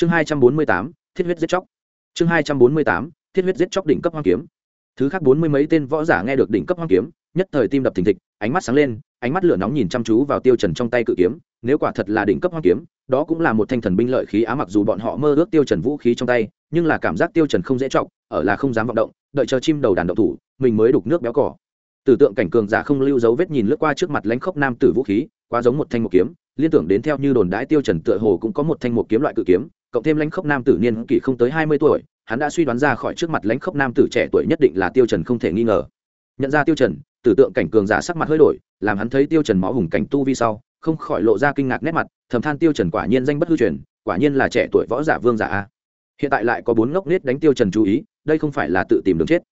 chương hai trăm bốn mươi tám, thiết huyết giết chóc. Chương hai trăm bốn mươi tám, thiết huyết giết chóc đỉnh cấp hoang kiếm. Thứ khác bốn mươi mấy tên võ giả nghe được đỉnh cấp hoang kiếm, nhất thời tim đập thình thịch, ánh mắt sáng lên, ánh mắt lửa nóng nhìn chăm chú vào tiêu trần trong tay cự kiếm. Nếu quả thật là đỉnh cấp hoang kiếm, đó cũng là một thanh thần binh lợi khí á, mặc dù bọn họ mơ ước tiêu trần vũ khí trong tay, nhưng là cảm giác tiêu trần không dễ trọng ở là không dám vọng động, đợi chờ chim đầu đàn động thủ, mình mới đục nước béo cỏ tử tượng cảnh cường giả không lưu dấu vết nhìn lướt qua trước mặt lãnh khốc nam tử vũ khí, quá giống một thanh một kiếm, liên tưởng đến theo như đồn đãi tiêu trần tựa hồ cũng có một thanh một kiếm loại cự kiếm cộng thêm lãnh khốc nam tử niên kỷ không tới hai mươi tuổi, hắn đã suy đoán ra khỏi trước mặt lãnh khốc nam tử trẻ tuổi nhất định là tiêu trần không thể nghi ngờ. Nhận ra tiêu trần, tử tượng cảnh cường giả sắc mặt hơi đổi, làm hắn thấy tiêu trần máu hùng cảnh tu vi sau, không khỏi lộ ra kinh ngạc nét mặt, thầm than tiêu trần quả nhiên danh bất hư truyền, quả nhiên là trẻ tuổi võ giả vương giả a. Hiện tại lại có bốn ngốc nết đánh tiêu trần chú ý, đây không phải là tự tìm đường chết.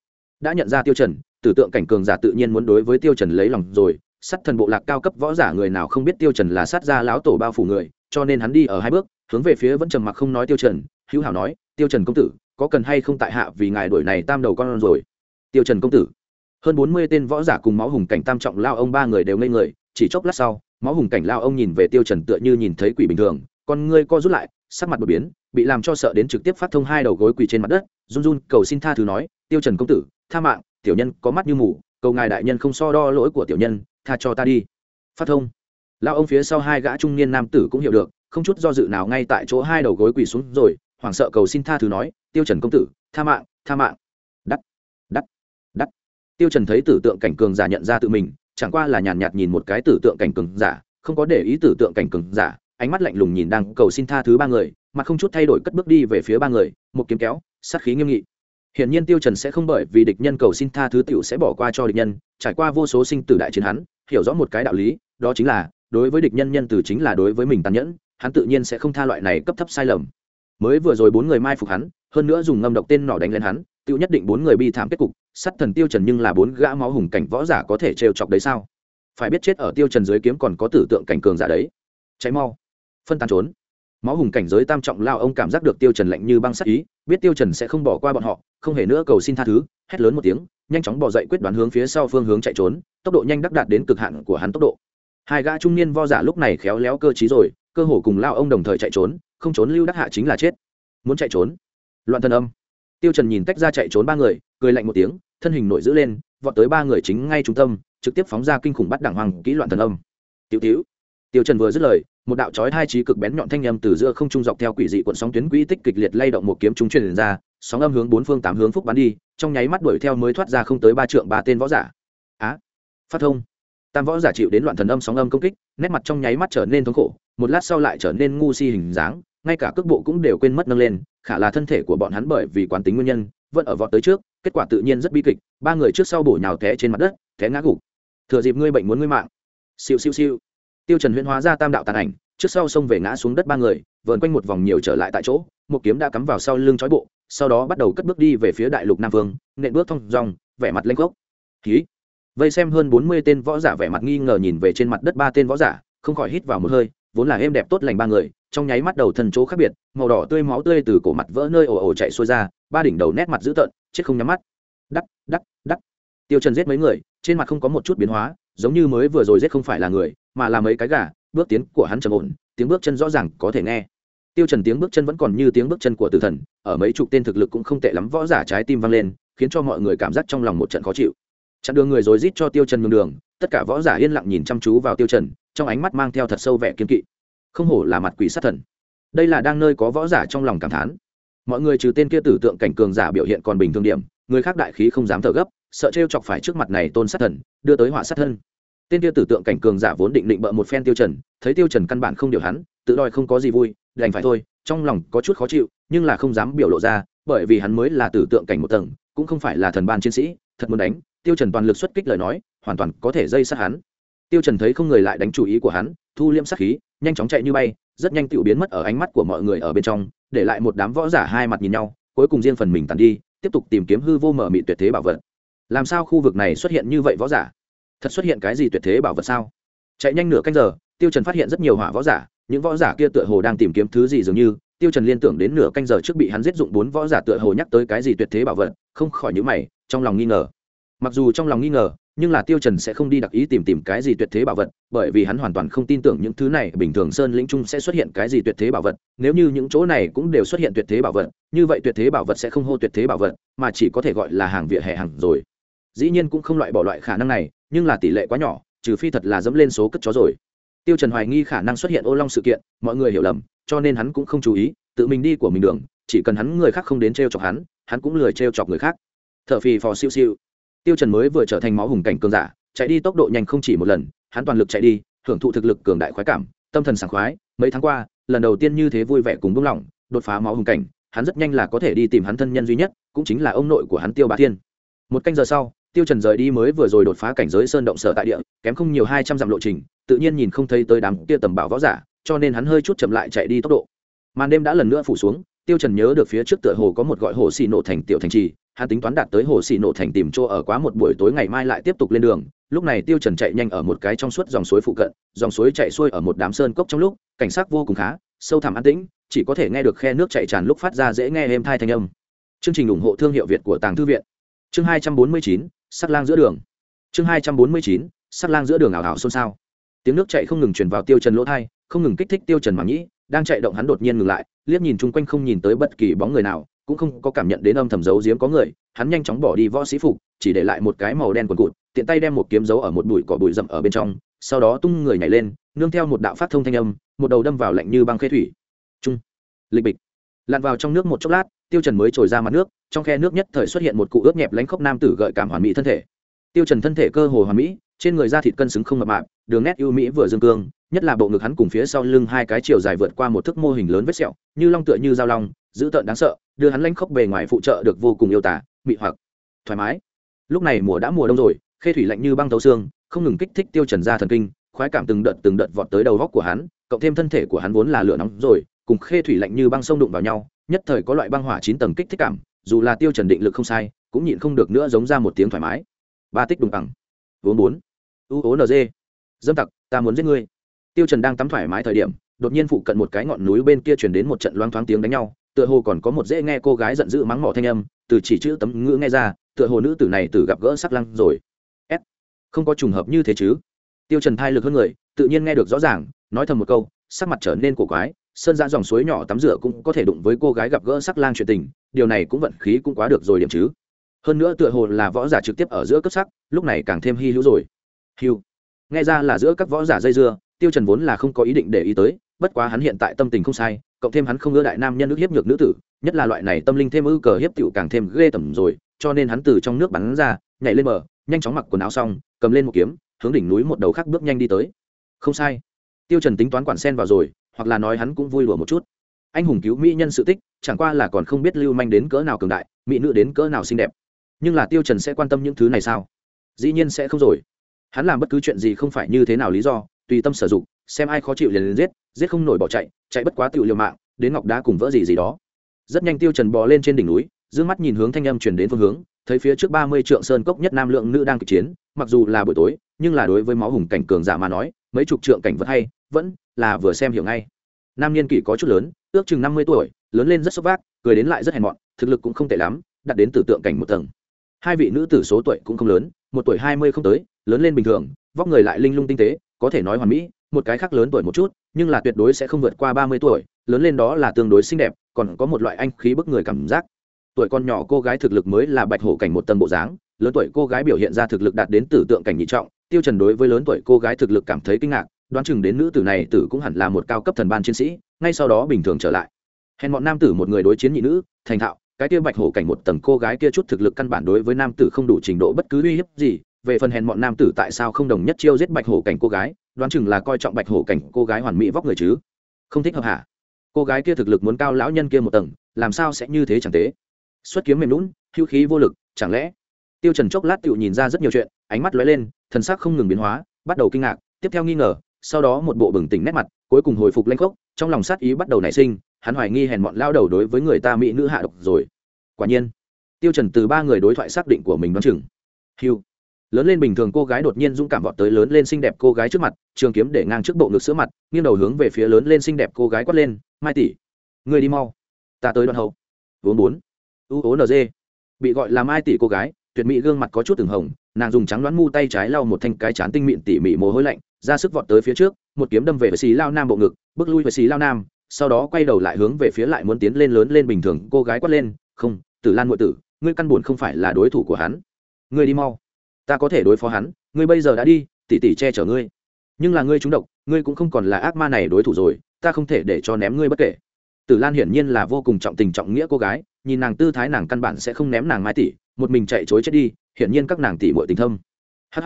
Đã nhận ra tiêu trần, tử tượng cảnh cường giả tự nhiên muốn đối với tiêu trần lấy lòng rồi, sát thần bộ lạc cao cấp võ giả người nào không biết tiêu trần là sát gia lão tổ bao phủ người, cho nên hắn đi ở hai bước hướng về phía vẫn trầm mặc không nói tiêu trần, hữu hảo nói, tiêu trần công tử, có cần hay không tại hạ vì ngài đuổi này tam đầu con rồi? Tiêu trần công tử. Hơn bốn mươi tên võ giả cùng máu hùng cảnh tam trọng lao ông ba người đều ngây người, chỉ chốc lát sau, máu hùng cảnh lao ông nhìn về tiêu trần tựa như nhìn thấy quỷ bình thường, con ngươi co rút lại, sắc mặt đột biến, bị làm cho sợ đến trực tiếp phát thông hai đầu gối quỳ trên mặt đất, run run cầu xin tha thứ nói, tiêu trần công tử, tha mạng, tiểu nhân có mắt như mù, cầu ngài đại nhân không so đo lỗi của tiểu nhân, tha cho ta đi. Phát thông. Lao ông phía sau hai gã trung niên nam tử cũng hiểu được không chút do dự nào ngay tại chỗ hai đầu gối quỳ xuống rồi hoảng sợ cầu xin tha thứ nói tiêu trần công tử tha mạng tha mạng. Đắt đắt đắt. Tiêu trần thấy tử tượng cảnh cường giả nhận ra tự mình chẳng qua là nhàn nhạt nhìn một cái tử tượng cảnh cường giả không có để ý tử tượng cảnh cường giả ánh mắt lạnh lùng nhìn đang cầu xin tha thứ ba người mà không chút thay đổi cất bước đi về phía ba người một kiếm kéo sát khí nghiêm nghị. Hiển nhiên Tiêu Trần sẽ không bởi vì địch nhân cầu xin tha thứ tiểu sẽ bỏ qua cho địch nhân, trải qua vô số sinh tử đại chiến hắn, hiểu rõ một cái đạo lý, đó chính là, đối với địch nhân nhân từ chính là đối với mình tàn nhẫn, hắn tự nhiên sẽ không tha loại này cấp thấp sai lầm. Mới vừa rồi bốn người mai phục hắn, hơn nữa dùng ngâm độc tên nỏ đánh lên hắn, tiêu nhất định bốn người bi thảm kết cục, sát thần Tiêu Trần nhưng là bốn gã máu hùng cảnh võ giả có thể trêu chọc đấy sao? Phải biết chết ở Tiêu Trần dưới kiếm còn có tử tượng cảnh cường giả đấy. Cháy mau, phân tán trốn máu hùng cảnh giới tam trọng lao ông cảm giác được tiêu trần lạnh như băng sắc ý biết tiêu trần sẽ không bỏ qua bọn họ không hề nữa cầu xin tha thứ hét lớn một tiếng nhanh chóng bỏ dậy quyết đoán hướng phía sau phương hướng chạy trốn tốc độ nhanh đắc đạt đến cực hạn của hắn tốc độ hai gã trung niên vo giả lúc này khéo léo cơ trí rồi cơ hồ cùng lao ông đồng thời chạy trốn, không trốn lưu đắc hạ chính là chết. Muốn chạy trốn? Loạn thân âm. Tiêu trần nhìn tách ra chạy trốn ba người, cười lạnh một tiếng, thân hình nổi giữ lên, vọt tới ba người chính ngay trung tâm, trực tiếp phóng ra kinh khủng bắt đẳng hoàng kỹ loạn thần âm. Tiểu tiểu. Tiêu trần vừa dứt lời, một đạo chói hai trí cực bén nhọn thanh âm từ giữa không trung dọc theo quỷ dị cuộn sóng tuyến quỹ tích kịch liệt lay động một kiếm trung truyền ra, sóng âm hướng bốn phương tám hướng phúc bắn đi, trong nháy mắt đuổi theo mới thoát ra không tới ba trượng ba tên võ giả. Á. Phát thông. Tam võ giả chịu đến loạn thần âm sóng âm công kích, nét mặt trong nháy mắt trở nên thống khổ một lát sau lại trở nên ngu si hình dáng, ngay cả cước bộ cũng đều quên mất nâng lên, khả là thân thể của bọn hắn bởi vì quán tính nguyên nhân, vẫn ở vọt tới trước, kết quả tự nhiên rất bi kịch, ba người trước sau bổ nhào té trên mặt đất, té ngã gục. Thừa dịp ngươi bệnh muốn ngươi mạng. Siêu siêu siêu. Tiêu trần huyễn hóa ra tam đạo tàn ảnh, trước sau xông về ngã xuống đất ba người, vờn quanh một vòng nhiều trở lại tại chỗ, một kiếm đã cắm vào sau lưng chói bộ, sau đó bắt đầu cất bước đi về phía đại lục nam vương, nện bước thong dong, vẻ mặt lênh gốc khí vây xem hơn bốn mươi tên võ giả vẻ mặt nghi ngờ nhìn về trên mặt đất ba tên võ giả, không khỏi hít vào một hơi vốn là êm đẹp tốt lành ba người, trong nháy mắt đầu thần chỗ khác biệt, màu đỏ tươi máu tươi từ cổ mặt vỡ nơi ồ ồ chạy xuôi ra, ba đỉnh đầu nét mặt dữ tợn, chết không nhắm mắt. Đắc đắc đắc. Tiêu trần giết mấy người, trên mặt không có một chút biến hóa, giống như mới vừa rồi giết không phải là người, mà là mấy cái gà, bước tiến của hắn trầm ổn, tiếng bước chân rõ ràng có thể nghe. Tiêu trần tiếng bước chân vẫn còn như tiếng bước chân của tử thần, ở mấy chục tên thực lực cũng không tệ lắm, võ giả trái tim văng lên, khiến cho mọi người cảm giác trong lòng một trận khó chịu. Chặn đường người rồi rít cho tiêu trần nhường đường, tất cả võ giả yên lặng nhìn chăm chú vào tiêu trần trong ánh mắt mang theo thật sâu vẻ kiên kỵ. Không hổ là mặt quỷ sát thần. Đây là đang nơi có võ giả trong lòng cảm thán. Mọi người trừ tên kia tử tượng cảnh cường giả biểu hiện còn bình thường điểm, người khác đại khí không dám thở gấp, sợ trêu chọc phải trước mặt này tôn sát thần, đưa tới họa sát thân. Tên tiêu tử tượng cảnh cường giả vốn định định bợ một phen tiêu trần, thấy tiêu trần căn bản không điều hắn, tự đòi không có gì vui, đành phải thôi, trong lòng có chút khó chịu, nhưng là không dám biểu lộ ra, bởi vì hắn mới là tử tượng cảnh một tầng, cũng không phải là thần ban chiến sĩ, thật muốn đánh, tiêu trần toàn lực xuất kích lời nói, hoàn toàn có thể dây sát hắn tiêu trần thấy không người lại đánh chủ ý của hắn, thu liêm sát khí, nhanh chóng chạy như bay, rất nhanh tiểu biến mất ở ánh mắt của mọi người ở bên trong, để lại một đám võ giả hai mặt nhìn nhau, cuối cùng riêng phần mình tàn đi, tiếp tục tìm kiếm hư vô mở mị tuyệt thế bảo vật. Làm sao khu vực này xuất hiện như vậy võ giả? Thật xuất hiện cái gì tuyệt thế bảo vật sao? Chạy nhanh nửa canh giờ, tiêu trần phát hiện rất nhiều hỏa võ giả, những võ giả kia tựa hồ đang tìm kiếm thứ gì dường như, tiêu trần liên tưởng đến nửa canh giờ trước bị hắn giết dụng bốn võ giả tựa hồ nhắc tới cái gì tuyệt thế bảo vật, không khỏi nhíu mày, trong lòng nghi ngờ. Mặc dù trong lòng nghi ngờ nhưng là tiêu trần sẽ không đi đặc ý tìm tìm cái gì tuyệt thế bảo vật, bởi vì hắn hoàn toàn không tin tưởng những thứ này, bình thường sơn lĩnh trung sẽ xuất hiện cái gì tuyệt thế bảo vật. Nếu như những chỗ này cũng đều xuất hiện tuyệt thế bảo vật, như vậy tuyệt thế bảo vật sẽ không hô tuyệt thế bảo vật, mà chỉ có thể gọi là hàng vỉa hè hàng rồi. Dĩ nhiên cũng không loại bỏ loại khả năng này, nhưng là tỷ lệ quá nhỏ, trừ phi thật là dẫm lên số cất chó rồi. Tiêu trần hoài nghi khả năng xuất hiện ô long sự kiện, mọi người hiểu lầm, cho nên hắn cũng không chú ý, tự mình đi của mình đường, chỉ cần hắn người khác không đến treo chọc hắn hắn cũng lười treo chọc người khác. Thở phì phò siêu siêu tiêu trần mới vừa trở thành máu hùng cảnh cường giả, chạy đi tốc độ nhanh không chỉ một lần, hắn toàn lực chạy đi, hưởng thụ thực lực cường đại khoái cảm, tâm thần sảng khoái. Mấy tháng qua, lần đầu tiên như thế vui vẻ cùng buông lỏng, đột phá máu hùng cảnh, hắn rất nhanh là có thể đi tìm hắn thân nhân duy nhất, cũng chính là ông nội của hắn tiêu bá thiên. Một canh giờ sau, tiêu trần rời đi mới vừa rồi đột phá cảnh giới sơn động sở tại địa, kém không nhiều hai trăm dặm lộ trình, tự nhiên nhìn không thấy tới đám kia tầm bảo võ giả, cho nên hắn hơi chút chậm lại chạy đi tốc độ. Màn đêm đã lần nữa phủ xuống, tiêu trần nhớ được phía trước tựa hồ có một gọi hồ xì nổ thành tiểu thành trì hắn tính toán đạt tới hồ xì nổ thành tìm chỗ ở quá một buổi tối ngày mai lại tiếp tục lên đường. Lúc này tiêu trần chạy nhanh ở một cái trong suốt dòng suối phụ cận, dòng suối chạy xuôi ở một đám sơn cốc trong lúc, cảnh sắc vô cùng khá, sâu thẳm an tĩnh, chỉ có thể nghe được khe nước chảy tràn lúc phát ra dễ nghe êm thai thanh âm. Chương trình ủng hộ thương hiệu việt của tàng thư viện. Chương hai trăm bốn mươi chín, sắc lang giữa đường. Chương hai trăm bốn mươi chín, sắc lang giữa đường ảo ảo xôn xao. Tiếng nước chảy không ngừng truyền vào tiêu trần lỗ thai không ngừng kích thích tiêu trần màng nhĩ đang chạy động hắn đột nhiên ngừng lại, liếc nhìn chung quanh không nhìn tới bất kỳ bóng người nào cũng không có cảm nhận đến âm thầm giấu giếm có người, hắn nhanh chóng bỏ đi võ sĩ phục, chỉ để lại một cái màu đen quần cụt, tiện tay đem một kiếm giấu ở một bụi cỏ bụi rậm ở bên trong, sau đó tung người nhảy lên, nương theo một đạo phát thông thanh âm, một đầu đâm vào lạnh như băng khê thủy. Trung. Lịch bịch. Lặn vào trong nước một chốc lát, tiêu trần mới trồi ra mặt nước, trong khe nước nhất thời xuất hiện một cụ ướt nhẹp lánh khốc nam tử gợi cảm hoàn mỹ thân thể. Tiêu trần thân thể cơ hồ hoàn mỹ, trên người da thịt cân xứng không mập mạp, đường nét ưu mỹ vừa dương cương, nhất là bộ ngực hắn cùng phía sau lưng hai cái chiều dài vượt qua một thước mô hình lớn vết sẹo, như long tựa như dao long dữ tợn đáng sợ, đưa hắn lanh khóc bề ngoài phụ trợ được vô cùng yêu tả mị hoặc, thoải mái. Lúc này mùa đã mùa đông rồi, khê thủy lạnh như băng thấu xương, không ngừng kích thích tiêu trần ra thần kinh, khoái cảm từng đợt từng đợt vọt tới đầu góc của hắn, cộng thêm thân thể của hắn vốn là lửa nóng rồi, cùng khê thủy lạnh như băng sông đụng vào nhau, nhất thời có loại băng hỏa chín tầng kích thích cảm, dù là tiêu trần định lực không sai, cũng nhịn không được nữa giống ra một tiếng thoải mái. Ba tích đùng bằng. Vốn bốn. U ố nz dâm tặc, ta muốn giết ngươi. Tiêu trần đang tắm thoải mái thời điểm, đột nhiên phụ cận một cái ngọn núi bên kia truyền đến một trận loang thoáng tiếng đánh nhau tựa hồ còn có một dễ nghe cô gái giận dữ mắng mỏ thanh âm, từ chỉ chữ tấm ngữ nghe ra, tựa hồ nữ tử này từ gặp gỡ sắc lăng rồi. S. Không có trùng hợp như thế chứ? Tiêu trần thai lực hơn người, tự nhiên nghe được rõ ràng, nói thầm một câu, sắc mặt trở nên cổ quái, sơn ra dòng suối nhỏ tắm rửa cũng có thể đụng với cô gái gặp gỡ sắc lang chuyện tình, điều này cũng vận khí cũng quá được rồi điểm chứ. Hơn nữa tựa hồ là võ giả trực tiếp ở giữa cấp sắc, lúc này càng thêm hy hữu rồi. Hưu. Nghe ra là giữa các võ giả dây dưa, tiêu trần vốn là không có ý định để ý tới bất quá hắn hiện tại tâm tình không sai, cộng thêm hắn không ưa đại nam nhân nước hiếp nhược nữ tử, nhất là loại này tâm linh thêm ư cờ hiếp tiểu càng thêm ghê tởm rồi, cho nên hắn từ trong nước bắn ra, nhảy lên bờ, nhanh chóng mặc quần áo xong, cầm lên một kiếm, hướng đỉnh núi một đầu khác bước nhanh đi tới. Không sai. Tiêu trần tính toán quản sen vào rồi, hoặc là nói hắn cũng vui đùa một chút. Anh hùng cứu mỹ nhân sự tích, chẳng qua là còn không biết lưu manh đến cỡ nào cường đại, mỹ nữ đến cỡ nào xinh đẹp. Nhưng là tiêu trần sẽ quan tâm những thứ này sao? Dĩ nhiên sẽ không rồi. Hắn làm bất cứ chuyện gì không phải như thế nào lý do, tùy tâm sử dụng xem ai khó chịu liền liền giết giết không nổi bỏ chạy chạy bất quá tự liều mạng, đến ngọc đá cùng vỡ gì gì đó. Rất nhanh tiêu trần bò lên trên đỉnh núi, dương mắt nhìn hướng thanh âm truyền đến phương hướng, thấy phía trước ba mươi trượng sơn cốc nhất nam lượng nữ đang kịch chiến, mặc dù là buổi tối, nhưng là đối với máu hùng cảnh cường giả mà nói, mấy chục trượng cảnh vật hay, vẫn là vừa xem hiểu ngay. Nam niên kỷ có chút lớn, ước chừng năm mươi tuổi, lớn lên rất sốc vác, cười đến lại rất hèn mọn, thực lực cũng không tệ lắm đặt đến tử tượng cảnh một tầng. Hai vị nữ tử số tuổi cũng không lớn, một tuổi hai mươi không tới, lớn lên bình thường, vóc người lại linh lung tinh tế, có thể nói hoàn mỹ một cái khác lớn tuổi một chút, nhưng là tuyệt đối sẽ không vượt qua ba mươi tuổi, lớn lên đó là tương đối xinh đẹp, còn có một loại anh khí bức người cảm giác. Tuổi con nhỏ cô gái thực lực mới là bạch hổ cảnh một tầng bộ dáng, lớn tuổi cô gái biểu hiện ra thực lực đạt đến tử tượng cảnh nhị trọng, tiêu trần đối với lớn tuổi cô gái thực lực cảm thấy kinh ngạc, đoán chừng đến nữ tử này tử cũng hẳn là một cao cấp thần ban chiến sĩ, ngay sau đó bình thường trở lại. Hèn bọn nam tử một người đối chiến nhị nữ, thành thạo, cái kia bạch hổ cảnh một tầng cô gái kia chút thực lực căn bản đối với nam tử không đủ trình độ bất cứ uy hiếp gì, về phần hèn bọn nam tử tại sao không đồng nhất chiêu giết bạch hổ cảnh cô gái đoán chừng là coi trọng bạch hổ cảnh cô gái hoàn mỹ vóc người chứ. Không thích hợp hả? Cô gái kia thực lực muốn cao lão nhân kia một tầng, làm sao sẽ như thế chẳng tế xuất kiếm mềm lún hữu khí vô lực, chẳng lẽ? Tiêu trần chốc lát tựu nhìn ra rất nhiều chuyện, ánh mắt lóe lên, thần sắc không ngừng biến hóa, bắt đầu kinh ngạc, tiếp theo nghi ngờ, sau đó một bộ bừng tỉnh nét mặt, cuối cùng hồi phục lanh khốc, trong lòng sát ý bắt đầu nảy sinh, hắn hoài nghi hèn mọn lao đầu đối với người ta mỹ nữ hạ độc rồi. Quả nhiên, tiêu trần từ ba người đối thoại xác định của mình đoán chừng. Hưu lớn lên bình thường cô gái đột nhiên dũng cảm vọt tới lớn lên xinh đẹp cô gái trước mặt, trường kiếm để ngang trước bộ ngực sữa mặt, nghiêng đầu hướng về phía lớn lên xinh đẹp cô gái quát lên, mai tỷ người đi mau, ta tới đoạn hậu. Vốn bốn. U ố nd bị gọi là mai tỷ cô gái, tuyệt mỹ gương mặt có chút từng hồng, nàng dùng trắng đoán mu tay trái lau một thanh cái chán tinh mịn tỉ mỉ mồ hôi lạnh, ra sức vọt tới phía trước, một kiếm đâm về với xì lao nam bộ ngực, bước lui với xì lao nam, sau đó quay đầu lại hướng về phía lại muốn tiến lên lớn lên bình thường cô gái quát lên, không, tử lan ngụy tử, ngươi căn buồn không phải là đối thủ của hắn. Ngươi đi mau ta có thể đối phó hắn, ngươi bây giờ đã đi, tỉ tỉ che chở ngươi. Nhưng là ngươi trúng độc, ngươi cũng không còn là ác ma này đối thủ rồi, ta không thể để cho ném ngươi bất kể. Tử lan hiển nhiên là vô cùng trọng tình trọng nghĩa cô gái, nhìn nàng tư thái nàng căn bản sẽ không ném nàng mai tỷ một mình chạy chối chết đi, hiển nhiên các nàng tỷ muội tình thâm. Hh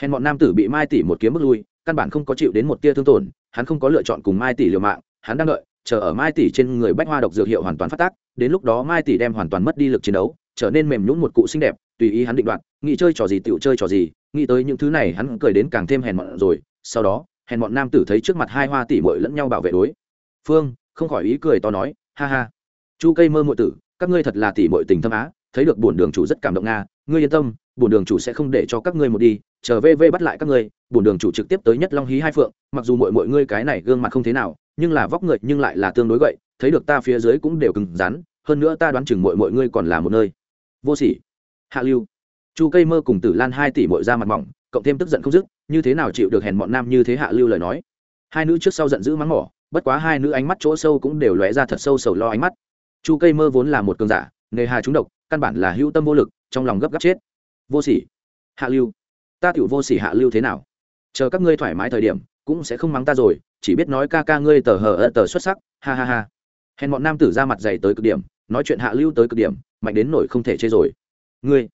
hèn bọn nam tử bị mai tỷ một kiếm bước lui, căn bản không có chịu đến một tia thương tổn, hắn không có lựa chọn cùng mai tỷ liều mạng, hắn đang đợi, chờ ở mai tỷ trên người bách hoa độc dược hiệu hoàn toàn phát tác, đến lúc đó mai tỷ đem hoàn toàn mất đi lực chiến đấu, trở nên mềm nhũng một cụ xinh đẹp tùy ý hắn định đoạt, nghĩ chơi trò gì tựu chơi trò gì, nghĩ tới những thứ này hắn cười đến càng thêm hèn mọn rồi, sau đó, hèn mọn nam tử thấy trước mặt hai hoa tỷ muội lẫn nhau bảo vệ đối. Phương, không khỏi ý cười to nói, ha ha. Chu cây mơ muội tử, các ngươi thật là tỷ muội tình thâm á, thấy được bổn đường chủ rất cảm động nga, ngươi yên tâm, bổn đường chủ sẽ không để cho các ngươi một đi, chờ vv bắt lại các ngươi, bổn đường chủ trực tiếp tới nhất long hí hai phượng, mặc dù mọi mọi ngươi cái này gương mặt không thế nào, nhưng là vóc người nhưng lại là tương đối gậy, thấy được ta phía dưới cũng đều cứng rắn, hơn nữa ta đoán chừng mọi mọi ngươi còn là một nơi. Vô sỉ hạ lưu. Chu cây mơ cùng tử lan hai tỷ bội ra mặt mỏng, cộng thêm tức giận không dứt, như thế nào chịu được hèn bọn nam như thế hạ lưu lời nói? Hai nữ trước sau giận dữ mắng mỏ, bất quá hai nữ ánh mắt chỗ sâu cũng đều lóe ra thật sâu sầu lo ánh mắt. Chu cây mơ vốn là một cường giả, nghề hà trúng độc, căn bản là hữu tâm vô lực, trong lòng gấp gáp chết. Vô sỉ. Hạ lưu. Ta tiểu vô sỉ hạ lưu thế nào? Chờ các ngươi thoải mái thời điểm, cũng sẽ không mắng ta rồi, chỉ biết nói ca ca ngươi tờ hờ ơ tờ xuất sắc, ha ha ha. Hèn bọn nam tử ra mặt dày tới cực điểm, nói chuyện hạ lưu tới cực điểm, mạnh đến nổi không thể chê rồi ngươi.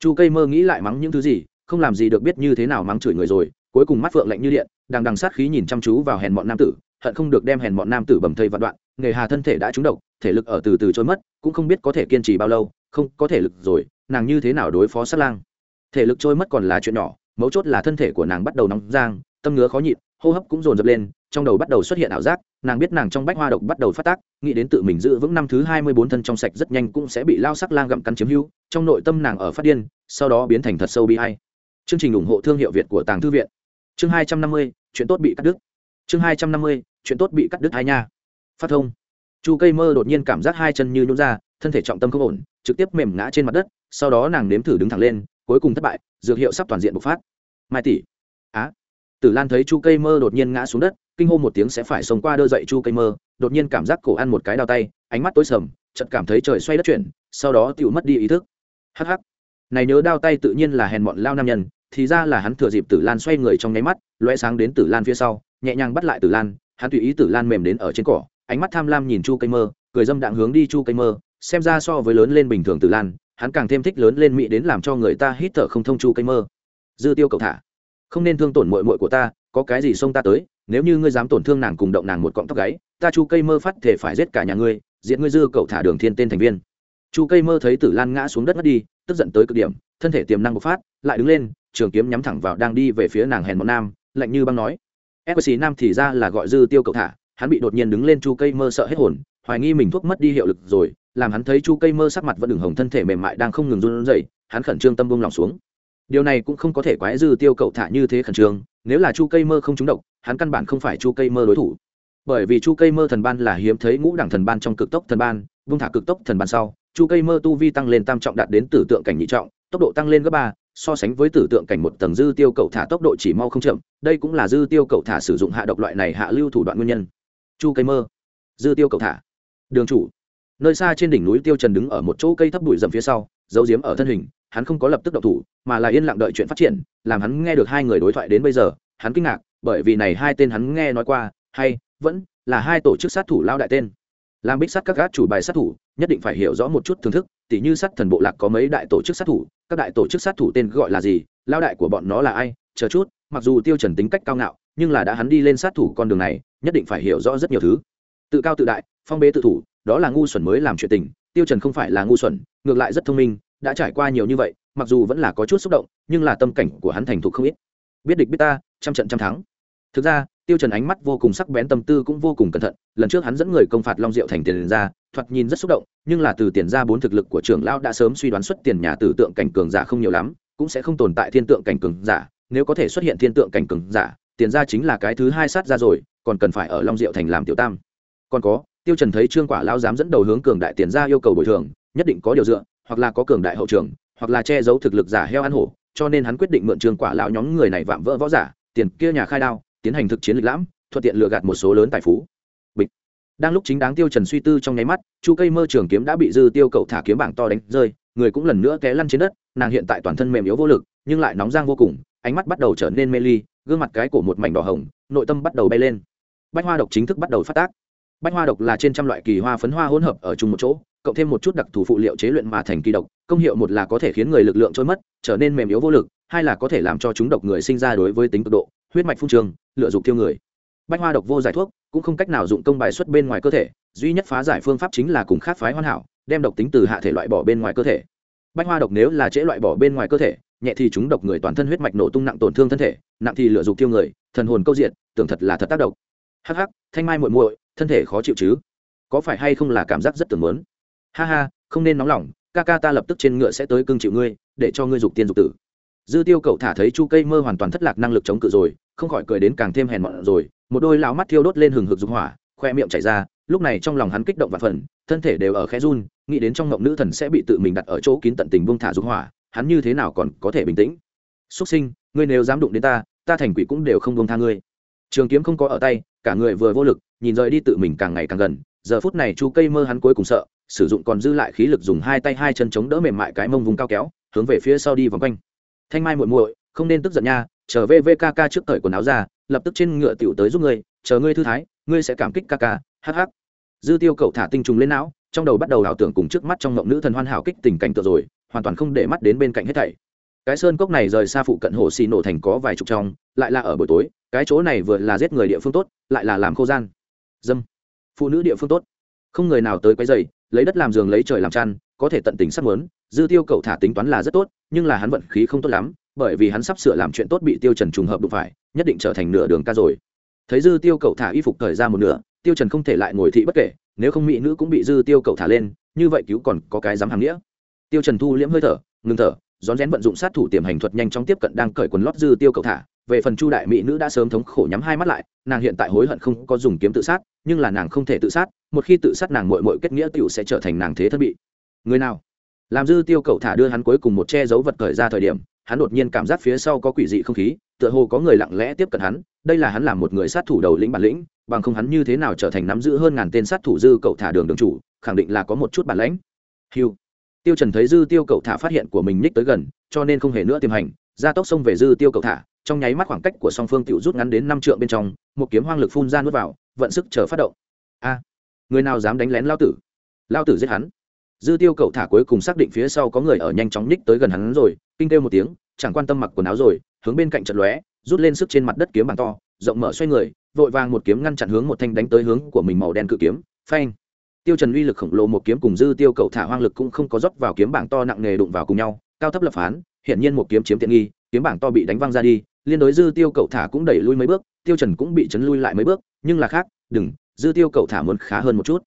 Chu cây mơ nghĩ lại mắng những thứ gì, không làm gì được biết như thế nào mắng chửi người rồi, cuối cùng mắt phượng lạnh như điện đang đằng sát khí nhìn chăm chú vào hèn bọn nam tử, hận không được đem hèn bọn nam tử bầm thây vạn đoạn, nghề hà thân thể đã trúng độc, thể lực ở từ từ trôi mất, cũng không biết có thể kiên trì bao lâu, không có thể lực rồi, nàng như thế nào đối phó sát lang. Thể lực trôi mất còn là chuyện nhỏ, mấu chốt là thân thể của nàng bắt đầu nóng giang tâm ngứa khó nhịn, hô hấp cũng dồn dập lên, trong đầu bắt đầu xuất hiện ảo giác nàng biết nàng trong bách hoa độc bắt đầu phát tác, nghĩ đến tự mình giữ vững năm thứ hai mươi bốn thân trong sạch rất nhanh cũng sẽ bị lao sắc lang gặm cắn chiếm hữu, trong nội tâm nàng ở phát điên, sau đó biến thành thật sâu bi hay chương trình ủng hộ thương hiệu việt của tàng thư viện. Chương hai trăm năm mươi, chuyện tốt bị cắt đứt. Chương hai trăm năm mươi, chuyện tốt bị cắt đứt hai nha. Phát thông. Chu cây mơ đột nhiên cảm giác hai chân như nhún ra, thân thể trọng tâm không ổn, trực tiếp mềm ngã trên mặt đất, sau đó nàng nếm thử đứng thẳng lên, cuối cùng thất bại, dược hiệu sắp toàn diện bộc phát. Mai tỷ. Á. Tử lan thấy chu cây mơ đột nhiên ngã xuống đất kinh hô một tiếng sẽ phải sống qua đơ dậy chu cây mơ, đột nhiên cảm giác cổ ăn một cái đau tay, ánh mắt tối sầm, chợt cảm thấy trời xoay đất chuyển, sau đó tựu mất đi ý thức. Hh này nhớ đau tay tự nhiên là hèn bọn lao nam nhân, thì ra là hắn thừa dịp tử lan xoay người trong nháy mắt loe sáng đến tử lan phía sau, nhẹ nhàng bắt lại tử lan, hắn tùy ý tử lan mềm đến ở trên cỏ, ánh mắt tham lam nhìn chu cây mơ, cười dâm đạn hướng đi chu cây mơ, xem ra so với lớn lên bình thường tử lan, hắn càng thêm thích lớn lên mỹ đến làm cho người ta hít thở không thông chu cây mơ. Dư tiêu cậu thả, không nên thương tổn mội mội của ta, có cái gì xông ta tới nếu như ngươi dám tổn thương nàng cùng động nàng một cọng tóc gáy, ta chu cây mơ phát thể phải giết cả nhà ngươi diện ngươi dư cậu thả đường thiên tên thành viên. Chu cây mơ thấy tử lan ngã xuống đất mất đi, tức giận tới cực điểm, thân thể tiềm năng bộc phát, lại đứng lên, trường kiếm nhắm thẳng vào đang đi về phía nàng hèn một nam, lạnh như băng nói. Fc nam thì ra là gọi dư tiêu cậu thả, hắn bị đột nhiên đứng lên chu cây mơ sợ hết hồn, hoài nghi mình thuốc mất đi hiệu lực rồi, làm hắn thấy chu cây mơ sắc mặt vẫn đường hồng, thân thể mềm mại đang không ngừng run rẩy, hắn khẩn trương tâm buông lòng xuống điều này cũng không có thể quái dư tiêu cậu thả như thế khẩn trương, nếu là chu cây mơ không trúng độc, hắn căn bản không phải chu cây mơ đối thủ. Bởi vì chu cây mơ thần ban là hiếm thấy ngũ đẳng thần ban trong cực tốc thần ban, vung thả cực tốc thần ban sau, chu cây mơ tu vi tăng lên tam trọng đạt đến tử tượng cảnh nhị trọng, tốc độ tăng lên gấp ba, so sánh với tử tượng cảnh một tầng dư tiêu cậu thả tốc độ chỉ mau không chậm, đây cũng là dư tiêu cậu thả sử dụng hạ độc loại này hạ lưu thủ đoạn nguyên nhân. Chu cây mơ, dư tiêu cậu thả. Đường chủ, nơi xa trên đỉnh núi tiêu trần đứng ở một chỗ cây thấp bụi rậm phía sau giấu giếm ở thân hình, hắn không có lập tức động thủ, mà là yên lặng đợi chuyện phát triển, làm hắn nghe được hai người đối thoại đến bây giờ, hắn kinh ngạc, bởi vì này hai tên hắn nghe nói qua, hay, vẫn, là hai tổ chức sát thủ lao đại tên. Làm bích sát các gác chủ bài sát thủ, nhất định phải hiểu rõ một chút thưởng thức, tỉ như sát thần bộ lạc có mấy đại tổ chức sát thủ, các đại tổ chức sát thủ tên gọi là gì, lao đại của bọn nó là ai, chờ chút, mặc dù tiêu trần tính cách cao ngạo, nhưng là đã hắn đi lên sát thủ con đường này, nhất định phải hiểu rõ rất nhiều thứ. Tự cao tự đại, phong bế tự thủ, đó là ngu xuẩn mới làm chuyện tình tiêu trần không phải là ngu xuẩn, ngược lại rất thông minh, đã trải qua nhiều như vậy, mặc dù vẫn là có chút xúc động, nhưng là tâm cảnh của hắn thành thục không ít. Biết địch biết ta, trăm trận trăm thắng. Thực ra, tiêu trần ánh mắt vô cùng sắc bén tâm tư cũng vô cùng cẩn thận, lần trước hắn dẫn người công phạt long diệu thành tiền ra, thoạt nhìn rất xúc động, nhưng là từ tiền ra bốn thực lực của trưởng lão đã sớm suy đoán xuất tiền nhà tử tượng cảnh cường giả không nhiều lắm, cũng sẽ không tồn tại thiên tượng cảnh cường giả, nếu có thể xuất hiện thiên tượng cảnh cường giả, tiền ra chính là cái thứ hai sát ra rồi, còn cần phải ở long diệu thành làm tiểu tam. Còn có tiêu trần thấy trương quả lão dám dẫn đầu hướng cường đại tiền ra yêu cầu bồi thường, nhất định có điều dựa, hoặc là có cường đại hậu trường, hoặc là che giấu thực lực giả heo ăn hổ, cho nên hắn quyết định mượn trương quả lão nhóm người này vạm vỡ võ giả, tiền kia nhà khai đao, tiến hành thực chiến lịch lãm, thuận tiện lừa gạt một số lớn tài phú. Bịch. Đang lúc chính đáng tiêu trần suy tư trong nháy mắt, chu cây mơ trường kiếm đã bị dư tiêu cậu thả kiếm bảng to đánh rơi, người cũng lần nữa té lăn trên đất, nàng hiện tại toàn thân mềm yếu vô lực, nhưng lại nóng giang vô cùng, ánh mắt bắt đầu trở nên mê ly, gương mặt cái cổ một mảnh đỏ hồng, nội tâm bắt đầu bay lên. Bách hoa độc chính thức bắt đầu phát tác bách hoa độc là trên trăm loại kỳ hoa phấn hoa hỗn hợp ở chung một chỗ, cộng thêm một chút đặc thù phụ liệu chế luyện mà thành kỳ độc, công hiệu một là có thể khiến người lực lượng trôi mất, trở nên mềm yếu vô lực, hai là có thể làm cho chúng độc người sinh ra đối với tính cực độ, huyết mạch phun trường, lựa dục tiêu người bách hoa độc vô giải thuốc, cũng không cách nào dụng công bài xuất bên ngoài cơ thể, duy nhất phá giải phương pháp chính là cùng khác phái hoàn hảo, đem độc tính từ hạ thể loại bỏ bên ngoài cơ thể bách hoa độc nếu là trễ loại bỏ bên ngoài cơ thể, nhẹ thì chúng độc người toàn thân huyết mạch nổ tung nặng tổn thương thân thể, nặng thì lựa dục tiêu người, thần hồn câu diện, tưởng thật là thật tác độc. hắc hắc, thanh mai muội muội thân thể khó chịu chứ? Có phải hay không là cảm giác rất tưởng muốn? Ha ha, không nên nóng lòng, ca ca ta lập tức trên ngựa sẽ tới cưng chịu ngươi, để cho ngươi dục tiên dục tử. Dư tiêu cậu thả thấy chu cây mơ hoàn toàn thất lạc năng lực chống cự rồi, không khỏi cười đến càng thêm hèn mọn rồi, một đôi lão mắt thiêu đốt lên hừng hực dục hỏa, khoe miệng chảy ra, lúc này trong lòng hắn kích động và phần thân thể đều ở khẽ run, nghĩ đến trong ngộng nữ thần sẽ bị tự mình đặt ở chỗ kín tận tình buông thả dục hỏa, hắn như thế nào còn có thể bình tĩnh? Xuất sinh, ngươi nếu dám đụng đến ta ta thành quỷ cũng đều không buông tha ngươi trường kiếm không có ở tay, cả người vừa vô lực, nhìn rời đi tự mình càng ngày càng gần. Giờ phút này chu cây mơ hắn cuối cùng sợ, sử dụng còn dư lại khí lực dùng hai tay hai chân chống đỡ mềm mại cái mông vùng cao kéo, hướng về phía sau đi vòng quanh. Thanh mai muội muội, không nên tức giận nha, chờ vvkk trước cởi quần áo ra, lập tức trên ngựa tiểu tới giúp ngươi, chờ ngươi thư thái, ngươi sẽ cảm kích ca ca hh dư tiêu cậu thả tinh trùng lên não, trong đầu bắt đầu ảo tưởng cùng trước mắt trong ngộng nữ thần hoàn hảo kích tình cảnh tựa rồi, hoàn toàn không để mắt đến bên cạnh hết thảy. Cái sơn cốc này rời xa phụ cận hồ xì nổ thành có vài chục trong, lại là ở buổi tối cái chỗ này vừa là giết người địa phương tốt, lại là làm khô gian. Dâm. Phụ nữ địa phương tốt. Không người nào tới quấy dày lấy đất làm giường lấy trời làm chăn, có thể tận tình sắp muốn. Dư tiêu cậu thả tính toán là rất tốt, nhưng là hắn vận khí không tốt lắm, bởi vì hắn sắp sửa làm chuyện tốt bị tiêu trần trùng hợp đụng phải, nhất định trở thành nửa đường ca rồi. Thấy dư tiêu cậu thả y phục thời ra một nửa, tiêu trần không thể lại ngồi thị bất kể, nếu không mỹ nữ cũng bị dư tiêu cậu thả lên, như vậy cứu còn có cái dám hàng nghĩa. Tiêu trần thu liễm hơi thở, ngừng thở, rón rén vận dụng sát thủ tiềm hành thuật nhanh chóng tiếp cận đang cởi quần lót dư tiêu cậu thả về phần chu đại mỹ nữ đã sớm thống khổ nhắm hai mắt lại, nàng hiện tại hối hận không có dùng kiếm tự sát, nhưng là nàng không thể tự sát, một khi tự sát nàng mội mội kết nghĩa tựu sẽ trở thành nàng thế thân bị. Người nào? Làm dư tiêu cậu thả đưa hắn cuối cùng một che giấu vật thời ra thời điểm, hắn đột nhiên cảm giác phía sau có quỷ dị không khí, tựa hồ có người lặng lẽ tiếp cận hắn, đây là hắn làm một người sát thủ đầu lĩnh bản lĩnh, bằng không hắn như thế nào trở thành nắm giữ hơn ngàn tên sát thủ dư cậu thả đường đường chủ, khẳng định là có một chút bản lãnh. Hiu tiêu trần thấy dư tiêu cậu thả phát hiện của mình ních tới gần, cho nên không hề nữa tiềm hành ra tốc xông về dư tiêu cậu thả trong nháy mắt khoảng cách của song phương tiểu rút ngắn đến năm trượng bên trong, một kiếm hoang lực phun ra nuốt vào, vận sức chờ phát động. A, người nào dám đánh lén lao tử? Lao tử giết hắn. Dư tiêu cậu thả cuối cùng xác định phía sau có người ở nhanh chóng nhích tới gần hắn rồi, kinh kêu một tiếng, chẳng quan tâm mặc quần áo rồi, hướng bên cạnh chợt lóe, rút lên sức trên mặt đất kiếm bằng to, rộng mở xoay người, vội vàng một kiếm ngăn chặn hướng một thanh đánh tới hướng của mình màu đen cự kiếm, phanh. Tiêu trần uy lực khổng lồ một kiếm cùng dư tiêu cậu thả hoang lực cũng không có dốc vào kiếm bảng to nặng nề đụng vào cùng nhau, cao thấp lập phán, hiển nhiên một kiếm chiếm tiện nghi, kiếm bảng to bị đánh văng ra đi liên đối dư tiêu cậu thả cũng đẩy lui mấy bước tiêu trần cũng bị chấn lui lại mấy bước nhưng là khác đừng dư tiêu cậu thả muốn khá hơn một chút.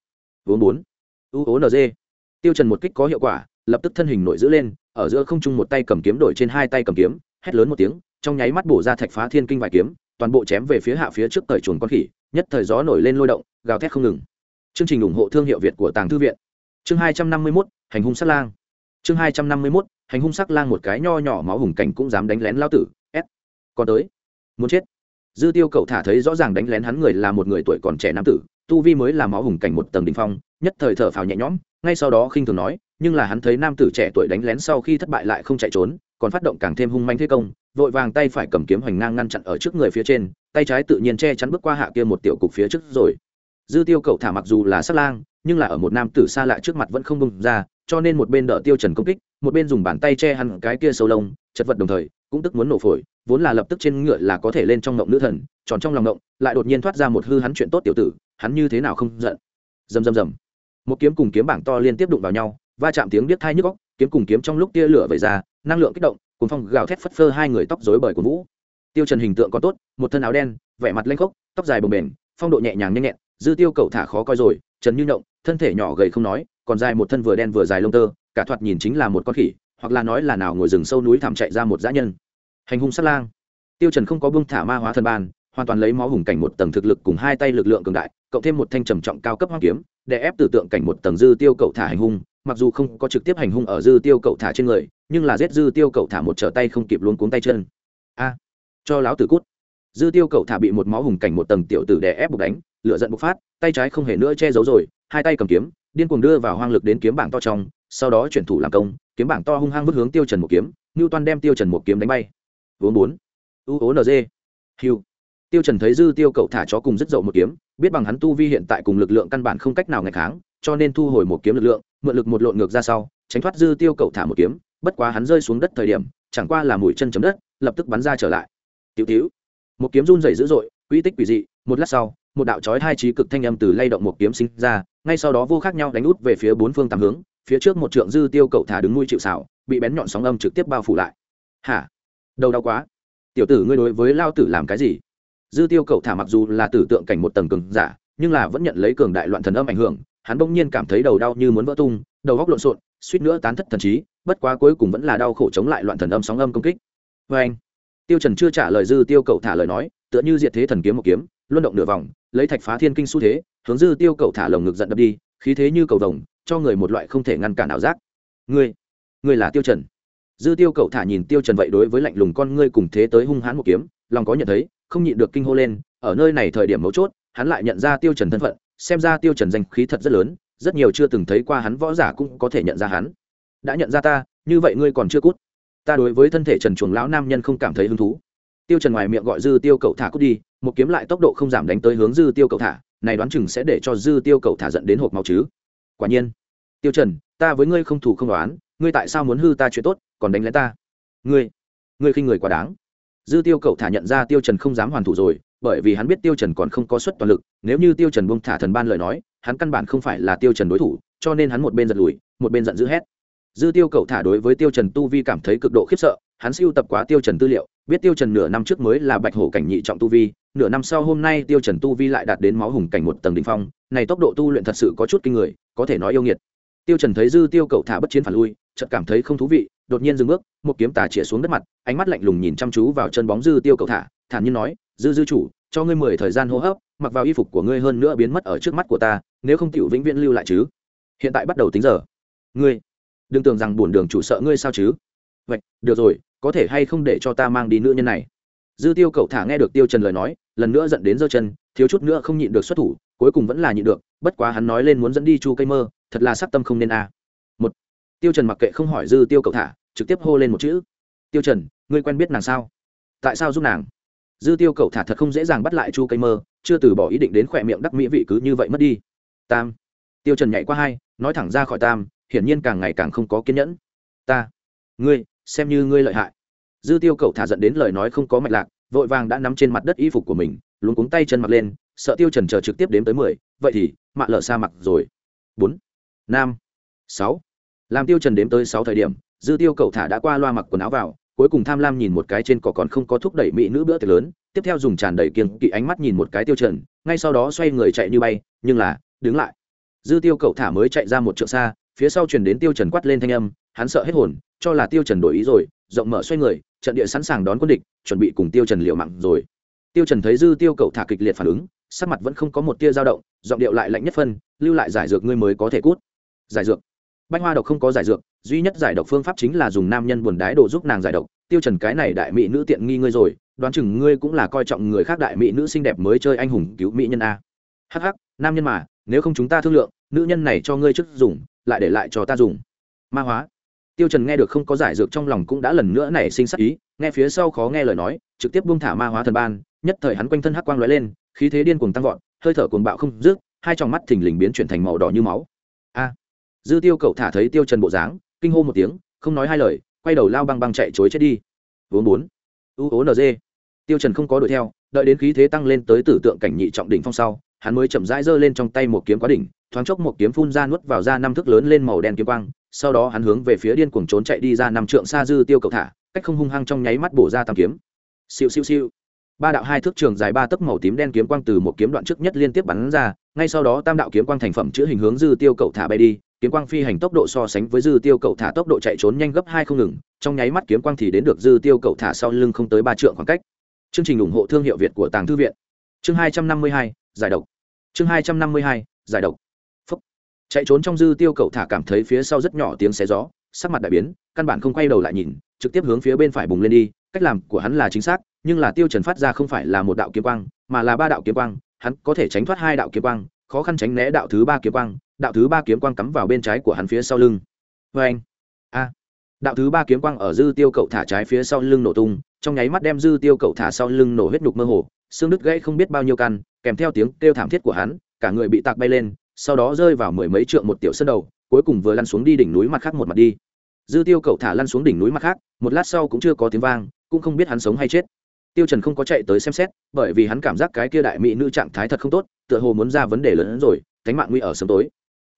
Vốn bốn u ố nz tiêu trần một kích có hiệu quả lập tức thân hình nổi giữ lên ở giữa không trung một tay cầm kiếm đổi trên hai tay cầm kiếm hét lớn một tiếng trong nháy mắt bổ ra thạch phá thiên kinh vài kiếm toàn bộ chém về phía hạ phía trước thời chuồn con khỉ nhất thời gió nổi lên lôi động gào thét không ngừng. Chương trình ủng hộ thương hiệu việt của tàng thư viện. Chương hai trăm năm mươi 251, hành hung sát lang. Chương hai trăm năm mươi 251, hành hung sắc lang một cái nho nhỏ máu hùng cảnh cũng dám đánh lén lao tử còn tới. Muốn chết. Dư tiêu cậu thả thấy rõ ràng đánh lén hắn người là một người tuổi còn trẻ nam tử, tu vi mới là máu hùng cảnh một tầng đ ỉ n h phong, nhất thời thở phào nhẹ nhõm, ngay sau đó khinh thường nói, nhưng là hắn thấy nam tử trẻ tuổi đánh lén sau khi thất bại lại không chạy trốn, còn phát động càng thêm hung manh thế công, vội vàng tay phải cầm kiếm hoành ngang ngăn chặn ở trước người phía trên, tay trái tự nhiên che chắn bước qua hạ kia một tiểu cục phía trước rồi. Dư tiêu cậu thả mặc dù là sát lang, nhưng là ở một nam tử xa lạ trước mặt vẫn không bung ra, cho nên một bên đỡ tiêu trần công kích, một bên dùng bàn tay che hẳn cái kia sâu lông, chật vật đồng thời, cũng tức muốn nổ phổi vốn là lập tức trên ngựa là có thể lên trong ngộng nữ thần, tròn trong lòng ngộng, lại đột nhiên thoát ra một hư hắn chuyện tốt tiểu tử, hắn như thế nào không giận. Rầm rầm rầm. Một kiếm cùng kiếm bảng to liên tiếp đụng vào nhau, va chạm tiếng biết thai nhức góc kiếm cùng kiếm trong lúc tia lửa vẩy ra, năng lượng kích động cùng phong gào thét phất phơ hai người tóc rối bời của vũ. Tiêu trần hình tượng có tốt, một thân áo đen, vẻ mặt lanh khốc, tóc dài bồng bềnh, phong độ nhẹ nhàng nhanh nhẹn, dư tiêu cầu thả khó coi rồi, trần như động thân thể nhỏ gầy không nói, còn dài một thân vừa đen vừa dài lông tơ, cả thoạt nhìn chính là một con khỉ, hoặc là nói là nào ngồi rừng sâu núi thảm chạy ra một dã nhân hành hung sát lang. Tiêu trần không có buông thả ma hóa thần ban hoàn toàn lấy máu hùng cảnh một tầng thực lực cùng hai tay lực lượng cường đại, cộng thêm một thanh trầm trọng cao cấp hoang kiếm, để ép tử tượng cảnh một tầng dư tiêu cậu thả hành hung, mặc dù không có trực tiếp hành hung ở dư tiêu cậu thả trên người, nhưng là giết dư tiêu cậu thả một trở tay không kịp luôn cuống tay chân. A, cho láo tử cút. Dư tiêu cậu thả bị một máu hùng cảnh một tầng tiểu tử đè ép buộc đánh, lửa giận bộc phát, tay trái không hề nữa che giấu rồi, hai tay cầm kiếm, điên cuồng đưa vào hoang lực đến kiếm bảng to trong, sau đó chuyển thủ làm công, kiếm bảng to hung hăng vứt hướng tiêu trần một kiếm ngưu toan đem tiêu trần một kiếm đánh bay vốn bốn. U ố ng hiu tiêu trần thấy dư tiêu cậu thả chó cùng rất dậu một kiếm, biết bằng hắn tu vi hiện tại cùng lực lượng căn bản không cách nào ngày kháng, cho nên thu hồi một kiếm lực lượng, mượn lực một lộn ngược ra sau, tránh thoát dư tiêu cậu thả một kiếm, bất quá hắn rơi xuống đất thời điểm, chẳng qua là mũi chân chấm đất, lập tức bắn ra trở lại. Tiểu tiểu một kiếm run rẩy dữ dội uy tích quỷ dị, một lát sau, một đạo chói hai trí cực thanh âm từ lay động một kiếm sinh ra, ngay sau đó vô khác nhau đánh út về phía bốn phương tám hướng, phía trước một trượng dư tiêu cậu thả đứng nuôi chịu xảo, bị bén nhọn sóng âm trực tiếp bao phủ lại. Hả? Đầu đau quá. Tiểu tử ngươi đối với lao tử làm cái gì? Dư tiêu cậu thả mặc dù là tử tượng cảnh một tầng cường giả, nhưng là vẫn nhận lấy cường đại loạn thần âm ảnh hưởng, hắn bỗng nhiên cảm thấy đầu đau như muốn vỡ tung, đầu góc lộn xộn, suýt nữa tán thất thần trí, bất quá cuối cùng vẫn là đau khổ chống lại loạn thần âm sóng âm công kích. Vê anh tiêu trần chưa trả lời dư tiêu cậu thả lời nói, tựa như diệt thế thần kiếm một kiếm, luân động nửa vòng, lấy thạch phá thiên kinh xu thế, hướng dư tiêu cậu thả lồng ngực giận đập đi, khí thế như cầu vồng, cho người một loại không thể ngăn cản ảo giác. Ngươi ngươi là tiêu trần dư tiêu cậu thả nhìn tiêu trần vậy đối với lạnh lùng con ngươi cùng thế tới hung hãn một kiếm, lòng có nhận thấy, không nhịn được kinh hô lên, ở nơi này thời điểm mấu chốt, hắn lại nhận ra tiêu trần thân phận, xem ra tiêu trần danh khí thật rất lớn, rất nhiều chưa từng thấy qua hắn võ giả cũng có thể nhận ra hắn. Đã nhận ra ta, như vậy ngươi còn chưa cút. Ta đối với thân thể trần chuồng lão nam nhân không cảm thấy hứng thú. Tiêu trần ngoài miệng gọi dư tiêu cậu thả cút đi, một kiếm lại tốc độ không giảm đánh tới hướng dư tiêu cậu thả, này đoán chừng sẽ để cho dư tiêu cậu thả giận đến hộp máu chứ. Quả nhiên, tiêu trần, ta với ngươi không thủ không đoán ngươi tại sao muốn hư ta chuyện tốt, còn đánh lén ta? Ngươi ngươi khinh người quá đáng. Dư tiêu cậu thả nhận ra tiêu trần không dám hoàn thủ rồi, bởi vì hắn biết tiêu trần còn không có suất toàn lực, nếu như tiêu trần buông thả thần ban lời nói, hắn căn bản không phải là tiêu trần đối thủ, cho nên hắn một bên giật lùi, một bên giận dữ hét. Dư tiêu cậu thả đối với tiêu trần tu vi cảm thấy cực độ khiếp sợ, hắn siêu tập quá tiêu trần tư liệu, biết tiêu trần nửa năm trước mới là bạch hổ cảnh nhị trọng tu vi, nửa năm sau hôm nay tiêu trần tu vi lại đạt đến máu hùng cảnh một tầng đỉnh phong, này tốc độ tu luyện thật sự có chút kinh người, có thể nói yêu nghiệt tiêu trần thấy dư tiêu cậu thả bất chiến phản lui, chợt cảm thấy không thú vị, đột nhiên dừng bước, một kiếm tà chĩa xuống đất mặt, ánh mắt lạnh lùng nhìn chăm chú vào chân bóng dư tiêu cậu thả, thản nhiên nói, dư dư chủ, cho ngươi mười thời gian hô hấp, mặc vào y phục của ngươi hơn nữa biến mất ở trước mắt của ta, nếu không tiểu vĩnh viễn lưu lại chứ. Hiện tại bắt đầu tính giờ. Ngươi, đừng tưởng rằng buồn đường chủ sợ ngươi sao chứ. Vậy được rồi, có thể hay không để cho ta mang đi nữ nhân này? Dư tiêu cậu thả nghe được tiêu trần lời nói, lần nữa giận đến giơ chân, thiếu chút nữa không nhịn được xuất thủ, cuối cùng vẫn là nhịn được, bất quá hắn nói lên muốn dẫn đi chu cây mơ thật là sắc tâm không nên a. À. một, tiêu trần mặc kệ không hỏi dư tiêu cậu thả, trực tiếp hô lên một chữ. Tiêu trần, ngươi quen biết nàng sao? Tại sao giúp nàng? Dư tiêu cậu thả thật không dễ dàng bắt lại chu cây mơ, chưa từ bỏ ý định đến khỏe miệng đắc mỹ vị cứ như vậy mất đi. Tam, tiêu trần nhảy qua hai, nói thẳng ra khỏi tam, hiển nhiên càng ngày càng không có kiên nhẫn. Ta, ngươi, xem như ngươi lợi hại. Dư tiêu cậu thả giận đến lời nói không có mạch lạc, vội vàng đã nắm trên mặt đất y phục của mình, luống cuống tay chân mặc lên, sợ tiêu trần chờ trực tiếp đếm tới mười, vậy thì, mạ lở xa mặc rồi. Bốn Nam. Sáu. Làm tiêu trần đếm tới sáu thời điểm, dư tiêu cậu thả đã qua loa mặc quần áo vào, cuối cùng tham lam nhìn một cái trên cỏ còn không có thúc đẩy mỹ nữ bữa tiệc lớn, tiếp theo dùng tràn đầy kiêng kỵ ánh mắt nhìn một cái tiêu trần, ngay sau đó xoay người chạy như bay, nhưng là, đứng lại. Dư tiêu cậu thả mới chạy ra một trượng xa, phía sau truyền đến tiêu trần quát lên thanh âm, hắn sợ hết hồn, cho là tiêu trần đổi ý rồi, rộng mở xoay người, trận địa sẵn sàng đón quân địch, chuẩn bị cùng tiêu trần liều mạng rồi. Tiêu trần thấy dư tiêu cậu thả kịch liệt phản ứng, sắc mặt vẫn không có một tia dao động, giọng điệu lại lạnh nhất phân, lưu lại giải dược ngươi mới có thể cút giải dược. Bách hoa độc không có giải dược, duy nhất giải độc phương pháp chính là dùng nam nhân buồn đái đồ giúp nàng giải độc. Tiêu trần cái này đại mỹ nữ tiện nghi ngươi rồi, đoán chừng ngươi cũng là coi trọng người khác đại mỹ nữ xinh đẹp mới chơi anh hùng cứu mỹ nhân a. Hắc hắc, nam nhân mà, nếu không chúng ta thương lượng, nữ nhân này cho ngươi trước dùng, lại để lại cho ta dùng. Ma hóa. Tiêu trần nghe được không có giải dược trong lòng cũng đã lần nữa nảy sinh sắc ý, nghe phía sau khó nghe lời nói, trực tiếp buông thả ma hóa thần ban, nhất thời hắn quanh thân hắc quang lóe lên, khí thế điên cuồng tăng vọt, hơi thở cuồng bạo không dứt, hai tròng mắt thình lình biến chuyển thành màu đỏ như máu. A dư tiêu cậu thả thấy tiêu trần bộ dáng, kinh hô một tiếng, không nói hai lời, quay đầu lao băng băng chạy chối chết đi. Vốn bốn u ố nz tiêu trần không có đuổi theo, đợi đến khí thế tăng lên tới tử tượng cảnh nhị trọng đỉnh phong sau, hắn mới chậm rãi giơ lên trong tay một kiếm quá đỉnh, thoáng chốc một kiếm phun ra nuốt vào ra năm thước lớn lên màu đen kiếm quang, sau đó hắn hướng về phía điên cuồng trốn chạy đi ra năm trượng xa dư tiêu cậu thả, cách không hung hăng trong nháy mắt bổ ra tam kiếm. Siêu siêu siêu. Ba đạo hai thước trường dài ba tấc màu tím đen kiếm quang từ một kiếm đoạn trước nhất liên tiếp bắn ra, ngay sau đó tam đạo kiếm quang thành phẩm chữ hình hướng dư tiêu cậu thả bay đi kiếm quang phi hành tốc độ so sánh với dư tiêu cậu thả tốc độ chạy trốn nhanh gấp hai không ngừng, trong nháy mắt kiếm quang thì đến được dư tiêu cậu thả sau lưng không tới ba trượng khoảng cách. Chương trình ủng hộ thương hiệu việt của tàng thư viện. Chương hai trăm năm mươi hai, giải độc. Chương hai trăm năm mươi hai, giải độc. Phúc. chạy trốn trong dư tiêu cậu thả cảm thấy phía sau rất nhỏ tiếng xé gió, sắc mặt đại biến, căn bản không quay đầu lại nhìn, trực tiếp hướng phía bên phải bùng lên đi. Cách làm của hắn là chính xác, nhưng là tiêu trần phát ra không phải là một đạo kiếm quang, mà là ba đạo kiếm quang, hắn có thể tránh thoát hai đạo kiếm quang, khó khăn tránh né đạo thứ ba kiếm quang đạo thứ ba kiếm quang cắm vào bên trái của hắn phía sau lưng. Vê anh. A. Đạo thứ ba kiếm quang ở dư tiêu cậu thả trái phía sau lưng nổ tung, trong nháy mắt đem dư tiêu cậu thả sau lưng nổ huyết nhục mơ hồ, xương đứt gãy không biết bao nhiêu căn, kèm theo tiếng kêu thảm thiết của hắn, cả người bị tạc bay lên, sau đó rơi vào mười mấy trượng một tiểu sân đầu, cuối cùng vừa lăn xuống đi đỉnh núi mặt khác một mặt đi. Dư tiêu cậu thả lăn xuống đỉnh núi mặt khác, một lát sau cũng chưa có tiếng vang, cũng không biết hắn sống hay chết. Tiêu trần không có chạy tới xem xét, bởi vì hắn cảm giác cái kia đại mỹ nữ trạng thái thật không tốt, tựa hồ muốn ra vấn đề lớn hơn rồi cánh mạng nguy ở sớm tối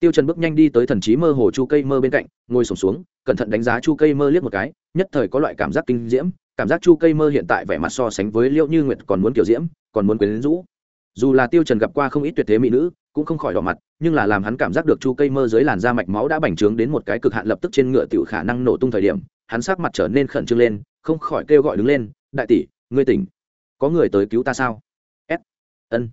tiêu trần bước nhanh đi tới thần trí mơ hồ chu cây mơ bên cạnh, ngồi sồn xuống, cẩn thận đánh giá chu cây mơ liếc một cái, nhất thời có loại cảm giác kinh diễm, cảm giác chu cây mơ hiện tại vẻ mặt so sánh với liễu như nguyệt còn muốn kiểu diễm, còn muốn quyến rũ. Dù là tiêu trần gặp qua không ít tuyệt thế mỹ nữ, cũng không khỏi đỏ mặt, nhưng là làm hắn cảm giác được chu cây mơ dưới làn da mạch máu đã bành trướng đến một cái cực hạn lập tức trên ngựa tiểu khả năng nổ tung thời điểm, hắn sắc mặt trở nên khẩn trương lên, không khỏi kêu gọi đứng lên, đại tỷ, ngươi tỉnh. Có người tới cứu ta sao? S. Ân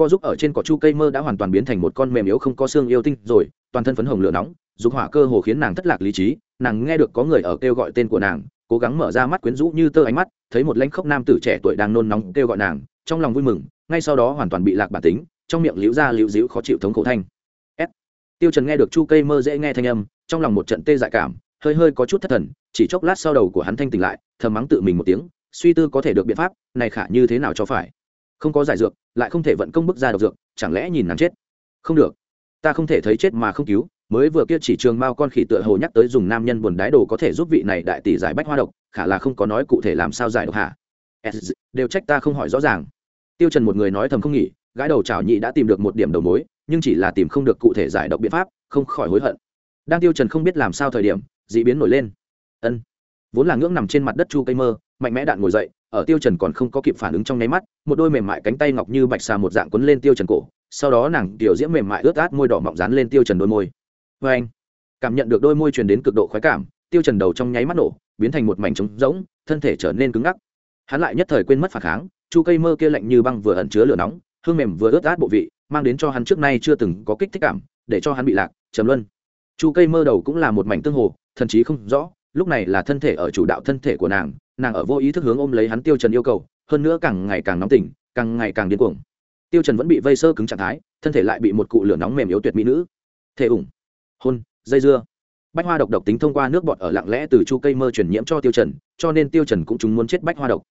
co giúp ở trên cỏ chu cây mơ đã hoàn toàn biến thành một con mềm yếu không có xương yêu tinh rồi, toàn thân phấn hồng lửa nóng, dục hỏa cơ hồ khiến nàng thất lạc lý trí, nàng nghe được có người ở kêu gọi tên của nàng, cố gắng mở ra mắt quyến rũ như tơ ánh mắt, thấy một lãnh khốc nam tử trẻ tuổi đang nôn nóng kêu gọi nàng, trong lòng vui mừng, ngay sau đó hoàn toàn bị lạc bản tính, trong miệng liễu ra liễu dĩu khó chịu thống khổ thanh. S. Tiêu trần nghe được chu cây mơ dễ nghe thanh âm, trong lòng một trận tê dại cảm, hơi hơi có chút thất thần, chỉ chốc lát sau đầu của hắn thanh tỉnh lại, thầm mắng tự mình một tiếng, suy tư có thể được biện pháp, này khả như thế nào cho phải không có giải dược, lại không thể vận công bức ra độc dược, chẳng lẽ nhìn nàng chết? Không được. Ta không thể thấy chết mà không cứu. Mới vừa kia chỉ trường mao con khỉ tựa hồ nhắc tới dùng nam nhân buồn đái đồ có thể giúp vị này đại tỷ giải bách hoa độc, khả là không có nói cụ thể làm sao giải độc hả? Đều trách ta không hỏi rõ ràng. Tiêu trần một người nói thầm không nghỉ gái đầu chảo nhị đã tìm được một điểm đầu mối, nhưng chỉ là tìm không được cụ thể giải độc biện pháp, không khỏi hối hận. Đang tiêu trần không biết làm sao thời điểm, dị biến nổi lên. Ân. Vốn là ngưỡng nằm trên mặt đất chu cây mơ, mạnh mẽ đạn ngồi dậy ở tiêu trần còn không có kịp phản ứng trong nháy mắt, một đôi mềm mại cánh tay ngọc như bạch xà một dạng quấn lên tiêu trần cổ, sau đó nàng tiểu diễm mềm mại ướt át môi đỏ mọng dán lên tiêu trần đôi môi. Với anh, cảm nhận được đôi môi truyền đến cực độ khoái cảm, tiêu trần đầu trong nháy mắt nổ, biến thành một mảnh trống rỗng, thân thể trở nên cứng ngắc. Hắn lại nhất thời quên mất phản kháng, chu cây mơ kia lạnh như băng vừa ẩn chứa lửa nóng, hương mềm vừa ướt át bộ vị, mang đến cho hắn trước nay chưa từng có kích thích cảm, để cho hắn bị lạc, trầm luân. Chu cây mơ đầu cũng là một mảnh tương hồ, thần trí không rõ, lúc này là thân thể ở chủ đạo thân thể của nàng nàng ở vô ý thức hướng ôm lấy hắn tiêu trần yêu cầu, hơn nữa càng ngày càng nóng tỉnh càng ngày càng điên cuồng. Tiêu trần vẫn bị vây sơ cứng trạng thái, thân thể lại bị một cụ lửa nóng mềm yếu tuyệt mỹ nữ. Thể ủng. Hôn, dây dưa. Bách hoa độc độc tính thông qua nước bọt ở lặng lẽ từ chu cây mơ truyền nhiễm cho tiêu trần, cho nên tiêu trần cũng chúng muốn chết bách hoa độc.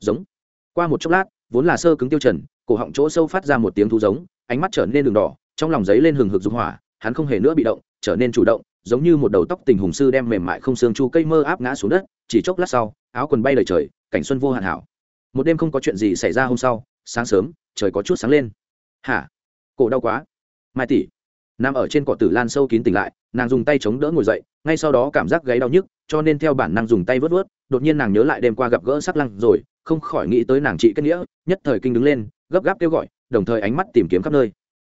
Giống. Qua một chốc lát, vốn là sơ cứng tiêu trần, cổ họng chỗ sâu phát ra một tiếng thú giống, ánh mắt trở nên đường đỏ, trong lòng giấy lên hừng hực dục hỏa, hắn không hề nữa bị động, trở nên chủ động, giống như một đầu tóc tình hùng sư đem mềm mại không xương chu cây mơ áp ngã xuống đất, chỉ chốc lát sau áo quần bay lời trời, cảnh xuân vô hạn hảo. Một đêm không có chuyện gì xảy ra hôm sau, sáng sớm, trời có chút sáng lên. Hả? Cổ đau quá. Mai tỷ. Nằm ở trên cỏ tử lan sâu kín tỉnh lại, nàng dùng tay chống đỡ ngồi dậy, ngay sau đó cảm giác gáy đau nhức, cho nên theo bản năng dùng tay vớt vớt, đột nhiên nàng nhớ lại đêm qua gặp gỡ sắc lăng rồi, không khỏi nghĩ tới nàng chị kết nghĩa, nhất thời kinh đứng lên, gấp gáp kêu gọi, đồng thời ánh mắt tìm kiếm khắp nơi.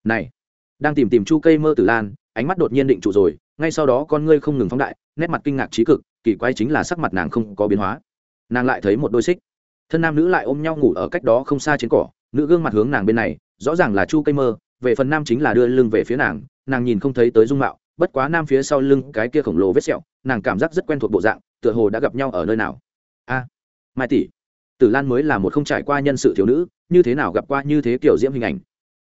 Này! Đang tìm tìm chu cây mơ tử lan, ánh mắt đột nhiên định trụ rồi, ngay sau đó con ngươi không ngừng phóng đại, nét mặt kinh ngạc trí cực kỳ quái chính là sắc mặt nàng không có biến hóa. Nàng lại thấy một đôi xích. Thân nam nữ lại ôm nhau ngủ ở cách đó không xa trên cỏ, nữ gương mặt hướng nàng bên này, rõ ràng là chu cây mơ, về phần nam chính là đưa lưng về phía nàng nàng nhìn không thấy tới dung mạo, bất quá nam phía sau lưng cái kia khổng lồ vết sẹo, nàng cảm giác rất quen thuộc bộ dạng, tựa hồ đã gặp nhau ở nơi nào. A, mai tỷ, tử lan mới là một không trải qua nhân sự thiếu nữ, như thế nào gặp qua như thế kiểu diễm hình ảnh?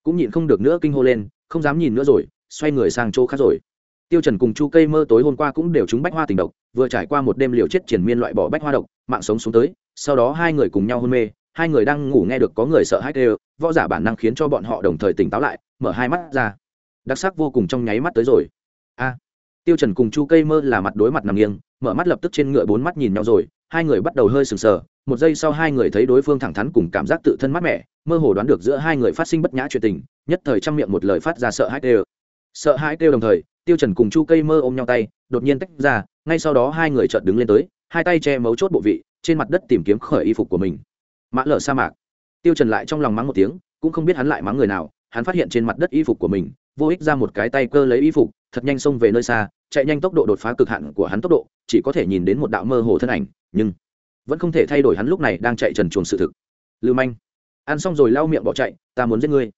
Cũng nhịn không được nữa kinh hô lên, không dám nhìn nữa rồi, xoay người sang chỗ khác rồi tiêu trần cùng chu cây mơ tối hôm qua cũng đều trúng bách hoa tình độc, vừa trải qua một đêm liều chết triển miên loại bỏ bách hoa độc, mạng sống xuống tới, sau đó hai người cùng nhau hôn mê, hai người đang ngủ nghe được có người sợ hãi kêu, võ giả bản năng khiến cho bọn họ đồng thời tỉnh táo lại, mở hai mắt ra. Đặc sắc vô cùng trong nháy mắt tới rồi. A! Tiêu trần cùng chu cây mơ là mặt đối mặt nằm nghiêng, mở mắt lập tức trên ngựa bốn mắt nhìn nhau rồi, hai người bắt đầu hơi sừng sờ, một giây sau hai người thấy đối phương thẳng thắn cùng cảm giác tự thân mát mẻ, mơ hồ đoán được giữa hai người phát sinh bất nhã chuyện tình, nhất thời trong miệng một lời phát ra sợ hãi kêu. Sợ hãi kêu đồng thời tiêu trần cùng chu cây mơ ôm nhau tay, đột nhiên tách ra, ngay sau đó hai người chợt đứng lên tới, hai tay che mấu chốt bộ vị, trên mặt đất tìm kiếm khởi y phục của mình. Mã lở sa mạc. Tiêu trần lại trong lòng mắng một tiếng, cũng không biết hắn lại mắng người nào, hắn phát hiện trên mặt đất y phục của mình, vô ích ra một cái tay cơ lấy y phục, thật nhanh xông về nơi xa, chạy nhanh tốc độ đột phá cực hạn của hắn tốc độ, chỉ có thể nhìn đến một đạo mơ hồ thân ảnh, nhưng vẫn không thể thay đổi hắn lúc này đang chạy trần chuồng sự thực. Lưu manh. Ăn xong rồi lau miệng bỏ chạy, ta muốn giết ngươi.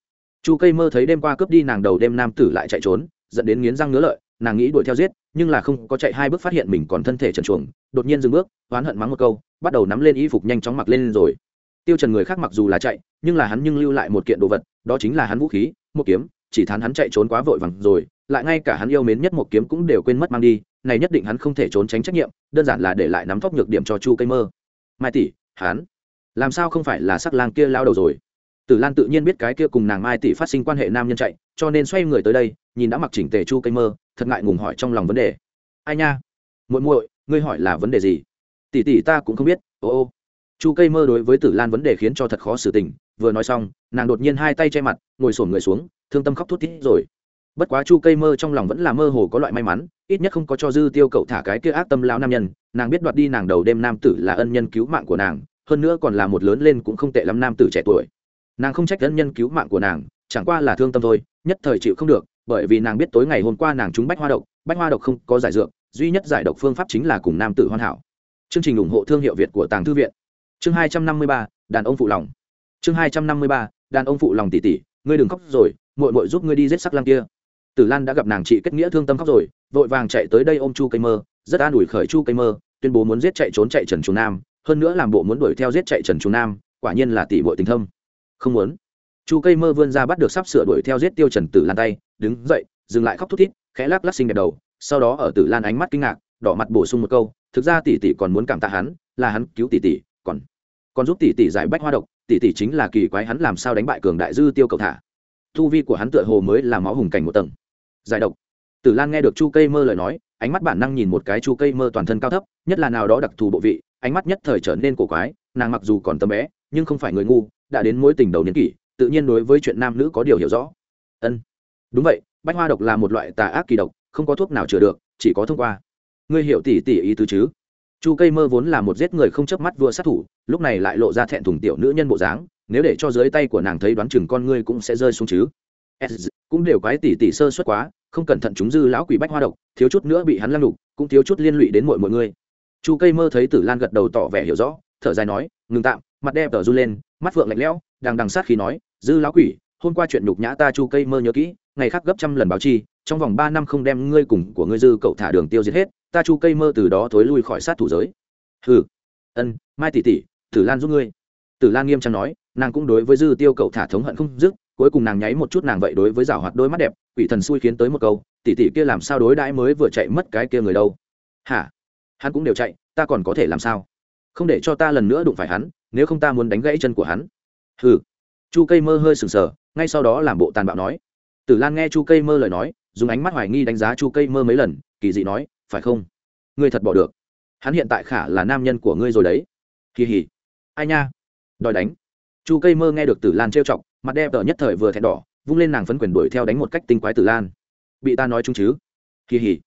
Chu cây mơ thấy đêm qua cướp đi nàng đầu đêm nam tử lại chạy trốn dẫn đến nghiến răng ngứa lợi, nàng nghĩ đuổi theo giết, nhưng là không có chạy hai bước phát hiện mình còn thân thể trần chuồng đột nhiên dừng bước, oán hận mắng một câu, bắt đầu nắm lên y phục nhanh chóng mặc lên rồi. Tiêu trần người khác mặc dù là chạy, nhưng là hắn nhưng lưu lại một kiện đồ vật, đó chính là hắn vũ khí, một kiếm, chỉ thán hắn chạy trốn quá vội vàng rồi, lại ngay cả hắn yêu mến nhất một kiếm cũng đều quên mất mang đi, này nhất định hắn không thể trốn tránh trách nhiệm, đơn giản là để lại nắm thóc nhược điểm cho chu cây mơ. Mai tỷ, hắn, làm sao không phải là sắc lang kia lao đầu rồi? Tử lan tự nhiên biết cái kia cùng nàng mai tỷ phát sinh quan hệ nam nhân chạy, cho nên xoay người tới đây, nhìn đã mặc chỉnh tề chu cây mơ, thật ngại ngùng hỏi trong lòng vấn đề. Ai nha? Muội muội, ngươi hỏi là vấn đề gì? Tỷ tỷ ta cũng không biết, ô ô. Chu cây mơ đối với tử lan vấn đề khiến cho thật khó xử tình, vừa nói xong, nàng đột nhiên hai tay che mặt, ngồi sổm người xuống, thương tâm khóc thút thít rồi. Bất quá chu cây mơ trong lòng vẫn là mơ hồ có loại may mắn, ít nhất không có cho dư tiêu cậu thả cái kia ác tâm lão nam nhân, nàng biết đoạt đi nàng đầu đêm nam tử là ân nhân cứu mạng của nàng, hơn nữa còn là một lớn lên cũng không tệ lắm nam tử trẻ tuổi nàng không trách thân nhân cứu mạng của nàng, chẳng qua là thương tâm thôi, nhất thời chịu không được, bởi vì nàng biết tối ngày hôm qua nàng trúng bách hoa độc, bách hoa độc không có giải dược, duy nhất giải độc phương pháp chính là cùng nam tử hoàn hảo. Chương trình ủng hộ thương hiệu việt của tàng thư viện. Chương hai trăm năm mươi ba, đàn ông phụ lòng. Chương hai trăm năm mươi ba, đàn ông phụ lòng tỷ tỷ ngươi đừng khóc rồi, muội muội giúp ngươi đi giết sắc lang kia. Tử lan đã gặp nàng chị kết nghĩa thương tâm khóc rồi, vội vàng chạy tới đây ôm chu cây mơ, rất an ủi khởi chu cây mơ, tuyên bố muốn giết chạy trốn chạy trần trung nam, hơn nữa làm bộ muốn đuổi theo giết chạy trần trung nam, quả nhiên là tỷ bội tình thâm không muốn. Chu cây mơ vươn ra bắt được sắp sửa đuổi theo giết tiêu trần tử lan tay, đứng dậy, dừng lại khóc thút thít, khẽ lắc lắc xinh đẹp đầu, sau đó ở tử lan ánh mắt kinh ngạc, đỏ mặt bổ sung một câu, thực ra tỷ tỷ còn muốn cảm tạ hắn, là hắn cứu tỷ tỷ, còn còn giúp tỷ tỷ giải bách hoa độc, tỷ tỷ chính là kỳ quái hắn làm sao đánh bại cường đại dư tiêu cầu thả. Thu vi của hắn tựa hồ mới là máu hùng cảnh một tầng. Giải độc. Tử lan nghe được chu cây mơ lời nói, ánh mắt bản năng nhìn một cái chu cây mơ toàn thân cao thấp, nhất là nào đó đặc thù bộ vị, ánh mắt nhất thời trở nên cổ quái, nàng mặc dù còn tấm bé, nhưng không phải người ngu đã đến mối tình đầu niên kỷ, tự nhiên đối với chuyện nam nữ có điều hiểu rõ. Ân, đúng vậy, bách hoa độc là một loại tà ác kỳ độc, không có thuốc nào chữa được, chỉ có thông qua. Ngươi hiểu tỉ tỉ ý tứ chứ? Chu cây mơ vốn là một giết người không chớp mắt vừa sát thủ, lúc này lại lộ ra thẹn thùng tiểu nữ nhân bộ dáng, nếu để cho dưới tay của nàng thấy đoán chừng con ngươi cũng sẽ rơi xuống chứ. Cũng đều quái tỉ tỉ sơ suất quá, không cẩn thận chúng dư lão quỷ bách hoa độc, thiếu chút nữa bị hắn lăng lục, cũng thiếu chút liên lụy đến mọi mọi người. Chu cây mơ thấy tử lan gật đầu tỏ vẻ hiểu rõ, thở dài nói, ngừng tạm, mặt đe tờ run lên mắt phượng lạnh lẽo, đang đằng sát khi nói, dư lão quỷ, hôm qua chuyện nhục nhã ta chu cây mơ nhớ kỹ, ngày khác gấp trăm lần báo chi, trong vòng ba năm không đem ngươi cùng của ngươi dư cậu thả đường tiêu diệt hết, ta chu cây mơ từ đó thối lui khỏi sát thủ giới. Hừ, ân, mai tỷ tỷ, tử lan giúp ngươi. Tử lan nghiêm trang nói, nàng cũng đối với dư tiêu cậu thả thống hận không dứt, cuối cùng nàng nháy một chút nàng vậy đối với rào hoạt đôi mắt đẹp, quỷ thần xui khiến tới một câu, tỷ tỷ kia làm sao đối đãi mới vừa chạy mất cái kia người đâu? Hả? Hắn cũng đều chạy, ta còn có thể làm sao? Không để cho ta lần nữa đụng phải hắn nếu không ta muốn đánh gãy chân của hắn. Hừ. Chu cây mơ hơi sừng sờ, ngay sau đó làm bộ tàn bạo nói. Tử lan nghe chu cây mơ lời nói, dùng ánh mắt hoài nghi đánh giá chu cây mơ mấy lần, kỳ dị nói, phải không? Ngươi thật bỏ được. Hắn hiện tại khả là nam nhân của ngươi rồi đấy. Kỳ hỉ ai nha? Đòi đánh. Chu cây mơ nghe được tử lan trêu chọc, mặt đẹp tờ nhất thời vừa thẹn đỏ, vung lên nàng phấn quyền đuổi theo đánh một cách tinh quái tử lan. Bị ta nói chung chứ? Kỳ hỉ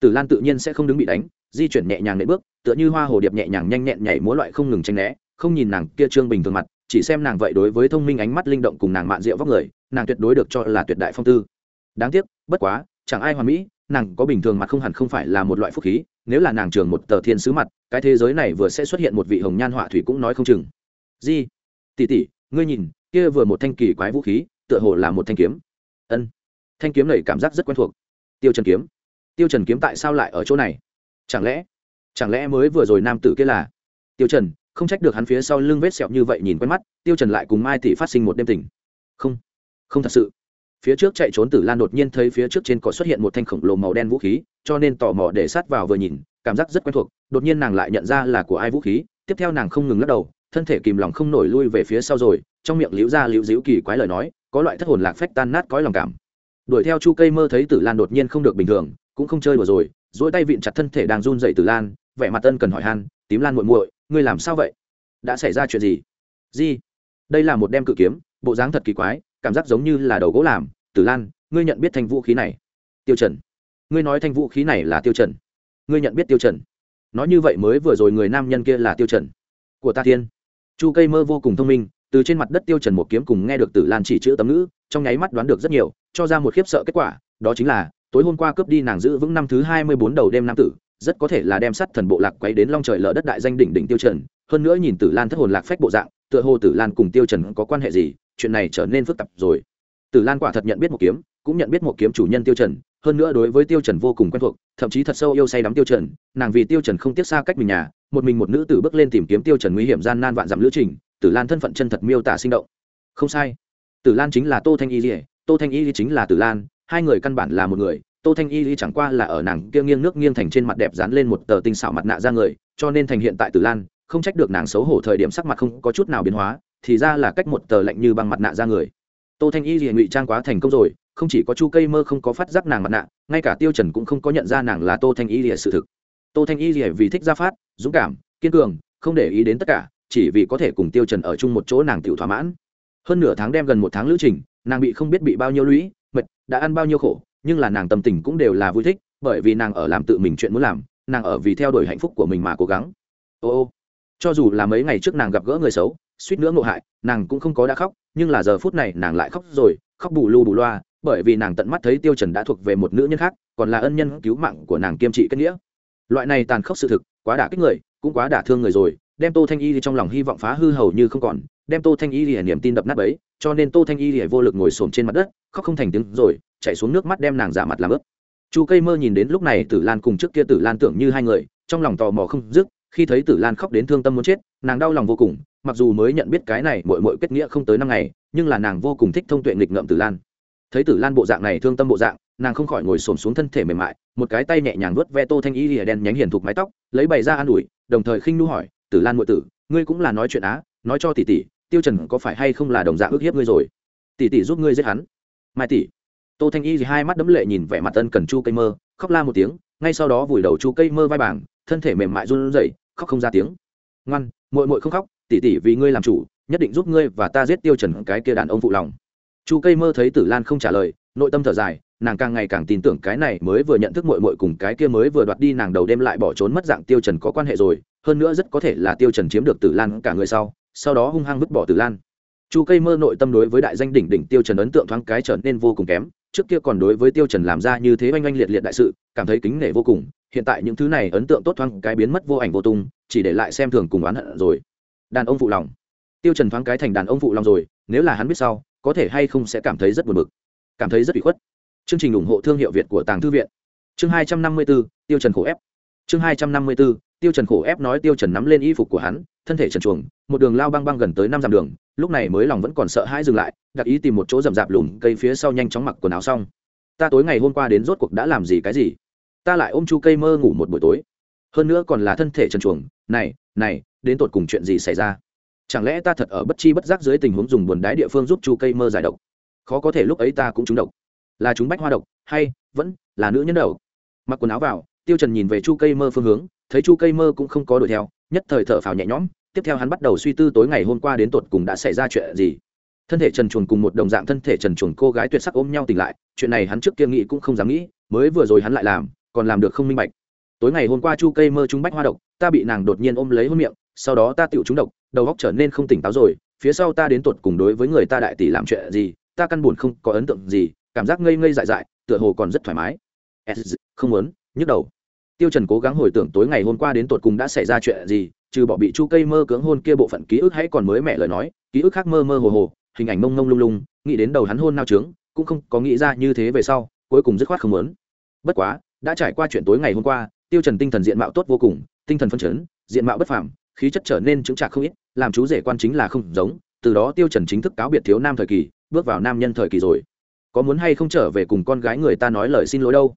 tử lan tự nhiên sẽ không đứng bị đánh, di chuyển nhẹ nhàng nệ bước, tựa như hoa hồ điệp nhẹ nhàng nhanh nhẹn nhảy múa loại không ngừng tranh né không nhìn nàng kia trương bình thường mặt, chỉ xem nàng vậy đối với thông minh ánh mắt linh động cùng nàng mạn rượu vóc người, nàng tuyệt đối được cho là tuyệt đại phong tư. Đáng tiếc, bất quá, chẳng ai hoàn mỹ, nàng có bình thường mặt không hẳn không phải là một loại phúc khí, nếu là nàng trường một tờ thiên sứ mặt, cái thế giới này vừa sẽ xuất hiện một vị hồng nhan họa thủy cũng nói không chừng. Di, tỷ tỷ, ngươi nhìn, kia vừa một thanh kỳ quái vũ khí, tựa hồ là một thanh kiếm. Ân. Thanh kiếm này cảm giác rất quen thuộc. Tiêu trần kiếm. Tiêu trần kiếm tại sao lại ở chỗ này? Chẳng lẽ chẳng lẽ mới vừa rồi nam tử kia là? Tiêu trần không trách được hắn phía sau lưng vết sẹo như vậy nhìn quen mắt, tiêu trần lại cùng mai tỷ phát sinh một đêm tình. Không không thật sự. Phía trước chạy trốn tử lan đột nhiên thấy phía trước trên cỏ xuất hiện một thanh khổng lồ màu đen vũ khí, cho nên tò mò để sát vào vừa nhìn, cảm giác rất quen thuộc, đột nhiên nàng lại nhận ra là của ai vũ khí, tiếp theo nàng không ngừng lắc đầu, thân thể kìm lòng không nổi lui về phía sau rồi, trong miệng liễu ra liễu diễu kỳ quái lời nói, có loại thất hồn lạc phách tan nát cõi lòng cảm. Đuổi theo chu cây mơ thấy tử lan đột nhiên không được bình thường, cũng không chơi đùa rồi dỗi tay vịn chặt thân thể đang run dậy tử lan vẻ mặt ân cần hỏi han, tím lan muội muội, ngươi làm sao vậy? Đã xảy ra chuyện gì? Gì đây là một đem cự kiếm, bộ dáng thật kỳ quái, cảm giác giống như là đầu gỗ làm. Tử lan, ngươi nhận biết thanh vũ khí này? Tiêu trần. Ngươi nói thanh vũ khí này là tiêu trần. Ngươi nhận biết tiêu trần? Nói như vậy mới vừa rồi người nam nhân kia là tiêu trần. Của ta thiên. Chu cây mơ vô cùng thông minh, từ trên mặt đất tiêu trần một kiếm cùng nghe được tử lan chỉ chữ tấm ngữ, trong nháy mắt đoán được rất nhiều, cho ra một khiếp sợ kết quả, đó chính là, tối hôm qua cướp đi nàng giữ vững năm thứ hai mươi bốn đầu đêm nam tử rất có thể là đem sắt thần bộ lạc quấy đến long trời lở đất đại danh đỉnh đỉnh tiêu trần, hơn nữa nhìn tử lan thất hồn lạc phách bộ dạng, tựa hồ tử lan cùng tiêu trần có quan hệ gì, chuyện này trở nên phức tạp rồi. Tử lan quả thật nhận biết một kiếm, cũng nhận biết một kiếm chủ nhân tiêu trần, hơn nữa đối với tiêu trần vô cùng quen thuộc, thậm chí thật sâu yêu say đắm tiêu trần, nàng vì tiêu trần không tiếc xa cách mình nhà, một mình một nữ tử bước lên tìm kiếm tiêu trần nguy hiểm gian nan vạn dặm lữ trình, tử lan thân phận chân thật miêu tả sinh động. Không sai. Tử lan chính là tô thanh y lìa tô thanh y chính là tử lan, hai người căn bản là một người tô thanh y chẳng qua là ở nàng kia nghiêng nước nghiêng thành trên mặt đẹp dán lên một tờ tinh xảo mặt nạ ra người, cho nên thành hiện tại tử lan, không trách được nàng xấu hổ thời điểm sắc mặt không có chút nào biến hóa, thì ra là cách một tờ lạnh như băng mặt nạ ra người. Tô thanh y ngụy trang quá thành công rồi, không chỉ có chu cây mơ không có phát giác nàng mặt nạ, ngay cả tiêu trần cũng không có nhận ra nàng là tô thanh y lìa sự thực. Tô thanh y lìa vì thích gia phát, dũng cảm, kiên cường, không để ý đến tất cả, chỉ vì có thể cùng tiêu trần ở chung một chỗ nàng tiểu thỏa mãn. Hơn nửa tháng đem gần một tháng lữ trình, nàng bị không biết bị bao nhiêu lũy, mệt, đã ăn bao nhiêu khổ nhưng là nàng tâm tình cũng đều là vui thích, bởi vì nàng ở làm tự mình chuyện muốn làm, nàng ở vì theo đuổi hạnh phúc của mình mà cố gắng. Ô ô, cho dù là mấy ngày trước nàng gặp gỡ người xấu, suýt nữa ngộ hại, nàng cũng không có đã khóc, nhưng là giờ phút này nàng lại khóc rồi, khóc bù lu bù loa, bởi vì nàng tận mắt thấy tiêu trần đã thuộc về một nữ nhân khác, còn là ân nhân cứu mạng của nàng kiêm trị kết nghĩa. Loại này tàn khốc sự thực, quá đả kích người, cũng quá đả thương người rồi, đem tô thanh y thì trong lòng hy vọng phá hư hầu như không còn, đem tô thanh y thì niềm tin đập nát ấy cho nên tô thanh y thì vô lực ngồi xổm trên mặt đất, khóc không thành tiếng rồi chạy xuống nước mắt đem nàng giả mặt làm ướt chu cây mơ nhìn đến lúc này tử lan cùng trước kia tử lan tưởng như hai người, trong lòng tò mò không dứt, khi thấy tử lan khóc đến thương tâm muốn chết, nàng đau lòng vô cùng, mặc dù mới nhận biết cái này mội mội kết nghĩa không tới năm ngày, nhưng là nàng vô cùng thích thông tuệ nghịch ngợm tử lan. Thấy tử lan bộ dạng này thương tâm bộ dạng, nàng không khỏi ngồi xổm xuống thân thể mềm mại, một cái tay nhẹ nhàng vớt ve tô thanh y lìa đen nhánh hiền thục mái tóc, lấy bày ra an ủi, đồng thời khinh nu hỏi, tử lan ngụy tử, ngươi cũng là nói chuyện á, nói cho tỷ tỷ, tiêu trần có phải hay không là đồng dạng ước hiếp ngươi rồi? Tỷ tỷ giúp ngươi giết hắn. Mai tỷ tô thanh y thì hai mắt đấm lệ nhìn vẻ mặt ân cần chu cây mơ, khóc la một tiếng, ngay sau đó vùi đầu chu cây mơ vai bảng, thân thể mềm mại run rẩy, khóc không ra tiếng. Ngoan, muội muội không khóc, tỷ tỷ vì ngươi làm chủ, nhất định giúp ngươi và ta giết tiêu trần cái kia đàn ông phụ lòng. Chu cây mơ thấy tử lan không trả lời, nội tâm thở dài, nàng càng ngày càng tin tưởng cái này mới vừa nhận thức muội muội cùng cái kia mới vừa đoạt đi nàng đầu đêm lại bỏ trốn mất dạng tiêu trần có quan hệ rồi, hơn nữa rất có thể là tiêu trần chiếm được tử lan cả người sau sau đó hung hăng vứt bỏ tử lan. Chu cây mơ nội tâm đối với đại danh đỉnh đỉnh tiêu trần ấn tượng thoáng cái trở nên vô cùng kém trước kia còn đối với tiêu trần làm ra như thế oanh oanh liệt liệt đại sự cảm thấy kính nể vô cùng hiện tại những thứ này ấn tượng tốt thoáng cái biến mất vô ảnh vô tung chỉ để lại xem thường cùng oán hận rồi. Đàn ông phụ lòng. Tiêu trần thoáng cái thành đàn ông phụ lòng rồi nếu là hắn biết sau có thể hay không sẽ cảm thấy rất buồn bực cảm thấy rất bị khuất. Chương trình ủng hộ thương hiệu việt của tàng thư viện. Chương 254, tiêu trần khổ ép. Chương 254, tiêu trần khổ ép nói tiêu trần nắm lên y phục của hắn thân thể trần chuồng một đường lao băng băng gần tới năm dặm đường lúc này mới lòng vẫn còn sợ hãi dừng lại, đặc ý tìm một chỗ rậm rạp lùm cây phía sau nhanh chóng mặc quần áo xong. Ta tối ngày hôm qua đến rốt cuộc đã làm gì cái gì? Ta lại ôm chu cây mơ ngủ một buổi tối. Hơn nữa còn là thân thể trần chuồng này này, đến tột cùng chuyện gì xảy ra? Chẳng lẽ ta thật ở bất chi bất giác dưới tình huống dùng buồn đái địa phương giúp chu cây mơ giải độc? Khó có thể lúc ấy ta cũng trúng độc. Là chúng bách hoa độc, hay vẫn là nữ nhân đầu mặc quần áo vào, tiêu trần nhìn về chu cây mơ phương hướng, thấy chu cây mơ cũng không có đuổi theo, nhất thời thở phào nhẹ nhõm tiếp theo hắn bắt đầu suy tư tối ngày hôm qua đến tột cùng đã xảy ra chuyện gì. Thân thể trần chuồn cùng một đồng dạng thân thể trần chuồn cô gái tuyệt sắc ôm nhau tỉnh lại, chuyện này hắn trước kia nghĩ cũng không dám nghĩ, mới vừa rồi hắn lại làm, còn làm được không minh bạch. Tối ngày hôm qua chu cây mơ trúng bách hoa độc, ta bị nàng đột nhiên ôm lấy hôn miệng, sau đó ta tựu trúng độc, đầu óc trở nên không tỉnh táo rồi, phía sau ta đến tột cùng đối với người ta đại tỷ làm chuyện gì, ta căn buồn không có ấn tượng gì, cảm giác ngây ngây dại dại, tựa hồ còn rất thoải mái. Không muốn, nhức đầu. Tiêu trần cố gắng hồi tưởng tối ngày hôm qua đến tột cùng đã xảy ra chuyện gì trừ bỏ bị chu cây mơ cưỡng hôn kia bộ phận ký ức hãy còn mới mẹ lời nói, ký ức khác mơ mơ hồ hồ, hình ảnh mông mông lung lung, nghĩ đến đầu hắn hôn nao trướng, cũng không có nghĩ ra như thế về sau, cuối cùng dứt khoát không muốn. Bất quá, đã trải qua chuyện tối ngày hôm qua, tiêu trần tinh thần diện mạo tốt vô cùng, tinh thần phân chấn, diện mạo bất phàm, khí chất trở nên chứng trạc không ít, làm chú rể quan chính là không giống, từ đó tiêu trần chính thức cáo biệt thiếu nam thời kỳ, bước vào nam nhân thời kỳ rồi. Có muốn hay không trở về cùng con gái người ta nói lời xin lỗi đâu?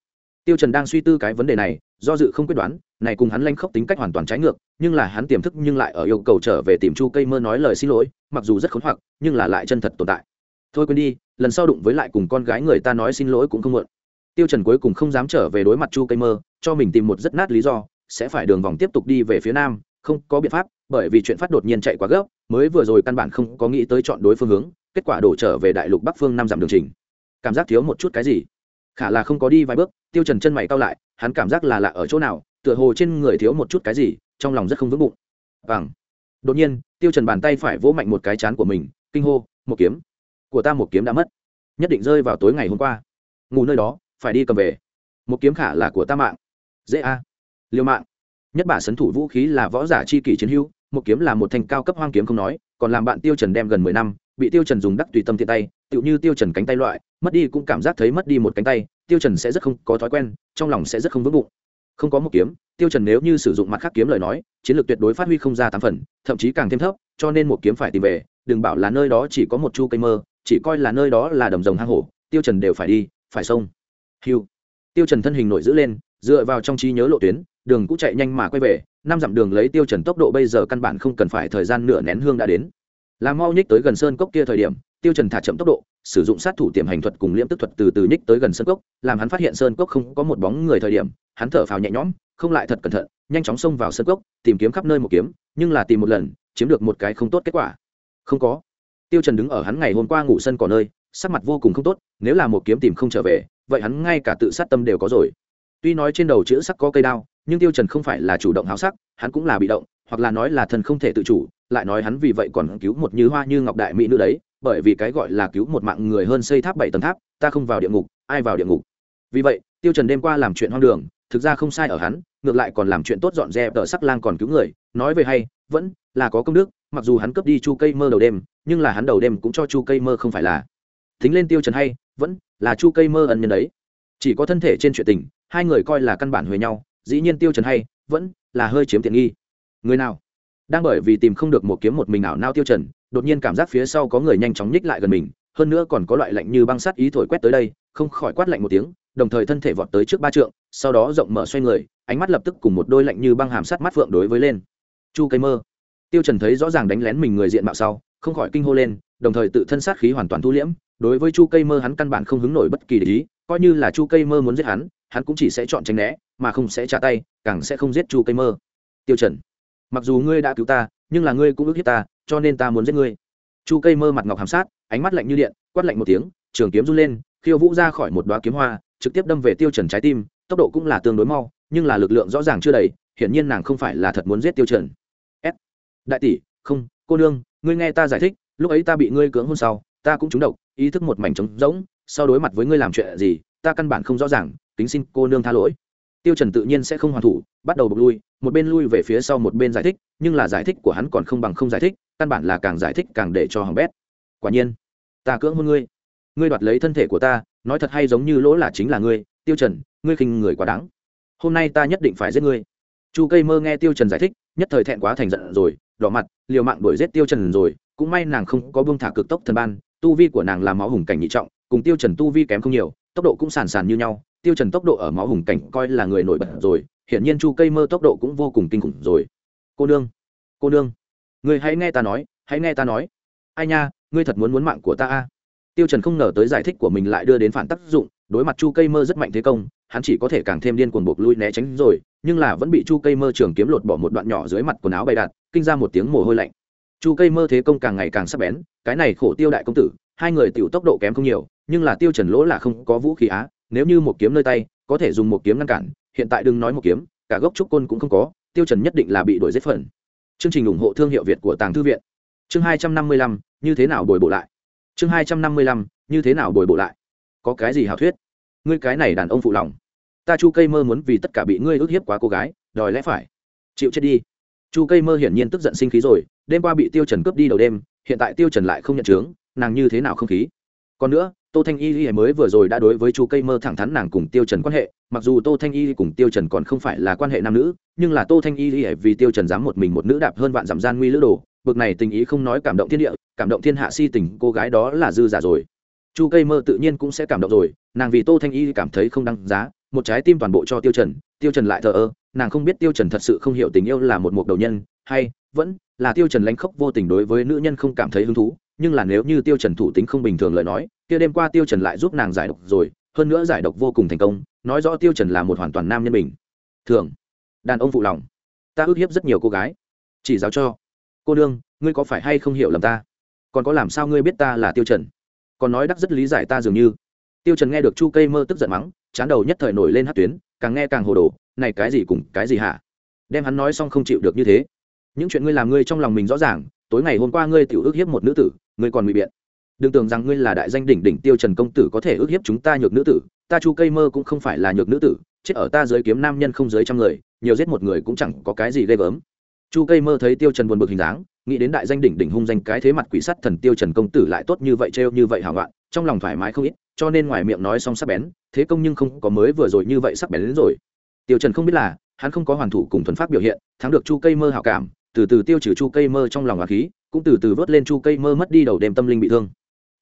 Tiêu trần đang suy tư cái vấn đề này, do dự không quyết đoán, này cùng hắn lanh khốc tính cách hoàn toàn trái ngược, nhưng là hắn tiềm thức nhưng lại ở yêu cầu trở về tìm chu cây mơ nói lời xin lỗi, mặc dù rất khốn hoặc, nhưng là lại chân thật tồn tại. Thôi quên đi, lần sau đụng với lại cùng con gái người ta nói xin lỗi cũng không muộn. Tiêu trần cuối cùng không dám trở về đối mặt chu cây mơ, cho mình tìm một rất nát lý do, sẽ phải đường vòng tiếp tục đi về phía nam, không có biện pháp, bởi vì chuyện phát đột nhiên chạy quá gấp, mới vừa rồi căn bản không có nghĩ tới chọn đối phương hướng, kết quả đổ trở về đại lục bắc phương năm dặm đường trình. Cảm giác thiếu một chút cái gì? Khả là không có đi vài bước, tiêu trần chân mày cau lại, hắn cảm giác là lạ ở chỗ nào, tựa hồ trên người thiếu một chút cái gì, trong lòng rất không vững bụng. Vàng đột nhiên, tiêu trần bàn tay phải vỗ mạnh một cái chán của mình, kinh hô, một kiếm. Của ta một kiếm đã mất. Nhất định rơi vào tối ngày hôm qua. Ngủ nơi đó, phải đi cầm về. Một kiếm khả là của ta mạng. Dễ a. Liều mạng. Nhất bả sấn thủ vũ khí là võ giả chi kỷ chiến hữu, một kiếm là một thành cao cấp hoang kiếm không nói, còn làm bạn tiêu trần đem gần mười năm bị tiêu trần dùng đắc tùy tâm tiện tay, tựu như tiêu trần cánh tay loại, mất đi cũng cảm giác thấy mất đi một cánh tay, tiêu trần sẽ rất không có thói quen, trong lòng sẽ rất không vững bụng. Không có một kiếm, tiêu trần nếu như sử dụng mặt khác kiếm lời nói, chiến lược tuyệt đối phát huy không ra tám phần, thậm chí càng thêm thấp, cho nên một kiếm phải tìm về, đừng bảo là nơi đó chỉ có một chu cây mơ, chỉ coi là nơi đó là đầm rồng hang hổ, tiêu trần đều phải đi, phải sông hiu tiêu trần thân hình nổi giữ lên, dựa vào trong trí nhớ lộ tuyến, đường cũ chạy nhanh mà quay về, năm dặm đường lấy tiêu trần tốc độ bây giờ căn bản không cần phải thời gian nửa nén hương đã đến làm mau nhích tới gần sơn cốc kia thời điểm, tiêu trần thả chậm tốc độ, sử dụng sát thủ tiềm hành thuật cùng liễm tức thuật từ từ nhích tới gần sơn cốc, làm hắn phát hiện sơn cốc không có một bóng người thời điểm, hắn thở phào nhẹ nhõm, không lại thật cẩn thận, nhanh chóng xông vào sơn cốc, tìm kiếm khắp nơi một kiếm, nhưng là tìm một lần, chiếm được một cái không tốt kết quả. Không có. Tiêu trần đứng ở hắn ngày hôm qua ngủ sân cỏ nơi, sắc mặt vô cùng không tốt, nếu là một kiếm tìm không trở về, vậy hắn ngay cả tự sát tâm đều có rồi. Tuy nói trên đầu chữ sắc có cây đao, nhưng tiêu trần không phải là chủ động háo sắc, hắn cũng là bị động, hoặc là nói là thần không thể tự chủ lại nói hắn vì vậy còn cứu một như hoa như ngọc đại mỹ nữ đấy, bởi vì cái gọi là cứu một mạng người hơn xây tháp bảy tầng tháp, ta không vào địa ngục, ai vào địa ngục? Vì vậy, tiêu trần đêm qua làm chuyện hoang đường, thực ra không sai ở hắn, ngược lại còn làm chuyện tốt dọn dẹp tờ sắc lang còn cứu người, nói về hay, vẫn là có công đức, mặc dù hắn cướp đi chu cây mơ đầu đêm, nhưng là hắn đầu đêm cũng cho chu cây mơ không phải là. Thính lên tiêu trần hay, vẫn là chu cây mơ ân nhân đấy. Chỉ có thân thể trên chuyện tình, hai người coi là căn bản huề nhau, dĩ nhiên tiêu trần hay, vẫn là hơi chiếm tiện nghi. Người nào? Đang bởi vì tìm không được một kiếm một mình ảo nao tiêu trần, đột nhiên cảm giác phía sau có người nhanh chóng nhích lại gần mình, hơn nữa còn có loại lạnh như băng sắt ý thổi quét tới đây, không khỏi quát lạnh một tiếng, đồng thời thân thể vọt tới trước ba trượng, sau đó rộng mở xoay người, ánh mắt lập tức cùng một đôi lạnh như băng hàm sắt mắt phượng đối với lên. Chu cây mơ. Tiêu trần thấy rõ ràng đánh lén mình người diện mạo sau, không khỏi kinh hô lên, đồng thời tự thân sát khí hoàn toàn thu liễm, đối với chu cây mơ hắn căn bản không hứng nổi bất kỳ ý, coi như là chu cây mơ muốn giết hắn hắn cũng chỉ sẽ chọn tránh né, mà không sẽ trả tay, càng sẽ không giết chu cây mơ. Tiêu trần mặc dù ngươi đã cứu ta, nhưng là ngươi cũng ước hiếp ta, cho nên ta muốn giết ngươi. Chu cây mơ mặt ngọc hàm sát, ánh mắt lạnh như điện, quát lạnh một tiếng, trường kiếm run lên, khiêu vũ ra khỏi một đoá kiếm hoa, trực tiếp đâm về tiêu trần trái tim, tốc độ cũng là tương đối mau, nhưng là lực lượng rõ ràng chưa đầy, hiển nhiên nàng không phải là thật muốn giết tiêu trần. S. Đại tỷ, không, cô nương, ngươi nghe ta giải thích, lúc ấy ta bị ngươi cưỡng hôn sau, ta cũng trúng độc, ý thức một mảnh trống rỗng, sau đối mặt với ngươi làm chuyện gì, ta căn bản không rõ ràng, kính xin cô nương tha lỗi tiêu trần tự nhiên sẽ không hoàn thủ, bắt đầu bục lui, một bên lui về phía sau một bên giải thích, nhưng là giải thích của hắn còn không bằng không giải thích, căn bản là càng giải thích càng để cho hỏng bét. Quả nhiên, ta cưỡng hôn ngươi. Ngươi đoạt lấy thân thể của ta, nói thật hay giống như lỗ là chính là ngươi, tiêu trần, ngươi khinh người quá đáng. Hôm nay ta nhất định phải giết ngươi. Chu cây mơ nghe tiêu trần giải thích, nhất thời thẹn quá thành giận rồi, đỏ mặt, liều mạng đuổi giết tiêu trần rồi, cũng may nàng không có buông thả cực tốc thần ban, tu vi của nàng là máu hùng cảnh nhị trọng, cùng tiêu trần tu vi kém không nhiều, tốc độ cũng sàn sàn như nhau tiêu trần tốc độ ở máu hùng cảnh coi là người nổi bật rồi, hiển nhiên chu cây mơ tốc độ cũng vô cùng kinh khủng rồi. Cô nương cô nương người hãy nghe ta nói, hãy nghe ta nói. Ai nha, ngươi thật muốn muốn mạng của ta a? Tiêu trần không ngờ tới giải thích của mình lại đưa đến phản tác dụng, đối mặt chu cây mơ rất mạnh thế công, hắn chỉ có thể càng thêm điên cuồng buộc lui né tránh rồi, nhưng là vẫn bị chu cây mơ trường kiếm lột bỏ một đoạn nhỏ dưới mặt quần áo bày đặt, kinh ra một tiếng mồ hôi lạnh. Chu cây mơ thế công càng ngày càng sắc bén, cái này khổ tiêu đại công tử, hai người tiểu tốc độ kém không nhiều, nhưng là tiêu trần lỗ là không có vũ khí á nếu như một kiếm nơi tay, có thể dùng một kiếm ngăn cản, hiện tại đừng nói một kiếm, cả gốc trúc côn cũng không có, tiêu trần nhất định là bị đuổi giết phần. Chương trình ủng hộ thương hiệu việt của tàng thư viện. Chương hai trăm năm mươi lăm, như thế nào bồi bổ lại? Chương hai trăm năm mươi lăm, như thế nào bồi bổ lại? Có cái gì hảo thuyết? Ngươi cái này đàn ông phụ lòng. Ta chu cây mơ muốn vì tất cả bị ngươi ức hiếp quá cô gái, đòi lẽ phải. Chịu chết đi. Chu cây mơ hiển nhiên tức giận sinh khí rồi, đêm qua bị tiêu trần cướp đi đầu đêm, hiện tại tiêu trần lại không nhận chứng nàng như thế nào không khí? Còn nữa, tô thanh y y mới vừa rồi đã đối với chu cây mơ thẳng thắn nàng cùng tiêu trần quan hệ, mặc dù tô thanh y cùng tiêu trần còn không phải là quan hệ nam nữ, nhưng là tô thanh y y vì tiêu trần dám một mình một nữ đạp hơn vạn giảm gian nguy lữ đồ, bực này tình ý không nói cảm động thiên địa, cảm động thiên hạ si tình, cô gái đó là dư giả rồi. Chu cây mơ tự nhiên cũng sẽ cảm động rồi, nàng vì tô thanh y cảm thấy không đăng giá, một trái tim toàn bộ cho tiêu trần tiêu trần lại thờ ơ, nàng không biết tiêu trần thật sự không hiểu tình yêu là một mục đầu nhân, hay vẫn là tiêu trần lánh khóc vô tình đối với nữ nhân không cảm thấy hứng thú nhưng là nếu như tiêu trần thủ tính không bình thường lời nói, kia đêm qua tiêu trần lại giúp nàng giải độc rồi, hơn nữa giải độc vô cùng thành công, nói rõ tiêu trần là một hoàn toàn nam nhân bình thường. Đàn ông phụ lòng. Ta ước hiếp rất nhiều cô gái. Chỉ giáo cho. Cô đương ngươi có phải hay không hiểu lầm ta? Còn có làm sao ngươi biết ta là tiêu trần? Còn nói đắc rất lý giải ta dường như. Tiêu trần nghe được chu cây mơ tức giận mắng, chán đầu nhất thời nổi lên hát tuyến, càng nghe càng hồ đồ, này cái gì cùng cái gì hả? Đem hắn nói xong không chịu được như thế. Những chuyện ngươi làm ngươi trong lòng mình rõ ràng tối ngày hôm qua ngươi tiểu ước hiếp một nữ tử, ngươi còn bị biện. Đừng tưởng rằng ngươi là đại danh đỉnh đỉnh tiêu trần công tử có thể ước hiếp chúng ta nhược nữ tử, ta chu cây mơ cũng không phải là nhược nữ tử, chết ở ta dưới kiếm nam nhân không dưới trăm người, nhiều giết một người cũng chẳng có cái gì ghê gớm. Chu cây mơ thấy tiêu trần buồn bực hình dáng, nghĩ đến đại danh đỉnh đỉnh hung danh cái thế mặt quỷ sắt thần tiêu trần công tử lại tốt như vậy trêu như vậy hảo loạn, trong lòng thoải mái không ít, cho nên ngoài miệng nói xong sắc bén, thế công nhưng không có mới vừa rồi như vậy sắc bén đến rồi. Tiêu trần không biết là, hắn không có hoàn thủ cùng thuần pháp biểu hiện, thắng được chu cây mơ hảo cảm từ từ tiêu trừ chu cây mơ trong lòng hòa khí, cũng từ từ vớt lên chu cây mơ mất đi đầu đêm tâm linh bị thương.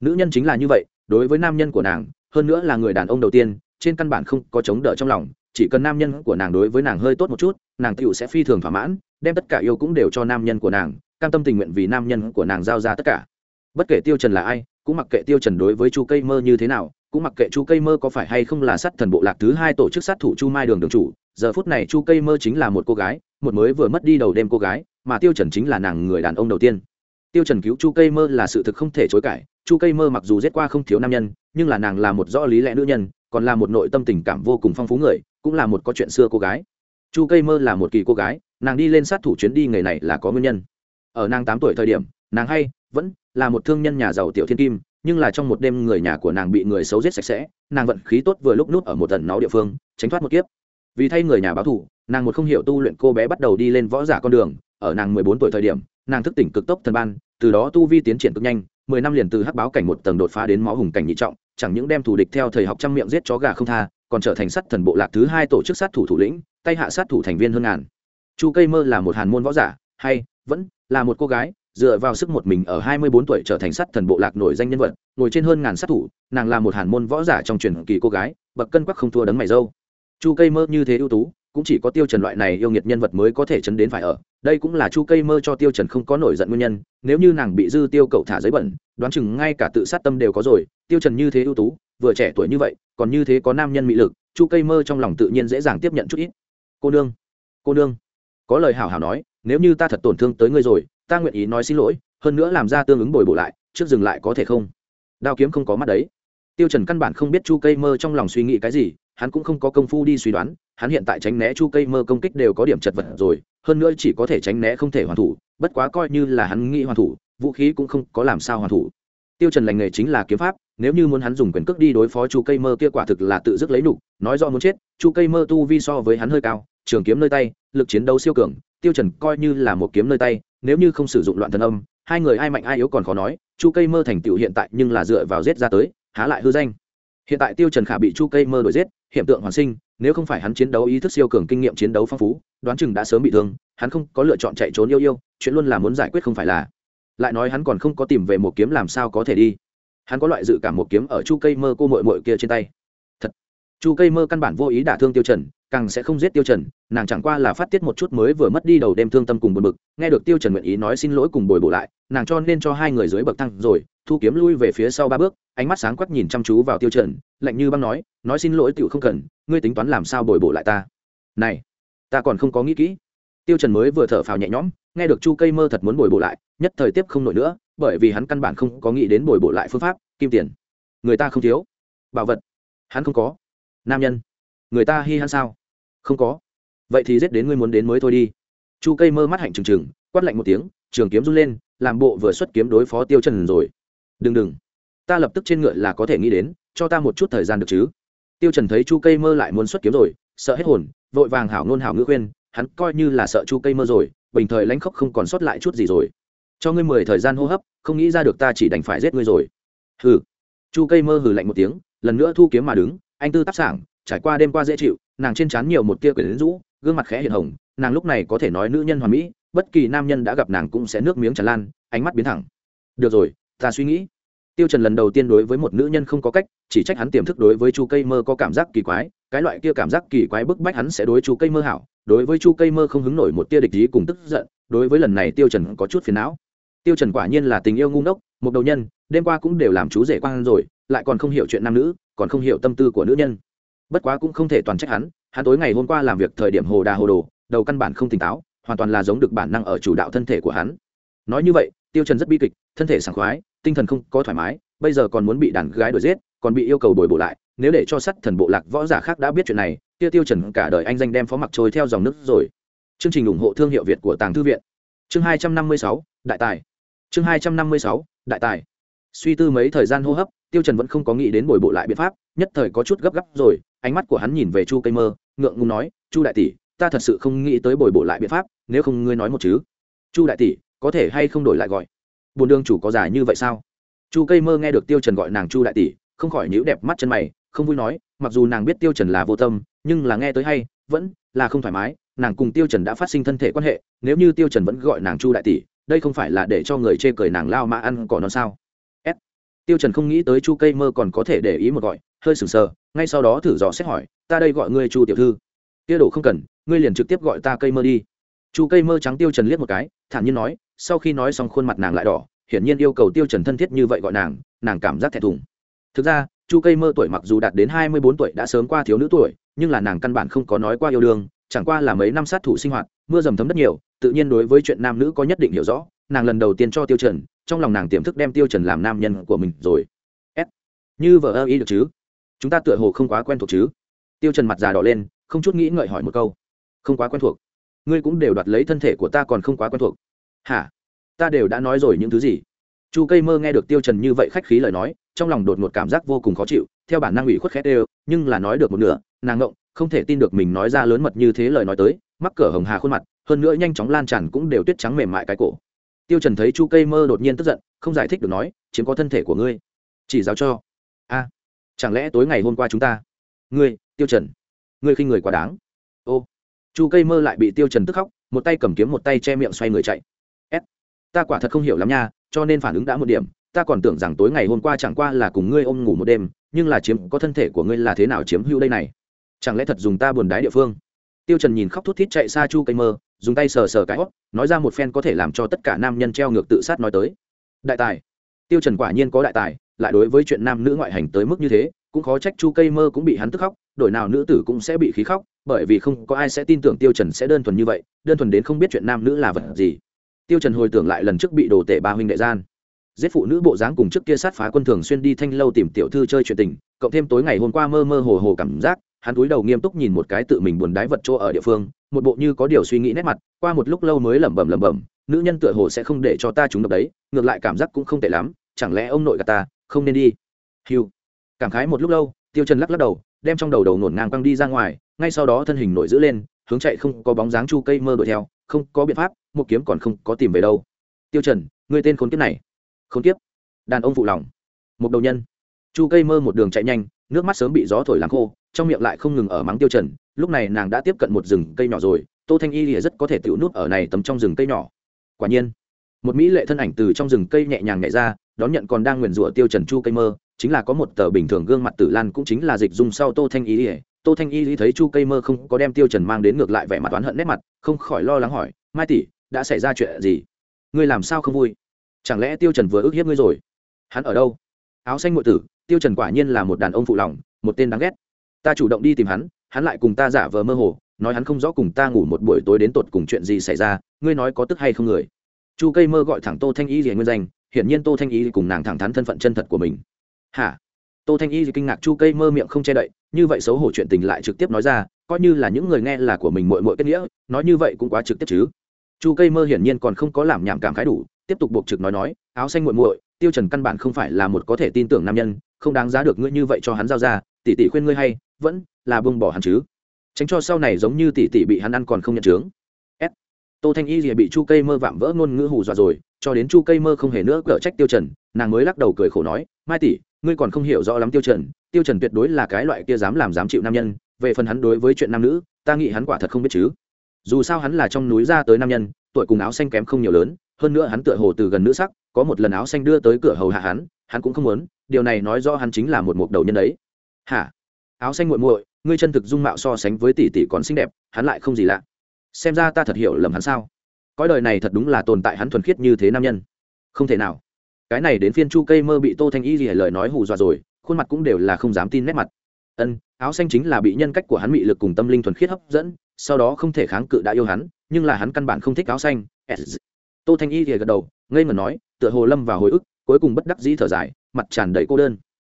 Nữ nhân chính là như vậy, đối với nam nhân của nàng, hơn nữa là người đàn ông đầu tiên, trên căn bản không có chống đỡ trong lòng, chỉ cần nam nhân của nàng đối với nàng hơi tốt một chút, nàng tựu sẽ phi thường thỏa mãn, đem tất cả yêu cũng đều cho nam nhân của nàng, cam tâm tình nguyện vì nam nhân của nàng giao ra tất cả. Bất kể tiêu trần là ai, cũng mặc kệ tiêu trần đối với chu cây mơ như thế nào, cũng mặc kệ chu cây mơ có phải hay không là sát thần bộ lạc thứ hai tổ chức sát thủ chu mai đường đường chủ, giờ phút này chu cây mơ chính là một cô gái, một mới vừa mất đi đầu đêm cô gái mà tiêu trần chính là nàng người đàn ông đầu tiên. Tiêu trần cứu chu cây mơ là sự thực không thể chối cãi. Chu cây mơ mặc dù giết qua không thiếu nam nhân, nhưng là nàng là một rõ lý lẽ nữ nhân, còn là một nội tâm tình cảm vô cùng phong phú người, cũng là một có chuyện xưa cô gái. Chu cây mơ là một kỳ cô gái, nàng đi lên sát thủ chuyến đi nghề này là có nguyên nhân. Ở nàng tám tuổi thời điểm, nàng hay, vẫn là một thương nhân nhà giàu tiểu thiên kim, nhưng là trong một đêm người nhà của nàng bị người xấu giết sạch sẽ, nàng vận khí tốt vừa lúc nút ở một tần nó địa phương, tránh thoát một kiếp. Vì thay người nhà báo thù, nàng một không hiểu tu luyện cô bé bắt đầu đi lên võ giả con đường ở nàng mười bốn tuổi thời điểm, nàng thức tỉnh cực tốc thần ban, từ đó tu vi tiến triển cực nhanh, mười năm liền từ hắc báo cảnh một tầng đột phá đến máu hùng cảnh nhị trọng, chẳng những đem thù địch theo thầy học trăm miệng giết chó gà không tha, còn trở thành sát thần bộ lạc thứ hai tổ chức sát thủ thủ lĩnh, tay hạ sát thủ thành viên hơn ngàn. Chu cây mơ là một hàn môn võ giả, hay, vẫn là một cô gái, dựa vào sức một mình ở hai mươi bốn tuổi trở thành sát thần bộ lạc nổi danh nhân vật, ngồi trên hơn ngàn sát thủ, nàng là một hàn môn võ giả trong truyền kỳ cô gái, bậc cân quắc không thua đấng mày dâu. Chu cây mơ như thế ưu tú cũng chỉ có tiêu trần loại này yêu nghiệt nhân vật mới có thể chấn đến phải ở. Đây cũng là chu cây mơ cho tiêu trần không có nổi giận nguyên nhân. Nếu như nàng bị dư tiêu cậu thả giấy bẩn, đoán chừng ngay cả tự sát tâm đều có rồi. Tiêu trần như thế ưu tú, vừa trẻ tuổi như vậy, còn như thế có nam nhân mỹ lực, chu cây mơ trong lòng tự nhiên dễ dàng tiếp nhận chút ít. Cô nương cô nương. Có lời hảo hảo nói, nếu như ta thật tổn thương tới ngươi rồi, ta nguyện ý nói xin lỗi, hơn nữa làm ra tương ứng bồi bổ lại, trước dừng lại có thể không? Đao kiếm không có mắt đấy. Tiêu trần căn bản không biết chu cây mơ trong lòng suy nghĩ cái gì, hắn cũng không có công phu đi suy đoán hắn hiện tại tránh né chu cây mơ công kích đều có điểm chật vật rồi hơn nữa chỉ có thể tránh né không thể hoàn thủ bất quá coi như là hắn nghĩ hoàn thủ vũ khí cũng không có làm sao hoàn thủ. Tiêu trần lành nghề chính là kiếm pháp nếu như muốn hắn dùng quyền cước đi đối phó chu cây mơ kia quả thực là tự dứt lấy đủ, nói rõ muốn chết chu cây mơ tu vi so với hắn hơi cao trường kiếm nơi tay lực chiến đấu siêu cường tiêu trần coi như là một kiếm nơi tay nếu như không sử dụng loạn thần âm hai người ai mạnh ai yếu còn khó nói chu cây mơ thành tựu hiện tại nhưng là dựa vào giết ra tới há lại hư danh. Hiện tại tiêu trần khả bị chu cây mơ đuổi giết hiện tượng hoàn sinh, nếu không phải hắn chiến đấu ý thức siêu cường kinh nghiệm chiến đấu phong phú, đoán chừng đã sớm bị thương, hắn không có lựa chọn chạy trốn yêu yêu, chuyện luôn là muốn giải quyết không phải là. Lại nói hắn còn không có tìm về một kiếm làm sao có thể đi. Hắn có loại dự cảm một kiếm ở chu cây mơ cô mội mội kia trên tay chu cây mơ căn bản vô ý đả thương tiêu trần, càng sẽ không giết tiêu trần, nàng chẳng qua là phát tiết một chút mới vừa mất đi đầu đêm thương tâm cùng buồn bực, nghe được tiêu trần nguyện ý nói xin lỗi cùng bồi bổ lại, nàng cho nên cho hai người dưới bậc thang rồi, thu kiếm lui về phía sau ba bước, ánh mắt sáng quắc nhìn chăm chú vào tiêu trần, lạnh như băng nói nói xin lỗi tiểu không cần, ngươi tính toán làm sao bồi bổ lại ta? Này, ta còn không có nghĩ kỹ. Tiêu trần mới vừa thở phào nhẹ nhõm, nghe được chu cây mơ thật muốn bồi bổ lại, nhất thời tiếp không nổi nữa, bởi vì hắn căn bản không có nghĩ đến bồi bổ lại phương pháp, kim tiền. Người ta không thiếu. Bảo vật. Hắn không có nam nhân. Người ta hy hắn sao? Không có. Vậy thì giết đến ngươi muốn đến mới thôi đi. Chu cây mơ mắt hạnh trừng trừng, quát lạnh một tiếng, trường kiếm run lên, làm bộ vừa xuất kiếm đối phó tiêu trần rồi. Đừng đừng. Ta lập tức trên ngựa là có thể nghĩ đến, cho ta một chút thời gian được chứ? Tiêu trần thấy chu cây mơ lại muốn xuất kiếm rồi, sợ hết hồn, vội vàng hảo ngôn hảo ngữ khuyên, hắn coi như là sợ chu cây mơ rồi, bình thời lãnh khốc không còn sót lại chút gì rồi. Cho ngươi mười thời gian hô hấp, không nghĩ ra được ta chỉ đành phải giết ngươi rồi. Hừ. Chu cây mơ hừ lạnh một tiếng, lần nữa thu kiếm mà đứng anh tư tác sảng, trải qua đêm qua dễ chịu, nàng trên trán nhiều một tia quyển rũ, gương mặt khẽ hiện hồng, nàng lúc này có thể nói nữ nhân hoàn mỹ, bất kỳ nam nhân đã gặp nàng cũng sẽ nước miếng tràn lan, ánh mắt biến thẳng. Được rồi, ta suy nghĩ. Tiêu trần lần đầu tiên đối với một nữ nhân không có cách, chỉ trách hắn tiềm thức đối với chu cây mơ có cảm giác kỳ quái, cái loại kia cảm giác kỳ quái bức bách hắn sẽ đối chu cây mơ hảo, đối với chu cây mơ không hứng nổi một tia địch ý cùng tức giận, đối với lần này tiêu trần có chút phiền não. Tiêu trần quả nhiên là tình yêu ngu ngốc, một đầu nhân, đêm qua cũng đều làm chú rể quan rồi lại còn không hiểu chuyện nam nữ, còn không hiểu tâm tư của nữ nhân. Bất quá cũng không thể toàn trách hắn hắn tối ngày hôm qua làm việc thời điểm hồ đà hồ đồ, đầu căn bản không tỉnh táo, hoàn toàn là giống được bản năng ở chủ đạo thân thể của hắn. Nói như vậy, tiêu trần rất bi kịch, thân thể sảng khoái, tinh thần không có thoải mái, bây giờ còn muốn bị đàn gái đuổi giết, còn bị yêu cầu bồi bổ lại, nếu để cho sắt thần bộ lạc võ giả khác đã biết chuyện này tiêu tiêu trần cả đời anh danh đem phó mặc trôi theo dòng nước rồi. Chương trình ủng hộ thương hiệu việt của tàng thư viện. Chương hai trăm năm mươi sáu, đại tài. Chương hai trăm năm mươi sáu, đại tài. Suy tư mấy thời gian hô hấp tiêu trần vẫn không có nghĩ đến bồi bộ lại biện pháp, nhất thời có chút gấp gáp rồi, ánh mắt của hắn nhìn về chu cây mơ, ngượng ngùng nói, chu đại tỷ, ta thật sự không nghĩ tới bồi bộ lại biện pháp, nếu không ngươi nói một chứ. Chu đại tỷ, có thể hay không đổi lại gọi? Buồn đường chủ có giải như vậy sao? Chu cây mơ nghe được tiêu trần gọi nàng chu đại tỷ, không khỏi nhíu đẹp mắt chân mày, không vui nói, mặc dù nàng biết tiêu trần là vô tâm, nhưng là nghe tới hay, vẫn là không thoải mái, nàng cùng tiêu trần đã phát sinh thân thể quan hệ, nếu như tiêu trần vẫn gọi nàng chu đại tỷ, đây không phải là để cho người chê cười nàng lao mà ăn cỏ non sao? Tiêu trần không nghĩ tới chu cây mơ còn có thể để ý một gọi, hơi sừng sờ, ngay sau đó thử dò xét hỏi, ta đây gọi ngươi chu tiểu thư. Kia đổ không cần, ngươi liền trực tiếp gọi ta cây mơ đi. Chu cây mơ trắng tiêu trần liếc một cái, thản nhiên nói, sau khi nói xong khuôn mặt nàng lại đỏ, hiển nhiên yêu cầu tiêu trần thân thiết như vậy gọi nàng nàng cảm giác thẹn thùng. Thực ra, chu cây mơ tuổi mặc dù đạt đến hai mươi bốn tuổi đã sớm qua thiếu nữ tuổi, nhưng là nàng căn bản không có nói qua yêu đương, chẳng qua là mấy năm sát thủ sinh hoạt, mưa dầm thấm đất nhiều, tự nhiên đối với chuyện nam nữ có nhất định hiểu rõ, nàng lần đầu tiên cho tiêu trần trong lòng nàng tiềm thức đem tiêu trần làm nam nhân của mình rồi. S. Như vợ ơ ý được chứ? Chúng ta tựa hồ không quá quen thuộc chứ? Tiêu trần mặt già đỏ lên, không chút nghĩ ngợi hỏi một câu. Không quá quen thuộc. Ngươi cũng đều đoạt lấy thân thể của ta còn không quá quen thuộc. Hả? Ta đều đã nói rồi những thứ gì? Chu cây mơ nghe được tiêu trần như vậy khách khí lời nói, trong lòng đột ngột cảm giác vô cùng khó chịu, theo bản năng ủy khuất khét đều, nhưng là nói được một nửa, nàng ngộng, không thể tin được mình nói ra lớn mật như thế lời nói tới, mắc cỡ hồng hà khuôn mặt, hơn nữa nhanh chóng lan tràn cũng đều tuyết trắng mềm mại cái cổ tiêu trần thấy chu cây mơ đột nhiên tức giận, không giải thích được nói, chiếm có thân thể của ngươi. Chỉ giáo cho. A, chẳng lẽ tối ngày hôm qua chúng ta? Ngươi, tiêu trần, ngươi khinh người quá đáng. Ô. Chu cây mơ lại bị tiêu trần tức khóc, một tay cầm kiếm một tay che miệng xoay người chạy. S ta quả thật không hiểu lắm nha, cho nên phản ứng đã một điểm, ta còn tưởng rằng tối ngày hôm qua chẳng qua là cùng ngươi ôm ngủ một đêm, nhưng là chiếm có thân thể của ngươi là thế nào chiếm hữu đây này? Chẳng lẽ thật dùng ta buồn đái địa phương? Tiêu trần nhìn khóc thút thít chạy xa chu cây mơ, dùng tay sờ sờ cái hót nói ra một phen có thể làm cho tất cả nam nhân treo ngược tự sát nói tới. Đại tài. Tiêu trần quả nhiên có đại tài, lại đối với chuyện nam nữ ngoại hành tới mức như thế, cũng khó trách chu cây mơ cũng bị hắn tức khóc, đổi nào nữ tử cũng sẽ bị khí khóc, bởi vì không có ai sẽ tin tưởng tiêu trần sẽ đơn thuần như vậy, đơn thuần đến không biết chuyện nam nữ là vật gì. Tiêu trần hồi tưởng lại lần trước bị đồ tể ba huynh đệ gian. Giết phụ nữ bộ dáng cùng trước kia sát phá quân thường xuyên đi thanh lâu tìm tiểu thư chơi chuyện tình, cộng thêm tối ngày hôm qua mơ mơ hồ hồ cảm giác hắn cúi đầu nghiêm túc nhìn một cái tự mình buồn đái vật chỗ ở địa phương, một bộ như có điều suy nghĩ nét mặt, qua một lúc lâu mới lẩm bẩm lẩm bẩm, nữ nhân tựa hồ sẽ không để cho ta trúng độc đấy, ngược lại cảm giác cũng không tệ lắm, chẳng lẽ ông nội gạt ta, không nên đi. Hiu cảm khái một lúc lâu, tiêu trần lắc lắc đầu, đem trong đầu đầu nổn ngang quăng đi ra ngoài, ngay sau đó thân hình nổi giữ lên, hướng chạy không có bóng dáng chu cây mơ đuổi theo, không có biện pháp, một kiếm còn không có tìm về đâu. Tiêu trần người tên khốn kiếp này. Khốn kiếp. Đàn ông phụ lòng. Một đầu nhân. Chu cây mơ một đường chạy nhanh, nước mắt sớm bị gió thổi làm khô trong miệng lại không ngừng ở mắng tiêu trần, lúc này nàng đã tiếp cận một rừng cây nhỏ rồi, tô thanh y lìa rất có thể tiểu nút ở này tấm trong rừng cây nhỏ. Quả nhiên, một mỹ lệ thân ảnh từ trong rừng cây nhẹ nhàng nhảy ra, đón nhận còn đang nguyền rủa tiêu trần chu cây mơ, chính là có một tờ bình thường gương mặt tử lan cũng chính là dịch dung sau tô thanh y lìa tô thanh y lý thấy chu cây mơ không có đem tiêu trần mang đến ngược lại vẻ mặt oán hận nét mặt, không khỏi lo lắng hỏi, mai tỷ, đã xảy ra chuyện gì? Ngươi làm sao không vui? Chẳng lẽ tiêu trần vừa ức hiếp ngươi rồi? Hắn ở đâu? Áo xanh ngụy tử, tiêu trần quả nhiên là một đàn ông phụ lòng, một tên đáng ghét ta chủ động đi tìm hắn hắn lại cùng ta giả vờ mơ hồ, nói hắn không rõ cùng ta ngủ một buổi tối đến tột cùng chuyện gì xảy ra, ngươi nói có tức hay không người? Chu cây mơ gọi thẳng tô thanh y gì nguyên danh, hiển nhiên tô thanh y cùng nàng thẳng thắn thân phận chân thật của mình. Hả? Tô thanh y kinh ngạc chu cây mơ miệng không che đậy, như vậy xấu hổ chuyện tình lại trực tiếp nói ra, coi như là những người nghe là của mình mội mội kết nghĩa, nói như vậy cũng quá trực tiếp chứ. Chu cây mơ hiển nhiên còn không có làm nhảm cảm khái đủ, tiếp tục buộc trực nói nói, áo xanh muội muội, tiêu trần căn bản không phải là một có thể tin tưởng nam nhân, không đáng giá được ngươi như vậy cho hắn giao ra, tỷ tỷ khuyên ngươi hay vẫn là buông bỏ hắn chứ. Tránh cho sau này giống như tỷ tỷ bị hắn ăn còn không nhận chứng s. Tô thanh y thì bị chu cây mơ vạm vỡ ngôn ngữ hù dọa rồi, cho đến chu cây mơ không hề nữa cở trách tiêu trần, nàng mới lắc đầu cười khổ nói, mai tỷ, ngươi còn không hiểu rõ lắm tiêu trần tiêu trần tuyệt đối là cái loại kia dám làm dám chịu nam nhân, về phần hắn đối với chuyện nam nữ, ta nghĩ hắn quả thật không biết chứ. Dù sao hắn là trong núi ra tới nam nhân, tuổi cùng áo xanh kém không nhiều lớn, hơn nữa hắn tựa hồ từ gần nữ sắc, có một lần áo xanh đưa tới cửa hầu hạ hắn hắn cũng không muốn, điều này nói rõ hắn chính là một mục đầu nhân đấy. Hả? Áo xanh muội muội, ngươi chân thực dung mạo so sánh với tỷ tỷ còn xinh đẹp, hắn lại không gì lạ. Xem ra ta thật hiểu lầm hắn sao? Cõi đời này thật đúng là tồn tại hắn thuần khiết như thế nam nhân. Không thể nào. Cái này đến phiên chu cây mơ bị tô thanh y gì lời nói hù dọa rồi, khuôn mặt cũng đều là không dám tin nét mặt. Ân, áo xanh chính là bị nhân cách của hắn bị lực cùng tâm linh thuần khiết hấp dẫn, sau đó không thể kháng cự đã yêu hắn, nhưng là hắn căn bản không thích áo xanh. Tô thanh y thì gật đầu, ngây ngẩn nói, tựa hồ lâm vào hồi ức, cuối cùng bất đắc dĩ thở dài, mặt tràn đầy cô đơn.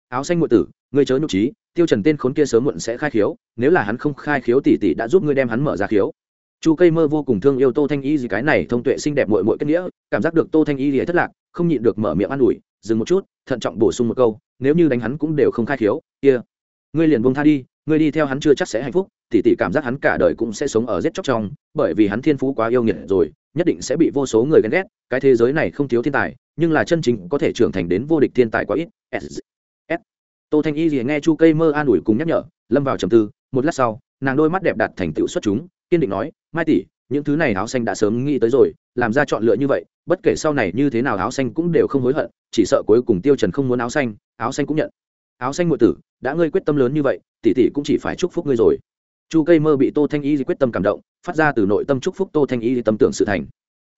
Áo xanh ngụy tử ngươi chớ nhục trí, tiêu trần tên khốn kia sớm muộn sẽ khai khiếu, nếu là hắn không khai khiếu tỷ tỷ đã giúp ngươi đem hắn mở ra khiếu. Chu cây mơ vô cùng thương yêu tô thanh y gì cái này thông tuệ xinh đẹp muội muội kết nghĩa, cảm giác được tô thanh y thì thất lạc, không nhịn được mở miệng an ủi, dừng một chút, thận trọng bổ sung một câu, nếu như đánh hắn cũng đều không khai khiếu, kia, ngươi liền buông tha đi, ngươi đi theo hắn chưa chắc sẽ hạnh phúc, tỷ tỷ cảm giác hắn cả đời cũng sẽ sống ở giết chóc trong, bởi vì hắn thiên phú quá yêu nghiệt rồi, nhất định sẽ bị vô số người ghen ghét, cái thế giới này không thiếu thiên tài, nhưng là chân chính có thể trưởng thành đến vô địch thiên tài quá ít tô thanh y gì nghe chu cây mơ an ủi cùng nhắc nhở, lâm vào trầm tư, một lát sau, nàng đôi mắt đẹp đặt thành tựu xuất chúng, kiên định nói, mai tỷ, những thứ này áo xanh đã sớm nghĩ tới rồi, làm ra chọn lựa như vậy, bất kể sau này như thế nào áo xanh cũng đều không hối hận, chỉ sợ cuối cùng tiêu trần không muốn áo xanh áo xanh cũng nhận. Áo xanh muội tử, đã ngươi quyết tâm lớn như vậy, tỷ tỷ cũng chỉ phải chúc phúc ngươi rồi. Chu cây mơ bị tô thanh y quyết tâm cảm động, phát ra từ nội tâm chúc phúc tô thanh y tâm tưởng sự thành.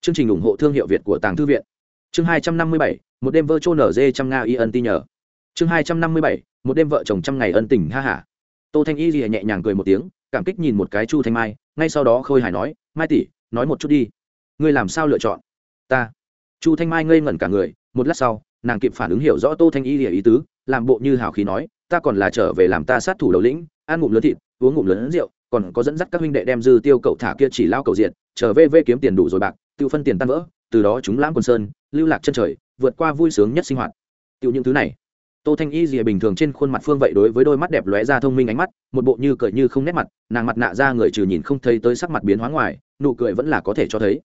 Chương trình ủng hộ thương hiệu việt của tàng thư viện. Chương hai trăm năm mươi bảy, một đêm vơ trô nở dê trăm nga y ân ti nhờ chương hai trăm năm mươi bảy, một đêm vợ chồng trăm ngày ân tình, ha hả tô thanh y nhẹ nhàng cười một tiếng, cảm kích nhìn một cái chu thanh mai, ngay sau đó khôi hài nói, mai tỷ, nói một chút đi. Ngươi làm sao lựa chọn? Ta. Chu thanh mai ngây ngẩn cả người, một lát sau, nàng kịp phản ứng hiểu rõ tô thanh y lìa ý tứ, làm bộ như hào khí nói, ta còn là trở về làm ta sát thủ đầu lĩnh, ăn ngụm lớn thịt, uống ngụm lớn rượu, còn có dẫn dắt các huynh đệ đem dư tiêu cậu thả kia chỉ lao cầu diện, trở về vê kiếm tiền đủ rồi bạc, tự phân tiền tan vỡ, từ đó chúng lãm quần sơn, lưu lạc chân trời, vượt qua vui sướng nhất sinh hoạt. Tự những thứ này tô thanh y rìa bình thường trên khuôn mặt phương vậy đối với đôi mắt đẹp lóe ra thông minh ánh mắt, một bộ như cười như không nét mặt, nàng mặt nạ ra người trừ nhìn không thấy tới sắc mặt biến hóa ngoài, nụ cười vẫn là có thể cho thấy.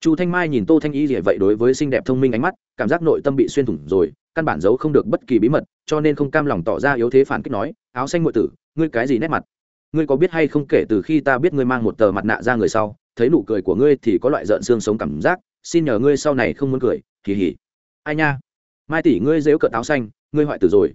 Chu thanh mai nhìn tô thanh y rìa vậy đối với xinh đẹp thông minh ánh mắt, cảm giác nội tâm bị xuyên thủng rồi, căn bản giấu không được bất kỳ bí mật, cho nên không cam lòng tỏ ra yếu thế phản kích nói, áo xanh ngụy tử, ngươi cái gì nét mặt? Ngươi có biết hay không kể từ khi ta biết ngươi mang một tờ mặt nạ ra người sau, thấy nụ cười của ngươi thì có loại rợn xương sống cảm giác, xin nhờ ngươi sau này không muốn cười kỳ hỉ ai nha? Mai tỷ, ngươi dếu cợt áo xanh ngươi hoại tử rồi.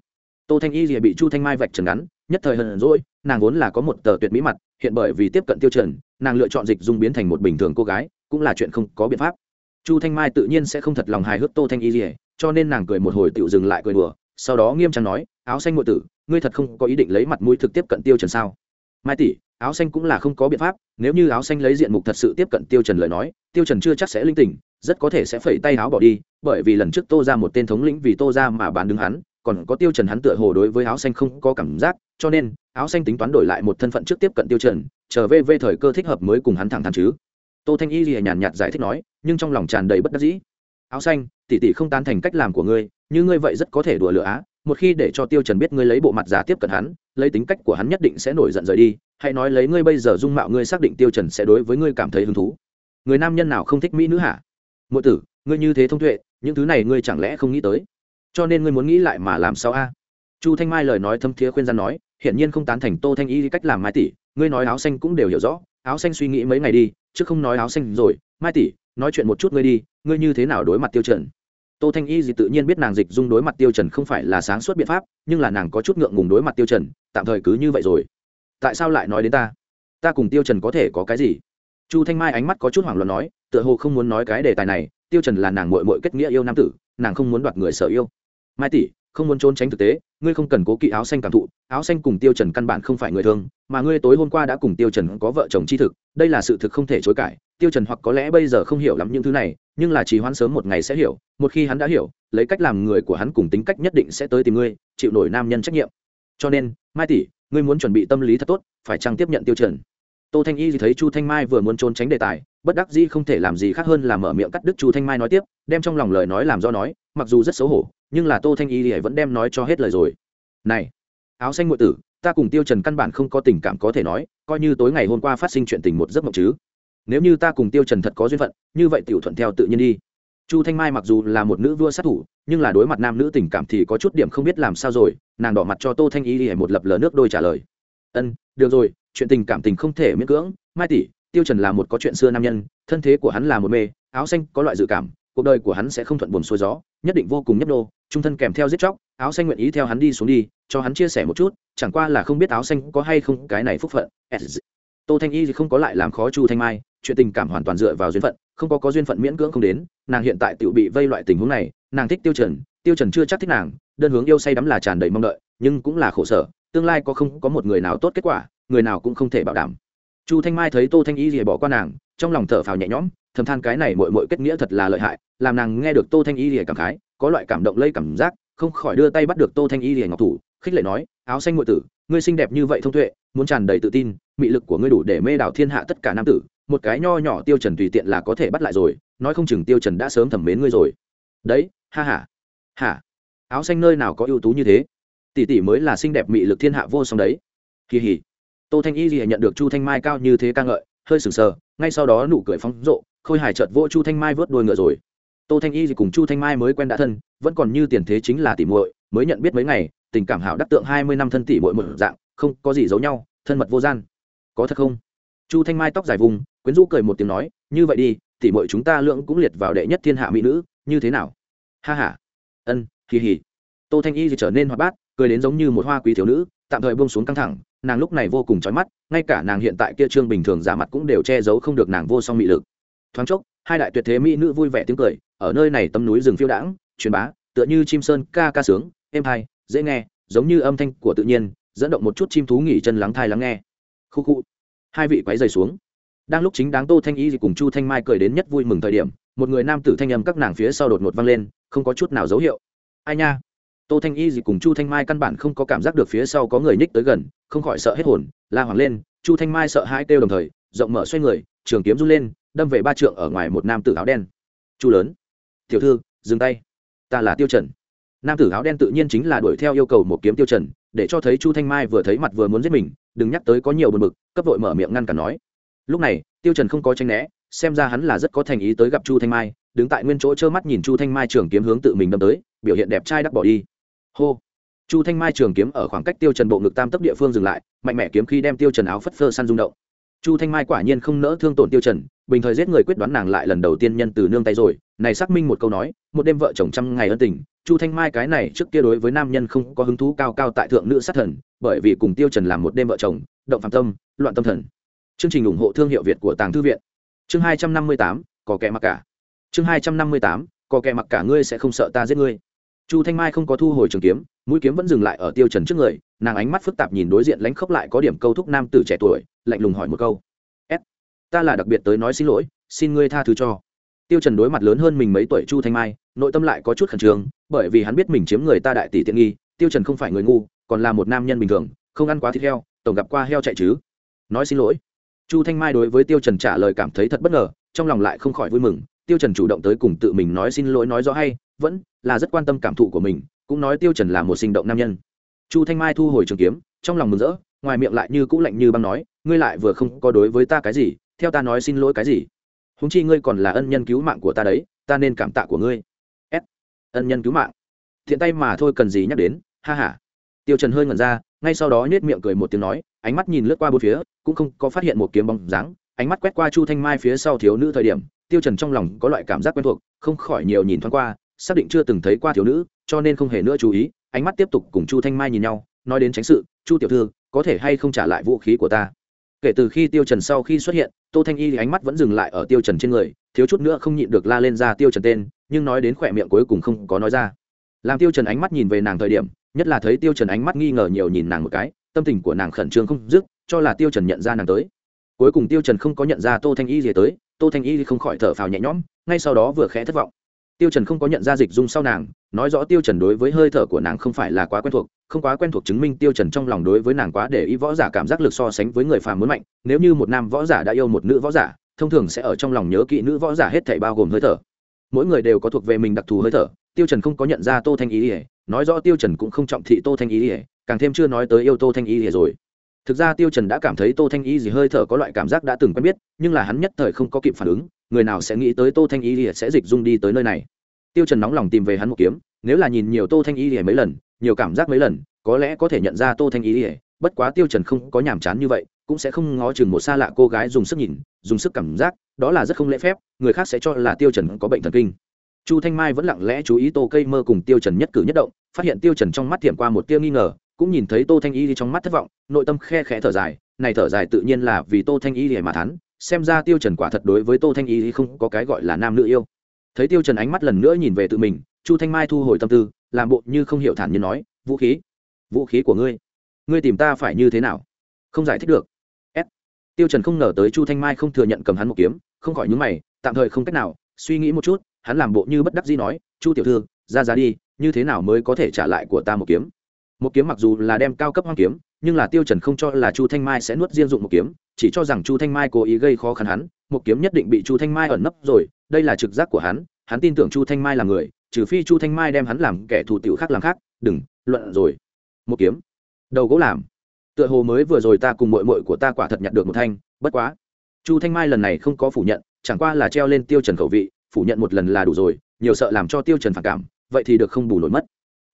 Tô thanh y rìa bị chu thanh mai vạch trần ngắn, nhất thời hận rỗi nàng vốn là có một tờ tuyệt mỹ mặt, hiện bởi vì tiếp cận tiêu trần nàng lựa chọn dịch dung biến thành một bình thường cô gái, cũng là chuyện không có biện pháp. Chu thanh mai tự nhiên sẽ không thật lòng hài hước tô thanh y rìa cho nên nàng cười một hồi tựu dừng lại cười đùa, sau đó nghiêm trang nói, áo xanh ngụy tử, ngươi thật không có ý định lấy mặt mũi thực tiếp cận tiêu trần sao? Mai tỷ, áo xanh cũng là không có biện pháp, nếu như áo xanh lấy diện mục thật sự tiếp cận tiêu trần lời nói, tiêu trần chưa chắc sẽ linh tỉnh rất có thể sẽ phẩy tay áo bỏ đi, bởi vì lần trước tô ra một tên thống lĩnh vì tô ra mà bán đứng hắn, còn có tiêu trần hắn tựa hồ đối với áo xanh không có cảm giác, cho nên, áo xanh tính toán đổi lại một thân phận trước tiếp cận tiêu trần, chờ về về thời cơ thích hợp mới cùng hắn thẳng thắn chứ. Tô thanh y lìa nhàn nhạt giải thích nói, nhưng trong lòng tràn đầy bất đắc dĩ. Áo xanh, tỷ tỷ không tán thành cách làm của ngươi, như ngươi vậy rất có thể đùa lửa á, một khi để cho tiêu trần biết ngươi lấy bộ mặt giả tiếp cận hắn, lấy tính cách của hắn nhất định sẽ nổi giận rời đi, hãy nói lấy ngươi bây giờ dung mạo ngươi xác định tiêu trần sẽ đối với ngươi cảm thấy hứng thú. Người nam nhân nào không thích mỹ nữ hả? Muội tử, ngươi như thế thông tuệ, những thứ này ngươi chẳng lẽ không nghĩ tới? Cho nên ngươi muốn nghĩ lại mà làm sao a? Chu thanh mai lời nói thâm thiế khuyên gian nói hiện nhiên không tán thành tô thanh y cách làm mai tỷ, ngươi nói áo xanh cũng đều hiểu rõ, áo xanh suy nghĩ mấy ngày đi, chứ không nói áo xanh rồi. Mai tỷ, nói chuyện một chút ngươi đi, ngươi như thế nào đối mặt tiêu chuẩn tô thanh y gì tự nhiên biết nàng dịch dung đối mặt tiêu trần không phải là sáng suốt biện pháp, nhưng là nàng có chút ngượng ngùng đối mặt tiêu trần, tạm thời cứ như vậy rồi. Tại sao lại nói đến ta? Ta cùng tiêu trần có thể có cái gì? Chu thanh mai ánh mắt có chút hoảng loạn nói tựa hồ không muốn nói cái đề tài này, tiêu trần là nàng muội muội kết nghĩa yêu nam tử, nàng không muốn đoạt người sở yêu. Mai tỷ, không muốn trốn tránh thực tế, ngươi không cần cố kỵ áo xanh cảm thụ, áo xanh cùng tiêu trần căn bản không phải người thương mà ngươi tối hôm qua đã cùng tiêu trần có vợ chồng chi thực, đây là sự thực không thể chối cãi, tiêu trần hoặc có lẽ bây giờ không hiểu lắm những thứ này, nhưng là chỉ hoãn sớm một ngày sẽ hiểu, một khi hắn đã hiểu, lấy cách làm người của hắn cùng tính cách nhất định sẽ tới tìm ngươi, chịu nổi nam nhân trách nhiệm. Cho nên, mai tỷ, ngươi muốn chuẩn bị tâm lý thật tốt, phải chăng tiếp nhận tiêu trần? Tô thanh y thì thấy chu thanh mai vừa muốn trốn tránh đề tài, bất đắc dĩ không thể làm gì khác hơn là mở miệng cắt đứt chu thanh mai nói tiếp, đem trong lòng lời nói làm do nói, mặc dù rất xấu hổ, nhưng là tô thanh y thì vẫn đem nói cho hết lời rồi. Này, áo xanh ngụy tử, ta cùng tiêu trần căn bản không có tình cảm có thể nói, coi như tối ngày hôm qua phát sinh chuyện tình một giấc mộng chứ. Nếu như ta cùng tiêu trần thật có duyên phận, như vậy tiểu thuận theo tự nhiên đi. Chu thanh mai mặc dù là một nữ vua sát thủ, nhưng là đối mặt nam nữ tình cảm thì có chút điểm không biết làm sao rồi, nàng đỏ mặt cho tô thanh y thì một lập lờ nước đôi trả lời. Ân, được rồi chuyện tình cảm tình không thể miễn cưỡng. Mai tỷ, tiêu trần là một có chuyện xưa nam nhân, thân thế của hắn là một mê, áo xanh có loại dự cảm, cuộc đời của hắn sẽ không thuận buồm xuôi gió, nhất định vô cùng nhấp nô, trung thân kèm theo giết chóc, áo xanh nguyện ý theo hắn đi xuống đi, cho hắn chia sẻ một chút, chẳng qua là không biết áo xanh có hay không cái này phúc phận. Tô thanh y thì không có lại làm khó chu thanh mai, chuyện tình cảm hoàn toàn dựa vào duyên phận, không có có duyên phận miễn cưỡng không đến, nàng hiện tại tự bị vây loại tình huống này, nàng thích tiêu trần tiêu trần chưa chắc thích nàng, đơn hướng yêu say đắm là tràn đầy mong đợi, nhưng cũng là khổ sở, tương lai có không có một người nào tốt kết quả người nào cũng không thể bảo đảm. Chu thanh mai thấy tô thanh y thì bỏ qua nàng, trong lòng thở phào nhẹ nhõm, thầm than cái này mội mội kết nghĩa thật là lợi hại, làm nàng nghe được tô thanh y thì cảm khái, có loại cảm động lây cảm giác, không khỏi đưa tay bắt được tô thanh y thì ngọc thủ, khích lệ nói, áo xanh ngụy tử, ngươi xinh đẹp như vậy thông tuệ, muốn tràn đầy tự tin, mị lực của ngươi đủ để mê đảo thiên hạ tất cả nam tử, một cái nho nhỏ tiêu trần tùy tiện là có thể bắt lại rồi, nói không chừng tiêu trần đã sớm thẩm mến ngươi rồi. Đấy, ha ha hả áo xanh nơi nào có ưu tú như thế? Tỷ tỷ mới là xinh đẹp mị lực thiên hạ vô song đấy. Kỳ hỉ tô thanh y gì nhận được chu thanh mai cao như thế ca ngợi, hơi sừng sờ, ngay sau đó nụ cười phóng rộ, khôi hài chợt vỗ chu thanh mai vớt đuôi ngựa rồi. Tô thanh y gì cùng chu thanh mai mới quen đã thân, vẫn còn như tiền thế chính là tỷ muội, mới nhận biết mấy ngày, tình cảm hảo đắc tượng hai mươi năm thân tỷ muội một dạng, không có gì giấu nhau, thân mật vô gian. Có thật không? Chu thanh mai tóc dài vùng, quyến rũ cười một tiếng nói, như vậy đi tỷ muội chúng ta lượng cũng liệt vào đệ nhất thiên hạ mỹ nữ, như thế nào? Ha ha. Ân, kỳ hỉ. Tô thanh y thì trở nên hoạt bát, cười đến giống như một hoa quý thiếu nữ, tạm thời buông xuống căng thẳng nàng lúc này vô cùng chói mắt, ngay cả nàng hiện tại kia trương bình thường giả mặt cũng đều che giấu không được nàng vô song mị lực. Thoáng chốc, hai đại tuyệt thế mỹ nữ vui vẻ tiếng cười, ở nơi này tấm núi rừng phiêu đãng, truyền bá, tựa như chim sơn, ca ca sướng, êm hay, dễ nghe, giống như âm thanh của tự nhiên, dẫn động một chút chim thú nghỉ chân lắng thai lắng nghe. Khu khu. Hai vị quái dày xuống. Đang lúc chính đáng tô thanh y cùng chu thanh mai cười đến nhất vui mừng thời điểm, một người nam tử thanh âm các nàng phía sau đột ngột vang lên, không có chút nào dấu hiệu. Ai nha? Tô thanh y gì cùng chu thanh mai căn bản không có cảm giác được phía sau có người nhích tới gần, không khỏi sợ hết hồn, la hoàng lên, chu thanh mai sợ hai kêu đồng thời, rộng mở xoay người, trường kiếm run lên, đâm về ba trượng ở ngoài một nam tử áo đen. Chu lớn, tiểu thư, dừng tay, ta là tiêu trần. Nam tử áo đen tự nhiên chính là đuổi theo yêu cầu một kiếm tiêu trần, để cho thấy chu thanh mai vừa thấy mặt vừa muốn giết mình, đừng nhắc tới có nhiều bực bực, cấp vội mở miệng ngăn cản nói. Lúc này, tiêu trần không có tranh né, xem ra hắn là rất có thành ý tới gặp chu thanh mai, đứng tại nguyên chỗ trơ mắt nhìn chu thanh mai trường kiếm hướng tự mình đâm tới, biểu hiện đẹp trai đắc bỏ đi hô. Chu thanh mai trường kiếm ở khoảng cách tiêu trần bộ ngực tam tấc địa phương dừng lại, mạnh mẽ kiếm khi đem tiêu trần áo phất phơ săn rung động. Chu thanh mai quả nhiên không nỡ thương tổn tiêu trần, bình thời giết người quyết đoán nàng lại lần đầu tiên nhân từ nương tay rồi, này xác minh một câu nói, một đêm vợ chồng trăm ngày ân tình, chu thanh mai cái này trước kia đối với nam nhân không có hứng thú cao cao tại thượng nữ sát thần, bởi vì cùng tiêu trần làm một đêm vợ chồng, động phạm tâm, loạn tâm thần. Chương trình ủng hộ thương hiệu việt của tàng thư viện. Chương hai trăm năm mươi tám, có kẻ mặc cả. Chương hai trăm năm mươi tám, có kẻ mặc cả, ngươi sẽ không sợ ta giết ngươi chu thanh mai không có thu hồi trường kiếm, mũi kiếm vẫn dừng lại ở tiêu trần trước người, nàng ánh mắt phức tạp nhìn đối diện lãnh khốc lại có điểm câu thúc nam tử trẻ tuổi, lạnh lùng hỏi một câu. S, ta là đặc biệt tới nói xin lỗi, xin ngươi tha thứ cho. Tiêu trần đối mặt lớn hơn mình mấy tuổi chu thanh mai, nội tâm lại có chút khẩn trương, bởi vì hắn biết mình chiếm người ta đại tỷ tiện nghi, tiêu trần không phải người ngu, còn là một nam nhân bình thường, không ăn quá thịt heo, tổng gặp qua heo chạy chứ. Nói xin lỗi. Chu thanh mai đối với tiêu trần trả lời cảm thấy thật bất ngờ, trong lòng lại không khỏi vui mừng, tiêu trần chủ động tới cùng tự mình nói xin lỗi nói rõ hay vẫn là rất quan tâm cảm thụ của mình, cũng nói tiêu trần là một sinh động nam nhân. Chu thanh mai thu hồi trường kiếm, trong lòng mừng rỡ, ngoài miệng lại như cũ lạnh như băng nói, ngươi lại vừa không có đối với ta cái gì, theo ta nói xin lỗi cái gì? Húng chi ngươi còn là ân nhân cứu mạng của ta đấy, ta nên cảm tạ của ngươi. S. Ân nhân cứu mạng. Thiện tay mà thôi cần gì nhắc đến, ha ha. Tiêu trần hơi ngẩn ra, ngay sau đó nhếch miệng cười một tiếng nói, ánh mắt nhìn lướt qua bốn phía, cũng không có phát hiện một kiếm bóng dáng, ánh mắt quét qua chu thanh mai phía sau thiếu nữ thời điểm, tiêu trần trong lòng có loại cảm giác quen thuộc, không khỏi nhiều nhìn thoáng qua xác định chưa từng thấy qua thiếu nữ, cho nên không hề nữa chú ý, ánh mắt tiếp tục cùng chu thanh mai nhìn nhau, nói đến tránh sự, chu tiểu thư, có thể hay không trả lại vũ khí của ta? Kể từ khi tiêu trần sau khi xuất hiện, tô thanh y thì ánh mắt vẫn dừng lại ở tiêu trần trên người, thiếu chút nữa không nhịn được la lên ra tiêu trần tên, nhưng nói đến khỏe miệng cuối cùng không có nói ra. Làm tiêu trần ánh mắt nhìn về nàng thời điểm, nhất là thấy tiêu trần ánh mắt nghi ngờ nhiều nhìn nàng một cái, tâm tình của nàng khẩn trương không dứt, cho là tiêu trần nhận ra nàng tới. Cuối cùng tiêu trần không có nhận ra tô thanh y gì tới, tô thanh y thì không khỏi thở phào nhẹ nhõm, ngay sau đó vừa khẽ thất vọng tiêu trần không có nhận ra dịch dung sau nàng, nói rõ tiêu trần đối với hơi thở của nàng không phải là quá quen thuộc, không quá quen thuộc chứng minh tiêu trần trong lòng đối với nàng quá để ý, võ giả cảm giác lực so sánh với người phàm muốn mạnh, nếu như một nam võ giả đã yêu một nữ võ giả, thông thường sẽ ở trong lòng nhớ kỹ nữ võ giả hết thảy bao gồm hơi thở. Mỗi người đều có thuộc về mình đặc thù hơi thở, tiêu trần không có nhận ra tô thanh ý ỉa nói rõ tiêu trần cũng không trọng thị tô thanh ý ỉa càng thêm chưa nói tới yêu tô thanh ý ỉa rồi. Thực ra tiêu trần đã cảm thấy tô thanh ý gì hơi thở có loại cảm giác đã từng quen biết, nhưng là hắn nhất thời không có kịp phản ứng, người nào sẽ nghĩ tới tô thanh ý ỉa sẽ dịch dung đi tới nơi này tiêu trần nóng lòng tìm về hắn một kiếm, nếu là nhìn nhiều tô thanh y lìa mấy lần, nhiều cảm giác mấy lần, có lẽ có thể nhận ra tô thanh y lìa, bất quá tiêu trần không có nhảm chán như vậy, cũng sẽ không ngó chừng một xa lạ cô gái dùng sức nhìn, dùng sức cảm giác, đó là rất không lễ phép, người khác sẽ cho là tiêu trần có bệnh thần kinh. Chu thanh mai vẫn lặng lẽ chú ý tô cây mơ cùng tiêu trần nhất cử nhất động, phát hiện tiêu trần trong mắt tiệm qua một tia nghi ngờ, cũng nhìn thấy tô thanh y đi trong mắt thất vọng, nội tâm khe khẽ thở dài, này thở dài tự nhiên là vì tô thanh y để mà thắn xem ra tiêu trần quả thật đối với tô thanh y không có cái gọi là nam nữ yêu thấy tiêu trần ánh mắt lần nữa nhìn về tự mình, chu thanh mai thu hồi tâm tư, làm bộ như không hiểu thản nhiên nói, vũ khí vũ khí của ngươi ngươi tìm ta phải như thế nào? Không giải thích được. S. Tiêu trần không ngờ tới chu thanh mai không thừa nhận cầm hắn một kiếm, không khỏi nhướng mày, tạm thời không cách nào, suy nghĩ một chút, hắn làm bộ như bất đắc dĩ nói, chu tiểu thư, ra giá đi, như thế nào mới có thể trả lại của ta một kiếm? Một kiếm mặc dù là đem cao cấp hoang kiếm, nhưng là tiêu trần không cho là chu thanh mai sẽ nuốt riêng dụng một kiếm, chỉ cho rằng chu thanh mai cố ý gây khó khăn hắn, một kiếm nhất định bị chu thanh mai ẩn nấp rồi đây là trực giác của hắn hắn tin tưởng chu thanh mai là người, trừ phi chu thanh mai đem hắn làm kẻ thù tiểu khác làm khác, đừng, luận rồi. Một kiếm. Đầu gỗ làm. Tựa hồ mới vừa rồi ta cùng mội mội của ta quả thật nhặt được một thanh, bất quá. Chu thanh mai lần này không có phủ nhận, chẳng qua là treo lên tiêu trần khẩu vị, phủ nhận một lần là đủ rồi, nhiều sợ làm cho tiêu trần phản cảm, vậy thì được không bù nổi mất.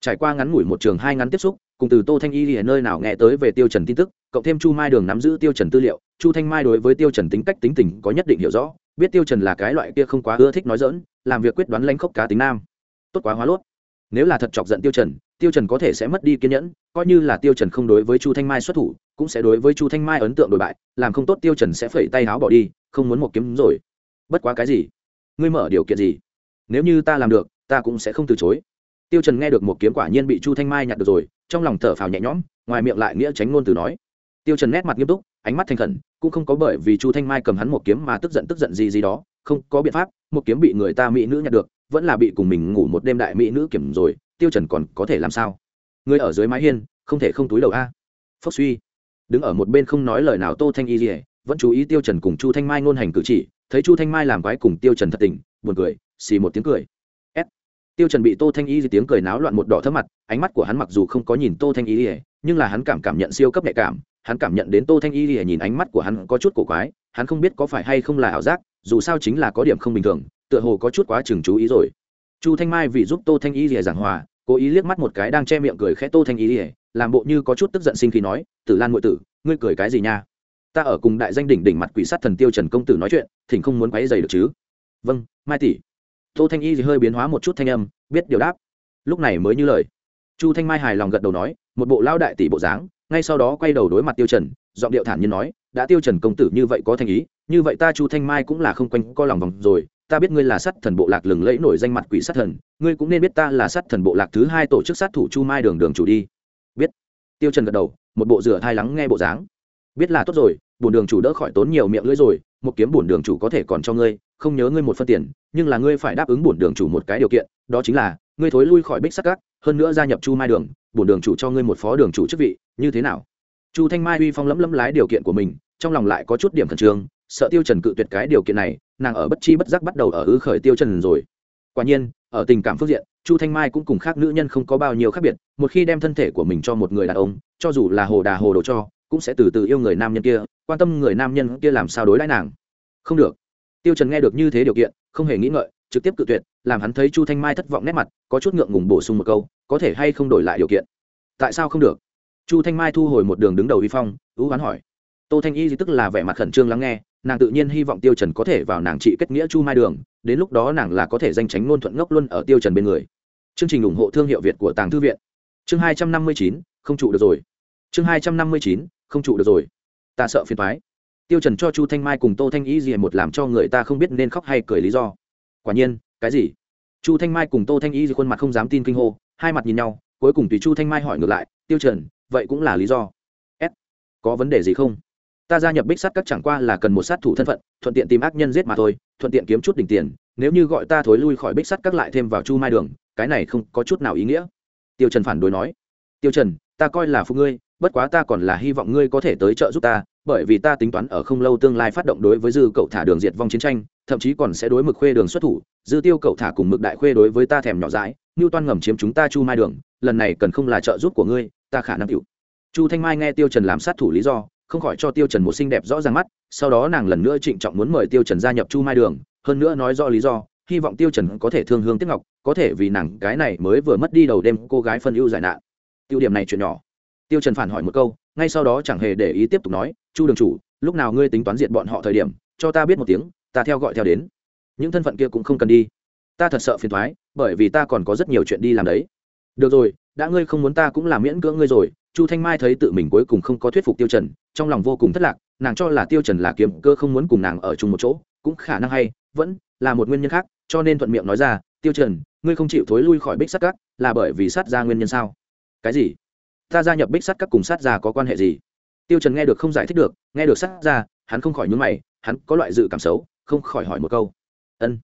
Trải qua ngắn ngủi một trường hai ngắn tiếp xúc cùng từ tô thanh y ở nơi nào nghe tới về tiêu trần tin tức, cộng thêm chu mai đường nắm giữ tiêu trần tư liệu, chu thanh mai đối với tiêu trần tính cách, tính tình có nhất định hiểu rõ, biết tiêu trần là cái loại kia không quá ưa thích nói dỡn, làm việc quyết đoán lãnh khốc cá tính nam. Tốt quá hóa lốt. Nếu là thật chọc giận tiêu trần tiêu trần có thể sẽ mất đi kiên nhẫn, coi như là tiêu trần không đối với chu thanh mai xuất thủ, cũng sẽ đối với chu thanh mai ấn tượng đổi bại, làm không tốt tiêu trần sẽ phẩy tay háo bỏ đi, không muốn một kiếm rồi. Bất quá cái gì? Ngươi mở điều kiện gì? Nếu như ta làm được, ta cũng sẽ không từ chối tiêu trần nghe được một kiếm quả nhiên bị chu thanh mai nhặt được rồi, trong lòng thở phào nhẹ nhõm, ngoài miệng lại nghĩa tránh ngôn từ nói. Tiêu trần nét mặt nghiêm túc, ánh mắt thành khẩn, cũng không có bởi vì chu thanh mai cầm hắn một kiếm mà tức giận tức giận gì gì đó, không có biện pháp, một kiếm bị người ta mỹ nữ nhặt được, vẫn là bị cùng mình ngủ một đêm đại mỹ nữ kiểm rồi, tiêu trần còn có thể làm sao? Người ở dưới mái hiên, không thể không túi đầu a. Phốc suy. Đứng ở một bên không nói lời nào tô thanh y lìa vẫn chú ý tiêu trần cùng chu thanh mai ngôn hành cử chỉ, thấy chu thanh mai làm quái cùng tiêu trần thật tình, buồn cười, xì một tiếng cười tiêu trần bị tô thanh y tiếng cười náo loạn một đỏ thấp mặt, ánh mắt của hắn mặc dù không có nhìn tô thanh y lìa nhưng là hắn cảm cảm nhận siêu cấp nhạy cảm, hắn cảm nhận đến tô thanh y lìa nhìn ánh mắt của hắn có chút cổ quái, hắn không biết có phải hay không là ảo giác, dù sao chính là có điểm không bình thường, tựa hồ có chút quá chừng chú ý rồi. Chu thanh mai vì giúp tô thanh y lìa giảng hòa, cố ý liếc mắt một cái đang che miệng cười khẽ tô thanh y lìa làm bộ như có chút tức giận sinh khi nói, tử lan ngụy tử, ngươi cười cái gì nha? Ta ở cùng đại danh đỉnh đỉnh mặt quỷ sát thần tiêu trần công tử nói chuyện, thỉnh không muốn quấy giày được chứ? Vâng mai tỷ tô thanh y thì hơi biến hóa một chút thanh âm, biết điều đáp. Lúc này mới như lời. Chu thanh mai hài lòng gật đầu nói, một bộ lao đại tỷ bộ dáng, ngay sau đó quay đầu đối mặt tiêu trần, giọng điệu thản nhiên nói, đã tiêu trần công tử như vậy có thanh ý, như vậy ta chu thanh mai cũng là không quanh co lòng vòng rồi, ta biết ngươi là sát thần bộ lạc lừng lẫy nổi danh mặt quỷ sát thần, ngươi cũng nên biết ta là sát thần bộ lạc thứ hai tổ chức sát thủ chu mai đường đường chủ đi. Biết. Tiêu trần gật đầu, một bộ rửa thai lắng nghe bộ dáng. Biết là tốt rồi, bổn đường chủ đỡ khỏi tốn nhiều miệng lưỡi rồi, một kiếm bổn đường chủ có thể còn cho ngươi không nhớ ngươi một phân tiền, nhưng là ngươi phải đáp ứng bổn đường chủ một cái điều kiện, đó chính là, ngươi thối lui khỏi bích sắc cát hơn nữa gia nhập chu mai đường, bổn đường chủ cho ngươi một phó đường chủ chức vị, như thế nào? Chu thanh mai uy phong lấm lấm lái điều kiện của mình, trong lòng lại có chút điểm khẩn trương, sợ tiêu trần cự tuyệt cái điều kiện này, nàng ở bất chi bất giác bắt đầu ở ư khởi tiêu trần rồi. Quả nhiên, ở tình cảm phương diện, chu thanh mai cũng cùng khác nữ nhân không có bao nhiêu khác biệt, một khi đem thân thể của mình cho một người đàn ông, cho dù là hồ đà hồ đồ cho, cũng sẽ từ từ yêu người nam nhân kia, quan tâm người nam nhân kia làm sao đối đãi nàng. Không được tiêu trần nghe được như thế điều kiện, không hề nghĩ ngợi, trực tiếp cự tuyệt, làm hắn thấy chu thanh mai thất vọng nét mặt, có chút ngượng ngùng bổ sung một câu, có thể hay không đổi lại điều kiện? Tại sao không được? Chu thanh mai thu hồi một đường đứng đầu vi phong, ưu hoán hỏi. Tô thanh y tức là vẻ mặt khẩn trương lắng nghe, nàng tự nhiên hy vọng tiêu trần có thể vào nàng trị kết nghĩa chu mai đường, đến lúc đó nàng là có thể danh tránh ngôn thuận ngốc luôn ở tiêu trần bên người. Chương trình ủng hộ thương hiệu việt của tàng thư viện. Chương hai trăm năm mươi chín, không trụ được rồi. Chương hai trăm năm mươi chín, không trụ được rồi. Ta sợ phiền toái tiêu trần cho chu thanh mai cùng tô thanh y gì một làm cho người ta không biết nên khóc hay cười lý do. Quả nhiên, cái gì? Chu thanh mai cùng tô thanh y gì khuôn mặt không dám tin kinh hô, hai mặt nhìn nhau, cuối cùng tùy chu thanh mai hỏi ngược lại, tiêu trần, vậy cũng là lý do? S có vấn đề gì không? Ta gia nhập bích sắt các chẳng qua là cần một sát thủ thân phận, thuận tiện tìm ác nhân giết mà thôi, thuận tiện kiếm chút đỉnh tiền, nếu như gọi ta thối lui khỏi bích sắt các lại thêm vào chu mai đường, cái này không có chút nào ý nghĩa. Tiêu trần phản đối nói, tiêu trần, ta coi là phụ ngươi, bất quá ta còn là hy vọng ngươi có thể tới trợ giúp ta bởi vì ta tính toán ở không lâu tương lai phát động đối với dư cậu thả đường diệt vong chiến tranh, thậm chí còn sẽ đối mực khuê đường xuất thủ, dư tiêu cậu thả cùng mực đại khuê đối với ta thèm nhỏ dãi như toan ngầm chiếm chúng ta chu mai đường, lần này cần không là trợ giúp của ngươi, ta khả năng chịu chu thanh mai nghe tiêu trần làm sát thủ lý do, không khỏi cho tiêu trần một xinh đẹp rõ ràng mắt, sau đó nàng lần nữa trịnh trọng muốn mời tiêu trần gia nhập chu mai đường, hơn nữa nói rõ lý do, hy vọng tiêu trần có thể thương hương tiếc ngọc, có thể vì nàng cái này mới vừa mất đi đầu đêm cô gái phân ưu giải nạn. Tiêu điểm này chuyện nhỏ. Tiêu trần phản hỏi một câu, ngay sau đó chẳng hề để ý tiếp tục nói chu đường chủ lúc nào ngươi tính toán diệt bọn họ thời điểm cho ta biết một tiếng ta theo gọi theo đến. Những thân phận kia cũng không cần đi. Ta thật sợ phiền thoái, bởi vì ta còn có rất nhiều chuyện đi làm đấy. Được rồi đã ngươi không muốn ta cũng làm miễn cưỡng ngươi rồi. Chu thanh mai thấy tự mình cuối cùng không có thuyết phục tiêu trần trong lòng vô cùng thất lạc nàng cho là tiêu trần là kiếm cơ không muốn cùng nàng ở chung một chỗ cũng khả năng hay vẫn là một nguyên nhân khác cho nên thuận miệng nói ra tiêu trần ngươi không chịu thối lui khỏi bích sắt Cắt là bởi vì sát ra nguyên nhân sao? Cái gì? Ta gia nhập bích sắt Cắt cùng sát ra có quan hệ gì? Tiêu trần nghe được không giải thích được, nghe được sát ra, hắn không khỏi nhướng mày, hắn có loại dự cảm xấu, không khỏi hỏi một câu. Ân.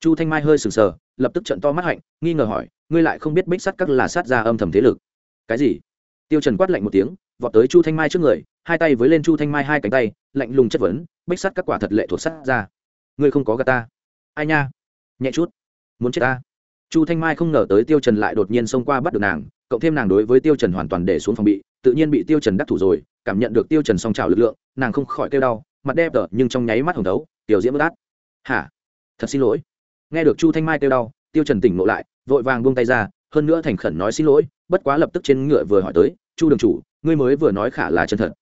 Chu thanh mai hơi sừng sờ, lập tức trợn to mắt hạnh, nghi ngờ hỏi, ngươi lại không biết bích sắt các là sát ra âm thầm thế lực? Cái gì? Tiêu trần quát lạnh một tiếng, vọt tới chu thanh mai trước người, hai tay với lên chu thanh mai hai cánh tay, lạnh lùng chất vấn, bích sắt các quả thật lệ thuộc sát ra. Ngươi không có gà ta. Ai nha? Nhẹ chút. Muốn chết ta? Chu thanh mai không ngờ tới tiêu trần lại đột nhiên xông qua bắt được nàng, cộng thêm nàng đối với tiêu trần hoàn toàn để xuống phòng bị, tự nhiên bị tiêu trần đắc thủ rồi cảm nhận được tiêu trần song trào lực lượng, nàng không khỏi kêu đau, mặt đẹp tở nhưng trong nháy mắt hồng đấu, tiểu diễm bất át. Hả? Thật xin lỗi. Nghe được chu thanh mai kêu đau, tiêu trần tỉnh ngộ lại, vội vàng buông tay ra, hơn nữa thành khẩn nói xin lỗi, bất quá lập tức trên ngựa vừa hỏi tới, chu đường chủ, ngươi mới vừa nói khả là chân thật.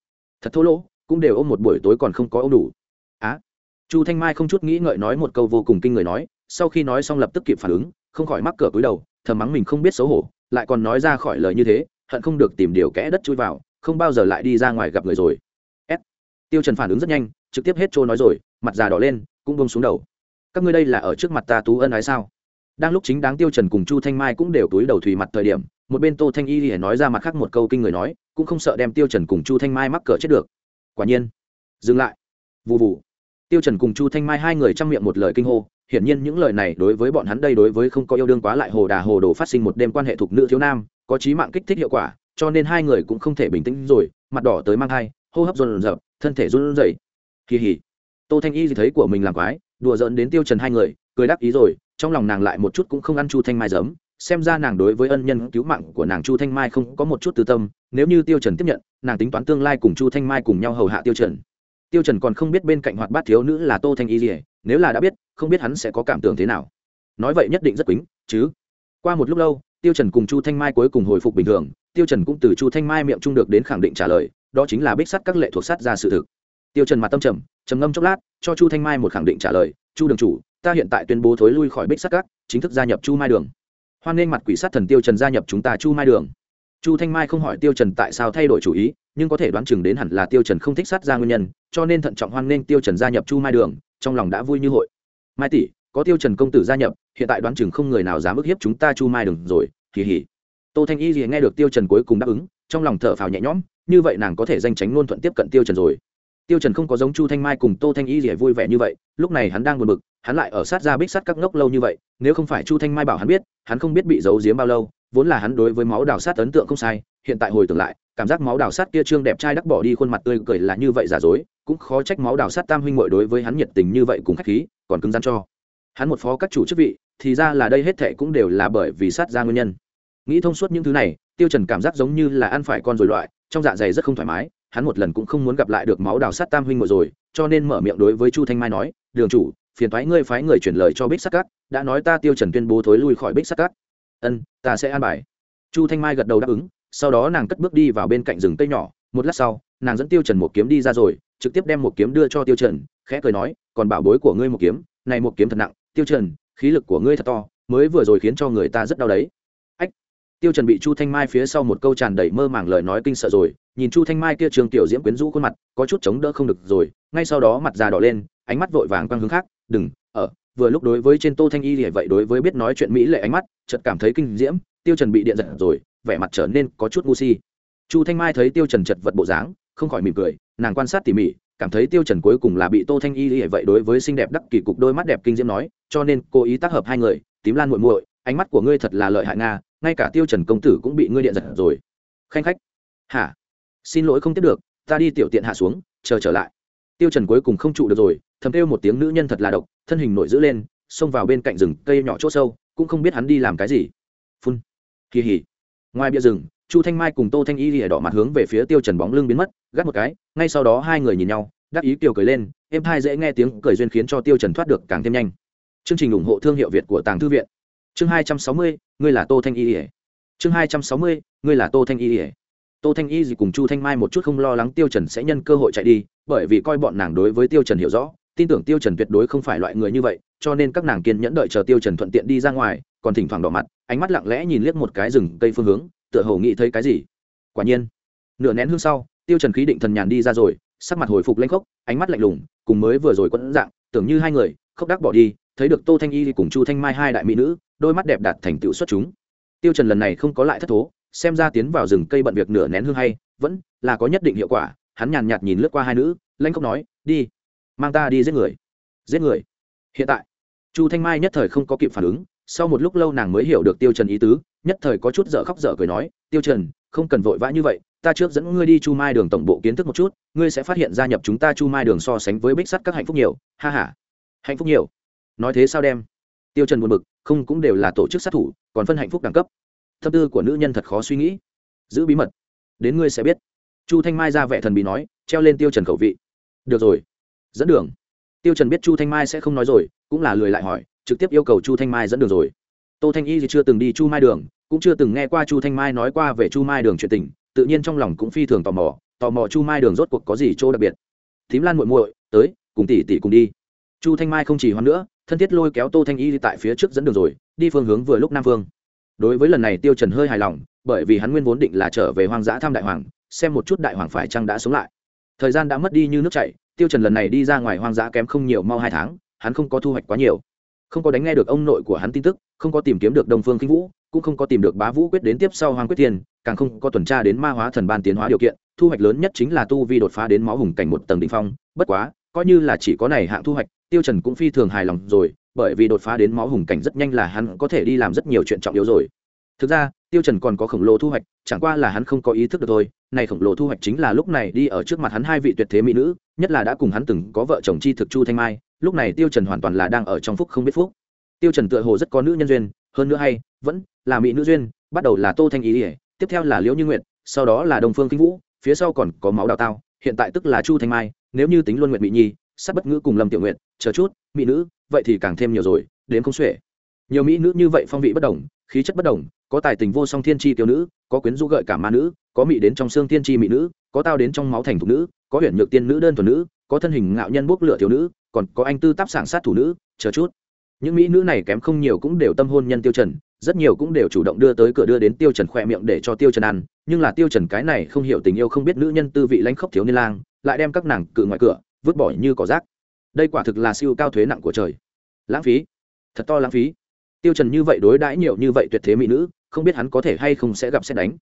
Thật thô lỗ, cũng đều ôm một buổi tối còn không có ôm đủ. Á? Chu thanh mai không chút nghĩ ngợi nói một câu vô cùng kinh người nói, sau khi nói xong lập tức kịp phản ứng, không khỏi mắc cửa cúi đầu, thầm mắng mình không biết xấu hổ, lại còn nói ra khỏi lời như thế, hận không được tìm điều kẽ đất chui vào không bao giờ lại đi ra ngoài gặp người rồi. S. Tiêu trần phản ứng rất nhanh, trực tiếp hết trôi nói rồi, mặt già đỏ lên, cũng buông xuống đầu. Các ngươi đây là ở trước mặt ta tú ân ái sao? Đang lúc chính đáng tiêu trần cùng chu thanh mai cũng đều túi đầu thủy mặt thời điểm, một bên tô thanh y thì nói ra mặt khác một câu kinh người nói, cũng không sợ đem tiêu trần cùng chu thanh mai mắc cỡ chết được. Quả nhiên. Dừng lại. Vù vù. Tiêu trần cùng chu thanh mai hai người trong miệng một lời kinh hô, hiển nhiên những lời này đối với bọn hắn đây đối với không có yêu đương quá lại hồ đà hồ đồ phát sinh một đêm quan hệ thuộc nữ thiếu nam, có trí mạng kích thích hiệu quả cho nên hai người cũng không thể bình tĩnh rồi, mặt đỏ tới mang hai hô hấp run rợn thân thể run rẩy. Kỳ hỉ. Tô thanh y thì thấy của mình làm quái, đùa giỡn đến tiêu trần hai người, cười đáp ý rồi, trong lòng nàng lại một chút cũng không ăn chu thanh mai giấm. Xem ra nàng đối với ân nhân cứu mạng của nàng chu thanh mai không có một chút tư tâm, nếu như tiêu trần tiếp nhận, nàng tính toán tương lai cùng chu thanh mai cùng nhau hầu hạ tiêu trần. Tiêu trần còn không biết bên cạnh hoạt bát thiếu nữ là tô thanh y gì, nếu là đã biết, không biết hắn sẽ có cảm tưởng thế nào. Nói vậy nhất định rất quýnh chứ? Qua một lúc lâu tiêu trần cùng chu thanh mai cuối cùng hồi phục bình thường, tiêu trần cũng từ chu thanh mai miệng trung được đến khẳng định trả lời, đó chính là bích sắt các lệ thuộc sắt ra sự thực. Tiêu trần mặt tâm trầm trầm ngâm chốc lát, cho chu thanh mai một khẳng định trả lời, chu đường chủ, ta hiện tại tuyên bố thối lui khỏi bích sắt các, chính thức gia nhập chu mai đường. Hoan nghênh mặt quỷ sát thần tiêu trần gia nhập chúng ta chu mai đường. Chu thanh mai không hỏi tiêu trần tại sao thay đổi chủ ý, nhưng có thể đoán chừng đến hẳn là tiêu trần không thích sát ra nguyên nhân, cho nên thận trọng hoan nghênh tiêu trần gia nhập chu mai đường, trong lòng đã vui như hội. Mai tỷ có tiêu trần công tử gia nhập, hiện tại đoán chừng không người nào dám ức hiếp chúng ta chu mai đường rồi kỳ hỉ tô thanh y gì nghe được tiêu trần cuối cùng đáp ứng, trong lòng thở phào nhẹ nhõm, như vậy nàng có thể danh tránh luôn thuận tiếp cận tiêu trần rồi. Tiêu trần không có giống chu thanh mai cùng tô thanh y gì vui vẻ như vậy, lúc này hắn đang buồn bực, hắn lại ở sát ra bích sát các ngốc lâu như vậy, nếu không phải chu thanh mai bảo hắn biết, hắn không biết bị giấu giếm bao lâu, vốn là hắn đối với máu đào sát ấn tượng không sai, hiện tại hồi tưởng lại, cảm giác máu đào sát kia trương đẹp trai đắc bỏ đi khuôn mặt tươi cười là như vậy giả dối, cũng khó trách máu đào sát tam huynh muội đối với hắn nhiệt tình như vậy cùng khách khí, còn cứng rắn cho hắn một phó các chủ chức vị, thì ra là đây hết thệ cũng đều là bởi vì sát ra nguyên nhân. Nghĩ thông suốt những thứ này, tiêu trần cảm giác giống như là ăn phải con rồi loại trong dạ dày rất không thoải mái, hắn một lần cũng không muốn gặp lại được máu đào sát tam huynh muội rồi, cho nên mở miệng đối với chu thanh mai nói, đường chủ, phiền thoái ngươi phái người chuyển lời cho bích sắt cát, đã nói ta tiêu trần tuyên bố thối lui khỏi bích sắt cát. Ân, ta sẽ an bài. Chu thanh mai gật đầu đáp ứng, sau đó nàng cất bước đi vào bên cạnh rừng cây nhỏ, một lát sau, nàng dẫn tiêu trần một kiếm đi ra rồi, trực tiếp đem một kiếm đưa cho tiêu trần, khẽ cười nói, còn bảo bối của ngươi một kiếm, này một kiếm thật nặng tiêu trần, khí lực của ngươi thật to, mới vừa rồi khiến cho người ta rất đau đấy. Ách, tiêu trần bị chu thanh mai phía sau một câu tràn đầy mơ màng lời nói kinh sợ rồi, nhìn chu thanh mai kia trường tiểu diễm quyến rũ khuôn mặt, có chút chống đỡ không được rồi, ngay sau đó mặt già đỏ lên, ánh mắt vội vàng quang hướng khác, đừng ở vừa lúc đối với trên tô thanh y thì vậy đối với biết nói chuyện mỹ lệ ánh mắt, chợt cảm thấy kinh diễm, tiêu trần bị điện giật rồi, vẻ mặt trở nên có chút ngu si. Chu thanh mai thấy tiêu trần chật vật bộ dáng, không khỏi mỉm cười, nàng quan sát tỉ mỉ, cảm thấy tiêu trần cuối cùng là bị tô thanh y thì vậy đối với xinh đẹp đắc kỳ cục đôi mắt đẹp kinh diễm nói cho nên cố ý tác hợp hai người, tím lan muội muội, ánh mắt của ngươi thật là lợi hại nga, ngay cả tiêu trần công tử cũng bị ngươi điện giật rồi. Khanh khách. Hả? Xin lỗi không tiếp được, ta đi tiểu tiện hạ xuống, chờ trở lại. Tiêu trần cuối cùng không trụ được rồi, thầm kêu một tiếng nữ nhân thật là độc, thân hình nổi giữ lên, xông vào bên cạnh rừng cây nhỏ chỗ sâu, cũng không biết hắn đi làm cái gì. Phun. Kỳ hỉ. Ngoài bia rừng, chu thanh mai cùng tô thanh y lìa đỏ mặt hướng về phía tiêu trần bóng lưng biến mất, gắt một cái, ngay sau đó hai người nhìn nhau đáp ý kiều cười lên em hai dễ nghe tiếng cười duyên khiến cho tiêu trần thoát được càng thêm nhanh chương trình ủng hộ thương hiệu việt của tàng thư viện. Chương hai trăm sáu mươi, ngươi là tô thanh y ỉa chương hai trăm sáu mươi, ngươi là tô thanh y ỉa tô thanh y gì cùng chu thanh mai một chút không lo lắng tiêu trần sẽ nhân cơ hội chạy đi, bởi vì coi bọn nàng đối với tiêu trần hiểu rõ, tin tưởng tiêu trần tuyệt đối không phải loại người như vậy, cho nên các nàng kiên nhẫn đợi chờ tiêu trần thuận tiện đi ra ngoài, còn thỉnh thoảng đỏ mặt, ánh mắt lặng lẽ nhìn liếc một cái rừng cây phương hướng, tựa hồ nghĩ thấy cái gì. Quả nhiên, nửa nén hương sau, tiêu trần khí định thần nhàn đi ra rồi, sắc mặt hồi phục lên khốc, ánh mắt lạnh lùng, cùng mới vừa rồi quẫn dạng, tưởng như hai người, khóc đắc bỏ đi thấy được tô thanh y cùng chu thanh mai hai đại mỹ nữ, đôi mắt đẹp đạt thành tựu xuất chúng. Tiêu trần lần này không có lại thất thố, xem ra tiến vào rừng cây bận việc nửa nén hương hay, vẫn là có nhất định hiệu quả, hắn nhàn nhạt nhìn lướt qua hai nữ, lanh không nói, đi, mang ta đi giết người. Giết người? Hiện tại. Chu thanh mai nhất thời không có kịp phản ứng, sau một lúc lâu nàng mới hiểu được tiêu trần ý tứ, nhất thời có chút dở khóc dở cười nói, tiêu trần, không cần vội vã như vậy, ta trước dẫn ngươi đi chu mai đường tổng bộ kiến thức một chút, ngươi sẽ phát hiện gia nhập chúng ta chu mai đường so sánh với bích sắt các hạnh phúc nhiều. Ha ha, hạnh phúc nhiều nói thế sao đem? Tiêu trần buồn bực, không cũng đều là tổ chức sát thủ, còn phân hạnh phúc đẳng cấp. Tâm tư của nữ nhân thật khó suy nghĩ. Giữ bí mật. Đến ngươi sẽ biết. Chu thanh mai ra vẻ thần bí nói, treo lên tiêu trần khẩu vị. Được rồi. Dẫn đường. Tiêu trần biết chu thanh mai sẽ không nói rồi, cũng là lười lại hỏi, trực tiếp yêu cầu chu thanh mai dẫn đường rồi. Tô thanh y thì chưa từng đi chu mai đường, cũng chưa từng nghe qua chu thanh mai nói qua về chu mai đường chuyện tình, tự nhiên trong lòng cũng phi thường tò mò tò mò chu mai đường rốt cuộc có gì chỗ đặc biệt. Thím lan muội muội, tới, cùng tỷ tỷ cùng đi. Chu thanh mai không chỉ hoan nữa thân thiết lôi kéo tô thanh y tại phía trước dẫn đường rồi, đi phương hướng vừa lúc nam phương. Đối với lần này tiêu trần hơi hài lòng, bởi vì hắn nguyên vốn định là trở về hoang dã thăm đại hoàng, xem một chút đại hoàng phải chăng đã sống lại. Thời gian đã mất đi như nước chảy, tiêu trần lần này đi ra ngoài hoang dã kém không nhiều mau hai tháng, hắn không có thu hoạch quá nhiều. Không có đánh nghe được ông nội của hắn tin tức, không có tìm kiếm được đông phương kinh vũ, cũng không có tìm được bá vũ quyết đến tiếp sau hoàng quyết thiên, càng không có tuần tra đến ma hóa thần ban tiến hóa điều kiện, thu hoạch lớn nhất chính là tu vi đột phá đến máu hùng cảnh một tầng đỉnh phong, bất quá, coi như là chỉ có này hạng thu hoạch tiêu trần cũng phi thường hài lòng rồi, bởi vì đột phá đến máu hùng cảnh rất nhanh là hắn có thể đi làm rất nhiều chuyện trọng yếu rồi. Thực ra, tiêu trần còn có khổng lồ thu hoạch, chẳng qua là hắn không có ý thức được thôi. Này khổng lồ thu hoạch chính là lúc này đi ở trước mặt hắn hai vị tuyệt thế mỹ nữ, nhất là đã cùng hắn từng có vợ chồng chi thực chu thanh mai, lúc này tiêu trần hoàn toàn là đang ở trong phúc không biết phúc. Tiêu trần tựa hồ rất có nữ nhân duyên, hơn nữa hay, vẫn là mỹ nữ duyên, bắt đầu là tô thanh ý ỉa tiếp theo là liễu như nguyệt, sau đó là đồng phương kinh vũ, phía sau còn có máu đào tao, hiện tại tức là chu thanh mai, nếu như tính luôn nguyện mỹ nhi sắp bất ngữ cùng lâm tiểu nguyện chờ chút, mỹ nữ, vậy thì càng thêm nhiều rồi, đến không xuể. Nhiều mỹ nữ như vậy phong vị bất đồng, khí chất bất đồng, có tài tình vô song thiên tri tiểu nữ, có quyến rũ gợi cả ma nữ, có mỹ đến trong xương thiên tri mỹ nữ, có tao đến trong máu thành thục nữ, có huyền nhược tiên nữ đơn thuần nữ, có thân hình ngạo nhân bốc lửa thiếu nữ, còn có anh tư táp sảng sát thủ nữ, chờ chút. Những mỹ nữ này kém không nhiều cũng đều tâm hôn nhân tiêu trần, rất nhiều cũng đều chủ động đưa tới cửa đưa đến tiêu trần khoe miệng để cho tiêu trần ăn, nhưng là tiêu trần cái này không hiểu tình yêu không biết nữ nhân tư vị lãnh khốc thiếu niên lang, lại đem các nàng cự ngoài cửa vứt bỏ như cỏ rác. Đây quả thực là siêu cao thuế nặng của trời. Lãng phí. Thật to lãng phí. Tiêu trần như vậy đối đãi nhiều như vậy tuyệt thế mỹ nữ, không biết hắn có thể hay không sẽ gặp xét đánh.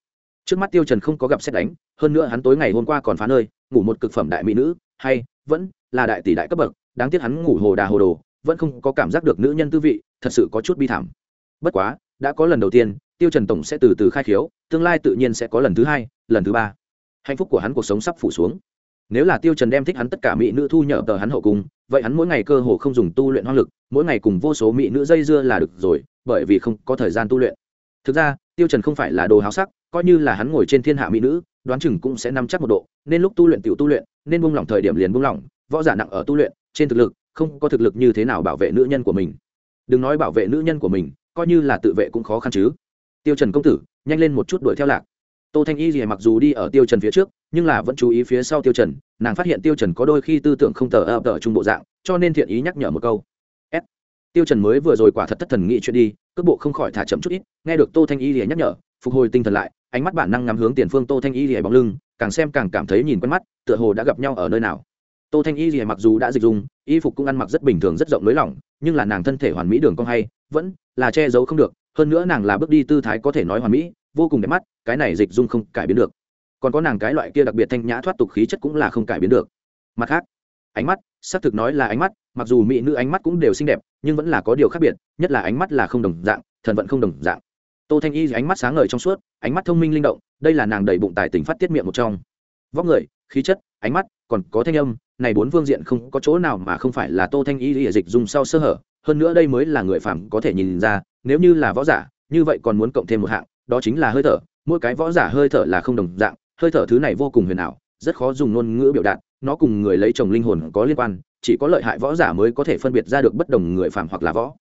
Trước mắt tiêu trần không có gặp xét đánh, hơn nữa hắn tối ngày hôm qua còn phá nơi, ngủ một cực phẩm đại mỹ nữ, hay, vẫn là đại tỷ đại cấp bậc, đáng tiếc hắn ngủ hồ đà hồ đồ, vẫn không có cảm giác được nữ nhân tư vị, thật sự có chút bi thảm. Bất quá, đã có lần đầu tiên, tiêu trần tổng sẽ từ từ khai khiếu, tương lai tự nhiên sẽ có lần thứ hai, lần thứ ba. Hạnh phúc của hắn cuộc sống sắp phủ xuống nếu là tiêu trần đem thích hắn tất cả mỹ nữ thu nhở tờ hắn hậu cung, vậy hắn mỗi ngày cơ hồ không dùng tu luyện hoang lực, mỗi ngày cùng vô số mỹ nữ dây dưa là được rồi, bởi vì không có thời gian tu luyện. Thực ra, tiêu trần không phải là đồ háo sắc, coi như là hắn ngồi trên thiên hạ mỹ nữ, đoán chừng cũng sẽ nắm chắc một độ, nên lúc tu luyện tiểu tu luyện, nên buông lỏng thời điểm liền buông lỏng, võ giả nặng ở tu luyện, trên thực lực, không có thực lực như thế nào bảo vệ nữ nhân của mình. Đừng nói bảo vệ nữ nhân của mình, coi như là tự vệ cũng khó khăn chứ. Tiêu trần công tử, nhanh lên một chút đuổi theo lạc. Tô thanh y gì mặc dù đi ở tiêu trần phía trước nhưng là vẫn chú ý phía sau tiêu trần, nàng phát hiện tiêu trần có đôi khi tư tưởng không tờ ập tờ trung bộ dạng, cho nên thiện ý nhắc nhở một câu. S. Tiêu trần mới vừa rồi quả thật thất thần nghĩ chuyện đi, cước bộ không khỏi thả chậm chút ít, nghe được tô thanh y lìa nhắc nhở, phục hồi tinh thần lại, ánh mắt bản năng ngắm hướng tiền phương tô thanh y lìa bóng lưng, càng xem càng cảm thấy nhìn quen mắt, tựa hồ đã gặp nhau ở nơi nào. Tô thanh y lìa mặc dù đã dịch dùng y phục cũng ăn mặc rất bình thường rất rộng lưới lỏng, nhưng là nàng thân thể hoàn mỹ đường cong hay, vẫn là che giấu không được, hơn nữa nàng là bước đi tư thái có thể nói hoàn mỹ, vô cùng đẹp mắt, cái này dịch dung không cải biến được còn có nàng cái loại kia đặc biệt thanh nhã thoát tục khí chất cũng là không cải biến được. Mặt khác, ánh mắt, xác thực nói là ánh mắt, mặc dù mỹ nữ ánh mắt cũng đều xinh đẹp, nhưng vẫn là có điều khác biệt, nhất là ánh mắt là không đồng dạng, thần vận không đồng dạng. Tô thanh y ánh mắt sáng ngời trong suốt, ánh mắt thông minh linh động, đây là nàng đầy bụng tài tình phát tiết miệng một trong. Vóc người, khí chất, ánh mắt, còn có thanh âm, này bốn phương diện không có chỗ nào mà không phải là tô thanh y lìa dịch dùng sau sơ hở, hơn nữa đây mới là người phàm có thể nhìn ra, nếu như là võ giả, như vậy còn muốn cộng thêm một hạng, đó chính là hơi thở, mỗi cái võ giả hơi thở là không đồng dạng hơi thở thứ này vô cùng huyền ảo, rất khó dùng ngôn ngữ biểu đạt, nó cùng người lấy chồng linh hồn có liên quan, chỉ có lợi hại võ giả mới có thể phân biệt ra được bất đồng người phàm hoặc là võ.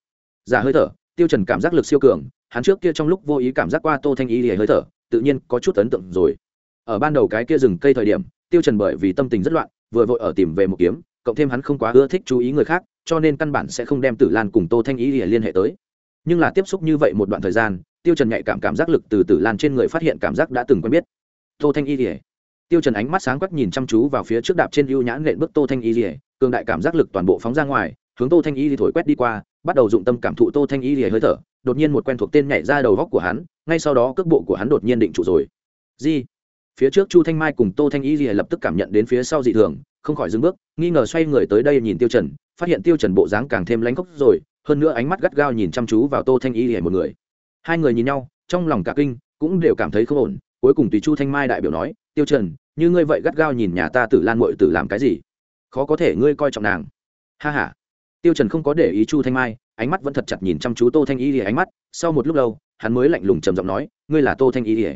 Giả hơi thở, tiêu trần cảm giác lực siêu cường, hắn trước kia trong lúc vô ý cảm giác qua tô thanh y lìa hơi thở, tự nhiên có chút ấn tượng rồi. Ở ban đầu cái kia rừng cây thời điểm, tiêu trần bởi vì tâm tình rất loạn, vừa vội ở tìm về một kiếm, cộng thêm hắn không quá ưa thích chú ý người khác, cho nên căn bản sẽ không đem tử lan cùng tô thanh ý liên hệ tới. Nhưng là tiếp xúc như vậy một đoạn thời gian, tiêu trần nhạy cảm cảm giác lực từ tử lan trên người phát hiện cảm giác đã từng quen biết tô thanh y rỉa tiêu trần ánh mắt sáng quắc nhìn chăm chú vào phía trước đạp trên ưu nhãn nện bước tô thanh y rỉa cường đại cảm giác lực toàn bộ phóng ra ngoài, hướng tô thanh y thì thổi quét đi qua, bắt đầu dụng tâm cảm thụ tô thanh y rỉa hơi thở, đột nhiên một quen thuộc tên nhảy ra đầu góc của hắn, ngay sau đó cước bộ của hắn đột nhiên định trụ rồi. Gì phía trước chu thanh mai cùng tô thanh y rỉa lập tức cảm nhận đến phía sau dị thường, không khỏi dừng bước, nghi ngờ xoay người tới đây nhìn tiêu trần, phát hiện tiêu trần bộ dáng càng thêm lãnh khốc rồi, hơn nữa ánh mắt gắt gao nhìn chăm chú vào tô thanh y rỉa một người. Hai người nhìn nhau, trong lòng cả kinh, cũng đều cảm thấy không ổn cuối cùng tùy chu thanh mai đại biểu nói, tiêu trần, như ngươi vậy gắt gao nhìn nhà ta tử lan muội tử làm cái gì? Khó có thể ngươi coi trọng nàng. Ha ha. Tiêu trần không có để ý chu thanh mai, ánh mắt vẫn thật chặt nhìn chăm chú tô thanh y lìa ánh mắt, sau một lúc lâu, hắn mới lạnh lùng trầm giọng nói, ngươi là tô thanh y lìa.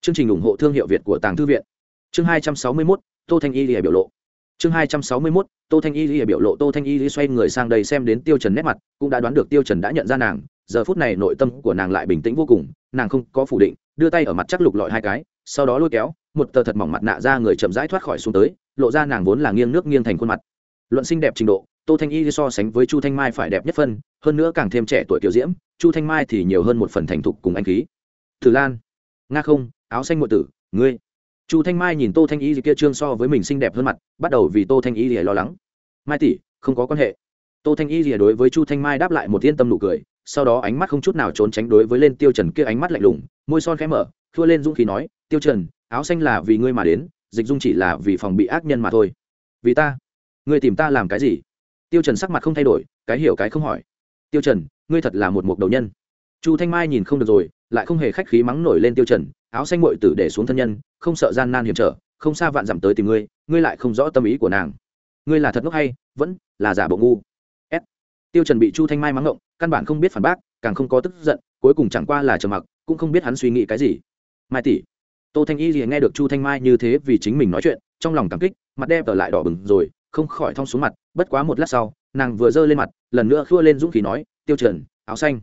Chương trình ủng hộ thương hiệu việt của tàng thư viện. Chương hai trăm sáu mươi mốt, tô thanh y lìa biểu lộ. Chương hai trăm sáu mươi mốt, tô thanh y lìa biểu lộ, tô thanh y lìa xoay người sang đây xem đến tiêu trần nét mặt, cũng đã đoán được tiêu trần đã nhận ra nàng, giờ phút này nội tâm của nàng lại bình tĩnh vô cùng, nàng không có phủ định đưa tay ở mặt chắc lục lọi hai cái, sau đó lôi kéo, một tờ thật mỏng mặt nạ ra người chậm rãi thoát khỏi xuống tới, lộ ra nàng vốn là nghiêng nước nghiêng thành khuôn mặt. Luận xinh đẹp trình độ, tô thanh y so sánh với chu thanh mai phải đẹp nhất phân, hơn nữa càng thêm trẻ tuổi kiểu diễm, chu thanh mai thì nhiều hơn một phần thành thục cùng anh khí. Thử lan, nga không, áo xanh ngụy tử, ngươi. Chu thanh mai nhìn tô thanh y kia trương so với mình xinh đẹp hơn mặt, bắt đầu vì tô thanh y lo lắng. Mai tỷ, không có quan hệ. Tô thanh y đối với chu thanh mai đáp lại một yên tâm nụ cười sau đó ánh mắt không chút nào trốn tránh đối với lên tiêu trần kia ánh mắt lạnh lùng, môi son khẽ mở thua lên dũng khí nói, tiêu trần, áo xanh là vì ngươi mà đến, dịch dung chỉ là vì phòng bị ác nhân mà thôi. Vì ta? Ngươi tìm ta làm cái gì? Tiêu trần sắc mặt không thay đổi, cái hiểu cái không hỏi. Tiêu trần, ngươi thật là một mục đầu nhân. Chu thanh mai nhìn không được rồi, lại không hề khách khí mắng nổi lên tiêu trần, áo xanh muội tử để xuống thân nhân, không sợ gian nan hiểm trở, không xa vạn dặm tới tìm ngươi ngươi lại không rõ tâm ý của nàng. Ngươi là thật ngốc hay vẫn là giả bộ ngu? Tiêu trần bị chu thanh mai mắng ngộng, căn bản không biết phản bác, càng không có tức giận, cuối cùng chẳng qua là trầm mặc, cũng không biết hắn suy nghĩ cái gì. Mai tỷ, tô thanh y gì nghe được chu thanh mai như thế vì chính mình nói chuyện, trong lòng cảm kích, mặt đẹp trở lại đỏ bừng rồi, không khỏi thong xuống mặt, bất quá một lát sau, nàng vừa giơ lên mặt, lần nữa khua lên dũng khí nói, tiêu trần, áo xanh.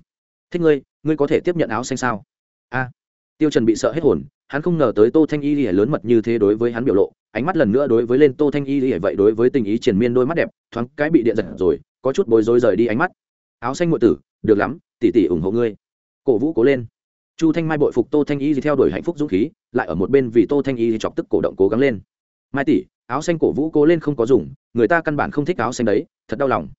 Thích ngươi ngươi có thể tiếp nhận áo xanh sao? A. Tiêu trần bị sợ hết hồn, hắn không ngờ tới tô thanh y lìa lớn mật như thế đối với hắn biểu lộ, ánh mắt lần nữa đối với lên tô thanh y lìa vậy đối với tình ý triền miên đôi mắt đẹp, thoáng cái bị điện giật rồi có chút bối rối rời đi ánh mắt. Áo xanh ngụy tử, được lắm, tỷ tỷ ủng hộ ngươi. Cổ vũ cố lên. Chu thanh mai bội phục tô thanh y thì theo đuổi hạnh phúc dũng khí, lại ở một bên vì tô thanh y thì chọc tức cổ động cố gắng lên. Mai tỷ, áo xanh cổ vũ cố lên không có dùng, người ta căn bản không thích áo xanh đấy, thật đau lòng.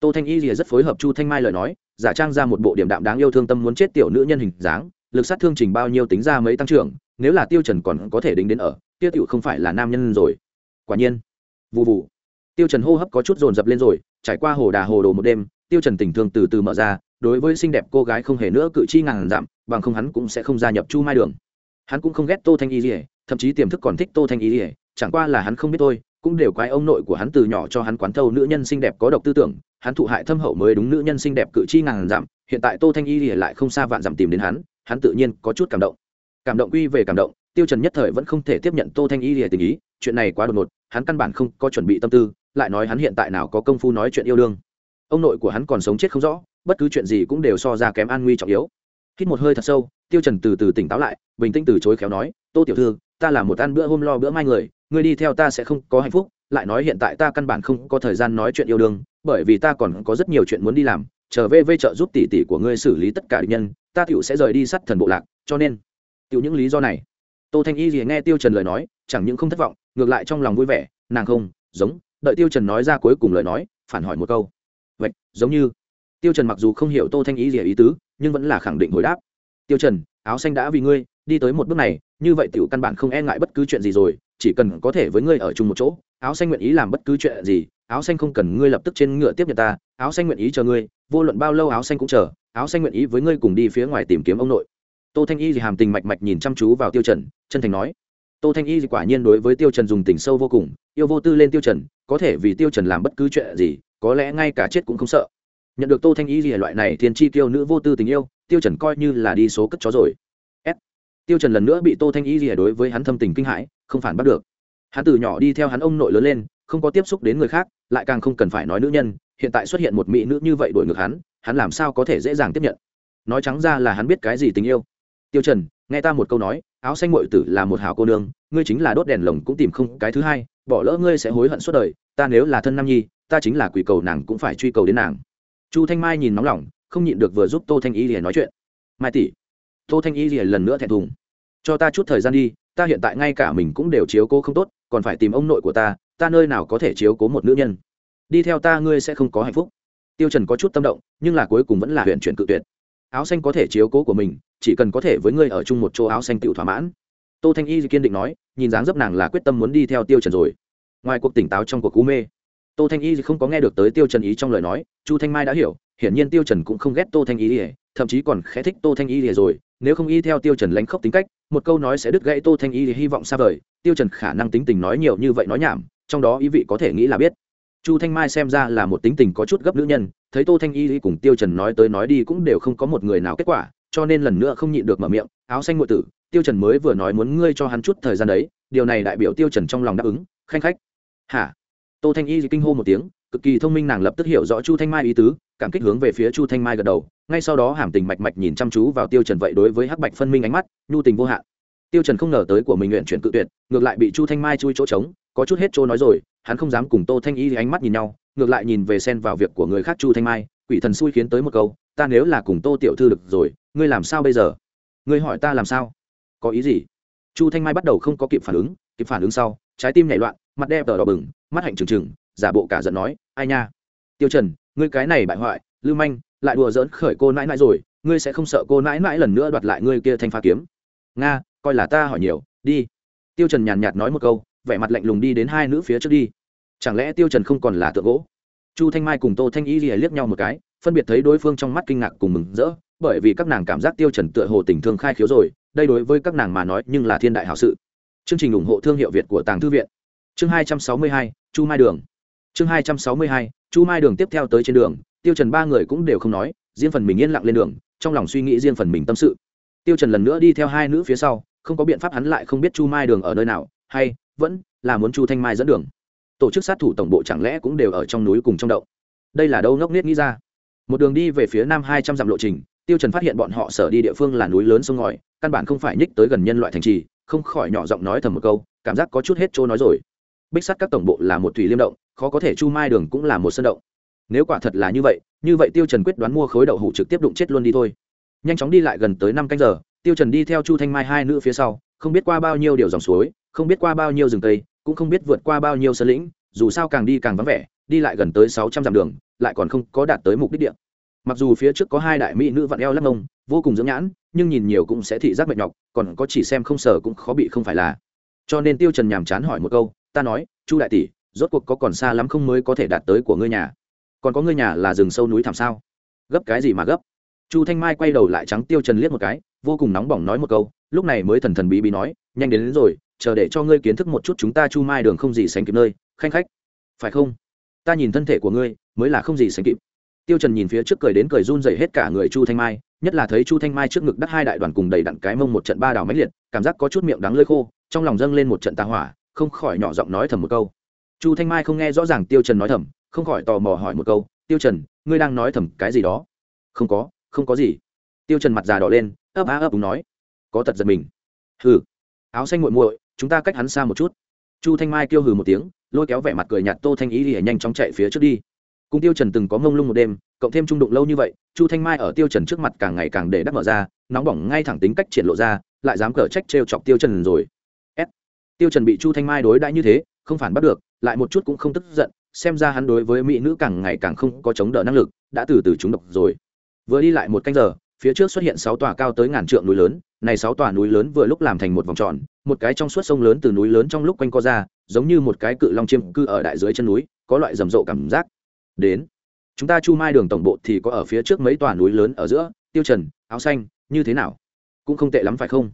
Tô thanh y thì rất phối hợp chu thanh mai lời nói, giả trang ra một bộ điểm đạm đáng yêu thương tâm muốn chết tiểu nữ nhân hình dáng, lực sát thương trình bao nhiêu tính ra mấy tăng trưởng, nếu là tiêu trần còn có thể đính đến ở, tiêu tiểu không phải là nam nhân rồi. Quả nhiên vụ vụ tiêu trần hô hấp có chút dồn dập lên rồi trải qua hồ đà hồ đồ một đêm, tiêu trần tình thương từ từ mở ra, đối với xinh đẹp cô gái không hề nữa cự chi ngàn dặm, bằng không hắn cũng sẽ không gia nhập chu mai đường. Hắn cũng không ghét tô thanh y lìa, thậm chí tiềm thức còn thích tô thanh y lìa, chẳng qua là hắn không biết tôi cũng đều quái ông nội của hắn từ nhỏ cho hắn quán thâu nữ nhân xinh đẹp có độc tư tưởng, hắn thụ hại thâm hậu mới đúng nữ nhân xinh đẹp cự chi ngàn dặm, hiện tại tô thanh y lìa lại không xa vạn dặm tìm đến hắn hắn tự nhiên có chút cảm động. Cảm động quy về cảm động, tiêu trần nhất thời vẫn không thể tiếp nhận tô thanh y lìa tình ý, chuyện này quá đột ngột, hắn căn bản không có chuẩn bị tâm tư lại nói hắn hiện tại nào có công phu nói chuyện yêu đương. Ông nội của hắn còn sống chết không rõ, bất cứ chuyện gì cũng đều so ra kém an nguy trọng yếu. Hít một hơi thật sâu, tiêu trần từ từ tỉnh táo lại, bình tĩnh từ chối khéo nói, tô tiểu thư, ta là một ăn bữa hôm lo bữa mai người, ngươi đi theo ta sẽ không có hạnh phúc, lại nói hiện tại ta căn bản không có thời gian nói chuyện yêu đương, bởi vì ta còn có rất nhiều chuyện muốn đi làm trở về vây trợ giúp tỷ tỷ của ngươi xử lý tất cả địch nhân, ta tiểu sẽ rời đi sát thần bộ lạc, cho nên tiểu những lý do này, tô thanh y gì nghe tiêu trần lời nói, chẳng những không thất vọng, ngược lại trong lòng vui vẻ, nàng không, giống đợi tiêu trần nói ra cuối cùng lời nói, phản hỏi một câu. Vậy, giống như, tiêu trần mặc dù không hiểu tô thanh ý gì ý tứ, nhưng vẫn là khẳng định hồi đáp. Tiêu trần, áo xanh đã vì ngươi, đi tới một bước này, như vậy tiểu căn bản không e ngại bất cứ chuyện gì rồi, chỉ cần có thể với ngươi ở chung một chỗ, áo xanh nguyện ý làm bất cứ chuyện gì, áo xanh không cần ngươi lập tức trên ngựa tiếp nhận ta, áo xanh nguyện ý chờ ngươi, vô luận bao lâu áo xanh cũng chờ, áo xanh nguyện ý với ngươi cùng đi phía ngoài tìm kiếm ông nội. Tô thanh y thì hàm tình mạch mạch nhìn chăm chú vào tiêu trần, chân thành nói. Tô thanh y thì quả nhiên đối với tiêu trần dùng tình sâu vô cùng, yêu vô tư lên tiêu trần có thể vì tiêu trần làm bất cứ chuyện gì, có lẽ ngay cả chết cũng không sợ. Nhận được tô thanh y gì loại này thiên chi tiêu nữ vô tư tình yêu, tiêu trần coi như là đi số cất chó rồi. S. tiêu trần lần nữa bị tô thanh y gì đối với hắn thâm tình kinh hãi, không phản bắt được. Hắn từ nhỏ đi theo hắn ông nội lớn lên, không có tiếp xúc đến người khác, lại càng không cần phải nói nữ nhân, hiện tại xuất hiện một mỹ nữ như vậy đuổi ngược hắn hắn làm sao có thể dễ dàng tiếp nhận? Nói trắng ra là hắn biết cái gì tình yêu. Tiêu trần, nghe ta một câu nói, áo xanh muội tử là một hảo cô nương, ngươi chính là đốt đèn lồng cũng tìm không cái thứ hai bỏ lỡ ngươi sẽ hối hận suốt đời, ta nếu là thân nam nhi, ta chính là quỷ cầu nàng cũng phải truy cầu đến nàng. Chu thanh mai nhìn nóng lòng, không nhịn được vừa giúp tô thanh y lìa nói chuyện. Mai tỷ, tô thanh y lìa lần nữa thẹn thùng. Cho ta chút thời gian đi, ta hiện tại ngay cả mình cũng đều chiếu cố không tốt, còn phải tìm ông nội của ta ta nơi nào có thể chiếu cố một nữ nhân. Đi theo ta ngươi sẽ không có hạnh phúc. Tiêu trần có chút tâm động, nhưng là cuối cùng vẫn là huyện chuyển cự tuyệt. Áo xanh có thể chiếu cố của mình, chỉ cần có thể với ngươi ở chung một chỗ áo xanh tự thỏa mãn tô thanh y kiên định nói, nhìn dáng dấp nàng là quyết tâm muốn đi theo tiêu trần rồi. Ngoài cuộc tỉnh táo trong cuộc cú mê, tô thanh y không có nghe được tới tiêu trần ý trong lời nói, chu thanh mai đã hiểu, hiển nhiên tiêu trần cũng không ghét tô thanh y, thậm chí còn khẽ thích tô thanh y rồi, nếu không y theo tiêu trần lãnh khốc tính cách, một câu nói sẽ đứt gãy tô thanh y hy vọng xa vời. Tiêu trần khả năng tính tình nói nhiều như vậy nói nhảm, trong đó ý vị có thể nghĩ là biết. Chu thanh mai xem ra là một tính tình có chút gấp nữ nhân, thấy tô thanh y cùng tiêu trần nói tới nói đi cũng đều không có một người nào kết quả, cho nên lần nữa không nhịn được mở miệng, áo xanh ngụy tử tiêu trần mới vừa nói muốn ngươi cho hắn chút thời gian đấy, điều này đại biểu tiêu trần trong lòng đáp ứng, khanh khách. Hả? Tô thanh y kinh hô một tiếng, cực kỳ thông minh nàng lập tức hiểu rõ chu thanh mai ý tứ, cảm kích hướng về phía chu thanh mai gật đầu, ngay sau đó hàm tình mạch mạch nhìn chăm chú vào tiêu trần vậy đối với hắc bạch phân minh ánh mắt, nhu tình vô hạn. Tiêu trần không ngờ tới của mình nguyện chuyển cự tuyệt, ngược lại bị chu thanh mai chui chỗ trống, có chút hết chỗ nói rồi, hắn không dám cùng tô thanh y ánh mắt nhìn nhau, ngược lại nhìn về xen vào việc của người khác chu thanh mai, quỷ thần xui khiến tới một câu, ta nếu là cùng tô tiểu thư được rồi, ngươi làm sao bây giờ? Ngươi hỏi ta làm sao? Có ý gì? Chu thanh mai bắt đầu không có kịp phản ứng, kịp phản ứng sau, trái tim nhảy loạn, mặt đe tờ đỏ bừng, mắt hạnh trừng trừng, giả bộ cả giận nói, ai nha? Tiêu trần, ngươi cái này bại hoại, lưu manh, lại đùa giỡn khởi cô nãi nãi rồi, ngươi sẽ không sợ cô nãi nãi lần nữa đoạt lại ngươi kia thanh pha kiếm? Nga, coi là ta hỏi nhiều, đi. Tiêu trần nhàn nhạt nói một câu, vẻ mặt lạnh lùng đi đến hai nữ phía trước đi. Chẳng lẽ tiêu trần không còn là tượng gỗ? Chu thanh mai cùng tô thanh y liếc nhau một cái, phân biệt thấy đối phương trong mắt kinh ngạc cùng mừng rỡ, bởi vì các nàng cảm giác tiêu trần tựa hồ tình thương khai khiếu rồi đây đối với các nàng mà nói nhưng là thiên đại hảo sự. Chương trình ủng hộ thương hiệu việt của tàng thư viện. Chương 262, chu mai đường. Chương 262, chu mai đường tiếp theo tới trên đường tiêu trần ba người cũng đều không nói riêng phần mình yên lặng lên đường trong lòng suy nghĩ riêng phần mình tâm sự. Tiêu trần lần nữa đi theo hai nữ phía sau không có biện pháp hắn lại không biết chu mai đường ở nơi nào hay vẫn là muốn chu thanh mai dẫn đường. Tổ chức sát thủ tổng bộ chẳng lẽ cũng đều ở trong núi cùng trong động? Đây là đâu ngốc nghiết nghĩ ra? Một đường đi về phía nam hai trăm dặm lộ trình tiêu trần phát hiện bọn họ sở đi địa phương là núi lớn sông ngòi, căn bản không phải nhích tới gần nhân loại thành trì, không khỏi nhỏ giọng nói thầm một câu, cảm giác có chút hết chỗ nói rồi. Bích sắt các tổng bộ là một thủy liêm động, khó có thể chu mai đường cũng là một sân động. Nếu quả thật là như vậy như vậy tiêu trần quyết đoán mua khối đậu hũ trực tiếp đụng chết luôn đi thôi. Nhanh chóng đi lại gần tới năm canh giờ, tiêu trần đi theo chu thanh mai hai nữ phía sau, không biết qua bao nhiêu điều dòng suối, không biết qua bao nhiêu rừng tây cũng không biết vượt qua bao nhiêu sơn lĩnh, dù sao càng đi càng vắng vẻ, đi lại gần tới sáu trăm dặm đường, lại còn không có đạt tới mục đích địa mặc dù phía trước có hai đại mỹ nữ vặn eo lắc mông vô cùng dưỡng nhãn nhưng nhìn nhiều cũng sẽ thị giác mệt nhọc còn có chỉ xem không sờ cũng khó bị không phải là. Cho nên tiêu trần nhàm chán hỏi một câu ta nói chu đại tỷ rốt cuộc có còn xa lắm không mới có thể đạt tới của ngươi nhà? Còn có ngươi nhà là rừng sâu núi thảm sao? Gấp cái gì mà gấp? Chu thanh mai quay đầu lại trắng tiêu trần liếc một cái vô cùng nóng bỏng nói một câu lúc này mới thần thần bí bí nói nhanh đến, đến rồi chờ để cho ngươi kiến thức một chút chúng ta chu mai đường không gì sánh kịp nơi khanh khách. Phải không? Ta nhìn thân thể của ngươi mới là không gì sánh kịp tiêu trần nhìn phía trước cười đến cười run rẩy hết cả người chu thanh mai, nhất là thấy chu thanh mai trước ngực đắt hai đại đoàn cùng đầy đặn cái mông một trận ba đảo mấy liệt, cảm giác có chút miệng đắng lơi khô, trong lòng dâng lên một trận tà hỏa, không khỏi nhỏ giọng nói thầm một câu. Chu thanh mai không nghe rõ ràng tiêu trần nói thầm, không khỏi tò mò hỏi một câu, tiêu trần, ngươi đang nói thầm cái gì đó? Không có không có gì. Tiêu trần mặt già đỏ lên, ấp á ấp đúng nói, có tật giật mình. Hừ, áo xanh muội muội, chúng ta cách hắn xa một chút. Chu thanh mai kêu hừ một tiếng, lôi kéo vẻ mặt cười nhạt tô thanh ý thì nhanh chóng chạy phía trước đi cùng tiêu trần từng có ngông lung một đêm, cộng thêm trung đụng lâu như vậy, chu thanh mai ở tiêu trần trước mặt càng ngày càng để đắc mở ra, nóng bỏng ngay thẳng tính cách triển lộ ra, lại dám cở trách trêu chọc tiêu trần rồi. S. tiêu trần bị chu thanh mai đối đãi như thế, không phản bắt được, lại một chút cũng không tức giận, xem ra hắn đối với mỹ nữ càng ngày càng không có chống đỡ năng lực, đã từ từ trúng độc rồi. Vừa đi lại một canh giờ, phía trước xuất hiện sáu tòa cao tới ngàn trượng núi lớn, này sáu tòa núi lớn vừa lúc làm thành một vòng tròn, một cái trong suốt sông lớn từ núi lớn trong lúc quanh co ra, giống như một cái cự long chiêm cư ở đại dưới chân núi, có loại rầm rộ cảm giác đến. Chúng ta chu mai đường tổng bộ thì có ở phía trước mấy tòa núi lớn ở giữa, tiêu trần, áo xanh, như thế nào? Cũng không tệ lắm phải không?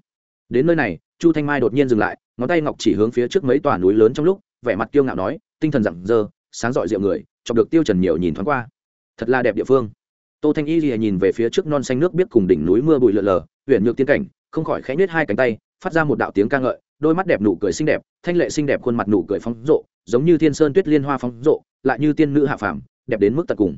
Đến nơi này, chu thanh mai đột nhiên dừng lại, ngón tay ngọc chỉ hướng phía trước mấy tòa núi lớn trong lúc, vẻ mặt kiêu ngạo nói, tinh thần rạng rỡ, sáng rọi rượu người, chọc được tiêu trần nhiều nhìn thoáng qua. Thật là đẹp địa phương. Tô thanh y lìa nhìn về phía trước non xanh nước biết cùng đỉnh núi mưa bụi lượn lờ uyển nhược tiên cảnh, không khỏi khẽ nhếch hai cánh tay, phát ra một đạo tiếng ca ngợi, đôi mắt đẹp nụ cười xinh đẹp, thanh lệ xinh đẹp khuôn mặt nụ cười phóng rộ, giống như thiên sơn tuyết liên hoa phóng rộ, lại như tiên nữ hạ phàm đẹp đến mức tận cùng.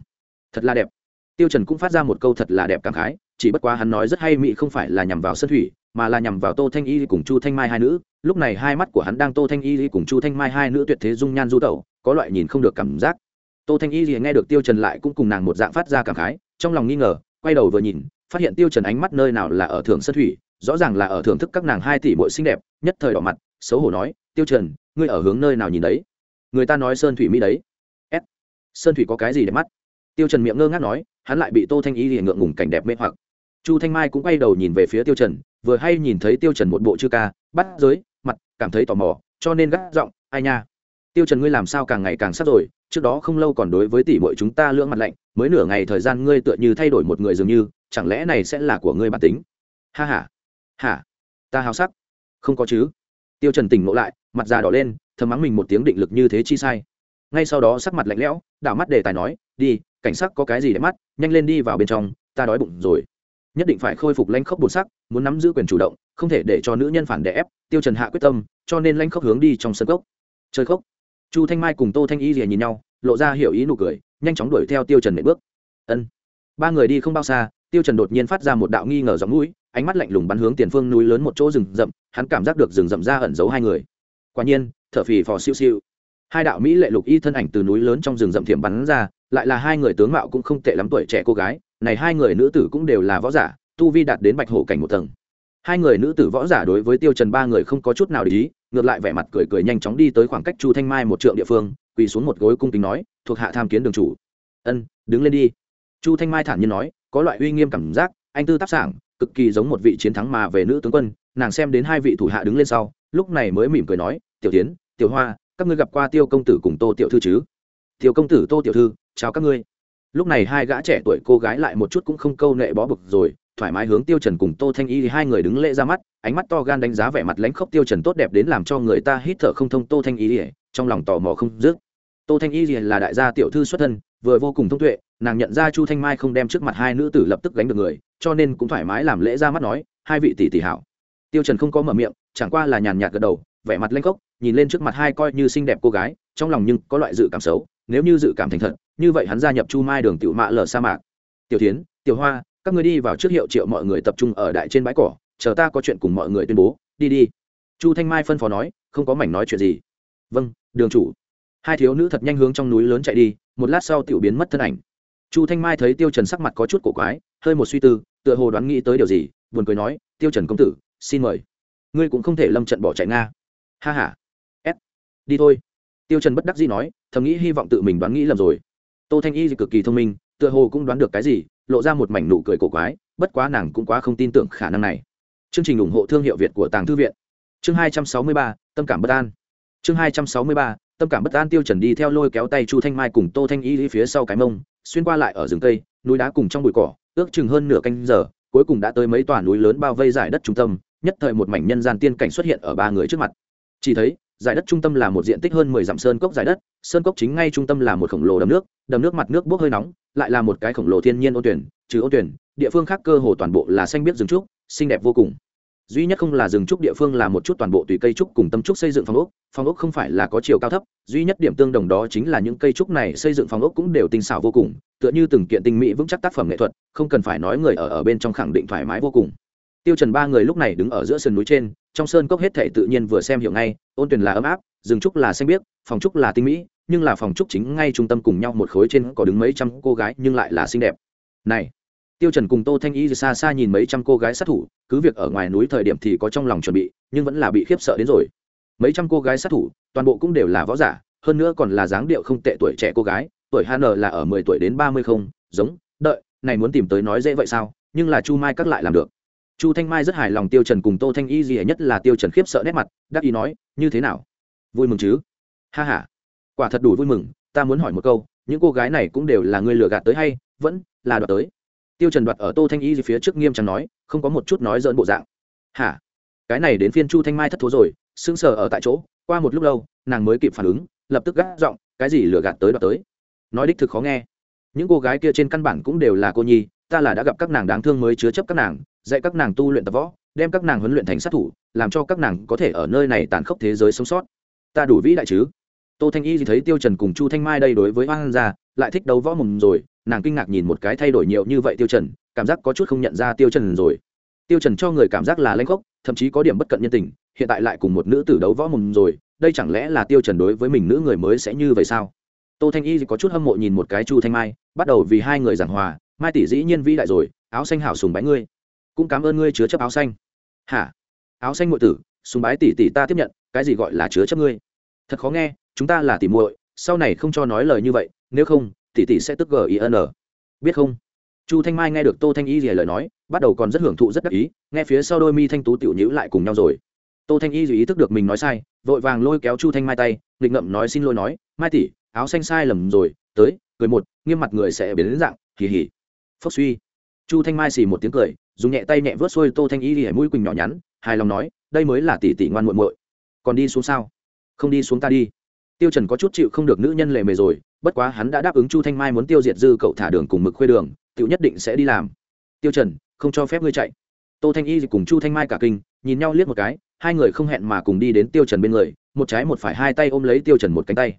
Thật là đẹp. Tiêu trần cũng phát ra một câu thật là đẹp cảm khái, chỉ bất quá hắn nói rất hay mỹ không phải là nhằm vào sân thủy, mà là nhằm vào tô thanh y cùng chu thanh mai hai nữ. Lúc này hai mắt của hắn đang tô thanh y cùng chu thanh mai hai nữ tuyệt thế dung nhan du tẩu, có loại nhìn không được cảm giác. Tô thanh y nghe được tiêu trần lại cũng cùng nàng một dạng phát ra cảm khái, trong lòng nghi ngờ, quay đầu vừa nhìn, phát hiện tiêu trần ánh mắt nơi nào là ở thưởng sân thủy, rõ ràng là ở thưởng thức các nàng hai tỷ muội xinh đẹp, nhất thời đỏ mặt, xấu hổ nói, tiêu trần, ngươi ở hướng nơi nào nhìn đấy? Người ta nói sơn thủy mỹ đấy sơn thủy có cái gì để mắt? Tiêu trần miệng ngơ ngác nói, hắn lại bị tô thanh y ngượng ngùng cảnh đẹp mê hoặc. Chu thanh mai cũng quay đầu nhìn về phía tiêu trần, vừa hay nhìn thấy tiêu trần một bộ chư ca, bắt giới, mặt, cảm thấy tò mò, cho nên gắt giọng, ai nha? Tiêu trần ngươi làm sao càng ngày càng sắc rồi, trước đó không lâu còn đối với tỷ muội chúng ta lưỡng mặt lạnh, mới nửa ngày thời gian ngươi tựa như thay đổi một người dường như, chẳng lẽ này sẽ là của ngươi bản tính? Ha ha. Hả? Ta hào sắc. Không có chứ. Tiêu trần tỉnh ngộ lại, mặt già đỏ lên, thầm mắng mình một tiếng định lực như thế chi sai ngay sau đó sắc mặt lạnh lẽo, đảo mắt đề tài nói, đi, cảnh sắc có cái gì để mắt, nhanh lên đi vào bên trong, ta đói bụng rồi. Nhất định phải khôi phục lanh khốc bột sắc, muốn nắm giữ quyền chủ động, không thể để cho nữ nhân phản đẻ ép, tiêu trần hạ quyết tâm, cho nên lanh khốc hướng đi trong sân cốc. Chơi khốc. Chu thanh mai cùng tô thanh y rìa nhìn nhau, lộ ra hiểu ý nụ cười, nhanh chóng đuổi theo tiêu trần nệm bước. Ân. Ba người đi không bao xa, tiêu trần đột nhiên phát ra một đạo nghi ngờ giọng mũi, ánh mắt lạnh lùng bắn hướng tiền phương núi lớn một chỗ rừng rậm, hắn cảm giác được rừng rậm ra ẩn giấu hai người. Quả nhiên, thở phì phò siêu siêu hai đạo mỹ lệ lục y thân ảnh từ núi lớn trong rừng rậm thiểm bắn ra, lại là hai người tướng mạo cũng không tệ lắm tuổi trẻ cô gái, này hai người nữ tử cũng đều là võ giả, tu vi đạt đến bạch hổ cảnh một tầng. Hai người nữ tử võ giả đối với tiêu trần ba người không có chút nào để ý, ngược lại vẻ mặt cười cười nhanh chóng đi tới khoảng cách chu thanh mai một trượng địa phương, quỳ xuống một gối cung kính nói, thuộc hạ tham kiến đường chủ. Ân, đứng lên đi. Chu thanh mai thản nhiên nói, có loại uy nghiêm cảm giác, anh tư tác sảng, cực kỳ giống một vị chiến thắng mà về nữ tướng quân, nàng xem đến hai vị thủ hạ đứng lên sau, lúc này mới mỉm cười nói, tiểu tiến, tiểu hoa các ngươi gặp qua tiêu công tử cùng tô tiểu thư chứ? Tiêu công tử, tô tiểu thư, chào các ngươi. Lúc này hai gã trẻ tuổi cô gái lại một chút cũng không câu nệ bó bực rồi, thoải mái hướng tiêu trần cùng tô thanh y thì hai người đứng lễ ra mắt, ánh mắt to gan đánh giá vẻ mặt lãnh khốc tiêu trần tốt đẹp đến làm cho người ta hít thở không thông tô thanh y, trong lòng tò mò không dứt. Tô thanh y là đại gia tiểu thư xuất thân, vừa vô cùng thông tuệ, nàng nhận ra chu thanh mai không đem trước mặt hai nữ tử lập tức gánh được người, cho nên cũng thoải mái làm lễ ra mắt nói, hai vị tỷ tỷ hảo. Tiêu trần không có mở miệng, chẳng qua là nhàn nhạt gật đầu, vẻ mặt lãnh khốc nhìn lên trước mặt hai coi như xinh đẹp cô gái, trong lòng nhưng có loại dự cảm xấu, nếu như dự cảm thành thật, như vậy hắn gia nhập chu mai đường tiểu mạ lở sa mạc. Tiểu tiến tiểu hoa, các ngươi đi vào trước hiệu triệu mọi người tập trung ở đại trên bãi cỏ, chờ ta có chuyện cùng mọi người tuyên bố. Đi đi. Chu thanh mai phân phó nói, không có mảnh nói chuyện gì. Vâng đường chủ. Hai thiếu nữ thật nhanh hướng trong núi lớn chạy đi, một lát sau tiểu biến mất thân ảnh. Chu thanh mai thấy tiêu trần sắc mặt có chút cổ quái, hơi một suy tư, tựa hồ đoán nghĩ tới điều gì, buồn cười nói, tiêu trần công tử, xin mời. Ngươi cũng không thể lâm trận bỏ chạy nga. Ha ha đi thôi. Tiêu trần bất đắc dĩ nói, thầm nghĩ hy vọng tự mình đoán nghĩ lầm rồi. Tô thanh y cực kỳ thông minh, tựa hồ cũng đoán được cái gì, lộ ra một mảnh nụ cười cổ quái, bất quá nàng cũng quá không tin tưởng khả năng này. Chương trình ủng hộ thương hiệu việt của tàng thư viện. Chương hai trăm sáu mươi ba, tâm cảm bất an. Chương hai trăm sáu mươi ba, tâm cảm bất an tiêu trần đi theo lôi kéo tay chu thanh mai cùng tô thanh y đi phía sau cái mông, xuyên qua lại ở rừng cây, núi đá cùng trong bụi cỏ, ước chừng hơn nửa canh giờ, cuối cùng đã tới mấy tòa núi lớn bao vây giải đất trung tâm, nhất thời một mảnh nhân gian tiên cảnh xuất hiện ở ba người trước mặt. Chỉ thấy giải đất trung tâm là một diện tích hơn mười dặm sơn cốc giải đất, sơn cốc chính ngay trung tâm là một khổng lồ đầm nước đầm nước mặt nước bốc hơi nóng, lại là một cái khổng lồ thiên nhiên ô tuyển, trừ ô tuyển, địa phương khác cơ hồ toàn bộ là xanh biết rừng trúc, xinh đẹp vô cùng. Duy nhất không là rừng trúc địa phương là một chút toàn bộ tùy cây trúc cùng tâm trúc xây dựng phòng ốc phòng ốc không phải là có chiều cao thấp, duy nhất điểm tương đồng đó chính là những cây trúc này xây dựng phòng ốc cũng đều tinh xảo vô cùng, tựa như từng kiện tinh mỹ vững chắc tác phẩm nghệ thuật, không cần phải nói người ở ở bên trong khẳng định thoải mái vô cùng. Tiêu trần ba người lúc này đứng ở giữa sườn núi trên trong sơn cốc hết thảy tự nhiên vừa xem hiểu ngay, ôn tuyển là ấm áp, rừng trúc là xanh biếc, phòng trúc là tinh mỹ, nhưng là phòng trúc chính ngay trung tâm cùng nhau một khối trên có đứng mấy trăm cô gái nhưng lại là xinh đẹp. Này, tiêu trần cùng tô thanh y xa xa nhìn mấy trăm cô gái sát thủ, cứ việc ở ngoài núi thời điểm thì có trong lòng chuẩn bị, nhưng vẫn là bị khiếp sợ đến rồi. Mấy trăm cô gái sát thủ, toàn bộ cũng đều là võ giả, hơn nữa còn là dáng điệu không tệ tuổi trẻ cô gái, tuổi hn là ở mười tuổi đến ba mươi không, giống, đợi, này muốn tìm tới nói dễ vậy sao, nhưng là chu mai các lại làm được chu thanh mai rất hài lòng tiêu trần cùng tô thanh y gì nhất là tiêu trần khiếp sợ nét mặt, đắc ý nói, như thế nào? Vui mừng chứ? Ha ha, quả thật đủ vui mừng, ta muốn hỏi một câu, những cô gái này cũng đều là người lừa gạt tới hay, vẫn là đoạt tới? Tiêu trần đoạt ở tô thanh y phía trước nghiêm trang nói, không có một chút nói dỡn bộ dạng. Hả? Cái này đến phiên chu thanh mai thất thố rồi, sững sờ ở tại chỗ, qua một lúc lâu, nàng mới kịp phản ứng, lập tức gắt giọng, cái gì lừa gạt tới đoạt tới? Nói đích thực khó nghe. Những cô gái kia trên căn bản cũng đều là cô nhi ta là đã gặp các nàng đáng thương mới chứa chấp các nàng, dạy các nàng tu luyện tập võ, đem các nàng huấn luyện thành sát thủ, làm cho các nàng có thể ở nơi này tàn khốc thế giới sống sót. Ta đủ vĩ đại chứ? Tô thanh y thì thấy tiêu trần cùng chu thanh mai đây đối với hoang gia lại thích đấu võ mồm rồi, nàng kinh ngạc nhìn một cái thay đổi nhiều như vậy tiêu trần, cảm giác có chút không nhận ra tiêu trần rồi. Tiêu trần cho người cảm giác là lãnh khốc, thậm chí có điểm bất cận nhân tình, hiện tại lại cùng một nữ tử đấu võ mồm rồi, đây chẳng lẽ là tiêu trần đối với mình nữ người mới sẽ như vậy sao? Tô thanh y có chút hâm mộ nhìn một cái chu thanh mai, bắt đầu vì hai người giảng hòa mai tỷ dĩ nhiên vĩ đại rồi, áo xanh hảo sùng bái ngươi. Cũng cảm ơn ngươi chứa chấp áo xanh. Hả? Áo xanh ngụy tử, sùng bái tỷ tỷ ta tiếp nhận, cái gì gọi là chứa chấp ngươi? Thật khó nghe, chúng ta là tỷ muội, sau này không cho nói lời như vậy, nếu không, tỷ tỷ sẽ tức g i n biết không? Chu thanh mai nghe được tô thanh y rìa lời nói, bắt đầu còn rất hưởng thụ rất đắc ý, nghe phía sau đôi mi thanh tú tiểu nhữ lại cùng nhau rồi. Tô thanh y dù ý thức được mình nói sai, vội vàng lôi kéo chu thanh mai tay, nghịch ngậm nói xin lỗi nói, mai tỷ, áo xanh sai lầm rồi, tới, cười một, nghiêm mặt người sẽ biến đến dạng, hì hì phốc suy. Chu thanh mai xì một tiếng cười, dùng nhẹ tay nhẹ vớt xuôi tô thanh y thì mũi quỳnh nhỏ nhắn, hài lòng nói, đây mới là tỷ tỷ ngoan muộn muội. Còn đi xuống sao? Không đi xuống ta đi. Tiêu trần có chút chịu không được nữ nhân lề mề rồi, bất quá hắn đã đáp ứng chu thanh mai muốn tiêu diệt dư cậu thả đường cùng mực khuê đường, tiểu nhất định sẽ đi làm. Tiêu trần, không cho phép ngươi chạy. Tô thanh y cùng chu thanh mai cả kinh, nhìn nhau liếc một cái, hai người không hẹn mà cùng đi đến tiêu trần bên người, một trái một phải hai tay ôm lấy tiêu trần một cánh tay.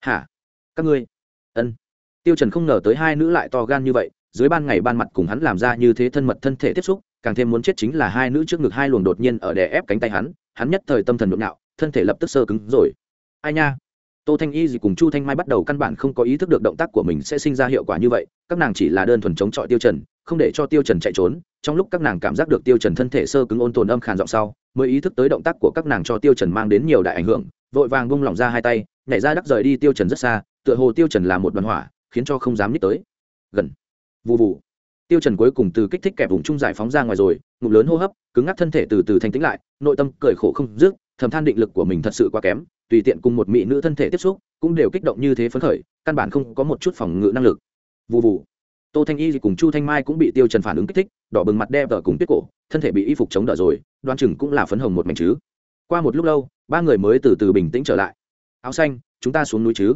Hả? Các ngươi? Ân. Tiêu trần không ngờ tới hai nữ lại to gan như vậy dưới ban ngày ban mặt cùng hắn làm ra như thế thân mật thân thể tiếp xúc, càng thêm muốn chết chính là hai nữ trước ngực hai luồng đột nhiên ở đè ép cánh tay hắn hắn nhất thời tâm thần nhộn nhạo thân thể lập tức sơ cứng rồi. Ai nha? Tô thanh y gì cùng chu thanh mai bắt đầu căn bản không có ý thức được động tác của mình sẽ sinh ra hiệu quả như vậy, các nàng chỉ là đơn thuần chống chọi tiêu trần, không để cho tiêu trần chạy trốn, trong lúc các nàng cảm giác được tiêu trần thân thể sơ cứng ôn tồn âm khàn giọng sau, mới ý thức tới động tác của các nàng cho tiêu trần mang đến nhiều đại ảnh hưởng, vội vàng bung lỏng ra hai tay, nhảy ra đắc rời đi tiêu trần rất xa, tựa hồ tiêu trần là một đoàn hỏa, khiến cho không dám nhích tới. Gần vù vù. Tiêu trần cuối cùng từ kích thích kẹp vùng trung giải phóng ra ngoài rồi, ngụm lớn hô hấp, cứng ngắc thân thể từ từ thanh tĩnh lại, nội tâm cười khổ không dứt, thầm than định lực của mình thật sự quá kém, tùy tiện cùng một mỹ nữ thân thể tiếp xúc, cũng đều kích động như thế phấn khởi, căn bản không có một chút phòng ngự năng lực. Vụ vụ tô thanh y cùng chu thanh mai cũng bị tiêu trần phản ứng kích thích, đỏ bừng mặt đe vợ cùng tiết cổ, thân thể bị y phục chống đỡ rồi, đoan chừng cũng là phấn hồng một mảnh chứ. Qua một lúc lâu, ba người mới từ từ bình tĩnh trở lại. Áo xanh, chúng ta xuống núi chứ.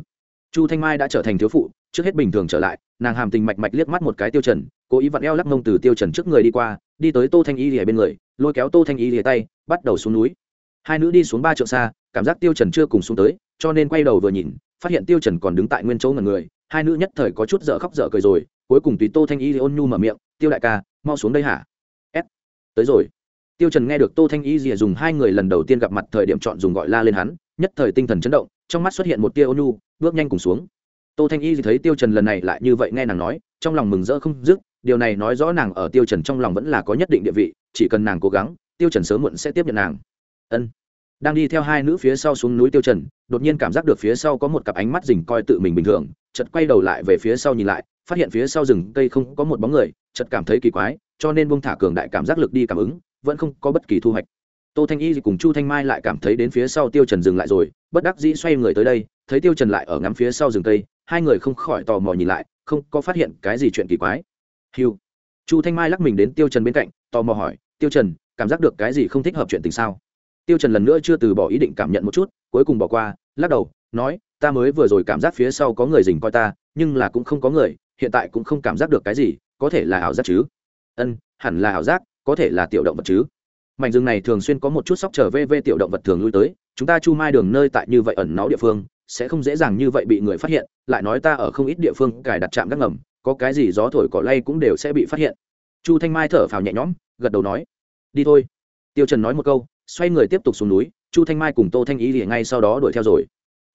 Chu thanh mai đã trở thành thiếu phụ trước hết bình thường trở lại, nàng hàm tình mạch mạch liếc mắt một cái tiêu trần, cố ý vặn eo lắc mông từ tiêu trần trước người đi qua, đi tới tô thanh y lìa bên người, lôi kéo tô thanh y lìa tay, bắt đầu xuống núi. Hai nữ đi xuống ba trượng xa, cảm giác tiêu trần chưa cùng xuống tới, cho nên quay đầu vừa nhìn, phát hiện tiêu trần còn đứng tại nguyên chỗ ngẩn người, hai nữ nhất thời có chút dở khóc dở cười rồi, cuối cùng tùy tô thanh y ôn nhu mở miệng, tiêu đại ca, mau xuống đây hả? S tới rồi. Tiêu trần nghe được tô thanh y rìa dùng hai người lần đầu tiên gặp mặt thời điểm chọn dùng gọi la lên hắn, nhất thời tinh thần chấn động, trong mắt xuất hiện một tia ôn nhu, bước nhanh cùng xuống tô thanh y thì thấy tiêu trần lần này lại như vậy nghe nàng nói, trong lòng mừng rỡ không dứt, điều này nói rõ nàng ở tiêu trần trong lòng vẫn là có nhất định địa vị, chỉ cần nàng cố gắng, tiêu trần sớm muộn sẽ tiếp nhận nàng. Ân. Đang đi theo hai nữ phía sau xuống núi tiêu trần, đột nhiên cảm giác được phía sau có một cặp ánh mắt rình coi tự mình bình thường, chợt quay đầu lại về phía sau nhìn lại, phát hiện phía sau rừng cây không có một bóng người, chợt cảm thấy kỳ quái, cho nên buông thả cường đại cảm giác lực đi cảm ứng, vẫn không có bất kỳ thu hoạch. Tô thanh y cùng chu thanh mai lại cảm thấy đến phía sau tiêu trần dừng lại rồi, bất đắc dĩ xoay người tới đây thấy tiêu trần lại ở ngắm phía sau rừng tây, hai người không khỏi tò mò nhìn lại không có phát hiện cái gì chuyện kỳ quái. Hiu chu thanh mai lắc mình đến tiêu trần bên cạnh tò mò hỏi tiêu trần cảm giác được cái gì không thích hợp chuyện tình sao? Tiêu trần lần nữa chưa từ bỏ ý định cảm nhận một chút cuối cùng bỏ qua lắc đầu nói ta mới vừa rồi cảm giác phía sau có người dình coi ta nhưng là cũng không có người hiện tại cũng không cảm giác được cái gì có thể là ảo giác chứ? Ân hẳn là ảo giác có thể là tiểu động vật chứ. Mảnh rừng này thường xuyên có một chút sóc trở về về tiểu động vật thường lui tới chúng ta chu mai đường nơi tại như vậy ẩn náu địa phương sẽ không dễ dàng như vậy bị người phát hiện lại nói ta ở không ít địa phương cài đặt trạm gác ngầm có cái gì gió thổi cỏ lay cũng đều sẽ bị phát hiện. Chu thanh mai thở phào nhẹ nhõm gật đầu nói đi thôi. Tiêu trần nói một câu xoay người tiếp tục xuống núi chu thanh mai cùng tô thanh ý thì ngay sau đó đuổi theo rồi.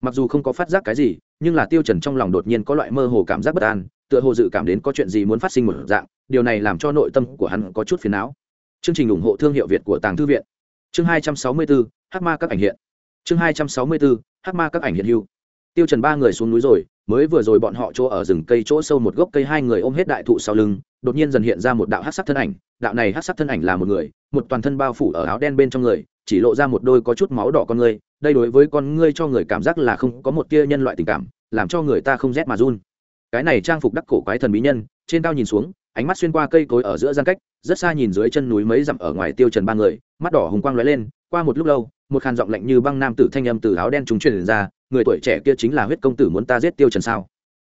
Mặc dù không có phát giác cái gì nhưng là tiêu trần trong lòng đột nhiên có loại mơ hồ cảm giác bất an tựa hồ dự cảm đến có chuyện gì muốn phát sinh một dạng điều này làm cho nội tâm của hắn có chút phiền não. Chương trình ủng hộ thương hiệu việt của tàng thư viện. Chương 264, hắc ma các ảnh hiện. Chương 264, hắc ma các ảnh hiện hữu. Tiêu trần ba người xuống núi rồi, mới vừa rồi bọn họ chỗ ở rừng cây chỗ sâu một gốc cây hai người ôm hết đại thụ sau lưng, đột nhiên dần hiện ra một đạo hắc sắc thân ảnh. Đạo này hắc sắc thân ảnh là một người, một toàn thân bao phủ ở áo đen bên trong người, chỉ lộ ra một đôi có chút máu đỏ con người, đây đối với con ngươi cho người cảm giác là không có một tia nhân loại tình cảm, làm cho người ta không rét mà run. Cái này trang phục đắc cổ quái thần bí nhân, trên cao nhìn xuống, ánh mắt xuyên qua cây cối ở giữa gian cách, rất xa nhìn dưới chân núi mấy dặm ở ngoài tiêu trần ba người, mắt đỏ hùng quang lóe lên qua một lúc lâu, một khàn giọng lạnh như băng nam tử thanh âm từ áo đen trùng truyền ra, người tuổi trẻ kia chính là huyết công tử muốn ta giết tiêu trần sao?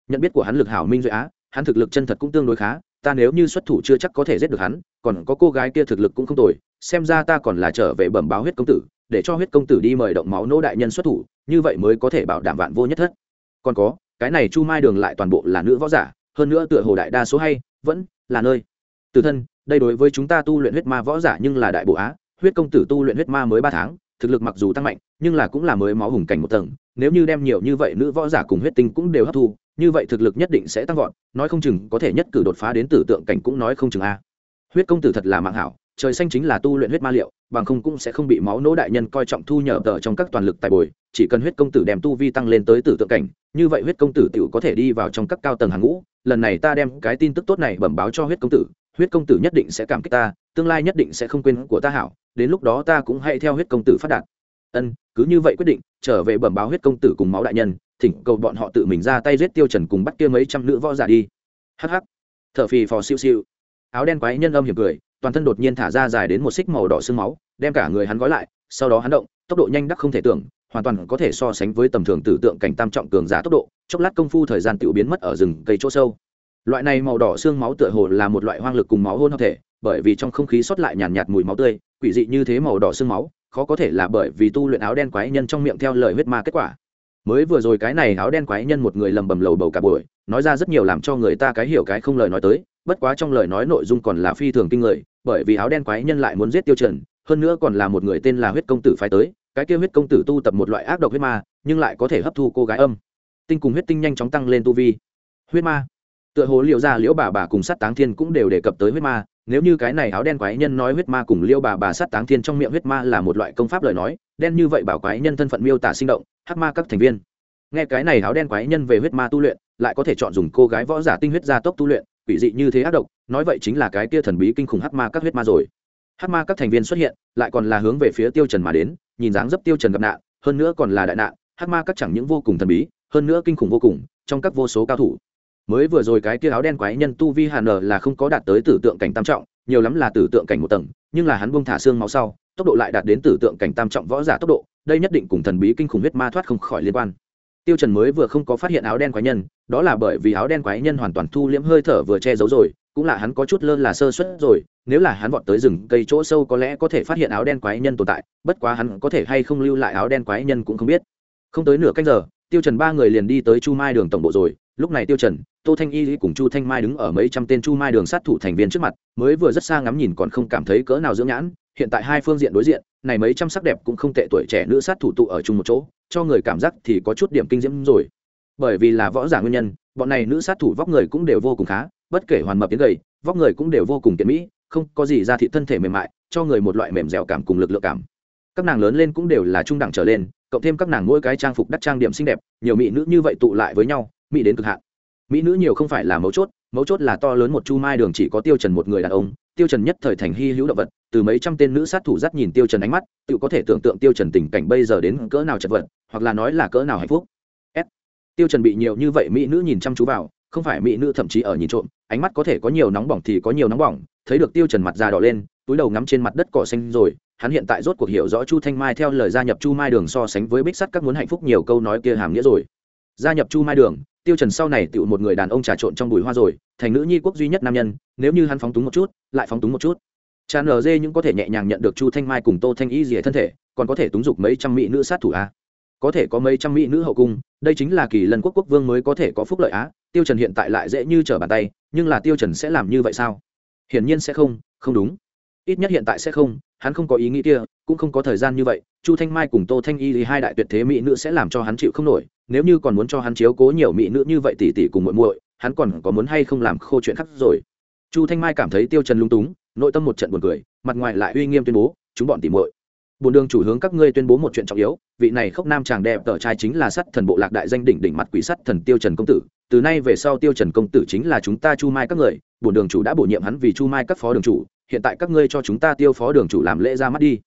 Nhận biết của hắn lực hảo minh duy á, hắn thực lực chân thật cũng tương đối khá, ta nếu như xuất thủ chưa chắc có thể giết được hắn, còn có cô gái kia thực lực cũng không tồi, xem ra ta còn là trở về bẩm báo huyết công tử, để cho huyết công tử đi mời động máu nỗ đại nhân xuất thủ, như vậy mới có thể bảo đảm vạn vô nhất thất. Còn có, cái này chu mai đường lại toàn bộ là nữ võ giả, hơn nữa tựa hồ đại đa số hay, vẫn là nơi. Từ thân, đây đối với chúng ta tu luyện huyết ma võ giả nhưng là đại bộ á huyết công tử tu luyện huyết ma mới ba tháng, thực lực mặc dù tăng mạnh, nhưng là cũng là mới máu hùng cảnh một tầng, nếu như đem nhiều như vậy nữ võ giả cùng huyết tinh cũng đều hấp thu, như vậy thực lực nhất định sẽ tăng vọt, nói không chừng có thể nhất cử đột phá đến tử tượng cảnh cũng nói không chừng a. Huyết công tử thật là mạng hảo, trời xanh chính là tu luyện huyết ma liệu, bằng không cũng sẽ không bị máu nỗ đại nhân coi trọng thu nhờ tờ trong các toàn lực tài bồi, chỉ cần huyết công tử đem tu vi tăng lên tới tử tượng cảnh, như vậy huyết công tử tự có thể đi vào trong các cao tầng hàng ngũ, lần này ta đem cái tin tức tốt này bẩm báo cho huyết công tử, huyết công tử nhất định sẽ cảm kích ta tương lai nhất định sẽ không quên của ta hảo, đến lúc đó ta cũng hãy theo huyết công tử phát đạt. Ân, cứ như vậy quyết định, trở về bẩm báo huyết công tử cùng máu đại nhân, thỉnh cầu bọn họ tự mình ra tay giết tiêu trần cùng bắt kia mấy trăm nữ võ giả đi. Hắc hắc. Thở phì phò siêu siêu. Áo đen quái nhân âm hiểm cười, toàn thân đột nhiên thả ra dài đến một xích màu đỏ sương máu, đem cả người hắn gói lại, sau đó hắn động, tốc độ nhanh đắc không thể tưởng, hoàn toàn có thể so sánh với tầm thường tử tượng cảnh tam trọng cường giả tốc độ, chốc lát công phu thời gian tiểu biến mất ở rừng cây chỗ sâu. Loại này màu đỏ xương máu tựa hồ là một loại hoang lực cùng máu hôn hợp thể bởi vì trong không khí sót lại nhàn nhạt, nhạt mùi máu tươi quỷ dị như thế màu đỏ sương máu khó có thể là bởi vì tu luyện áo đen quái nhân trong miệng theo lời huyết ma kết quả. Mới vừa rồi cái này áo đen quái nhân một người lầm bầm lầu bầu cả buổi nói ra rất nhiều làm cho người ta cái hiểu cái không lời nói tới bất quá trong lời nói nội dung còn là phi thường kinh người bởi vì áo đen quái nhân lại muốn giết tiêu trần hơn nữa còn là một người tên là huyết công tử phái tới cái kia huyết công tử tu tập một loại ác độc huyết ma nhưng lại có thể hấp thu cô gái âm. Tinh cùng huyết tinh nhanh chóng tăng lên tu vi. Huyết ma. Tựa hồ liệu ra liễu bà bà cùng sát táng thiên cũng đều đề cập tới huyết ma nếu như cái này áo đen quái nhân nói huyết ma cùng liêu bà bà sát táng thiên trong miệng huyết ma là một loại công pháp lời nói, đen như vậy bảo quái nhân thân phận miêu tả sinh động, hắc ma các thành viên. Nghe cái này áo đen quái nhân về huyết ma tu luyện, lại có thể chọn dùng cô gái võ giả tinh huyết gia tốc tu luyện, quỷ dị như thế ác độc, nói vậy chính là cái kia thần bí kinh khủng hắc ma các huyết ma rồi. Hắc ma các thành viên xuất hiện, lại còn là hướng về phía tiêu trần mà đến, nhìn dáng dấp tiêu trần gặp nạn, hơn nữa còn là đại nạn, hắc ma các chẳng những vô cùng thần bí, hơn nữa kinh khủng vô cùng, trong các vô số cao thủ mới vừa rồi cái kia áo đen quái nhân tu vi hàn là không có đạt tới tử tượng cảnh tam trọng, nhiều lắm là tử tượng cảnh một tầng, nhưng là hắn buông thả xương máu sau, tốc độ lại đạt đến tử tượng cảnh tam trọng võ giả tốc độ, đây nhất định cùng thần bí kinh khủng huyết ma thoát không khỏi liên quan. Tiêu trần mới vừa không có phát hiện áo đen quái nhân, đó là bởi vì áo đen quái nhân hoàn toàn thu liễm hơi thở vừa che giấu rồi, cũng là hắn có chút lơ là sơ suất rồi, nếu là hắn vọt tới rừng cây chỗ sâu có lẽ có thể phát hiện áo đen quái nhân tồn tại, bất quá hắn có thể hay không lưu lại áo đen quái nhân cũng không biết. Không tới nửa canh giờ, tiêu trần ba người liền đi tới chu mai đường tổng bộ rồi lúc này tiêu trần, tô thanh y cùng chu thanh mai đứng ở mấy trăm tên chu mai đường sát thủ thành viên trước mặt, mới vừa rất xa ngắm nhìn còn không cảm thấy cỡ nào dưỡng nhãn, hiện tại hai phương diện đối diện, này mấy trăm sắc đẹp cũng không tệ tuổi trẻ nữ sát thủ tụ ở chung một chỗ, cho người cảm giác thì có chút điểm kinh diễm rồi. Bởi vì là võ giả nguyên nhân, bọn này nữ sát thủ vóc người cũng đều vô cùng khá, bất kể hoàn mập tiến gầy, vóc người cũng đều vô cùng kiện mỹ, không có gì ra thị thân thể mềm mại, cho người một loại mềm dẻo cảm cùng lực lượng cảm. Các nàng lớn lên cũng đều là trung đẳng trở lên, cộng thêm các nàng mỗi cái trang phục đắt trang điểm xinh đẹp, nhiều mỹ nữ như vậy tụ lại với nhau mỹ đến cực hạn. Mỹ nữ nhiều không phải là mấu chốt mấu chốt là to lớn một chu mai đường chỉ có tiêu trần một người đàn ông. Tiêu trần nhất thời thành hy hữu động vật, từ mấy trăm tên nữ sát thủ dắt nhìn tiêu trần ánh mắt, tự có thể tưởng tượng tiêu trần tình cảnh bây giờ đến cỡ nào chật vật, hoặc là nói là cỡ nào hạnh phúc. S. tiêu trần bị nhiều như vậy mỹ nữ nhìn chăm chú vào, không phải mỹ nữ thậm chí ở nhìn trộm, ánh mắt có thể có nhiều nóng bỏng thì có nhiều nóng bỏng. Thấy được tiêu trần mặt già đỏ lên, túi đầu ngắm trên mặt đất cỏ xanh rồi, hắn hiện tại rốt cuộc hiểu rõ chu thanh mai theo lời gia nhập chu mai đường so sánh với bích sắt các muốn hạnh phúc nhiều câu nói kia hàm nghĩa rồi. Gia nhập chu mai đường tiêu trần sau này tựu một người đàn ông trà trộn trong bụi hoa rồi, thành nữ nhi quốc duy nhất nam nhân, nếu như hắn phóng túng một chút, lại phóng túng một chút. Tràn lờ dê những có thể nhẹ nhàng nhận được chu thanh mai cùng tô thanh y dìa thân thể, còn có thể túng dục mấy trăm mỹ nữ sát thủ a. Có thể có mấy trăm mỹ nữ hậu cung, đây chính là kỳ lần quốc quốc vương mới có thể có phúc lợi á, tiêu trần hiện tại lại dễ như trở bàn tay, nhưng là tiêu trần sẽ làm như vậy sao? Hiển nhiên sẽ không không đúng. Ít nhất hiện tại sẽ không, hắn không có ý nghĩ kia, cũng không có thời gian như vậy, chu thanh mai cùng tô thanh y thì hai đại tuyệt thế mỹ nữ sẽ làm cho hắn chịu không nổi nếu như còn muốn cho hắn chiếu cố nhiều mỹ nữ như vậy tỷ tỷ cùng muội muội, hắn còn có muốn hay không làm khô chuyện khác rồi? Chu thanh mai cảm thấy tiêu trần lung túng, nội tâm một trận buồn cười, mặt ngoài lại uy nghiêm tuyên bố, chúng bọn tỷ muội. Bồn đường chủ hướng các ngươi tuyên bố một chuyện trọng yếu, vị này khốc nam chàng đẹp tờ trai chính là sắt thần bộ lạc đại danh đỉnh đỉnh mặt quỷ sắt thần tiêu trần công tử, từ nay về sau tiêu trần công tử chính là chúng ta chu mai các người bồn đường chủ đã bổ nhiệm hắn vì chu mai các phó đường chủ, hiện tại các ngươi cho chúng ta tiêu phó đường chủ làm lễ ra mắt đi.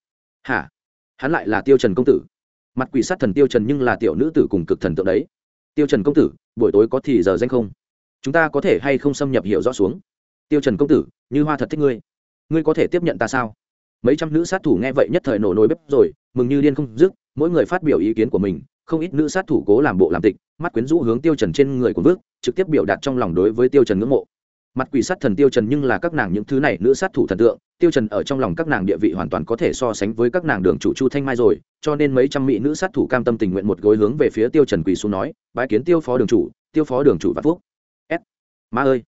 Hả? Hắn lại là tiêu trần công tử? Mặt quỷ sát thần tiêu trần nhưng là tiểu nữ tử cùng cực thần tượng đấy. Tiêu trần công tử, buổi tối có thì giờ danh không? Chúng ta có thể hay không xâm nhập hiểu rõ xuống? Tiêu trần công tử, như hoa thật thích ngươi. Ngươi có thể tiếp nhận ta sao? Mấy trăm nữ sát thủ nghe vậy nhất thời nổ nổi bếp rồi, mừng như điên không dứt, mỗi người phát biểu ý kiến của mình, không ít nữ sát thủ cố làm bộ làm tịch, mắt quyến rũ hướng tiêu trần trên người của vước, trực tiếp biểu đạt trong lòng đối với tiêu trần ngưỡng mộ mặt quỷ sát thần tiêu trần nhưng là các nàng những thứ này nữ sát thủ thần tượng, tiêu trần ở trong lòng các nàng địa vị hoàn toàn có thể so sánh với các nàng đường chủ chu thanh mai rồi, cho nên mấy trăm mỹ nữ sát thủ cam tâm tình nguyện một gối hướng về phía tiêu trần quỳ xuống nói, bái kiến tiêu phó đường chủ, tiêu phó đường chủ vạn phúc. S. Ma ơi!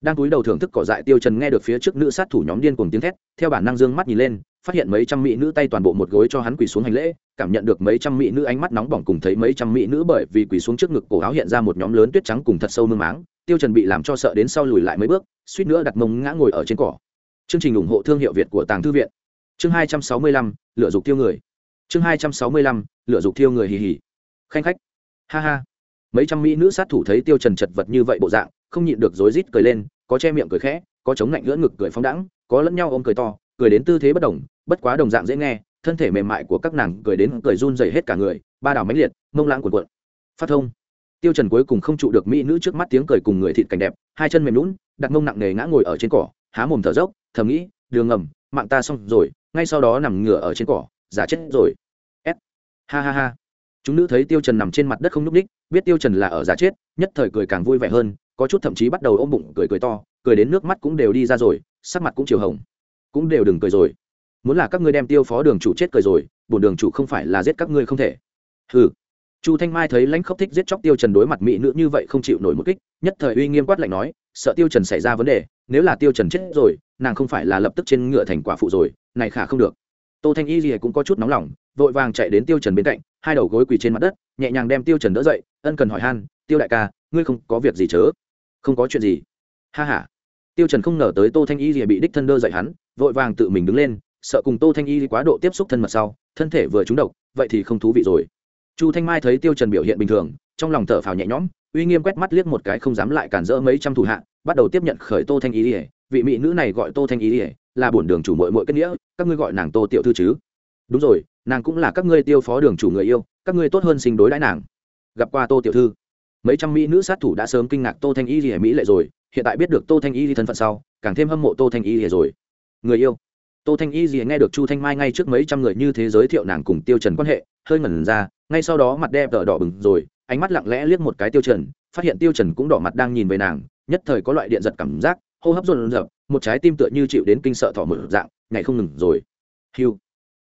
Đang cúi đầu thưởng thức cỏ dại, tiêu trần nghe được phía trước nữ sát thủ nhóm điên cuồng tiếng thét, theo bản năng dương mắt nhìn lên phát hiện mấy trăm mỹ nữ tay toàn bộ một gối cho hắn quỳ xuống hành lễ, cảm nhận được mấy trăm mỹ nữ ánh mắt nóng bỏng cùng thấy mấy trăm mỹ nữ bởi vì quỳ xuống trước ngực cổ áo hiện ra một nhóm lớn tuyết trắng cùng thật sâu mương máng, tiêu trần bị làm cho sợ đến sau lùi lại mấy bước, suýt nữa đặt mông ngã ngồi ở trên cỏ. Chương trình ủng hộ thương hiệu việt của tàng thư viện. Chương hai trăm sáu mươi lăm, lựa dục tiêu người. Chương hai trăm sáu mươi lăm, lựa dục tiêu người hì hì. Khanh khách. Ha ha. Mấy trăm mỹ nữ sát thủ thấy tiêu trần chật vật như vậy bộ dạng, không nhịn được rối rít cười lên, có che miệng cười khẽ, có chống lạnh lưỡn ngực cười phóng đãng, có lẫn nhau ôm cười to cười đến tư thế bất đồng, bất quá đồng dạng dễ nghe, thân thể mềm mại của các nàng cười đến cười run rẩy hết cả người, ba đảo mãnh liệt, mông lãng cuộn cuộn. Phát thông. Tiêu trần cuối cùng không trụ được mỹ nữ trước mắt tiếng cười cùng người thịt cảnh đẹp, hai chân mềm lún đặt mông nặng nề ngã ngồi ở trên cỏ, há mồm thở dốc, thầm nghĩ, đường ngầm, mạng ta xong rồi, ngay sau đó nằm ngửa ở trên cỏ, giả chết rồi. S. Ha ha ha. Chúng nữ thấy tiêu trần nằm trên mặt đất không nhúc ních biết tiêu trần là ở giả chết, nhất thời cười càng vui vẻ hơn, có chút thậm chí bắt đầu ôm bụng cười cười to, cười đến nước mắt cũng đều đi ra rồi, sắc mặt cũng chiều hồng cũng đều đừng cười rồi. Muốn là các ngươi đem tiêu phó đường chủ chết cười rồi, bổn đường chủ không phải là giết các ngươi không thể. Hừ. Chu thanh mai thấy lãnh khốc thích giết chóc tiêu trần đối mặt mỹ nữ như vậy không chịu nổi một kích, nhất thời uy nghiêm quát lạnh nói, sợ tiêu trần xảy ra vấn đề, nếu là tiêu trần chết rồi, nàng không phải là lập tức trên ngựa thành quả phụ rồi, này khả không được. Tô thanh y gì cũng có chút nóng lòng, vội vàng chạy đến tiêu trần bên cạnh, hai đầu gối quỳ trên mặt đất, nhẹ nhàng đem tiêu trần đỡ dậy, ân cần hỏi han, tiêu đại ca, ngươi không có việc gì chớ? Không có chuyện gì. Ha ha. Tiêu trần không ngờ tới tô thanh y gì bị đích thân đỡ dậy hắn vội vàng tự mình đứng lên, sợ cùng tô thanh y quá độ tiếp xúc thân mật sau, thân thể vừa trúng độc, vậy thì không thú vị rồi. Chu thanh mai thấy tiêu trần biểu hiện bình thường, trong lòng thở phào nhẹ nhõm, uy nghiêm quét mắt liếc một cái không dám lại cản rỡ mấy trăm thủ hạ, bắt đầu tiếp nhận khởi tô thanh y ỉa vị mỹ nữ này gọi tô thanh y ỉa là bổn đường chủ muội muội kết nghĩa, các ngươi gọi nàng tô tiểu thư chứ? Đúng rồi, nàng cũng là các ngươi tiêu phó đường chủ người yêu, các ngươi tốt hơn sinh đối đãi nàng. Gặp qua tô tiểu thư. Mấy trăm mỹ nữ sát thủ đã sớm kinh ngạc tô thanh y ỉa mỹ lệ rồi, hiện tại biết được tô thanh y thân phận sau, càng thêm hâm mộ tô thanh y rồi người yêu. Tô thanh y gì nghe được chu thanh mai ngay trước mấy trăm người như thế giới thiệu nàng cùng tiêu trần quan hệ hơi ngẩn ra ngay sau đó mặt đẹp đỏ đỏ bừng rồi ánh mắt lặng lẽ liếc một cái tiêu trần phát hiện tiêu trần cũng đỏ mặt đang nhìn về nàng nhất thời có loại điện giật cảm giác hô hấp run rẩy, một trái tim tựa như chịu đến kinh sợ thỏ mở dạng ngày không ngừng rồi. Hiu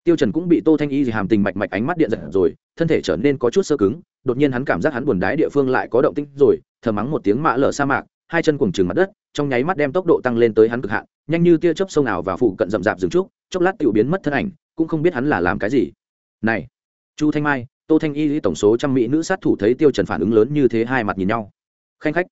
tiêu trần cũng bị tô thanh y gì hàm tình mạch mạch ánh mắt điện giật rồi thân thể trở nên có chút sơ cứng đột nhiên hắn cảm giác hắn buồn đái địa phương lại có động tĩnh rồi thở mắng một tiếng mạ lở sa mạc hai chân cuồng trừng mặt đất, trong nháy mắt đem tốc độ tăng lên tới hắn cực hạn, nhanh như tia chớp sông nào và phụ cận rậm rạp dừng trúc, chốc lát tiểu biến mất thân ảnh, cũng không biết hắn là làm cái gì. Này, chu thanh mai, tô thanh y tổng số trăm mỹ nữ sát thủ thấy tiêu trần phản ứng lớn như thế hai mặt nhìn nhau. Khanh khách.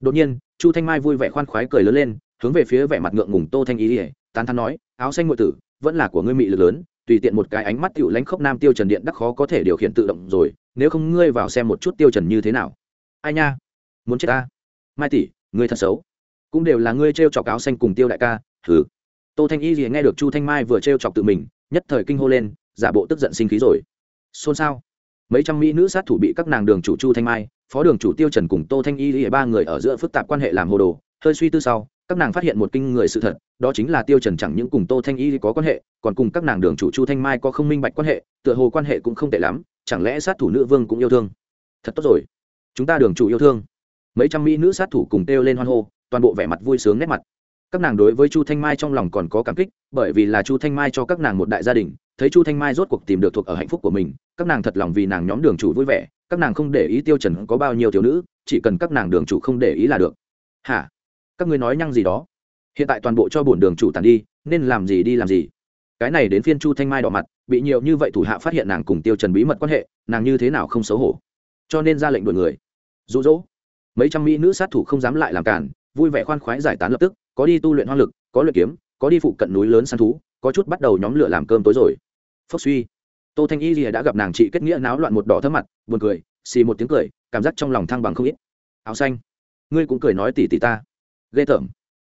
Đột nhiên, chu thanh mai vui vẻ khoan khoái cười lớn lên, hướng về phía vẻ mặt ngượng ngùng tô thanh y tán thán nói, áo xanh ngụy tử, vẫn là của ngươi mị lực lớn, tùy tiện một cái ánh mắt tiểu lãnh khốc nam tiêu trần điện đắc khó có thể điều khiển tự động rồi, nếu không ngươi vào xem một chút tiêu trần như thế nào. Ai nha, muốn chết ta? Mai tỷ ngươi thật xấu. Cũng đều là ngươi treo chọc áo xanh cùng tiêu đại ca thử tô thanh y gì nghe được chu thanh mai vừa treo chọc tự mình, nhất thời kinh hô lên, giả bộ tức giận sinh khí rồi. Xôn xao. Mấy trăm mỹ nữ sát thủ bị các nàng đường chủ chu thanh mai, phó đường chủ tiêu trần cùng tô thanh y thì ba người ở giữa phức tạp quan hệ làm hồ đồ, hơi suy tư sau, các nàng phát hiện một kinh người sự thật, đó chính là tiêu trần chẳng những cùng tô thanh y có quan hệ, còn cùng các nàng đường chủ chu thanh mai có không minh bạch quan hệ, tựa hồ quan hệ cũng không tệ lắm, chẳng lẽ sát thủ nữ vương cũng yêu thương? Thật tốt rồi. Chúng ta đường chủ yêu thương mấy trăm mỹ nữ sát thủ cùng kêu lên hoan hô, toàn bộ vẻ mặt vui sướng nét mặt. Các nàng đối với chu thanh mai trong lòng còn có cảm kích, bởi vì là chu thanh mai cho các nàng một đại gia đình, thấy chu thanh mai rốt cuộc tìm được thuộc ở hạnh phúc của mình, các nàng thật lòng vì nàng nhóm đường chủ vui vẻ, các nàng không để ý tiêu trần có bao nhiêu thiếu nữ, chỉ cần các nàng đường chủ không để ý là được. Hả? Các ngươi nói nhăng gì đó? Hiện tại toàn bộ cho bổn đường chủ tàn đi, nên làm gì đi làm gì? Cái này đến phiên chu thanh mai đỏ mặt, bị nhiều như vậy thủ hạ phát hiện nàng cùng tiêu trần bí mật quan hệ, nàng như thế nào không xấu hổ? Cho nên ra lệnh đuổi người. Dụ dỗ mấy trăm mỹ nữ sát thủ không dám lại làm cản, vui vẻ khoan khoái giải tán lập tức, có đi tu luyện hoang lực, có luyện kiếm, có đi phụ cận núi lớn săn thú, có chút bắt đầu nhóm lửa làm cơm tối rồi. Phốc suy, tô thanh y lìa đã gặp nàng chị kết nghĩa náo loạn một đỏ thấp mặt, buồn cười, xì một tiếng cười, cảm giác trong lòng thăng bằng không ít. Áo xanh, ngươi cũng cười nói tỉ tỉ ta. Ghê tởm.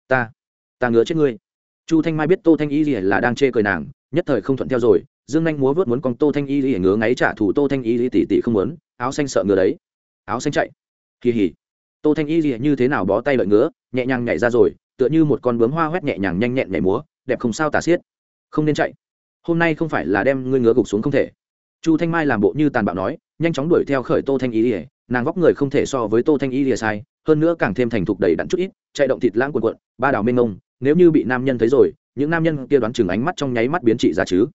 Ta ta ngứa chết ngươi. Chu thanh mai biết tô thanh y lìa là đang chê cười nàng, nhất thời không thuận theo rồi, dương anh múa vớt muốn con tô thanh y lìa ngứa ngáy trả thù tô thanh y lìa tỉ tỉ không muốn, áo xanh sợ ngứa đấy. Áo xanh chạy. Kỳ hỉ tô thanh y lìa như thế nào bó tay lợi ngứa, nhẹ nhàng nhảy ra rồi, tựa như một con bướm hoa hoét nhẹ nhàng nhanh nhẹn nhảy múa, đẹp không sao tả xiết. Không nên chạy. Hôm nay không phải là đem ngươi ngứa gục xuống không thể. Chu thanh mai làm bộ như tàn bạo nói, nhanh chóng đuổi theo khởi tô thanh y ỉa nàng vóc người không thể so với tô thanh y ỉa sai, hơn nữa càng thêm thành thục đầy đặn chút ít, chạy động thịt lãng cuộn cuộn, ba đảo mênh ngông nếu như bị nam nhân thấy rồi, những nam nhân kia đoán chừng ánh mắt trong nháy mắt biến trị ra chứ.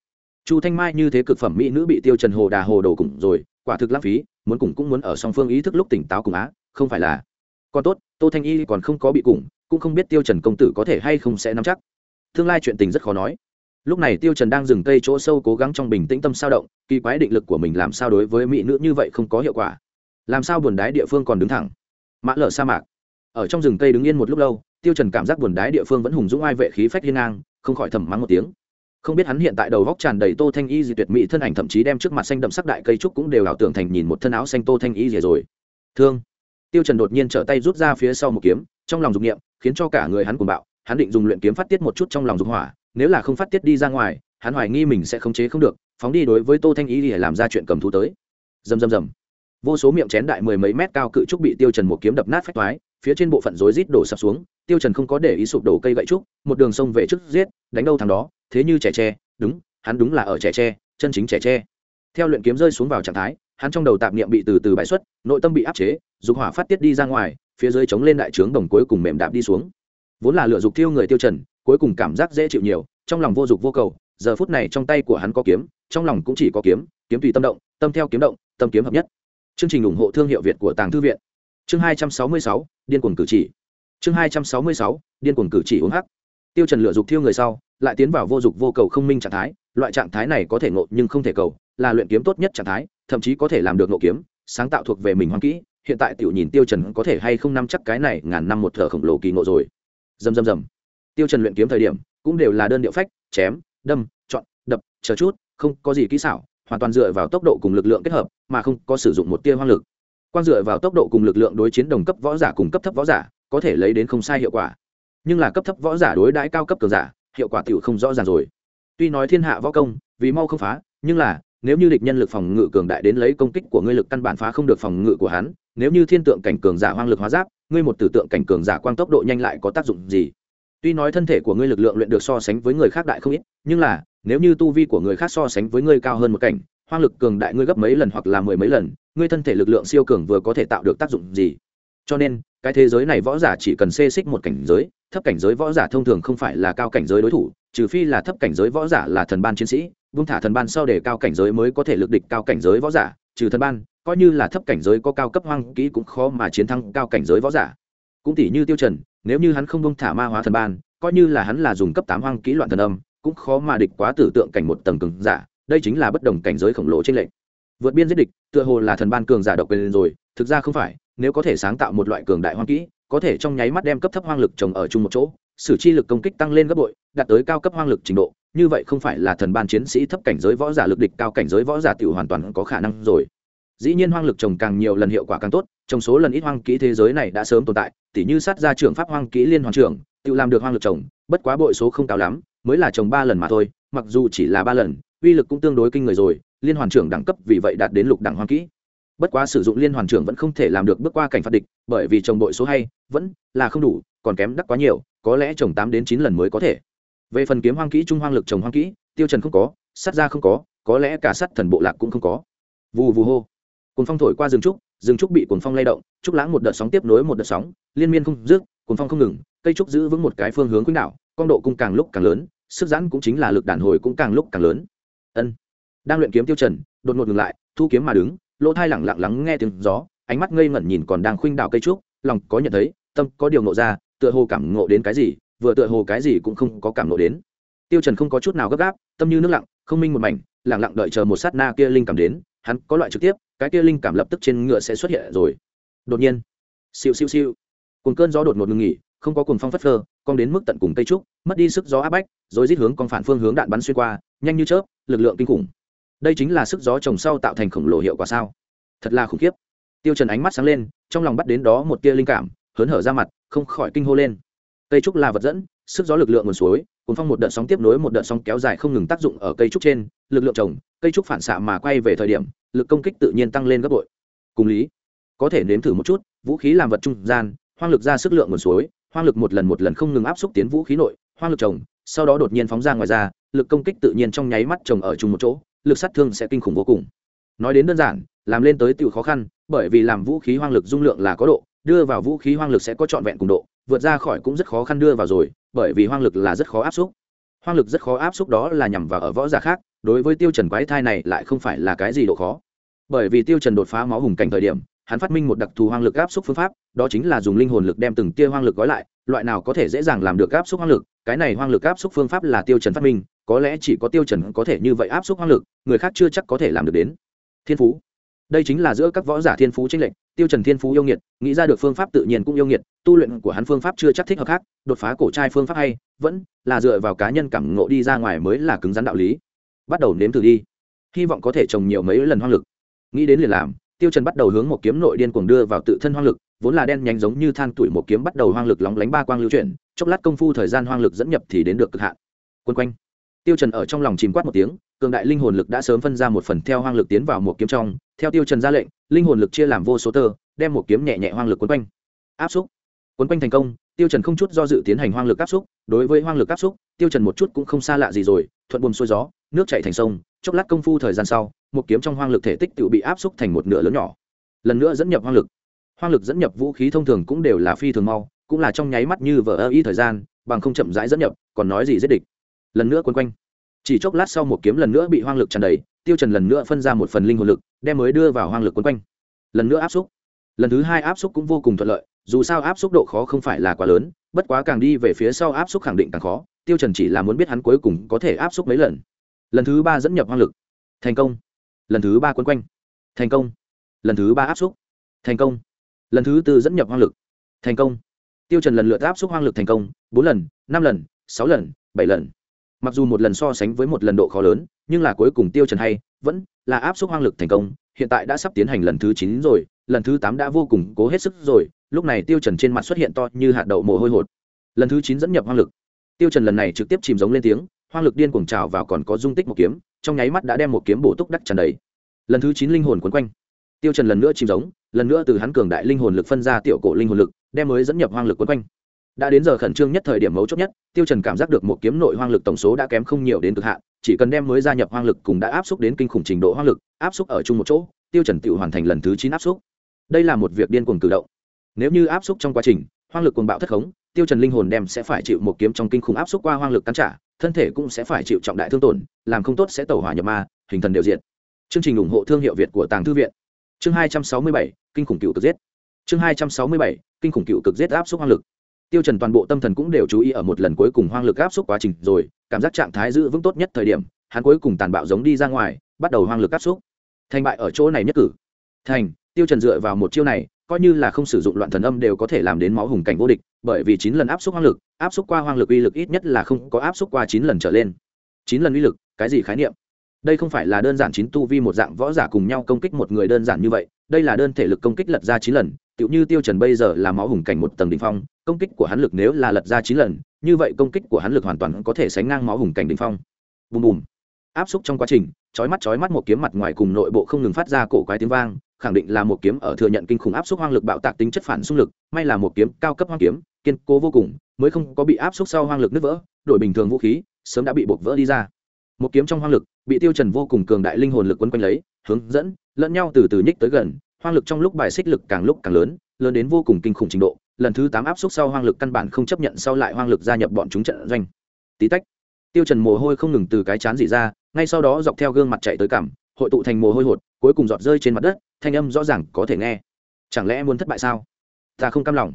Chu thanh mai như thế cực phẩm mỹ nữ bị tiêu trần hồ đà hồ đồ cùng rồi, quả thực lãng phí, muốn cùng cũng muốn ở song phương ý thức lúc tỉnh táo cùng á, không phải là còn tốt tô thanh y còn không có bị củng, cũng không biết tiêu trần công tử có thể hay không sẽ nắm chắc. Tương lai chuyện tình rất khó nói. Lúc này tiêu trần đang dừng cây chỗ sâu cố gắng trong bình tĩnh tâm sao động kỳ quái định lực của mình làm sao đối với mỹ nữ như vậy không có hiệu quả. Làm sao buồn đái địa phương còn đứng thẳng? Mã lở sa mạc. Ở trong rừng cây đứng yên một lúc lâu tiêu trần cảm giác buồn đái địa phương vẫn hùng dũng ai vệ khí phách hiên ngang không khỏi thầm mắng một tiếng. Không biết hắn hiện tại đầu góc tràn đầy tô thanh y gì tuyệt mỹ thân ảnh thậm chí đem trước mặt xanh đậm sắc đại cây trúc cũng đều ảo tưởng thành nhìn một thân áo xanh tô thanh y gì rồi. Thương tiêu trần đột nhiên trở tay rút ra phía sau một kiếm trong lòng dục niệm khiến cho cả người hắn cuồng bạo hắn định dùng luyện kiếm phát tiết một chút trong lòng dục hỏa nếu là không phát tiết đi ra ngoài hắn hoài nghi mình sẽ khống chế không được phóng đi đối với tô thanh ý để làm ra chuyện cầm thú tới. Rầm rầm rầm, vô số miệng chén đại mười mấy mét cao cự trúc bị tiêu trần một kiếm đập nát phách toái phía trên bộ phận rối rít đổ sập xuống tiêu trần không có để ý sụp đổ cây gậy trúc một đường sông về trước giết đánh đâu thằng đó thế như trẻ tre đúng hắn đúng là ở trẻ tre chân chính trẻ tre. Theo luyện kiếm rơi xuống vào trạng thái hắn trong đầu tạp niệm bị từ từ bài xuất, nội tâm bị áp chế, dục hỏa phát tiết đi ra ngoài, phía dưới chống lên đại trướng đồng cuối cùng mềm đạp đi xuống. Vốn là lựa dục thiêu người tiêu trần, cuối cùng cảm giác dễ chịu nhiều, trong lòng vô dục vô cầu, giờ phút này trong tay của hắn có kiếm, trong lòng cũng chỉ có kiếm kiếm tùy tâm động, tâm theo kiếm động, tâm kiếm hợp nhất. Chương trình ủng hộ thương hiệu việt của tàng thư viện. Chương hai trăm sáu mươi sáu, điên cuồng cử chỉ. Chương hai trăm sáu mươi sáu, điên cuồng cử chỉ uống hắc. Tiêu trần lựa dục thiêu người sau, lại tiến vào vô dục vô cầu không minh trạng thái, loại trạng thái này có thể ngộ nhưng không thể cầu, là luyện kiếm tốt nhất trạng thái thậm chí có thể làm được nộ kiếm, sáng tạo thuộc về mình hoang kỹ, hiện tại tiểu nhìn tiêu trần có thể hay không nắm chắc cái này ngàn năm một thở khổng lồ kỳ ngộ rồi. Dầm dầm dầm. Tiêu trần luyện kiếm thời điểm, cũng đều là đơn điệu phách, chém, đâm, chọn, đập, chờ chút, không có gì kỹ xảo, hoàn toàn dựa vào tốc độ cùng lực lượng kết hợp, mà không có sử dụng một tia hoang lực. Quan dựa vào tốc độ cùng lực lượng đối chiến đồng cấp võ giả cùng cấp thấp võ giả, có thể lấy đến không sai hiệu quả. Nhưng là cấp thấp võ giả đối đãi cao cấp cường giả, hiệu quả tiểu không rõ ràng rồi. Tuy nói thiên hạ võ công, vì mau không phá, nhưng là nếu như địch nhân lực phòng ngự cường đại đến lấy công kích của ngươi lực căn bản phá không được phòng ngự của hắn, nếu như thiên tượng cảnh cường giả hoang lực hóa giáp, ngươi một tử tượng cảnh cường giả quang tốc độ nhanh lại có tác dụng gì? Tuy nói thân thể của ngươi lực lượng luyện được so sánh với người khác đại không ít, nhưng là, nếu như tu vi của người khác so sánh với ngươi cao hơn một cảnh, hoang lực cường đại ngươi gấp mấy lần hoặc là mười mấy lần, ngươi thân thể lực lượng siêu cường vừa có thể tạo được tác dụng gì? Cho nên, cái thế giới này võ giả chỉ cần xê xích một cảnh giới, thấp cảnh giới võ giả thông thường không phải là cao cảnh giới đối thủ, trừ phi là thấp cảnh giới võ giả là thần ban chiến sĩ vung thả thần ban sau để cao cảnh giới mới có thể lực địch cao cảnh giới võ giả, trừ thần ban, coi như là thấp cảnh giới có cao cấp hoang kỹ cũng khó mà chiến thắng cao cảnh giới võ giả. Cũng tỷ như tiêu trần, nếu như hắn không vung thả ma hóa thần ban, coi như là hắn là dùng cấp tám hoang kỹ loạn thần âm, cũng khó mà địch quá tử tượng cảnh một tầng cường giả, đây chính là bất đồng cảnh giới khổng lồ trên lệnh vượt biên giết địch, tựa hồ là thần ban cường giả độc quyền rồi, thực ra không phải, nếu có thể sáng tạo một loại cường đại hoang kỹ, có thể trong nháy mắt đem cấp thấp hoang lực trồng ở chung một chỗ, sử chi lực công kích tăng lên gấp bội, đạt tới cao cấp hoang lực trình độ như vậy không phải là thần ban chiến sĩ thấp cảnh giới võ giả lực địch, cao cảnh giới võ giả tiểu hoàn toàn có khả năng rồi. Dĩ nhiên hoang lực trồng càng nhiều lần hiệu quả càng tốt, trong số lần ít hoang kỹ thế giới này đã sớm tồn tại, tỉ như sát ra trưởng pháp hoang kỹ liên hoàn trưởng, tự làm được hoang lực trồng, bất quá bội số không cao lắm, mới là trồng ba lần mà thôi, mặc dù chỉ là ba lần, uy lực cũng tương đối kinh người rồi, liên hoàn trưởng đẳng cấp vì vậy đạt đến lục đẳng hoang kỹ. Bất quá sử dụng liên hoàn trưởng vẫn không thể làm được bước qua cảnh phạt địch, bởi vì trồng bội số hay, vẫn là không đủ, còn kém đắc quá nhiều, có lẽ trồng tám đến chín lần mới có thể về phần kiếm hoang kỹ, trung hoang lực, trồng hoang kỹ, tiêu trần không có sắt ra không có có lẽ cả sắt thần bộ lạc cũng không có. Vù vù hô. Cuồng phong thổi qua rừng trúc rừng trúc bị cuồng phong lay động, trúc lãng một đợt sóng tiếp nối một đợt sóng, liên miên không dứt, cuồng phong không ngừng, cây trúc giữ vững một cái phương hướng quỹ đạo, con độ cũng càng lúc càng lớn, sức giãn cũng chính là lực đàn hồi cũng càng lúc càng lớn. Ân. Đang luyện kiếm tiêu trần, đột ngột ngừng lại, thu kiếm mà đứng, lỗ thai lặng lặng lắng nghe tiếng gió, ánh mắt ngây ngẩn nhìn còn đang khuynh đảo cây trúc, lòng có nhận thấy, tâm có điều ngộ ra, tựa hồ cảm ngộ đến cái gì vừa tựa hồ cái gì cũng không có cảm nộ đến. Tiêu trần không có chút nào gấp gáp, tâm như nước lặng, không minh một mảnh, lặng lặng đợi chờ một sát na kia linh cảm đến, hắn có loại trực tiếp, cái kia linh cảm lập tức trên ngựa sẽ xuất hiện rồi. Đột nhiên, siêu siêu siêu cùng cơn gió đột ngột ngừng nghỉ, không có cuồng phong phất phơ, cong đến mức tận cùng cây trúc, mất đi sức gió áp bách, rồi rít hướng con phản phương hướng đạn bắn xuyên qua, nhanh như chớp, lực lượng kinh khủng. Đây chính là sức gió trồng sau tạo thành khổng lồ hiệu quả sao? Thật là khủng khiếp. Tiêu trần ánh mắt sáng lên, trong lòng bắt đến đó một tia linh cảm, hớn hở ra mặt, không khỏi kinh hô lên cây trúc là vật dẫn, sức gió lực lượng nguồn suối, cuốn phong một đợt sóng tiếp nối một đợt sóng kéo dài không ngừng tác dụng ở cây trúc trên, lực lượng trồng, cây trúc phản xạ mà quay về thời điểm, lực công kích tự nhiên tăng lên gấp bội. Cùng lý, có thể nếm thử một chút, vũ khí làm vật trung gian, hoang lực ra sức lượng nguồn suối, hoang lực một lần một lần không ngừng áp xúc tiến vũ khí nội, hoang lực trồng, sau đó đột nhiên phóng ra ngoài ra, lực công kích tự nhiên trong nháy mắt trồng ở chung một chỗ, lực sát thương sẽ kinh khủng vô cùng. Nói đến đơn giản, làm lên tới tiểu khó khăn, bởi vì làm vũ khí hoang lực dung lượng là có độ, đưa vào vũ khí hoang lực sẽ có trọn vẹn cùng độ vượt ra khỏi cũng rất khó khăn đưa vào rồi, bởi vì hoang lực là rất khó áp xúc. Hoang lực rất khó áp xúc đó là nhằm vào ở võ giả khác, đối với tiêu trần quái thai này lại không phải là cái gì độ khó. Bởi vì tiêu trần đột phá máu hùng cảnh thời điểm, hắn phát minh một đặc thù hoang lực áp xúc phương pháp, đó chính là dùng linh hồn lực đem từng tia hoang lực gói lại, loại nào có thể dễ dàng làm được áp xúc hoang lực, cái này hoang lực áp xúc phương pháp là tiêu trần phát minh, có lẽ chỉ có tiêu trần có thể như vậy áp xúc hoang lực, người khác chưa chắc có thể làm được đến. Thiên phú. Đây chính là giữa các võ giả thiên phú tranh lệch tiêu trần thiên phú yêu nghiệt, nghĩ ra được phương pháp tự nhiên cũng yêu nghiệt, tu luyện của hắn phương pháp chưa chắc thích hợp khác, đột phá cổ trai phương pháp hay, vẫn là dựa vào cá nhân cảm ngộ đi ra ngoài mới là cứng rắn đạo lý. Bắt đầu nếm thử đi. Hy vọng có thể trồng nhiều mấy lần hoang lực. Nghĩ đến liền làm, tiêu trần bắt đầu hướng một kiếm nội điên cuồng đưa vào tự thân hoang lực, vốn là đen nhánh giống như than tuổi một kiếm bắt đầu hoang lực lóng lánh ba quang lưu chuyển, chốc lát công phu thời gian hoang lực dẫn nhập thì đến được cực hạn. Quân quanh. Tiêu trần ở trong lòng chìm quát một tiếng, cường đại linh hồn lực đã sớm phân ra một phần theo hoang lực tiến vào một kiếm trong, theo tiêu trần ra lệnh linh hồn lực chia làm vô số tơ, đem một kiếm nhẹ nhẹ hoang lực quấn quanh. Áp xúc. Quấn quanh thành công, tiêu trần không chút do dự tiến hành hoang lực áp xúc. Đối với hoang lực áp xúc, tiêu trần một chút cũng không xa lạ gì rồi, thuận buồm xuôi gió, nước chảy thành sông. Chốc lát công phu thời gian sau, một kiếm trong hoang lực thể tích tự bị áp xúc thành một nửa lớn nhỏ. Lần nữa dẫn nhập hoang lực. Hoang lực dẫn nhập vũ khí thông thường cũng đều là phi thường mau, cũng là trong nháy mắt như vở ơ y thời gian, bằng không chậm rãi dẫn nhập, còn nói gì giết địch. Lần nữa quấn quanh. Chỉ chốc lát sau một kiếm lần nữa bị hoang lực tràn đầy tiêu trần lần nữa phân ra một phần linh hồn lực, đem mới đưa vào hoang lực quấn quanh. Lần nữa áp xúc. Lần thứ hai áp xúc cũng vô cùng thuận lợi, dù sao áp xúc độ khó không phải là quá lớn, bất quá càng đi về phía sau áp xúc khẳng định càng khó, tiêu trần chỉ là muốn biết hắn cuối cùng có thể áp xúc mấy lần. Lần thứ ba dẫn nhập hoang lực. Thành công. Lần thứ ba quấn quanh. Thành công. Lần thứ ba áp xúc. Thành công. Lần thứ tư dẫn nhập hoang lực. Thành công. Tiêu trần lần lượt áp xúc hoang lực thành công, bốn lần, năm lần, sáu lần, bảy lần. Mặc dù một lần so sánh với một lần độ khó lớn nhưng là cuối cùng tiêu trần hay, vẫn là áp suất hoang lực thành công, hiện tại đã sắp tiến hành lần thứ chín rồi, lần thứ tám đã vô cùng cố hết sức rồi, lúc này tiêu trần trên mặt xuất hiện to như hạt đậu mồ hôi hột. Lần thứ chín dẫn nhập hoang lực. Tiêu trần lần này trực tiếp chìm giống lên tiếng, hoang lực điên cuồng trào vào còn có dung tích một kiếm, trong nháy mắt đã đem một kiếm bổ túc đắc tràn đầy. Lần thứ chín linh hồn quấn quanh. Tiêu trần lần nữa chìm giống, lần nữa từ hắn cường đại linh hồn lực phân ra tiểu cổ linh hồn lực, đem mới dẫn nhập hoang lực quấn quanh đã đến giờ khẩn trương nhất thời điểm mấu chốt nhất, tiêu trần cảm giác được một kiếm nội hoang lực tổng số đã kém không nhiều đến cực hạn, chỉ cần đem mới gia nhập hoang lực cùng đã áp xúc đến kinh khủng trình độ hoang lực, áp xúc ở chung một chỗ, tiêu trần tự hoàn thành lần thứ chín áp xúc. Đây là một việc điên cuồng cử động. Nếu như áp xúc trong quá trình, hoang lực cuồng bạo thất khống, tiêu trần linh hồn đem sẽ phải chịu một kiếm trong kinh khủng áp xúc qua hoang lực cắn trả, thân thể cũng sẽ phải chịu trọng đại thương tổn, làm không tốt sẽ tẩu hỏa nhập ma, hình thần đều diện chương trình ủng hộ thương hiệu việt của tàng thư viện. Chương hai trăm sáu mươi bảy, kinh khủng cựu cực giết. Chương hai trăm sáu mươi bảy, kinh khủng cựu cực giết áp xúc hoang lực tiêu trần toàn bộ tâm thần cũng đều chú ý ở một lần cuối cùng hoang lực áp xúc quá trình rồi, cảm giác trạng thái giữ vững tốt nhất thời điểm, hắn cuối cùng tàn bạo giống đi ra ngoài, bắt đầu hoang lực áp xúc. Thành bại ở chỗ này nhất cử. Thành, tiêu trần dựa vào một chiêu này, coi như là không sử dụng loạn thần âm đều có thể làm đến máu hùng cảnh vô địch, bởi vì chín lần áp xúc hoang lực, áp xúc qua hoang lực uy lực ít nhất là không có áp xúc qua chín lần trở lên. Chín lần uy lực, cái gì khái niệm? Đây không phải là đơn giản chín tu vi một dạng võ giả cùng nhau công kích một người đơn giản như vậy, đây là đơn thể lực công kích lật ra chín lần tựu như tiêu trần bây giờ là máu hùng cảnh một tầng đỉnh phong, công kích của hắn lực nếu là lật ra chín lần, như vậy công kích của hắn lực hoàn toàn có thể sánh ngang máu hùng cảnh đỉnh phong. Bùm bùm. Áp xúc trong quá trình, chói mắt chói mắt một kiếm mặt ngoài cùng nội bộ không ngừng phát ra cổ quái tiếng vang, khẳng định là một kiếm ở thừa nhận kinh khủng áp xúc hoang lực bạo tạc tính chất phản xung lực, may là một kiếm cao cấp hoang kiếm, kiên cố vô cùng, mới không có bị áp xúc sau hoang lực nứt vỡ đổi bình thường vũ khí sớm đã bị buộc vỡ đi ra. Một kiếm trong hoang lực, bị tiêu trần vô cùng cường đại linh hồn lực quấn quanh lấy, hướng dẫn, lẫn nhau từ từ nhích tới gần hoang lực trong lúc bài xích lực càng lúc càng lớn lớn đến vô cùng kinh khủng trình độ, lần thứ tám áp suất sau hoang lực căn bản không chấp nhận sau lại hoang lực gia nhập bọn chúng trận doanh. Tí tách, tiêu trần mồ hôi không ngừng từ cái chán dị ra, ngay sau đó dọc theo gương mặt chạy tới cảm, hội tụ thành mồ hôi hột, cuối cùng giọt rơi trên mặt đất, thanh âm rõ ràng có thể nghe. Chẳng lẽ muốn thất bại sao? Ta không cam lòng.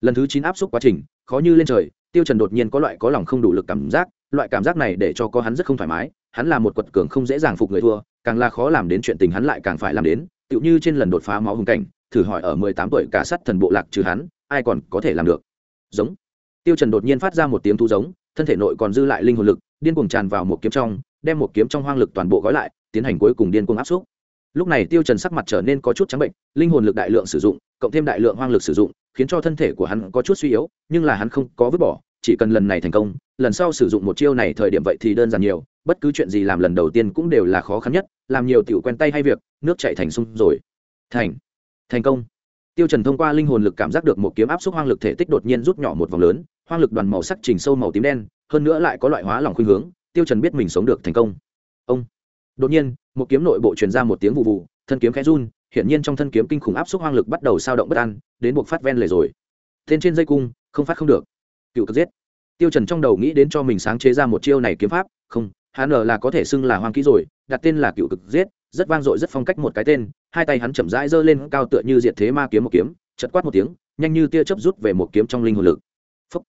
Lần thứ chín áp suất quá trình, khó như lên trời, tiêu trần đột nhiên có loại có lòng không đủ lực cảm giác, loại cảm giác này để cho có hắn rất không thoải mái, hắn là một quật cường không dễ dàng phục người thua, càng là khó làm đến chuyện tình hắn lại càng phải làm đến tựu như trên lần đột phá máu hùng cảnh, thử hỏi ở mười tám tuổi cả sắt thần bộ lạc trừ hắn, ai còn có thể làm được? Giống. Tiêu trần đột nhiên phát ra một tiếng thu giống, thân thể nội còn dư lại linh hồn lực, điên cuồng tràn vào một kiếm trong, đem một kiếm trong hoang lực toàn bộ gói lại, tiến hành cuối cùng điên cuồng áp xúc. Lúc này tiêu trần sắc mặt trở nên có chút trắng bệnh, linh hồn lực đại lượng sử dụng, cộng thêm đại lượng hoang lực sử dụng, khiến cho thân thể của hắn có chút suy yếu, nhưng là hắn không có vứt bỏ, chỉ cần lần này thành công, lần sau sử dụng một chiêu này thời điểm vậy thì đơn giản nhiều bất cứ chuyện gì làm lần đầu tiên cũng đều là khó khăn nhất, làm nhiều tiểu quen tay hay việc, nước chạy thành sung rồi. Thành thành công. Tiêu trần thông qua linh hồn lực cảm giác được một kiếm áp suất hoang lực thể tích đột nhiên rút nhỏ một vòng lớn, hoang lực đoàn màu sắc trình sâu màu tím đen, hơn nữa lại có loại hóa lỏng khuynh hướng, tiêu trần biết mình sống được thành công. Ông. Đột nhiên, một kiếm nội bộ truyền ra một tiếng vụ vụ, thân kiếm khẽ run hiện nhiên trong thân kiếm kinh khủng áp suất hoang lực bắt đầu sao động bất an, đến buộc phát ven lề rồi. Tên trên dây cung, không phát không được. Cựu cực giết. Tiêu trần trong đầu nghĩ đến cho mình sáng chế ra một chiêu này kiếm pháp, không hắn ngờ là có thể xưng là hoang kỹ rồi, đặt tên là cựu cực giết, rất vang dội rất phong cách một cái tên, hai tay hắn chậm rãi giơ lên cao tựa như diệt thế ma kiếm một kiếm, chật quát một tiếng, nhanh như tia chớp rút về một kiếm trong linh hồn lực. Phúc.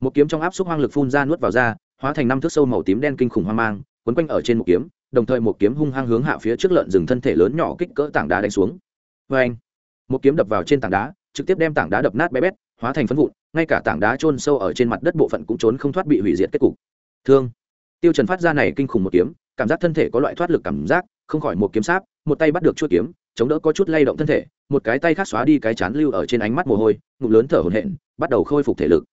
một kiếm trong áp suất hoang lực phun ra nuốt vào ra hóa thành năm thước sâu màu tím đen kinh khủng hoang mang, quấn quanh ở trên một kiếm, đồng thời một kiếm hung hăng hướng hạ phía trước lợn rừng thân thể lớn nhỏ kích cỡ tảng đá đánh xuống. Vê anh một kiếm đập vào trên tảng đá, trực tiếp đem tảng đá đập nát bé bét, hóa thành phân vụn, ngay cả tảng đá chôn sâu ở trên mặt đất bộ phận cũng trốn không thoát bị hủy diệt kết cục. Thương tiêu trần phát ra này kinh khủng một kiếm, cảm giác thân thể có loại thoát lực cảm giác, không khỏi một kiếm sáp, một tay bắt được chuôi kiếm, chống đỡ có chút lay động thân thể, một cái tay khác xóa đi cái chán lưu ở trên ánh mắt mồ hôi, ngụm lớn thở hổn hển, bắt đầu khôi phục thể lực.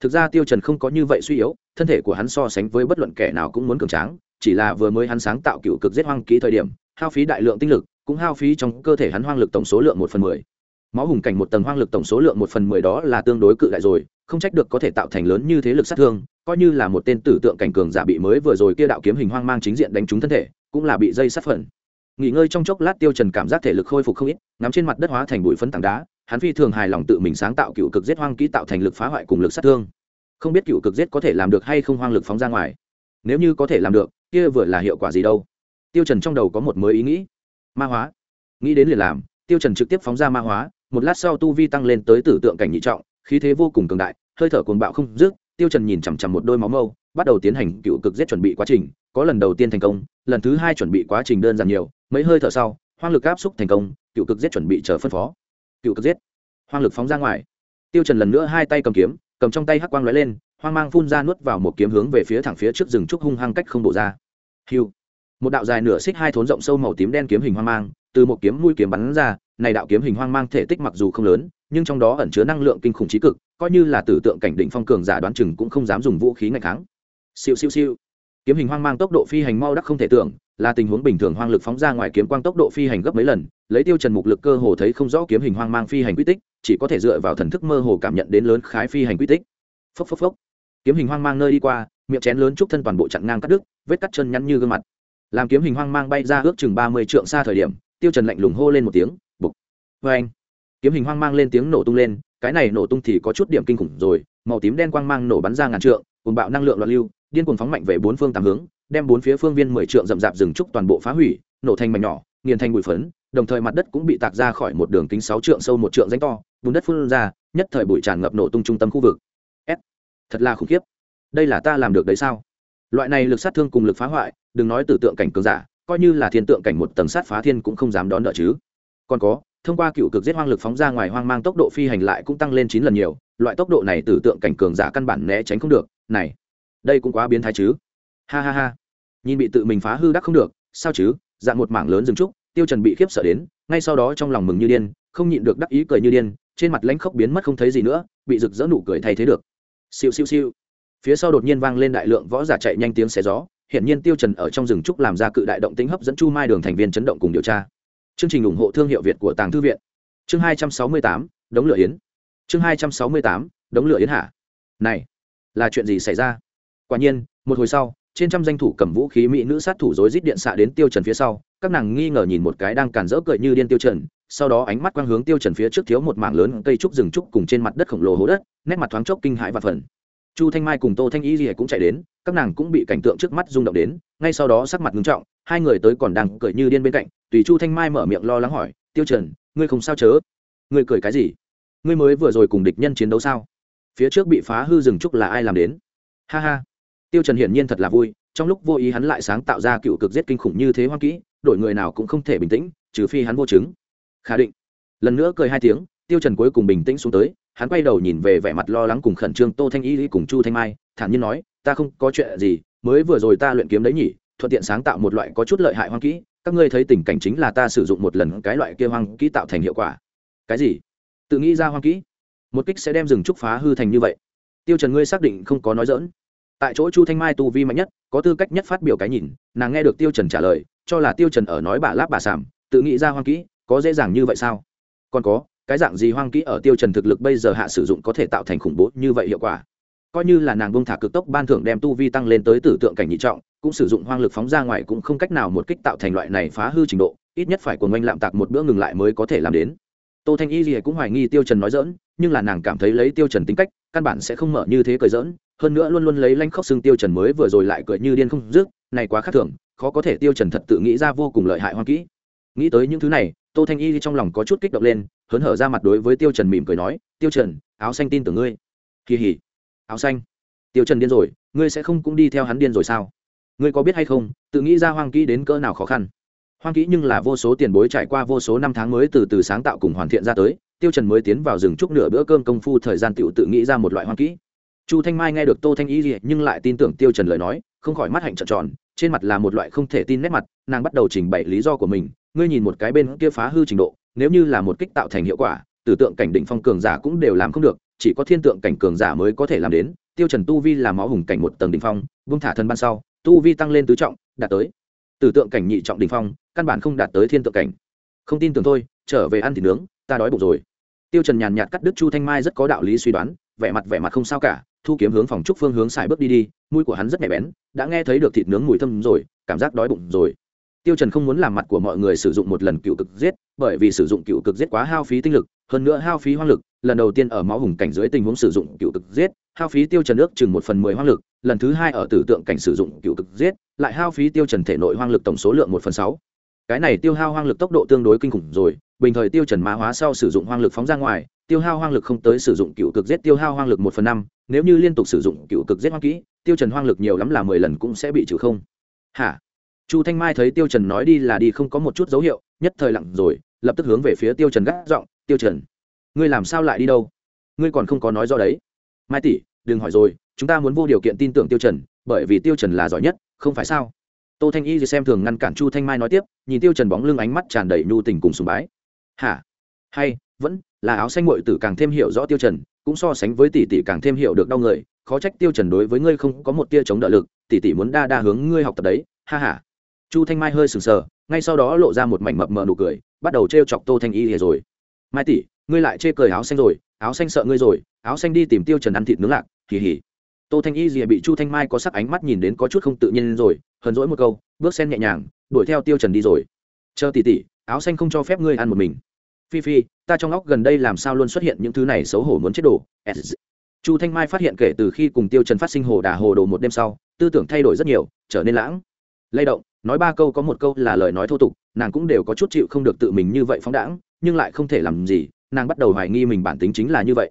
Thực ra tiêu trần không có như vậy suy yếu, thân thể của hắn so sánh với bất luận kẻ nào cũng muốn cường tráng, chỉ là vừa mới hắn sáng tạo cựu cực giết hoang kỹ thời điểm, hao phí đại lượng tinh lực, cũng hao phí trong cơ thể hắn hoang lực tổng số lượng một phần mười. Máu hùng cảnh một tầng hoang lực tổng số lượng một phần mười đó là tương đối cự đại rồi, không trách được có thể tạo thành lớn như thế lực sát thương coi như là một tên tử tượng cảnh cường giả bị mới vừa rồi kia đạo kiếm hình hoang mang chính diện đánh trúng thân thể, cũng là bị dây sát phần. Nghỉ ngơi trong chốc lát tiêu trần cảm giác thể lực khôi phục không ít, ngắm trên mặt đất hóa thành bụi phấn tảng đá, hắn phi thường hài lòng tự mình sáng tạo cựu cực giết hoang kỹ tạo thành lực phá hoại cùng lực sát thương. Không biết cựu cực giết có thể làm được hay không hoang lực phóng ra ngoài. Nếu như có thể làm được, kia vừa là hiệu quả gì đâu? Tiêu trần trong đầu có một mới ý nghĩ. Ma hóa. Nghĩ đến liền làm, tiêu trần trực tiếp phóng ra ma hóa, một lát sau tu vi tăng lên tới tử tượng cảnh nhị trọng, khí thế vô cùng cường đại, hơi thở cuồng bạo không dứt tiêu trần nhìn chằm chằm một đôi máu mâu, bắt đầu tiến hành cựu cực giết chuẩn bị quá trình. Có lần đầu tiên thành công, lần thứ hai chuẩn bị quá trình đơn giản nhiều, mấy hơi thở sau, hoang lực áp xúc thành công, cựu cực giết chuẩn bị chờ phân phó. Cựu cực giết. Hoang lực phóng ra ngoài. Tiêu trần lần nữa hai tay cầm kiếm, cầm trong tay hắc quang lóe lên, hoang mang phun ra nuốt vào một kiếm hướng về phía thẳng phía trước rừng trúc hung hăng cách không bổ ra. Hiu một đạo dài nửa xích hai thốn rộng sâu màu tím đen kiếm hình hoang mang, từ một kiếm mũi kiếm bắn ra này đạo kiếm hình hoang mang thể tích mặc dù không lớn, nhưng trong đó ẩn chứa năng lượng kinh khủng trí cực, coi như là tử tượng cảnh đỉnh phong cường giả đoán chừng cũng không dám dùng vũ khí ngày kháng. Siêu siêu siêu. Kiếm hình hoang mang tốc độ phi hành mau đắc không thể tưởng, là tình huống bình thường hoang lực phóng ra ngoài kiếm quang tốc độ phi hành gấp mấy lần, lấy tiêu trần mục lực cơ hồ thấy không rõ kiếm hình hoang mang phi hành quy tích, chỉ có thể dựa vào thần thức mơ hồ cảm nhận đến lớn khái phi hành quy tích. Phốc phốc phốc. Kiếm hình hoang mang nơi đi qua, miệng chén lớn trúc thân toàn bộ chặn ngang cắt đứt, vết cắt chân nhăn như gương mặt. Làm kiếm hình hoang mang bay ra ước chừng ba mươi trượng xa thời điểm, tiêu trần lạnh lùng hô lên một tiếng vê anh, kiếm hình hoang mang lên tiếng nổ tung lên, cái này nổ tung thì có chút điểm kinh khủng rồi, màu tím đen quang mang nổ bắn ra ngàn trượng cùng bạo năng lượng loạn lưu, điên cuồng phóng mạnh về bốn phương tám hướng, đem bốn phía phương viên mười trượng rậm rạp rừng trúc toàn bộ phá hủy, nổ thành mảnh nhỏ, nghiền thành bụi phấn, đồng thời mặt đất cũng bị tạc ra khỏi một đường kính sáu trượng sâu một trượng rãnh to, bùn đất phun ra, nhất thời bụi tràn ngập nổ tung trung tâm khu vực. S. Thật là khủng khiếp. Đây là ta làm được đấy sao? Loại này lực sát thương cùng lực phá hoại, đừng nói từ tượng cảnh cường giả, coi như là thiên tượng cảnh một tầng sát phá thiên cũng không dám đón đỡ chứ. Còn có thông qua cựu cực giết hoang lực phóng ra ngoài hoang mang tốc độ phi hành lại cũng tăng lên chín lần nhiều, loại tốc độ này từ tượng cảnh cường giả căn bản né tránh không được, này, đây cũng quá biến thái chứ. Ha ha ha. Nhìn bị tự mình phá hư đắc không được, sao chứ? Dạng một mảng lớn dừng trúc, tiêu trần bị khiếp sợ đến, ngay sau đó trong lòng mừng như điên, không nhịn được đắc ý cười như điên, trên mặt lãnh khốc biến mất không thấy gì nữa, bị rực rỡ nụ cười thay thế được. Siêu siêu siêu. Phía sau đột nhiên vang lên đại lượng võ giả chạy nhanh tiếng xé gió hiện nhiên tiêu trần ở trong rừng trúc làm ra cự đại động tính hấp dẫn chu mai đường thành viên chấn động cùng điều tra chương trình ủng hộ thương hiệu việt của tàng thư viện. Chương 268, đống lửa yến. Chương 268, đống lửa yến hạ này là chuyện gì xảy ra? Quả nhiên một hồi sau trên trăm danh thủ cầm vũ khí mỹ nữ sát thủ rối rít điện xạ đến tiêu trần phía sau các nàng nghi ngờ nhìn một cái đang càn rỡ cười như điên tiêu trần sau đó ánh mắt quang hướng tiêu trần phía trước thiếu một mảng lớn cây trúc rừng trúc cùng trên mặt đất khổng lồ hố đất nét mặt thoáng chốc kinh hãi và phần chu thanh mai cùng tô thanh y gì cũng chạy đến các nàng cũng bị cảnh tượng trước mắt rung động đến ngay sau đó sắc mặt nghiêm trọng hai người tới còn đang cười như điên bên cạnh tùy chu thanh mai mở miệng lo lắng hỏi, tiêu trần, ngươi không sao chớ? Ngươi cười cái gì? Ngươi mới vừa rồi cùng địch nhân chiến đấu sao? Phía trước bị phá hư rừng trúc là ai làm đến? Ha ha. Tiêu trần hiển nhiên thật là vui, trong lúc vô ý hắn lại sáng tạo ra cựu cực giết kinh khủng như thế hoang kỹ, đổi người nào cũng không thể bình tĩnh, trừ phi hắn vô chứng. Khả định. Lần nữa cười hai tiếng, tiêu trần cuối cùng bình tĩnh xuống tới, hắn quay đầu nhìn về vẻ mặt lo lắng cùng khẩn trương tô thanh y cùng chu thanh mai, thản nhiên nói, ta không có chuyện gì, mới vừa rồi ta luyện kiếm đấy nhỉ, thuận tiện sáng tạo một loại có chút lợi hại hoang kỹ các ngươi thấy tình cảnh chính là ta sử dụng một lần cái loại kia hoang kỹ tạo thành hiệu quả. Cái gì? Tự nghĩ ra hoang kỹ? Một kích sẽ đem rừng trúc phá hư thành như vậy. Tiêu trần ngươi xác định không có nói dỡn tại chỗ chu thanh mai tu vi mạnh nhất, có tư cách nhất phát biểu cái nhìn, nàng nghe được tiêu trần trả lời, cho là tiêu trần ở nói bà láp bà sảm, tự nghĩ ra hoang kỹ, có dễ dàng như vậy sao? Còn có, cái dạng gì hoang kỹ ở tiêu trần thực lực bây giờ hạ sử dụng có thể tạo thành khủng bố như vậy hiệu quả? Coi như là nàng bông thả cực tốc ban thưởng đem tu vi tăng lên tới tử tượng cảnh nhị trọng cũng sử dụng hoang lực phóng ra ngoài cũng không cách nào một kích tạo thành loại này phá hư trình độ, ít nhất phải cuồng oanh lạm tạc một bữa ngừng lại mới có thể làm đến. Tô thanh y gì cũng hoài nghi tiêu trần nói dỡn nhưng là nàng cảm thấy lấy tiêu trần tính cách, căn bản sẽ không mở như thế cười dỡn hơn nữa luôn luôn lấy lanh khóc xương tiêu trần mới vừa rồi lại cười như điên không dứt, này quá khác thường, khó có thể tiêu trần thật tự nghĩ ra vô cùng lợi hại hoang kỹ. Nghĩ tới những thứ này, tô thanh y trong lòng có chút kích động lên, hớn hở ra mặt đối với tiêu trần mỉm cười nói, tiêu trần, áo xanh tin tưởng ngươi. Kỳ hỉ. Áo xanh. Tiêu trần điên rồi, ngươi sẽ không cũng đi theo hắn điên rồi sao? Ngươi có biết hay không, tự nghĩ ra hoang kỹ đến cỡ nào khó khăn? Hoang kỹ nhưng là vô số tiền bối trải qua vô số năm tháng mới từ từ sáng tạo cùng hoàn thiện ra tới, tiêu trần mới tiến vào rừng chúc nửa bữa cơm công phu thời gian tiểu tự nghĩ ra một loại hoang kỹ. Chu thanh mai nghe được tô thanh ý gì nhưng lại tin tưởng tiêu trần lời nói, không khỏi mắt hạnh trợn tròn, trên mặt là một loại không thể tin nét mặt, nàng bắt đầu trình bày lý do của mình, ngươi nhìn một cái bên kia phá hư trình độ, nếu như là một kích tạo thành hiệu quả, tử tượng cảnh đỉnh phong cường giả cũng đều làm không được, chỉ có thiên tượng cảnh cường giả mới có thể làm đến, tiêu trần tu vi là máu hùng cảnh một tầng đỉnh phong, buông thả thân ban sau tu vi tăng lên tứ trọng, đạt tới. Tử tượng cảnh nhị trọng đỉnh phong, căn bản không đạt tới thiên tượng cảnh. Không tin tưởng thôi, trở về ăn thịt nướng, ta đói bụng rồi. Tiêu trần nhàn nhạt cắt đứt chu thanh mai rất có đạo lý suy đoán, vẻ mặt vẻ mặt không sao cả, thu kiếm hướng phòng trúc phương hướng xài bước đi đi, mũi của hắn rất nhạy bén, đã nghe thấy được thịt nướng mùi thơm rồi, cảm giác đói bụng rồi tiêu trần không muốn làm mặt của mọi người sử dụng một lần cựu cực giết, bởi vì sử dụng cựu cực giết quá hao phí tinh lực, hơn nữa hao phí hoang lực, lần đầu tiên ở máu hùng cảnh dưới tình huống sử dụng cựu cực giết, hao phí tiêu trần ước chừng một phần mười hoang lực, lần thứ hai ở tử tượng cảnh sử dụng cựu cực giết, lại hao phí tiêu trần thể nội hoang lực tổng số lượng một phần sáu. Cái này tiêu hao hoang lực tốc độ tương đối kinh khủng rồi, bình thời tiêu trần ma hóa sau sử dụng hoang lực phóng ra ngoài, tiêu hao hoang lực không tới sử dụng cựu cực giết, tiêu hao hoang lực một phần năm, nếu như liên tục sử dụng cựu cực giết hoang kỹ, tiêu trần hoang lực nhiều lắm là mười lần cũng sẽ bị trừ không. Hả? Chu thanh mai thấy tiêu trần nói đi là đi không có một chút dấu hiệu, nhất thời lặng rồi, lập tức hướng về phía tiêu trần gắt giọng, tiêu trần, ngươi làm sao lại đi đâu? Ngươi còn không có nói rõ đấy. Mai tỷ, đừng hỏi rồi, chúng ta muốn vô điều kiện tin tưởng tiêu trần, bởi vì tiêu trần là giỏi nhất, không phải sao? Tô thanh y xem thường ngăn cản chu thanh mai nói tiếp, nhìn tiêu trần bóng lưng ánh mắt tràn đầy nhu tình cùng sùng bái. Hả? Hay, vẫn là áo xanh muội tử càng thêm hiểu rõ tiêu trần, cũng so sánh với tỷ tỷ càng thêm hiểu được đau người, khó trách tiêu trần đối với ngươi không có một tia chống đỡ lực, tỷ tỷ muốn đa đa hướng ngươi học tập đấy, ha ha chu thanh mai hơi sừng sờ, ngay sau đó lộ ra một mảnh mập mờ nụ cười, bắt đầu trêu chọc tô thanh y rồi. Mai tỷ, ngươi lại chê cười áo xanh rồi, áo xanh sợ ngươi rồi, áo xanh đi tìm tiêu trần ăn thịt nướng lạc kỳ hỉ tô thanh y rìa bị chu thanh mai có sắc ánh mắt nhìn đến có chút không tự nhiên rồi, hờn dỗi một câu, bước sen nhẹ nhàng, đuổi theo tiêu trần đi rồi. Chờ tỷ tỷ, áo xanh không cho phép ngươi ăn một mình. Phi phi, ta trong óc gần đây làm sao luôn xuất hiện những thứ này xấu hổ muốn chết đồ. Chu thanh mai phát hiện kể từ khi cùng tiêu trần phát sinh hồ đà hồ đồ một đêm sau, tư tưởng thay đổi rất nhiều, trở nên lãng, lay động nói ba câu có một câu là lời nói thô tục, nàng cũng đều có chút chịu không được tự mình như vậy phóng đãng, nhưng lại không thể làm gì, nàng bắt đầu hoài nghi mình bản tính chính là như vậy.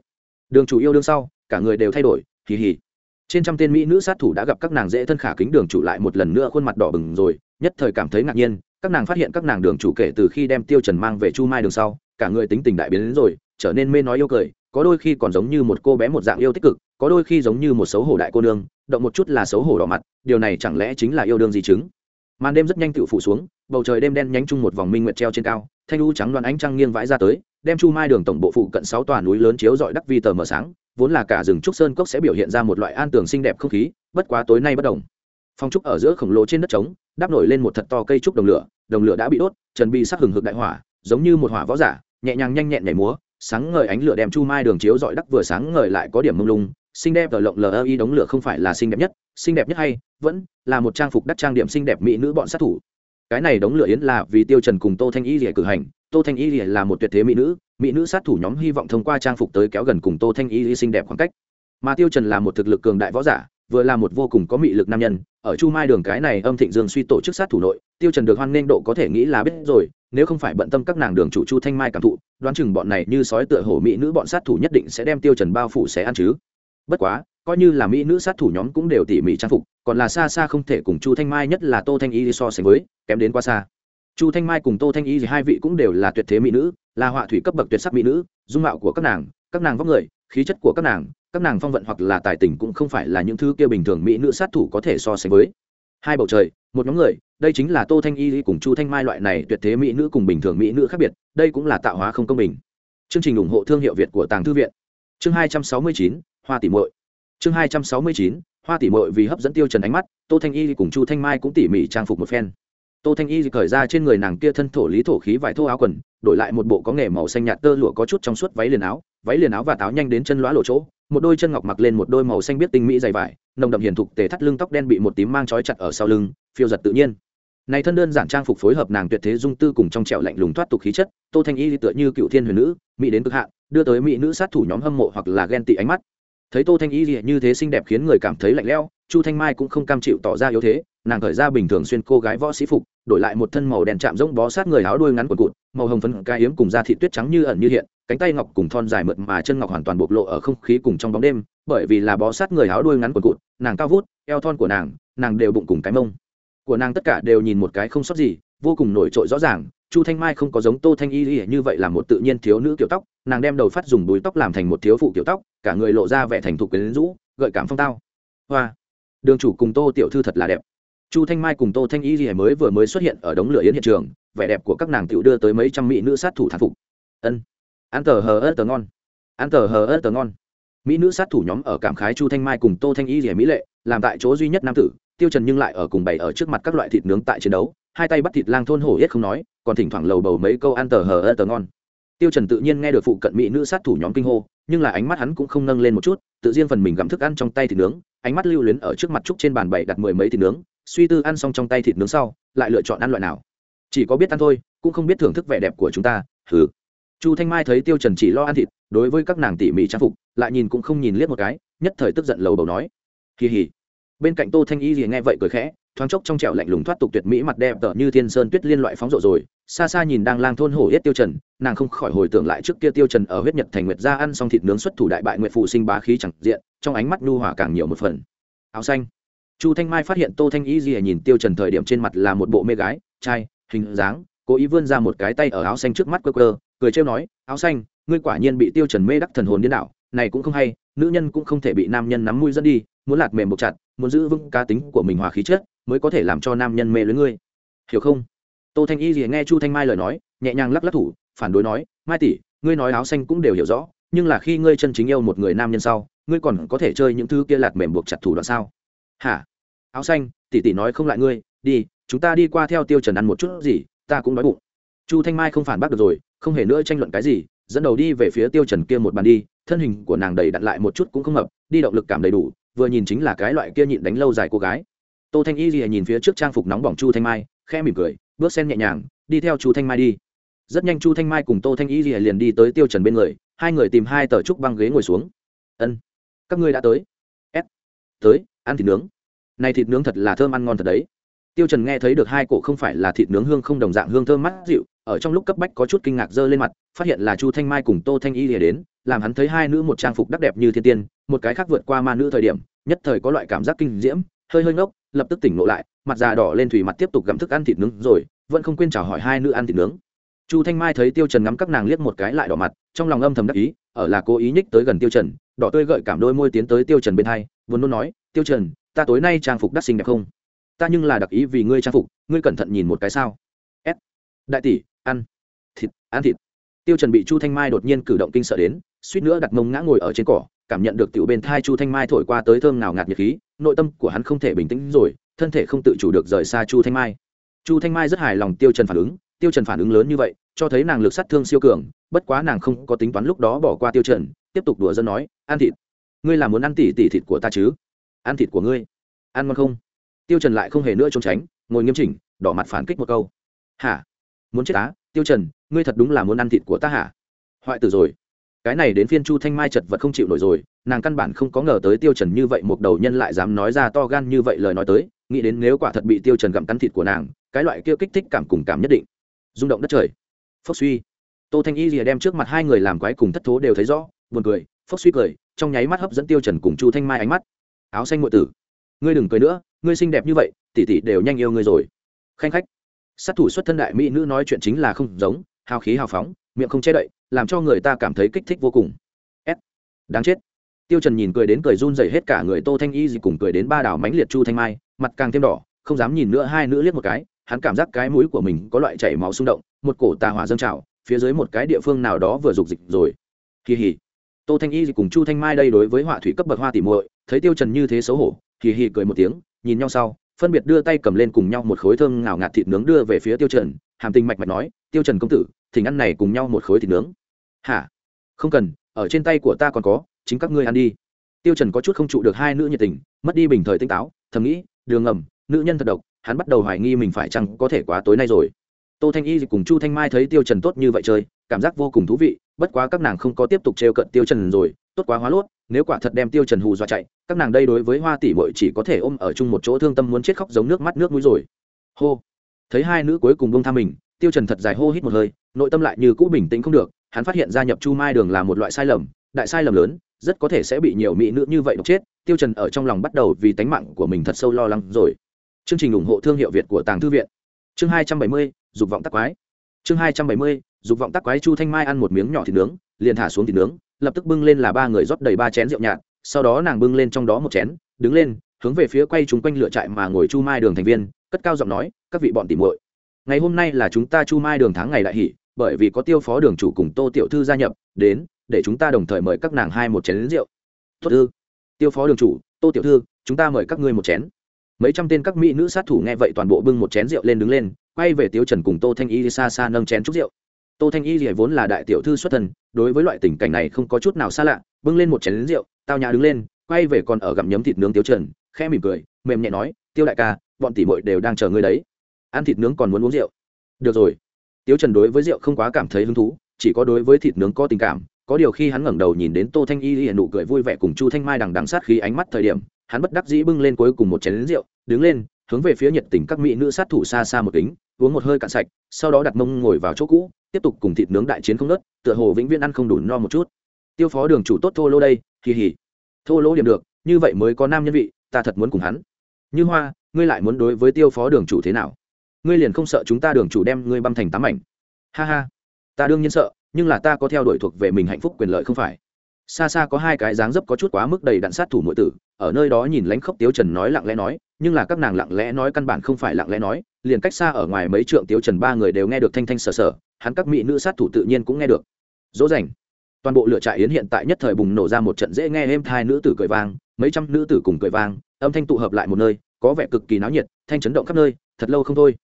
Đường chủ yêu đương sau, cả người đều thay đổi, hì hì. Trên trăm tên mỹ nữ sát thủ đã gặp các nàng dễ thân khả kính đường chủ lại một lần nữa khuôn mặt đỏ bừng rồi, nhất thời cảm thấy ngạc nhiên, các nàng phát hiện các nàng đường chủ kể từ khi đem tiêu trần mang về chu mai đường sau, cả người tính tình đại biến đến rồi, trở nên mê nói yêu cười, có đôi khi còn giống như một cô bé một dạng yêu tích cực, có đôi khi giống như một xấu hổ đại cô nương, động một chút là xấu hổ đỏ mặt, điều này chẳng lẽ chính là yêu đương gì chứng? Màn đêm rất nhanh tự phủ xuống, bầu trời đêm đen nhánh chung một vòng minh nguyệt treo trên cao, thanh u trắng đoàn ánh trăng nghiêng vãi ra tới, đem chu mai đường tổng bộ phụ cận sáu tòa núi lớn chiếu dọi đắc vi tờ mờ sáng, vốn là cả rừng trúc sơn cốc sẽ biểu hiện ra một loại an tường xinh đẹp không khí, bất quá tối nay bất đồng. Phong trúc ở giữa khổng lồ trên đất trống, đắp nổi lên một thật to cây trúc đồng lửa đồng lửa đã bị đốt, trần bị sắc hừng hực đại hỏa, giống như một hỏa võ giả, nhẹ nhàng nhanh nhẹn nhảy múa, sáng ngời ánh lửa đem chu mai đường chiếu dọi đắc vừa sáng ngời lại có điểm mông lung xinh đẹp ở lộng lờ y đống lửa không phải là xinh đẹp nhất, xinh đẹp nhất hay, vẫn là một trang phục đắt trang điểm xinh đẹp mỹ nữ bọn sát thủ. Cái này đống lửa yến là vì tiêu trần cùng tô thanh y lìa cử hành, tô thanh y lìa là một tuyệt thế mỹ nữ mỹ nữ sát thủ nhóm hy vọng thông qua trang phục tới kéo gần cùng tô thanh y xinh đẹp khoảng cách. Mà tiêu trần là một thực lực cường đại võ giả, vừa là một vô cùng có mị lực nam nhân, ở chu mai đường cái này âm thịnh dương suy tổ chức sát thủ nội, tiêu trần được hoan nghênh độ có thể nghĩ là biết rồi, nếu không phải bận tâm các nàng đường chủ chu thanh mai cảm thụ, đoán chừng bọn này như sói tựa hổ mỹ nữ bọn sát thủ nhất định sẽ đem tiêu trần bao phủ sẽ ăn chứ bất quá, coi như là mỹ nữ sát thủ nhóm cũng đều tỉ mỉ trang phục, còn là xa xa không thể cùng chu thanh mai nhất là tô thanh y so sánh với, kém đến quá xa. Chu thanh mai cùng tô thanh y thì hai vị cũng đều là tuyệt thế mỹ nữ, là họa thủy cấp bậc tuyệt sắc mỹ nữ, dung mạo của các nàng các nàng vóc người, khí chất của các nàng các nàng phong vận hoặc là tài tình cũng không phải là những thứ kia bình thường mỹ nữ sát thủ có thể so sánh với. Hai bầu trời, một nhóm người, đây chính là tô thanh y cùng chu thanh mai loại này tuyệt thế mỹ nữ cùng bình thường mỹ nữ khác biệt, đây cũng là tạo hóa không công bình. Chương trình ủng hộ thương hiệu việt của tàng thư viện. Chương hai trăm sáu mươi chín hoa tỷ muội. Chương hai trăm sáu mươi chín, hoa tỷ muội vì hấp dẫn tiêu trần ánh mắt, tô thanh y cùng chu thanh mai cũng tỉ mỉ trang phục một phen. Tô thanh y cởi ra trên người nàng kia thân thổ lý thổ khí vải thô áo quần, đổi lại một bộ có nghề màu xanh nhạt tơ lụa có chút trong suốt váy liền áo, váy liền áo và táo nhanh đến chân lõa lộ chỗ, một đôi chân ngọc mặc lên một đôi màu xanh biết tinh mỹ dày vải, nồng đậm hiền thục tề thắt lưng tóc đen bị một tím mang trói chặt ở sau lưng, phiêu giật tự nhiên. Này thân đơn giản trang phục phối hợp nàng tuyệt thế dung tư cùng trong trẻo lạnh lùng thoát tục khí chất, tô thanh y tựa như cựu thiên huyền nữ, mỹ đến cực hạn, đưa tới mỹ nữ sát thủ nhóm hâm mộ hoặc là ghen tị ánh mắt thấy tô thanh y như thế xinh đẹp khiến người cảm thấy lạnh lẽo, chu thanh mai cũng không cam chịu tỏ ra yếu thế, nàng khởi ra bình thường xuyên cô gái võ sĩ phục, đổi lại một thân màu đen chạm rỗng bó sát người áo đuôi ngắn quần cụt, màu hồng phấn cai yếm cùng da thị tuyết trắng như ẩn như hiện, cánh tay ngọc cùng thon dài mượt mà chân ngọc hoàn toàn bộc lộ ở không khí cùng trong bóng đêm, bởi vì là bó sát người áo đuôi ngắn quần cụt, nàng cao vút, eo thon của nàng nàng đều bụng cùng cái mông. Của nàng tất cả đều nhìn một cái không sót gì, vô cùng nổi trội rõ ràng, chu thanh mai không có giống tô thanh y như vậy là một tự nhiên thiếu nữ kiểu tóc nàng đem đầu phát dùng đuôi tóc làm thành một thiếu phụ kiểu tóc, cả người lộ ra vẻ thành thục quyến rũ, gợi cảm phong tao. Hoa. Đường chủ cùng tô tiểu thư thật là đẹp. Chu thanh mai cùng tô thanh y gì mới vừa mới xuất hiện ở đống lửa yến hiện trường, vẻ đẹp của các nàng tiểu đưa tới mấy trăm mỹ nữ sát thủ thán phục. Ân. Ăn tờ hờ ớt tờ ngon. Ăn tờ hờ ớt tờ ngon. Mỹ nữ sát thủ nhóm ở cảm khái chu thanh mai cùng tô thanh y rỉa mỹ lệ, làm tại chỗ duy nhất nam tử, tiêu trần nhưng lại ở cùng bày ở trước mặt các loại thịt nướng tại chiến đấu, hai tay bắt thịt lang thôn hổ yết không nói, còn thỉnh thoảng lầu bầu mấy câu ăn tờ hờ ớt tờ ngon tiêu trần tự nhiên nghe được phụ cận mỹ nữ sát thủ nhóm kinh hô, nhưng là ánh mắt hắn cũng không nâng lên một chút, tự nhiên phần mình gặm thức ăn trong tay thịt nướng, ánh mắt lưu luyến ở trước mặt trúc trên bàn bày đặt mười mấy thịt nướng, suy tư ăn xong trong tay thịt nướng sau, lại lựa chọn ăn loại nào. Chỉ có biết ăn thôi, cũng không biết thưởng thức vẻ đẹp của chúng ta, hừ. Chu thanh mai thấy tiêu trần chỉ lo ăn thịt, đối với các nàng tỉ mỉ trang phục, lại nhìn cũng không nhìn liếc một cái, nhất thời tức giận lầu bầu nói. Kỳ hỉ bên cạnh tô thanh y thì nghe vậy cười khẽ thoáng chốc trong trẻo lạnh lùng thoát tục tuyệt mỹ mặt đẹp tở như thiên sơn tuyết liên loại phóng rộ rồi, xa xa nhìn đang lang thôn hổ yết tiêu trần, nàng không khỏi hồi tưởng lại trước kia tiêu trần ở huyết nhật thành nguyệt gia ăn xong thịt nướng xuất thủ đại bại nguyệt phụ sinh bá khí chẳng diện, trong ánh mắt nhu hòa càng nhiều một phần. Áo xanh. Chu thanh mai phát hiện tô thanh y gì nhìn tiêu trần thời điểm trên mặt là một bộ mê gái, trai, hình dáng, cố ý vươn ra một cái tay ở áo xanh trước mắt cơ quơ, cười trêu nói, áo xanh, ngươi quả nhiên bị tiêu trần mê đắc thần hồn điên đảo, này cũng không hay, nữ nhân cũng không thể bị nam nhân nắm mũi dẫn đi, muốn lạt mềm buộc chặt, muốn giữ vững cá tính của mình hòa khí chất mới có thể làm cho nam nhân mê lưới ngươi. Hiểu không? Tô thanh y gì nghe chu thanh mai lời nói, nhẹ nhàng lắc lắc thủ, phản đối nói, mai tỷ, ngươi nói áo xanh cũng đều hiểu rõ, nhưng là khi ngươi chân chính yêu một người nam nhân sau, ngươi còn có thể chơi những thứ kia lạt mềm buộc chặt thủ đoạn sao? Hả? Áo xanh, tỷ tỷ nói không lại ngươi, đi, chúng ta đi qua theo tiêu trần ăn một chút gì, ta cũng đói bụng. Chu thanh mai không phản bác được rồi, không hề nữa tranh luận cái gì, dẫn đầu đi về phía tiêu trần kia một bàn đi, thân hình của nàng đầy đặn lại một chút cũng không hợp đi động lực cảm đầy đủ, vừa nhìn chính là cái loại kia nhịn đánh lâu dài cô gái tô thanh y gì nhìn phía trước trang phục nóng bỏng chu thanh mai, khẽ mỉm cười, bước sen nhẹ nhàng, đi theo chu thanh mai đi. Rất nhanh chu thanh mai cùng tô thanh y gì liền đi tới tiêu trần bên người, hai người tìm hai tờ trúc băng ghế ngồi xuống. Ân, các ngươi đã tới. S tới, ăn thịt nướng. Này thịt nướng thật là thơm ăn ngon thật đấy. Tiêu trần nghe thấy được hai cổ không phải là thịt nướng hương không đồng dạng hương thơm mắt dịu, ở trong lúc cấp bách có chút kinh ngạc dơ lên mặt, phát hiện là chu thanh mai cùng tô thanh y lìa đến, làm hắn thấy hai nữ một trang phục đắc đẹp như thiên tiên, một cái khác vượt qua ma nữ thời điểm, nhất thời có loại cảm giác kinh diễm, hơi hơi ngốc lập tức tỉnh ngộ lại, mặt già đỏ lên thủy mặt tiếp tục gặm thức ăn thịt nướng rồi, vẫn không quên chào hỏi hai nữ ăn thịt nướng. Chu thanh mai thấy tiêu trần ngắm các nàng liếc một cái lại đỏ mặt, trong lòng âm thầm đắc ý, ở là cố ý nhích tới gần tiêu trần, đỏ tươi gợi cảm đôi môi tiến tới tiêu trần bên hai vốn luôn nói, tiêu trần, ta tối nay trang phục đắt xinh đẹp không? Ta nhưng là đặc ý vì ngươi trang phục, ngươi cẩn thận nhìn một cái sao? S. Đại tỷ, ăn. Thịt ăn thịt. Tiêu trần bị chu thanh mai đột nhiên cử động kinh sợ đến, suýt nữa đặt mông ngã ngồi ở trên cỏ cảm nhận được tiểu bên thai chu thanh mai thổi qua tới thơm nào ngạt nhiệt khí, nội tâm của hắn không thể bình tĩnh rồi, thân thể không tự chủ được rời xa chu thanh mai. Chu thanh mai rất hài lòng tiêu trần phản ứng, tiêu trần phản ứng lớn như vậy, cho thấy nàng lực sát thương siêu cường, bất quá nàng không có tính toán lúc đó bỏ qua tiêu trần, tiếp tục đùa dân nói, ăn thịt, ngươi là muốn ăn tỉ tỉ thịt của ta chứ? Ăn thịt của ngươi, ăn ngon không? Tiêu trần lại không hề nữa trốn tránh, ngồi nghiêm chỉnh, đỏ mặt phản kích một câu. Hả? Muốn chết á? Tiêu trần, ngươi thật đúng là muốn ăn thịt của ta hả? Hoại tử rồi cái này đến phiên chu thanh mai chật vật không chịu nổi rồi, nàng căn bản không có ngờ tới tiêu trần như vậy một đầu nhân lại dám nói ra to gan như vậy lời nói tới, nghĩ đến nếu quả thật bị tiêu trần gặm cắn thịt của nàng, cái loại kia kích thích cảm cùng cảm nhất định. Rung động đất trời. Phốc suy. Tô thanh y rìa đem trước mặt hai người làm quái cùng thất thố đều thấy rõ, buồn cười, phốc suy cười, trong nháy mắt hấp dẫn tiêu trần cùng chu thanh mai ánh mắt. Áo xanh ngụy tử, ngươi đừng cười nữa, ngươi xinh đẹp như vậy, tỷ tỷ đều nhanh yêu ngươi rồi. Khanh khách. Sát thủ xuất thân đại mỹ nữ nói chuyện chính là không giống, hào khí hào phóng, miệng không che đậy làm cho người ta cảm thấy kích thích vô cùng. S. Đáng chết. Tiêu trần nhìn cười đến cười run rẩy hết cả người tô thanh y gì cùng cười đến ba đảo mánh liệt chu thanh mai, mặt càng thêm đỏ, không dám nhìn nữa hai nữ liếc một cái, hắn cảm giác cái mũi của mình có loại chảy máu xung động, một cổ tà hỏa dâng trào, phía dưới một cái địa phương nào đó vừa dục dịch rồi. Kỳ hỉ. Tô thanh y gì cùng chu thanh mai đây đối với họa thủy cấp bậc hoa tỉ muội, thấy tiêu trần như thế xấu hổ, kỳ hỉ cười một tiếng, nhìn nhau sau, phân biệt đưa tay cầm lên cùng nhau một khối thơm ngào ngạt thịt nướng đưa về phía tiêu trần, hàm tình mạch mạch nói, tiêu trần công tử thỉnh ăn này cùng nhau một khối thịt nướng. Hả? Không cần, ở trên tay của ta còn có, chính các ngươi ăn đi. Tiêu trần có chút không trụ được hai nữ nhiệt tình, mất đi bình thời tinh táo, thầm nghĩ, đường ngầm, nữ nhân thật độc, hắn bắt đầu hoài nghi mình phải chăng có thể quá tối nay rồi. Tô thanh y cùng chu thanh mai thấy tiêu trần tốt như vậy chơi, cảm giác vô cùng thú vị, bất quá các nàng không có tiếp tục trêu cận tiêu trần rồi, tốt quá hóa lốt, nếu quả thật đem tiêu trần hù dọa chạy, các nàng đây đối với hoa tỷ muội chỉ có thể ôm ở chung một chỗ thương tâm muốn chết khóc giống nước mắt nước mũi rồi. Hô! Thấy hai nữ cuối cùng buông tha mình tiêu trần thật dài hô hít một hơi nội tâm lại như cũ bình tĩnh không được hắn phát hiện gia nhập chu mai đường là một loại sai lầm đại sai lầm lớn rất có thể sẽ bị nhiều mỹ nữ như vậy độc chết tiêu trần ở trong lòng bắt đầu vì tánh mạng của mình thật sâu lo lắng rồi. Chương trình ủng hộ thương hiệu việt của tàng thư viện. Chương 270, dục vọng tắc quái. Chương 270, dục vọng tắc quái chu thanh mai ăn một miếng nhỏ thịt nướng liền thả xuống thịt nướng lập tức bưng lên là ba người rót đầy ba chén rượu nhạt sau đó nàng bưng lên trong đó một chén đứng lên hướng về phía quay chúng quanh lựa trại mà ngồi chu mai đường thành viên cất cao giọng nói các vị bọn tỉ muội ngày hôm nay là chúng ta chu mai đường tháng ngày đại hỷ bởi vì có tiêu phó đường chủ cùng tô tiểu thư gia nhập đến để chúng ta đồng thời mời các nàng hai một chén lính rượu. Tốt thư tiêu phó đường chủ tô tiểu thư chúng ta mời các ngươi một chén. Mấy trăm tên các mỹ nữ sát thủ nghe vậy toàn bộ bưng một chén rượu lên đứng lên quay về tiêu trần cùng tô thanh y xa xa nâng chén chúc rượu. Tô thanh y vốn là đại tiểu thư xuất thần, đối với loại tình cảnh này không có chút nào xa lạ bưng lên một chén lính rượu tao nhã đứng lên quay về còn ở gặm nhấm thịt nướng tiêu trần khẽ mỉm cười mềm nhẹ nói tiêu đại ca bọn tỷ muội đều đang chờ ngươi đấy ăn thịt nướng còn muốn uống rượu. Được rồi. Tiếu trần đối với rượu không quá cảm thấy hứng thú, chỉ có đối với thịt nướng có tình cảm, có điều khi hắn ngẩng đầu nhìn đến tô thanh y hiện nụ cười vui vẻ cùng chu thanh mai đằng đằng sát khí ánh mắt thời điểm, hắn bất đắc dĩ bưng lên cuối cùng một chén rượu, đứng lên, hướng về phía nhiệt tình các mỹ nữ sát thủ xa xa một kính, uống một hơi cạn sạch, sau đó đặt mông ngồi vào chỗ cũ, tiếp tục cùng thịt nướng đại chiến không nớt tựa hồ vĩnh viễn ăn không đủ no một chút. Tiêu phó đường chủ tốt thô lô đây kỳ hỉ thô lô điểm được, như vậy mới có nam nhân vị, ta thật muốn cùng hắn. Như hoa, ngươi lại muốn đối với tiêu phó đường chủ thế nào? Ngươi liền không sợ chúng ta đường chủ đem ngươi băm thành tám ảnh ha ha, ta đương nhiên sợ, nhưng là ta có theo đuổi thuộc về mình hạnh phúc quyền lợi không phải. Xa xa có hai cái dáng dấp có chút quá mức đầy đạn sát thủ nội tử, ở nơi đó nhìn lánh khóc tiếu trần nói lặng lẽ nói, nhưng là các nàng lặng lẽ nói căn bản không phải lặng lẽ nói, liền cách xa ở ngoài mấy trượng tiếu trần ba người đều nghe được thanh thanh sờ sờ, hắn các mỹ nữ sát thủ tự nhiên cũng nghe được. Dỗ dành, toàn bộ lựa trại yến hiện tại nhất thời bùng nổ ra một trận dễ nghe êm thai nữ tử cười vang, mấy trăm nữ tử cùng cười vang, âm thanh tụ hợp lại một nơi, có vẻ cực kỳ náo nhiệt, thanh chấn động khắp nơi, thật lâu không thôi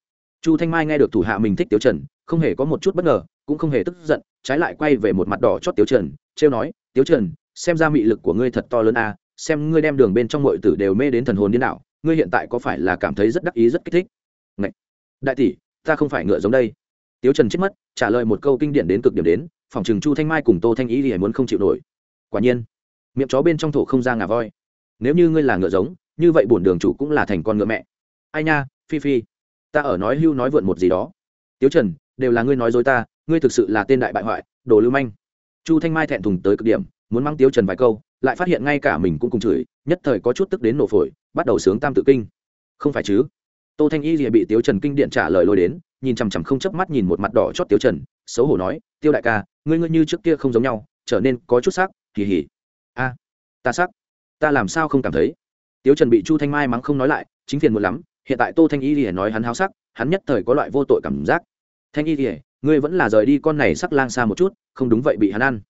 chu thanh mai nghe được thủ hạ mình thích tiêu trần, không hề có một chút bất ngờ, cũng không hề tức giận, trái lại quay về một mặt đỏ chót tiêu trần, trêu nói tiêu trần, xem ra mị lực của ngươi thật to lớn a xem ngươi đem đường bên trong mọi tử đều mê đến thần hồn điên đảo, ngươi hiện tại có phải là cảm thấy rất đắc ý, rất kích thích? Ngậy! đại tỷ, ta không phải ngựa giống đây. Tiêu trần chết mất, trả lời một câu kinh điển đến cực điểm đến, phòng trường chu thanh mai cùng tô thanh ý thì muốn không chịu nổi. Quả nhiên, miệng chó bên trong thổ không ra ngà voi. Nếu như ngươi là ngựa giống, như vậy bổn đường chủ cũng là thành con ngựa mẹ. Ai nha, phi phi ta ở nói hưu nói vượn một gì đó. Tiếu trần, đều là ngươi nói dối ta, ngươi thực sự là tên đại bại hoại, đồ lưu manh. Chu thanh mai thẹn thùng tới cực điểm, muốn mang tiếu trần vài câu, lại phát hiện ngay cả mình cũng cùng chửi, nhất thời có chút tức đến nổ phổi, bắt đầu sướng tam tự kinh. Không phải chứ? Tô thanh y rìa bị tiếu trần kinh điện trả lời lôi đến, nhìn chằm chằm không chớp mắt nhìn một mặt đỏ chót tiếu trần, xấu hổ nói, tiêu đại ca, ngươi ngươi như trước kia không giống nhau, trở nên có chút sắc kỳ hỉ a, ta sắc? Ta làm sao không cảm thấy? Tiếu trần bị chu thanh mai mắng không nói lại, chính phiền một lắm hiện tại tô thanh y lìa nói hắn háo sắc hắn nhất thời có loại vô tội cảm giác. Thanh y lìa, ngươi vẫn là rời đi con này sắc lang xa một chút không đúng vậy bị hắn ăn.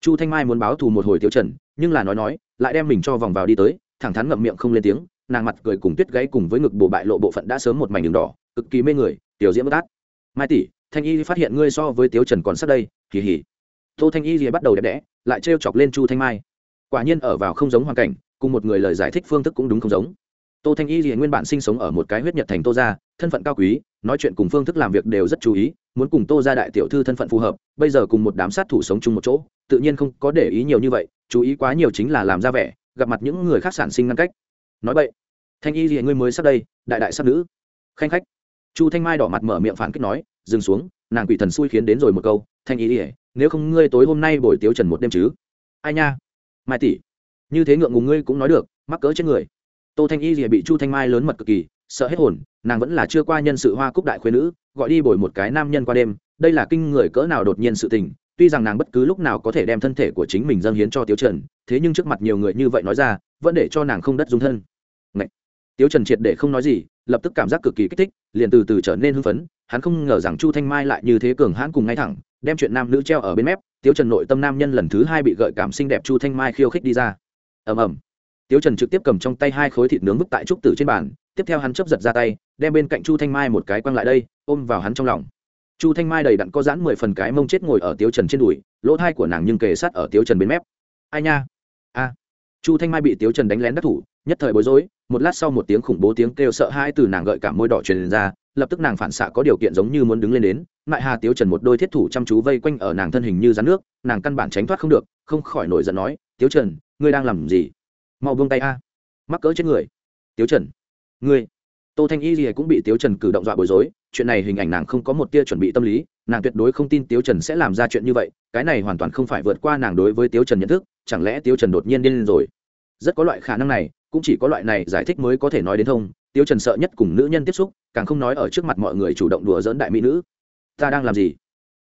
Chu thanh mai muốn báo thù một hồi tiêu trần nhưng là nói nói lại đem mình cho vòng vào đi tới thẳng thắn ngậm miệng không lên tiếng nàng mặt cười cùng tuyết gáy cùng với ngực bổ bại lộ bộ phận đã sớm một mảnh đường đỏ cực kỳ mê người tiểu diễm bất át. Mai tỷ thanh y phát hiện ngươi so với tiêu trần còn sắp đây kỳ hỉ tô thanh y thì bắt đầu đẹp đẽ lại trêu chọc lên chu thanh mai. Quả nhiên ở vào không giống hoàn cảnh cùng một người lời giải thích phương thức cũng đúng không giống tô thanh y thì nguyên bản sinh sống ở một cái huyết nhật thành tô gia, thân phận cao quý, nói chuyện cùng phương thức làm việc đều rất chú ý, muốn cùng tô gia đại tiểu thư thân phận phù hợp, bây giờ cùng một đám sát thủ sống chung một chỗ, tự nhiên không có để ý nhiều như vậy, chú ý quá nhiều chính là làm ra vẻ, gặp mặt những người khác sản sinh ngăn cách. Nói vậy thanh y thì ngươi mới sắp đây, đại đại sắp nữ. Khanh khách, chu thanh mai đỏ mặt mở miệng phản kích nói, dừng xuống, nàng quỷ thần xui khiến đến rồi một câu, thanh y ỉa nếu không ngươi tối hôm nay buổi tiếu trần một đêm chứ? Ai nha? Mai tỷ, như thế ngượng ngùng ngươi cũng nói được, mắc cỡ trên người tô thanh y rìa bị chu thanh mai lớn mật cực kỳ, sợ hết hồn, nàng vẫn là chưa qua nhân sự hoa cúc đại khuyên nữ, gọi đi bồi một cái nam nhân qua đêm. Đây là kinh người cỡ nào đột nhiên sự tình, tuy rằng nàng bất cứ lúc nào có thể đem thân thể của chính mình dâng hiến cho tiếu trần, thế nhưng trước mặt nhiều người như vậy nói ra, vẫn để cho nàng không đất dung thân. Ngậy! tiếu trần triệt để không nói gì, lập tức cảm giác cực kỳ kích thích, liền từ từ trở nên hưng phấn, hắn không ngờ rằng chu thanh mai lại như thế cường hãn cùng ngay thẳng, đem chuyện nam nữ treo ở bên mép, tiếu trần nội tâm nam nhân lần thứ hai bị gợi cảm xinh đẹp chu thanh mai khiêu khích đi ra. Ầm ầm tiếu trần trực tiếp cầm trong tay hai khối thịt nướng vứt tại trúc tử trên bàn, tiếp theo hắn chấp giật ra tay, đem bên cạnh chu thanh mai một cái quăng lại đây, ôm vào hắn trong lòng. Chu thanh mai đầy đặn có giãn mười phần cái mông chết ngồi ở tiếu trần trên đùi, lỗ thai của nàng nhưng kề sát ở tiếu trần bên mép. Ai nha? A. Chu thanh mai bị tiếu trần đánh lén đắc thủ, nhất thời bối rối, một lát sau một tiếng khủng bố tiếng kêu sợ hãi từ nàng gợi cả môi đỏ truyền ra, lập tức nàng phản xạ có điều kiện giống như muốn đứng lên đến lại hà tiếu trần một đôi thiết thủ chăm chú vây quanh ở nàng thân hình như rắn nước, nàng căn bản tránh thoát không được, không khỏi nổi giận nói, tiếu trần, ngươi đang làm gì? Mau buông tay a. Mắc cỡ chết người. Tiếu trần, ngươi. Tô thanh y gì cũng bị tiếu trần cử động dọa bối rối, chuyện này hình ảnh nàng không có một tia chuẩn bị tâm lý, nàng tuyệt đối không tin tiếu trần sẽ làm ra chuyện như vậy, cái này hoàn toàn không phải vượt qua nàng đối với tiếu trần nhận thức, chẳng lẽ tiếu trần đột nhiên điên lên rồi? Rất có loại khả năng này, cũng chỉ có loại này giải thích mới có thể nói đến thông, tiếu trần sợ nhất cùng nữ nhân tiếp xúc, càng không nói ở trước mặt mọi người chủ động đùa dỡn đại mỹ nữ. Ta đang làm gì?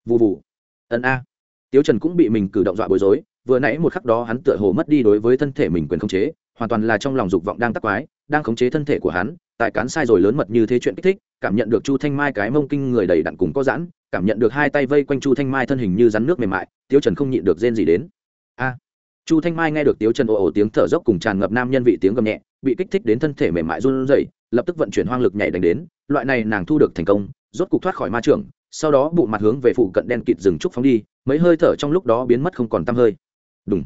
Vụ vụ ân a. Tiếu trần cũng bị mình cử động dọa bối rối vừa nãy một khắc đó hắn tựa hồ mất đi đối với thân thể mình quyền khống chế, hoàn toàn là trong lòng dục vọng đang tắc quái, đang khống chế thân thể của hắn, tại cán sai rồi lớn mật như thế chuyện kích thích, cảm nhận được chu thanh mai cái mông kinh người đầy đặn cùng có giãn, cảm nhận được hai tay vây quanh chu thanh mai thân hình như rắn nước mềm mại Tiêu trần không nhịn được rên gì đến. A! Chu thanh mai nghe được Tiêu trần ồ ồ tiếng thở dốc cùng tràn ngập nam nhân vị tiếng gầm nhẹ, bị kích thích đến thân thể mềm mại run rẩy, lập tức vận chuyển hoang lực nhảy đánh đến, loại này nàng thu được thành công, rốt cục thoát khỏi ma trường sau đó bụng mặt hướng về phụ cận đen kịt rừng trúc phóng đi, mấy hơi thở trong lúc đó biến mất không còn tăm hơi đúng.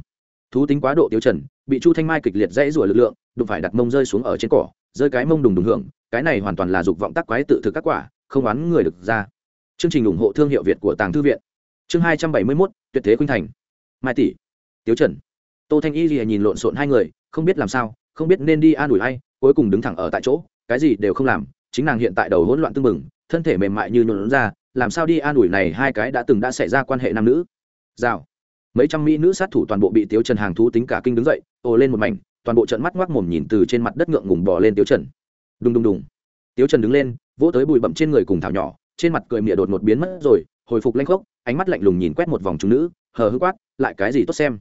Thú tính quá độ tiêu trần, bị chu thanh mai kịch liệt dãy rủa lực lượng, đụng phải đặt mông rơi xuống ở trên cỏ, rơi cái mông đùng đùng hưởng, cái này hoàn toàn là dục vọng tác quái tự thực các quả, không oán người được ra. Chương trình ủng hộ thương hiệu việt của tàng thư viện. Chương hai trăm bảy mươi mốt, tuyệt thế khuynh thành. Mai tỷ. Tiêu trần. Tô thanh y gì nhìn lộn xộn hai người, không biết làm sao, không biết nên đi an ủi hay cuối cùng đứng thẳng ở tại chỗ, cái gì đều không làm, chính nàng hiện tại đầu hỗn loạn tương bừng, thân thể mềm mại như nhuộn ra, làm sao đi an ủi này hai cái đã từng đã xảy ra quan hệ nam nữ. Rào mấy trăm mỹ nữ sát thủ toàn bộ bị tiếu trần hàng thú tính cả kinh đứng dậy, ồ lên một mảnh, toàn bộ trận mắt ngoác mồm nhìn từ trên mặt đất ngượng ngùng bò lên tiếu trần. Đùng đùng đùng. Tiếu trần đứng lên, vỗ tới bụi bậm trên người cùng thảo nhỏ, trên mặt cười mịa đột một biến mất rồi, hồi phục lanh khốc, ánh mắt lạnh lùng nhìn quét một vòng chúng nữ, hờ hững quát, lại cái gì tốt xem?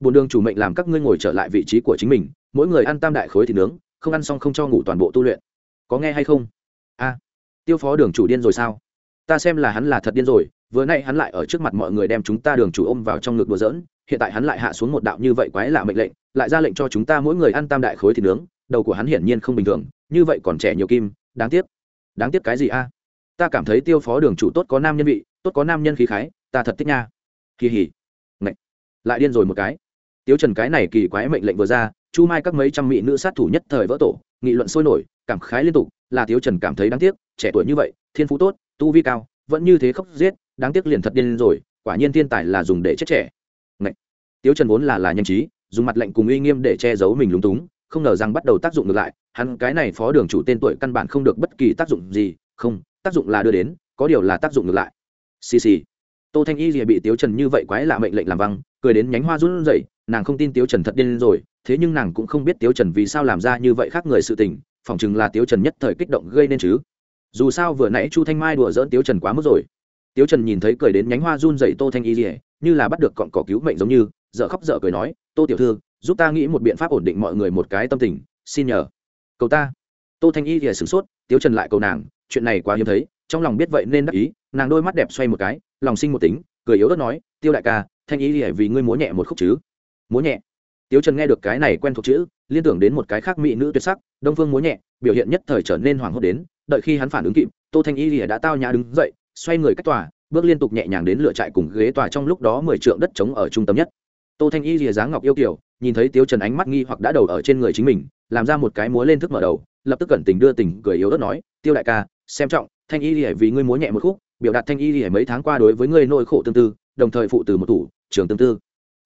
Bồn đường chủ mệnh làm các ngươi ngồi trở lại vị trí của chính mình, mỗi người ăn tam đại khối thịt nướng, không ăn xong không cho ngủ toàn bộ tu luyện. Có nghe hay không? A, tiêu phó đường chủ điên rồi sao? Ta xem là hắn là thật điên rồi vừa nay hắn lại ở trước mặt mọi người đem chúng ta đường chủ ôm vào trong ngực đùa giỡn, hiện tại hắn lại hạ xuống một đạo như vậy quái lạ mệnh lệnh, lại ra lệnh cho chúng ta mỗi người ăn tam đại khối thịt nướng, đầu của hắn hiển nhiên không bình thường, như vậy còn trẻ nhiều kim, đáng tiếc. Đáng tiếc cái gì a? Ta cảm thấy tiêu phó đường chủ tốt có nam nhân vị, tốt có nam nhân khí khái, ta thật thích nha. Kỳ hỉ. Ngậy. lại điên rồi một cái. Tiêu trần cái này kỳ quái mệnh lệnh vừa ra, chu mai các mấy trăm mỹ nữ sát thủ nhất thời vỡ tổ, nghị luận sôi nổi, cảm khái liên tục, là tiêu trần cảm thấy đáng tiếc, trẻ tuổi như vậy, thiên phú tốt, tu vi cao, vẫn như thế khóc giết đáng tiếc liền thật điên rồi, quả nhiên thiên tài là dùng để chết trẻ. Ngậy. tiếu trần vốn là là nhanh trí, dùng mặt lệnh cùng uy nghiêm để che giấu mình lúng túng, không ngờ rằng bắt đầu tác dụng ngược lại, hắn cái này phó đường chủ tên tuổi căn bản không được bất kỳ tác dụng gì, không, tác dụng là đưa đến, có điều là tác dụng ngược lại. Xì xì. Tô thanh y thì bị tiếu trần như vậy quái lạ mệnh lệnh làm văng, cười đến nhánh hoa run rẩy, nàng không tin tiếu trần thật điên rồi, thế nhưng nàng cũng không biết tiếu trần vì sao làm ra như vậy khác người sự tình, phỏng chừng là tiếu trần nhất thời kích động gây nên chứ. Dù sao vừa nãy chu thanh mai đùa dỡn tiếu trần quá mức rồi tiếu trần nhìn thấy cười đến nhánh hoa run dậy tô thanh y dỉa như là bắt được cọn cỏ cứu mệnh giống như dợ khóc dợ cười nói, tô tiểu thư, giúp ta nghĩ một biện pháp ổn định mọi người một cái tâm tình, xin nhờ. Cầu ta. Tô thanh y dỉa sửng sốt, tiếu trần lại cầu nàng, chuyện này quá hiếm thấy, trong lòng biết vậy nên đắc ý. Nàng đôi mắt đẹp xoay một cái, lòng sinh một tính, cười yếu ớt nói, tiêu đại ca, thanh y dỉa vì ngươi múa nhẹ một khúc chứ? Múa nhẹ? Tiếu trần nghe được cái này quen thuộc chữ, liên tưởng đến một cái khác mỹ nữ tuyệt sắc, đông phương múa nhẹ, biểu hiện nhất thời trở nên hoảng hốt đến, đợi khi hắn phản ứng kịp, tô thanh y lìa đã tao nhã đứng dậy xoay người cách tòa, bước liên tục nhẹ nhàng đến lựa trại cùng ghế tòa trong lúc đó mười trượng đất trống ở trung tâm nhất. Tô thanh y lìa dáng ngọc yêu kiểu nhìn thấy Tiêu trần ánh mắt nghi hoặc đã đầu ở trên người chính mình, làm ra một cái múa lên thức mở đầu, lập tức cẩn tình đưa tình cười yếu đất nói, tiêu đại ca, xem trọng, thanh y lìa vì ngươi múa nhẹ một khúc, biểu đạt thanh y lìa mấy tháng qua đối với ngươi nỗi khổ tương tư, đồng thời phụ từ một thủ, trường tương tư.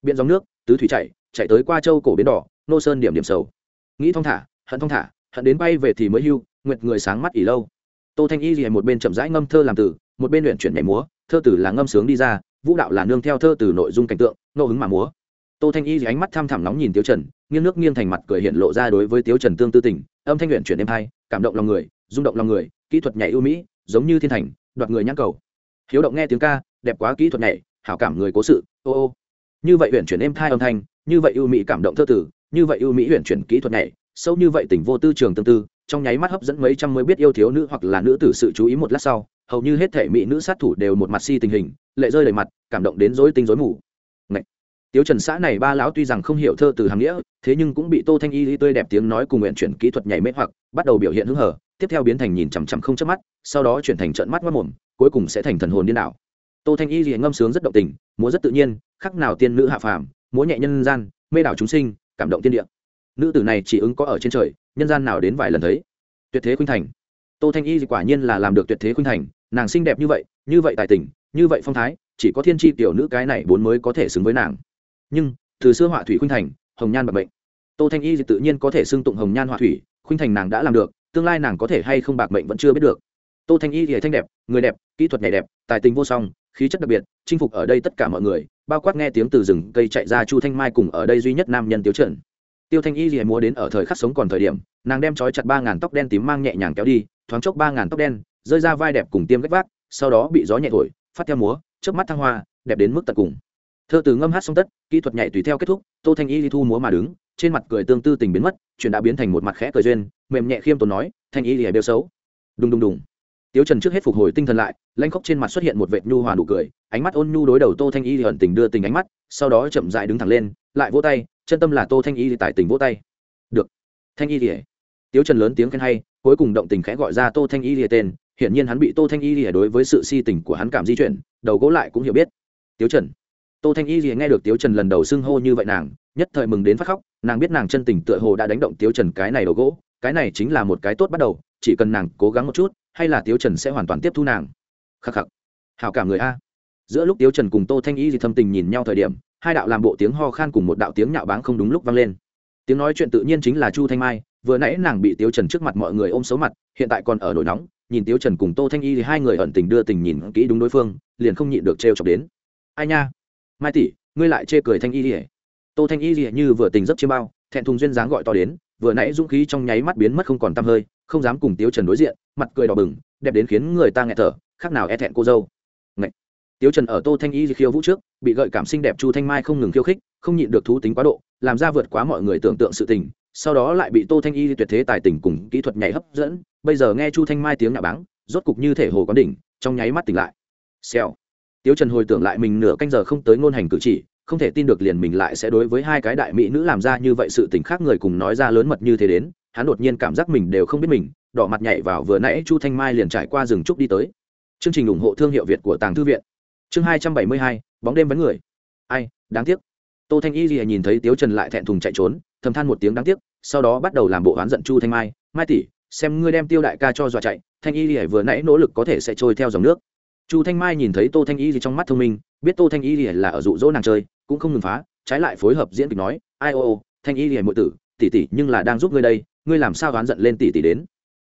Biện dòng nước, tứ thủy chạy chạy tới qua châu cổ bến đỏ, nô sơn điểm điểm sầu. Nghĩ thong thả, hận thong thả, hận đến bay về thì mới hưu, nguyệt người sáng mắt ỉ lâu. Tô thanh y rìa một bên chậm rãi ngâm thơ làm từ một bên luyện chuyển nhảy múa, thơ tử là ngâm sướng đi ra, vũ đạo là nương theo thơ từ nội dung cảnh tượng nô hứng mà múa. Tô thanh y gì ánh mắt tham thẳm nóng nhìn tiếu trần, nghiêng nước nghiêng thành mặt cười hiện lộ ra đối với tiếu trần tương tư tình, âm thanh luyện chuyển êm hai cảm động lòng người, rung động lòng người, kỹ thuật nhảy ưu mỹ, giống như thiên thành, đoạt người nhãn cầu. Hiếu động nghe tiếng ca, đẹp quá kỹ thuật nhảy, hảo cảm người cố sự, ô ô. Như vậy luyện chuyển êm thai âm thanh, như vậy ưu mỹ cảm động thơ tử như vậy ưu mỹ luyện chuyển kỹ thuật nhảy, sâu như vậy tình vô tư trường tương tư trong nháy mắt hấp dẫn mấy trăm mới biết yêu thiếu nữ hoặc là nữ tử sự chú ý một lát sau, hầu như hết thể mỹ nữ sát thủ đều một mặt si tình hình, lệ rơi đầy mặt, cảm động đến rối tinh rối mù. Ngậy! tiếu trần xã này ba lão tuy rằng không hiểu thơ từ hàng nghĩa, thế nhưng cũng bị tô thanh y tươi đẹp tiếng nói cùng nguyện chuyển kỹ thuật nhảy mê hoặc, bắt đầu biểu hiện hứng hở, tiếp theo biến thành nhìn chằm chằm không chớp mắt, sau đó chuyển thành trận mắt mất mồm, cuối cùng sẽ thành thần hồn điên đảo. Tô thanh y ngâm sướng rất động tình, múa rất tự nhiên, khắc nào tiên nữ hạ phàm, múa nhẹ nhân gian, mê đảo chúng sinh, cảm động tiên địa nữ tử này chỉ ứng có ở trên trời, nhân gian nào đến vài lần thấy. Tuyệt thế khuynh thành. Tô thanh y quả nhiên là làm được tuyệt thế khuynh thành, nàng xinh đẹp như vậy như vậy tài tình, như vậy phong thái, chỉ có thiên tri tiểu nữ cái này bốn mới có thể xứng với nàng. Nhưng, từ xưa họa thủy khuynh thành, hồng nhan bạc bệnh tô thanh y tự nhiên có thể xưng tụng hồng nhan họa thủy, khuynh thành nàng đã làm được, tương lai nàng có thể hay không bạc mệnh vẫn chưa biết được. Tô thanh y thì thanh đẹp, người đẹp, kỹ thuật nhảy đẹp, tài tình vô song, khí chất đặc biệt, chinh phục ở đây tất cả mọi người, bao quát nghe tiếng từ rừng cây chạy ra chu thanh mai cùng ở đây duy nhất nam nhân tiêu chuẩn tiêu thanh y rìa múa đến ở thời khắc sống còn thời điểm, nàng đem trói chặt ba ngàn tóc đen tím mang nhẹ nhàng kéo đi, thoáng chốc ba ngàn tóc đen rơi ra vai đẹp cùng tiêm gách vác, sau đó bị gió nhẹ thổi, phát theo múa trước mắt thăng hoa, đẹp đến mức tận cùng. Thơ từ ngâm hát xong tất, kỹ thuật nhảy tùy theo kết thúc, tô thanh y đi thu múa mà đứng, trên mặt cười tương tư tình biến mất, chuyện đã biến thành một mặt khẽ cười duyên, mềm nhẹ khiêm tốn nói, thanh y lìa bêu xấu. Đùng đùng đùng. Tiếu trần trước hết phục hồi tinh thần lại lanh khóc trên mặt xuất hiện một vệt nhu hòa nụ cười, ánh mắt ôn nhu đối đầu tô thanh y hận tình đưa tình ánh mắt, sau đó chậm dại đứng thẳng lên, lại vỗ tay chân tâm là tô thanh y tại tình vỗ tay. Được. Thanh y lìa tiếu trần lớn tiếng khen hay, cuối cùng động tình khẽ gọi ra tô thanh y lìa tên. Hiển nhiên hắn bị tô thanh y lìa đối với sự si tình của hắn cảm di chuyển, đầu gỗ lại cũng hiểu biết. Tiếu trần. Tô thanh y lìa nghe được tiếu trần lần đầu xưng hô như vậy nàng, nhất thời mừng đến phát khóc. Nàng biết nàng chân tình tựa hồ đã đánh động tiếu trần cái này đầu gỗ. Cái này chính là một cái tốt bắt đầu, chỉ cần nàng cố gắng một chút, hay là tiếu trần sẽ hoàn toàn tiếp thu nàng. Khắc khắc. Hảo cảm người a. Giữa lúc tiếu trần cùng tô thanh y thì thâm tình nhìn nhau thời điểm hai đạo làm bộ tiếng ho khan cùng một đạo tiếng nhạo báng không đúng lúc vang lên. Tiếng nói chuyện tự nhiên chính là chu thanh mai, vừa nãy nàng bị tiếu trần trước mặt mọi người ôm xấu mặt, hiện tại còn ở nổi nóng, nhìn tiếu trần cùng tô thanh y thì hai người ẩn tình đưa tình nhìn kỹ đúng đối phương, liền không nhịn được trêu chọc đến. Ai nha? Mai tỷ, ngươi lại chê cười thanh y thì tô thanh y thì như vừa tình rất chiêm bao, thẹn thùng duyên dáng gọi to đến, vừa nãy dũng khí trong nháy mắt biến mất không còn tâm hơi, không dám cùng tiếu trần đối diện, mặt cười đỏ bừng, đẹp đến khiến người ta nghẹt thở, khác nào e thẹn cô dâu. Ngậy. tiếu trần ở tô thanh y khiêu vũ trước bị gợi cảm xinh đẹp chu thanh mai không ngừng khiêu khích, không nhịn được thú tính quá độ, làm ra vượt quá mọi người tưởng tượng sự tình, sau đó lại bị tô thanh y tuyệt thế tài tình cùng kỹ thuật nhảy hấp dẫn, bây giờ nghe chu thanh mai tiếng nạ báng, rốt cục như thể hồ có đỉnh, trong nháy mắt tỉnh lại. Xèo. Tiếu trần hồi tưởng lại mình nửa canh giờ không tới ngôn hành cử chỉ, không thể tin được liền mình lại sẽ đối với hai cái đại mỹ nữ làm ra như vậy sự tình khác người cùng nói ra lớn mật như thế đến, hắn đột nhiên cảm giác mình đều không biết mình, đỏ mặt nhảy vào vừa nãy chu thanh mai liền trải qua rừng trúc đi tới. Chương trình ủng hộ thương hiệu việt của tàng thư viện chương hai trăm bảy mươi hai, bóng đêm vấn người. Ai, đáng tiếc. Tô thanh y gì nhìn thấy tiếu trần lại thẹn thùng chạy trốn, thầm than một tiếng đáng tiếc, sau đó bắt đầu làm bộ oán giận chu thanh mai. Mai tỷ, xem ngươi đem tiêu đại ca cho dọa chạy, thanh y gì vừa nãy nỗ lực có thể sẽ trôi theo dòng nước. Chu thanh mai nhìn thấy tô thanh y gì trong mắt thông minh, biết tô thanh y gì là ở dụ dỗ nàng chơi, cũng không ngừng phá, trái lại phối hợp diễn kịch nói, ai, ô ô, thanh y gì muội tử, tỷ tỷ nhưng là đang giúp ngươi đây, ngươi làm sao oán giận lên tỷ tỷ đến?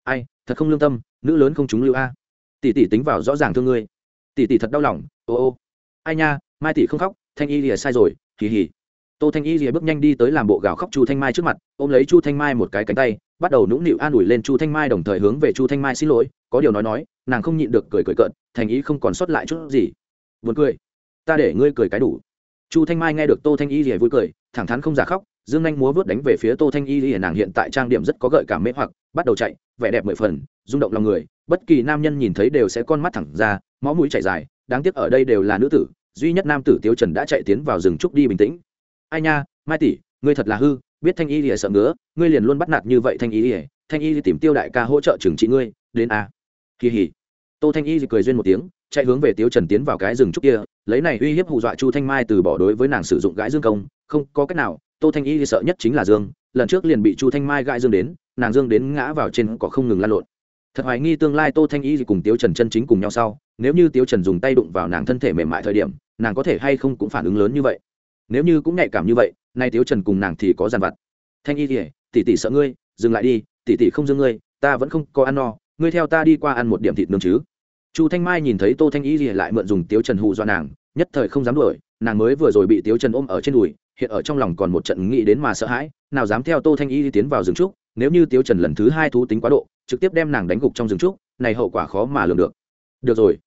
Ai, thật không lương tâm, nữ lớn không chúng lưu a. Tỷ tỷ tính vào rõ ràng thương ngươi. Tỷ tỷ thật đau lòng ô ô. Ai nha, mai tỷ không khóc, thanh y lìa sai rồi kỳ hỉ tô thanh y lìa bước nhanh đi tới làm bộ gào khóc chu thanh mai trước mặt, ôm lấy chu thanh mai một cái cánh tay, bắt đầu nũng nịu an ủi lên chu thanh mai đồng thời hướng về chu thanh mai xin lỗi, có điều nói nói, nàng không nhịn được cười cười cợt, thành ý không còn sót lại chút gì. Buồn cười. Ta để ngươi cười cái đủ. Chu thanh mai nghe được tô thanh y lìa vui cười, thẳng thắn không giả khóc, dương anh múa vớt đánh về phía tô thanh y lìa, nàng hiện tại trang điểm rất có gợi cảm mê hoặc, bắt đầu chạy, vẻ đẹp mười phần, rung động lòng người, bất kỳ nam nhân nhìn thấy đều sẽ con mắt thẳng ra, máu mũi chảy dài đáng tiếc ở đây đều là nữ tử, duy nhất nam tử tiêu trần đã chạy tiến vào rừng trúc đi bình tĩnh. Ai nha, mai tỷ, ngươi thật là hư, biết thanh y lìa sợ ngứa, ngươi liền luôn bắt nạt như vậy thanh y lìa, thanh y tìm tiêu đại ca hỗ trợ trừng trị ngươi, đến a à. kỳ hỉ. Tô thanh y cười duyên một tiếng, chạy hướng về tiêu trần tiến vào cái rừng trúc kia, lấy này uy hiếp hù dọa chu thanh mai từ bỏ đối với nàng sử dụng gãi dương công, không có cách nào, tô thanh y sợ nhất chính là dương, lần trước liền bị chu thanh mai gãi dương đến, nàng dương đến ngã vào trên cỏ không ngừng lăn lộn. Thật hoài nghi tương lai tô thanh y cùng tiêu trần chân chính cùng nhau sau nếu như tiếu trần dùng tay đụng vào nàng thân thể mềm mại thời điểm, nàng có thể hay không cũng phản ứng lớn như vậy. Nếu như cũng nhạy cảm như vậy, nay tiếu trần cùng nàng thì có giàn vặt. Thanh y thì tỷ tỷ sợ ngươi, dừng lại đi, tỷ tỷ không dừng ngươi, ta vẫn không có ăn no, ngươi theo ta đi qua ăn một điểm thịt nướng chứ. Chu thanh mai nhìn thấy tô thanh y thì lại mượn dùng tiếu trần hù do nàng, nhất thời không dám đuổi, nàng mới vừa rồi bị tiếu trần ôm ở trên đùi, hiện ở trong lòng còn một trận nghĩ đến mà sợ hãi, nào dám theo tô thanh y đi tiến vào rừng trúc, nếu như tiếu trần lần thứ hai thú tính quá độ, trực tiếp đem nàng đánh gục trong rừng trúc, này hậu quả khó mà lường được. Được rồi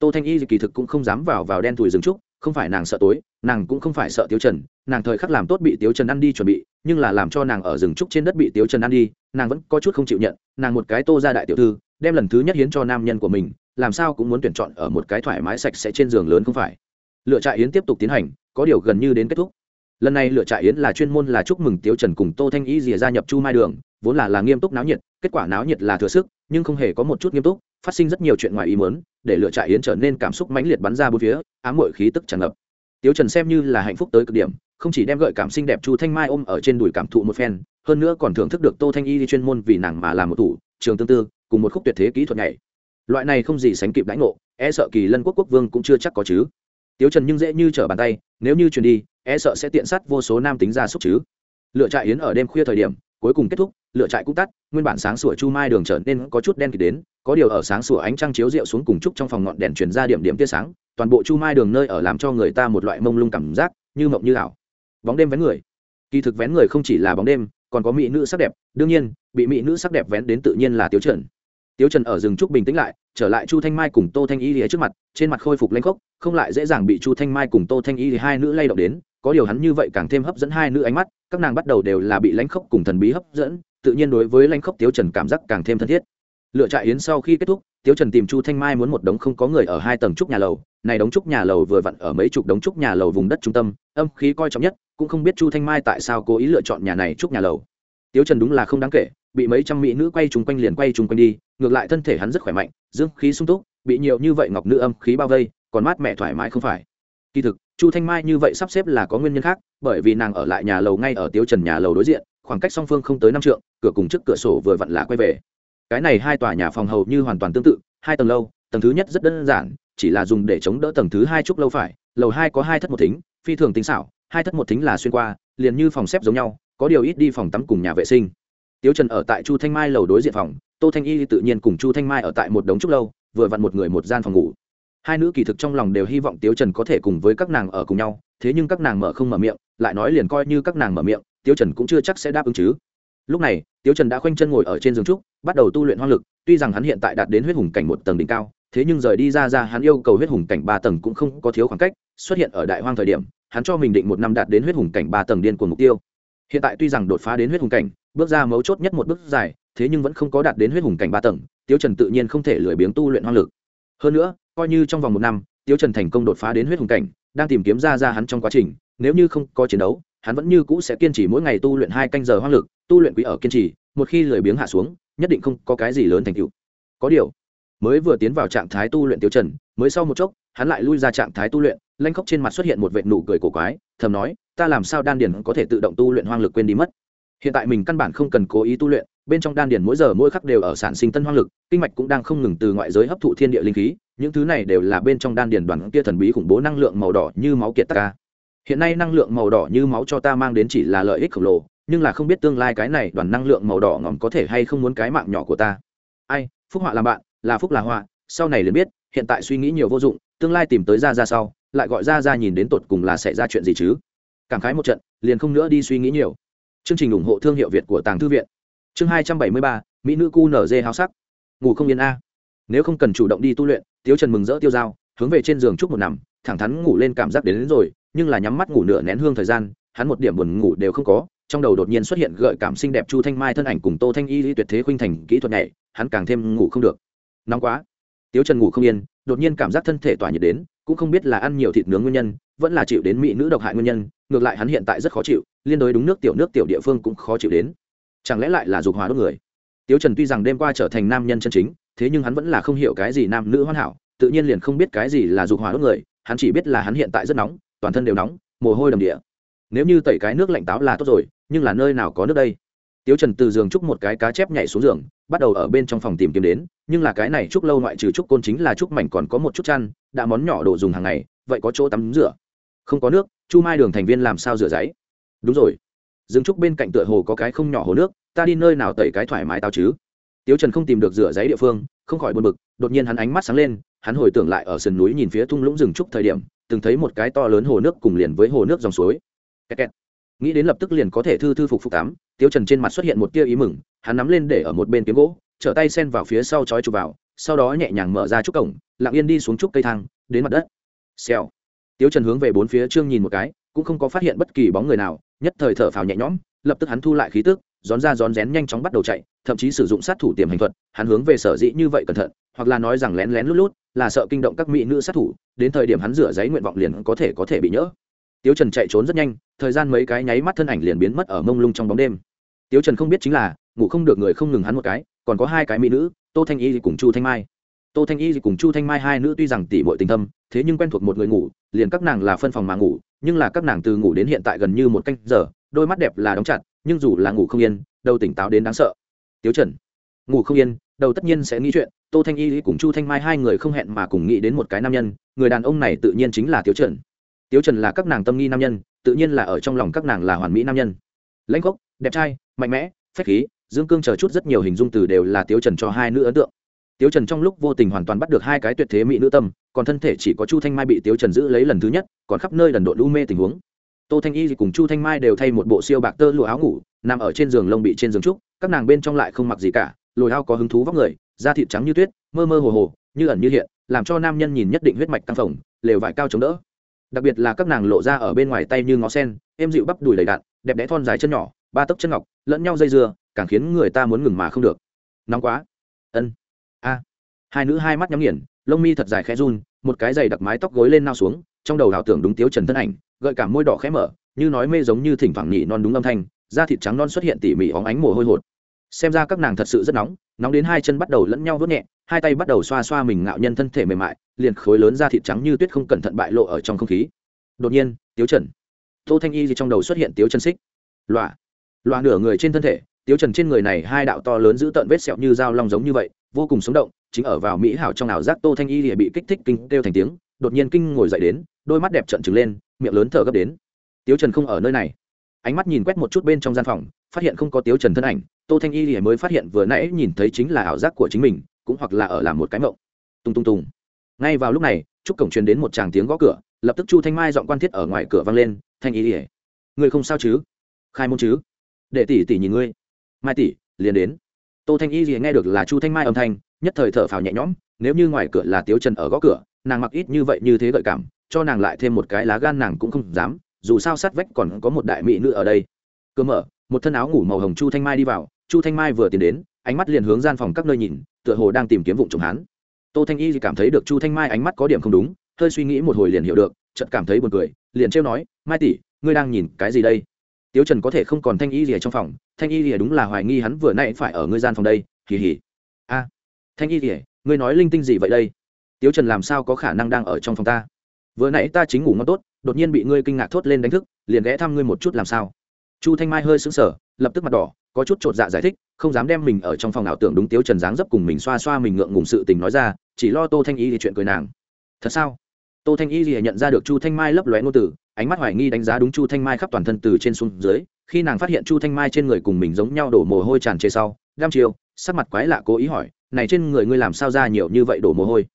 tô thanh y kỳ thực cũng không dám vào vào đen thùi rừng trúc, không phải nàng sợ tối, nàng cũng không phải sợ tiếu trần, nàng thời khắc làm tốt bị tiếu trần ăn đi chuẩn bị, nhưng là làm cho nàng ở rừng trúc trên đất bị tiếu trần ăn đi, nàng vẫn có chút không chịu nhận, nàng một cái tô ra đại tiểu thư, đem lần thứ nhất hiến cho nam nhân của mình, làm sao cũng muốn tuyển chọn ở một cái thoải mái sạch sẽ trên giường lớn không phải. Lựa trại yến tiếp tục tiến hành, có điều gần như đến kết thúc. Lần này lựa trại yến là chuyên môn là chúc mừng tiếu trần cùng tô thanh y rìa gia nhập chu mai đường, vốn là là nghiêm túc náo nhiệt, kết quả náo nhiệt là thừa sức nhưng không hề có một chút nghiêm túc, phát sinh rất nhiều chuyện ngoài ý muốn, để lựa trại yến trở nên cảm xúc mãnh liệt bắn ra bốn phía, ám mội khí tức tràn ngập. Tiếu trần xem như là hạnh phúc tới cực điểm, không chỉ đem gợi cảm xinh đẹp chu thanh mai ôm ở trên đùi cảm thụ một phen, hơn nữa còn thưởng thức được tô thanh y đi chuyên môn vì nàng mà làm một thủ, trường tương tư, cùng một khúc tuyệt thế kỹ thuật này loại này không gì sánh kịp đánh ngộ e sợ kỳ lân quốc quốc vương cũng chưa chắc có chứ. Tiếu trần nhưng dễ như trở bàn tay, nếu như truyền đi e sợ sẽ tiện sát vô số nam tính ra xúc chứ. Lựa trại yến ở đêm khuya thời điểm cuối cùng kết thúc lựa trại cũng tắt, nguyên bản sáng sủa chu mai đường trở nên có chút đen kịt đến, có điều ở sáng sủa ánh trăng chiếu rượu xuống cùng chúc trong phòng ngọn đèn truyền ra điểm điểm tia sáng, toàn bộ chu mai đường nơi ở làm cho người ta một loại mông lung cảm giác, như mộng như ảo. Bóng đêm vén người. Kỳ thực vén người không chỉ là bóng đêm, còn có mỹ nữ sắc đẹp, đương nhiên, bị mỹ nữ sắc đẹp vén đến tự nhiên là tiếu trần. Tiếu trần ở rừng trúc bình tĩnh lại, trở lại chu thanh mai cùng tô thanh y lìa trước mặt, trên mặt khôi phục lanh khốc, không lại dễ dàng bị chu thanh mai cùng tô thanh y hai nữ lay động đến có điều hắn như vậy càng thêm hấp dẫn hai nữ ánh mắt, các nàng bắt đầu đều là bị lãnh khốc cùng thần bí hấp dẫn, tự nhiên đối với lãnh khốc tiếu trần cảm giác càng thêm thân thiết. Lựa trại yến sau khi kết thúc, tiếu trần tìm chu thanh mai muốn một đống không có người ở hai tầng trúc nhà lầu, này đống trúc nhà lầu vừa vặn ở mấy chục đống trúc nhà lầu vùng đất trung tâm, âm khí coi trọng nhất, cũng không biết chu thanh mai tại sao cố ý lựa chọn nhà này trúc nhà lầu. Tiếu trần đúng là không đáng kể, bị mấy trăm mỹ nữ quay chung quanh liền quay chung quanh đi, ngược lại thân thể hắn rất khỏe mạnh dương khí sung túc, bị nhiều như vậy ngọc nữ âm khí bao vây, còn mát mẹ thoải mái không phải. Kỳ thực chu thanh mai như vậy sắp xếp là có nguyên nhân khác, bởi vì nàng ở lại nhà lầu ngay ở tiếu trần nhà lầu đối diện, khoảng cách song phương không tới năm trượng, cửa cùng trước cửa sổ vừa vặn là quay về. Cái này hai tòa nhà phòng hầu như hoàn toàn tương tự, hai tầng lâu, tầng thứ nhất rất đơn giản, chỉ là dùng để chống đỡ tầng thứ hai trúc lâu phải, lầu hai có hai thất một thính, phi thường tính xảo, hai thất một thính là xuyên qua, liền như phòng xếp giống nhau, có điều ít đi phòng tắm cùng nhà vệ sinh. Tiếu trần ở tại chu thanh mai lầu đối diện phòng, tô thanh y tự nhiên cùng chu thanh mai ở tại một đống trúc lâu, vừa vặn một người một gian phòng ngủ hai nữ kỳ thực trong lòng đều hy vọng tiếu trần có thể cùng với các nàng ở cùng nhau, thế nhưng các nàng mở không mở miệng, lại nói liền coi như các nàng mở miệng, tiếu trần cũng chưa chắc sẽ đáp ứng chứ. Lúc này, tiếu trần đã khoanh chân ngồi ở trên giường trúc, bắt đầu tu luyện hoang lực, tuy rằng hắn hiện tại đạt đến huyết hùng cảnh một tầng đỉnh cao, thế nhưng rời đi ra ra hắn yêu cầu huyết hùng cảnh ba tầng cũng không có thiếu khoảng cách, xuất hiện ở đại hoang thời điểm, hắn cho mình định một năm đạt đến huyết hùng cảnh ba tầng điên cuồng mục tiêu. Hiện tại tuy rằng đột phá đến huyết hùng cảnh, bước ra mấu chốt nhất một bước dài, thế nhưng vẫn không có đạt đến huyết hùng cảnh ba tầng, tiếu trần tự nhiên không thể lười biếng tu luyện hoang lực. Hơn nữa coi như trong vòng một năm tiêu trần thành công đột phá đến huyết hùng cảnh, đang tìm kiếm ra ra hắn trong quá trình, nếu như không có chiến đấu, hắn vẫn như cũ sẽ kiên trì mỗi ngày tu luyện hai canh giờ hoang lực, tu luyện quý ở kiên trì, một khi lười biếng hạ xuống, nhất định không có cái gì lớn thành tựu. Có điều, mới vừa tiến vào trạng thái tu luyện tiêu trần, mới sau một chốc, hắn lại lui ra trạng thái tu luyện lanh khóc trên mặt xuất hiện một vệt nụ cười cổ quái, thầm nói, ta làm sao đan điền có thể tự động tu luyện hoang lực quên đi mất? Hiện tại mình căn bản không cần cố ý tu luyện, bên trong đan điền mỗi giờ mỗi khắc đều ở sản sinh tân hoang lực, kinh mạch cũng đang không ngừng từ ngoại giới hấp thụ thiên địa linh khí những thứ này đều là bên trong đan điền đoàn kia thần bí khủng bố năng lượng màu đỏ như máu kiệt ta hiện nay năng lượng màu đỏ như máu cho ta mang đến chỉ là lợi ích khổng lồ, nhưng là không biết tương lai cái này đoàn năng lượng màu đỏ ngỏm có thể hay không muốn cái mạng nhỏ của ta. Ai, phúc họa làm bạn, là phúc là họa, sau này liền biết, hiện tại suy nghĩ nhiều vô dụng, tương lai tìm tới ra ra sau, lại gọi ra ra nhìn đến tột cùng là sẽ ra chuyện gì chứ? Cảm khái một trận, liền không nữa đi suy nghĩ nhiều. Chương trình ủng hộ thương hiệu việt của tàng thư viện. Chương hai trăm bảy mươi ba, mỹ nữ cu nở háo sắc. Ngủ không yên a. Nếu không cần chủ động đi tu luyện tiếu trần mừng rỡ tiêu dao hướng về trên giường chúc một nằm thẳng thắn ngủ lên cảm giác đến, đến rồi nhưng là nhắm mắt ngủ nửa nén hương thời gian hắn một điểm buồn ngủ đều không có trong đầu đột nhiên xuất hiện gợi cảm xinh đẹp chu thanh mai thân ảnh cùng tô thanh y lý tuyệt thế khuynh thành kỹ thuật này hắn càng thêm ngủ không được. Nóng quá. Tiếu trần ngủ không yên đột nhiên cảm giác thân thể tỏa nhiệt đến cũng không biết là ăn nhiều thịt nướng nguyên nhân vẫn là chịu đến mỹ nữ độc hại nguyên nhân ngược lại hắn hiện tại rất khó chịu liên đối đúng nước tiểu nước tiểu địa phương cũng khó chịu đến. Chẳng lẽ lại là dục hóa đốt người? Tiếu trần tuy rằng đêm qua trở thành nam nhân chân chính thế nhưng hắn vẫn là không hiểu cái gì nam nữ hoàn hảo, tự nhiên liền không biết cái gì là dục hỏa đốt người, hắn chỉ biết là hắn hiện tại rất nóng, toàn thân đều nóng, mồ hôi đầm địa. Nếu như tẩy cái nước lạnh táo là tốt rồi, nhưng là nơi nào có nước đây? Tiếu trần từ giường trúc một cái cá chép nhảy xuống giường, bắt đầu ở bên trong phòng tìm kiếm đến, nhưng là cái này trúc lâu ngoại trừ trúc côn chính là trúc mảnh còn có một chút chăn, đã món nhỏ đồ dùng hàng ngày, vậy có chỗ tắm rửa? Không có nước, chu mai đường thành viên làm sao rửa giấy? Đúng rồi. Dương trúc bên cạnh tựa hồ có cái không nhỏ hồ nước, ta đi nơi nào tẩy cái thoải mái tao chứ? Tiếu trần không tìm được rửa giấy địa phương, không khỏi buồn bực, đột nhiên hắn ánh mắt sáng lên, hắn hồi tưởng lại ở sườn núi nhìn phía thung lũng rừng trúc thời điểm, từng thấy một cái to lớn hồ nước cùng liền với hồ nước dòng suối. Kẹt kẹt. nghĩ đến lập tức liền có thể thư thư phục phục tắm tiếu trần trên mặt xuất hiện một tia ý mừng, hắn nắm lên để ở một bên kiếm gỗ, trở tay sen vào phía sau chói chụp vào, sau đó nhẹ nhàng mở ra trúc cổng, lặng yên đi xuống trúc cây thang, đến mặt đất. Xèo. Tiếu trần hướng về bốn phía trương nhìn một cái, cũng không có phát hiện bất kỳ bóng người nào, nhất thời thở phào nhẹ nhõm, lập tức hắn thu lại khí tức rón ra rón rén nhanh chóng bắt đầu chạy thậm chí sử dụng sát thủ tiềm hành thuật, hắn hướng về sở dĩ như vậy cẩn thận, hoặc là nói rằng lén lén lút lút, là sợ kinh động các mỹ nữ sát thủ, đến thời điểm hắn rửa giấy nguyện vọng liền có thể có thể bị nhỡ. Tiếu trần chạy trốn rất nhanh, thời gian mấy cái nháy mắt thân ảnh liền biến mất ở mông lung trong bóng đêm. Tiếu trần không biết chính là, ngủ không được người không ngừng hắn một cái, còn có hai cái mỹ nữ, tô thanh y cùng chu thanh mai. Tô thanh y cùng chu thanh mai hai nữ tuy rằng tỷ bội tình thâm, thế nhưng quen thuộc một người ngủ, liền các nàng là phân phòng mà ngủ, nhưng là các nàng từ ngủ đến hiện tại gần như một canh giờ, đôi mắt đẹp là đóng chặt, nhưng dù là ngủ không yên, đầu tỉnh táo đến đáng sợ tiếu trần. Ngủ không yên, đầu tất nhiên sẽ nghĩ chuyện, tô thanh y cùng chu thanh mai hai người không hẹn mà cùng nghĩ đến một cái nam nhân, người đàn ông này tự nhiên chính là tiếu trần. Tiếu trần là các nàng tâm nghi nam nhân, tự nhiên là ở trong lòng các nàng là hoàn mỹ nam nhân. Lãnh gốc, đẹp trai, mạnh mẽ, phách khí, dương cương chờ chút rất nhiều hình dung từ đều là tiếu trần cho hai nữ ấn tượng. Tiếu trần trong lúc vô tình hoàn toàn bắt được hai cái tuyệt thế mỹ nữ tâm, còn thân thể chỉ có chu thanh mai bị tiếu trần giữ lấy lần thứ nhất, còn khắp nơi lần độ lũ mê tình huống. Tô thanh y cùng chu thanh mai đều thay một bộ siêu bạc tơ lụa áo ngủ, nằm ở trên giường lông bị trên giường trúc các nàng bên trong lại không mặc gì cả, lồi hao có hứng thú vóc người, da thịt trắng như tuyết, mơ mơ hồ hồ, như ẩn như hiện, làm cho nam nhân nhìn nhất định huyết mạch căng phồng, lều vải cao chống đỡ. Đặc biệt là các nàng lộ ra ở bên ngoài tay như ngó sen, êm dịu bắp đùi đầy đạn đẹp đẽ thon dài chân nhỏ, ba tấc chân ngọc, lẫn nhau dây dưa, càng khiến người ta muốn ngừng mà không được. Nóng quá. Ân. A. Hai nữ hai mắt nhắm nghiền, lông mi thật dài khẽ run, một cái giày đặc mái tóc gối lên nao xuống, trong đầu ảo tưởng đúng tiếu trần thân ảnh, gợi cả môi đỏ khẽ mở, như nói mê giống như thỉnh thoảng nhị non đúng âm thanh, da thịt trắng non xuất hiện tỉ mỉ óng ánh mồ hôi hột xem ra các nàng thật sự rất nóng nóng đến hai chân bắt đầu lẫn nhau vớt nhẹ, hai tay bắt đầu xoa xoa mình ngạo nhân thân thể mềm mại, liền khối lớn da thịt trắng như tuyết không cẩn thận bại lộ ở trong không khí. Đột nhiên, tiếu trần. Tô thanh y gì trong đầu xuất hiện tiếu chân xích. Loạ. Loạ nửa người trên thân thể, tiếu trần trên người này hai đạo to lớn giữ tợn vết sẹo như dao long giống như vậy, vô cùng sống động, chính ở vào mỹ hảo trong ảo giác tô thanh y thì bị kích thích kinh kêu thành tiếng, đột nhiên kinh ngồi dậy đến, đôi mắt đẹp trợn trừng lên, miệng lớn thở gấp đến. Tiếu trần không ở nơi này. Ánh mắt nhìn quét một chút bên trong gian phòng, phát hiện không có tiếu trần thân ảnh tô thanh y lìa mới phát hiện vừa nãy nhìn thấy chính là ảo giác của chính mình, cũng hoặc là ở làm một cái mộng. Tung tung tung. Ngay vào lúc này, trúc cổng truyền đến một tràng tiếng gõ cửa, lập tức chu thanh mai dọn quan thiết ở ngoài cửa vang lên, thanh y lìa ngươi không sao chứ? Khai môn chứ? Để tỷ tỷ nhìn ngươi. Mai tỷ, liền đến. Tô thanh y lìa nghe được là chu thanh mai âm thanh, nhất thời thở phào nhẹ nhõm, nếu như ngoài cửa là tiếu trần ở gõ cửa, nàng mặc ít như vậy như thế gợi cảm, cho nàng lại thêm một cái lá gan nàng cũng không dám, dù sao sát vách còn có một đại mỹ nữ ở đây. Cơ mở, một thân áo ngủ màu hồng chu thanh mai đi vào chu thanh mai vừa tiến đến, ánh mắt liền hướng gian phòng các nơi nhìn, tựa hồ đang tìm kiếm vụ trồng hán tô thanh y cảm thấy được chu thanh mai ánh mắt có điểm không đúng, hơi suy nghĩ một hồi liền hiểu được, chợt cảm thấy buồn cười, liền trêu nói, mai tỷ, ngươi đang nhìn cái gì đây? Tiếu trần có thể không còn thanh y gì ở trong phòng, thanh y gì đúng là hoài nghi hắn vừa nãy phải ở ngươi gian phòng đây kỳ hì. A, thanh y gì ngươi nói linh tinh gì vậy đây? Tiếu trần làm sao có khả năng đang ở trong phòng ta? Vừa nãy ta chính ngủ ngon tốt, đột nhiên bị ngươi kinh ngạc thốt lên đánh thức, liền ghé thăm ngươi một chút làm sao? Chu thanh mai hơi sững sờ, lập tức mặt đỏ có chút chột dạ giải thích, không dám đem mình ở trong phòng ảo tưởng đúng tiếu trần dáng dấp cùng mình xoa xoa mình ngượng ngùng sự tình nói ra, chỉ lo tô thanh y thì chuyện cười nàng. Thật sao? Tô thanh y thì nhận ra được chu thanh mai lấp lóe ngôn từ, ánh mắt hoài nghi đánh giá đúng chu thanh mai khắp toàn thân từ trên xuống dưới, khi nàng phát hiện chu thanh mai trên người cùng mình giống nhau đổ mồ hôi tràn trề sau đam chiều, sắc mặt quái lạ cố ý hỏi, này trên người ngươi làm sao ra nhiều như vậy đổ mồ hôi?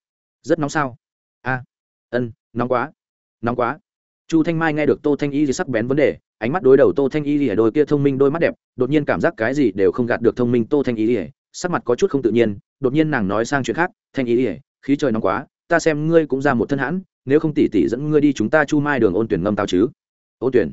Rất nóng sao? A, ân, nóng quá nóng quá chu thanh mai nghe được tô thanh y thì sắc bén vấn đề, ánh mắt đối đầu tô thanh y thì đôi kia thông minh đôi mắt đẹp, đột nhiên cảm giác cái gì đều không gạt được thông minh tô thanh y thì, sắc mặt có chút không tự nhiên, đột nhiên nàng nói sang chuyện khác, thanh y thì, khí trời nóng quá, ta xem ngươi cũng ra một thân hãn, nếu không tỉ tỉ dẫn ngươi đi chúng ta chu mai đường ôn tuyển ngâm tao chứ? Ôn tuyển?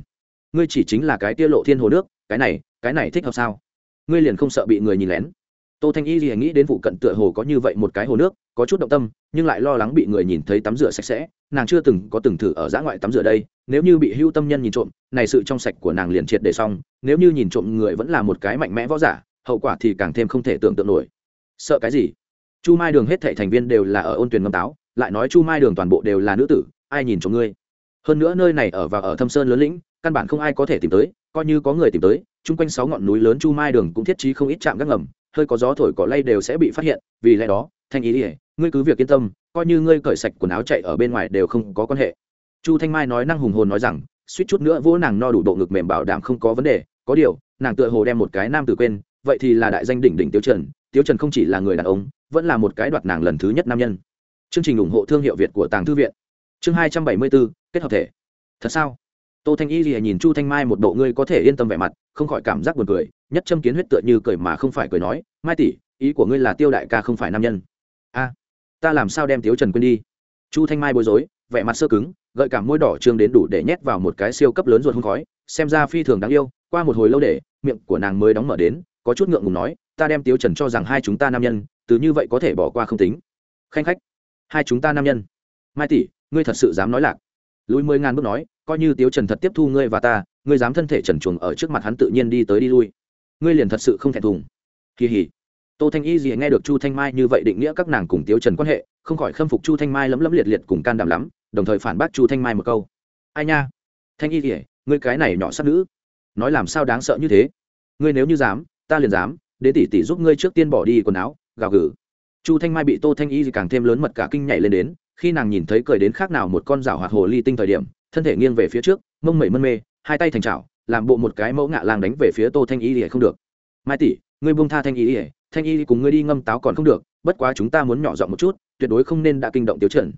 Ngươi chỉ chính là cái tia lộ thiên hồ nước, cái này cái này thích hợp sao? Ngươi liền không sợ bị người nhìn lén? Tô thanh y thì nghĩ đến vụ cận tựa hồ có như vậy một cái hồ nước, có chút động tâm, nhưng lại lo lắng bị người nhìn thấy tắm rửa sạch sẽ nàng chưa từng có từng thử ở giã ngoại tắm rửa đây, nếu như bị hưu tâm nhân nhìn trộm, này sự trong sạch của nàng liền triệt để xong, nếu như nhìn trộm người vẫn là một cái mạnh mẽ võ giả, hậu quả thì càng thêm không thể tưởng tượng nổi. Sợ cái gì? Chu mai đường hết thệ thành viên đều là ở ôn tuyển ngâm táo, lại nói chu mai đường toàn bộ đều là nữ tử, ai nhìn trộm ngươi? Hơn nữa nơi này ở và ở thâm sơn lớn lĩnh, căn bản không ai có thể tìm tới, coi như có người tìm tới, chung quanh sáu ngọn núi lớn chu mai đường cũng thiết trí không ít chạm gác ngầm, hơi có gió thổi cỏ lay đều sẽ bị phát hiện, vì lẽ đó, thanh ý ỉa ngươi cứ việc yên tâm coi như ngươi cởi sạch quần áo chạy ở bên ngoài đều không có quan hệ. Chu thanh mai nói năng hùng hồn nói rằng, suýt chút nữa vỗ nàng no đủ độ ngực mềm bảo đảm không có vấn đề. Có điều, nàng tựa hồ đem một cái nam tử quên, vậy thì là đại danh đỉnh đỉnh tiêu trần. Tiêu trần không chỉ là người đàn ông, vẫn là một cái đoạt nàng lần thứ nhất nam nhân. Chương trình ủng hộ thương hiệu việt của tàng thư viện. Chương hai trăm bảy mươi bốn kết hợp thể. Thật sao? Tô thanh y lìa nhìn chu thanh mai một bộ ngươi có thể yên tâm vẻ mặt, không khỏi cảm giác buồn cười, nhất châm kiến huyết tựa như cười mà không phải cười nói, mai tỷ, ý của ngươi là tiêu đại ca không phải nam nhân. A ta làm sao đem tiếu trần quên đi? Chu thanh mai bối rối, vẻ mặt sơ cứng, gợi cảm môi đỏ trương đến đủ để nhét vào một cái siêu cấp lớn ruột hông khói, xem ra phi thường đáng yêu, qua một hồi lâu để, miệng của nàng mới đóng mở đến, có chút ngượng ngùng nói, ta đem tiếu trần cho rằng hai chúng ta nam nhân, từ như vậy có thể bỏ qua không tính. Khanh khách, hai chúng ta nam nhân. Mai tỷ, ngươi thật sự dám nói lạc. Lùi mười ngàn bước nói, coi như tiếu trần thật tiếp thu ngươi và ta, ngươi dám thân thể trần chuồng ở trước mặt hắn tự nhiên đi tới đi lui. Ngươi liền thật sự không thẹn thùng. Kỳ hỉ tô thanh y gì nghe được chu thanh mai như vậy định nghĩa các nàng cùng Tiêu trần quan hệ, không khỏi khâm phục chu thanh mai lấm lấm liệt liệt cùng can đảm lắm, đồng thời phản bác chu thanh mai một câu. Ai nha? Thanh y gì ngươi cái này nhỏ sắc nữ. Nói làm sao đáng sợ như thế? Ngươi nếu như dám, ta liền dám, để tỷ tỷ giúp ngươi trước tiên bỏ đi quần áo, gào gừ. Chu thanh mai bị tô thanh y gì càng thêm lớn mật cả kinh nhảy lên đến, khi nàng nhìn thấy cười đến khác nào một con rảo hoạt hồ ly tinh thời điểm, thân thể nghiêng về phía trước, mông mẩy mân mê, hai tay thành chảo làm bộ một cái mẫu ngạ lang đánh về phía tô thanh y thì không được. Mai tỷ, ngươi buông tha thanh y ỉa thanh y cùng ngươi đi ngâm táo còn không được, bất quá chúng ta muốn nhỏ giọng một chút, tuyệt đối không nên đã kinh động tiêu chuẩn.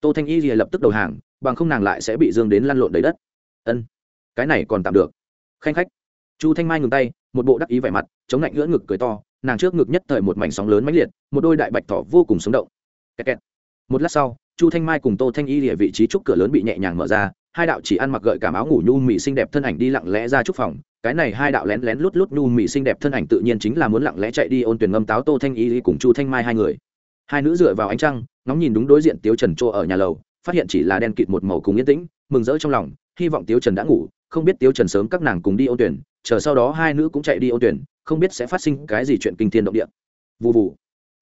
Tô thanh y thì lập tức đầu hàng, bằng không nàng lại sẽ bị dương đến lăn lộn đầy đất. Ân, cái này còn tạm được. Khanh khách. Chu thanh mai ngừng tay, một bộ đắc ý vẻ mặt, chống lạnh ngưỡng ngực cười to, nàng trước ngực nhất thời một mảnh sóng lớn mãnh liệt, một đôi đại bạch thỏ vô cùng sống động. Kẹt kẹt. một lát sau, chu thanh mai cùng tô thanh y địa vị trí trúc cửa lớn bị nhẹ nhàng mở ra hai đạo chỉ ăn mặc gợi cảm áo ngủ nhu mỹ xinh đẹp thân ảnh đi lặng lẽ ra trúc phòng. Cái này hai đạo lén lén lút lút nhu mỹ xinh đẹp thân ảnh tự nhiên chính là muốn lặng lẽ chạy đi ôn tuyển ngâm táo tô thanh y cùng chu thanh mai hai người. Hai nữ dựa vào ánh trăng, ngóng nhìn đúng đối diện tiếu trần chỗ ở nhà lầu, phát hiện chỉ là đen kịt một màu cùng yên tĩnh, mừng rỡ trong lòng, hy vọng tiếu trần đã ngủ, không biết tiếu trần sớm các nàng cùng đi ôn tuyển, chờ sau đó hai nữ cũng chạy đi ôn tuyển, không biết sẽ phát sinh cái gì chuyện kinh thiên động địa. Vụ vụ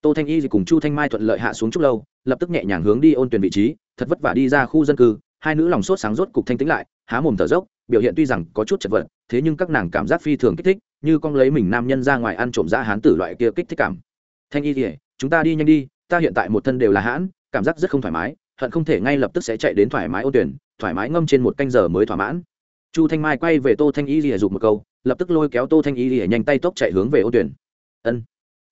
tô thanh y cùng chu thanh mai thuận lợi hạ xuống chút lâu, lập tức nhẹ nhàng hướng đi ôn tuyển vị trí, thật vất vả đi ra khu dân cư hai nữ lòng sốt sáng rốt cục thanh tĩnh lại, há mồm thở dốc, biểu hiện tuy rằng có chút chật vật, thế nhưng các nàng cảm giác phi thường kích thích, như con lấy mình nam nhân ra ngoài ăn trộm ra hán tử loại kia kích thích cảm. Thanh y thì chúng ta đi nhanh đi, ta hiện tại một thân đều là hãn, cảm giác rất không thoải mái, hận không thể ngay lập tức sẽ chạy đến thoải mái ôn tuyển, thoải mái ngâm trên một canh giờ mới thỏa mãn. Chu thanh mai quay về tô thanh y thì dục một câu, lập tức lôi kéo tô thanh y thì nhanh tay tốc chạy hướng về ôn tuyển. Ân.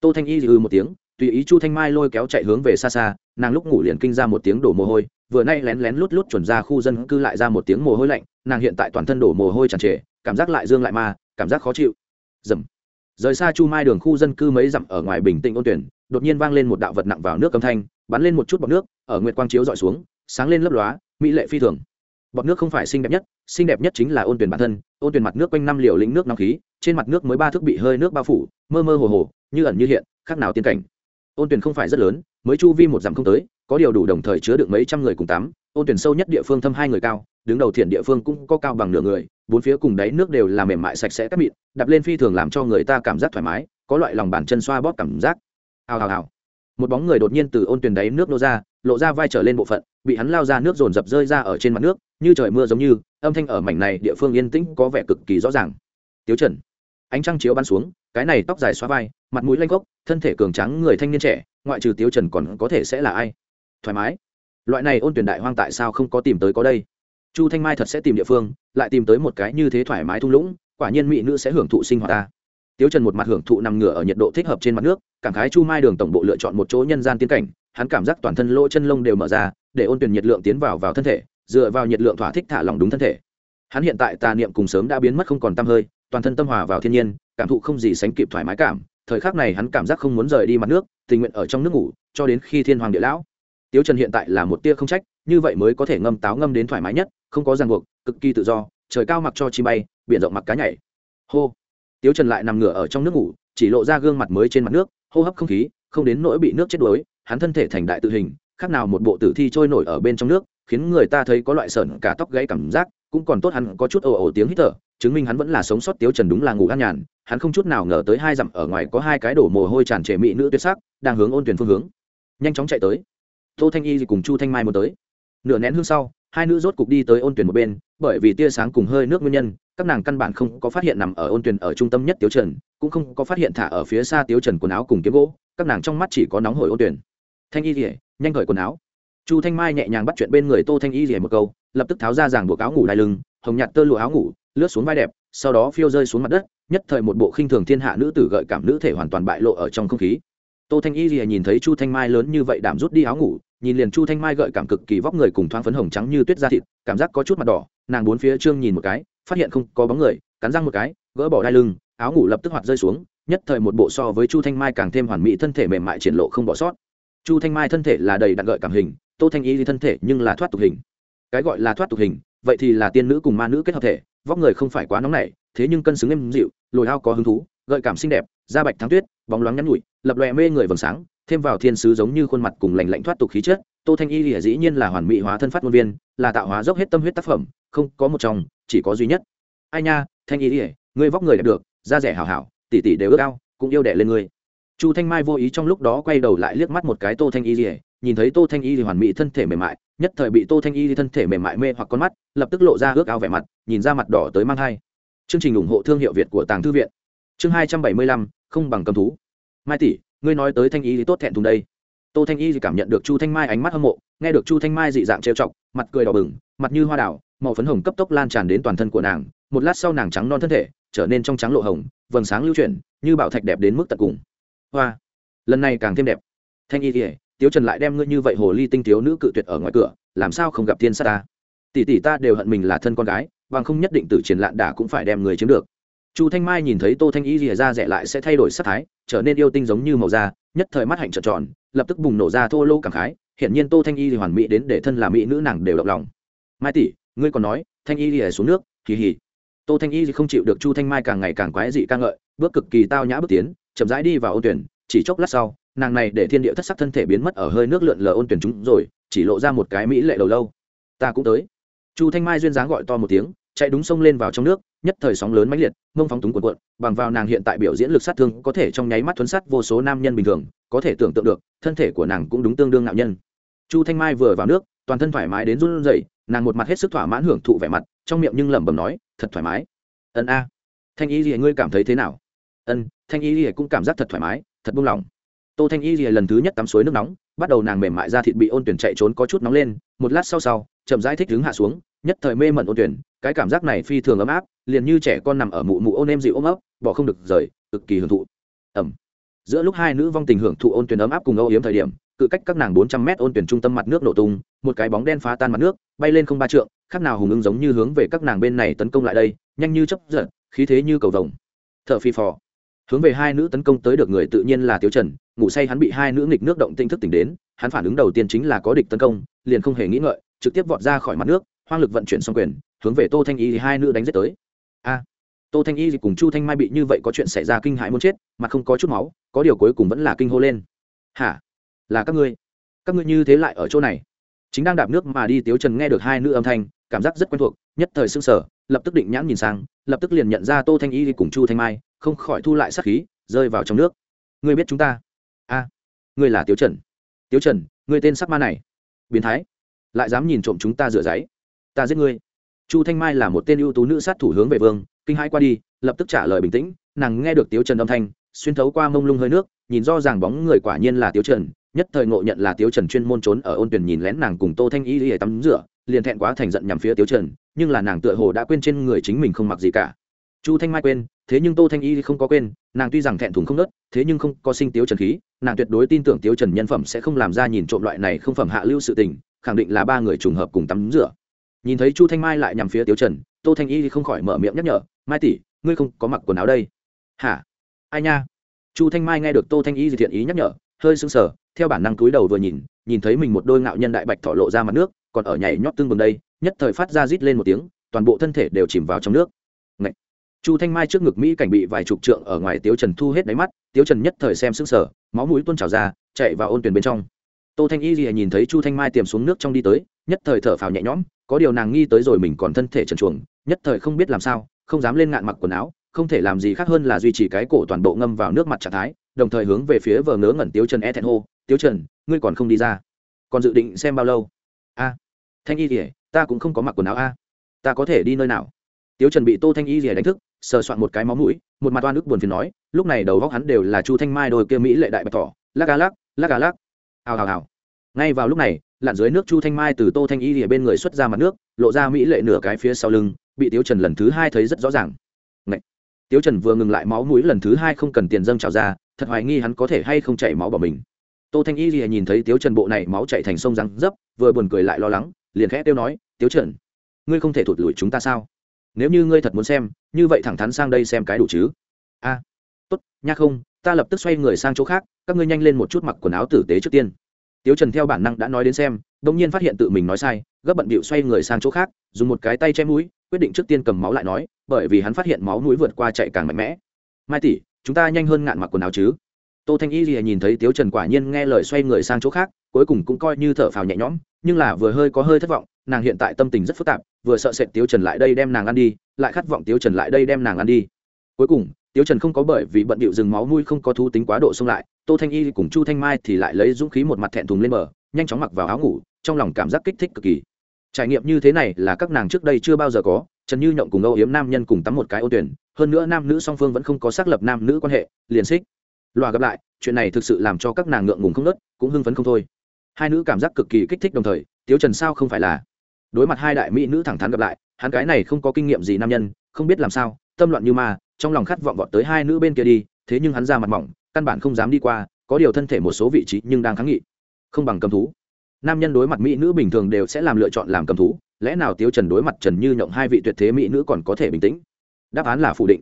Tô thanh y ư một tiếng, tùy ý chu thanh mai lôi kéo chạy hướng về xa xa, nàng lúc ngủ liền kinh ra một tiếng đổ mồ hôi vừa nay lén lén lút lút chuẩn ra khu dân cư lại ra một tiếng mồ hôi lạnh, nàng hiện tại toàn thân đổ mồ hôi tràn trề, cảm giác lại dương lại ma, cảm giác khó chịu. Dầm. Rời xa chu mai đường khu dân cư mấy dặm ở ngoài bình tĩnh ôn tuyển, đột nhiên vang lên một đạo vật nặng vào nước âm thanh, bắn lên một chút bọt nước, ở nguyệt quang chiếu dọi xuống, sáng lên lấp lóa, mỹ lệ phi thường. Bọt nước không phải xinh đẹp nhất, xinh đẹp nhất chính là ôn tuyển bản thân, ôn tuyển mặt nước quanh năm liều lĩnh nước nóng khí, trên mặt nước mới ba thước bị hơi nước bao phủ, mơ mơ hồ hồ, như ẩn như hiện, khác nào tiên cảnh. Ôn tuyển không phải rất lớn, mới chu vi một dặm không tới có điều đủ đồng thời chứa được mấy trăm người cùng tắm, ôn tuyển sâu nhất địa phương thâm hai người cao, đứng đầu thiện địa phương cũng có cao bằng nửa người, bốn phía cùng đáy nước đều là mềm mại sạch sẽ cắt mịn, đập lên phi thường làm cho người ta cảm giác thoải mái, có loại lòng bàn chân xoa bóp cảm giác. Hào hào hào. Một bóng người đột nhiên từ ôn tuyển đáy nước nô ra, lộ ra vai trở lên bộ phận, bị hắn lao ra nước dồn dập rơi ra ở trên mặt nước, như trời mưa giống như, âm thanh ở mảnh này địa phương yên tĩnh có vẻ cực kỳ rõ ràng. Tiếu trần. Ánh trăng chiếu bắn xuống, cái này tóc dài xóa vai, mặt mũi lanh gốc thân thể cường trắng người thanh niên trẻ, ngoại trừ tiếu trần còn có thể sẽ là ai? Thoải mái. Loại này ôn tuyển đại hoang tại sao không có tìm tới có đây? Chu thanh mai thật sẽ tìm địa phương, lại tìm tới một cái như thế thoải mái thung lũng, quả nhiên mỹ nữ sẽ hưởng thụ sinh hoạt ta. Tiếu trần một mặt hưởng thụ nằm ngửa ở nhiệt độ thích hợp trên mặt nước, cảm khái chu mai đường tổng bộ lựa chọn một chỗ nhân gian tiến cảnh, hắn cảm giác toàn thân lỗ chân lông đều mở ra, để ôn tuyển nhiệt lượng tiến vào vào thân thể, dựa vào nhiệt lượng thỏa thích thả lỏng đúng thân thể. Hắn hiện tại tà niệm cùng sớm đã biến mất không còn tăm hơi, toàn thân tâm hòa vào thiên nhiên, cảm thụ không gì sánh kịp thoải mái cảm. Thời khắc này hắn cảm giác không muốn rời đi mặt nước, tình nguyện ở trong nước ngủ, cho đến khi thiên hoàng địa lão tiếu trần hiện tại là một tia không trách, như vậy mới có thể ngâm táo ngâm đến thoải mái nhất, không có ràng buộc, cực kỳ tự do, trời cao mặc cho chi bay, biển rộng mặc cá nhảy. Hô. Tiếu trần lại nằm ngửa ở trong nước ngủ, chỉ lộ ra gương mặt mới trên mặt nước, hô hấp không khí, không đến nỗi bị nước chết đuối, hắn thân thể thành đại tự hình, khác nào một bộ tử thi trôi nổi ở bên trong nước, khiến người ta thấy có loại sởn cả tóc gãy cảm giác, cũng còn tốt hắn có chút ồ ồ tiếng hít thở, chứng minh hắn vẫn là sống sót tiếu trần đúng là ngủ an nhàn, hắn không chút nào ngờ tới hai dặm ở ngoài có hai cái đổ mồ hôi tràn trề mỹ nữ tuyệt sắc, đang hướng ôn tuyển phương hướng. Nhanh chóng chạy tới tô thanh y cùng chu thanh mai muốn tới. Nửa nén hương sau, hai nữ rốt cục đi tới ôn tuyển một bên, bởi vì tia sáng cùng hơi nước nguyên nhân, các nàng căn bản không có phát hiện nằm ở ôn tuyển ở trung tâm nhất tiếu trần, cũng không có phát hiện thả ở phía xa tiếu trần quần áo cùng kiếm gỗ, các nàng trong mắt chỉ có nóng hổi ôn tuyển. Thanh y rỉa nhanh cởi quần áo. Chu thanh mai nhẹ nhàng bắt chuyện bên người tô thanh y rỉa một câu, lập tức tháo ra ràng buộc áo ngủ đai lưng, hồng nhạt tơ lụa áo ngủ, lướt xuống vai đẹp, sau đó phiêu rơi xuống mặt đất, nhất thời một bộ khinh thường thiên hạ nữ tử gợi cảm nữ thể hoàn toàn bại lộ ở trong không khí tô thanh y thì nhìn thấy chu thanh mai lớn như vậy đảm rút đi áo ngủ, nhìn liền chu thanh mai gợi cảm cực kỳ vóc người cùng thoáng phấn hồng trắng như tuyết da thịt, cảm giác có chút mặt đỏ, nàng bốn phía trương nhìn một cái, phát hiện không có bóng người, cắn răng một cái, gỡ bỏ đai lưng, áo ngủ lập tức hoạt rơi xuống, nhất thời một bộ so với chu thanh mai càng thêm hoàn mỹ thân thể mềm mại triển lộ không bỏ sót. Chu thanh mai thân thể là đầy đặn gợi cảm hình, tô thanh y thì thân thể nhưng là thoát tục hình. Cái gọi là thoát tục hình, vậy thì là tiên nữ cùng ma nữ kết hợp thể, vóc người không phải quá nóng nảy, thế nhưng cân xứng êm dịu, lồi ao có hứng thú, gợi cảm xinh đẹp, da bạch thắng tuyết, bóng loáng nhắn nhụi lập lòe mê người vầng sáng, thêm vào thiên sứ giống như khuôn mặt cùng lành lạnh thoát tục khí chất, tô thanh y lìa dĩ nhiên là hoàn mỹ hóa thân phát ngôn viên, là tạo hóa dốc hết tâm huyết tác phẩm, không có một trong, chỉ có duy nhất. Ai nha, thanh y lìa, ngươi vóc người đẹp được, da rẻ hảo hảo, tỷ tỷ đều ước ao, cũng yêu đẻ lên ngươi. Chu thanh mai vô ý trong lúc đó quay đầu lại liếc mắt một cái tô thanh y lìa, nhìn thấy tô thanh y thì hoàn mỹ thân thể mềm mại, nhất thời bị tô thanh y thì thân thể mềm mại mê hoặc con mắt, lập tức lộ ra ước ao vẻ mặt, nhìn ra mặt đỏ tới mang thai. Chương trình ủng hộ thương hiệu việt của tàng thư viện. Chương hai trăm bảy mươi lăm, không bằng cầm thú mai tỷ, ngươi nói tới thanh y thì tốt thẹn thùng đây. Tô thanh y thì cảm nhận được chu thanh mai ánh mắt hâm mộ, nghe được chu thanh mai dị dạng trêu chọc, mặt cười đỏ bừng, mặt như hoa đảo màu phấn hồng cấp tốc lan tràn đến toàn thân của nàng, một lát sau nàng trắng non thân thể, trở nên trong trắng lộ hồng, vầng sáng lưu chuyển, như bảo thạch đẹp đến mức tận cùng. Hoa! Lần này càng thêm đẹp. Thanh y thì, tiếu trần lại đem ngươi như vậy hồ ly tinh thiếu nữ cự tuyệt ở ngoài cửa, làm sao không gặp thiên sát ta? Tỷ tỷ ta đều hận mình là thân con gái, bằng không nhất định từ triển lạn đả cũng phải đem người chiếm được. Chu thanh mai nhìn thấy tô thanh y rìa ra rẻ lại sẽ thay đổi sắc thái trở nên yêu tinh giống như màu da, nhất thời mắt hạnh trợn tròn, lập tức bùng nổ ra thô lô cảm khái, hiển nhiên tô thanh y thì hoàn mỹ đến để thân là mỹ nữ nàng đều động lòng. Mai tỷ, ngươi còn nói, thanh y rìa xuống nước kỳ hỉ tô thanh y không chịu được chu thanh mai càng ngày càng quái dị ca ngợi, bước cực kỳ tao nhã bước tiến, chậm rãi đi vào ô tuyển, chỉ chốc lát sau, nàng này để thiên địa thất sắc thân thể biến mất ở hơi nước lượn lờ ôn tuyển chúng rồi, chỉ lộ ra một cái mỹ lệ đầu lâu. Ta cũng tới. Chu thanh mai duyên dáng gọi to một tiếng chạy đúng sông lên vào trong nước, nhất thời sóng lớn mãnh liệt, mông phóng túng cuộn cuộn, bằng vào nàng hiện tại biểu diễn lực sát thương có thể trong nháy mắt thuấn sát vô số nam nhân bình thường, có thể tưởng tượng được, thân thể của nàng cũng đúng tương đương nạo nhân. Chu thanh mai vừa vào nước, toàn thân thoải mái đến run rẩy, nàng một mặt hết sức thỏa mãn hưởng thụ vẻ mặt, trong miệng nhưng lẩm bẩm nói, thật thoải mái. Ân a. Thanh y gì ngươi cảm thấy thế nào? Ân, thanh y gì cũng cảm giác thật thoải mái, thật buông lỏng. Tô thanh y thì lần thứ nhất tắm suối nước nóng, bắt đầu nàng mềm mại ra thịt bị ôn tuyển chạy trốn có chút nóng lên, một lát sau sau, chậm rãi thích đứng hạ xuống, nhất thời mê mẩn ôn tuyển cái cảm giác này phi thường ấm áp, liền như trẻ con nằm ở mụ mụ ôn em dịu ôm ấp, bỏ không được rời, cực kỳ hưởng thụ. Ẩm. Giữa lúc hai nữ vong tình hưởng thụ ôn tuyển ấm áp cùng âu yếm thời điểm, cự cách các nàng bốn trăm mét ôn tuyển trung tâm mặt nước nổ tung, một cái bóng đen phá tan mặt nước, bay lên không ba trượng, khác nào hùng ứng giống như hướng về các nàng bên này tấn công lại đây, nhanh như chấp giật, khí thế như cầu vồng. T h ở phi phò. Hướng về hai nữ tấn công tới được người tự nhiên là tiêu trần, ngủ say hắn bị hai nữ nghịch nước động tinh thức tỉnh đến, hắn phản ứng đầu tiên chính là có địch tấn công, liền không hề nghĩ ngợi, trực tiếp vọt ra khỏi mặt nước, hoang lực vận chuyển xong quyền hướng về tô thanh y thì hai nữ đánh giết tới. A, tô thanh y cùng chu thanh mai bị như vậy có chuyện xảy ra kinh hãi muốn chết, mà không có chút máu, có điều cuối cùng vẫn là kinh hô lên. Hả? Là các ngươi. Các ngươi như thế lại ở chỗ này. Chính đang đạp nước mà đi tiếu trần nghe được hai nữ âm thanh, cảm giác rất quen thuộc, nhất thời s ư n g sở lập tức định nhãn nhìn sang, lập tức liền nhận ra tô thanh y cùng chu thanh mai, không khỏi thu lại sát khí, rơi vào trong nước. Ngươi biết chúng ta? A, ngươi là tiếu trần. Tiếu trần, ngươi tên sắc ma này. Biến thái. Lại dám nhìn trộm chúng ta rửa giấy. Ta giết ngươi chu thanh mai là một tên ưu tú nữ sát thủ hướng về vương, kinh hãi qua đi, lập tức trả lời bình tĩnh, nàng nghe được tiếu trần âm thanh, xuyên thấu qua mông lung hơi nước, nhìn do ràng bóng người quả nhiên là tiếu trần, nhất thời ngộ nhận là tiếu trần chuyên môn trốn ở ôn tuyển nhìn lén nàng cùng tô thanh y lìa tắm rửa, liền thẹn quá thành giận nhằm phía tiếu trần, nhưng là nàng tựa hồ đã quên trên người chính mình không mặc gì cả. Chu thanh mai quên, thế nhưng tô thanh y không có quên, nàng tuy rằng thẹn thùng không nớt, thế nhưng không có sinh tiếu trần khí, nàng tuyệt đối tin tưởng tiếu trần nhân phẩm sẽ không làm ra nhìn trộm loại này không phẩm hạ lưu sự tình, khẳng định là ba người trùng hợp cùng tắm rửa nhìn thấy chu thanh mai lại nhằm phía tiếu trần, tô thanh y không khỏi mở miệng nhắc nhở, mai tỷ, ngươi không có mặc quần áo đây. Hả? Ai nha? Chu thanh mai nghe được tô thanh y thì thiện ý nhắc nhở, hơi sưng sờ, theo bản năng túi đầu vừa nhìn nhìn thấy mình một đôi ngạo nhân đại bạch thọ lộ ra mặt nước, còn ở nhảy nhót tương bừng đây, nhất thời phát ra rít lên một tiếng, toàn bộ thân thể đều chìm vào trong nước. Ngậy! chu thanh mai trước ngực mỹ cảnh bị vài chục trượng ở ngoài tiếu trần thu hết đáy mắt, tiếu trần nhất thời xem sưng sờ, máu mũi tuôn trào ra, chạy vào ôn tuyển bên trong tô thanh y gì nhìn thấy chu thanh mai tiềm xuống nước trong đi tới, nhất thời thở phào nhẹ nhõm, có điều nàng nghi tới rồi mình còn thân thể trần chuồng nhất thời không biết làm sao, không dám lên ngạn mặc quần áo, không thể làm gì khác hơn là duy trì cái cổ toàn bộ ngâm vào nước mặt trạng thái, đồng thời hướng về phía vờ ngớ ngẩn tiếu trần e thẹn hô, tiếu trần, ngươi còn không đi ra? Còn dự định xem bao lâu? A, thanh y rỉa ta cũng không có mặc quần áo a. Ta có thể đi nơi nào? Tiếu trần bị tô thanh y rỉa đánh thức, sờ soạn một cái máu mũi, một mặt oan ức buồn phiền nói, lúc này đầu góc hắn đều là chu thanh mai đôi kia mỹ lệ đại bạch thỏ, lắc a lắc lắc a lắc hào hào hào. Ngay vào lúc này, lặn dưới nước chu thanh mai từ tô thanh y lìa bên người xuất ra mặt nước, lộ ra mỹ lệ nửa cái phía sau lưng, bị tiếu trần lần thứ hai thấy rất rõ ràng. Ngậy! tiếu trần vừa ngừng lại máu mũi lần thứ hai không cần tiền dâng trào ra, thật hoài nghi hắn có thể hay không chảy máu bỏ mình. Tô thanh y lìa nhìn thấy tiếu trần bộ này máu chạy thành sông răng dấp, vừa buồn cười lại lo lắng, liền khẽ tiêu nói, tiếu trần, ngươi không thể thụt lùi chúng ta sao? Nếu như ngươi thật muốn xem, như vậy thẳng thắn sang đây xem cái đủ chứ? A, tốt, nha không ta lập tức xoay người sang chỗ khác, các ngươi nhanh lên một chút mặc quần áo tử tế trước tiên. Tiếu trần theo bản năng đã nói đến xem đ ỗ n g nhiên phát hiện tự mình nói sai, gấp bận bịu xoay người sang chỗ khác, dùng một cái tay che mũi, quyết định trước tiên cầm máu lại nói, bởi vì hắn phát hiện máu mũi vượt qua chạy càng mạnh mẽ. Mai tỷ, chúng ta nhanh hơn ngạn mặc quần áo chứ? Tô thanh y gì nhìn thấy tiếu trần quả nhiên nghe lời xoay người sang chỗ khác, cuối cùng cũng coi như thở phào nhẹ nhõm, nhưng là vừa hơi có hơi thất vọng, nàng hiện tại tâm tình rất phức tạp, vừa sợ sệt tiếu trần lại đây đem nàng ăn đi, lại khát vọng tiếu trần lại đây đem nàng ăn đi. Cuối cùng tiếu trần không có bởi vì bận bịu dừng máu nuôi không có thú tính quá độ xông lại, tô thanh y cùng chu thanh mai thì lại lấy dũng khí một mặt thẹn thùng lên bờ, nhanh chóng mặc vào áo ngủ, trong lòng cảm giác kích thích cực kỳ. Trải nghiệm như thế này là các nàng trước đây chưa bao giờ có, trần như nhộng cùng âu yếm nam nhân cùng tắm một cái ô tuyển, hơn nữa nam nữ song phương vẫn không có xác lập nam nữ quan hệ, liền xích. Loà gặp lại, chuyện này thực sự làm cho các nàng ngượng ngùng không nớt, cũng hưng phấn không thôi. Hai nữ cảm giác cực kỳ kích thích đồng thời, tiếu trần sao không phải là đối mặt hai đại mỹ nữ thẳng thắn gặp lại, hắn cái này không có kinh nghiệm gì nam nhân, không biết làm sao tâm loạn như ma, trong lòng khát vọng vọt tới hai nữ bên kia đi, thế nhưng hắn ra mặt mỏng, căn bản không dám đi qua, có điều thân thể một số vị trí nhưng đang kháng nghị. Không bằng cầm thú. Nam nhân đối mặt mỹ nữ bình thường đều sẽ làm lựa chọn làm cầm thú, lẽ nào tiếu trần đối mặt trần như nhộng hai vị tuyệt thế mỹ nữ còn có thể bình tĩnh? Đáp án là phủ định.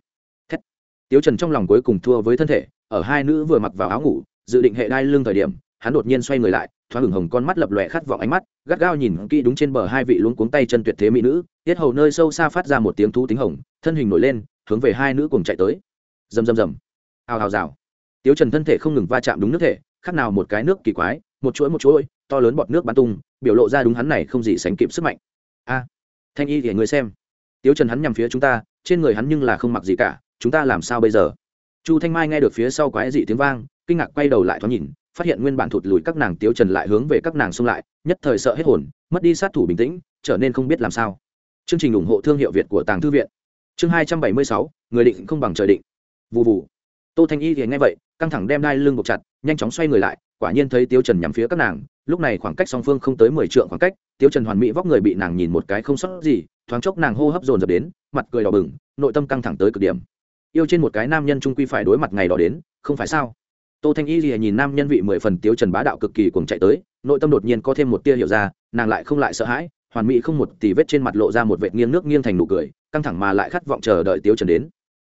Thét. tiếu trần trong lòng cuối cùng thua với thân thể, ở hai nữ vừa mặc vào áo ngủ, dự định hệ đai lưng thời điểm hắn đột nhiên xoay người lại, thoáng hửng hồng con mắt lập lòe khát vọng ánh mắt, gắt gao nhìn kỹ đúng trên bờ hai vị luống cuống tay chân tuyệt thế mỹ nữ, tiết hầu nơi sâu xa phát ra một tiếng thú tính hồng, thân hình nổi lên, hướng về hai nữ cùng chạy tới. Rầm rầm rầm. Hào hào rào. Tiếu trần thân thể không ngừng va chạm đúng nước thể, khác nào một cái nước kỳ quái, một chuỗi một chuỗi, to lớn bọt nước bắn tung, biểu lộ ra đúng hắn này không gì sánh kịp sức mạnh. A. Thanh y thì người xem. Tiếu trần hắn nhằm phía chúng ta, trên người hắn nhưng là không mặc gì cả, chúng ta làm sao bây giờ? Chu thanh mai nghe được phía sau quái dị tiếng vang, kinh ngạc quay đầu lại thoáng nhìn phát hiện nguyên bản thụt lùi các nàng tiếu trần lại hướng về các nàng xung lại, nhất thời sợ hết hồn, mất đi sát thủ bình tĩnh, trở nên không biết làm sao. Chương trình ủng hộ thương hiệu việt của tàng thư viện. Chương hai trăm bảy mươi sáu, người định không bằng trời định. Vụ vụ tô thanh y thì nghe vậy, căng thẳng đem đai lưng buộc chặt, nhanh chóng xoay người lại, quả nhiên thấy tiếu trần nhắm phía các nàng, lúc này khoảng cách song phương không tới mười trượng khoảng cách, tiếu trần hoàn mỹ vóc người bị nàng nhìn một cái không sót gì, thoáng chốc nàng hô hấp dồn dập đến, mặt cười đỏ bừng, nội tâm căng thẳng tới cực điểm. Yêu trên một cái nam nhân trung quy phải đối mặt ngày đó đến, không phải sao? Tô thanh y lìa nhìn nam nhân vị mười phần tiếu trần bá đạo cực kỳ cùng chạy tới, nội tâm đột nhiên có thêm một tia hiểu ra, nàng lại không lại sợ hãi, hoàn mỹ không một tì vết trên mặt lộ ra một vệt nghiêng nước nghiêng thành nụ cười, căng thẳng mà lại khát vọng chờ đợi tiếu trần đến.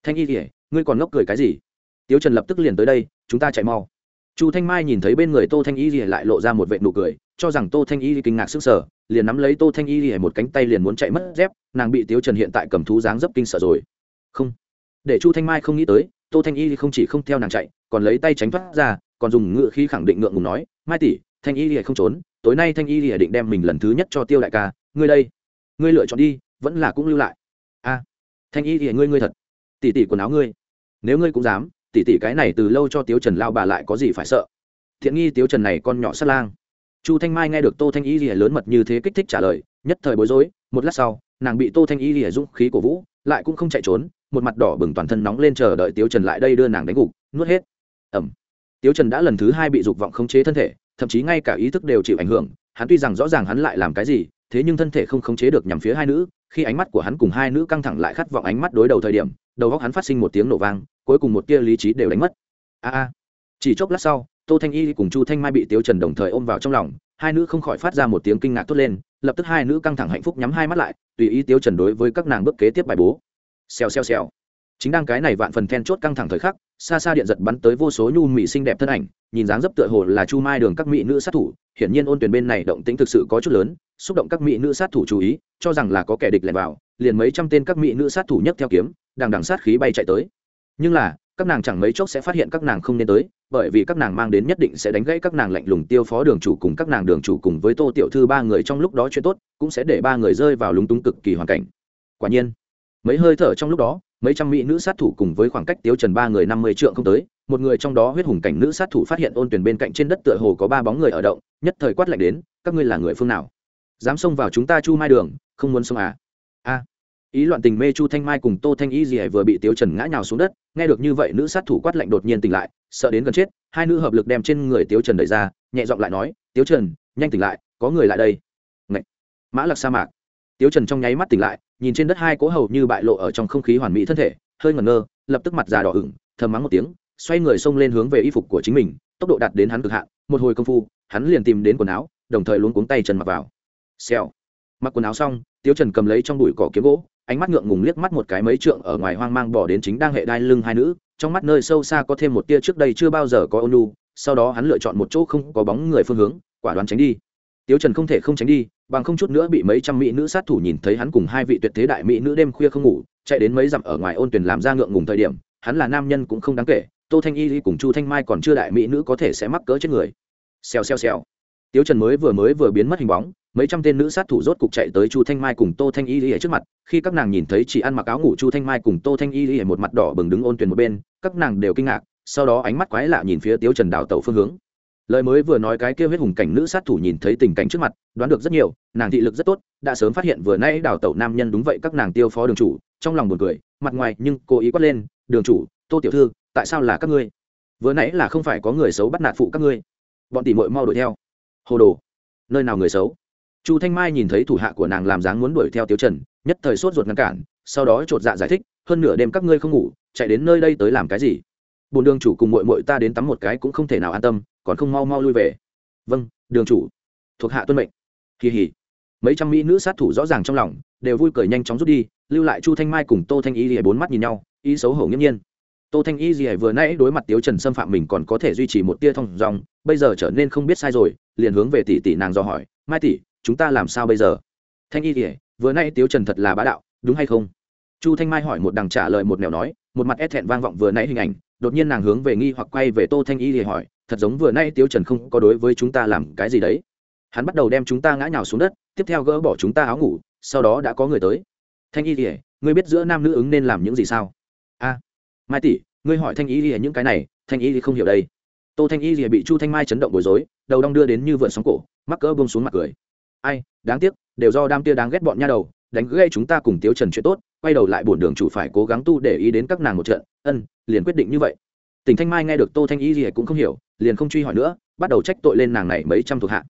Thanh y lìa, ngươi còn ngốc cười cái gì? Tiếu trần lập tức liền tới đây, chúng ta chạy mau. Chu thanh mai nhìn thấy bên người tô thanh y lìa lại lộ ra một vệt nụ cười, cho rằng tô thanh y kinh ngạc sức sở liền nắm lấy tô thanh y lìa một cánh tay liền muốn chạy mất dép, nàng bị tiếu trần hiện tại cầm thú dáng dấp kinh sợ rồi. Không. Để chu thanh mai không nghĩ tới tô thanh y không chỉ không theo nàng chạy, còn lấy tay tránh thoát ra, còn dùng ngựa khí khẳng định ngượng ngùng nói, mai tỷ, thanh y thì không trốn, tối nay thanh y thì định đem mình lần thứ nhất cho tiêu đại ca, ngươi đây, ngươi lựa chọn đi, vẫn là cũng lưu lại. A, thanh y thì, ngươi ngươi thật, tỷ tỷ quần áo ngươi, nếu ngươi cũng dám, tỷ tỷ cái này từ lâu cho tiếu trần lao bà lại có gì phải sợ? Thiện nghi tiếu trần này con nhỏ sát lang. Chu thanh mai nghe được tô thanh y thì lớn mật như thế kích thích trả lời, nhất thời bối rối, một lát sau, nàng bị tô thanh y thì dũng khí cổ vũ, lại cũng không chạy trốn một mặt đỏ bừng toàn thân nóng lên chờ đợi tiếu trần lại đây đưa nàng đánh gục, nuốt hết. Ẩm. Tiếu trần đã lần thứ hai bị dục vọng khống chế thân thể, thậm chí ngay cả ý thức đều chịu ảnh hưởng, hắn tuy rằng rõ ràng hắn lại làm cái gì, thế nhưng thân thể không khống chế được nhằm phía hai nữ, khi ánh mắt của hắn cùng hai nữ căng thẳng lại khát vọng ánh mắt đối đầu thời điểm, đầu góc hắn phát sinh một tiếng nổ vang, cuối cùng một tia lý trí đều đánh mất. A a. Chỉ chốc lát sau, tô thanh y cùng chu thanh mai bị tiếu trần đồng thời ôm vào trong lòng, hai nữ không khỏi phát ra một tiếng kinh ngạc tốt lên, lập tức hai nữ căng thẳng hạnh phúc nhắm hai mắt lại, tùy ý tiếu trần đối với các nàng bước kế tiếp bài bố xèo xèo xèo. Chính đang cái này vạn phần then chốt căng thẳng thời khắc, xa xa điện giật bắn tới vô số nhu mỹ xinh đẹp thân ảnh, nhìn dáng dấp tựa hồ là chu mai đường các mỹ nữ sát thủ, hiển nhiên ôn tuyển bên này động tĩnh thực sự có chút lớn, xúc động các mỹ nữ sát thủ chú ý, cho rằng là có kẻ địch lẻn vào, liền mấy trăm tên các mỹ nữ sát thủ nhấc theo kiếm, đằng đằng sát khí bay chạy tới. Nhưng là, các nàng chẳng mấy chốc sẽ phát hiện các nàng không nên tới, bởi vì các nàng mang đến nhất định sẽ đánh gãy các nàng lạnh lùng tiêu phó đường chủ cùng các nàng đường chủ cùng với tô tiểu thư ba người trong lúc đó chuyện tốt, cũng sẽ để ba người rơi vào lúng túng cực kỳ hoàn cảnh. Quả nhiên mấy hơi thở trong lúc đó, mấy trăm mỹ nữ sát thủ cùng với khoảng cách tiếu trần ba người năm mươi trượng không tới, một người trong đó huyết hùng cảnh nữ sát thủ phát hiện ôn tuyển bên cạnh trên đất tựa hồ có ba bóng người ở động, nhất thời quát lạnh đến, các ngươi là người phương nào? Dám xông vào chúng ta chu mai đường, không muốn xông à? A. Ý loạn tình mê chu thanh mai cùng tô thanh y gì vừa bị tiếu trần ngã nhào xuống đất, nghe được như vậy nữ sát thủ quát lạnh đột nhiên tỉnh lại, sợ đến gần chết, hai nữ hợp lực đem trên người tiếu trần đẩy ra, nhẹ giọng lại nói, tiếu trần, nhanh tỉnh lại, có người lại đây. Ngậy! mã lạc sa mạc tiếu trần trong nháy mắt tỉnh lại, nhìn trên đất hai cỗ hầu như bại lộ ở trong không khí hoàn mỹ thân thể, hơi ngẩn ngơ, lập tức mặt già đỏ ửng, thầm mắng một tiếng, xoay người xông lên hướng về y phục của chính mình, tốc độ đạt đến hắn cực hạn, một hồi công phu, hắn liền tìm đến quần áo, đồng thời luôn cuống tay chân mặc vào xèo mặc quần áo xong, tiếu trần cầm lấy trong bụi cỏ kiếm gỗ, ánh mắt ngượng ngùng liếc mắt một cái mấy trượng ở ngoài hoang mang bỏ đến chính đang hệ đai lưng hai nữ, trong mắt nơi sâu xa có thêm một tia trước đây chưa bao giờ có nu. sau đó hắn lựa chọn một chỗ không có bóng người phương hướng, quả đoán tránh đi tiếu trần không thể không tránh đi, bằng không chút nữa bị mấy trăm mỹ nữ sát thủ nhìn thấy hắn cùng hai vị tuyệt thế đại mỹ nữ đêm khuya không ngủ, chạy đến mấy dặm ở ngoài ôn tuyển làm ra ngượng ngùng thời điểm, hắn là nam nhân cũng không đáng kể, tô thanh y cùng chu thanh mai còn chưa đại mỹ nữ có thể sẽ mắc cỡ chết người. Xèo xèo xèo. Tiếu trần mới vừa mới vừa biến mất hình bóng, mấy trăm tên nữ sát thủ rốt cục chạy tới chu thanh mai cùng tô thanh y ở trước mặt, khi các nàng nhìn thấy chị ăn mặc áo ngủ chu thanh mai cùng tô thanh y một mặt đỏ bừng đứng ôn tuyển một bên, các nàng đều kinh ngạc, sau đó ánh mắt quái lạ nhìn phía tiếu trần đào tẩu phương hướng lời mới vừa nói cái kêu huyết hùng cảnh nữ sát thủ nhìn thấy tình cảnh trước mặt, đoán được rất nhiều, nàng thị lực rất tốt, đã sớm phát hiện vừa nay đào tẩu nam nhân đúng vậy các nàng tiêu phó đường chủ, trong lòng buồn cười, mặt ngoài nhưng cố ý quát lên, đường chủ, tô tiểu thư, tại sao là các ngươi? Vừa nãy là không phải có người xấu bắt nạt phụ các ngươi. Bọn tỷ mội mau đuổi theo. Hồ đồ, nơi nào người xấu? Chu thanh mai nhìn thấy thủ hạ của nàng làm dáng muốn đuổi theo tiêu trần, nhất thời sốt ruột ngăn cản, sau đó chột dạ giải thích, hơn nửa đêm các ngươi không ngủ, chạy đến nơi đây tới làm cái gì? Bồn đường chủ cùng mội mội ta đến tắm một cái cũng không thể nào an tâm, còn không mau mau lui về. Vâng đường chủ. Thuộc hạ tuân mệnh. Kỳ hỉ. Mấy trăm mỹ nữ sát thủ rõ ràng trong lòng, đều vui cười nhanh chóng rút đi, lưu lại chu thanh mai cùng tô thanh y lìa bốn mắt nhìn nhau, ý xấu hổ nghiễm nhiên. Tô thanh y lìa vừa nãy đối mặt tiếu trần xâm phạm mình còn có thể duy trì một tia thông dòng, bây giờ trở nên không biết sai rồi, liền hướng về tỷ tỷ nàng do hỏi, mai tỷ, chúng ta làm sao bây giờ? Thanh y lìa, vừa nãy tiếu trần thật là bá đạo, đúng hay không? Chu thanh mai hỏi một đằng trả lời một nẻo nói một mặt e thẹn vang vọng vừa nãy hình ảnh, đột nhiên nàng hướng về nghi hoặc quay về tô thanh y lìa hỏi, thật giống vừa nay tiêu trần không có đối với chúng ta làm cái gì đấy? Hắn bắt đầu đem chúng ta ngã nhào xuống đất, tiếp theo gỡ bỏ chúng ta áo ngủ, sau đó đã có người tới. Thanh y lìa, ngươi biết giữa nam nữ ứng nên làm những gì sao? A, mai tỷ, ngươi hỏi thanh y lìa những cái này, thanh y thì không hiểu đây. Tô thanh y lìa bị chu thanh mai chấn động bối rối, đầu đong đưa đến như vượn sóng cổ, mắc cỡ bông xuống mặt cười. Ai, đáng tiếc, đều do đam tia đáng ghét bọn nha đầu, đánh gây chúng ta cùng tiêu trần chuyện tốt quay đầu lại bổn đường chủ phải cố gắng tu để ý đến các nàng một trận, ân, liền quyết định như vậy. Tỉnh thanh mai nghe được tô thanh y gì cũng không hiểu, liền không truy hỏi nữa, bắt đầu trách tội lên nàng này mấy trăm thuộc hạ.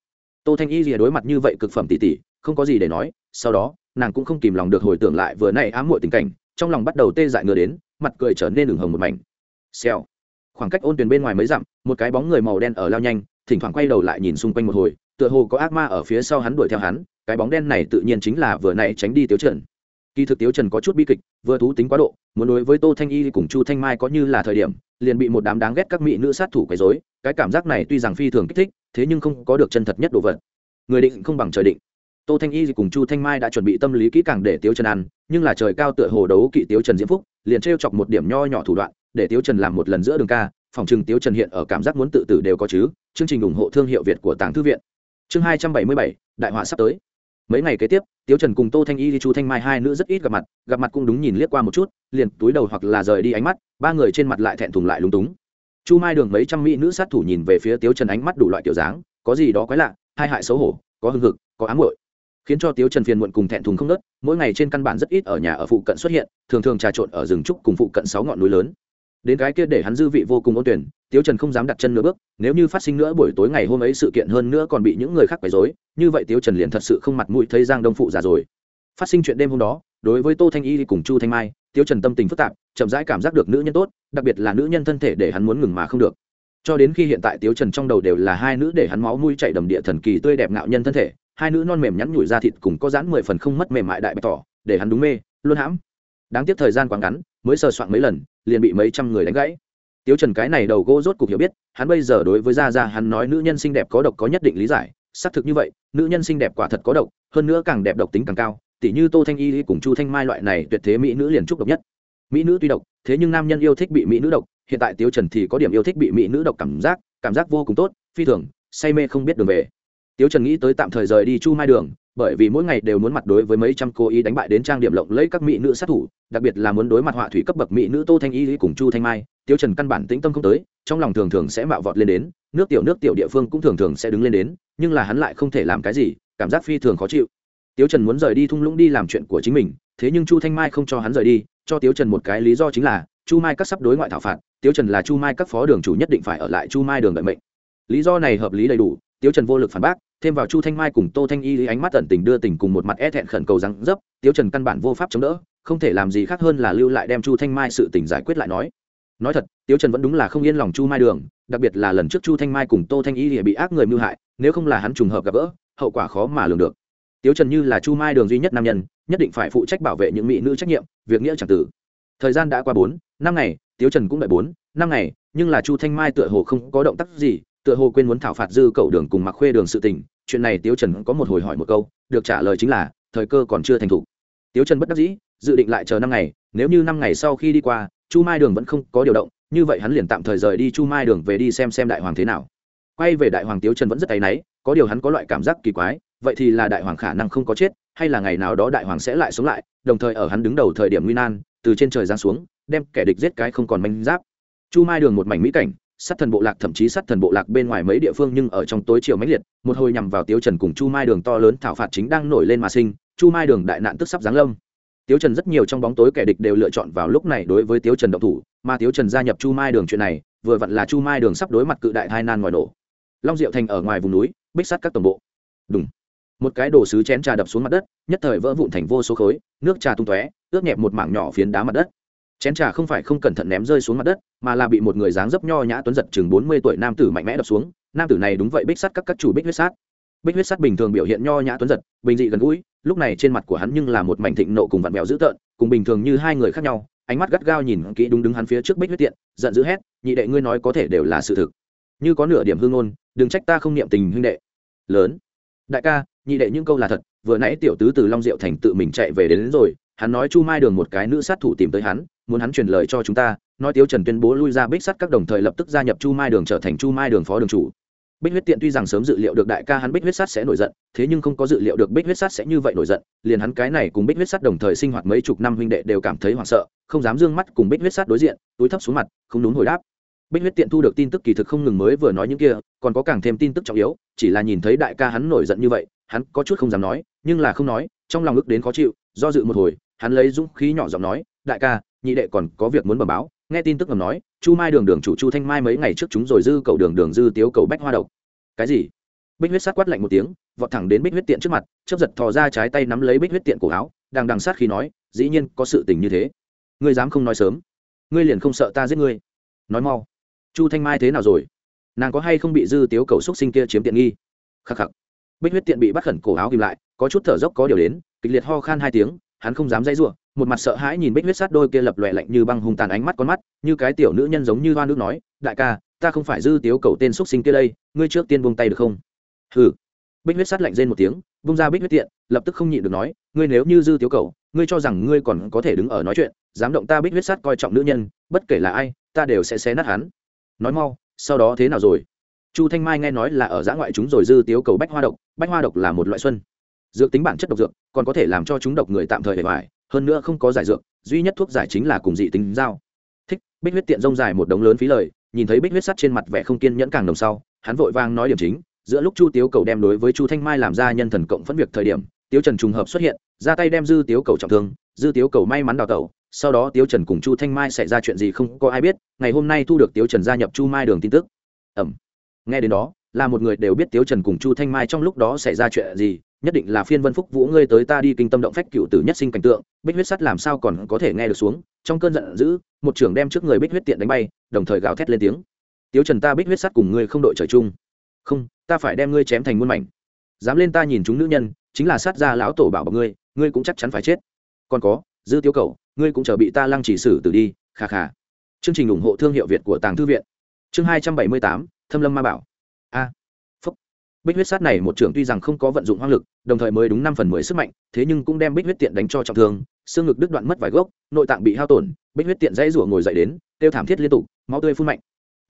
Tô thanh y gì đối mặt như vậy cực phẩm tỷ tỷ, không có gì để nói, sau đó, nàng cũng không kìm lòng được hồi tưởng lại vừa nay ám muội tình cảnh, trong lòng bắt đầu tê dại ngừa đến, mặt cười trở nên đường hồng một mảnh. Xèo. Khoảng cách ôn tuyền bên ngoài mấy dặm, một cái bóng người màu đen ở lao nhanh, thỉnh thoảng quay đầu lại nhìn xung quanh một hồi, tựa hồ có ác ma ở phía sau hắn đuổi theo hắn, cái bóng đen này tự nhiên chính là vừa nãy tránh đi tiêu chuẩn kỳ thực tiếu trần có chút bi kịch, vừa thú tính quá độ, muốn đối với tô thanh y cùng chu thanh mai có như là thời điểm, liền bị một đám đáng ghét các mỹ nữ sát thủ quấy rối, cái cảm giác này tuy rằng phi thường kích thích, thế nhưng không có được chân thật nhất đồ vật. Người định không bằng trời định. Tô thanh y cùng chu thanh mai đã chuẩn bị tâm lý kỹ càng để tiếu trần ăn, nhưng là trời cao tựa hồ đấu kỵ tiếu trần diễm phúc, liền trêu chọc một điểm nho nhỏ thủ đoạn, để tiếu trần làm một lần giữa đường ca, phòng trừng tiếu trần hiện ở cảm giác muốn tự tử đều có chứ, chương trình ủng hộ thương hiệu việt của tàng thư viện. Chương hai trăm bảy mươi bảy, đại họa sắp tới. Mấy ngày kế tiếp tiếu trần cùng tô thanh y, chu thanh mai hai nữ rất ít gặp mặt gặp mặt cũng đúng nhìn liếc qua một chút, liền túi đầu hoặc là rời đi ánh mắt, ba người trên mặt lại thẹn thùng lại lúng túng. Chu mai đường mấy trăm mỹ nữ sát thủ nhìn về phía tiếu trần ánh mắt đủ loại kiểu dáng, có gì đó quái lạ, hai hại xấu hổ, có hưng hực, có ám hội khiến cho tiếu trần phiền muộn cùng thẹn thùng không nớt, mỗi ngày trên căn bản rất ít ở nhà ở phụ cận xuất hiện, thường thường trà trộn ở rừng trúc cùng phụ cận sáu ngọn núi lớn đến cái kia để hắn dư vị vô cùng ôn tuyển, tiếu trần không dám đặt chân nửa bước, nếu như phát sinh nữa buổi tối ngày hôm ấy sự kiện hơn nữa còn bị những người khác quấy dối như vậy tiếu trần liền thật sự không mặt mũi thấy giang đông phụ già rồi. Phát sinh chuyện đêm hôm đó, đối với tô thanh y cùng chu thanh mai, tiếu trần tâm tình phức tạp, chậm rãi cảm giác được nữ nhân tốt, đặc biệt là nữ nhân thân thể để hắn muốn ngừng mà không được. Cho đến khi hiện tại tiếu trần trong đầu đều là hai nữ để hắn máu mũi chạy đầm địa thần kỳ tươi đẹp ngạo nhân thân thể, hai nữ non mềm nhắn nhủi ra thịt cùng có dán mười phần không mất mềm mại đại bày tỏ, để hắn đúng mê, luôn hãm đáng tiếc thời gian quá ngắn, mới sờ soạn mấy lần, liền bị mấy trăm người đánh gãy. Tiếu trần cái này đầu gỗ rốt cục hiểu biết, hắn bây giờ đối với gia gia hắn nói nữ nhân xinh đẹp có độc có nhất định lý giải, xác thực như vậy, nữ nhân xinh đẹp quả thật có độc, hơn nữa càng đẹp độc tính càng cao tỷ như tô thanh y cùng chu thanh mai loại này tuyệt thế mỹ nữ liền trúc độc nhất. Mỹ nữ tuy độc, thế nhưng nam nhân yêu thích bị mỹ nữ độc, hiện tại tiếu trần thì có điểm yêu thích bị mỹ nữ độc cảm giác cảm giác vô cùng tốt, phi thường, say mê không biết đường về. Tiếu trần nghĩ tới tạm thời rời đi chu mai đường bởi vì mỗi ngày đều muốn mặt đối với mấy trăm cô ý đánh bại đến trang điểm lộng lấy các mỹ nữ sát thủ, đặc biệt là muốn đối mặt họa thủy cấp bậc mỹ nữ tô thanh y cùng chu thanh mai, tiêu trần căn bản tĩnh tâm không tới, trong lòng thường thường sẽ mạo vọt lên đến, nước tiểu nước tiểu địa phương cũng thường thường sẽ đứng lên đến, nhưng là hắn lại không thể làm cái gì, cảm giác phi thường khó chịu. Tiêu trần muốn rời đi thung lũng đi làm chuyện của chính mình, thế nhưng chu thanh mai không cho hắn rời đi, cho tiêu trần một cái lý do chính là, chu mai các sắp đối ngoại thảo phạt, tiêu trần là chu mai các phó đường chủ nhất định phải ở lại chu mai đường đợi mệnh. Lý do này hợp lý đầy đủ, tiêu trần vô lực phản bác thêm vào chu thanh mai cùng tô thanh y ánh mắt tận tình đưa tình cùng một mặt e thẹn khẩn cầu rằng, dấp, tiếu trần căn bản vô pháp chống đỡ, không thể làm gì khác hơn là lưu lại đem chu thanh mai sự tình giải quyết lại nói. Nói thật, tiếu trần vẫn đúng là không yên lòng chu mai đường, đặc biệt là lần trước chu thanh mai cùng tô thanh y bị ác người mưu hại, nếu không là hắn trùng hợp gặp gỡ, hậu quả khó mà lường được. Tiếu trần như là chu mai đường duy nhất nam nhân, nhất định phải phụ trách bảo vệ những mỹ nữ trách nhiệm, việc nghĩa chẳng tử. Thời gian đã qua bốn, năm ngày, tiếu trần cũng đợi bốn, năm ngày, nhưng là chu thanh mai tựa hồ không có động tác gì tựa hồ quên muốn thảo phạt dư cầu đường cùng mặc khuê đường sự tình, chuyện này tiếu trần có một hồi hỏi một câu, được trả lời chính là, thời cơ còn chưa thành thủ. Tiếu trần bất đắc dĩ, dự định lại chờ năm ngày, nếu như năm ngày sau khi đi qua, chu mai đường vẫn không có điều động, như vậy hắn liền tạm thời rời đi chu mai đường về đi xem xem đại hoàng thế nào. Quay về đại hoàng tiếu trần vẫn rất áy náy, có điều hắn có loại cảm giác kỳ quái, vậy thì là đại hoàng khả năng không có chết, hay là ngày nào đó đại hoàng sẽ lại sống lại, đồng thời ở hắn đứng đầu thời điểm nguy nan, từ trên trời giáng xuống, đem kẻ địch giết cái không còn manh giáp. Chu mai đường một mảnh mỹ cảnh sát thần bộ lạc, thậm chí sát thần bộ lạc bên ngoài mấy địa phương nhưng ở trong tối chiều mãnh liệt, một hồi nhằm vào Tiêu trần cùng chu mai đường to lớn thảo phạt chính đang nổi lên mà sinh, chu mai đường đại nạn tức sắp giáng lâm. Tiêu trần rất nhiều trong bóng tối kẻ địch đều lựa chọn vào lúc này đối với Tiêu trần động thủ, mà Tiêu trần gia nhập chu mai đường chuyện này, vừa vặn là chu mai đường sắp đối mặt cự đại hai nan ngoài nổ. Long diệu thành ở ngoài vùng núi, bích sát các tổng bộ. Đúng một cái đồ sứ chén trà đập xuống mặt đất, nhất thời vỡ vụn thành vô số khối, nước trà tung tóe, ướt nhẹp một mảng nhỏ phiến đá mặt đất chén trà không phải không cẩn thận ném rơi xuống mặt đất mà là bị một người dáng dấp nho nhã tuấn giật chừng bốn mươi tuổi nam tử mạnh mẽ đập xuống. Nam tử này đúng vậy bích sắt các các chủ bích huyết sát. Bích huyết sắt bình thường biểu hiện nho nhã tuấn giật bình dị gần gũi lúc này trên mặt của hắn nhưng là một mảnh thịnh nộ cùng vặn vẹo dữ tợn cùng bình thường như hai người khác nhau ánh mắt gắt gao nhìn kỹ đúng đứng hắn phía trước bích huyết tiện giận dữ hét nhị đệ ngươi nói có thể đều là sự thực. Như có nửa điểm hương ngôn đừng trách ta không niệm tình huynh đệ. Lớn. Đại ca nhị đệ những câu là thật vừa nãy tiểu tứ từ long diệu thành tự mình chạy về đến, đến rồi hắn nói chu mai đường một cái nữ sát thủ tìm tới hắn, muốn hắn truyền lời cho chúng ta, nói tiếu trần tuyên bố lui ra bích sắt các đồng thời lập tức gia nhập chu mai đường trở thành chu mai đường phó đường chủ. Bích huyết tiện tuy rằng sớm dự liệu được đại ca hắn bích huyết sắt sẽ nổi giận, thế nhưng không có dự liệu được bích huyết sắt sẽ như vậy nổi giận, liền hắn cái này cùng bích huyết sắt đồng thời sinh hoạt mấy chục năm huynh đệ đều cảm thấy hoảng sợ, không dám d ư ơ n g mắt cùng bích huyết sắt đối diện, túi thấp xuống mặt, không đúng hồi đáp. Bích huyết tiện thu được tin tức kỳ thực không ngừng mới vừa nói những kia, còn có càng thêm tin tức trọng yếu, chỉ là nhìn thấy đại ca hắn nổi giận như vậy, hắn có chút không dám nói, nhưng là không nói, trong lòng ức đến khó chịu, do dự một hồi hắn lấy dũng khí nhỏ giọng nói, đại ca, nhị đệ còn có việc muốn bẩm báo. Nghe tin tức ngầm nói, chu mai đường đường chủ chu thanh mai mấy ngày trước chúng rồi dư cầu đường đường dư tiếu cầu bách hoa độc. Cái gì? Bích huyết sát quát lạnh một tiếng, vọt thẳng đến bích huyết tiện trước mặt chấp giật thò ra trái tay nắm lấy bích huyết tiện cổ áo, đang đằng sát khi nói, dĩ nhiên có sự tình như thế. Ngươi dám không nói sớm. Ngươi liền không sợ ta giết ngươi. Nói mau. Chu thanh mai thế nào rồi? Nàng có hay không bị dư tiếu cầu xúc sinh kia chiếm tiện nghi? Khắc khắc. Bích huyết tiện bị bắt khẩn cổ áo kìm lại, có chút thở dốc có điều đến, kịch liệt ho khan hai tiếng hắn không dám dây rủa, một mặt sợ hãi nhìn bích huyết sát đôi kia lập lòe lạnh như băng hung tàn ánh mắt con mắt như cái tiểu nữ nhân giống như hoa nước nói đại ca ta không phải dư tiếu cầu tên xúc sinh kia đây ngươi trước tiên buông tay được không? Hừ. Bích huyết sát lạnh rên một tiếng buông ra bích huyết tiện lập tức không nhịn được nói ngươi nếu như dư tiếu cầu ngươi cho rằng ngươi còn có thể đứng ở nói chuyện dám động ta bích huyết sát coi trọng nữ nhân bất kể là ai ta đều sẽ xé nát hắn. Nói mau sau đó thế nào rồi? Chu thanh mai nghe nói là ở giã ngoại chúng rồi dư tiếu cầu bách hoa độc bách hoa độc là một loại xuân dược tính bản chất độc dược, còn có thể làm cho chúng độc người tạm thời hề hoài hơn nữa không có giải dược, duy nhất thuốc giải chính là cùng dị tính dao. Thích, bích huyết tiện rông dài một đống lớn phí lời, nhìn thấy bích huyết sắt trên mặt vẻ không kiên nhẫn càng đồng sau, hắn vội vang nói điểm chính, giữa lúc chu tiếu cầu đem đối với chu thanh mai làm ra nhân thần cộng phân việc thời điểm, tiếu trần trùng hợp xuất hiện, ra tay đem dư tiếu cầu trọng thương, dư tiếu cầu may mắn đào tẩu, sau đó tiếu trần cùng chu thanh mai xảy ra chuyện gì không có ai biết, ngày hôm nay thu được tiếu trần gia nhập chu mai đường tin tức. Ẩm. Nghe đến đó là một người đều biết tiếu trần cùng chu thanh mai trong lúc đó xảy ra chuyện gì, nhất định là phiên vân phúc vũ ngươi tới ta đi kinh tâm động phách cựu tử nhất sinh cảnh tượng, bích huyết sắt làm sao còn có thể nghe được xuống, trong cơn giận dữ, một trưởng đem trước người bích huyết tiện đánh bay, đồng thời gào thét lên tiếng. Tiếu trần ta bích huyết sắt cùng ngươi không đội trời chung. Không, ta phải đem ngươi chém thành muôn mảnh. Dám lên ta nhìn chúng nữ nhân, chính là sát gia lão tổ bảo bọc ngươi ngươi cũng chắc chắn phải chết. Còn có, dư tiêu cầu ngươi cũng chờ bị ta lăng chỉ xử tử đi khà khà chương trình ủng hộ thương hiệu việt của tàng thư viện. Chương hai trăm bảy mươi tám, thâm lâm ma bảo bích huyết sát này một trưởng tuy rằng không có vận dụng hoang lực, đồng thời mới đúng năm phần mười sức mạnh, thế nhưng cũng đem bích huyết tiện đánh cho trọng thương, xương ngực đứt đoạn mất vài gốc, nội tạng bị hao tổn, bích huyết tiện dãy rủa ngồi dậy đến, tiêu thảm thiết liên tục, máu tươi phun mạnh.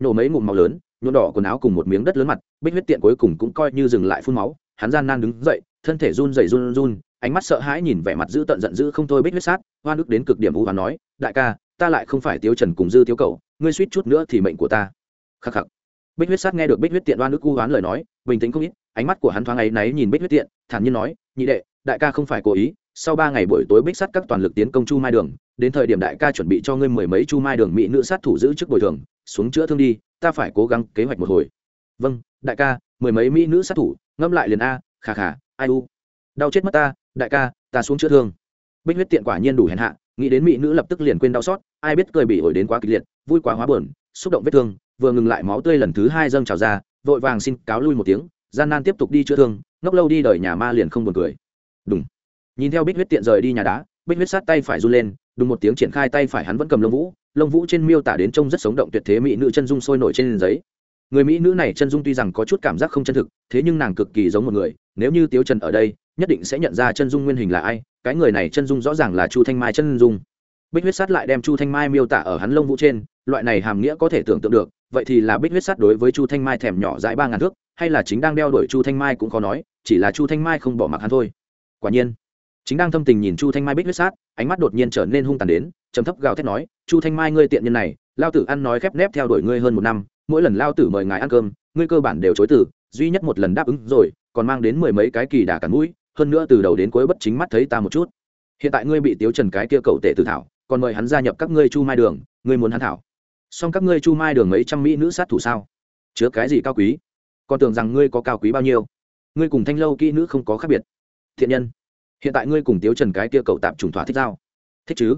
Nổ mấy ngụm máu lớn nhuộn đỏ quần áo cùng một miếng đất lớn mặt, bích huyết tiện cuối cùng cũng coi như dừng lại phun máu, hắn gian nan đứng dậy, thân thể run dày run run ánh mắt sợ hãi nhìn vẻ mặt dữ tận giận dữ không thôi bích huyết sát hoa nước đến cực điểm u và nói, đại ca, ta lại không phải tiêu trần cùng dư thiếu cầu ngươi suýt chút nữa thì mệnh của ta. Khắc khắc bích huyết sát nghe được bích huyết tiện đoan nước u oán lời nói, bình tĩnh không ít, ánh mắt của hắn thoáng ấy náy nhìn bích huyết tiện, thản nhiên nói, nhị đệ, đại ca không phải cố ý, sau ba ngày buổi tối bích sát các toàn lực tiến công chu mai đường, đến thời điểm đại ca chuẩn bị cho ngươi mười mấy chu mai đường mỹ nữ sát thủ giữ chức bồi thường, xuống chữa thương đi, ta phải cố gắng kế hoạch một hồi. Vâng đại ca, mười mấy mỹ nữ sát thủ ngâm lại liền a khà khà ai u. Đau chết mất ta, đại ca, ta xuống chữa thương. Bích huyết tiện quả nhiên đủ hèn hạ, nghĩ đến mỹ nữ lập tức liền quên đau xót, ai biết cười bị ổi đến quá kịch liệt vui quá hóa buồn, xúc động vết thương, vừa ngừng lại máu tươi lần thứ hai dâng trào ra, vội vàng xin cáo lui một tiếng, gian nan tiếp tục đi chữa thương, ngốc lâu đi đời nhà ma liền không buồn cười. Đúng nhìn theo bích huyết tiện rời đi nhà đá, bích huyết sát tay phải run lên đúng một tiếng triển khai tay phải hắn vẫn cầm lông vũ lông vũ trên miêu tả đến trông rất sống động tuyệt thế mỹ nữ chân dung sôi nổi trên giấy. Người mỹ nữ này chân dung tuy rằng có chút cảm giác không chân thực, thế nhưng nàng cực kỳ giống một người, nếu như tiếu trần ở đây, nhất định sẽ nhận ra chân dung nguyên hình là ai, cái người này chân dung rõ ràng là chu thanh mai chân dung. Bích huyết sát lại đem chu thanh mai miêu tả ở hắn lông vũ trên loại này hàm nghĩa có thể tưởng tượng được, vậy thì là bích huyết sắt đối với chu thanh mai thèm nhỏ dãi ba ngàn thước, hay là chính đang đeo đuổi chu thanh mai cũng khó nói, chỉ là chu thanh mai không bỏ mặc hắn thôi. Quả nhiên, chính đang thâm tình nhìn chu thanh mai bích huyết sát ánh mắt đột nhiên trở nên hung tàn đến, trầm thấp gào thét nói, chu thanh mai ngươi tiện nhân này, lao tử ăn nói khép nép theo đuổi ngươi hơn một năm, mỗi lần lao tử mời ngài ăn cơm, ngươi cơ bản đều chối từ, duy nhất một lần đáp ứng rồi, còn mang đến mười mấy cái kỳ đà cắn mũi, hơn nữa từ đầu đến cuối bất chính mắt thấy ta một chút. Hiện tại ngươi bị tiếu trần cái kia cậu tệ tử thảo, còn mời hắn gia nhập các ngươi chu mai đường, ngươi muốn hắn thảo? Song các ngươi chu mai đường mấy trăm mỹ nữ sát thủ sao? Chứa cái gì cao quý? Còn tưởng rằng ngươi có cao quý bao nhiêu? Ngươi cùng thanh lâu kỹ nữ không có khác biệt. Thiện nhân hiện tại ngươi cùng tiếu trần cái kia cậu tạm trùng thỏa thích giao thích chứ.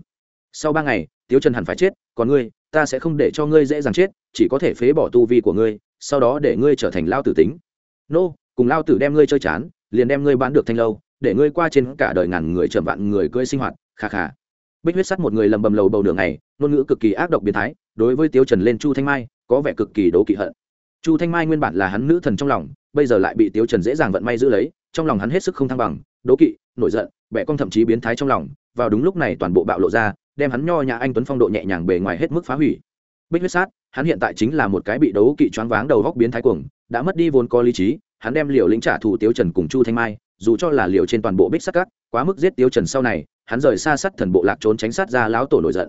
Sau ba ngày tiếu trần hẳn phải chết còn ngươi ta sẽ không để cho ngươi dễ dàng chết chỉ có thể phế bỏ tu vi của ngươi sau đó để ngươi trở thành lao tử tính. Nô、no, cùng lao tử đem ngươi chơi chán liền đem ngươi bán được thanh lâu để ngươi qua trên cả đời ngàn người trầm vạn người cưỡi sinh hoạt khà khà bích huyết sắt một người lầm bầm lầu bầu đường này ngôn ngữ cực kỳ ác độc biến thái, đối với Tiêu trần lên chu thanh mai, có vẻ cực kỳ đố kỵ hận. Chu thanh mai nguyên bản là hắn nữ thần trong lòng, bây giờ lại bị Tiêu trần dễ dàng vận may giữ lấy, trong lòng hắn hết sức không thăng bằng, đố kỵ, nổi giận bẻ con thậm chí biến thái trong lòng, vào đúng lúc này toàn bộ bạo lộ ra, đem hắn nho nhã anh tuấn phong độ nhẹ nhàng bề ngoài hết mức phá hủy. Bích huyết sát hắn hiện tại chính là một cái bị đấu kỵ choáng váng đầu góc biến thái cuồng, đã mất đi vốn có lý trí hắn đem liều lĩnh trả thù tiếu trần cùng chu thanh mai, dù cho là liều trên toàn bộ bích sắc cát quá mức giết tiếu trần sau này, hắn rời xa sắt thần bộ lạc trốn tránh sát ra lão tổ nổi giận.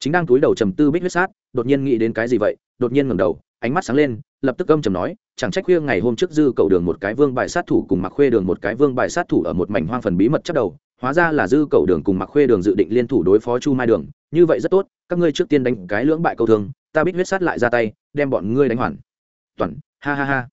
Chính đang túi đầu trầm tư bích huyết sát, đột nhiên nghĩ đến cái gì vậy, đột nhiên ngẩng đầu, ánh mắt sáng lên, lập tức âm trầm nói, chẳng trách khuya ngày hôm trước dư cầu đường một cái vương bài sát thủ cùng mặc khuê đường một cái vương bài sát thủ ở một mảnh hoang phần bí mật chắc đầu, hóa ra là dư cầu đường cùng mặc khuê đường dự định liên thủ đối phó chu mai đường, như vậy rất tốt, các ngươi trước tiên đánh cái lưỡng bại câu thương, ta bích huyết sát lại ra tay, đem bọn ngươi đánh hoàn. Toàn, ha ha ha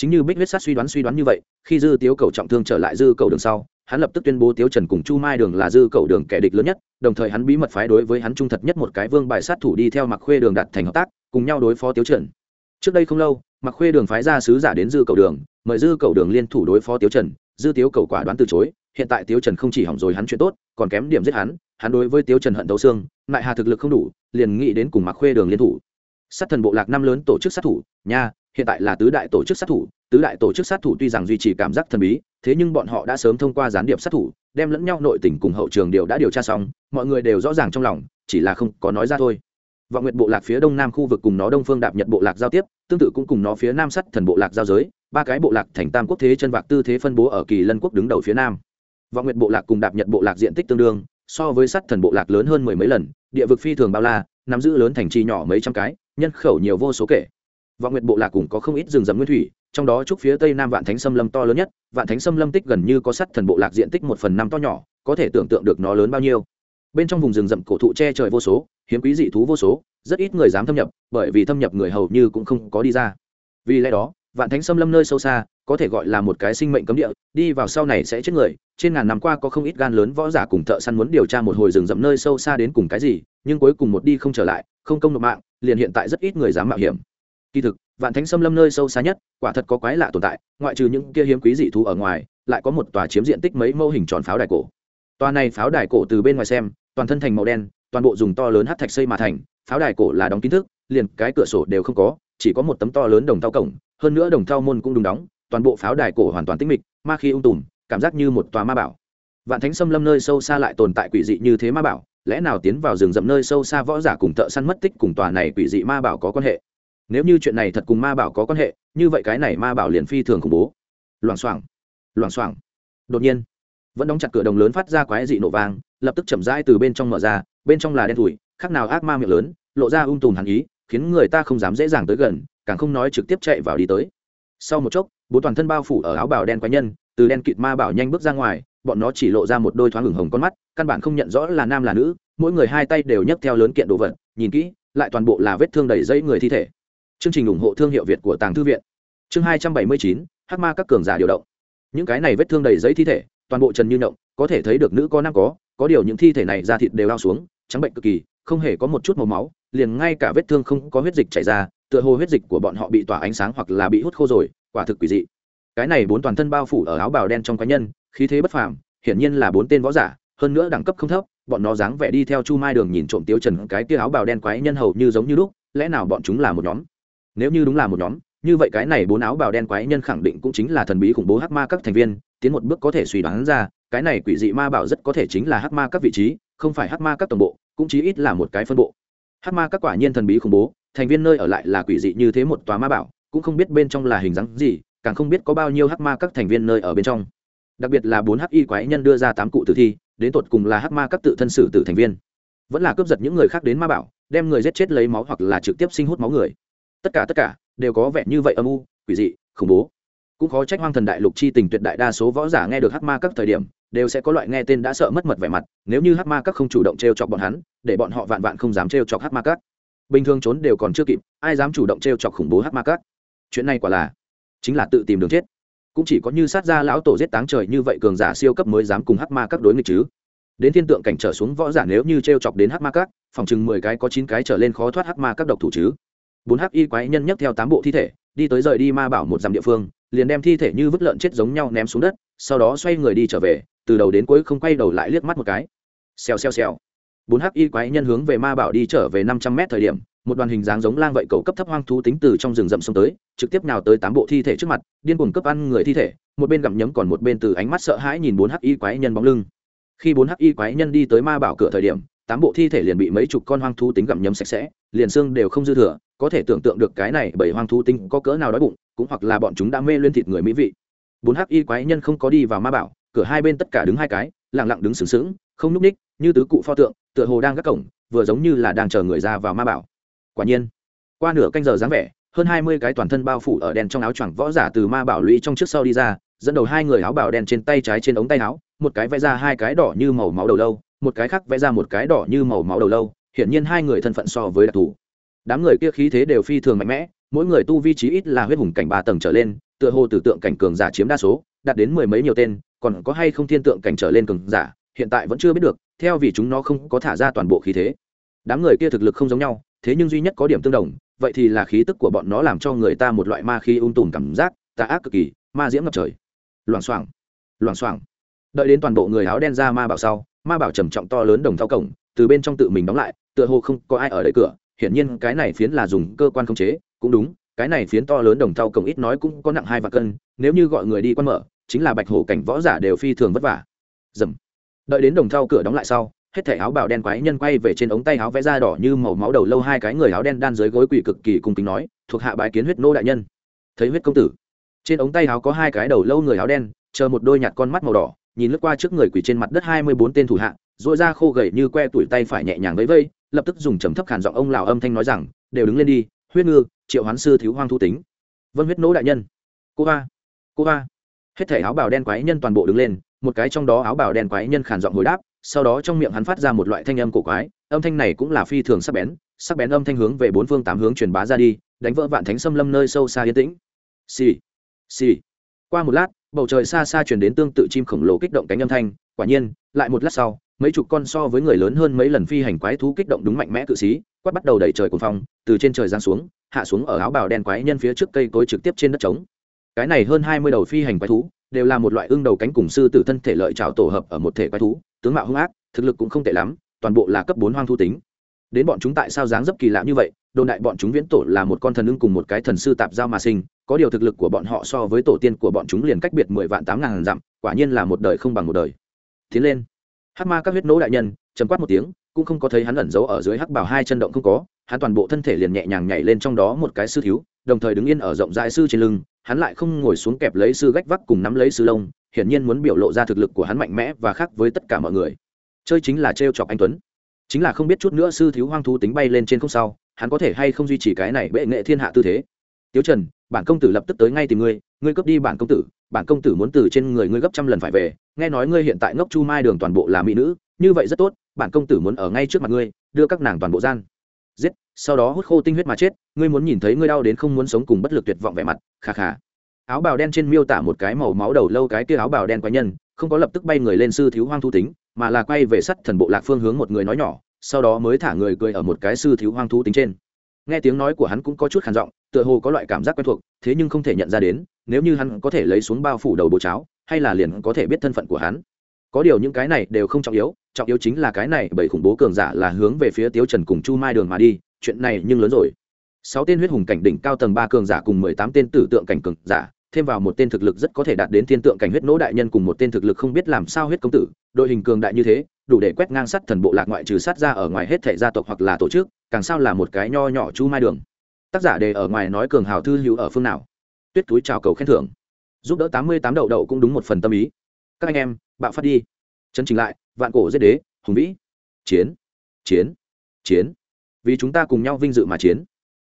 chính như bích huyết sát suy đoán suy đoán như vậy, khi dư tiếu cầu trọng thương trở lại dư cầu đường sau, hắn lập tức tuyên bố tiếu trần cùng chu mai đường là dư cầu đường kẻ địch lớn nhất, đồng thời hắn bí mật phái đối với hắn trung thật nhất một cái vương bài sát thủ đi theo mặc khuê đường đặt thành hợp tác, cùng nhau đối phó tiếu trần. Trước đây không lâu mặc khuê đường phái ra sứ giả đến dư cầu đường, mời dư cầu đường liên thủ đối phó tiếu trần, dư tiếu cầu quả đoán từ chối, hiện tại tiếu trần không chỉ hỏng rồi hắn chuyện tốt, còn kém điểm giết hắn hắn đối với tiếu trần hận thấu xương, lại hà thực lực không đủ, liền nghĩ đến cùng mặc khuê đường liên thủ. Sát thần bộ lạc năm lớn tổ chức sát thủ, nha hiện tại là tứ đại tổ chức sát thủ, tứ đại tổ chức sát thủ tuy rằng duy trì cảm giác thần bí, thế nhưng bọn họ đã sớm thông qua gián điệp sát thủ, đem lẫn nhau nội tình cùng hậu trường đều đã điều tra xong, mọi người đều rõ ràng trong lòng, chỉ là không có nói ra thôi. Vọng nguyệt bộ lạc phía đông nam khu vực cùng nó đông phương đạp nhật bộ lạc giao tiếp, tương tự cũng cùng nó phía nam sắt thần bộ lạc giao giới, ba cái bộ lạc thành tam quốc thế chân vạc tư thế phân bố ở kỳ lân quốc đứng đầu phía nam. Vọng nguyệt bộ lạc cùng đạp nhật bộ lạc diện tích tương đương, so với sắt thần bộ lạc lớn hơn mười mấy lần, địa vực phi thường bao la, nắm giữ lớn thành trì nhỏ mấy trăm cái, nhân khẩu nhiều vô số kể vọng nguyệt bộ lạc cũng có không ít rừng rậm nguyên thủy, trong đó trúc phía tây nam vạn thánh xâm lâm to lớn nhất, vạn thánh xâm lâm tích gần như có sắt thần bộ lạc diện tích một phần năm to nhỏ, có thể tưởng tượng được nó lớn bao nhiêu. Bên trong vùng rừng rậm cổ thụ che trời vô số, hiếm quý dị thú vô số, rất ít người dám thâm nhập, bởi vì thâm nhập người hầu như cũng không có đi ra. Vì lẽ đó, vạn thánh xâm lâm nơi sâu xa, có thể gọi là một cái sinh mệnh cấm địa, đi vào sau này sẽ chết người. Trên ngàn năm qua có không ít gan lớn võ giả cùng thợ săn muốn điều tra một hồi rừng rậm nơi sâu xa đến cùng cái gì, nhưng cuối cùng một đi không trở lại, không công nộp mạng, liền hiện tại rất ít người dám mạo hiểm kỳ thực, vạn thánh xâm lâm nơi sâu xa nhất, quả thật có quái lạ tồn tại, ngoại trừ những kia hiếm quý dị thú ở ngoài, lại có một tòa chiếm diện tích mấy mô hình tròn pháo đài cổ. Tòa này pháo đài cổ từ bên ngoài xem, toàn thân thành màu đen, toàn bộ dùng to lớn hát thạch xây mà thành, pháo đài cổ là đóng kín thức, liền cái cửa sổ đều không có, chỉ có một tấm to lớn đồng thau cổng, hơn nữa đồng thau môn cũng đúng đóng, toàn bộ pháo đài cổ hoàn toàn tĩnh mịch, ma khi ung tùm, cảm giác như một tòa ma bảo. Vạn thánh xâm lâm nơi sâu xa lại tồn tại quỷ dị như thế ma bảo, lẽ nào tiến vào rừng rậm nơi sâu xa võ giả cùng thợ săn mất tích cùng tòa này quỷ dị ma bảo có quan hệ? Nếu như chuyện này thật cùng ma bảo có quan hệ, như vậy cái này ma bảo liền phi thường khủng bố. Loảng xoảng loảng xoảng. Đột nhiên, vẫn đóng chặt cửa đồng lớn phát ra quái dị nổ vang, lập tức chậm rãi từ bên trong mở ra, bên trong là đen thủi khác nào ác ma miệng lớn, lộ ra ung tùm hàn ý, khiến người ta không dám dễ dàng tới gần, càng không nói trực tiếp chạy vào đi tới. Sau một chốc, bốn toàn thân bao phủ ở áo bào đen quái nhân, từ đen kịt ma bảo nhanh bước ra ngoài, bọn nó chỉ lộ ra một đôi thoáng hửng hồng con mắt, căn bản không nhận rõ là nam là nữ, mỗi người hai tay đều nhấc theo lớn kiện đồ vật, nhìn kỹ, lại toàn bộ là vết thương đầy dây người thi thể chương trình ủng hộ thương hiệu việt của tàng thư viện. Chương hai trăm bảy mươi chín, hắc ma các cường giả điều động. Những cái này vết thương đầy giấy thi thể, toàn bộ trần như nhộng, có thể thấy được nữ có nam có có điều những thi thể này da thịt đều lao xuống, trắng bệnh cực kỳ, không hề có một chút màu máu, liền ngay cả vết thương không có huyết dịch chảy ra, tựa hồ huyết dịch của bọn họ bị tỏa ánh sáng hoặc là bị hút khô rồi, quả thực quỷ dị. Cái này bốn toàn thân bao phủ ở áo bào đen trong cá nhân, khí thế bất phàm, hiển nhiên là bốn tên võ giả, hơn nữa đẳng cấp không thấp, bọn nó dáng vẻ đi theo chu mai đường nhìn trộm tiêu trần cái kia áo bào đen quái nhân hầu như giống như lúc, lẽ nào bọn chúng là một nhóm? Nếu như đúng là một nhóm, như vậy cái này bốn áo bào đen quái nhân khẳng định cũng chính là thần bí khủng bố hắc ma các thành viên, tiến một bước có thể suy đoán ra, cái này quỷ dị ma bảo rất có thể chính là hắc ma các vị trí, không phải hắc ma các tổng bộ, cũng chí ít là một cái phân bộ. Hắc ma các quả nhiên thần bí khủng bố, thành viên nơi ở lại là quỷ dị như thế một tòa ma bảo cũng không biết bên trong là hình dáng gì, càng không biết có bao nhiêu hắc ma các thành viên nơi ở bên trong. Đặc biệt là bốn hắc y quái nhân đưa ra tám cụ tử thi, đến tột cùng là hắc ma các tự thân sử tử thành viên. Vẫn là cướp giật những người khác đến ma bảo đem người giết chết lấy máu hoặc là trực tiếp sinh hút máu người tất cả tất cả, đều có vẻ như vậy âm u, quỷ dị, khủng bố. Cũng khó trách hoang thần đại lục chi tình tuyệt đại đa số võ giả nghe được hắc ma các thời điểm, đều sẽ có loại nghe tên đã sợ mất mật vẻ mặt, nếu như hắc ma các không chủ động t r e o chọc bọn hắn, để bọn họ vạn vạn không dám t r e o chọc hắc ma các. Bình thường trốn đều còn chưa kịp, ai dám chủ động t r e o chọc khủng bố hắc ma các? Chuyện này quả là, chính là tự tìm đường chết. Cũng chỉ có như sát ra lão tổ giết táng trời như vậy cường giả siêu cấp mới dám cùng hắc ma các đối nghịch chứ. Đến thiên tượng cảnh trở xuống võ giả nếu như t r e o chọc đến hắc ma các, phòng chừng mười cái có chín cái trở lên khó thoát hắc ma các độc thủ chứ bốn hắc y quái nhân nhấc theo tám bộ thi thể, đi tới rời đi ma bảo một dặm địa phương, liền đem thi thể như vứt lợn chết giống nhau ném xuống đất, sau đó xoay người đi trở về, từ đầu đến cuối không quay đầu lại liếc mắt một cái. Xèo xèo xèo. Bốn hắc y quái nhân hướng về ma bảo đi trở về năm trăm mét thời điểm, một đoàn hình dáng giống lang vậy cầu cấp thấp hoang thú tính từ trong rừng rậm xông tới, trực tiếp nào tới tám bộ thi thể trước mặt, điên cuồng cấp ăn người thi thể, một bên gặm nhấm còn một bên từ ánh mắt sợ hãi nhìn bốn hắc y quái nhân bóng lưng. Khi bốn hắc y quái nhân đi tới ma bảo cửa thời điểm, tám bộ thi thể liền bị mấy chục con hoang thú tính gặm nhấm sạch sẽ, liền xương đều không dư thừa có thể tưởng tượng được cái này bởi hoang thú tinh có cỡ nào đói bụng, cũng hoặc là bọn chúng đã mê lên thịt người mỹ vị. Bốn hắc y quái nhân không có đi vào ma bảo, cửa hai bên tất cả đứng hai cái, lặng lặng đứng sừng sững, không núp ních, như tứ cụ pho tượng, tựa hồ đang gác cổng, vừa giống như là đang chờ người ra vào ma bảo. Quả nhiên, qua nửa canh giờ dáng vẻ, hơn hai mươi cái toàn thân bao phủ ở đèn trong áo choàng võ giả từ ma bảo lũy trong trước sau đi ra, dẫn đầu hai người áo bảo đen trên tay trái trên ống tay áo, một cái vẽ ra hai cái đỏ như màu máu đầu lâu, một cái khác vẽ ra một cái đỏ như màu máu đầu lâu, hiển nhiên hai người thân phận so với đặc thù đám người kia khí thế đều phi thường mạnh mẽ, mỗi người tu vi trí ít là huyết hùng cảnh ba tầng trở lên, tựa hồ tử tượng cảnh cường giả chiếm đa số, đạt đến mười mấy nhiều tên, còn có hay không thiên tượng cảnh trở lên cường giả, hiện tại vẫn chưa biết được, theo vì chúng nó không có thả ra toàn bộ khí thế. Đám người kia thực lực không giống nhau, thế nhưng duy nhất có điểm tương đồng, vậy thì là khí tức của bọn nó làm cho người ta một loại ma khí ung tùm cảm giác, tà ác cực kỳ, ma diễm ngập trời. Loảng xoảng loảng xoảng. Đợi đến toàn bộ người áo đen ra ma bảo sau, ma bảo trầm trọng to lớn đồng thao cổng, từ bên trong tự mình đóng lại, tựa hồ không có ai ở đợi cửa hiển nhiên cái này phiến là dùng cơ quan khống chế, cũng đúng, cái này phiến to lớn đồng thau cổng ít nói cũng có nặng hai vạn cân, nếu như gọi người đi quan mở, chính là bạch hổ cảnh võ giả đều phi thường vất vả. Dầm. Đợi đến đồng thau cửa đóng lại sau, hết thẻ áo bào đen quái nhân quay về trên ống tay áo vẽ da đỏ như màu máu đầu lâu hai cái người áo đen đan dưới gối quỷ cực kỳ cung kính nói, thuộc hạ bái kiến huyết nô đại nhân. Thấy huyết công tử, trên ống tay áo có hai cái đầu lâu người áo đen, chờ một đôi nhạt con mắt màu đỏ, nhìn lướt qua trước người quỷ trên mặt đất hai mươi bốn tên thủ hạ dội ra khô gầy như que tuổi tay phải nhẹ nhàng vẫy vây lập tức dùng trầm thấp khản giọng ông lào âm thanh nói rằng, đều đứng lên đi, huyết ngư, triệu hoán sư thiếu hoang thu tính. Vân huyết nỗ đại nhân. Cô ba cô ba. Hết thể áo bào đen quái nhân toàn bộ đứng lên, một cái trong đó áo bào đen quái nhân khản giọng hồi đáp, sau đó trong miệng hắn phát ra một loại thanh âm cổ quái, âm thanh này cũng là phi thường sắc bén sắc bén âm thanh hướng về bốn phương tám hướng truyền bá ra đi, đánh vỡ vạn thánh xâm lâm nơi sâu xa yên tĩnh. Xì xì. Qua một lát, bầu trời xa xa truyền đến tương tự chim khổng lồ kích động cánh âm thanh, quả nhiên, lại một lát sau mấy chục con so với người lớn hơn mấy lần phi hành quái thú kích động đúng mạnh mẽ cự xí, quát bắt đầu đẩy trời cuồng phong, từ trên trời giáng xuống, hạ xuống ở áo bào đen quái nhân phía trước cây cối trực tiếp trên đất trống. Cái này hơn hai mươi đầu phi hành quái thú đều là một loại ưng đầu cánh cùng sư tử thân thể lợi trào tổ hợp ở một thể quái thú, tướng mạo hung ác, thực lực cũng không tệ lắm, toàn bộ là cấp bốn hoang thu tính. Đến bọn chúng tại sao dáng dấp kỳ lạ như vậy, đồn đại bọn chúng viễn tổ là một con thần ưng cùng một cái thần sư tạp giao mà sinh, có điều thực lực của bọn họ so với tổ tiên của bọn chúng liền cách biệt mười vạn tám ngàn dặm, quả nhiên là một đời không bằng một đời. Tiến lên hắc ma các huyết nỗ đại nhân chấm quát một tiếng, cũng không có thấy hắn ẩn giấu ở dưới hắc bảo hai chân động không có, hắn toàn bộ thân thể liền nhẹ nhàng nhảy lên trong đó một cái sư thiếu, đồng thời đứng yên ở rộng rãi sư trên lưng, hắn lại không ngồi xuống kẹp lấy sư gách vắc cùng nắm lấy sư lông, hiển nhiên muốn biểu lộ ra thực lực của hắn mạnh mẽ và khác với tất cả mọi người. Chơi chính là trêu chọc anh tuấn. Chính là không biết chút nữa sư thiếu hoang thú tính bay lên trên không sau, hắn có thể hay không duy trì cái này bệ nghệ thiên hạ tư thế. Tiếu trần, bản công tử lập tức tới ngay tìm ngươi ngươi cướp đi bản công tử, bản công tử muốn từ trên người ngươi gấp trăm lần phải về nghe nói ngươi hiện tại ngốc chu mai đường toàn bộ là mỹ nữ, như vậy rất tốt, bản công tử muốn ở ngay trước mặt ngươi, đưa các nàng toàn bộ gian. Giết, sau đó hút khô tinh huyết mà chết, ngươi muốn nhìn thấy ngươi đau đến không muốn sống cùng bất lực tuyệt vọng vẻ mặt khà khà áo bào đen trên miêu tả một cái màu máu đầu lâu cái kia áo bào đen quái nhân, không có lập tức bay người lên sư thiếu hoang thu tính, mà là quay về sắt thần bộ lạc phương hướng một người nói nhỏ, sau đó mới thả người cười ở một cái sư thiếu hoang thu tính trên. Nghe tiếng nói của hắn cũng có chút khản giọng, tựa hồ có loại cảm giác quen thuộc, thế nhưng không thể nhận ra đến, nếu như hắn có thể lấy xuống bao phủ đầu bố cháo hay là liền có thể biết thân phận của hắn. Có điều những cái này đều không trọng yếu trọng yếu chính là cái này bởi khủng bố cường giả là hướng về phía tiếu trần cùng chu mai đường mà đi, chuyện này nhưng lớn rồi. Sáu tên huyết hùng cảnh đỉnh cao tầng ba cường giả cùng mười tám tên tử tượng cảnh cường giả, thêm vào một tên thực lực rất có thể đạt đến thiên tượng cảnh huyết nỗ đại nhân cùng một tên thực lực không biết làm sao huyết công tử, đội hình cường đại như thế, đủ để quét ngang sắt thần bộ lạc ngoại trừ sát ra ở ngoài hết thể gia tộc hoặc là tổ chức, càng sao là một cái nho nhỏ chu mai đường. Tác giả đề ở ngoài nói cường hào thư hữu ở phương nào? Tuyết túi chào cầu khen thưởng giúp đỡ tám mươi tám đậu đậu cũng đúng một phần tâm ý. Các anh em, bạo phát đi. Chấn chỉnh lại, vạn cổ giết đế, hùng vĩ. Chiến chiến chiến. Vì chúng ta cùng nhau vinh dự mà chiến.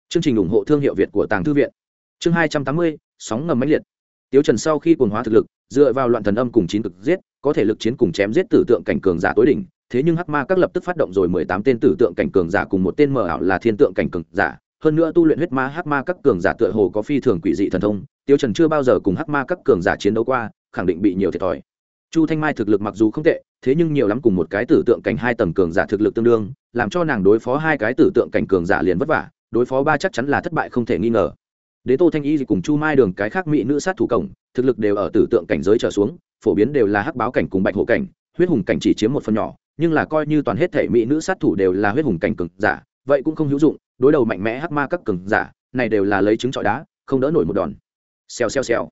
Chương trình ủng hộ thương hiệu việt của tàng thư viện. Chương hai trăm tám mươi, sóng ngầm mãnh liệt. Tiếu trần sau khi cuồng hóa thực lực, dựa vào loạn thần âm cùng chín cực giết, có thể lực chiến cùng chém giết tử tượng cảnh cường giả tối đỉnh. Thế nhưng hắc ma các lập tức phát động rồi mười tám tên tử tượng cảnh cường giả cùng một tên mở ảo là thiên tượng cảnh cường giả. Hơn nữa tu luyện huyết ma hắc ma các cường giả tựa hồ có phi thường quỷ dị thần thông tiêu trần chưa bao giờ cùng hắc ma các cường giả chiến đấu qua, khẳng định bị nhiều thiệt thòi. Chu thanh mai thực lực mặc dù không tệ, thế nhưng nhiều lắm cùng một cái tử tượng cảnh hai tầng cường giả thực lực tương đương, làm cho nàng đối phó hai cái tử tượng cảnh cường giả liền vất vả, đối phó ba chắc chắn là thất bại không thể nghi ngờ. Đế tô thanh y cùng chu mai đường cái khác mỹ nữ sát thủ cổng, thực lực đều ở tử tượng cảnh giới trở xuống, phổ biến đều là hắc báo cảnh cùng bạch hộ cảnh, huyết hùng cảnh chỉ chiếm một phần nhỏ, nhưng là coi như toàn hết thể mỹ nữ sát thủ đều là huyết hùng cảnh cường giả, vậy cũng không hữu dụng, đối đầu mạnh mẽ hắc ma các cường giả, này đều là lấy trứng trọi đá, không đỡ nổi một đòn xèo xèo xèo.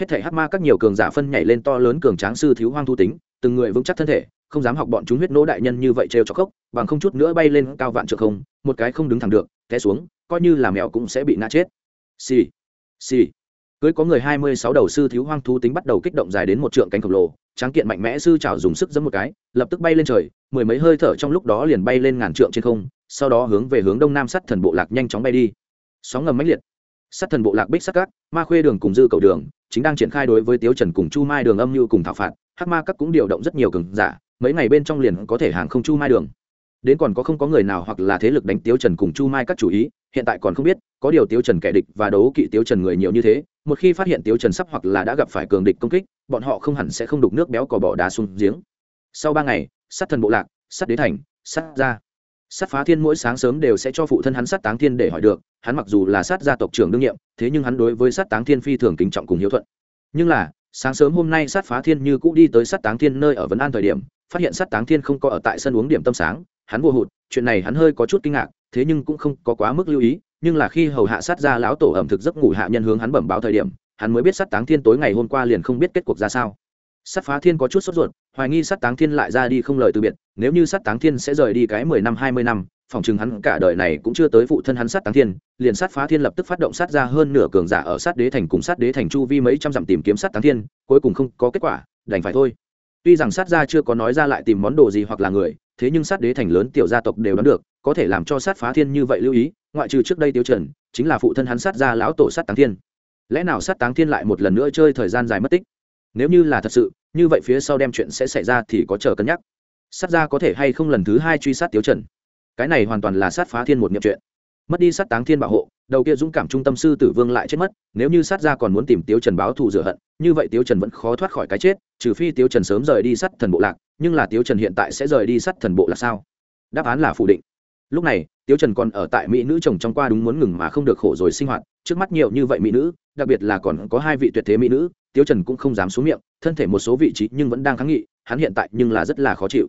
Hết thể hát ma các nhiều cường giả phân nhảy lên to lớn cường tráng sư thiếu hoang thu tính, từng người vững chắc thân thể, không dám học bọn chúng huyết nỗ đại nhân như vậy trêu cho khốc, bằng không chút nữa bay lên cao vạn trượng không, một cái không đứng thẳng được, té xuống, coi như là mèo cũng sẽ bị ngã chết. Xì xì. Cưới có người hai mươi sáu đầu sư thiếu hoang thú tính bắt đầu kích động dài đến một trượng cánh khổng lồ, tráng kiện mạnh mẽ sư trào dùng sức giẫm một cái, lập tức bay lên trời, mười mấy hơi thở trong lúc đó liền bay lên ngàn trượng trên không, sau đó hướng về hướng đông nam sắt thần bộ lạc nhanh chóng bay đi. Sóng ngầm mãnh liệt sắt thần bộ lạc bích sắc cát ma khuê đường cùng dư cầu đường, chính đang triển khai đối với tiếu trần cùng chu mai đường âm như cùng thảo phạt, hắc ma các cũng điều động rất nhiều cường giả, mấy ngày bên trong liền có thể hàng không chu mai đường. Đến còn có không có người nào hoặc là thế lực đánh tiếu trần cùng chu mai các chủ ý, hiện tại còn không biết, có điều tiếu trần kẻ địch và đấu kỵ tiếu trần người nhiều như thế, một khi phát hiện tiếu trần sắp hoặc là đã gặp phải cường địch công kích, bọn họ không hẳn sẽ không đục nước béo cò bỏ đá xuống giếng. Sau ba ngày, sát thần bộ lạc, sát đế thành, sát ra sát phá thiên mỗi sáng sớm đều sẽ cho phụ thân hắn sát táng thiên để hỏi được, hắn mặc dù là sát gia tộc trưởng đương nhiệm, thế nhưng hắn đối với sát táng thiên phi thường kính trọng cùng hiếu thuận. Nhưng là, sáng sớm hôm nay sát phá thiên như cũ đi tới sát táng thiên nơi ở vấn an thời điểm, phát hiện sát táng thiên không có ở tại sân uống điểm tâm sáng, hắn vô hụt, chuyện này hắn hơi có chút kinh ngạc, thế nhưng cũng không có quá mức lưu ý, nhưng là khi hầu hạ sát ra lão tổ ẩm thực giấc ngủ hạ nhân hướng hắn bẩm báo thời điểm, hắn mới biết sát táng thiên tối ngày hôm qua liền không biết kết cuộc ra sao. Sát phá thiên có chút sốt ruột hoài nghi sát táng thiên lại ra đi không lời từ biệt, nếu như sát táng thiên sẽ rời đi cái mười năm, hai mươi năm, phòng chừng hắn cả đời này cũng chưa tới phụ thân hắn sát táng thiên, liền sát phá thiên lập tức phát động sát ra hơn nửa cường giả ở sát đế thành cùng sát đế thành chu vi mấy trăm dặm tìm kiếm sát táng thiên, cuối cùng không có kết quả, đành phải thôi. Tuy rằng sát gia chưa có nói ra lại tìm món đồ gì hoặc là người, thế nhưng sát đế thành lớn tiểu gia tộc đều đoán được, có thể làm cho sát phá thiên như vậy lưu ý, ngoại trừ trước đây tiêu trần, chính là phụ thân hắn sát gia lão tổ sát táng thiên. Lẽ nào sát táng thiên lại một lần nữa chơi thời gian dài mất tích? Nếu như là thật sự như vậy phía sau đem chuyện sẽ xảy ra thì có chờ cân nhắc. Sát gia có thể hay không lần thứ hai truy sát tiêu trần? Cái này hoàn toàn là sát phá thiên một nhiệm chuyện. Mất đi sát táng thiên bảo hộ, đầu kia dũng cảm trung tâm sư tử vương lại chết mất, nếu như sát gia còn muốn tìm tiếu trần báo thù rửa hận, như vậy tiếu trần vẫn khó thoát khỏi cái chết, trừ phi tiếu trần sớm rời đi sát thần bộ lạc, nhưng là tiếu trần hiện tại sẽ rời đi sát thần bộ lạc sao? Đáp án là phủ định. Lúc này, tiếu trần còn ở tại mỹ nữ chồng trong qua đúng muốn ngừng mà không được khổ rồi sinh hoạt, trước mắt nhiều như vậy mỹ nữ, đặc biệt là còn có hai vị tuyệt thế mỹ nữ, tiếu trần cũng không dám xuống miệng thân thể một số vị trí nhưng vẫn đang kháng nghị, hắn hiện tại nhưng là rất là khó chịu.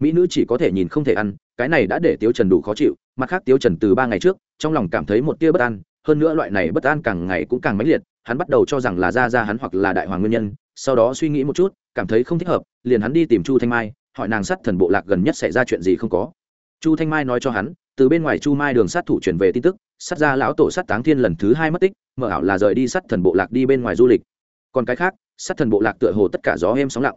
Mỹ nữ chỉ có thể nhìn không thể ăn, cái này đã để tiêu trần đủ khó chịu, mặt khác tiêu trần từ ba ngày trước, trong lòng cảm thấy một tia bất an, hơn nữa loại này bất an càng ngày cũng càng mãnh liệt, hắn bắt đầu cho rằng là ra ra hắn hoặc là đại hoàng nguyên nhân, sau đó suy nghĩ một chút, cảm thấy không thích hợp, liền hắn đi tìm chu thanh mai, hỏi nàng sát thần bộ lạc gần nhất xảy ra chuyện gì không có. Chu thanh mai nói cho hắn, từ bên ngoài chu mai đường sát thủ chuyển về tin tức, sát ra lão tổ sát táng thiên lần thứ hai mất tích, mở ảo là rời đi sát thần bộ lạc đi bên ngoài du lịch. Còn cái khác sát thần bộ lạc tựa hồ tất cả gió êm sóng lặng.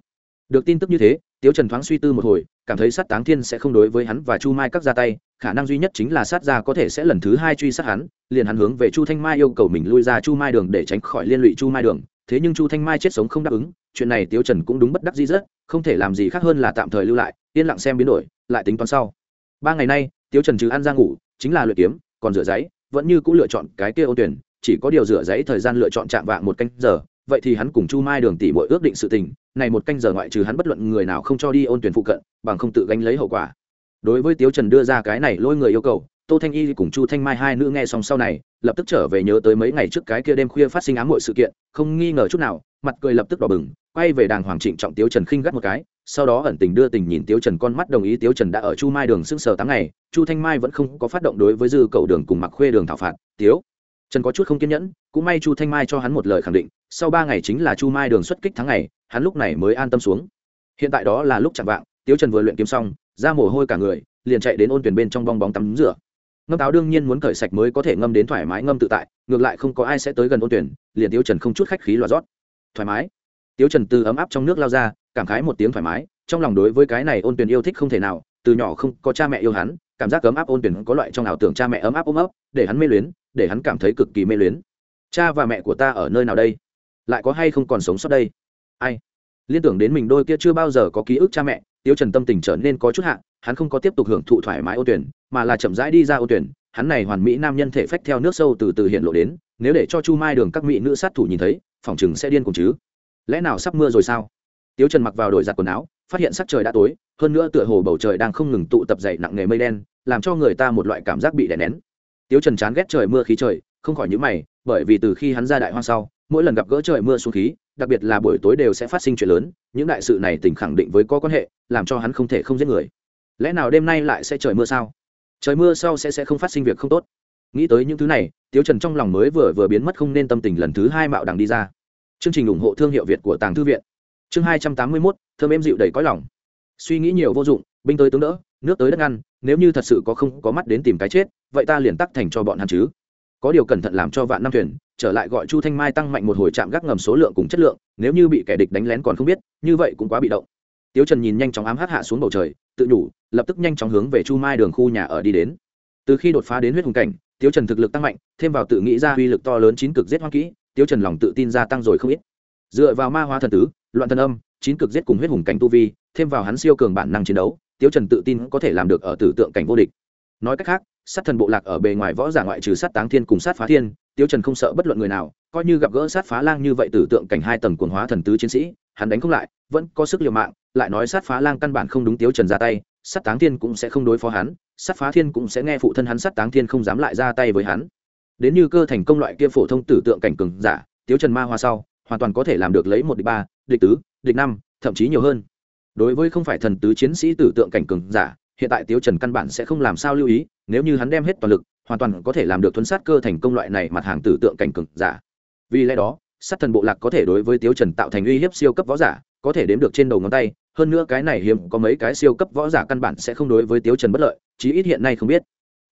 Được tin tức như thế, tiếu trần thoáng suy tư một hồi, cảm thấy sát táng thiên sẽ không đối với hắn và chu mai các ra tay, khả năng duy nhất chính là sát gia có thể sẽ lần thứ hai truy sát hắn, liền hắn hướng về chu thanh mai yêu cầu mình lui ra chu mai đường để tránh khỏi liên lụy chu mai đường. Thế nhưng chu thanh mai chết sống không đáp ứng, chuyện này tiếu trần cũng đúng bất đắc dĩ rất, không thể làm gì khác hơn là tạm thời lưu lại, yên lặng xem biến đổi, lại tính toán sau. Ba ngày nay, tiếu trần trừ ăn ra ngủ, chính là luyện kiếm, còn rửa giấy, vẫn như cũng lựa chọn cái kia ô tuyển, chỉ có điều rửa giấy thời gian lựa chọn chạm vạng một canh giờ vậy thì hắn cùng chu mai đường tỷ bội ước định sự tình, này một canh giờ ngoại trừ hắn bất luận người nào không cho đi ôn tuyển phụ cận, bằng không tự gánh lấy hậu quả. Đối với tiếu trần đưa ra cái này lôi người yêu cầu, tô thanh y cùng chu thanh mai hai nữ nghe xong sau này, lập tức trở về nhớ tới mấy ngày trước cái kia đêm khuya phát sinh ám hội sự kiện, không nghi ngờ chút nào, mặt cười lập tức đỏ bừng, quay về đàng hoàng trịnh trọng tiếu trần khinh gắt một cái, sau đó ẩn tình đưa tình nhìn tiếu trần con mắt đồng ý tiếu trần đã ở chu mai đường sưng sờ tám ngày, chu thanh mai vẫn không có phát động đối với dư cầu đường cùng mặc khuê đường thảo phạt. Tiếu trần có chút không kiên nhẫn, cũng may chu thanh mai cho hắn một lời khẳng định, sau ba ngày chính là chu mai đường xuất kích tháng ngày, hắn lúc này mới an tâm xuống. Hiện tại đó là lúc chạm vạng, tiếu trần vừa luyện kiếm xong, ra mồ hôi cả người, liền chạy đến ôn tuyển bên trong bong bóng tắm rửa. Ngâm táo đương nhiên muốn cởi sạch mới có thể ngâm đến thoải mái ngâm tự tại, ngược lại không có ai sẽ tới gần ôn tuyển, liền tiếu trần không chút khách khí loa rót. Thoải mái. Tiếu trần từ ấm áp trong nước lao ra, cảm khái một tiếng thoải mái, trong lòng đối với cái này ôn tuyển yêu thích không thể nào, từ nhỏ không có cha mẹ yêu hắn, cảm giác ấm áp ôn tuyển có loại trong ảo tưởng cha mẹ ấm áp ôm ấp, để hắn mê luyến để hắn cảm thấy cực kỳ mê luyến. Cha và mẹ của ta ở nơi nào đây? Lại có hay không còn sống sót đây? Ai? Liên tưởng đến mình đôi kia chưa bao giờ có ký ức cha mẹ tiêu trần tâm tình trở nên có chút hạ, hắn không có tiếp tục hưởng thụ thoải mái ô tuyển, mà là chậm rãi đi ra ô tuyển. Hắn này hoàn mỹ nam nhân thể phách theo nước sâu từ từ hiện lộ đến, nếu để cho chu mai đường các mỹ nữ sát thủ nhìn thấy phỏng chừng sẽ điên cùng chứ. Lẽ nào sắp mưa rồi sao? Tiêu trần mặc vào đổi giặt quần áo, phát hiện sắc trời đã tối, hơn nữa tựa hồ bầu trời đang không ngừng tụ tập dậy nặng nề mây đen, làm cho người ta một loại cảm giác bị đè nén. Tiếu trần chán ghét trời mưa khí trời, không khỏi những mày, bởi vì từ khi hắn ra đại hoang sau, mỗi lần gặp gỡ trời mưa xuống khí, đặc biệt là buổi tối đều sẽ phát sinh chuyện lớn, những đại sự này tỉnh khẳng định với có quan hệ, làm cho hắn không thể không giết người. Lẽ nào đêm nay lại sẽ trời mưa sao? Trời mưa sau sẽ sẽ không phát sinh việc không tốt. Nghĩ tới những thứ này, tiếu trần trong lòng mới vừa vừa biến mất không nên tâm tình lần thứ hai mạo đằng đi ra. Chương trình ủng hộ thương hiệu việt của tàng thư viện. Chương hai trăm tám mươi mốt, thơm êm dịu đầy cõi lòng. Suy nghĩ nhiều vô dụng, binh tới tướng đỡ nước tới đất ngăn, nếu như thật sự có không có mắt đến tìm cái chết, vậy ta liền tắc thành cho bọn hắn chứ. Có điều cẩn thận làm cho vạn năm thuyền, trở lại gọi chu thanh mai tăng mạnh một hồi chạm gác ngầm số lượng cùng chất lượng, nếu như bị kẻ địch đánh lén còn không biết, như vậy cũng quá bị động. Tiếu trần nhìn nhanh chóng ám hắc hạ xuống bầu trời, tự nhủ, lập tức nhanh chóng hướng về chu mai đường khu nhà ở đi đến. Từ khi đột phá đến huyết hùng cảnh, tiếu trần thực lực tăng mạnh, thêm vào tự nghĩ ra uy lực to lớn chín cực giết hoang kỹ, tiếu trần lòng tự tin gia tăng rồi không ít. Dựa vào ma hóa thần tứ, loạn thần âm, chín cực giết cùng huyết hùng cảnh tu vi, thêm vào hắn siêu cường bản năng chiến đấu tiếu trần tự tin có thể làm được ở tử tượng cảnh vô địch. Nói cách khác, sát thần bộ lạc ở bề ngoài võ giả ngoại trừ sát táng thiên cùng sát phá thiên, tiếu trần không sợ bất luận người nào, coi như gặp gỡ sát phá lang như vậy tử tượng cảnh hai tầng quần hóa thần tứ chiến sĩ, hắn đánh không lại, vẫn có sức liều mạng, lại nói sát phá lang căn bản không đúng tiếu trần ra tay, sát táng thiên cũng sẽ không đối phó hắn, sát phá thiên cũng sẽ nghe phụ thân hắn sát táng thiên không dám lại ra tay với hắn. Đến như cơ thành công loại kia phổ thông tử tượng cảnh cường giả, tiếu trần ma hoa sau, hoàn toàn có thể làm được lấy một địch ba, địch tứ, địch năm, thậm chí nhiều hơn đối với không phải thần tứ chiến sĩ tử tượng cảnh cường giả, hiện tại tiêu trần căn bản sẽ không làm sao lưu ý, nếu như hắn đem hết toàn lực, hoàn toàn có thể làm được thuấn sát cơ thành công loại này mặt hàng tử tượng cảnh cường giả. Vì lẽ đó, sát thần bộ lạc có thể đối với tiêu trần tạo thành uy hiếp siêu cấp võ giả, có thể đếm được trên đầu ngón tay, hơn nữa cái này hiếm có mấy cái siêu cấp võ giả căn bản sẽ không đối với tiêu trần bất lợi, chí ít hiện nay không biết.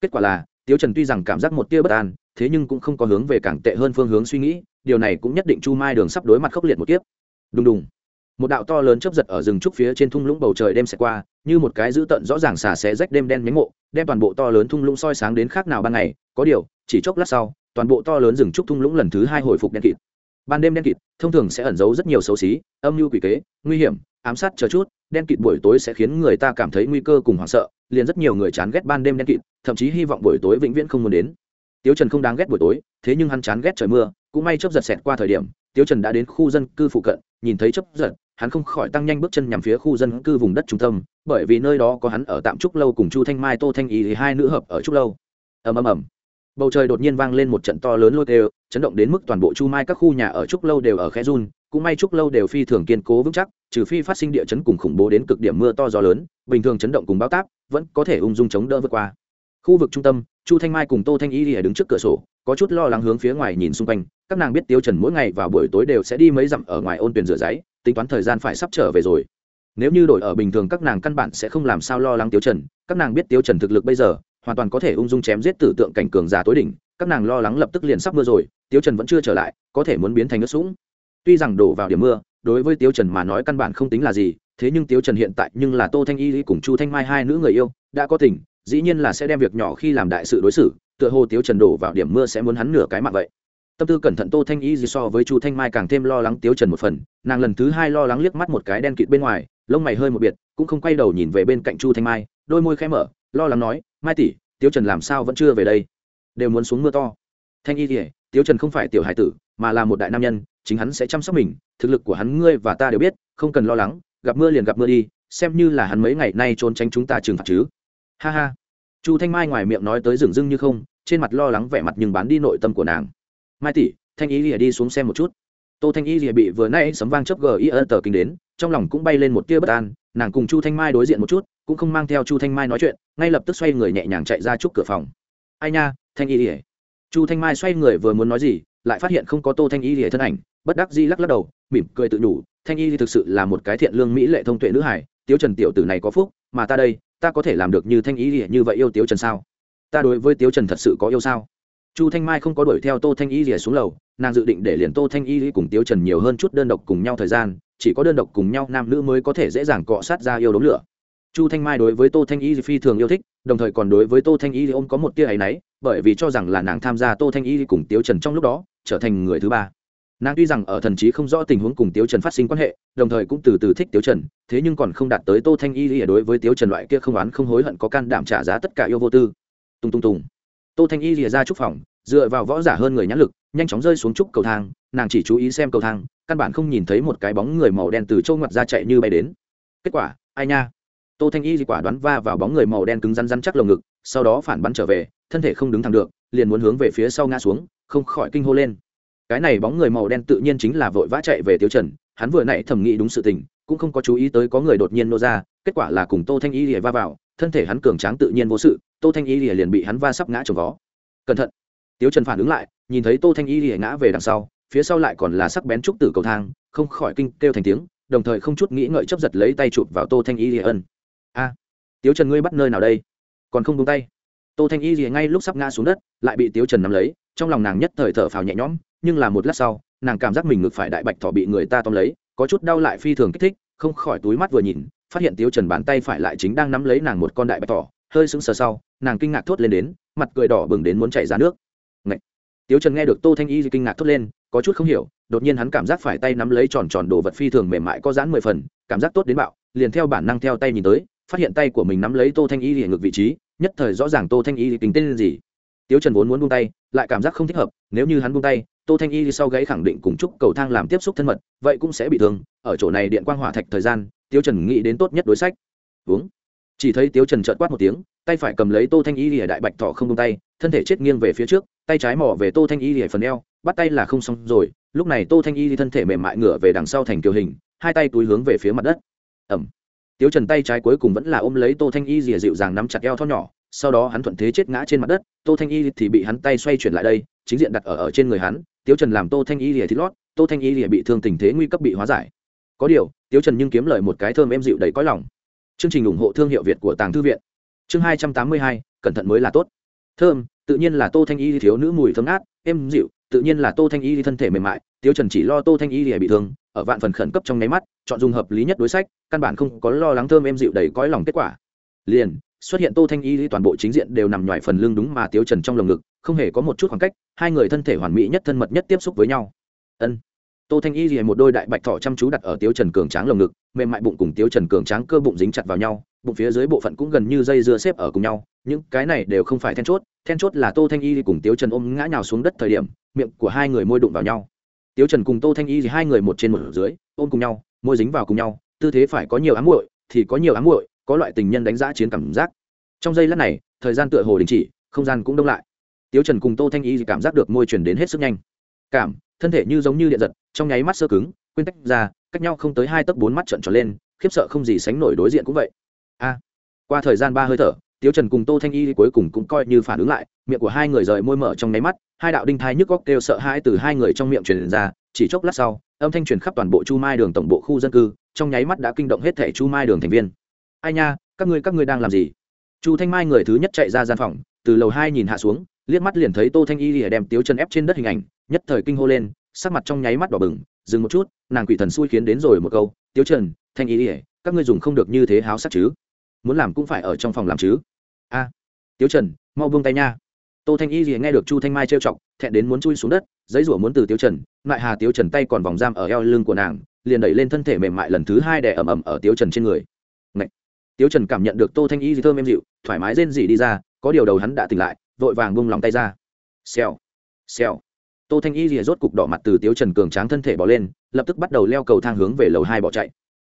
Kết quả là tiêu trần tuy rằng cảm giác một tia bất an, thế nhưng cũng không có hướng về càng tệ hơn phương hướng suy nghĩ, điều này cũng nhất định chu mai đường sắp đối mặt khốc liệt một kiếp. Đùng đùng một đạo to lớn chớp giật ở rừng trúc phía trên thung lũng bầu trời đêm sẽ qua, như một cái dữ tận rõ ràng xả xé rách đêm đen nhánh mộ, đem toàn bộ to lớn thung lũng soi sáng đến khác nào ban ngày. Có điều, chỉ chốc lát sau, toàn bộ to lớn rừng trúc thung lũng lần thứ hai hồi phục đen kịt. Ban đêm đen kịt, thông thường sẽ ẩn giấu rất nhiều xấu xí, âm mưu quỷ kế, nguy hiểm, ám sát chờ chút. Đen kịt buổi tối sẽ khiến người ta cảm thấy nguy cơ cùng hoảng sợ, liền rất nhiều người chán ghét ban đêm đen kịt, thậm chí hy vọng buổi tối vĩnh viễn không muốn đến. Tiếu trần không đáng ghét buổi tối, thế nhưng hắn chán ghét trời mưa, cũng may chớp giật xẹt qua thời điểm, tiếu trần đã đến khu dân cư phụ cận, nhìn thấy chớp giật hắn không khỏi tăng nhanh bước chân nhằm phía khu dân cư vùng đất trung tâm bởi vì nơi đó có hắn ở tạm trúc lâu cùng chu thanh mai tô thanh ý hai nữ hợp ở trúc lâu. Ầm ầm ầm. Bầu trời đột nhiên vang lên một trận to lớn lôi đều, chấn động đến mức toàn bộ chu mai các khu nhà ở trúc lâu đều ở khe run cũng may trúc lâu đều phi thường kiên cố vững chắc trừ phi phát sinh địa chấn cùng khủng bố đến cực điểm mưa to gió lớn bình thường chấn động cùng bao táp vẫn có thể ung dung chống đỡ vượt qua. Khu vực trung tâm chu thanh mai cùng tô thanh y lìa đứng trước cửa sổ có chút lo lắng hướng phía ngoài nhìn xung quanh các nàng biết tiêu trần mỗi ngày vào buổi tối đều sẽ đi mấy dặm ở ngoài ôn tuyển rửa giấy, tính toán thời gian phải sắp trở về rồi. Nếu như đổi ở bình thường các nàng căn bản sẽ không làm sao lo lắng tiêu trần, các nàng biết tiêu trần thực lực bây giờ, hoàn toàn có thể ung dung chém giết tử tượng cảnh cường giả tối đỉnh, các nàng lo lắng lập tức liền sắp mưa rồi tiêu trần vẫn chưa trở lại, có thể muốn biến thành nước sũng. Tuy rằng đổ vào điểm mưa, đối với tiêu trần mà nói căn bản không tính là gì, thế nhưng tiêu trần hiện tại nhưng là tô thanh y cùng chu thanh mai hai nữ người yêu, đã có tình, dĩ nhiên là sẽ đem việc nhỏ khi làm đại sự đối xử, tựa hồ tiêu trần đổ vào điểm mưa sẽ muốn hắn nửa cái mạng vậy tâm tư cẩn thận tô thanh y gì so với chu thanh mai càng thêm lo lắng tiêu trần một phần, nàng lần thứ hai lo lắng liếc mắt một cái đen kịt bên ngoài, lông mày hơi một biệt, cũng không quay đầu nhìn về bên cạnh chu thanh mai, đôi môi khẽ mở, lo lắng nói, mai tỷ tiêu trần làm sao vẫn chưa về đây? Đều muốn xuống mưa to. Thanh y thì tiêu trần không phải tiểu hải tử, mà là một đại nam nhân, chính hắn sẽ chăm sóc mình, thực lực của hắn ngươi và ta đều biết, không cần lo lắng, gặp mưa liền gặp mưa đi, xem như là hắn mấy ngày nay trốn tránh chúng ta trừng phạt chứ. Ha ha. Chu thanh mai ngoài miệng nói tới rừng rưng như không, trên mặt lo lắng vẻ mặt nhưng bán đi nội tâm của nàng mai tỷ, thanh y lìa đi xuống xem một chút. Tô thanh y lìa bị vừa nay sấm vang chớp gờ tờ kinh đến, trong lòng cũng bay lên một tia bất an, nàng cùng chu thanh mai đối diện một chút, cũng không mang theo chu thanh mai nói chuyện, ngay lập tức xoay người nhẹ nhàng chạy ra chúc cửa phòng. Ai nha, thanh y lìa. Chu thanh mai xoay người vừa muốn nói gì, lại phát hiện không có tô thanh y lìa thân ảnh, bất đắc di lắc lắc đầu, mỉm cười tự nhủ, thanh y thực sự là một cái thiện lương mỹ lệ thông tuệ nữ hải tiếu trần tiểu tử này có phúc, mà ta đây, ta có thể làm được như thanh y lìa như vậy yêu tiếu trần sao? Ta đối với tiếu trần thật sự có yêu sao? Chu thanh mai không có đuổi theo tô thanh y rìa xuống lầu, nàng dự định để liền tô thanh y cùng tiếu trần nhiều hơn chút đơn độc cùng nhau thời gian, chỉ có đơn độc cùng nhau nam nữ mới có thể dễ dàng cọ sát ra yêu đống lửa. Chu thanh mai đối với tô thanh y phi thường yêu thích, đồng thời còn đối với tô thanh y ôm có một tia ấy náy, bởi vì cho rằng là nàng tham gia tô thanh y cùng tiếu trần trong lúc đó, trở thành người thứ ba. Nàng tuy rằng ở thần trí không rõ tình huống cùng tiếu trần phát sinh quan hệ, đồng thời cũng từ từ thích tiếu trần, thế nhưng còn không đạt tới tô thanh y đối với tiếu trần loại kia không oán không hối hận có can đảm trả giá tất cả yêu vô tư. Tung tung tùng tô thanh y rìa ra trúc phòng, dựa vào võ giả hơn người nhãn lực, nhanh chóng rơi xuống trúc cầu thang, nàng chỉ chú ý xem cầu thang, căn bản không nhìn thấy một cái bóng người màu đen từ châu ngoặt ra chạy như bay đến. Kết quả, ai nha? Tô thanh y gì quả đoán va vào bóng người màu đen cứng rắn rắn chắc lồng ngực, sau đó phản bắn trở về, thân thể không đứng thẳng được, liền muốn hướng về phía sau ngã xuống, không khỏi kinh hô lên. Cái này bóng người màu đen tự nhiên chính là vội vã chạy về tiêu trần, hắn vừa nãy thẩm nghĩ đúng sự tình, cũng không có chú ý tới có người đột nhiên nô ra, kết quả là cùng tô thanh y lìa va vào thân thể hắn cường tráng tự nhiên vô sự tô thanh y lìa liền bị hắn va sắp ngã trồng vó. Cẩn thận. Tiếu trần phản ứng lại nhìn thấy tô thanh y lìa ngã về đằng sau phía sau lại còn là sắc bén trúc tử cầu thang không khỏi kinh kêu thành tiếng đồng thời không chút nghĩ ngợi chấp giật lấy tay chụp vào tô thanh y lìa ân. A à, tiếu trần ngươi bắt nơi nào đây? Còn không buông tay. Tô thanh y lìa ngay lúc sắp ngã xuống đất lại bị tiếu trần nắm lấy trong lòng nàng nhất thời thở phào nhẹ nhõm nhưng là một lát sau nàng cảm giác mình ngực phải đại bạch thỏ bị người ta tóm lấy có chút đau lại phi thường kích thích không khỏi túi mắt vừa nhìn phát hiện tiếu trần bàn tay phải lại chính đang nắm lấy nàng một con đại bạch thỏ hơi sững sờ sau, nàng kinh ngạc thốt lên đến, mặt cười đỏ bừng đến muốn chảy ra nước Ngậy! tiếu trần nghe được tô thanh y kinh ngạc thốt lên, có chút không hiểu, đột nhiên hắn cảm giác phải tay nắm lấy tròn tròn đồ vật phi thường mềm mại có dán mười phần, cảm giác tốt đến bạo, liền theo bản năng theo tay nhìn tới, phát hiện tay của mình nắm lấy tô thanh y liền ngược vị trí, nhất thời rõ ràng tô thanh y tính tên gì tiếu trần vốn muốn buông tay, lại cảm giác không thích hợp, nếu như hắn buông tay, tô thanh y sau gáy khẳng định cùng chúc cầu thang làm tiếp xúc thân mật, vậy cũng sẽ bị thương, ở chỗ này điện quang hỏa thạch thời gian tiếu trần nghĩ đến tốt nhất đối sách. Uống. Chỉ thấy tiếu trần chợt quát một tiếng tay phải cầm lấy tô thanh y lìa đại bạch thọ không tung tay thân thể chết nghiêng về phía trước tay trái mò về tô thanh y lìa phần eo bắt tay là không xong rồi. Lúc này tô thanh y thân thể mềm mại ngửa về đằng sau thành kiều hình hai tay túi hướng về phía mặt đất. Ẩm. Tiếu trần tay trái cuối cùng vẫn là ôm lấy tô thanh y lìa dịu dàng nắm chặt eo thon nhỏ sau đó hắn thuận thế chết ngã trên mặt đất tô thanh y thì bị hắn tay xoay chuyển lại đây chính diện đặt ở, ở trên người hắn tiếu trần làm tô thanh y lìa thì lót tô thanh y lìa bị thương tình thế nguy cấp bị hóa giải có điều, tiếu trần nhưng kiếm lời một cái thơm em dịu đầy cõi lòng. Chương trình ủng hộ thương hiệu việt của tàng thư viện. Chương hai trăm tám mươi hai, cẩn thận mới là tốt. Thơm, tự nhiên là tô thanh y thiếu nữ mùi thơm ngát em dịu, tự nhiên là tô thanh y thân thể mềm mại, tiếu trần chỉ lo tô thanh y bị thương, ở vạn phần khẩn cấp trong nháy mắt, chọn dùng hợp lý nhất đối sách, căn bản không có lo lắng thơm em dịu đầy cõi lòng kết quả. Liền, xuất hiện tô thanh y toàn bộ chính diện đều nằm ngoài phần lưng đúng mà tiếu trần trong lồng ngực, không hề có một chút khoảng cách, hai người thân thể hoàn mỹ nhất thân mật nhất tiếp xúc với nhau. Ân tô thanh y thì một đôi đại bạch thỏ chăm chú đặt ở tiếu trần cường tráng lồng ngực, mềm mại bụng cùng tiếu trần cường tráng cơ bụng dính chặt vào nhau, bụng phía dưới bộ phận cũng gần như dây dưa xếp ở cùng nhau, những cái này đều không phải then chốt then chốt là tô thanh y cùng tiếu trần ôm ngã nhào xuống đất thời điểm, miệng của hai người môi đụng vào nhau. Tiếu trần cùng tô thanh y thì hai người một trên một dưới, ôm cùng nhau, môi dính vào cùng nhau, tư thế phải có nhiều ám muội, thì có nhiều ám muội, có loại tình nhân đánh giá chiến cảm giác. Trong giây lát này, thời gian tựa hồ đình chỉ, không gian cũng đông lại. Tiếu trần cùng tô thanh y thì cảm giác được môi truyền đến hết sức nhanh. Cảm thân thể như giống như điện giật, trong nháy mắt sơ cứng, quên tách ra, cách nhau không tới hai tấc bốn mắt trận tròn lên, khiếp sợ không gì sánh nổi đối diện cũng vậy. A, qua thời gian ba hơi thở, tiếu trần cùng tô thanh y cuối cùng cũng coi như phản ứng lại, miệng của hai người rời môi mở trong nháy mắt, hai đạo đinh thai nhức góc kêu sợ hãi từ hai người trong miệng truyền ra, chỉ chốc lát sau, âm thanh truyền khắp toàn bộ chu mai đường tổng bộ khu dân cư, trong nháy mắt đã kinh động hết thẻ chu mai đường thành viên. Ai nha, các ngươi các ngươi đang làm gì? Chu thanh mai người thứ nhất chạy ra gian phòng, từ lầu hai nhìn hạ xuống, liếc mắt liền thấy tô thanh y lìa đem tiếu chân ép trên đất hình ảnh nhất thời kinh hô lên, sắc mặt trong nháy mắt đỏ bừng, dừng một chút, nàng quỷ thần xui khiến đến rồi một câu, tiếu trần, thanh y ỉa các ngươi dùng không được như thế háo sắc chứ? Muốn làm cũng phải ở trong phòng làm chứ? A, tiếu trần, mau buông tay nha. Tô thanh y lìa nghe được chu thanh mai trêu chọc, thẹn đến muốn chui xuống đất, giấy rủa muốn từ tiếu trần, lại hà tiếu trần tay còn vòng giam ở eo lưng của nàng, liền đẩy lên thân thể mềm mại lần thứ hai đè ẩm ẩm ở tiếu trần trên người. Ngậy! tiếu trần cảm nhận được tô thanh y thơm êm dịu, thoải mái rên rỉ đi ra, có điều đầu hắn đã tỉnh lại, vội vàng bung lòng tay ra. Xèo! Xèo! Tô thanh y rìa rốt cục đỏ mặt từ tiếu trần cường tráng thân thể bỏ lên, lập tức bắt đầu leo cầu thang hướng về lầu hai bỏ chạy.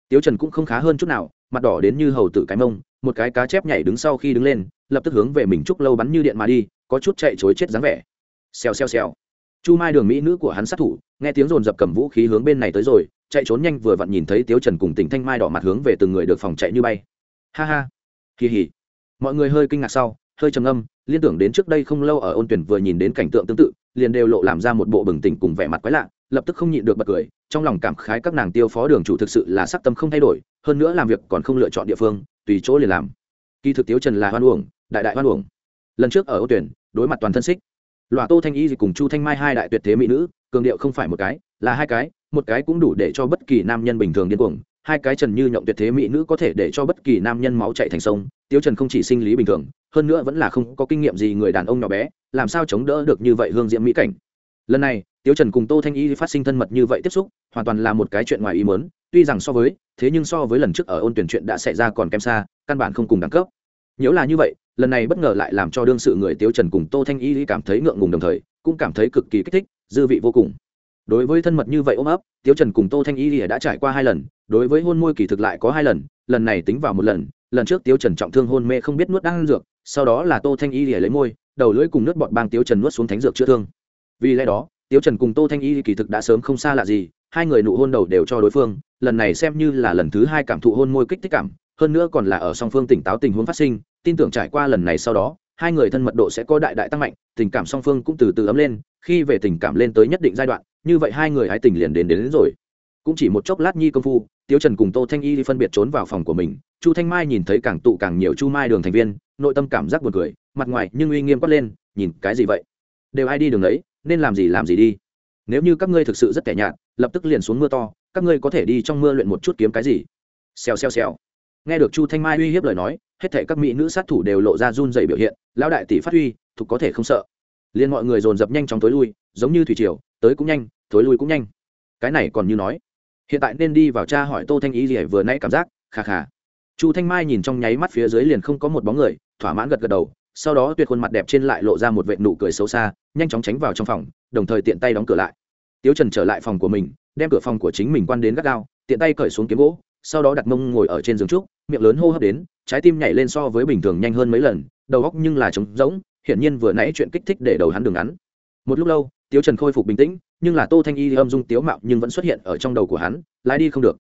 Tiếu trần cũng không khá hơn chút nào, mặt đỏ đến như hầu tử cái mông, một cái cá chép nhảy đứng sau khi đứng lên, lập tức hướng về mình trúc lâu bắn như điện mà đi, có chút chạy chối chết dáng vẻ. Xèo xèo xèo. Chu mai đường mỹ nữ của hắn sát thủ, nghe tiếng rồn dập cầm vũ khí hướng bên này tới rồi, chạy trốn nhanh vừa vặn nhìn thấy tiếu trần cùng tỉnh thanh mai đỏ mặt hướng về từng người được phòng chạy như bay. Ha ha. Kỳ hỉ. Mọi người hơi kinh ngạc sau, hơi trầm âm liên tưởng đến trước đây không lâu ở ôn tuyển vừa nhìn đến cảnh tượng tương tự liền đều lộ làm ra một bộ bừng tỉnh cùng vẻ mặt quái lạ, lập tức không nhịn được bật cười, trong lòng cảm khái các nàng tiêu phó đường chủ thực sự là sắc tâm không thay đổi, hơn nữa làm việc còn không lựa chọn địa phương, tùy chỗ liền làm. Kỳ thực tiếu trần là hoan uổng, đại đại hoan uổng. Lần trước ở ô tuyển, đối mặt toàn thân xích. Loạ tô thanh y cùng chu thanh mai hai đại tuyệt thế mỹ nữ, cường điệu không phải một cái, là hai cái, một cái cũng đủ để cho bất kỳ nam nhân bình thường điên cuồng hai cái trần như nhộng tuyệt thế mỹ nữ có thể để cho bất kỳ nam nhân máu chạy thành sông tiêu trần không chỉ sinh lý bình thường, hơn nữa vẫn là không có kinh nghiệm gì người đàn ông nhỏ bé, làm sao chống đỡ được như vậy hương diễm mỹ cảnh. Lần này tiêu trần cùng tô thanh y phát sinh thân mật như vậy tiếp xúc, hoàn toàn là một cái chuyện ngoài ý muốn, tuy rằng so với, thế nhưng so với lần trước ở ôn tuyển chuyện đã xảy ra còn kém xa, căn bản không cùng đẳng cấp. Nếu là như vậy, lần này bất ngờ lại làm cho đương sự người tiêu trần cùng tô thanh y cảm thấy ngượng ngùng đồng thời, cũng cảm thấy cực kỳ kích thích, dư vị vô cùng. Đối với thân mật như vậy ôm ấp tiêu trần cùng tô thanh y đã trải qua hai lần đối với hôn môi kỳ thực lại có hai lần lần này tính vào một lần lần trước tiêu trần trọng thương hôn mê không biết nuốt đang dược sau đó là tô thanh y lấy môi đầu lưỡi cùng nước bọt bang tiêu trần nuốt xuống thánh dược chữa thương. Vì lẽ đó tiêu trần cùng tô thanh y kỳ thực đã sớm không xa lạ gì hai người nụ hôn đầu đều cho đối phương lần này xem như là lần thứ hai cảm thụ hôn môi kích thích cảm hơn nữa còn là ở song phương tỉnh táo tình huống phát sinh tin tưởng trải qua lần này sau đó hai người thân mật độ sẽ có đại đại tăng mạnh tình cảm song phương cũng từ từ ấm lên khi về tình cảm lên tới nhất định giai đoạn như vậy hai người hãy tình liền đến đến, đến rồi. Cũng chỉ một chốc lát nhi công phu tiêu trần cùng tô thanh y đi phân biệt trốn vào phòng của mình, chu thanh mai nhìn thấy càng tụ càng nhiều chu mai đường thành viên, nội tâm cảm giác buồn cười, mặt ngoài nhưng uy nghiêm quát lên, nhìn cái gì vậy? Đều ai đi đường đấy, nên làm gì làm gì đi. Nếu như các ngươi thực sự rất kẻ nhạt, lập tức liền xuống mưa to, các ngươi có thể đi trong mưa luyện một chút kiếm cái gì? Xèo xèo xèo. Nghe được chu thanh mai uy hiếp lời nói, hết thảy các mỹ nữ sát thủ đều lộ ra run rẩy biểu hiện, lão đại tỷ phát huy thuộc có thể không sợ. Liền mọi người dồn dập nhanh chóng tối lui, giống như thủy triều, tới cũng nhanh tối lui cũng nhanh. Cái này còn như nói hiện tại nên đi vào cha hỏi tô thanh ý gì vừa nãy cảm giác khà khà chu thanh mai nhìn trong nháy mắt phía dưới liền không có một bóng người, thỏa mãn gật gật đầu, sau đó tuyệt khuôn mặt đẹp trên lại lộ ra một vệ nụ cười xấu xa, nhanh chóng tránh vào trong phòng, đồng thời tiện tay đóng cửa lại. Tiếu trần trở lại phòng của mình, đem cửa phòng của chính mình quan đến gắt gao, tiện tay cởi xuống kiếm gỗ, sau đó đặt mông ngồi ở trên giường trúc, miệng lớn hô hấp đến, trái tim nhảy lên so với bình thường nhanh hơn mấy lần, đầu góc nhưng là trống rỗng, hiển nhiên vừa nãy chuyện kích thích để đầu hắn đường ngắn. Một lúc lâu, tiếu trần khôi phục bình tĩnh nhưng là tô thanh y âm dung tiếu mạo nhưng vẫn xuất hiện ở trong đầu của hắn, lái đi không được.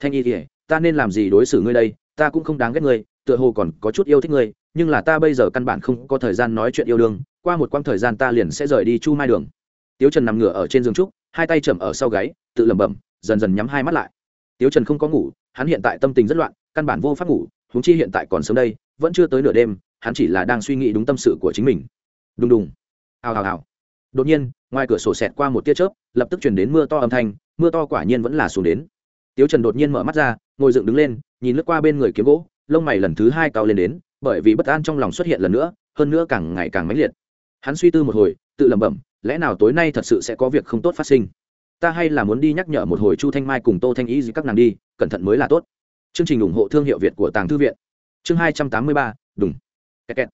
Thanh y thì, ta nên làm gì đối xử ngươi đây? Ta cũng không đáng ghét ngươi, tựa hồ còn có chút yêu thích ngươi, nhưng là ta bây giờ căn bản không có thời gian nói chuyện yêu đương, qua một quãng thời gian ta liền sẽ rời đi chu mai đường. Tiếu trần nằm ngửa ở trên giường trúc, hai tay chầm ở sau gáy, tự lẩm bẩm, dần dần nhắm hai mắt lại. Tiếu trần không có ngủ, hắn hiện tại tâm tình rất loạn, căn bản vô pháp ngủ, huống chi hiện tại còn sớm đây, vẫn chưa tới nửa đêm, hắn chỉ là đang suy nghĩ đúng tâm sự của chính mình. Đùng đùng. Hào hào hào. Đột nhiên ngoài cửa sổ xẹt qua một tia chớp, lập tức chuyển đến mưa to âm thanh, mưa to quả nhiên vẫn là xuống đến. Tiếu trần đột nhiên mở mắt ra, ngồi dựng đứng lên, nhìn lướt qua bên người kiếm gỗ, lông mày lần thứ hai cao lên đến, bởi vì bất an trong lòng xuất hiện lần nữa, hơn nữa càng ngày càng mãnh liệt. Hắn suy tư một hồi, tự lẩm bẩm, lẽ nào tối nay thật sự sẽ có việc không tốt phát sinh? Ta hay là muốn đi nhắc nhở một hồi chu thanh mai cùng tô thanh ý gì các nàng đi, cẩn thận mới là tốt. Chương trình ủng hộ thương hiệu việt của tàng thư viện. Chương hai trăm tám mươi ba đúng kẹt kẹt.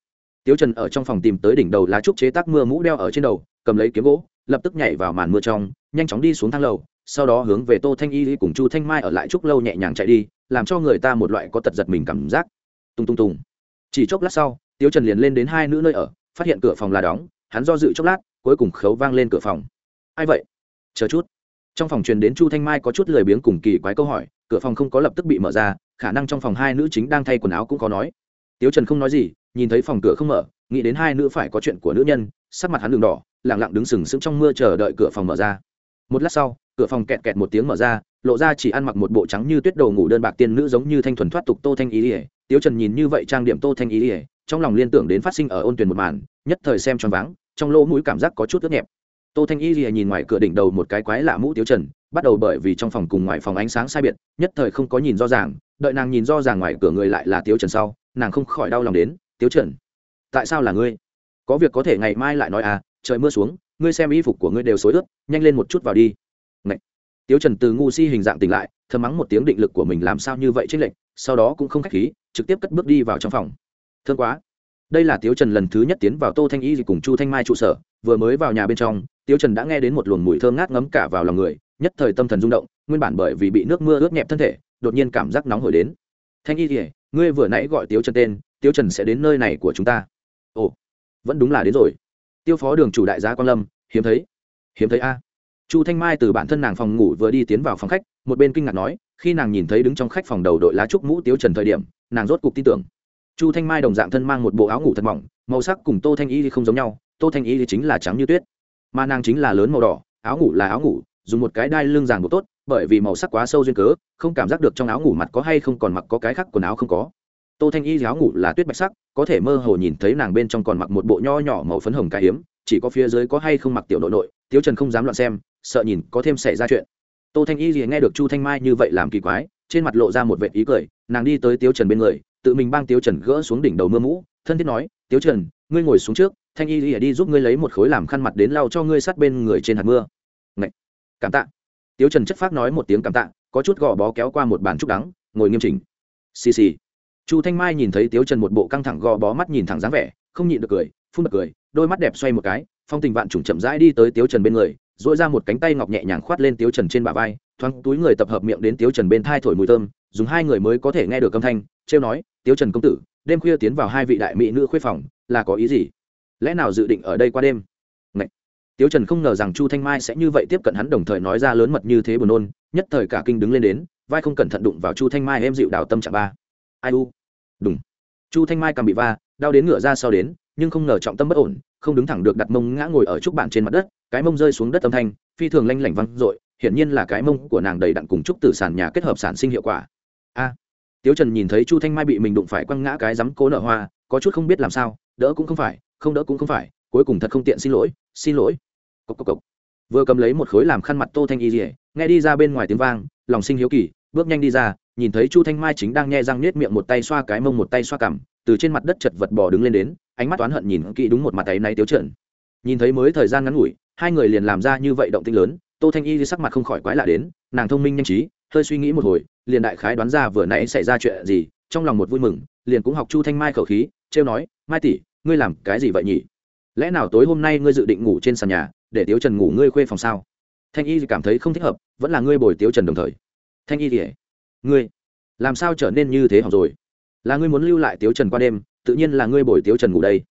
tiếu trần ở trong phòng tìm tới đỉnh đầu lá trúc chế tác mưa mũ đeo ở trên đầu cầm lấy kiếm gỗ, lập tức nhảy vào màn mưa trong, nhanh chóng đi xuống thang lầu, sau đó hướng về tô thanh y cùng chu thanh mai ở lại trúc lâu nhẹ nhàng chạy đi, làm cho người ta một loại có tật giật mình cảm giác. Tung tung tung. Chỉ chốc lát sau, tiếu trần liền lên đến hai nữ nơi ở, phát hiện cửa phòng là đóng, hắn do dự chốc lát, cuối cùng khấu vang lên cửa phòng. Ai vậy? Chờ chút. Trong phòng truyền đến chu thanh mai có chút lười biếng cùng kỳ quái câu hỏi, cửa phòng không có lập tức bị mở ra, khả năng trong phòng hai nữ chính đang thay quần áo cũng có nói. Tiếu trần không nói gì, nhìn thấy phòng cửa không mở, nghĩ đến hai nữ phải có chuyện của nữ nhân sắc mặt hắn đường đỏ lẳng lặng đứng sừng sững trong mưa chờ đợi cửa phòng mở ra. Một lát sau, cửa phòng kẹt kẹt một tiếng mở ra, lộ ra chỉ ăn mặc một bộ trắng như tuyết đồ ngủ đơn bạc tiên nữ giống như thanh thuần thoát tục tô thanh ý ỉa tiếu trần nhìn như vậy trang điểm tô thanh ý ỉa trong lòng liên tưởng đến phát sinh ở ôn tuyển một màn, nhất thời xem choáng váng, trong lỗ mũi cảm giác có chút ướt nhẹp. Tô thanh y ỉa nhìn ngoài cửa đỉnh đầu một cái quái lạ mũ tiếu trần, bắt đầu bởi vì trong phòng cùng ngoài phòng ánh sáng sai biệt, nhất thời không có nhìn rõ ràng, đợi nàng nhìn rõ ràng ngoài cửa người lại là tiếu trần sau, nàng không khỏi đau lòng đến, tiếu trần, tại sao là ngươi? Có việc có thể ngày mai lại nói à trời mưa xuống, ngươi xem y phục của ngươi đều xối ướt, nhanh lên một chút vào đi. Ngậy. tiếu trần từ ngu si hình dạng tỉnh lại, thầm mắng một tiếng định lực của mình làm sao như vậy trích lệnh sau đó cũng không k h á c h khí, trực tiếp cất bước đi vào trong phòng. Thương quá. Đây là tiếu trần lần thứ nhất tiến vào tô thanh y cùng chu thanh mai trụ sở, vừa mới vào nhà bên trong, tiếu trần đã nghe đến một luồng mùi thơm ngát ngấm cả vào lòng người, nhất thời tâm thần rung động, nguyên bản bởi vì bị nước mưa ướt nhẹp thân thể, đột nhiên cảm giác nóng hổi đến. Thanh y thì ngươi vừa nãy gọi tiếu trần tên, tiếu trần sẽ đến nơi này của chúng ta. Ồ vẫn đúng là đến rồi. Tiêu phó đường chủ đại gia quan lâm, hiếm thấy. Hiếm thấy a. Chu thanh mai từ bản thân nàng phòng ngủ vừa đi tiến vào phòng khách, một bên kinh ngạc nói, khi nàng nhìn thấy đứng trong khách phòng đầu đội lá trúc mũ tiêu trần thời điểm, nàng rốt cục tin tưởng. Chu thanh mai đồng dạng thân mang một bộ áo ngủ thật mỏng, màu sắc cùng tô thanh y thì không giống nhau, tô thanh y thì chính là trắng như tuyết. Mà nàng chính là lớn màu đỏ, áo ngủ là áo ngủ, dùng một cái đai lưng ràng buộc tốt, bởi vì màu sắc quá sâu duyên cớ, không cảm giác được trong áo ngủ mặt có hay không còn mặc có cái khác quần áo không có tô thanh y giáo ngủ là tuyết bạch sắc, có thể mơ hồ nhìn thấy nàng bên trong còn mặc một bộ nho nhỏ màu phấn hồng cái hiếm chỉ có phía dưới có hay không mặc tiểu nội nội, tiếu trần không dám loạn xem, sợ nhìn có thêm xảy ra chuyện. Tô thanh y gì nghe được chu thanh mai như vậy làm kỳ quái, trên mặt lộ ra một vệ ý cười, nàng đi tới tiếu trần bên người, tự mình bang tiếu trần gỡ xuống đỉnh đầu mưa mũ, thân thiết nói, tiếu trần, ngươi ngồi xuống trước, thanh y lìa đi giúp ngươi lấy một khối làm khăn mặt đến lau cho ngươi sát bên người trên hạt mưa. Ngậy! cảm tạ. Tiếu trần chất phác nói một tiếng cảm tạ, có chút gò bó kéo qua một bàn trúc đắng, ngồi nghiêm chỉnh. Xì xì chu thanh mai nhìn thấy tiếu trần một bộ căng thẳng gò bó mắt nhìn thẳng dáng vẻ, không nhịn được cười, phun bật cười, đôi mắt đẹp xoay một cái, phong tình vạn trùng chậm rãi đi tới tiếu trần bên người dội ra một cánh tay ngọc nhẹ nhàng khoát lên tiếu trần trên bả vai, thoáng túi người tập hợp miệng đến tiếu trần bên thai thổi mùi thơm, dùng hai người mới có thể nghe được âm thanh, trêu nói, tiếu trần công tử, đêm khuya tiến vào hai vị đại mỹ nữ khuê phòng, là có ý gì? Lẽ nào dự định ở đây qua đêm? Ngậy! tiếu trần không ngờ rằng chu thanh mai sẽ như vậy tiếp cận hắn đồng thời nói ra lớn mật như thế buồn nôn, nhất thời cả kinh đứng lên đến, vai không cẩn thận đụng vào chu thanh mai em dịu đào tâm trạng ba ai u? Đúng chu thanh mai cầm bị va, đau đến ngựa ra sau đến, nhưng không ngờ trọng tâm bất ổn, không đứng thẳng được đặt mông ngã ngồi ở trúc bạn trên mặt đất, cái mông rơi xuống đất âm thanh, phi thường lanh lảnh văng r hiển nhiên là cái mông của nàng đầy đặn cùng trúc từ sàn nhà kết hợp sản sinh hiệu quả. A. Tiếu trần nhìn thấy chu thanh mai bị mình đụng phải quăng ngã cái rắm cố nợ hoa, có chút không biết làm sao, đỡ cũng không phải, không đỡ cũng không phải, cuối cùng thật không tiện xin lỗi xin lỗi. Cộc cộc cộc. Vừa cầm lấy một khối làm khăn mặt tô thanh y dỉa nghe đi ra bên ngoài tiếng vang, lòng sinh hiếu kỳ, bước nhanh đi ra nhìn thấy chu thanh mai chính đang nghe răng nết miệng một tay xoa cái mông một tay xoa cằm, từ trên mặt đất chật vật bò đứng lên đến, ánh mắt oán hận nhìn kỹ đúng một mặt tay nay tiếu trợn. Nhìn thấy mới thời gian ngắn ngủi, hai người liền làm ra như vậy động tinh lớn, tô thanh y sắc mặt không khỏi quái lạ đến, nàng thông minh nhanh trí, hơi suy nghĩ một hồi, liền đại khái đoán ra vừa nãy xảy ra chuyện gì, trong lòng một vui mừng, liền cũng học chu thanh mai khẩu khí, trêu nói, mai tỷ, ngươi làm cái gì vậy nhỉ? Lẽ nào tối hôm nay ngươi dự định ngủ trên sàn nhà, để tiếu trần ngủ ngươi khuê phòng sao? Thanh y cảm thấy không thích hợp, vẫn là ngươi bồi tiếu trần đồng thời. Thanh y thì ngươi, làm sao trở nên như thế học rồi? Là ngươi muốn lưu lại tiếu trần qua đêm, tự nhiên là ngươi bồi tiếu trần ngủ đây.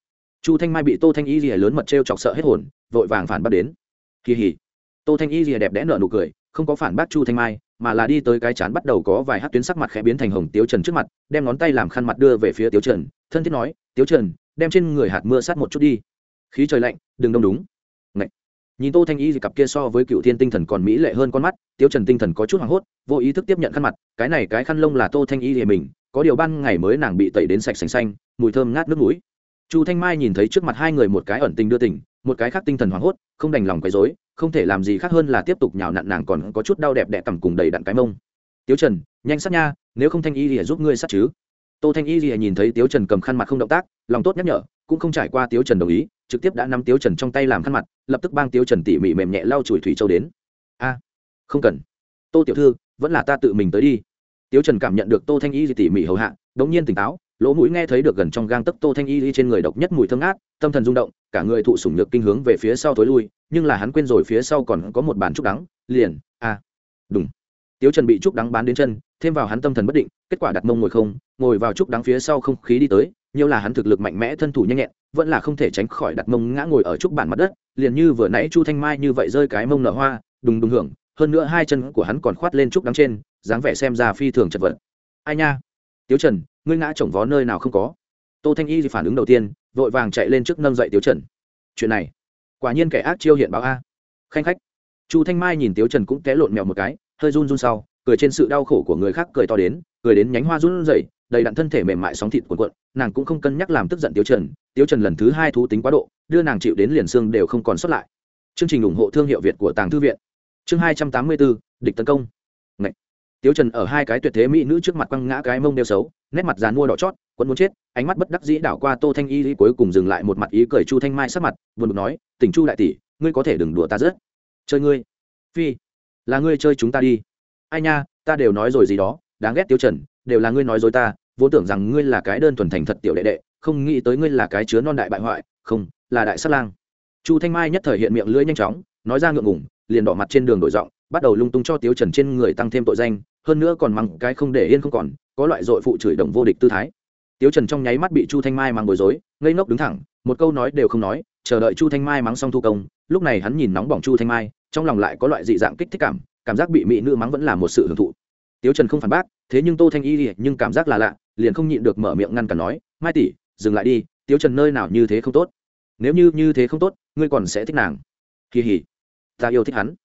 Chu thanh mai bị tô thanh y rìa lớn mật t r e o chọc sợ hết hồn, vội vàng phản bác đến. Kỳ hỉ. Tô thanh y rìa đẹp đẽ nợ nụ cười, không có phản bác chu thanh mai, mà là đi tới cái chán bắt đầu có vài hát tuyến sắc mặt khẽ biến thành hồng tiếu trần trước mặt, đem ngón tay làm khăn mặt đưa về phía tiếu trần, thân thiết nói, tiếu trần, đem trên người hạt mưa sát một chút đi. Khí trời lạnh, đừng đông đúng nhìn tô thanh y cặp kia so với cựu thiên tinh thần còn mỹ lệ hơn con mắt tiêu trần tinh thần có chút hoảng hốt, vô ý thức tiếp nhận khăn mặt, cái này cái khăn lông là tô thanh y thì mình, có điều ban ngày mới nàng bị tẩy đến sạch sành xanh, mùi thơm ngát nước mũi. Chu thanh mai nhìn thấy trước mặt hai người một cái ẩn tình đưa tình, một cái khác tinh thần hoảng hốt, không đành lòng quấy rối, không thể làm gì khác hơn là tiếp tục nhào nặn nàng còn có chút đau đẹp đẽ cầm cùng đầy đặn cái mông. Tiêu trần, nhanh sát nha, nếu không thanh y thì giúp ngươi sát chứ. Tô thanh y thì nhìn thấy tiêu trần cầm khăn mặt không động tác, lòng tốt nhắc nhở, cũng không trải qua tiêu trần đồng ý trực tiếp đã nắm tiếu trần trong tay làm khăn mặt, lập tức bang tiếu trần tỉ mỉ mềm nhẹ lau chùi thủy châu đến. A, không cần. Tô tiểu thư, vẫn là ta tự mình tới đi. Tiếu trần cảm nhận được tô thanh y tỉ mỉ hầu hạ, đống nhiên tỉnh táo, lỗ mũi nghe thấy được gần trong gang tấc tô thanh y trên người độc nhất mùi thơm ngát, tâm thần rung động, cả người thụ sủng nhược kinh hướng về phía sau thối lui, nhưng là hắn quên rồi phía sau còn có một bàn trúc đắng, liền, a đúng tiếu trần bị trúc đắng bán đến chân, thêm vào hắn tâm thần bất định, kết quả đặt mông ngồi không, ngồi vào trúc đắng phía sau không khí đi tới, nhiều là hắn thực lực mạnh mẽ, thân thủ nhanh nhẹn vẫn là không thể tránh khỏi đặt mông ngã ngồi ở trúc bản mặt đất, liền như vừa nãy chu thanh mai như vậy rơi cái mông nở hoa, đùng đùng hưởng, hơn nữa hai chân của hắn còn khoát lên trúc đắng trên, dáng vẻ xem ra phi thường chật vật. Ai nha? Tiếu trần, ngươi ngã chồng vó nơi nào không có? Tô thanh y phản ứng đầu tiên, vội vàng chạy lên trước nâng dậy tiếu trần. Chuyện này, quả nhiên kẻ ác chiêu hiện báo a. Khanh khách. Chu thanh mai nhìn tiếu trần cũng té lộn mèo một cái, hơi run run sau, cười trên sự đau khổ của người khác cười to đến, cười đến nhánh hoa run rẩy đầy đặn thân thể mềm mại sóng thịt cuộn cuộn, nàng cũng không cân nhắc làm tức giận tiêu trần. Tiêu trần lần thứ hai thú tính quá độ, đưa nàng chịu đến liền xương đều không còn sót lại. Chương trình ủng hộ thương hiệu việt của tàng thư viện. Chương hai trăm tám mươi bốn, địch tấn công. Ngậy. tiêu trần ở hai cái tuyệt thế mỹ nữ trước mặt quăng ngã cái mông đeo xấu, nét mặt dàn mua đỏ chót, quấn muốn chết, ánh mắt bất đắc dĩ đảo qua tô thanh y cuối cùng dừng lại một mặt ý cười chu thanh mai sắc mặt, buồn bực nói tỉnh chu đại tỷ, ngươi có thể đừng đùa ta rớt chơi ngươi. Phi, là ngươi chơi chúng ta đi. Ai nha, ta đều nói rồi gì đó, đáng ghét tiêu trần đều là ngươi nói dối ta, vốn tưởng rằng ngươi là cái đơn thuần thành thật tiểu đệ đệ, không nghĩ tới ngươi là cái chứa non đại bại hoại, không, là đại sát lang. Chu thanh mai nhất thời hiện miệng lưỡi nhanh chóng, nói ra ngượng ngủng liền đỏ mặt trên đường đổi giọng, bắt đầu lung tung cho tiếu trần trên người tăng thêm tội danh, hơn nữa còn mắng cái không để yên không còn, có loại dội phụ chửi đồng vô địch tư thái. Tiếu trần trong nháy mắt bị chu thanh mai mang bối rối, ngây ngốc đứng thẳng, một câu nói đều không nói, chờ đợi chu thanh mai mắng xong thu công, lúc này hắn nhìn nóng bỏng chu thanh mai, trong lòng lại có loại dị dạng kích thích cảm cảm giác bị mỹ nữ mắng vẫn là một sự hưởng thụ tiếu trần không phản bác, thế nhưng tô thanh y nhưng cảm giác là lạ, liền không nhịn được mở miệng ngăn cản nói, mai tỷ, dừng lại đi, tiếu trần nơi nào như thế không tốt. Nếu như như thế không tốt, ngươi còn sẽ thích nàng. Kỳ hỉ ta yêu thích hắn.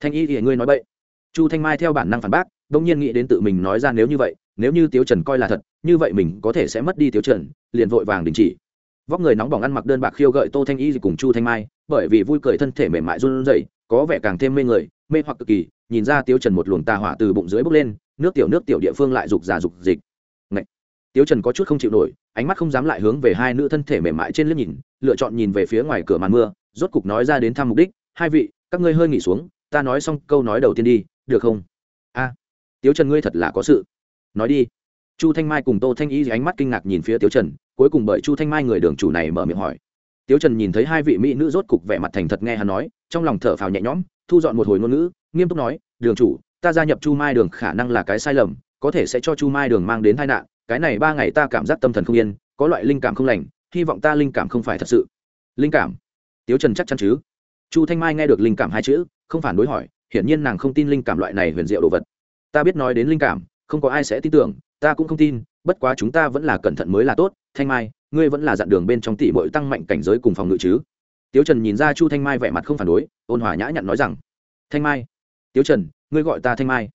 Thanh y thì ngươi nói vậy chu thanh mai theo bản năng phản bác, bỗng nhiên nghĩ đến tự mình nói ra nếu như vậy, nếu như tiếu trần coi là thật, như vậy mình có thể sẽ mất đi tiếu trần, liền vội vàng đình chỉ. Vóc người nóng bỏng ăn mặc đơn bạc khiêu gợi tô thanh y cùng chu thanh mai, bởi vì vui cười thân thể mềm mại run rẩy, có vẻ càng thêm mê người, mê hoặc cực kỳ, nhìn ra tiếu trần một luồng tà hỏa từ bụng dưới bốc lên nước tiểu nước tiểu địa phương lại rục già rục dịch. Ngậy. tiếu trần có chút không chịu nổi, ánh mắt không dám lại hướng về hai nữ thân thể mềm mại trên liếc nhìn, lựa chọn nhìn về phía ngoài cửa màn mưa, rốt cục nói ra đến thăm mục đích, hai vị, các ngươi hơi nghỉ xuống, ta nói xong câu nói đầu tiên đi, được không? A. Tiếu trần, ngươi thật là có sự. Nói đi. Chu thanh mai cùng tô thanh y ánh mắt kinh ngạc nhìn phía tiếu trần, cuối cùng bởi chu thanh mai người đường chủ này mở miệng hỏi. Tiếu trần nhìn thấy hai vị mỹ nữ rốt cục vẻ mặt thành thật nghe hắn nói, trong lòng thở phào nhẹ nhõm, thu dọn một hồi ngôn ngữ, nghiêm túc nói, đường chủ ta gia nhập chu mai đường khả năng là cái sai lầm, có thể sẽ cho chu mai đường mang đến tai nạn, cái này ba ngày ta cảm giác tâm thần không yên, có loại linh cảm không lành, hy vọng ta linh cảm không phải thật sự. Linh cảm? Tiếu trần chắc chắn chứ? Chu thanh mai nghe được linh cảm hai chữ, không phản đối hỏi, hiển nhiên nàng không tin linh cảm loại này huyền diệu đồ vật. Ta biết nói đến linh cảm, không có ai sẽ tin tưởng, ta cũng không tin, bất quá chúng ta vẫn là cẩn thận mới là tốt. Thanh mai, ngươi vẫn là dặn đường bên trong tỷ bội tăng mạnh cảnh giới cùng phòng ngự chứ? Tiếu trần nhìn ra chu thanh mai vẻ mặt không phản đối, ôn hòa nhã nhặn nói rằng. Thanh mai, tiếu trần ngươi gọi ta thanh mai.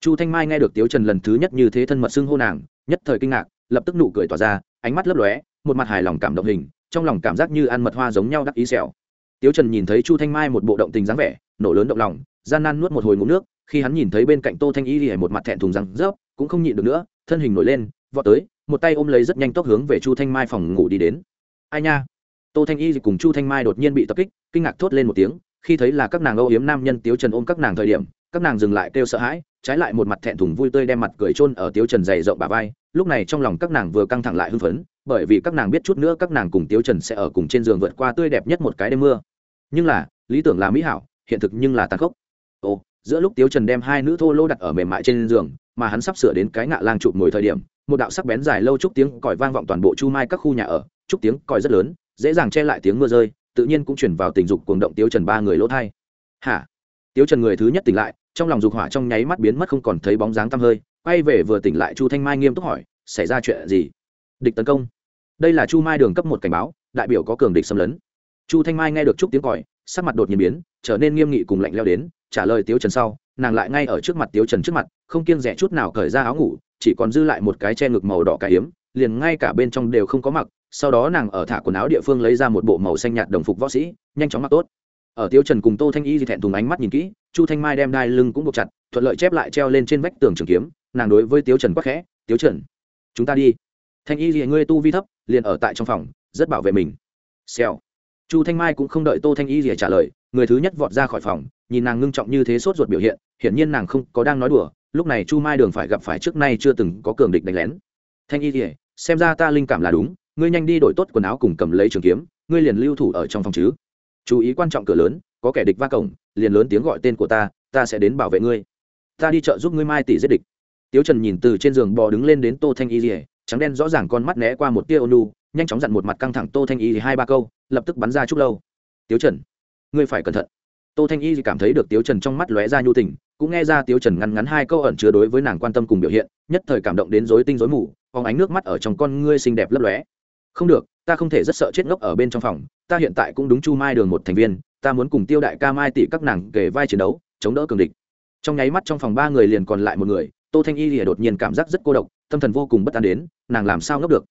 Chu thanh mai nghe được tiếu trần lần thứ nhất như thế thân mật xưng hô nàng, nhất thời kinh ngạc, lập tức nụ cười tỏa ra, ánh mắt lấp lóe, một mặt hài lòng cảm động hình, trong lòng cảm giác như ăn mật hoa giống nhau đắc ý xẻo tiếu trần nhìn thấy chu thanh mai một bộ động tình dáng vẻ, nổ lớn động lòng, gian nan nuốt một hồi ngũ nước, khi hắn nhìn thấy bên cạnh tô thanh y thì một mặt thẹn thùng răng rớp, cũng không nhịn được nữa, thân hình nổi lên, vọt tới, một tay ôm lấy rất nhanh tốc hướng về chu thanh mai phòng ngủ đi đến. Ai nha? Tô thanh y cùng chu thanh mai đột nhiên bị tập kích, kinh ngạc thốt lên một tiếng, khi thấy là các nàng âu yếm nam nhân tiếu trần ôm các nàng thời điểm các nàng dừng lại kêu sợ hãi, trái lại một mặt thẹn thùng vui tươi đem mặt cười trôn ở tiếu trần dày rộng bà vai, lúc này trong lòng các nàng vừa căng thẳng lại hưng phấn, bởi vì các nàng biết chút nữa các nàng cùng tiếu trần sẽ ở cùng trên giường vượt qua tươi đẹp nhất một cái đêm mưa. Nhưng là, lý tưởng là mỹ hảo, hiện thực nhưng là tàn khốc. Ồ, giữa lúc tiếu trần đem hai nữ thô lô đặt ở mềm mại trên giường, mà hắn sắp sửa đến cái ngạ lang chụp ngồi thời điểm, một đạo sắc bén dài lâu chúc tiếng còi vang vọng toàn bộ chu mai các khu nhà ở, chúc tiếng còi rất lớn, dễ dàng che lại tiếng mưa rơi, tự nhiên cũng chuyển vào tình dục cuồng động tiếu trần ba người lỗ thai. Hả? Tiếu trần người thứ nhất tỉnh lại trong lòng dục hỏa trong nháy mắt biến mất không còn thấy bóng dáng tăm hơi, quay về vừa tỉnh lại chu thanh mai nghiêm túc hỏi, xảy ra chuyện gì? Địch tấn công. Đây là chu mai đường cấp một cảnh báo, đại biểu có cường địch xâm lấn. Chu thanh mai nghe được chút tiếng còi, sắc mặt đột nhiên biến, trở nên nghiêm nghị cùng lạnh leo đến, trả lời tiếu trần sau, nàng lại ngay ở trước mặt tiếu trần trước mặt, không kiêng rẻ chút nào cởi ra áo ngủ, chỉ còn dư lại một cái che ngực màu đỏ cải hiếm liền ngay cả bên trong đều không có mặc, sau đó nàng ở thả quần áo địa phương lấy ra một bộ màu xanh nhạt đồng phục võ sĩ, nhanh chóng mặc tốt ở tiếu trần cùng tô thanh y thì thẹn thùng ánh mắt nhìn kỹ, chu thanh mai đem đai lưng cũng buộc chặt, thuận lợi chép lại treo lên trên vách tường trường kiếm, nàng đối với tiếu trần quắc khẽ, tiếu trần, chúng ta đi. Thanh y thì ngươi tu vi thấp, liền ở tại trong phòng, rất bảo vệ mình. Xèo. Chu thanh mai cũng không đợi tô thanh y gì trả lời, người thứ nhất vọt ra khỏi phòng, nhìn nàng ngưng trọng như thế sốt ruột biểu hiện, hiển nhiên nàng không có đang nói đùa, lúc này chu mai đường phải gặp phải trước nay chưa từng có cường địch đánh lén. Thanh y thì, xem ra ta linh cảm là đúng, ngươi nhanh đi đổi tốt quần áo cùng cầm lấy trường kiếm, ngươi liền lưu thủ ở trong phòng chứ chú ý quan trọng cửa lớn, có kẻ địch va cổng, liền lớn tiếng gọi tên của ta ta sẽ đến bảo vệ ngươi. Ta đi chợ giúp ngươi mai tỷ giết địch. Tiếu trần nhìn từ trên giường bò đứng lên đến tô thanh y rỉa trắng đen rõ ràng con mắt né qua một tia ônu nhanh chóng dặn một mặt căng thẳng tô thanh y hai ba câu, lập tức bắn ra chút lâu. Tiếu trần, ngươi phải cẩn thận. Tô thanh y cảm thấy được tiếu trần trong mắt lóe ra nhu tình, cũng nghe ra tiếu trần ngắn ngắn hai câu ẩn chứa đối với nàng quan tâm cùng biểu hiện, nhất thời cảm động đến rối tinh rối mù, phóng ánh nước mắt ở trong con ngươi xinh đẹp lấp lóe không được, ta không thể rất sợ chết ngốc ở bên trong phòng, ta hiện tại cũng đúng chu mai đường một thành viên, ta muốn cùng tiêu đại ca mai tỷ các nàng kể vai chiến đấu, chống đỡ cường địch. Trong nháy mắt trong phòng ba người liền còn lại một người, tô thanh y lìa đột nhiên cảm giác rất cô độc, tâm thần vô cùng bất an đến, nàng làm sao ngốc được?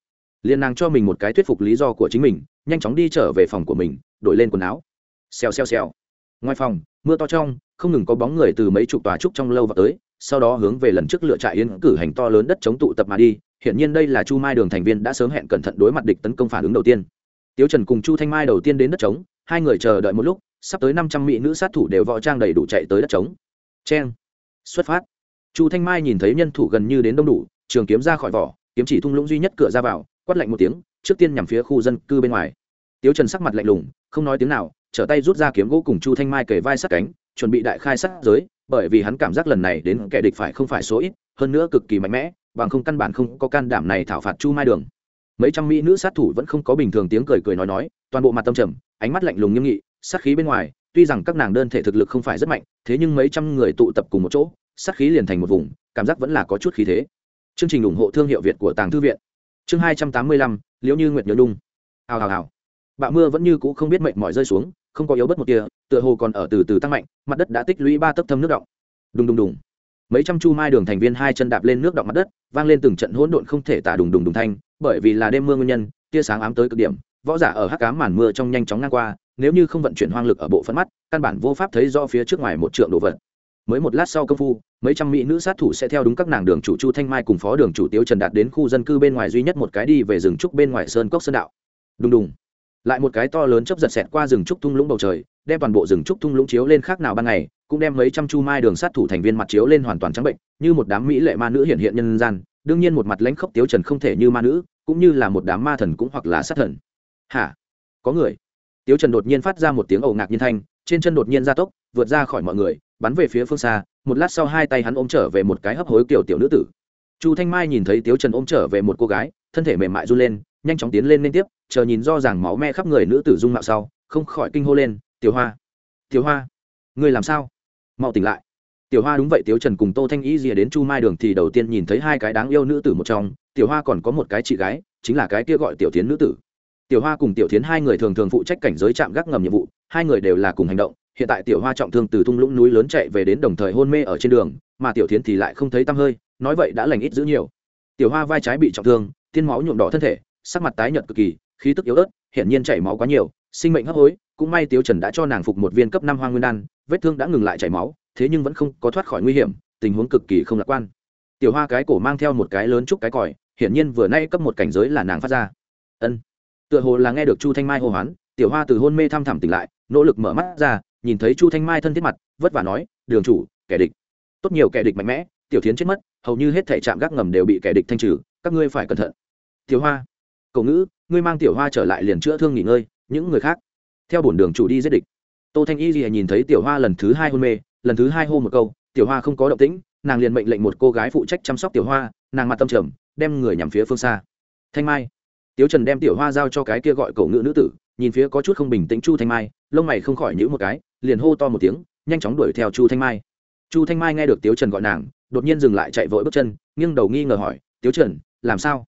Liền nàng cho mình một cái thuyết phục lý do của chính mình, nhanh chóng đi trở về phòng của mình, đổi lên quần áo. Xèo xèo xèo. Ngoài phòng, mưa to trong, không ngừng có bóng người từ mấy chục tòa trúc trong lâu vào tới sau đó hướng về lần trước lựa trại yến cử hành to lớn đất chống tụ tập mà đi hiện nhiên đây là chu mai đường thành viên đã sớm hẹn cẩn thận đối mặt địch tấn công phản ứng đầu tiên. Tiếu trần cùng chu thanh mai đầu tiên đến đất trống hai người chờ đợi một lúc, sắp tới năm trăm mỹ nữ sát thủ đều võ trang đầy đủ chạy tới đất trống cheng. Xuất phát. Chu thanh mai nhìn thấy nhân thủ gần như đến đông đủ, trường kiếm ra khỏi vỏ, kiếm chỉ thung lũng duy nhất cửa ra vào, quát lạnh một tiếng, trước tiên nhằm phía khu dân cư bên ngoài. Tiếu trần sắc mặt lạnh lùng, không nói tiếng nào, trở tay rút ra kiếm gỗ cùng chu thanh mai kề vai sát cánh, chuẩn bị đại khai sát giới bởi vì hắn cảm giác lần này đến kẻ địch phải không phải số ít, hơn nữa cực kỳ mạnh mẽ, bằng không căn bản không có can đảm này thảo phạt chu mai đường. Mấy trăm mỹ nữ sát thủ vẫn không có bình thường tiếng cười cười nói nói, toàn bộ mặt tâm trầm, ánh mắt lạnh lùng nghiêm nghị, sát khí bên ngoài, tuy rằng các nàng đơn thể thực lực không phải rất mạnh, thế nhưng mấy trăm người tụ tập cùng một chỗ, sát khí liền thành một vùng, cảm giác vẫn là có chút khí thế. Chương trình ủng hộ thương hiệu việt của tàng thư viện. Chương hai trăm tám mươi lăm, liễu như nguyệt nhớ đung hào hào hào. Bạo mưa vẫn như cũ không biết mệnh mỏi rơi xuống không có yếu bất một kia, tựa hồ còn ở từ từ tăng mạnh, mặt đất đã tích lũy ba tấc thâm nước động. Đùng đùng đùng. Mấy trăm chu mai đường thành viên hai chân đạp lên nước động mặt đất, vang lên từng trận hỗn độn không thể tả đùng đùng đùng thanh, bởi vì là đêm mưa nguyên nhân, tia sáng ám tới cực điểm, võ giả ở hắc cám màn mưa trong nhanh chóng ngang qua, nếu như không vận chuyển hoang lực ở bộ phận mắt, căn bản vô pháp thấy do phía trước ngoài một trượng đồ vật. Mới một lát sau công phu, mấy trăm mỹ nữ sát thủ sẽ theo đúng các nàng đường chủ chu thanh mai cùng phó đường chủ tiếu trần đạt đến khu dân cư bên ngoài duy nhất một cái đi về rừng trúc bên ngoài sơn cốc sơn đạo. Đùng đùng lại một cái to lớn chấp giật xẹt qua rừng trúc thung lũng bầu trời, đem toàn bộ rừng trúc thung lũng chiếu lên khác nào ban ngày, cũng đem mấy trăm chu mai đường sát thủ thành viên mặt chiếu lên hoàn toàn trắng bệnh, như một đám mỹ lệ ma nữ hiện hiện nhân gian, đương nhiên một mặt lãnh khốc tiếu trần không thể như ma nữ, cũng như là một đám ma thần cũng hoặc là sát thần. Hả? Có người. Tiếu trần đột nhiên phát ra một tiếng ẩu ngạc nhiên thanh, trên chân đột nhiên gia tốc, vượt ra khỏi mọi người, bắn về phía phương xa, một lát sau hai tay hắn ôm trở về một cái hấp hối kiểu tiểu nữ tử. Chu thanh mai nhìn thấy tiếu trần ôm trở về một cô gái, thân thể mềm mại run lên nhanh chóng tiến lên liên tiếp, chờ nhìn do ràng máu me khắp người nữ tử dung mạo sau, không khỏi kinh hô lên, tiểu hoa tiểu hoa người làm sao? Mau tỉnh lại. Tiểu hoa đúng vậy, tiếu trần cùng tô thanh ý rìa đến chu mai đường thì đầu tiên nhìn thấy hai cái đáng yêu nữ tử một trong, tiểu hoa còn có một cái chị gái, chính là cái kia gọi tiểu tiến nữ tử. Tiểu hoa cùng tiểu tiến hai người thường thường phụ trách cảnh giới chạm gác ngầm nhiệm vụ, hai người đều là cùng hành động, hiện tại tiểu hoa trọng thương từ thung lũng núi lớn chạy về đến đồng thời hôn mê ở trên đường, mà tiểu tiến thì lại không thấy tăm hơi, nói vậy đã lành ít giữ nhiều. Tiểu hoa vai trái bị trọng thương, tiên máu nhuộm đỏ thân thể sắc mặt tái nhợt cực kỳ, khí tức yếu ớt hiện nhiên chảy máu quá nhiều, sinh mệnh hấp hối, cũng may tiêu trần đã cho nàng phục một viên cấp năm hoa nguyên đan, vết thương đã ngừng lại chảy máu, thế nhưng vẫn không có thoát khỏi nguy hiểm, tình huống cực kỳ không lạc quan. Tiểu hoa cái cổ mang theo một cái lớn trúc cái còi, hiển nhiên vừa nay cấp một cảnh giới là nàng phát ra. Ân. Tựa hồ là nghe được chu thanh mai hô hoán, tiểu hoa từ hôn mê thăm thẳm tỉnh lại, nỗ lực mở mắt ra, nhìn thấy chu thanh mai thân thiết mặt, vất vả nói, đường chủ, kẻ địch. Tốt nhiều kẻ địch mạnh mẽ, tiểu tiến chết mất, hầu như hết thể trạm gác ngầm đều bị kẻ địch thanh trừ, các ngươi phải cẩn thận. Tiểu hoa cậu ngữ, ngươi mang tiểu hoa trở lại liền chữa thương nghỉ ngơi, những người khác. Theo bổn đường chủ đi giết địch. Tô thanh y gì nhìn thấy tiểu hoa lần thứ hai hôn mê, lần thứ hai hô một câu, tiểu hoa không có động tĩnh, nàng liền mệnh lệnh một cô gái phụ trách chăm sóc tiểu hoa, nàng mặt tâm trầm, đem người nhằm phía phương xa. Thanh mai. Tiếu trần đem tiểu hoa giao cho cái kia gọi cậu ngữ nữ tử, nhìn phía có chút không bình tĩnh chu thanh mai, lông mày không khỏi nhữ một cái, liền hô to một tiếng, nhanh chóng đuổi theo chu thanh mai. Chu thanh mai nghe được tiếu trần gọi nàng, đột nhiên dừng lại chạy vội bước chân, nghiêng đầu nghi ngờ hỏi, tiếu trần, làm sao?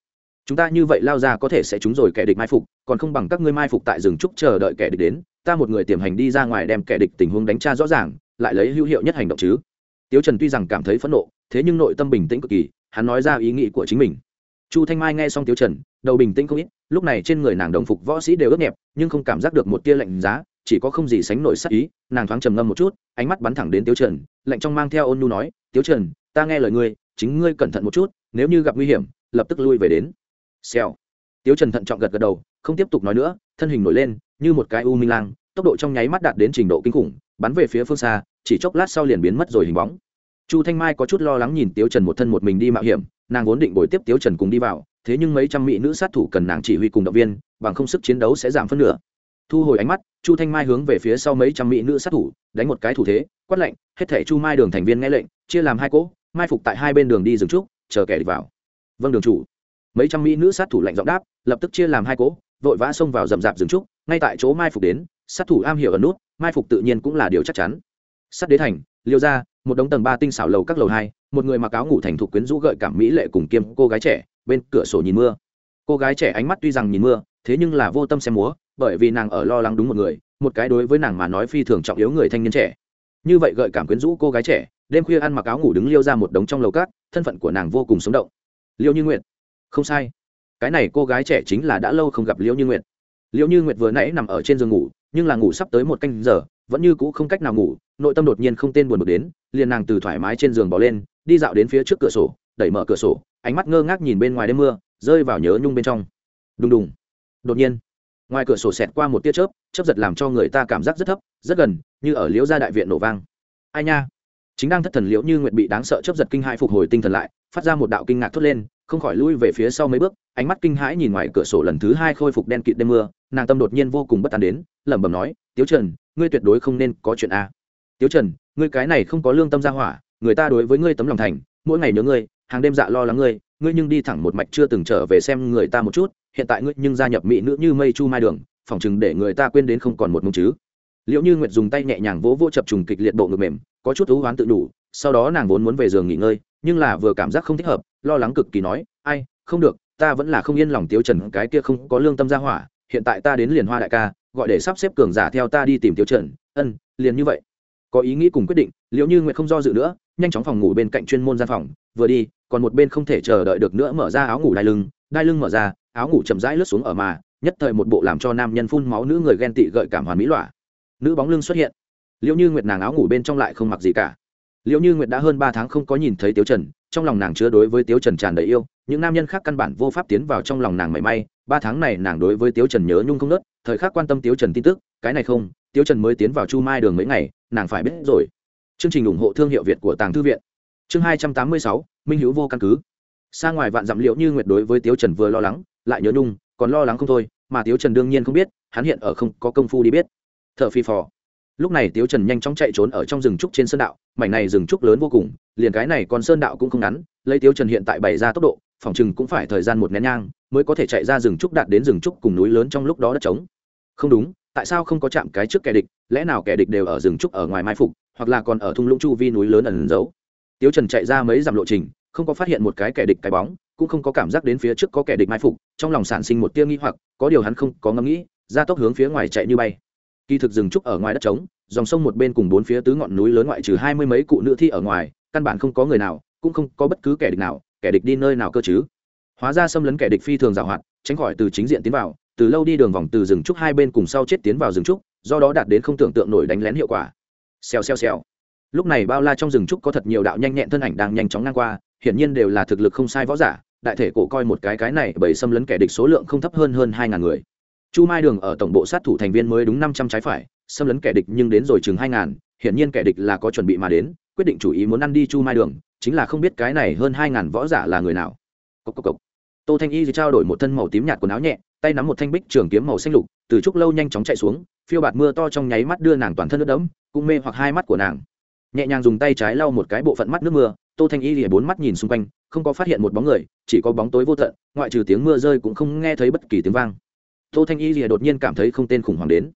Chúng ta như vậy lao ra có thể sẽ trúng rồi kẻ địch mai phục, còn không bằng các ngươi mai phục tại rừng trúc chờ đợi kẻ địch đến, ta một người tiềm hành đi ra ngoài đem kẻ địch tình huống đánh tra rõ ràng, lại lấy hữu hiệu nhất hành động chứ. Tiếu trần tuy rằng cảm thấy phẫn nộ, thế nhưng nội tâm bình tĩnh cực kỳ, hắn nói ra ý nghĩ của chính mình. Chu thanh mai nghe xong tiếu trần, đầu bình tĩnh không ít, lúc này trên người nàng đồng phục võ sĩ đều ướt nhẹp, nhưng không cảm giác được một tia lạnh giá, chỉ có không gì sánh nổi sắc ý, nàng thoáng trầm ngâm một chút, ánh mắt bắn thẳng đến tiếu trần, lạnh trong mang theo ôn nhu nói, tiếu trần, ta nghe lời ngươi, chính ngươi cẩn thận một chút, nếu như gặp nguy hiểm, lập tức lui về đến xèo. Tiếu trần thận trọng gật gật đầu, không tiếp tục nói nữa, thân hình nổi lên, như một cái u minh lang, tốc độ trong nháy mắt đạt đến trình độ kinh khủng, bắn về phía phương xa, chỉ chốc lát sau liền biến mất rồi hình bóng. Chu thanh mai có chút lo lắng nhìn tiếu trần một thân một mình đi mạo hiểm, nàng vốn định bồi tiếp tiếu trần cùng đi vào, thế nhưng mấy trăm mỹ nữ sát thủ cần nàng chỉ huy cùng động viên, bằng không sức chiến đấu sẽ giảm phân nửa. Thu hồi ánh mắt, chu thanh mai hướng về phía sau mấy trăm mỹ nữ sát thủ, đánh một cái thủ thế, quát lệnh hết thảy chu mai đường thành viên nghe lệnh, chia làm hai cỗ, mai phục tại hai bên đường đi dừng trúc, chờ kẻ địch vào. Vâng đường chủ mấy trăm mỹ nữ sát thủ lạnh giọng đáp, lập tức chia làm hai cỗ, vội vã xông vào rầm rạp rừng trúc, ngay tại chỗ mai phục đến, sát thủ am hiểu ở nút, mai phục tự nhiên cũng là điều chắc chắn. Sát đế thành, liêu ra một đống tầng ba tinh xảo lầu các lầu hai, một người mặc áo ngủ thành thục quyến rũ gợi cảm mỹ lệ cùng kiêm cô gái trẻ, bên cửa sổ nhìn mưa. Cô gái trẻ ánh mắt tuy rằng nhìn mưa, thế nhưng là vô tâm xem múa, bởi vì nàng ở lo lắng đúng một người, một cái đối với nàng mà nói phi thường trọng yếu người thanh niên trẻ. Như vậy gợi cảm quyến rũ cô gái trẻ, đêm khuya ăn mặc áo ngủ đứng liêu ra một đống trong lầu cát thân phận của nàng vô cùng sống động. Liêu như nguyện không sai. Cái này cô gái trẻ chính là đã lâu không gặp Liễu như nguyệt. Liễu như nguyệt vừa nãy nằm ở trên giường ngủ, nhưng là ngủ sắp tới một canh giờ, vẫn như cũ không cách nào ngủ, nội tâm đột nhiên không tên buồn bực đến, liền nàng từ thoải mái trên giường bỏ lên, đi dạo đến phía trước cửa sổ, đẩy mở cửa sổ, ánh mắt ngơ ngác nhìn bên ngoài đêm mưa, rơi vào nhớ nhung bên trong. Đùng đùng. Đột nhiên, ngoài cửa sổ xẹt qua một tia chớp chớp giật làm cho người ta cảm giác rất thấp, rất gần, như ở liễu gia đại viện nổ vang. Ai nha? Chính đang thất thần liễu như nguyệt bị đáng sợ chớp giật kinh hãi phục hồi tinh thần lại, phát ra một đạo kinh ngạc thốt lên không khỏi lui về phía sau mấy bước, ánh mắt kinh hãi nhìn ngoài cửa sổ lần thứ hai khôi phục đen kịt đêm mưa, nàng tâm đột nhiên vô cùng bất an đến, lẩm bẩm nói, tiếu trần, ngươi tuyệt đối không nên có chuyện a. Tiếu trần, ngươi cái này không có lương tâm ra hỏa, người ta đối với ngươi tấm lòng thành, mỗi ngày nhớ ngươi, hàng đêm dạ lo lắng ngươi ngươi nhưng đi thẳng một mạch chưa từng trở về xem người ta một chút, hiện tại ngươi nhưng gia nhập mỹ nữ như mây chu mai đường, phỏng chừng để người ta quên đến không còn một mông chứ. Liệu như nguyệt dùng tay nhẹ nhàng vỗ vỗ chập trùng kịch liệt bộ ngực mềm, có chút thú hoán tự đủ, sau đó nàng vốn muốn về giường nghỉ ngơi nhưng là vừa cảm giác không thích hợp, lo lắng cực kỳ nói, ai, không được, ta vẫn là không yên lòng tiêu trần, cái kia không có lương tâm gia hỏa, hiện tại ta đến liền hoa đại ca, gọi để sắp xếp cường giả theo ta đi tìm tiêu trần. Ân, liền như vậy. Có ý nghĩ cùng quyết định liệu như nguyệt không do dự nữa, nhanh chóng phòng ngủ bên cạnh chuyên môn gian phòng, vừa đi, còn một bên không thể chờ đợi được nữa mở ra áo ngủ đai lưng đai lưng mở ra, áo ngủ chậm rãi lướt xuống ở mà, nhất thời một bộ làm cho nam nhân phun máu nữ người ghen tị gợi cảm hoàn mỹ lọa. Nữ bóng lưng xuất hiện. Liệu như nguyệt nàng áo ngủ bên trong lại không mặc gì cả liệu như nguyệt đã hơn ba tháng không có nhìn thấy tiếu trần, trong lòng nàng chứa đối với tiếu trần tràn đầy yêu, những nam nhân khác căn bản vô pháp tiến vào trong lòng nàng mảy may, ba tháng này nàng đối với tiếu trần nhớ nhung không nớt thời khắc quan tâm tiếu trần tin tức, cái này không, tiếu trần mới tiến vào chu mai đường mấy ngày, nàng phải biết rồi. Chương trình ủng hộ thương hiệu việt của tàng thư viện. Chương hai trăm tám mươi sáu, minh hữu vô căn cứ. Xa ngoài vạn dặm liệu như nguyệt đối với tiếu trần vừa lo lắng, lại nhớ nhung, còn lo lắng không thôi, mà tiếu trần đương nhiên không biết, hắn hiện ở không có công phu đi biết. T h ở phi phò lúc này tiếu trần nhanh chóng chạy trốn ở trong rừng trúc trên sơn đạo, mảnh này rừng trúc lớn vô cùng, liền cái này còn sơn đạo cũng không ngắn, lấy tiếu trần hiện tại bày ra tốc độ, phòng chừng cũng phải thời gian một nén nhang mới có thể chạy ra rừng trúc đạt đến rừng trúc cùng núi lớn trong lúc đó đất trống. Không đúng, tại sao không có chạm cái trước kẻ địch, lẽ nào kẻ địch đều ở rừng trúc ở ngoài mai phục, hoặc là còn ở thung lũng chu vi núi lớn ẩn giấu? Tiếu trần chạy ra mấy dặm lộ trình, không có phát hiện một cái kẻ địch cái bóng, cũng không có cảm giác đến phía trước có kẻ địch mai phục, trong lòng sản sinh một tia nghi hoặc, có điều hắn không có ngẫm nghĩ, ra tốc hướng phía ngoài chạy như bay kỳ thực rừng trúc ở ngoài đất trống, dòng sông một bên cùng bốn phía tứ ngọn núi lớn ngoại trừ hai mươi mấy cụ nữ thi ở ngoài, căn bản không có người nào, cũng không có bất cứ kẻ địch nào, kẻ địch đi nơi nào cơ chứ. Hóa ra xâm lấn kẻ địch phi thường giảo hoạt tránh khỏi từ chính diện tiến vào, từ lâu đi đường vòng từ rừng trúc hai bên cùng sau chết tiến vào rừng trúc, do đó đạt đến không tưởng tượng nổi đánh lén hiệu quả. Xèo xèo xèo. Lúc này bao la trong rừng trúc có thật nhiều đạo nhanh nhẹn thân ảnh đang nhanh chóng ngang qua, hiển nhiên đều là thực lực không sai võ giả, đại thể cổ coi một cái cái này bởi xâm lấn kẻ địch số lượng không thấp hơn hơn hai ngàn người chu mai đường ở tổng bộ sát thủ thành viên mới đúng năm trăm trái phải, xâm lấn kẻ địch nhưng đến rồi chừng hai ngàn, hiển nhiên kẻ địch là có chuẩn bị mà đến, quyết định chủ ý muốn ăn đi chu mai đường, chính là không biết cái này hơn hai ngàn võ giả là người nào. Cốc cốc cốc. tô thanh y trao đổi một thân màu tím nhạt quần áo nhẹ, tay nắm một thanh bích trường kiếm màu xanh lục, từ trúc lâu nhanh chóng chạy xuống, phiêu bạt mưa to trong nháy mắt đưa nàng toàn thân nước đẫm, cũng mê hoặc hai mắt của nàng. Nhẹ nhàng dùng tay trái lau một cái bộ phận mắt nước mưa, tô thanh y lìa bốn mắt nhìn xung quanh, không có phát hiện một bóng người, chỉ có bóng tối vô tận, ngoại trừ tiếng mưa rơi cũng không nghe thấy bất kỳ tiếng vang tô thanh y lìa đột nhiên cảm thấy không tên khủng hoảng đến.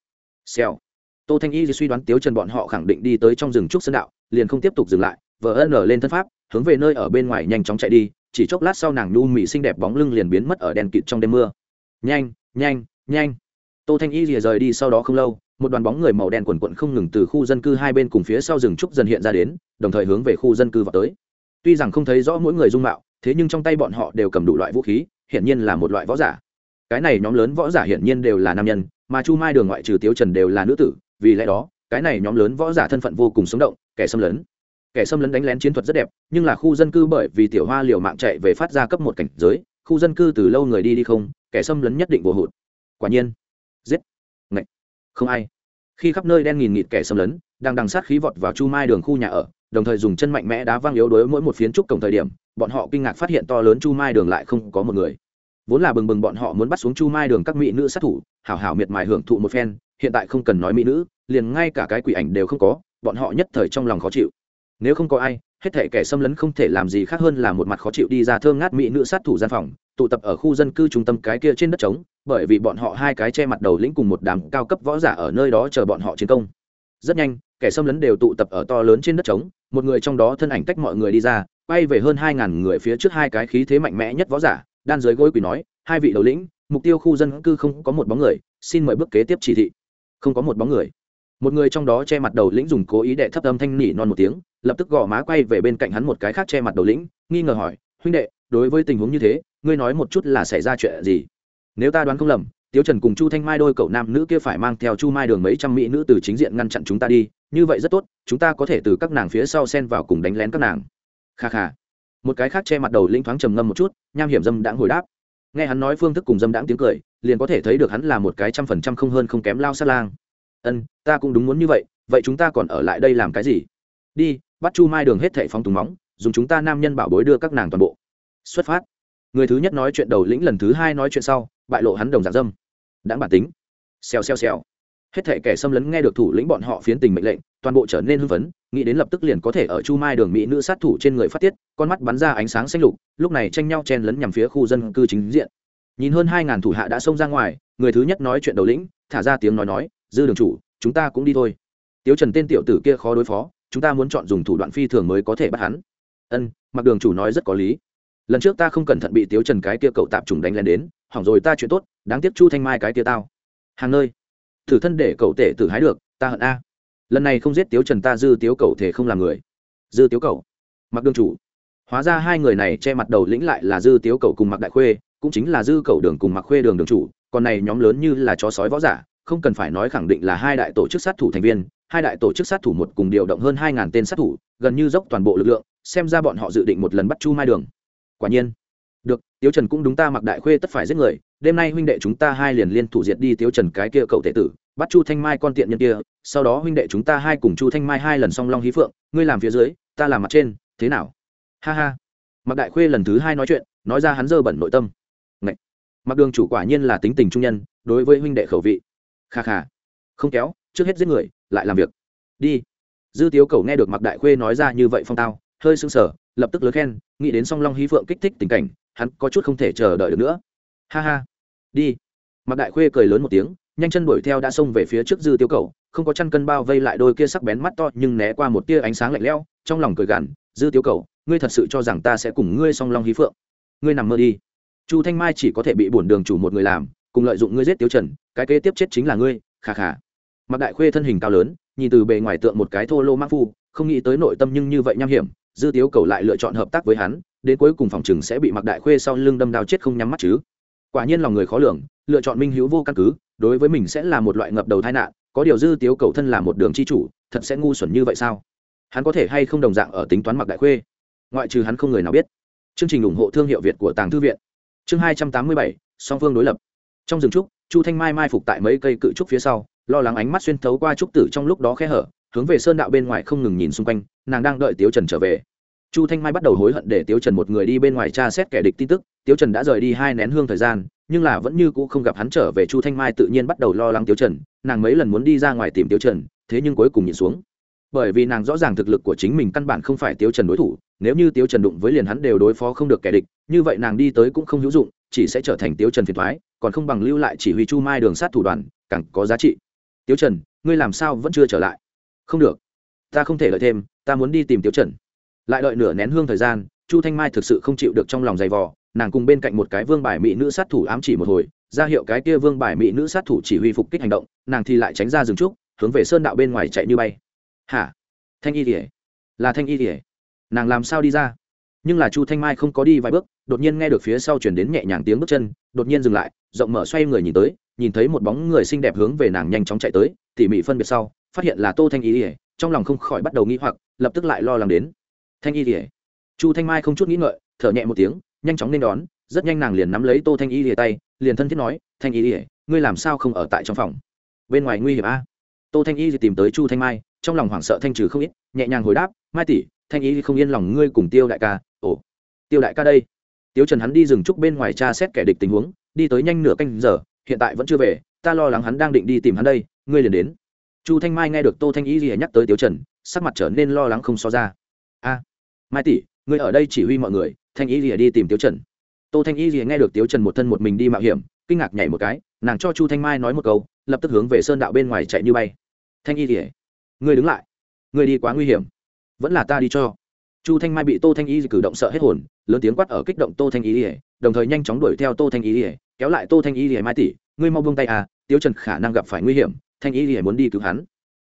Xèo. Tô thanh y suy đoán tiếu trần bọn họ khẳng định đi tới trong rừng trúc sơn đạo, liền không tiếp tục dừng lại vợ ân ở lên thân pháp, hướng về nơi ở bên ngoài nhanh chóng chạy đi, chỉ chốc lát sau nàng nhu mị xinh đẹp bóng lưng liền biến mất ở đèn kịt trong đêm mưa. Nhanh nhanh nhanh. Tô thanh y rìa rời đi sau đó không lâu, một đoàn bóng người màu đen quần quận không ngừng từ khu dân cư hai bên cùng phía sau rừng trúc dần hiện ra đến, đồng thời hướng về khu dân cư vào tới. Tuy rằng không thấy rõ mỗi người dung mạo, thế nhưng trong tay bọn họ đều cầm đủ loại vũ khí, hiển nhiên là một loại võ giả cái này nhóm lớn võ giả hiển nhiên đều là nam nhân, mà chu mai đường ngoại trừ tiếu trần đều là nữ tử, vì lẽ đó, cái này nhóm lớn võ giả thân phận vô cùng sống động, kẻ xâm lấn. Kẻ xâm lấn đánh lén chiến thuật rất đẹp, nhưng là khu dân cư bởi vì tiểu hoa liều mạng chạy về phát ra cấp một cảnh giới, khu dân cư từ lâu người đi đi không, kẻ xâm lấn nhất định vô hụt. Quả nhiên, giết. Ngạch không ai. Khi khắp nơi đen nghìn nghịt kẻ xâm lấn, đang đằng sát khí vọt vào chu mai đường khu nhà ở, đồng thời dùng chân mạnh mẽ đá văng yếu đối mỗi một phiến trúc cổng thời điểm, bọn họ kinh ngạc phát hiện to lớn chu mai đường lại không có một người vốn là bừng bừng bọn họ muốn bắt xuống chu mai đường các mỹ nữ sát thủ, hảo hảo miệt mài hưởng thụ một phen, hiện tại không cần nói mỹ nữ, liền ngay cả cái quỷ ảnh đều không có, bọn họ nhất thời trong lòng khó chịu. Nếu không có ai, hết thể kẻ xâm lấn không thể làm gì khác hơn là một mặt khó chịu đi ra thương ngát mỹ nữ sát thủ gian phòng, tụ tập ở khu dân cư trung tâm cái kia trên đất trống, bởi vì bọn họ hai cái che mặt đầu lĩnh cùng một đám cao cấp võ giả ở nơi đó chờ bọn họ chiến công. Rất nhanh, kẻ xâm lấn đều tụ tập ở to lớn trên đất trống, một người trong đó thân ảnh tách mọi người đi ra bay về hơn hai ngàn người phía trước hai cái khí thế mạnh mẽ nhất võ giả đan dưới gối quỳ nói, hai vị đầu lĩnh, mục tiêu khu dân cư không có một bóng người, xin mời bước kế tiếp chỉ thị. Không có một bóng người. Một người trong đó che mặt đầu lĩnh dùng cố ý đệ thấp âm thanh nỉ non một tiếng, lập tức gõ má quay về bên cạnh hắn một cái khác che mặt đầu lĩnh, nghi ngờ hỏi, huynh đệ, đối với tình huống như thế, ngươi nói một chút là xảy ra chuyện gì? Nếu ta đoán không lầm, tiếu trần cùng chu thanh mai đôi cậu nam nữ kia phải mang theo chu mai đường mấy trăm mỹ nữ từ chính diện ngăn chặn chúng ta đi, như vậy rất tốt, chúng ta có thể từ các nàng phía sau xen vào cùng đánh lén các nàng. Kha kha một cái khác che mặt đầu linh thoáng trầm ngâm một chút, nham hiểm dâm đãng hồi đáp. Nghe hắn nói phương thức cùng dâm đãng tiếng cười, liền có thể thấy được hắn là một cái trăm phần trăm không hơn không kém lao sát lang. Ân, ta cũng đúng muốn như vậy vậy chúng ta còn ở lại đây làm cái gì? Đi, bắt chu mai đường hết thệ phong tùng móng, dùng chúng ta nam nhân bảo bối đưa các nàng toàn bộ. Xuất phát. Người thứ nhất nói chuyện đầu lĩnh lần thứ hai nói chuyện sau, bại lộ hắn đồng giả dâm. Đáng bản tính. Xèo xèo xèo hết thể kẻ xâm lấn nghe được thủ lĩnh bọn họ phiến tình mệnh lệnh, toàn bộ trở nên hưng phấn, nghĩ đến lập tức liền có thể ở chu mai đường mỹ nữ sát thủ trên người phát tiết, con mắt bắn ra ánh sáng xanh lục, lúc này tranh nhau chen lấn nhằm phía khu dân cư chính diện. Nhìn hơn hai ngàn thủ hạ đã xông ra ngoài, người thứ nhất nói chuyện đầu lĩnh, thả ra tiếng nói nói, dư đường chủ, chúng ta cũng đi thôi. Tiếu trần tên tiểu tử kia khó đối phó, chúng ta muốn chọn dùng thủ đoạn phi thường mới có thể bắt hắn. Ân, mặc đường chủ nói rất có lý. Lần trước ta không cẩn thận bị tiếu trần cái kia cậu tạp trùng đánh lên đến, hỏng rồi ta chuyện tốt, đáng tiếc chu thanh mai cái kia tao. Hàng nơi thử thân để cậu tể tử hái được, ta hận a. Lần này không giết tiếu trần ta dư tiếu cậu thể không làm người. Dư tiếu cậu. Mặc đương chủ. Hóa ra hai người này che mặt đầu lĩnh lại là dư tiếu cậu cùng mặc đại khuê, cũng chính là dư cậu đường cùng mặc khuê đường đường chủ, còn này nhóm lớn như là chó sói võ giả, không cần phải nói khẳng định là hai đại tổ chức sát thủ thành viên, hai đại tổ chức sát thủ một cùng điều động hơn hai ngàn tên sát thủ, gần như dốc toàn bộ lực lượng, xem ra bọn họ dự định một lần bắt chu mai đường. Quả nhiên. Được, tiếu trần cũng đúng ta mặc đại khuê tất phải giết người đêm nay huynh đệ chúng ta hai liền liên thủ diệt đi tiếu trần cái kia cậu tệ tử, bắt chu thanh mai con tiện nhân kia, sau đó huynh đệ chúng ta hai cùng chu thanh mai hai lần song long hí phượng, ngươi làm phía dưới, ta làm mặt trên, thế nào? Ha ha. Mặc đại khuê lần thứ hai nói chuyện, nói ra hắn dơ bẩn nội tâm. Ngậy! mặc đường chủ quả nhiên là tính tình trung nhân, đối với huynh đệ khẩu vị. Kha kha. Không kéo, trước hết giết người, lại làm việc. Đi. Dư tiếu cầu nghe được mặc đại khuê nói ra như vậy phong tao, hơi sưng sở lập tức lớn khen, nghĩ đến song long hí phượng kích thích tình cảnh, hắn có chút không thể chờ đợi được nữa. Ha ha đi. Mặc đại khuê cười lớn một tiếng, nhanh chân đuổi theo đã xông về phía trước dư tiêu cầu, không có chăn cân bao vây lại đôi kia sắc bén mắt to, nhưng né qua một tia ánh sáng lạnh lẽo, trong lòng cười gằn, dư tiêu cầu, ngươi thật sự cho rằng ta sẽ cùng ngươi song long hí phượng? Ngươi nằm mơ đi. Chu thanh mai chỉ có thể bị bổn đường chủ một người làm, cùng lợi dụng ngươi giết tiêu trần, cái kế tiếp chết chính là ngươi khà khà mặc đại khuê thân hình cao lớn, nhìn từ bề ngoài tượng một cái thô lô mắc phu, không nghĩ tới nội tâm nhưng như vậy nham hiểm, dư tiếu cầu lại lựa chọn hợp tác với hắn, đến cuối cùng phòng chừng sẽ bị mặc đại khuê sau lưng đâm đao chết không nhắm mắt chứ quả nhiên lòng người khó lường, lựa chọn minh hữu vô căn cứ, đối với mình sẽ là một loại ngập đầu tai nạn, có điều dư tiếu cầu thân là một đường chi chủ, thật sẽ ngu xuẩn như vậy sao? Hắn có thể hay không đồng dạng ở tính toán mặc đại khuê? Ngoại trừ hắn không người nào biết. Chương trình ủng hộ thương hiệu việt của tàng thư viện. Chương hai trăm tám mươi bảy, song phương đối lập. Trong rừng trúc, chu thanh mai mai phục tại mấy cây cự trúc phía sau, lo lắng ánh mắt xuyên thấu qua trúc tử trong lúc đó khe hở, hướng về sơn đạo bên ngoài không ngừng nhìn xung quanh, nàng đang đợi tiếu trần trở về chu thanh mai bắt đầu hối hận để tiếu trần một người đi bên ngoài tra xét kẻ địch tin tức. Tiếu trần đã rời đi hai nén hương thời gian, nhưng là vẫn như cũ không gặp hắn trở về. Chu thanh mai tự nhiên bắt đầu lo lắng tiếu trần, nàng mấy lần muốn đi ra ngoài tìm tiếu trần, thế nhưng cuối cùng nhìn xuống. Bởi vì nàng rõ ràng thực lực của chính mình căn bản không phải tiếu trần đối thủ, nếu như tiếu trần đụng với liền hắn đều đối phó không được kẻ địch, như vậy nàng đi tới cũng không hữu dụng, chỉ sẽ trở thành tiếu trần phiền thoái còn không bằng lưu lại chỉ huy chu mai đường sát thủ đoàn, càng có giá trị. Tiếu trần, ngươi làm sao vẫn chưa trở lại? Không được. Ta không thể lợi thêm, ta muốn đi tìm tiếu trần lại đợi nửa nén hương thời gian, chu thanh mai thực sự không chịu được trong lòng giày vò, nàng cùng bên cạnh một cái vương bài mỹ nữ sát thủ ám chỉ một hồi, ra hiệu cái kia vương bài mỹ nữ sát thủ chỉ huy phục kích hành động, nàng thì lại tránh ra rừng trúc, hướng về sơn đạo bên ngoài chạy như bay. Hả? Thanh y tỉa là thanh y tỉa nàng làm sao đi ra? Nhưng là chu thanh mai không có đi vài bước, đột nhiên nghe được phía sau chuyển đến nhẹ nhàng tiếng bước chân, đột nhiên dừng lại, rộng mở xoay người nhìn tới, nhìn thấy một bóng người xinh đẹp hướng về nàng nhanh chóng chạy tới, tỉ mỉ phân biệt sau, phát hiện là tô thanh y ỉa trong lòng không khỏi bắt đầu nghĩ hoặc, lập tức lại lo lắng đến thanh y Lìa, chu thanh mai không chút nghĩ ngợi thở nhẹ một tiếng nhanh chóng nên đón rất nhanh nàng liền nắm lấy tô thanh y Lìa tay liền thân thiết nói thanh y Lìa, ngươi làm sao không ở tại trong phòng? Bên ngoài nguy hiểm a. Tô thanh y thì tìm tới chu thanh mai trong lòng hoảng sợ thanh trừ không ít nhẹ nhàng hồi đáp mai tỷ thanh y không yên lòng ngươi cùng tiêu đại ca. Ồ tiêu đại ca đây. Tiêu trần hắn đi rừng trúc bên ngoài tra xét kẻ địch tình huống đi tới nhanh nửa canh giờ hiện tại vẫn chưa về ta lo lắng hắn đang định đi tìm hắn đây ngươi liền đến. Chu thanh mai nghe được tô thanh y gì nhắc tới tiêu trần sắc mặt trở nên lo lắng không so ra mai tỷ, ngươi ở đây chỉ huy mọi người, thanh y gì đi tìm tiêu trần. Tô thanh y gì nghe được tiêu trần một thân một mình đi mạo hiểm, kinh ngạc nhảy một cái, nàng cho chu thanh mai nói một câu, lập tức hướng về sơn đạo bên ngoài chạy như bay. Thanh y gì ngươi đứng lại. Ngươi đi quá nguy hiểm. Vẫn là ta đi cho. Chu thanh mai bị tô thanh y cử động sợ hết hồn, lớn tiếng quát ở kích động tô thanh y ỉa đồng thời nhanh chóng đuổi theo tô thanh y ỉa kéo lại tô thanh y ỉa mai tỷ, ngươi mau buông tay à tiêu trần khả năng gặp phải nguy hiểm, thanh y ỉa muốn đi cứu hắn.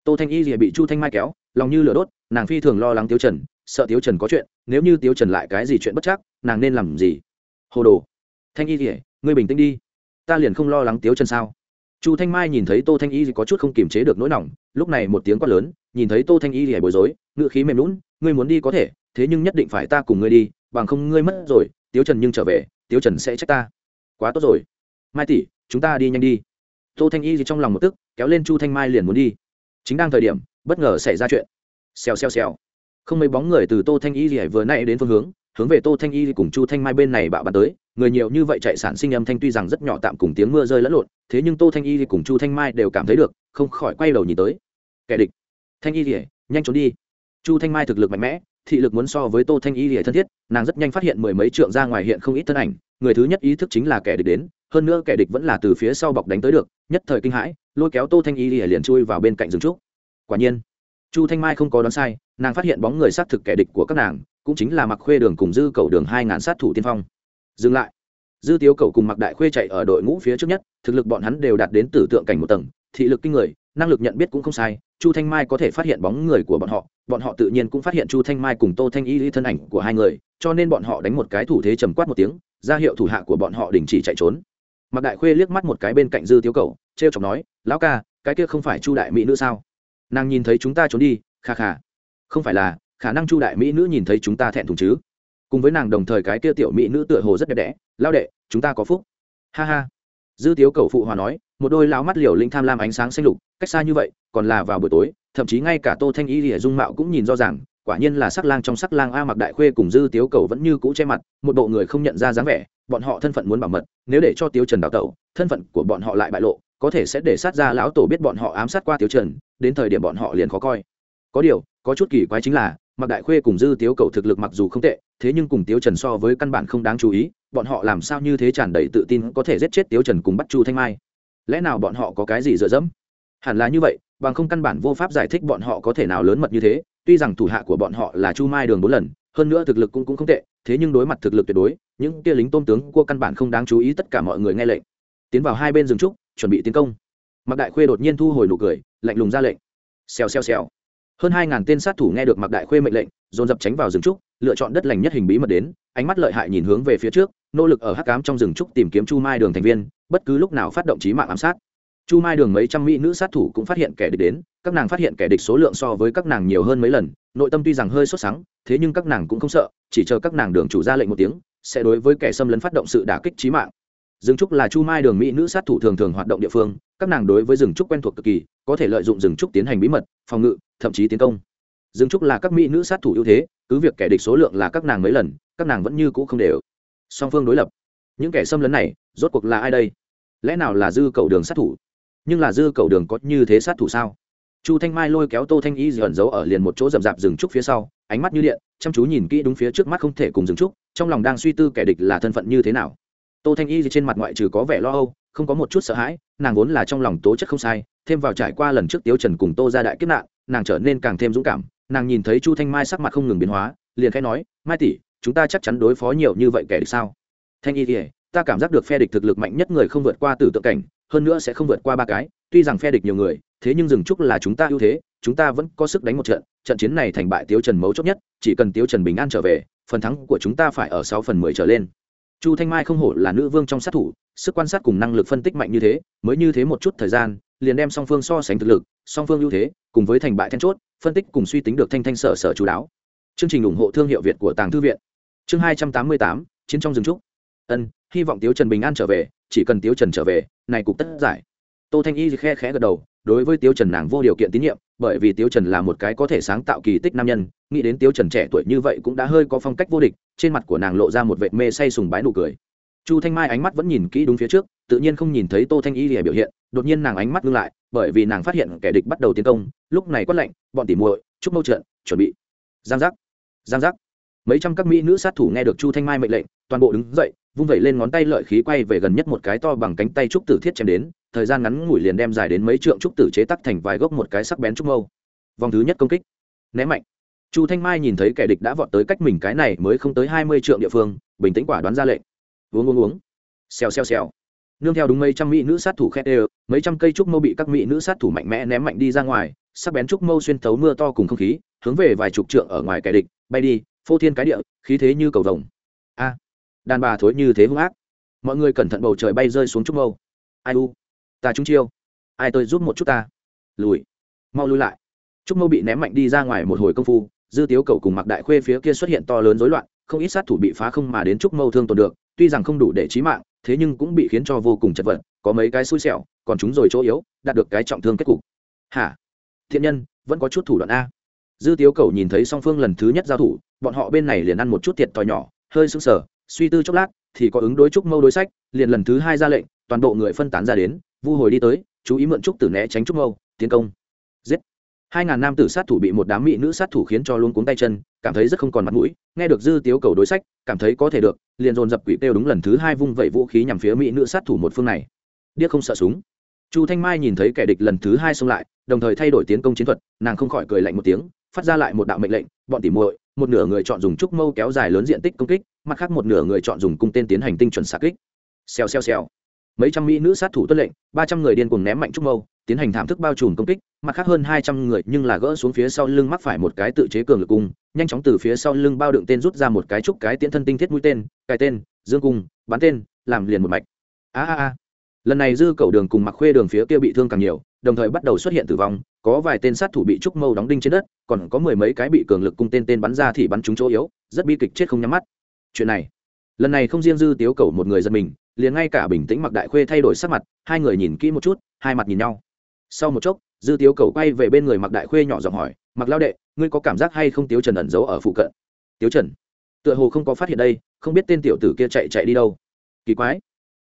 Tô thanh y ỉa bị chu thanh mai kéo, lòng như lửa đốt, nàng phi thường lo lắng tiêu trần sợ Tiếu trần có chuyện, nếu như Tiếu trần lại cái gì chuyện bất chắc, nàng nên làm gì? Hồ đồ. Thanh y ỉa ngươi bình tĩnh đi. Ta liền không lo lắng Tiếu trần sao? Chu thanh mai nhìn thấy tô thanh y có chút không kiềm chế được nỗi lòng lúc này một tiếng quát lớn, nhìn thấy tô thanh y thì bối rối, ngựa khí mềm lún ngươi muốn đi có thể, thế nhưng nhất định phải ta cùng ngươi đi, bằng không ngươi mất rồi, tiếu trần nhưng trở về, tiếu trần sẽ trách ta. Quá tốt rồi. Mai tỷ, chúng ta đi nhanh đi. Tô thanh y thì trong lòng một tức, kéo lên chu thanh mai liền muốn đi. Chính đang thời điểm, bất ngờ xảy ra chuyện. Xèo xèo xèo không mấy bóng người từ tô thanh y thì vừa nay đến phương hướng hướng về tô thanh y cùng chu thanh mai bên này bạo bắn tới. Người nhiều như vậy chạy sản sinh âm thanh tuy rằng rất nhỏ tạm cùng tiếng mưa rơi lẫn lộn, thế nhưng tô thanh y cùng chu thanh mai đều cảm thấy được, không khỏi quay đầu nhìn tới. Kẻ địch. Thanh y rỉa nhanh trốn đi. Chu thanh mai thực lực mạnh mẽ, thị lực muốn so với tô thanh y rỉa thân thiết, nàng rất nhanh phát hiện mười mấy trượng ra ngoài hiện không ít thân ảnh. Người thứ nhất ý thức chính là kẻ địch đến, hơn nữa kẻ địch vẫn là từ phía sau bọc đánh tới được, nhất thời kinh hãi, lôi kéo tô thanh y rỉa liền chui vào bên cạnh rừng trúc. Quả nhiên chu thanh mai không có đoán sai, nàng phát hiện bóng người xác thực kẻ địch của các nàng, cũng chính là mặc khuê đường cùng dư cầu đường hai ngàn sát thủ tiên phong. Dừng lại. Dư tiếu cầu cùng mặc đại khuê chạy ở đội ngũ phía trước nhất, thực lực bọn hắn đều đạt đến tử tượng cảnh một tầng, thị lực kinh người, năng lực nhận biết cũng không sai, chu thanh mai có thể phát hiện bóng người của bọn họ bọn họ tự nhiên cũng phát hiện chu thanh mai cùng tô thanh y lý thân ảnh của hai người, cho nên bọn họ đánh một cái thủ thế trầm quát một tiếng, ra hiệu thủ hạ của bọn họ đình chỉ chạy trốn. Mặc đại khuê liếc mắt một cái bên cạnh dư tiếu cầu t r e o chọc nói, lão ca, cái kia không phải chu đại mỹ nữ sao? Nàng nhìn thấy chúng ta trốn đi, kha kha. Không phải là, khả năng chu đại mỹ nữ nhìn thấy chúng ta thẹn thùng chứ? Cùng với nàng đồng thời cái kia tiểu mỹ nữ tựa hồ rất đẹp đẽ lao đệ, chúng ta có phúc. Ha ha. Dư tiếu cầu phụ hòa nói, một đôi láo mắt liều linh tham lam ánh sáng xanh lục, cách xa như vậy, còn là vào buổi tối, thậm chí ngay cả tô thanh y lìa dung mạo cũng nhìn rõ ràng, quả nhiên là sắc lang trong sắc lang a mặc đại khuê cùng dư tiếu cầu vẫn như cũ che mặt, một bộ người không nhận ra dáng vẻ, bọn họ thân phận muốn bảo mật, nếu để cho tiếu trần đào tẩu, thân phận của bọn họ lại bại lộ có thể sẽ để sát ra lão tổ biết bọn họ ám sát qua tiêu trần đến thời điểm bọn họ liền khó coi. Có điều có chút kỳ quái chính là mặc đại khuê cùng dư tiếu cầu thực lực mặc dù không tệ thế nhưng cùng tiếu trần so với căn bản không đáng chú ý bọn họ làm sao như thế tràn đầy tự tin có thể giết chết tiếu trần cùng bắt chu thanh mai? Lẽ nào bọn họ có cái gì dựa dẫm? Hẳn là như vậy bằng không căn bản vô pháp giải thích bọn họ có thể nào lớn mật như thế tuy rằng thủ hạ của bọn họ là chu mai đường bốn lần hơn nữa thực lực cũng, cũng không tệ thế nhưng đối mặt thực lực tuyệt đối những kia lính tôm tướng của căn bản không đáng chú ý tất cả mọi người nghe lệnh tiến vào hai bên rừng trúc, chuẩn bị tiến công. Mặc đại khuê đột nhiên thu hồi nụ cười, lạnh lùng ra lệnh. Xèo xèo xèo. Hơn hai ngàn tên sát thủ nghe được mặc đại khuê mệnh lệnh, dồn dập tránh vào rừng trúc, lựa chọn đất lành nhất hình bí mật đến, ánh mắt lợi hại nhìn hướng về phía trước, nỗ lực ở hắc cám trong rừng trúc tìm kiếm chu mai đường thành viên, bất cứ lúc nào phát động trí mạng ám sát. Chu mai đường mấy trăm mỹ nữ sát thủ cũng phát hiện kẻ địch đến, các nàng phát hiện kẻ địch số lượng so với các nàng nhiều hơn mấy lần, nội tâm tuy rằng hơi sốt sắng, thế nhưng các nàng cũng không sợ, chỉ chờ các nàng đường chủ ra lệnh một tiếng, sẽ đối với kẻ xâm lấn phát động sự đả kích trí mạng rừng trúc là chu mai đường mỹ nữ sát thủ thường thường hoạt động địa phương, các nàng đối với rừng trúc quen thuộc cực kỳ, có thể lợi dụng rừng trúc tiến hành bí mật, phòng ngự, thậm chí tiến công. Rừng trúc là các mỹ nữ sát thủ ưu thế, cứ việc kẻ địch số lượng là các nàng mấy lần, các nàng vẫn như cũ không đều. Song phương đối lập. Những kẻ xâm lấn này, rốt cuộc là ai đây? Lẽ nào là dư cầu đường sát thủ? Nhưng là dư cầu đường có như thế sát thủ sao? Chu thanh mai lôi kéo tô thanh y dần giấu ở liền một chỗ rậm rạp rừng trúc phía sau, ánh mắt như điện, chăm chú nhìn kỹ đúng phía trước mắt không thể cùng rừng trúc, trong lòng đang suy tư kẻ địch là thân phận như thế nào tô thanh y trên mặt ngoại trừ có vẻ lo âu, không có một chút sợ hãi, nàng vốn là trong lòng tố chất không sai, thêm vào trải qua lần trước tiếu trần cùng tô ra đại kiếp nạn, nàng trở nên càng thêm dũng cảm, nàng nhìn thấy chu thanh mai sắc mặt không ngừng biến hóa, liền khẽ nói, mai tỷ, chúng ta chắc chắn đối phó nhiều như vậy kẻ địch sao? Thanh y thì, ta cảm giác được phe địch thực lực mạnh nhất người không vượt qua tử tượng cảnh, hơn nữa sẽ không vượt qua ba cái, tuy rằng phe địch nhiều người, thế nhưng dừng chúc là chúng ta ưu thế, chúng ta vẫn có sức đánh một trận trận chiến này thành bại tiếu trần mấu chốt nhất, chỉ cần tiếu trần bình an trở về, phần thắng của chúng ta phải ở sáu phần mười trở lên chu thanh mai không hổ là nữ vương trong sát thủ, sức quan sát cùng năng lực phân tích mạnh như thế, mới như thế một chút thời gian, liền đem song phương so sánh thực lực, song phương ưu thế, cùng với thành bại then chốt, phân tích cùng suy tính được thanh thanh sở sở chú đáo. Chương trình ủng hộ thương hiệu việt của tàng thư viện. Chương hai trăm tám mươi tám, chiến trong rừng trúc. Ân, hy vọng tiếu trần bình an trở về, chỉ cần tiếu trần trở về, này cục tất giải. Tô thanh y khe khẽ gật đầu đối với Tiêu trần nàng vô điều kiện tín nhiệm, bởi vì Tiêu trần là một cái có thể sáng tạo kỳ tích nam nhân, nghĩ đến Tiêu trần trẻ tuổi như vậy cũng đã hơi có phong cách vô địch, trên mặt của nàng lộ ra một vẻ mê say sùng bái nụ cười. Chu thanh mai ánh mắt vẫn nhìn kỹ đúng phía trước, tự nhiên không nhìn thấy tô thanh y lìa biểu hiện, đột nhiên nàng ánh mắt ngưng lại, bởi vì nàng phát hiện kẻ địch bắt đầu tiến công, lúc này quát lạnh, bọn tỉ muội, chúc mâu trận, chuẩn bị. Giang giác giang giác. Mấy trăm các mỹ nữ sát thủ nghe được chu thanh mai mệnh lệnh, toàn bộ đứng dậy, vung vẩy lên ngón tay lợi khí quay về gần nhất một cái to bằng cánh tay trúc tử thiết chém đến thời gian ngắn ngủi liền đem dài đến mấy trượng trúc tử chế tắc thành vài gốc một cái sắc bén trúc mâu. Vòng thứ nhất công kích. Ném mạnh. Chu thanh mai nhìn thấy kẻ địch đã vọt tới cách mình cái này mới không tới hai mươi trượng địa phương, bình tĩnh quả đoán ra lệnh. Uống uống uống. Xèo xèo xèo. Nương theo đúng mấy trăm mỹ nữ sát thủ khét đều, mấy trăm cây trúc mâu bị các mỹ nữ sát thủ mạnh mẽ ném mạnh đi ra ngoài, sắc bén trúc mâu xuyên thấu mưa to cùng không khí, hướng về vài chục trượng ở ngoài kẻ địch, bay đi, phô thiên cái địa, khí thế như cầu vồng. A. Đàn bà thối như thế hung ác. Mọi người cẩn thận bầu trời bay rơi xuống trúc mâu. Ai u ta trúng chiêu. Ai tôi giúp một chút ta? Lùi. Mau lùi lại. Trúc mâu bị ném mạnh đi ra ngoài một hồi công phu, dư tiếu cầu cùng mặc đại khuê phía kia xuất hiện to lớn rối loạn, không ít sát thủ bị phá không mà đến trúc mâu thương tồn được, tuy rằng không đủ để trí mạng, thế nhưng cũng bị khiến cho vô cùng chật vật, có mấy cái xui xẻo, còn chúng rồi chỗ yếu, đạt được cái trọng thương kết cục. Hả? Thiện nhân, vẫn có chút thủ đoạn a. Dư tiếu cầu nhìn thấy song phương lần thứ nhất giao thủ, bọn họ bên này liền ăn một chút thiệt thòi nhỏ, hơi sững sờ, suy tư chốc lát, thì có ứng đối trúc mâu đối sách, liền lần thứ hai ra lệnh, toàn bộ người phân tán ra đến vu hồi đi tới, chú ý mượn trúc tử né tránh trúc mâu, tiến công. Giết. Hai ngàn nam tử sát thủ bị một đám mỹ nữ sát thủ khiến cho luôn cuống tay chân, cảm thấy rất không còn mặt mũi, nghe được dư tiếu cầu đối sách, cảm thấy có thể được, liền dồn dập quỷ kêu đúng lần thứ hai vung vẩy vũ khí nhằm phía mỹ nữ sát thủ một phương này. Điếc không sợ súng. Chu thanh mai nhìn thấy kẻ địch lần thứ hai xông lại, đồng thời thay đổi tiến công chiến thuật, nàng không khỏi cười lạnh một tiếng, phát ra lại một đạo mệnh lệnh, bọn tỉ muội, một nửa người chọn dùng trúc mâu kéo dài lớn diện tích công kích, mặt khác một nửa người chọn dùng cung tên tiến hành tinh chuẩn xạ kích. Xèo xèo xèo mấy trăm mỹ nữ sát thủ tuân lệnh, ba trăm người điên cùng ném mạnh trúc mâu, tiến hành thảm thức bao trùm công kích, mặt khác hơn hai trăm người nhưng là gỡ xuống phía sau lưng mắc phải một cái tự chế cường lực cung, nhanh chóng từ phía sau lưng bao đựng tên rút ra một cái trúc cái tiễn thân tinh thiết mũi tên cài tên, dương cung, bắn tên, làm liền một mạch. A a a. Lần này dư cầu đường cùng mặc khuê đường phía kia bị thương càng nhiều, đồng thời bắt đầu xuất hiện tử vong, có vài tên sát thủ bị trúc mâu đóng đinh trên đất, còn có mười mấy cái bị cường lực cung tên tên bắn ra thì bắn trúng chỗ yếu, rất bi kịch chết không nhắm mắt. Chuyện này, lần này không riêng dư tiếu cầu một người dân mình liền ngay cả bình tĩnh mặc đại khuê thay đổi sắc mặt, hai người nhìn kỹ một chút, hai mặt nhìn nhau. Sau một chốc, dư tiếu cầu quay về bên người mặc đại khuê nhỏ giọng hỏi, mặc lao đệ, ngươi có cảm giác hay không tiếu trần ẩn giấu ở phụ cận? Tiếu trần? Tựa hồ không có phát hiện đây, không biết tên tiểu tử kia chạy chạy đi đâu. Kỳ quái.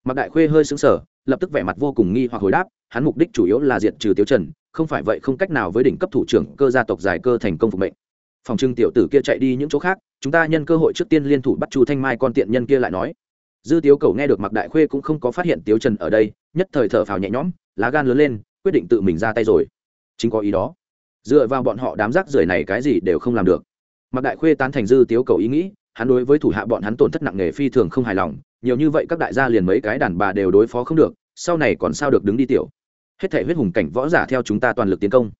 Mặc đại khuê hơi sững sờ, lập tức vẻ mặt vô cùng nghi hoặc hồi đáp, hắn mục đích chủ yếu là diệt trừ tiếu trần, không phải vậy không cách nào với đỉnh cấp thủ trưởng cơ gia tộc giải cơ thành công phục mệnh. Phòng trưng tiểu tử kia chạy đi những chỗ khác, chúng ta nhân cơ hội trước tiên liên thủ bắt chu thanh mai con tiện nhân kia lại nói dư tiếu cầu nghe được mặc đại khuê cũng không có phát hiện tiếu trần ở đây, nhất thời thở phào nhẹ nhõm, lá gan lớn lên, quyết định tự mình ra tay rồi. Chính có ý đó. Dựa vào bọn họ đám rác rưởi này cái gì đều không làm được. Mặc đại khuê tán thành dư tiếu cầu ý nghĩ, hắn đối với thủ hạ bọn hắn tổn thất nặng nề phi thường không hài lòng, nhiều như vậy các đại gia liền mấy cái đàn bà đều đối phó không được, sau này còn sao được đứng đi tiểu. Hết thể huyết hùng cảnh võ giả theo chúng ta toàn lực tiến công.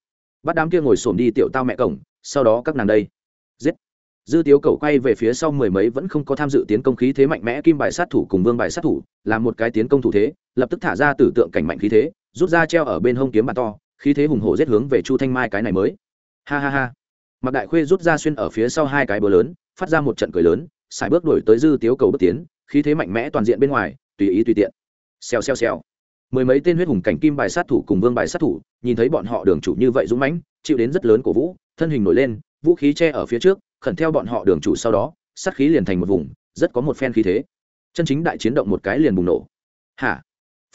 Bắt đám kia ngồi xổm đi tiểu tao mẹ cổng, sau đó các nàng đây. Giết dư tiếu cầu quay về phía sau mười mấy vẫn không có tham dự tiến công khí thế mạnh mẽ kim bài sát thủ cùng vương bài sát thủ làm một cái tiến công thủ thế, lập tức thả ra tử tượng cảnh mạnh khí thế, rút ra treo ở bên hông kiếm bàn to, khí thế hùng hổ giết hướng về chu thanh mai cái này mới. Ha ha ha. Mặc đại khuê rút ra xuyên ở phía sau hai cái bờ lớn, phát ra một trận cười lớn xài bước đổi tới dư tiếu cầu bước tiến, khí thế mạnh mẽ toàn diện bên ngoài, tùy ý tùy tiện. Xèo xèo xèo. Mười mấy tên huyết hùng cảnh kim bài sát thủ cùng vương bài sát thủ, nhìn thấy bọn họ đường chủ như vậy dũng mãnh, chịu đến rất lớn cổ vũ, thân hình nổi lên, vũ khí che ở phía trước khẩn theo bọn họ đường chủ sau đó, sát khí liền thành một vùng, rất có một phen khí thế. Chân chính đại chiến động một cái liền bùng nổ. Hả?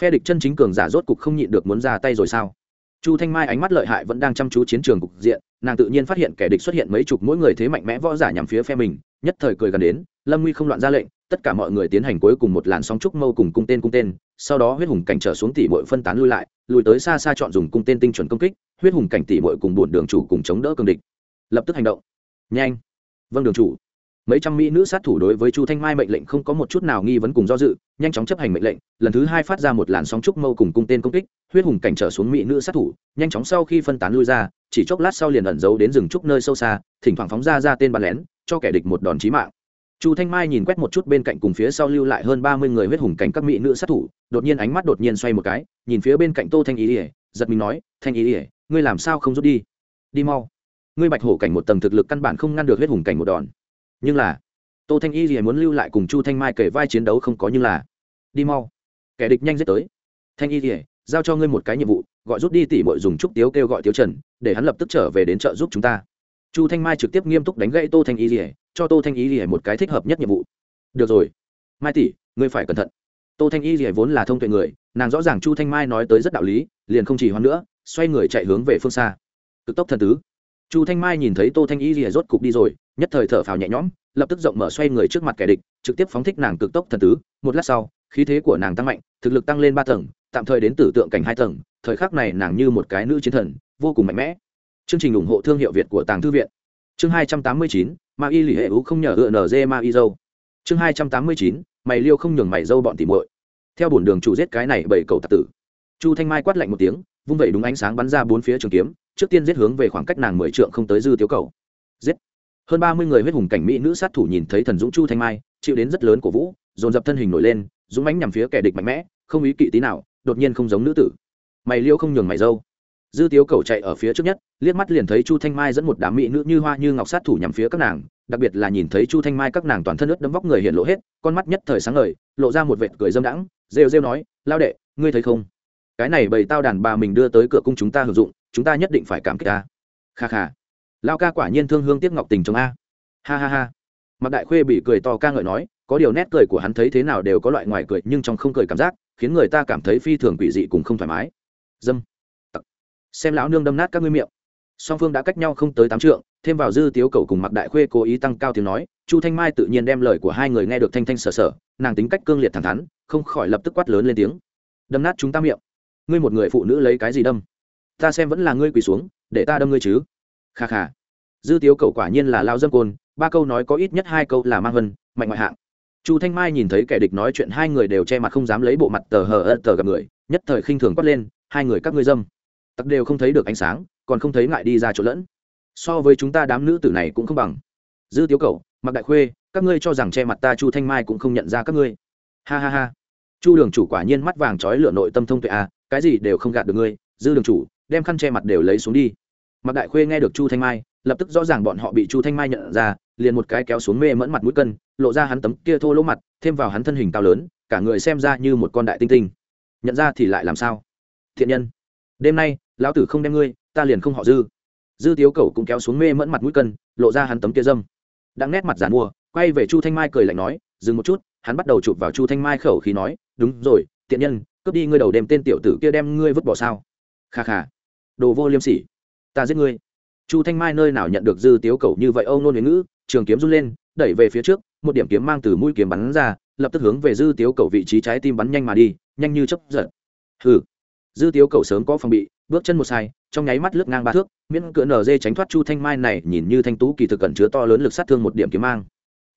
Phe địch chân chính cường giả rốt cục không nhịn được muốn ra tay rồi sao? Chu thanh mai ánh mắt lợi hại vẫn đang chăm chú chiến trường cục diện, nàng tự nhiên phát hiện kẻ địch xuất hiện mấy chục mỗi người thế mạnh mẽ võ giả nhằm phía phe mình, nhất thời cười gần đến, lâm nguy không loạn ra lệnh, tất cả mọi người tiến hành cuối cùng một làn sóng trúc mâu cùng cung tên cung tên, sau đó huyết hùng cảnh trở xuống tỷ bội phân tán lui lại, lùi tới xa xa chọn dùng cung tên tinh chuẩn công kích, huyết hùng cảnh tỷ bội cùng bổn đường chủ cùng chống đỡ cường địch. Lập tức hành động. Nhanh vâng đường chủ. Mấy trăm mỹ nữ sát thủ đối với chu thanh mai mệnh lệnh không có một chút nào nghi vấn cùng do dự, nhanh chóng chấp hành mệnh lệnh, lần thứ hai phát ra một làn sóng trúc mâu cùng cung tên công kích, huyết hùng cảnh trở xuống mỹ nữ sát thủ, nhanh chóng sau khi phân tán lui ra, chỉ chốc lát sau liền ẩn giấu đến rừng trúc nơi sâu xa, thỉnh thoảng phóng ra ra tên bắn lén, cho kẻ địch một đòn chí mạng. Chu thanh mai nhìn quét một chút bên cạnh cùng phía sau lưu lại hơn ba mươi người huyết hùng cảnh các mỹ nữ sát thủ, đột nhiên ánh mắt đột nhiên xoay một cái, nhìn phía bên cạnh tô thanh ý ỉa giật mình nói, thanh ý ỉa ngươi làm sao không rút đi? Đi mau ngươi bạch hổ cảnh một tầng thực lực căn bản không ngăn được huyết hùng cảnh một đòn. Nhưng là, tô thanh y gì muốn lưu lại cùng chu thanh mai kể vai chiến đấu không có như là. Đi mau. Kẻ địch nhanh giết tới. Thanh y gì giao cho ngươi một cái nhiệm vụ, gọi rút đi tỉ mội dùng trúc tiếu kêu gọi tiếu trần, để hắn lập tức trở về đến chợ giúp chúng ta. Chu thanh mai trực tiếp nghiêm túc đánh gãy tô thanh y gì cho tô thanh y gì một cái thích hợp nhất nhiệm vụ. Được rồi. Mai tỷ, ngươi phải cẩn thận. Tô thanh y gì vốn là thông tuệ người, nàng rõ ràng chu thanh mai nói tới rất đạo lý, liền không chỉ hoãn nữa, xoay người chạy hướng về phương xa. Cực tốc thần tứ chu thanh mai nhìn thấy tô thanh y rìa rốt cục đi rồi, nhất thời thở phào nhẹ nhõm, lập tức rộng mở xoay người trước mặt kẻ địch, trực tiếp phóng thích nàng cực tốc thần tứ. Một lát sau, khí thế của nàng tăng mạnh, thực lực tăng lên ba tầng, tạm thời đến tử tượng cảnh hai tầng, thời khắc này nàng như một cái nữ chiến thần, vô cùng mạnh mẽ. Chương trình ủng hộ thương hiệu việt của tàng thư viện. Chương hai trăm tám mươi chín, ma y lì hệ ú không nhờ ựa nz ma y dâu. Chương hai trăm tám mươi chín, mày liêu không nhường mày dâu bọn tìm muội. Theo bổn đường chủ giết cái này bảy cầu tạc tử. Chu thanh mai quát lạnh một tiếng vung vẩy đúng ánh sáng bắn ra bốn phía trường kiếm, trước tiên giết hướng về khoảng cách nàng mười trượng không tới dư tiếu cầu. Giết. Hơn ba mươi người huyết hùng cảnh mỹ nữ sát thủ nhìn thấy thần dũng chu thanh mai, chịu đến rất lớn của vũ, dồn dập thân hình nổi lên, dũng mánh nhằm phía kẻ địch mạnh mẽ, không ý kỵ tí nào, đột nhiên không giống nữ tử. Mày liêu không nhường mày dâu. Dư tiếu cầu chạy ở phía trước nhất, liếc mắt liền thấy chu thanh mai dẫn một đám mỹ nữ như hoa như ngọc sát thủ nhằm phía các nàng, đặc biệt là nhìn thấy chu thanh mai các nàng toàn thân ướt đấm vóc người hiện lộ hết, con mắt nhất thời sáng ngời, lộ ra một vệt cười dâm đãng, rêu rêu nói, lao đệ, ngươi thấy không? Cái này bầy tao đàn bà mình đưa tới cửa cung chúng ta hưởng dụng chúng ta nhất định phải cảm kích ta. Kha kha. Lao ca quả nhiên thương hương tiếc ngọc tình trong a. Ha ha ha. Mặc đại khuê bị cười to ca ngợi nói có điều nét cười của hắn thấy thế nào đều có loại ngoài cười nhưng trong không cười cảm giác khiến người ta cảm thấy phi thường quỷ dị cùng không thoải mái. Dâm. Xem lão nương đâm nát các ngươi miệng. Song phương đã cách nhau không tới tám trượng thêm vào dư tiếu cầu cùng mặc đại khuê cố ý tăng cao tiếng nói chu thanh mai tự nhiên đem lời của hai người nghe được thanh thanh sờ sờ, nàng tính cách cương liệt thẳng thắn không khỏi lập tức quát lớn lên tiếng. Đâm nát chúng ta miệng ngươi một người phụ nữ lấy cái gì đâm? Ta xem vẫn là ngươi quỳ xuống, để ta đâm ngươi chứ. Kha kha. Dư tiếu cậu quả nhiên là lao dâm côn, ba câu nói có ít nhất hai câu là mang vân, mạnh ngoại hạng. Chu thanh mai nhìn thấy kẻ địch nói chuyện hai người đều che mặt không dám lấy bộ mặt tờ hờ ơ tờ gặp người, nhất thời khinh thường quát lên, hai người các ngươi dâm. Tặc đều không thấy được ánh sáng, còn không thấy ngại đi ra chỗ lẫn. So với chúng ta đám nữ tử này cũng không bằng. Dư tiếu cậu mặc đại khuê, các ngươi cho rằng che mặt ta chu thanh mai cũng không nhận ra các ngươi. Ha ha ha. Chu đường chủ quả nhiên mắt vàng trói lửa nội tâm thông tuệ à cái gì đều không gạt được ngươi, dư đường chủ, đem khăn che mặt đều lấy xuống đi. Mặc đại khuê nghe được chu thanh mai, lập tức rõ ràng bọn họ bị chu thanh mai nhận ra, liền một cái kéo xuống mê mẫn mặt mũi cân, lộ ra hắn tấm kia thô lỗ mặt, thêm vào hắn thân hình cao lớn, cả người xem ra như một con đại tinh tinh. Nhận ra thì lại làm sao? Thiện nhân, đêm nay, lão tử không đem ngươi, ta liền không họ dư. Dư tiếu cầu cũng kéo xuống mê mẫn mặt mũi cân, lộ ra hắn tấm kia dâm. Đang nét mặt giàn mua, quay về chu thanh mai cười lạnh nói, dừng một chút. Hắn bắt đầu chụp vào chu thanh mai khẩu khí nói, đúng rồi tiện nhân cướp đi ngươi đầu đêm tên tiểu tử kia đem ngươi vứt bỏ sao? Kha kha. Đồ vô liêm sỉ. Ta giết ngươi. Chu thanh mai nơi nào nhận được dư tiếu cầu như vậy, âu nôn huế ngữ, trường kiếm run lên, đẩy về phía trước, một điểm kiếm mang từ mũi kiếm bắn ra, lập tức hướng về dư tiếu cầu vị trí trái tim bắn nhanh mà đi, nhanh như chấp giật. Hừ. Dư tiếu cầu sớm có phòng bị, bước chân một sai, trong nháy mắt lướt ngang ba thước, miễn cửa nở dê tránh thoát chu thanh mai này, nhìn như thanh tú kỳ thực cẩn chứa to lớn lực sát thương một điểm kiếm mang.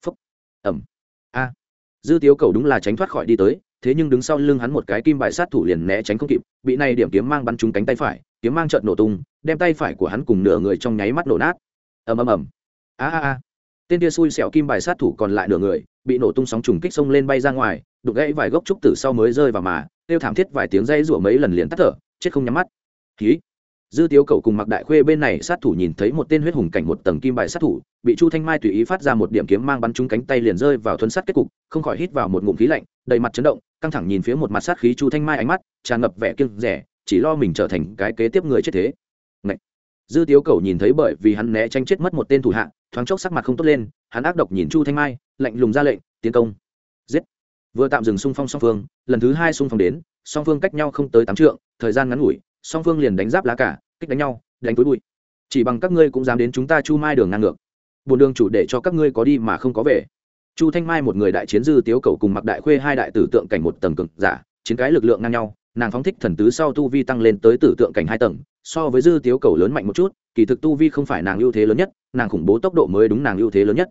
Phúc. Ẩm. A. Dư tiếu cầu đúng là tránh thoát khỏi đi tới thế nhưng đứng sau lưng hắn một cái kim bài sát thủ liền né tránh không kịp, bị này điểm kiếm mang bắn trúng cánh tay phải, kiếm mang trợn nổ tung, đem tay phải của hắn cùng nửa người trong nháy mắt nổ nát. Ầm ầm ầm. A a a. Tên kia xui xẻo kim bài sát thủ còn lại nửa người, bị nổ tung sóng trùng kích sông lên bay ra ngoài, đục gãy vài gốc trúc tử sau mới rơi vào mà, kêu thảm thiết vài tiếng dây rủa mấy lần liền tắt thở, chết không nhắm mắt. Ký dư tiếu cầu cùng mặc đại khuê bên này sát thủ nhìn thấy một tên huyết hùng cảnh một tầng kim bài sát thủ, bị chu thanh mai tùy ý phát ra một điểm kiếm mang bắn trúng cánh tay liền rơi vào thuấn sát kết cục, không khỏi hít vào một ngụm khí lạnh, đầy mặt chấn động, căng thẳng nhìn phía một mặt sát khí chu thanh mai ánh mắt, tràn ngập vẻ kiêng rẻ chỉ lo mình trở thành cái kế tiếp người chết thế. Ngậy. dư tiếu cầu nhìn thấy bởi vì hắn né tranh chết mất một tên thủ hạ, thoáng chốc sắc mặt không tốt lên, hắn ác độc nhìn chu thanh mai, lạnh lùng ra lệnh, tiến công! Giết! Vừa tạm dừng xung phong song phương, lần thứ hai xung phong đến, song phương cách nhau không tới tám trượng, thời gian ngắn ngủi song phương liền đánh giáp lá cả, kích đánh nhau, đánh túi bụi. Chỉ bằng các ngươi cũng dám đến chúng ta chu mai đường ngang ngược. Buồn đường chủ để cho các ngươi có đi mà không có về. Chu thanh mai một người đại chiến dư tiếu cầu cùng mặc đại khuê hai đại tử tượng cảnh một tầng cực giả, chiến cái lực lượng ngang nhau, nàng phóng thích thần tứ sau tu vi tăng lên tới tử tượng cảnh hai tầng, so với dư tiếu cầu lớn mạnh một chút, kỳ thực tu vi không phải nàng ưu thế lớn nhất, nàng khủng bố tốc độ mới đúng nàng ưu thế lớn nhất.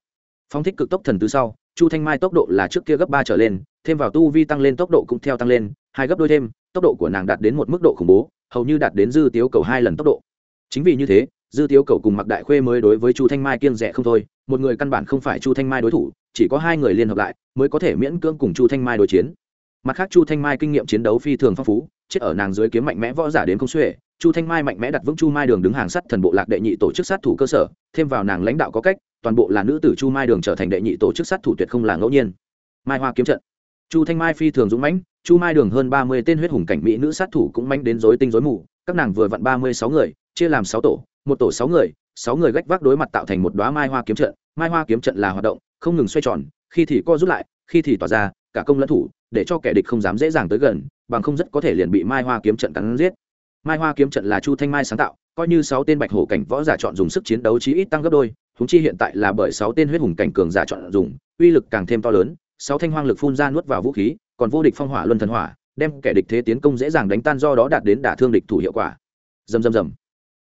Phóng thích cực tốc thần tứ sau, chu thanh mai tốc độ là trước kia gấp ba trở lên, thêm vào tu vi tăng lên tốc độ cũng theo tăng lên, hai gấp đôi thêm, tốc độ của nàng đạt đến một mức độ khủng bố hầu như đạt đến dư tiếu cầu hai lần tốc độ. Chính vì như thế, dư tiếu cầu cùng mặc đại khuê mới đối với chu thanh mai kiêng rẻ không thôi. Một người căn bản không phải chu thanh mai đối thủ, chỉ có hai người liên hợp lại mới có thể miễn cưỡng cùng chu thanh mai đối chiến. Mặt khác chu thanh mai kinh nghiệm chiến đấu phi thường phong phú, chết ở nàng dưới kiếm mạnh mẽ võ giả đến không xuể. Chu thanh mai mạnh mẽ đặt vững chu mai đường đứng hàng sắt thần bộ lạc đệ nhị tổ chức sát thủ cơ sở, thêm vào nàng lãnh đạo có cách, toàn bộ là nữ tử chu mai đường trở thành đệ nhị tổ chức sát thủ tuyệt không là ngẫu nhiên. Mai hoa kiếm trận. Chu thanh mai phi thường dũng mãnh chu mai đường hơn ba mươi tên huyết hùng cảnh mỹ nữ sát thủ cũng manh đến dối tinh dối mù, các nàng vừa vặn ba mươi sáu người, chia làm sáu tổ, một tổ sáu người sáu người gách vác đối mặt tạo thành một đoá mai hoa kiếm trận. Mai hoa kiếm trận là hoạt động, không ngừng xoay tròn, khi thì co rút lại, khi thì tỏa ra, cả công lẫn thủ, để cho kẻ địch không dám dễ dàng tới gần, bằng không rất có thể liền bị mai hoa kiếm trận cắn giết. Mai hoa kiếm trận là chu thanh mai sáng tạo, coi như sáu tên bạch hổ cảnh võ giả chọn dùng sức chiến đấu chí ít tăng gấp đôi thúng chi hiện tại là bởi sáu tên huyết hùng cảnh cường giả chọn dùng, uy lực càng thêm to lớn, sáu thanh hoang lực phun ra nuốt vào vũ khí còn vô địch phong hỏa luân thần hỏa, đem kẻ địch thế tiến công dễ dàng đánh tan do đó đạt đến đả thương địch thủ hiệu quả. Dầm dầm dầm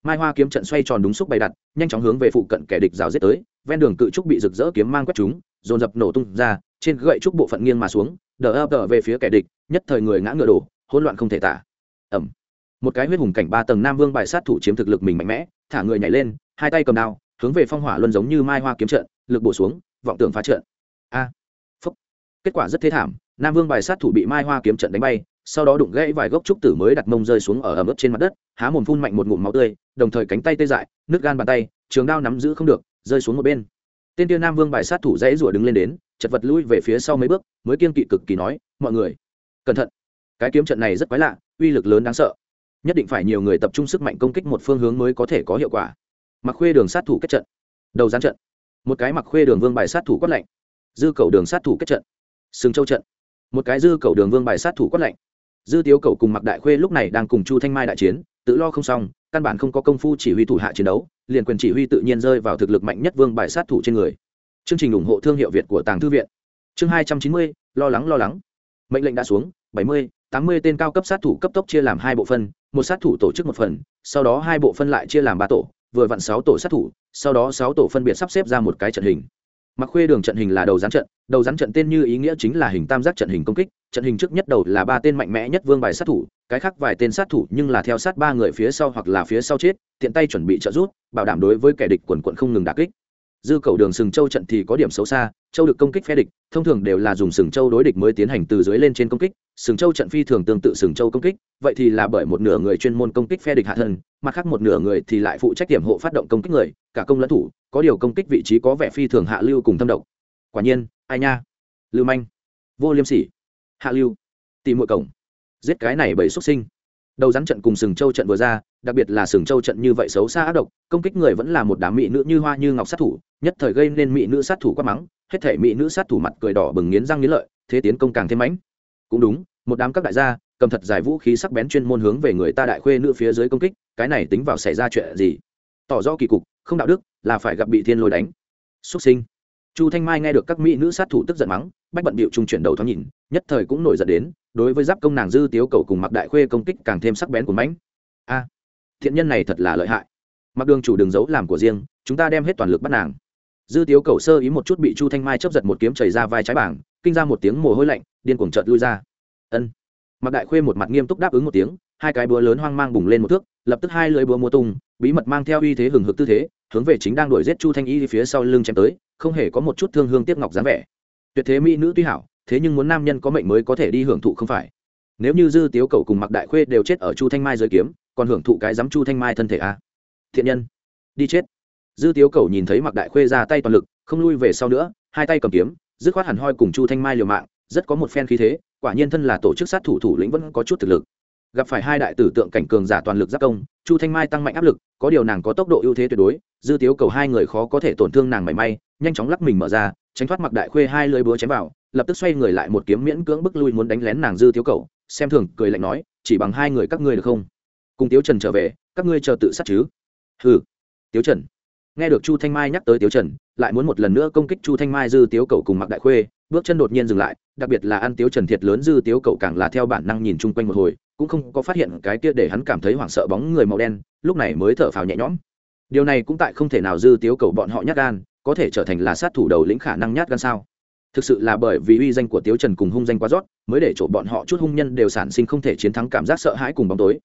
mai hoa kiếm trận xoay tròn đúng xúc bày đặt, nhanh chóng hướng về phụ cận kẻ địch rào giết tới, ven đường cự trúc bị rực rỡ kiếm mang quét chúng, dồn dập nổ tung ra, trên gậy trúc bộ phận nghiêng mà xuống, đờ ập đờ về phía kẻ địch, nhất thời người ngã ngựa đổ, hỗn loạn không thể tả. Ẩm một cái huyết hùng cảnh ba tầng nam vương bài sát thủ chiếm thực lực mình mạnh mẽ, thả người nhảy lên, hai tay cầm đao, hướng về phong hỏa luân giống như mai hoa kiếm trận, lực bổ xuống, vọng tưởng phá trận. A. Phúc. Kết quả rất thế thảm nam vương bài sát thủ bị mai hoa kiếm trận đánh bay, sau đó đụng gãy vài gốc trúc tử mới đặt mông rơi xuống ở ẩm ướt trên mặt đất, há mồm phun mạnh một ngụm máu tươi, đồng thời cánh tay tê dại nước gan bàn tay, trường đao nắm giữ không được, rơi xuống một bên. Tên tiêu nam vương bài sát thủ dãy rủa đứng lên đến, chật vật lui về phía sau mấy bước, mới kiên kỵ cực kỳ nói, mọi người, cẩn thận. Cái kiếm trận này rất quái lạ, uy lực lớn đáng sợ. Nhất định phải nhiều người tập trung sức mạnh công kích một phương hướng mới có thể có hiệu quả. Mặc khuê đường sát thủ kết trận. Đầu gián trận. Một cái mặc khuê đường vương bài sát thủ quất lạnh. Dư cầu đường sát thủ kết trận. Sừng châu trận một cái dư cầu đường vương bài sát thủ quất lạnh. Dư tiếu cầu cùng mặc đại khuê lúc này đang cùng chu thanh mai đại chiến, tự lo không xong, căn bản không có công phu chỉ huy thủ hạ chiến đấu, liền quyền chỉ huy tự nhiên rơi vào thực lực mạnh nhất vương bài sát thủ trên người. Chương trình ủng hộ thương hiệu việt của tàng thư viện. Chương hai trăm chín mươi, lo lắng lo lắng. Mệnh lệnh đã xuống, bảy mươi, tám mươi tên cao cấp sát thủ cấp tốc chia làm hai bộ phân, một sát thủ tổ chức một phần, sau đó hai bộ phân lại chia làm ba tổ, vừa vặn sáu tổ sát thủ, sau đó sáu tổ phân biệt sắp xếp ra một cái trận hình mặc khuê đường trận hình là đầu rắn trận, đầu rắn trận tên như ý nghĩa chính là hình tam giác trận hình công kích, trận hình trước nhất đầu là ba tên mạnh mẽ nhất vương bài sát thủ, cái khác vài tên sát thủ nhưng là theo sát ba người phía sau hoặc là phía sau chết, tiện tay chuẩn bị trợ giúp, bảo đảm đối với kẻ địch quần quận không ngừng đà kích. Dư cầu đường sừng châu trận thì có điểm xấu xa, châu được công kích phe địch, thông thường đều là dùng sừng châu đối địch mới tiến hành từ dưới lên trên công kích, sừng châu trận phi thường tương tự sừng châu công kích, vậy thì là bởi một nửa người chuyên môn công kích phe địch hạ thân, mặt khác một nửa người thì lại phụ trách điểm hộ phát động công kích người cả công lẫn thủ, có điều công kích vị trí có vẻ phi thường hạ lưu cùng thâm độc. Quả nhiên, ai nha? Lưu manh. Vô liêm sỉ. Hạ lưu. Tìm mọi cổng. Giết cái này bởi xuất sinh. Đầu rắn trận cùng sừng châu trận vừa ra, đặc biệt là sừng châu trận như vậy xấu xa ác độc, công kích người vẫn là một đám mỹ nữ như hoa như ngọc sát thủ, nhất thời gây nên mỹ nữ sát thủ quát mắng, hết thể mỹ nữ sát thủ mặt cười đỏ bừng nghiến răng nghiến lợi, thế tiến công càng thêm mãnh. Cũng đúng, một đám các đại gia, cầm thật dài vũ khí sắc bén chuyên môn hướng về người ta đại khuê nữ phía dưới công kích, cái này tính vào xảy ra chuyện gì? Tỏ rõ kỳ cục, không đạo đức, là phải gặp bị thiên lôi đánh. Xuất sinh. Chu thanh mai nghe được các mỹ nữ sát thủ tức giận mắng, bách bận bịu trung chuyển đầu thoáng nhìn, nhất thời cũng nổi giận đến, đối với giáp công nàng dư tiếu cầu cùng mặc đại khuê công kích càng thêm sắc bén của mãnh. A, thiện nhân này thật là lợi hại. Mặc đường chủ đường giấu làm của riêng, chúng ta đem hết toàn lực bắt nàng. Dư tiếu cầu sơ ý một chút bị chu thanh mai chấp giật một kiếm chảy ra vai trái bảng, kinh ra một tiếng mồ hôi lạnh, điên cuồng trợt lui ra. Ân. Mặc đại khuê một mặt nghiêm túc đáp ứng một tiếng, hai cái búa lớn hoang mang bùng lên một thước, lập tức hai lưỡi búa mua tung bí mật mang theo uy thế hừng hực tư thế, hướng về chính đang đuổi giết chu thanh y phía sau lưng chém tới, không hề có một chút thương hương tiếc ngọc dáng vẻ. Tuyệt thế mỹ nữ tuy hảo, thế nhưng muốn nam nhân có mệnh mới có thể đi hưởng thụ không phải. Nếu như dư tiếu cầu cùng mặc đại khuê đều chết ở chu thanh mai dưới kiếm, còn hưởng thụ cái dám chu thanh mai thân thể a à? thiện nhân, đi chết. Dư tiếu cầu nhìn thấy mặc đại khuê ra tay toàn lực, không lui về sau nữa, hai tay cầm kiếm, dứt khoát hẳn hoi cùng chu thanh mai liều mạng, rất có một phen khí thế, quả nhiên thân là tổ chức sát thủ thủ lĩnh vẫn có chút thực lực gặp phải hai đại tử tượng cảnh cường giả toàn lực giáp công, chu thanh mai tăng mạnh áp lực, có điều nàng có tốc độ ưu thế tuyệt đối, dư tiếu cầu hai người khó có thể tổn thương nàng mảy may, nhanh chóng lắc mình mở ra, tránh thoát mặc đại khuê hai lưỡi búa chém vào, lập tức xoay người lại một kiếm miễn cưỡng bức lui muốn đánh lén nàng dư tiếu cầu, xem thường, cười lạnh nói, chỉ bằng hai người các ngươi được không? Cùng tiếu trần trở về, các ngươi chờ tự sát chứ? Ừ tiếu trần. Nghe được chu thanh mai nhắc tới tiếu trần, lại muốn một lần nữa công kích chu thanh mai dư tiếu cầu cùng mặc đại khuê, bước chân đột nhiên dừng lại, đặc biệt là ăn tiếu trần thiệt lớn dư tiếu cầu càng là theo bản năng nhìn chung quanh một hồi cũng không có phát hiện cái kia để hắn cảm thấy hoảng sợ bóng người màu đen, lúc này mới thở phào nhẹ nhõm. Điều này cũng tại không thể nào dư tiếu cầu bọn họ nhát gan, có thể trở thành là sát thủ đầu lĩnh khả năng nhát gan sao? Thực sự là bởi vì uy danh của tiếu trần cùng hung danh quá rót, mới để chỗ bọn họ chút hung nhân đều sản sinh không thể chiến thắng cảm giác sợ hãi cùng bóng tối.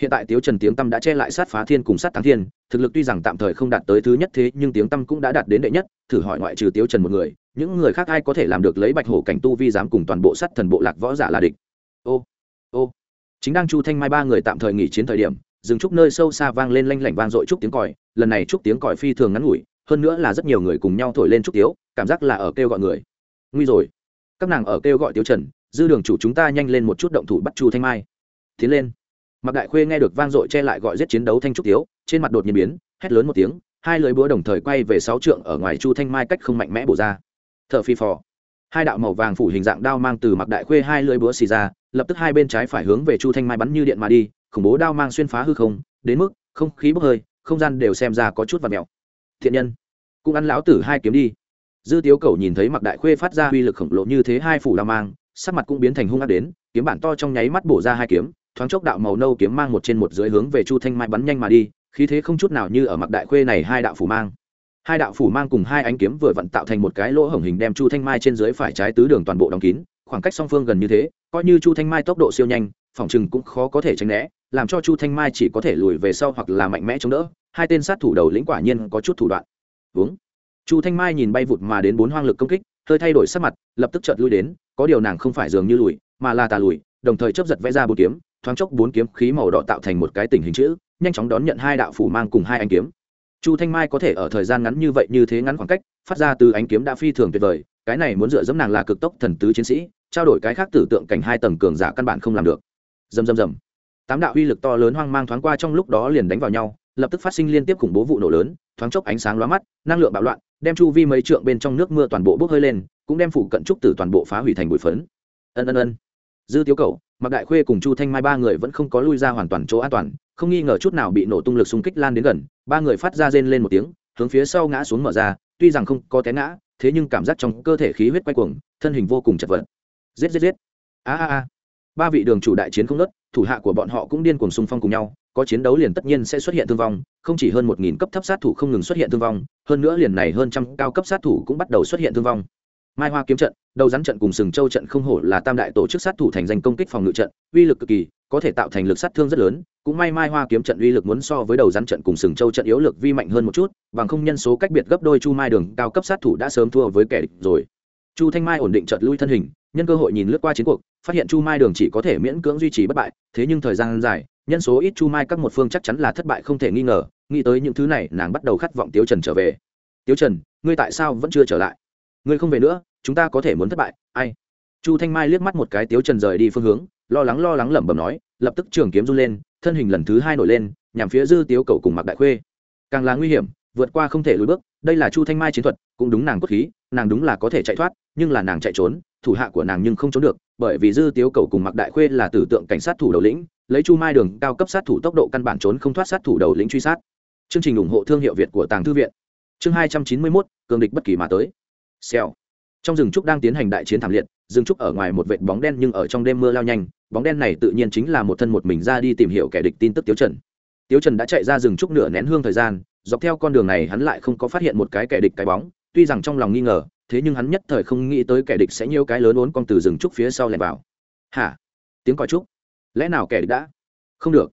Hiện tại tiếu trần tiếng tâm đã che lại sát phá thiên cùng sát thắng thiên, thực lực tuy rằng tạm thời không đạt tới thứ nhất thế, nhưng tiếng tâm cũng đã đạt đến đệ nhất, thử hỏi ngoại trừ tiếu trần một người, những người khác ai có thể làm được lấy bạch hổ cảnh tu vi dám cùng toàn bộ sát thần bộ lạc võ giả là địch? Ô ô chính đang chu thanh mai ba người tạm thời nghỉ chiến thời điểm dừng trúc nơi sâu xa vang lên lanh lảnh vang dội trúc tiếng còi, lần này trúc tiếng còi phi thường ngắn ngủi, hơn nữa là rất nhiều người cùng nhau thổi lên trúc tiếu, cảm giác là ở kêu gọi người. Nguy rồi. Các nàng ở kêu gọi tiêu trần, dư đường chủ chúng ta nhanh lên một chút động thủ bắt chu thanh mai. Tiến lên. Mặc đại khuê nghe được vang dội che lại gọi giết chiến đấu thanh trúc tiếu, trên mặt đột nhiên biến, hét lớn một tiếng, hai lưỡi búa đồng thời quay về sáu trượng ở ngoài chu thanh mai cách không mạnh mẽ bổ ra. Thợ phi phò. Hai đạo màu vàng phủ hình dạng đao mang từ mặc đại khuê hai lưỡi búa xì ra lập tức hai bên trái phải hướng về chu thanh mai bắn như điện mà đi, khủng bố đao mang xuyên phá hư không, đến mức không khí bốc hơi, không gian đều xem ra có chút và mèo thiện nhân, cũng ăn lão tử hai kiếm đi. Dư tiếu cầu nhìn thấy mặc đại khuê phát ra uy lực khổng lồ như thế hai phủ đao mang, sắc mặt cũng biến thành hung ác đến, kiếm bản to trong nháy mắt bổ ra hai kiếm, thoáng chốc đạo màu nâu kiếm mang một trên một dưới hướng về chu thanh mai bắn nhanh mà đi, khí thế không chút nào như ở mặc đại khuê này hai đạo phủ mang. Hai đạo phủ mang cùng hai ánh kiếm vừa vặn tạo thành một cái lỗ hổng hình đem chu thanh mai trên dưới phải trái tứ đường toàn bộ đóng kín khoảng cách song phương gần như thế, coi như chu thanh mai tốc độ siêu nhanh, phòng chừng cũng khó có thể tránh né, làm cho chu thanh mai chỉ có thể lùi về sau hoặc là mạnh mẽ chống đỡ. Hai tên sát thủ đầu lĩnh quả nhiên có chút thủ đoạn. Uống chu thanh mai nhìn bay vụt mà đến bốn hoang lực công kích, hơi thay đổi sắc mặt, lập tức chợt lui đến, có điều nàng không phải dường như lùi, mà là tà lùi, đồng thời chấp giật vẽ ra bốn kiếm, thoáng chốc bốn kiếm khí màu đỏ tạo thành một cái tình hình chữ, nhanh chóng đón nhận hai đạo phủ mang cùng hai anh kiếm. Chu thanh mai có thể ở thời gian ngắn như vậy như thế ngắn khoảng cách, phát ra từ ánh kiếm đã phi thường tuyệt vời cái này muốn dựa dẫm nàng là cực tốc thần tứ chiến sĩ, trao đổi cái khác tử tượng cảnh hai tầng cường giả căn bản không làm được. Dầm dầm dầm tám đạo uy lực to lớn hoang mang thoáng qua trong lúc đó liền đánh vào nhau, lập tức phát sinh liên tiếp khủng bố vụ nổ lớn, thoáng chốc ánh sáng lóa mắt, năng lượng bạo loạn, đem chu vi mấy trượng bên trong nước mưa toàn bộ bốc hơi lên, cũng đem phủ cận trúc tử toàn bộ phá hủy thành bụi phấn. Ân ân ân. Dư tiếu cầu mặc đại khuê cùng chu thanh mai ba người vẫn không có lui ra hoàn toàn chỗ an toàn, không nghi ngờ chút nào bị nổ tung lực xung kích lan đến gần, ba người phát ra rên lên một tiếng, hướng phía sau ngã xuống mở ra, tuy rằng không có té ngã thế nhưng cảm giác trong cơ thể khí huyết quay cuồng, thân hình vô cùng chật vật. Giết giết giết. A a a. Ba vị đường chủ đại chiến không nớt, thủ hạ của bọn họ cũng điên cuồng xung phong cùng nhau, có chiến đấu liền tất nhiên sẽ xuất hiện thương vong, không chỉ hơn một nghìn cấp thấp sát thủ không ngừng xuất hiện thương vong, hơn nữa liền này hơn trăm cao cấp sát thủ cũng bắt đầu xuất hiện thương vong mai hoa kiếm trận, đầu rắn trận cùng sừng châu trận không hổ là tam đại tổ chức sát thủ thành danh công kích phòng ngự trận, uy lực cực kỳ, có thể tạo thành lực sát thương rất lớn. Cũng may mai hoa kiếm trận uy lực muốn so với đầu rắn trận cùng sừng châu trận yếu lực vi mạnh hơn một chút, bằng không nhân số cách biệt gấp đôi chu mai đường, cao cấp sát thủ đã sớm thua với kẻ địch rồi. Chu thanh mai ổn định trận lui thân hình, nhân cơ hội nhìn lướt qua chiến cuộc, phát hiện chu mai đường chỉ có thể miễn cưỡng duy trì bất bại, thế nhưng thời gian dài, nhân số ít chu mai các một phương chắc chắn là thất bại không thể nghi ngờ, nghĩ tới những thứ này, nàng bắt đầu khát vọng tiếu trần trở về. Tiếu trần, ngươi tại sao vẫn chưa trở lại? Ngươi không về nữa, chúng ta có thể muốn thất bại, ai? Chu thanh mai liếc mắt một cái tiếu trần rời đi phương hướng, lo lắng lo lắng lẩm bẩm nói, lập tức trường kiếm run lên, thân hình lần thứ hai nổi lên, nhằm phía dư tiếu cầu cùng mặc đại khuê. Càng là nguy hiểm, vượt qua không thể lùi bước, đây là chu thanh mai chiến thuật, cũng đúng nàng cốt khí, nàng đúng là có thể chạy thoát, nhưng là nàng chạy trốn, thủ hạ của nàng nhưng không trốn được, bởi vì dư tiếu cầu cùng mặc đại khuê là tử tượng cảnh sát thủ đầu lĩnh, lấy chu mai đường cao cấp sát thủ tốc độ căn bản trốn không thoát sát thủ đầu lĩnh truy sát. Chương trình ủng hộ thương hiệu việt của tàng thư viện. Chương hai trăm chín mươi mốt, cường địch bất kỳ mà tới xèo. Trong rừng trúc đang tiến hành đại chiến thảm liệt, rừng trúc ở ngoài một vệt bóng đen nhưng ở trong đêm mưa lao nhanh, bóng đen này tự nhiên chính là một thân một mình ra đi tìm hiểu kẻ địch tin tức tiếu trần. Tiếu trần đã chạy ra rừng trúc nửa nén hương thời gian, dọc theo con đường này hắn lại không có phát hiện một cái kẻ địch cái bóng, tuy rằng trong lòng nghi ngờ, thế nhưng hắn nhất thời không nghĩ tới kẻ địch sẽ nhiều cái lớn ốn con từ rừng trúc phía sau lẻn vào. Hả? Tiếng còi trúc? Lẽ nào kẻ địch đã? Không được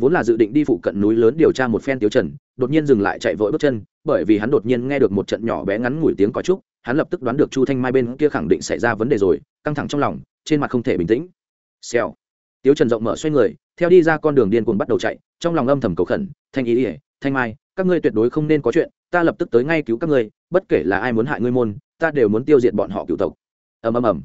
vốn là dự định đi phụ cận núi lớn điều tra một phen tiêu trần, đột nhiên dừng lại chạy vội bước chân, bởi vì hắn đột nhiên nghe được một trận nhỏ bé ngắn ngủi tiếng còi trúc, hắn lập tức đoán được chu thanh mai bên kia khẳng định xảy ra vấn đề rồi, căng thẳng trong lòng, trên mặt không thể bình tĩnh. Xèo. Tiêu trần rộng mở xoay người, theo đi ra con đường điên cuồng bắt đầu chạy, trong lòng âm thầm cầu khẩn, thanh ý ỉa thanh mai, các ngươi tuyệt đối không nên có chuyện, ta lập tức tới ngay cứu các ngươi, bất kể là ai muốn hại ngươi môn, ta đều muốn tiêu diệt bọn họ cựu tộc. Ầm ầm ầm.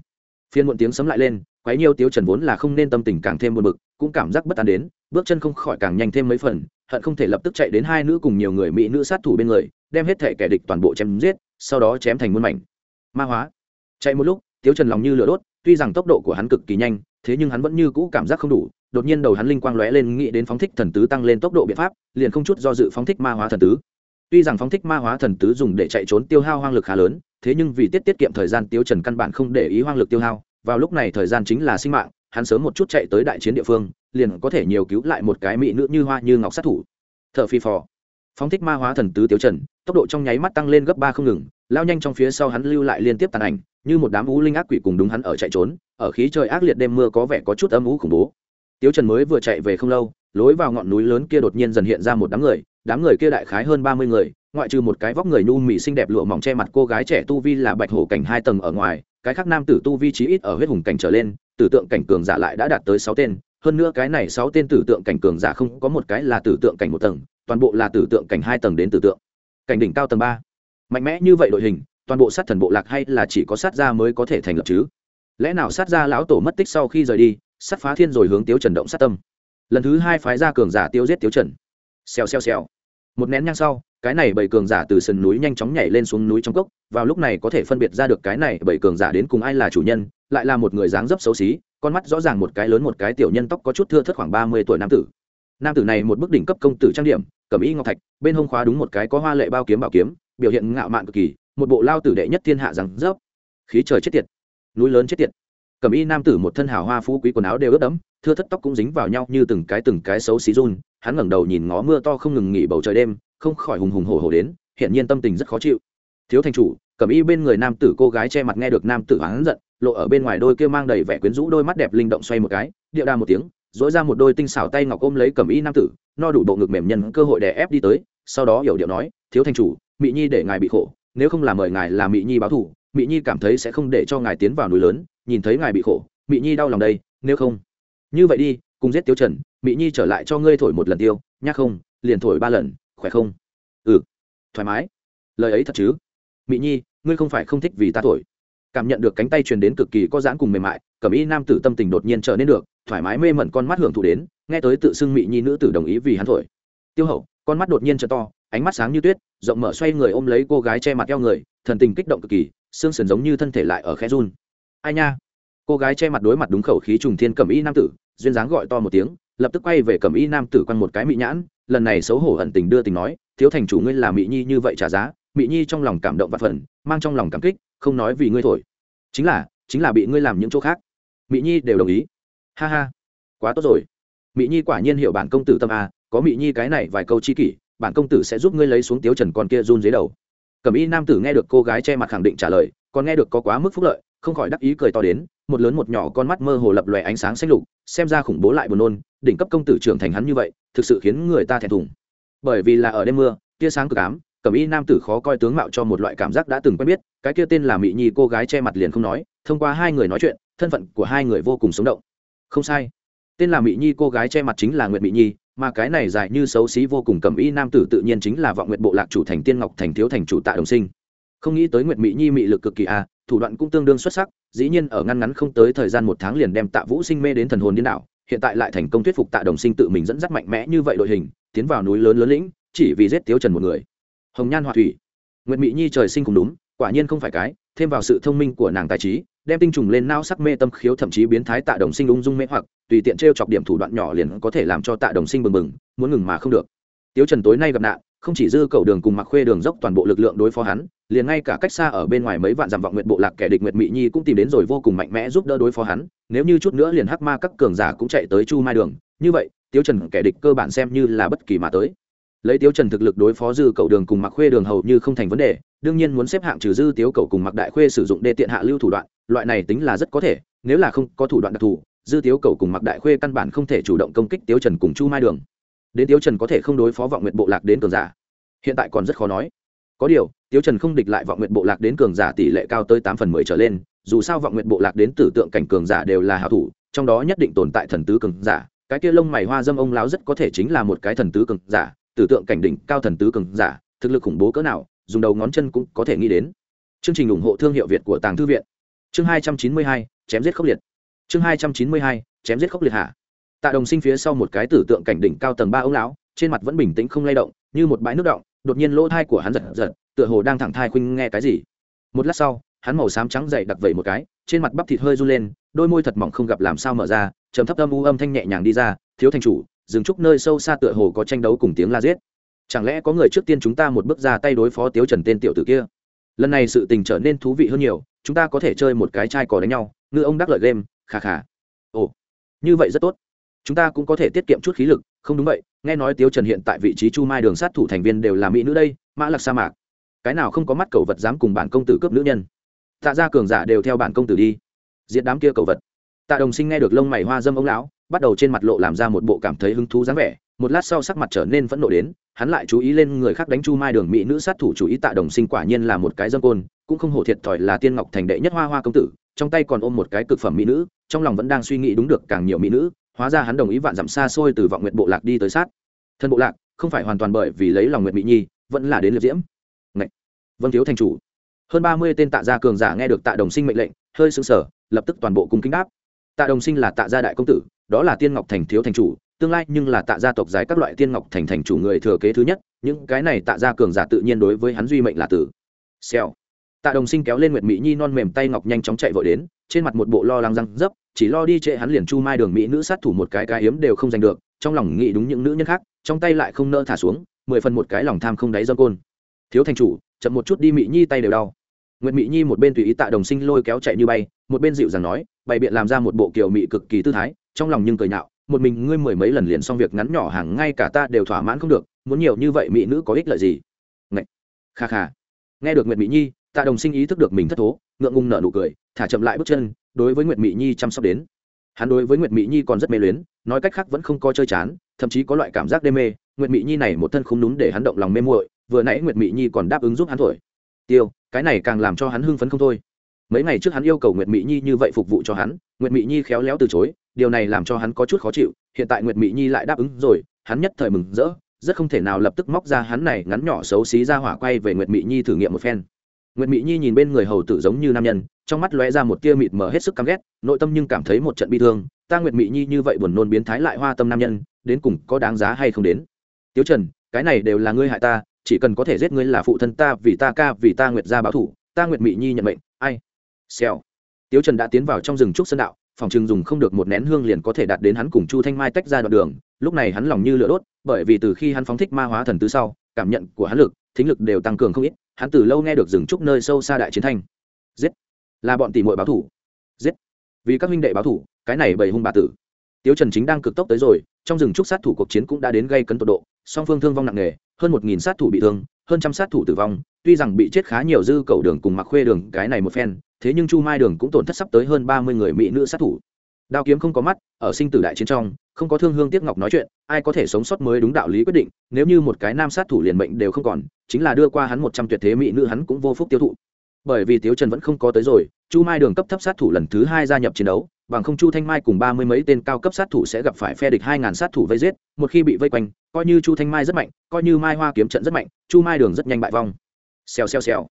Phiên muộn tiếng sấm lại lên, quấy nhiều tiêu trần vốn là không nên tâm tình càng thêm buồn bực, cũng cảm giác bất an đến bước chân không khỏi càng nhanh thêm mấy phần, hận không thể lập tức chạy đến hai nữ cùng nhiều người mỹ nữ sát thủ bên người, đem hết thể kẻ địch toàn bộ chém giết, sau đó chém thành muôn mảnh. Ma hóa. Chạy một lúc, tiếu trần lòng như lửa đốt, tuy rằng tốc độ của hắn cực kỳ nhanh, thế nhưng hắn vẫn như cũ cảm giác không đủ, đột nhiên đầu hắn linh quang lóe lên nghĩ đến phóng thích thần tứ tăng lên tốc độ biện pháp, liền không chút do dự phóng thích ma hóa thần tứ. Tuy rằng phóng thích ma hóa thần tứ dùng để chạy trốn tiêu hao hoang lực khá lớn, thế nhưng vì tiết tiết kiệm thời gian tiêu trần căn bản không để ý hoang lực tiêu hao, vào lúc này thời gian chính là sinh mạng, hắn sớm một chút chạy tới đại chiến địa phương liền có thể nhiều cứu lại một cái mỹ nữ như hoa như ngọc sát thủ. Thợ phi phò. Phóng thích ma hóa thần tứ tiêu trần, tốc độ trong nháy mắt tăng lên gấp ba không ngừng, lao nhanh trong phía sau hắn lưu lại liên tiếp tàn ảnh, như một đám ú linh ác quỷ cùng đúng hắn ở chạy trốn, ở khí trời ác liệt đêm mưa có vẻ có chút âm ú khủng bố. Tiêu trần mới vừa chạy về không lâu, lối vào ngọn núi lớn kia đột nhiên dần hiện ra một đám người đám người kia đại khái hơn ba mươi người, ngoại trừ một cái vóc người nhu mỹ xinh đẹp lụa mỏng che mặt cô gái trẻ tu vi là bạch hổ cảnh hai tầng ở ngoài, cái khác nam tử tu vi trí ít ở huyết hùng cảnh trở lên, tử tượng cảnh cường giả lại đã đạt tới sáu tên hơn nữa cái này sáu tên tử tượng cảnh cường giả không có một cái là tử tượng cảnh một tầng, toàn bộ là tử tượng cảnh hai tầng đến tử tượng. Cảnh đỉnh cao tầng ba. Mạnh mẽ như vậy đội hình, toàn bộ sát thần bộ lạc hay là chỉ có sát gia mới có thể thành lập chứ? Lẽ nào sát gia lão tổ mất tích sau khi rời đi, sát phá thiên rồi hướng tiếu trần động sát tâm. Lần thứ hai phái ra cường giả tiêu giết tiếu trần. Xèo xèo xèo. Một nén nhang sau, cái này bảy cường giả từ sườn núi nhanh chóng nhảy lên xuống núi trong cốc, vào lúc này có thể phân biệt ra được cái này bảy cường giả đến cùng ai là chủ nhân, lại là một người dáng dấp xấu xí con mắt rõ ràng một cái lớn một cái tiểu nhân tóc có chút thưa thất khoảng ba mươi tuổi nam tử. Nam tử này một bức đỉnh cấp công tử trang điểm, cẩm y ngọc thạch, bên hông khóa đúng một cái có hoa lệ bao kiếm bảo kiếm, biểu hiện ngạo mạn cực kỳ, một bộ lao tử đệ nhất thiên hạ rằng rớp. Khí trời chết tiệt, núi lớn chết tiệt. Cẩm y nam tử một thân hào hoa phú quý quần áo đều ướt đẫm, thưa thất tóc cũng dính vào nhau như từng cái từng cái xấu xí run, hắn ngẩng đầu nhìn ngó mưa to không ngừng nghỉ bầu trời đêm, không khỏi hùng hùng hổ hổ đến hiện nhiên tâm tình rất khó chịu. Thiếu thành chủ, cẩm y bên người nam tử cô gái che mặt nghe được nam tử hắn giận lộ ở bên ngoài đôi kia mang đầy vẻ quyến rũ đôi mắt đẹp linh động xoay một cái điệu đà một tiếng dỗi ra một đôi tinh xảo tay ngọc ôm lấy cẩm y nam tử, no đủ bộ ngực mềm nhân cơ hội đè ép đi tới, sau đó hiểu điệu nói, thiếu thành chủ mỹ nhi để ngài bị khổ, nếu không là mời ngài là mỹ nhi báo thù mỹ nhi cảm thấy sẽ không để cho ngài tiến vào núi lớn, nhìn thấy ngài bị khổ mỹ nhi đau lòng đây, nếu không. Như vậy đi, cùng giết tiêu trần mỹ nhi trở lại cho ngươi thổi một lần tiêu nhắc không, liền thổi ba lần, khỏe không? Ừ thoải mái. Lời ấy thật chứ? Mỹ nhi, ngươi không phải không thích vì ta thổi cảm nhận được cánh tay truyền đến cực kỳ có giãn cùng mềm mại, cẩm y nam tử tâm tình đột nhiên trở nên được, thoải mái mê mẩn con mắt hưởng thụ đến, nghe tới tự xưng mỹ nhi nữ tử đồng ý vì hắn thổi. Tiêu hậu, con mắt đột nhiên trở to, ánh mắt sáng như tuyết, rộng mở xoay người ôm lấy cô gái che mặt eo người, thần tình kích động cực kỳ, xương sườn giống như thân thể lại ở khe run. Ai nha? Cô gái che mặt đối mặt đúng khẩu khí trùng thiên cẩm y nam tử, duyên dáng gọi to một tiếng, lập tức quay về cẩm y nam tử quăng một cái mỹ nhãn, lần này xấu hổ hận tình đưa tình nói, thiếu thành chủ ngươi là mỹ nhi như vậy trả giá, mỹ nhi trong lòng cảm động và phần mang trong lòng cảm kích không nói vì ngươi thổi. Chính là chính là bị ngươi làm những chỗ khác. Mỹ nhi đều đồng ý. Ha ha, quá tốt rồi. Mỹ nhi quả nhiên hiểu bản công tử tâm a, có mỹ nhi cái này vài câu chi kỷ, bản công tử sẽ giúp ngươi lấy xuống tiếu trần con kia run dưới đầu. Cẩm y nam tử nghe được cô gái che mặt khẳng định trả lời, còn nghe được có quá mức phúc lợi, không khỏi đắc ý cười to đến, một lớn một nhỏ con mắt mơ hồ lập lòe ánh sáng xanh lục, xem ra khủng bố lại buồn nôn, đỉnh cấp công tử trưởng thành hắn như vậy, thực sự khiến người ta thẹn thùng. Bởi vì là ở đêm mưa, tia sáng cực ám cẩm y nam tử khó coi tướng mạo cho một loại cảm giác đã từng quen biết, cái kia tên là mỹ nhi cô gái che mặt liền không nói, thông qua hai người nói chuyện, thân phận của hai người vô cùng sống động. Không sai. Tên là mỹ nhi cô gái che mặt chính là nguyệt mỹ nhi, mà cái này dài như xấu xí vô cùng cẩm y nam tử tự nhiên chính là vọng nguyện bộ lạc chủ thành tiên ngọc thành thiếu thành chủ tạ đồng sinh. Không nghĩ tới nguyệt mỹ nhi mị lực cực kỳ a, thủ đoạn cũng tương đương xuất sắc, dĩ nhiên ở ngăn ngắn không tới thời gian một tháng liền đem tạ vũ sinh mê đến thần hồn điên đảo, hiện tại lại thành công thuyết phục tạ đồng sinh tự mình dẫn dắt mạnh mẽ như vậy đội hình, tiến vào núi lớn lớn lĩnh, chỉ vì giết tiếu trần một người hồng nhan họa thủy. Nguyệt mỹ nhi trời sinh cùng đúng, quả nhiên không phải cái, thêm vào sự thông minh của nàng tài trí, đem tinh trùng lên nao sắc mê tâm khiếu thậm chí biến thái tạ đồng sinh ung dung mê hoặc, tùy tiện t r e o chọc điểm thủ đoạn nhỏ liền có thể làm cho tạ đồng sinh bừng bừng, muốn ngừng mà không được. Tiếu trần tối nay gặp nạn, không chỉ dư cầu đường cùng mặc khuê đường dốc toàn bộ lực lượng đối phó hắn, liền ngay cả cách xa ở bên ngoài mấy vạn dặm vọng nguyện bộ lạc kẻ địch nguyệt mỹ nhi cũng tìm đến rồi vô cùng mạnh mẽ giúp đỡ đối phó hắn, nếu như chút nữa liền hắc ma các cường giả cũng chạy tới chu mai đường. Như vậy, tiếu trần kẻ địch cơ bản xem như là bất kỳ mà tới lấy tiếu trần thực lực đối phó dư cầu đường cùng mặc khuê đường hầu như không thành vấn đề, đương nhiên muốn xếp hạng trừ dư tiếu cầu cùng mặc đại khuê sử dụng đê tiện hạ lưu thủ đoạn, loại này tính là rất có thể, nếu là không có thủ đoạn đặc thù, dư tiếu cầu cùng mặc đại khuê căn bản không thể chủ động công kích tiếu trần cùng chu mai đường. Đến tiếu trần có thể không đối phó vọng nguyện bộ lạc đến cường giả. Hiện tại còn rất khó nói. Có điều, tiếu trần không địch lại vọng nguyện bộ lạc đến cường giả tỷ lệ cao tới tám phần mười trở lên, dù sao vọng nguyện bộ lạc đến tử tượng cảnh cường giả đều là hảo thủ, trong đó nhất định tồn tại thần tứ cường giả. Cái kia lông mày hoa dâm ông lão rất có thể chính là một cái thần tứ cường giả tử tượng cảnh đỉnh cao thần tứ cường giả, thực lực khủng bố cỡ nào, dùng đầu ngón chân cũng có thể nghĩ đến. Chương trình ủng hộ thương hiệu việt của tàng thư viện. Chương hai trăm chín mươi hai, chém giết khốc liệt. Chương hai trăm chín mươi hai, chém giết khốc liệt hạ tạ đồng sinh phía sau một cái tử tượng cảnh đỉnh cao tầng ba ông lão, trên mặt vẫn bình tĩnh không lay động, như một bãi nước động, đột nhiên lỗ thai của hắn giật giật, tựa hồ đang thẳng thai khuynh nghe cái gì. Một lát sau, hắn màu xám trắng dậy đặc vẩy một cái, trên mặt bắp thịt hơi run lên, đôi môi thật mỏng không gặp làm sao mở ra, trầm thấp âm u âm thanh nhẹ nhàng đi ra, thiếu thành chủ dừng trúc nơi sâu xa tựa hồ có tranh đấu cùng tiếng la giết. Chẳng lẽ có người trước tiên chúng ta một bước ra tay đối phó tiếu trần tên tiểu tử kia? Lần này sự tình trở nên thú vị hơn nhiều, chúng ta có thể chơi một cái chai cỏ đánh nhau, ngư ông đắc lợi game khà khà ồ, như vậy rất tốt. Chúng ta cũng có thể tiết kiệm chút khí lực, không đúng vậy, nghe nói tiếu trần hiện tại vị trí chu mai đường sát thủ thành viên đều là mỹ nữ đây, mã lạc sa mạc. Cái nào không có mắt cầu vật dám cùng bản công tử cướp nữ nhân? Tạ ra cường giả đều theo bản công tử đi. Diện đám kia cầu vật. Tạ đồng sinh nghe được lông mày hoa dâm ông lão bắt đầu trên mặt lộ làm ra một bộ cảm thấy hứng thú dáng vẻ, một lát sau sắc mặt trở nên phẫn nộ đến, hắn lại chú ý lên người khác đánh chu mai đường mỹ nữ sát thủ chú ý tạ đồng sinh quả nhiên là một cái dâm côn, cũng không hổ thiệt thòi là tiên ngọc thành đệ nhất hoa hoa công tử, trong tay còn ôm một cái cực phẩm mỹ nữ, trong lòng vẫn đang suy nghĩ đúng được càng nhiều mỹ nữ, hóa ra hắn đồng ý vạn dặm xa xôi từ vọng nguyện bộ lạc đi tới sát. Thân bộ lạc, không phải hoàn toàn bởi vì lấy lòng nguyện mỹ nhi, vẫn là đến liệt diễm. Ngậy. vâng thiếu thành chủ. Hơn ba mươi tên tạ gia cường giả nghe được tạ đồng sinh mệnh lệnh, hơi sững sờ, lập tức toàn bộ cung kính đáp. Tạ đồng sinh là tạ gia đại công tử đó là tiên ngọc thành thiếu thành chủ, tương lai nhưng là tạ gia tộc giải các loại tiên ngọc thành thành chủ người thừa kế thứ nhất, những cái này tạ gia cường giả tự nhiên đối với hắn duy mệnh là tử. Xèo. Tạ đồng sinh kéo lên nguyệt mỹ nhi non mềm tay ngọc nhanh chóng chạy vội đến, trên mặt một bộ lo lắng răng dấp, chỉ lo đi trễ hắn liền chu mai đường mỹ nữ sát thủ một cái cái hiếm đều không giành được, trong lòng nghĩ đúng những nữ nhân khác, trong tay lại không nỡ thả xuống, mười phần một cái lòng tham không đáy dâm côn. Thiếu thành chủ, chậm một chút đi mỹ nhi tay đều đau. Nguyệt mỹ nhi một bên tùy ý tạ đồng sinh lôi kéo chạy như bay, một bên dịu dàng nói, bày biện làm ra một bộ kiểu mỹ cực kỳ tư thái trong lòng nhưng cười nhạo, một mình ngươi mười mấy lần liền xong việc ngắn nhỏ hàng ngay cả ta đều thỏa mãn không được, muốn nhiều như vậy mỹ nữ có ích lợi gì? Ngậy! kha kha. Nghe được nguyệt mỹ nhi, tạ đồng sinh ý thức được mình thất thố, ngượng ngùng nở nụ cười, thả chậm lại bước chân, đối với nguyệt mỹ nhi chăm sóc đến. Hắn đối với nguyệt mỹ nhi còn rất mê luyến, nói cách khác vẫn không có chơi chán, thậm chí có loại cảm giác đê mê, nguyệt mỹ nhi này một thân không đúng để hắn động lòng mê muội, vừa nãy nguyệt mỹ nhi còn đáp ứng giúp hắn thổi. Tiêu, cái này càng làm cho hắn hưng phấn không thôi mấy ngày trước hắn yêu cầu nguyệt mỹ nhi như vậy phục vụ cho hắn, nguyệt mỹ nhi khéo léo từ chối, điều này làm cho hắn có chút khó chịu, hiện tại nguyệt mỹ nhi lại đáp ứng rồi, hắn nhất thời mừng rỡ, rất không thể nào lập tức móc ra hắn này ngắn nhỏ xấu xí ra hỏa quay về nguyệt mỹ nhi thử nghiệm một phen. Nguyệt mỹ nhi nhìn bên người hầu tử giống như nam nhân, trong mắt lóe ra một tia mịt mờ hết sức căm ghét, nội tâm nhưng cảm thấy một trận bi thương, ta nguyệt mỹ nhi như vậy buồn nôn biến thái lại hoa tâm nam nhân, đến cùng có đáng giá hay không đến? Tiếu trần, cái này đều là ngươi hại ta, chỉ cần có thể giết ngươi là phụ thân ta, vì ta ca, vì ta nguyệt gia báo thủ, ta nguyệt mỹ nhi nhận mệnh, ai? Xèo. Tiếu trần đã tiến vào trong rừng trúc sơn đạo, phòng trường dùng không được một nén hương liền có thể đạt đến hắn cùng chu thanh mai tách ra đoạn đường. Lúc này hắn lòng như lửa đốt, bởi vì từ khi hắn phóng thích ma hóa thần tứ sau, cảm nhận của hắn lực, thính lực đều tăng cường không ít, hắn từ lâu nghe được rừng trúc nơi sâu xa đại chiến thanh. Giết. Là bọn tỷ muội báo thủ. Giết. Vì các huynh đệ báo thủ, cái này bầy hung bà tử. Tiếu trần chính đang cực tốc tới rồi, trong rừng trúc sát thủ cuộc chiến cũng đã đến gây cấn tột độ, song phương thương vong nặng nề, hơn một nghìn sát thủ bị thương, hơn trăm sát thủ tử vong, tuy rằng bị chết khá nhiều dư cầu đường cùng mặc khuê đường, cái này một phen thế nhưng chu mai đường cũng tổn thất sắp tới hơn ba mươi người mỹ nữ sát thủ. Đao kiếm không có mắt, ở sinh tử đại chiến trong, không có thương hương tiếc ngọc nói chuyện, ai có thể sống sót mới đúng đạo lý quyết định, nếu như một cái nam sát thủ liền mệnh đều không còn, chính là đưa qua hắn một trăm tuyệt thế mỹ nữ hắn cũng vô phúc tiêu thụ. Bởi vì tiếu trần vẫn không có tới rồi, chu mai đường cấp thấp sát thủ lần thứ hai gia nhập chiến đấu, bằng không chu thanh mai cùng ba mươi mấy tên cao cấp sát thủ sẽ gặp phải phe địch hai ngàn sát thủ vây giết, một khi bị vây quanh, coi như chu thanh mai rất mạnh, coi như mai hoa kiếm trận rất mạnh, chu mai đường rất nhanh bại vong. Xèo xèo xèo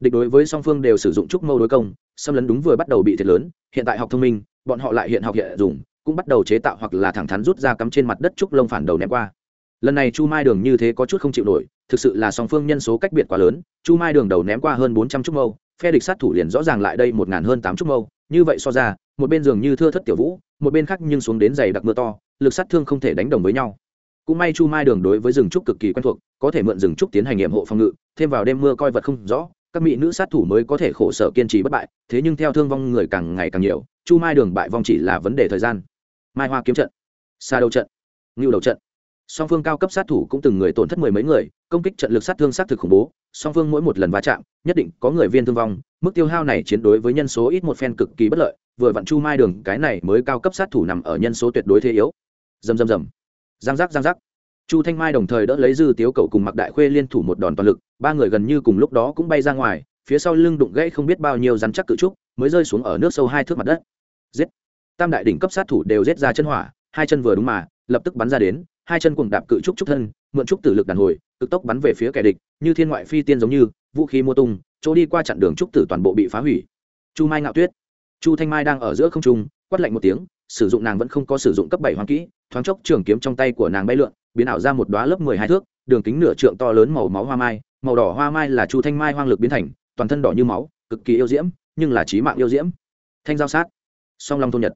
địch đối với song phương đều sử dụng trúc mâu đối công, xâm lấn đúng vừa bắt đầu bị thiệt lớn, hiện tại học thông minh, bọn họ lại hiện học hiện dùng, cũng bắt đầu chế tạo hoặc là thẳng thắn rút ra cắm trên mặt đất trúc lông phản đầu ném qua. Lần này chu mai đường như thế có chút không chịu nổi, thực sự là song phương nhân số cách biệt quá lớn, chu mai đường đầu ném qua hơn bốn trăm trúc mâu, phe địch sát thủ liền rõ ràng lại đây một ngàn hơn tám trúc mâu, như vậy so ra, một bên giường như thưa thất tiểu vũ, một bên khác nhưng xuống đến dày đặc mưa to, lực sát thương không thể đánh đồng với nhau. Cũng may chu mai đường đối với rừng trúc cực kỳ quen thuộc, có thể mượn rừng trúc tiến hành nghiệm hộ phòng ngự, thêm vào đêm mưa coi vật không rõ các mỹ nữ sát thủ mới có thể khổ sở kiên trì bất bại, thế nhưng theo thương vong người càng ngày càng nhiều, chu mai đường bại vong chỉ là vấn đề thời gian. Mai hoa kiếm trận xa đầu trận, ngưu đầu trận. Song phương cao cấp sát thủ cũng từng người tổn thất mười mấy người, công kích trận lực sát thương sát thực khủng bố, song phương mỗi một lần va chạm, nhất định có người viên thương vong, mức tiêu hao này chiến đối với nhân số ít một phen cực kỳ bất lợi, vừa vặn chu mai đường cái này mới cao cấp sát thủ nằm ở nhân số tuyệt đối thế yếu. Dầm dầm dầm giang giác giang giác chu thanh mai đồng thời đỡ lấy dư tiếu cầu cùng mặc đại khuê liên thủ một đòn toàn lực, ba người gần như cùng lúc đó cũng bay ra ngoài, phía sau lưng đụng gãy không biết bao nhiêu rắn chắc cự trúc, mới rơi xuống ở nước sâu hai thước mặt đất. Giết! Tam đại đỉnh cấp sát thủ đều giết ra chân hỏa, hai chân vừa đúng mà, lập tức bắn ra đến, hai chân cùng đạp cự trúc trúc thân, mượn trúc tử lực đàn hồi, cực tốc bắn về phía kẻ địch, như thiên ngoại phi tiên giống như, vũ khí mua tung, chỗ đi qua chặn đường trúc tử toàn bộ bị phá hủy. Chu mai ngạo tuyết! Chu thanh mai đang ở giữa không trung, quát lạnh một tiếng, sử dụng nàng vẫn không có sử dụng cấp bảy hoàng kỹ, thoáng chốc trường kiếm trong tay của nàng bay lượn biến ảo ra một đóa lớp mười hai thước, đường kính nửa trượng to lớn màu máu hoa mai. Màu đỏ hoa mai là chu thanh mai hoang lực biến thành, toàn thân đỏ như máu, cực kỳ yêu diễm, nhưng là chí mạng yêu diễm. Thanh giao sát. Song long thôn nhật.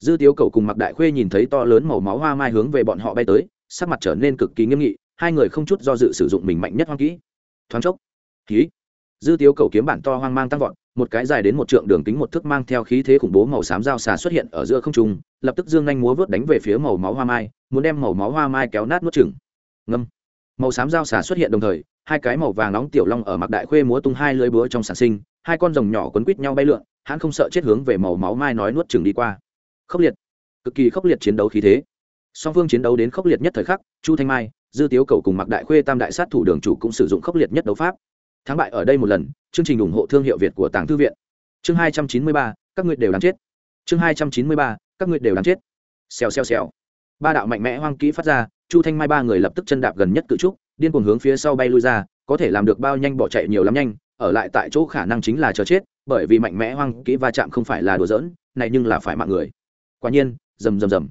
Dư tiếu cầu cùng mặc đại khuê nhìn thấy to lớn màu máu hoa mai hướng về bọn họ bay tới, sắc mặt trở nên cực kỳ nghiêm nghị, hai người không chút do dự sử dụng mình mạnh nhất hoang kỹ. Thoáng chốc khí dư tiếu cầu kiếm bản to hoang mang tăng vọt một cái dài đến một trượng đường kính một thước mang theo khí thế khủng bố màu xám dao xà xuất hiện ở giữa không trung, lập tức dương nhanh múa vớt đánh về phía màu máu hoa mai, muốn đem màu máu hoa mai kéo nát nuốt chửng. ngâm. Màu xám dao xà xuất hiện đồng thời, hai cái màu vàng nóng tiểu long ở mặc đại khuê múa tung hai lưỡi búa trong sản sinh, hai con rồng nhỏ quấn quít nhau bay lượn, hắn không sợ chết hướng về màu máu mai nói nuốt chửng đi qua. Khốc liệt. Cực kỳ khốc liệt chiến đấu khí thế. Song phương chiến đấu đến khốc liệt nhất thời khắc, chu thanh mai, dư tiếu cầu cùng mặc đại khuê tam đại sát thủ đường chủ cũng sử dụng khốc liệt nhất đấu pháp thắng bại ở đây một lần, chương trình ủng hộ thương hiệu việt của tàng thư viện. Chương hai trăm chín mươi ba, các ngươi đều đáng chết. Chương hai trăm chín mươi ba, các ngươi đều đáng chết. Xèo xèo xèo. Ba đạo mạnh mẽ hoang kỹ phát ra, chu thanh mai ba người lập tức chân đạp gần nhất cự trúc, điên cuồng hướng phía sau bay lui ra, có thể làm được bao nhanh bỏ chạy nhiều lắm nhanh, ở lại tại chỗ khả năng chính là chờ chết, bởi vì mạnh mẽ hoang kỹ va chạm không phải là đùa giỡn, này nhưng là phải mạng người. Quả nhiên, rầm rầm rầm.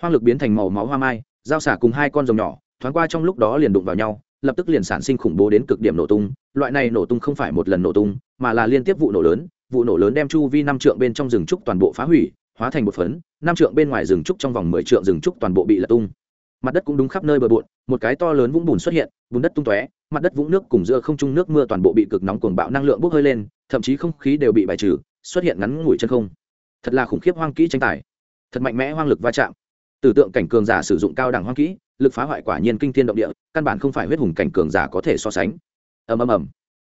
Hoang lực biến thành màu máu hoa mai dao xả cùng hai con rồng nhỏ, thoáng qua trong lúc đó liền đụng vào nhau lập tức liền sản sinh khủng bố đến cực điểm nổ tung. Loại này nổ tung không phải một lần nổ tung, mà là liên tiếp vụ nổ lớn. Vụ nổ lớn đem chu vi năm trượng bên trong rừng trúc toàn bộ phá hủy, hóa thành một phấn. Năm trượng bên ngoài rừng trúc trong vòng mười trượng rừng trúc toàn bộ bị lật tung. Mặt đất cũng đúng khắp nơi bờ bộn, một cái to lớn vũng bùn xuất hiện, bùn đất tung tóe, mặt đất vũng nước cùng giữa không trung nước mưa toàn bộ bị cực nóng cuồng bạo năng lượng bốc hơi lên, thậm chí không khí đều bị bài trừ, xuất hiện ngắn ngủi chân không. Thật là khủng khiếp hoang kỹ tranh tài. Thật mạnh mẽ hoang lực va chạm. Tử tượng cảnh cường giả sử dụng cao đẳng hoang kỹ lực phá hoại quả nhiên kinh thiên động địa, căn bản không phải huyết hùng cảnh cường giả có thể so sánh. Ầm ầm ầm.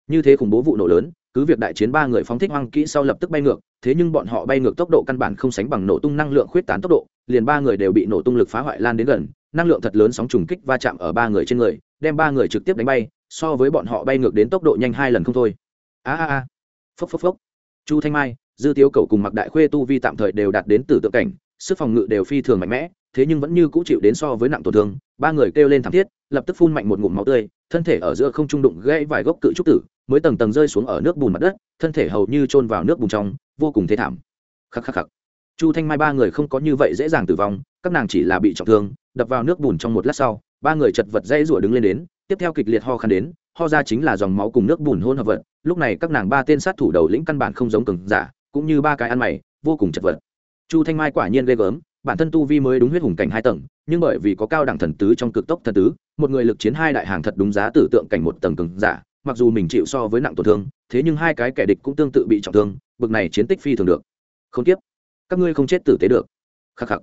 Như thế khủng bố vụ nổ lớn, cứ việc đại chiến ba người phóng thích hoang kỹ sau lập tức bay ngược, thế nhưng bọn họ bay ngược tốc độ căn bản không sánh bằng nổ tung năng lượng khuyết tán tốc độ, liền ba người đều bị nổ tung lực phá hoại lan đến gần, năng lượng thật lớn sóng trùng kích va chạm ở ba người trên người, đem ba người trực tiếp đánh bay, so với bọn họ bay ngược đến tốc độ nhanh hai lần không thôi. A a a. Phốc phốc phốc. Chu thanh mai, dư tiếu cầu cùng mặc đại khuê tu vi tạm thời đều đạt đến tử tượng cảnh, sức phòng ngự đều phi thường mạnh mẽ thế nhưng vẫn như cũ chịu đến so với nặng tổn thương, ba người kêu lên thảm thiết, lập tức phun mạnh một ngụm máu tươi, thân thể ở giữa không trung đụng gãy vài gốc cự trúc tử, mới tầng tầng rơi xuống ở nước bùn mặt đất, thân thể hầu như chôn vào nước bùn trong, vô cùng thế thảm. Khắc khắc khắc. Chu thanh mai ba người không có như vậy dễ dàng tử vong, các nàng chỉ là bị trọng thương, đập vào nước bùn trong một lát sau, ba người chật vật dây rủa đứng lên đến, tiếp theo kịch liệt ho khăn đến, ho ra chính là dòng máu cùng nước bùn hôn hợp vật, lúc này các nàng ba tên sát thủ đầu lĩnh căn bản không giống cường giả, cũng như ba cái ăn mày, vô cùng chật vật. Chu thanh mai quả nhiên ghê gớm bản thân tu vi mới đúng huyết hùng cảnh hai tầng, nhưng bởi vì có cao đẳng thần tứ trong cực tốc thần tứ, một người lực chiến hai đại hàng thật đúng giá tử tượng cảnh một tầng cường giả, mặc dù mình chịu so với nặng tổn thương, thế nhưng hai cái kẻ địch cũng tương tự bị trọng thương, bực này chiến tích phi thường được. Không tiếp. Các ngươi không chết tử tế được. Khắc khắc.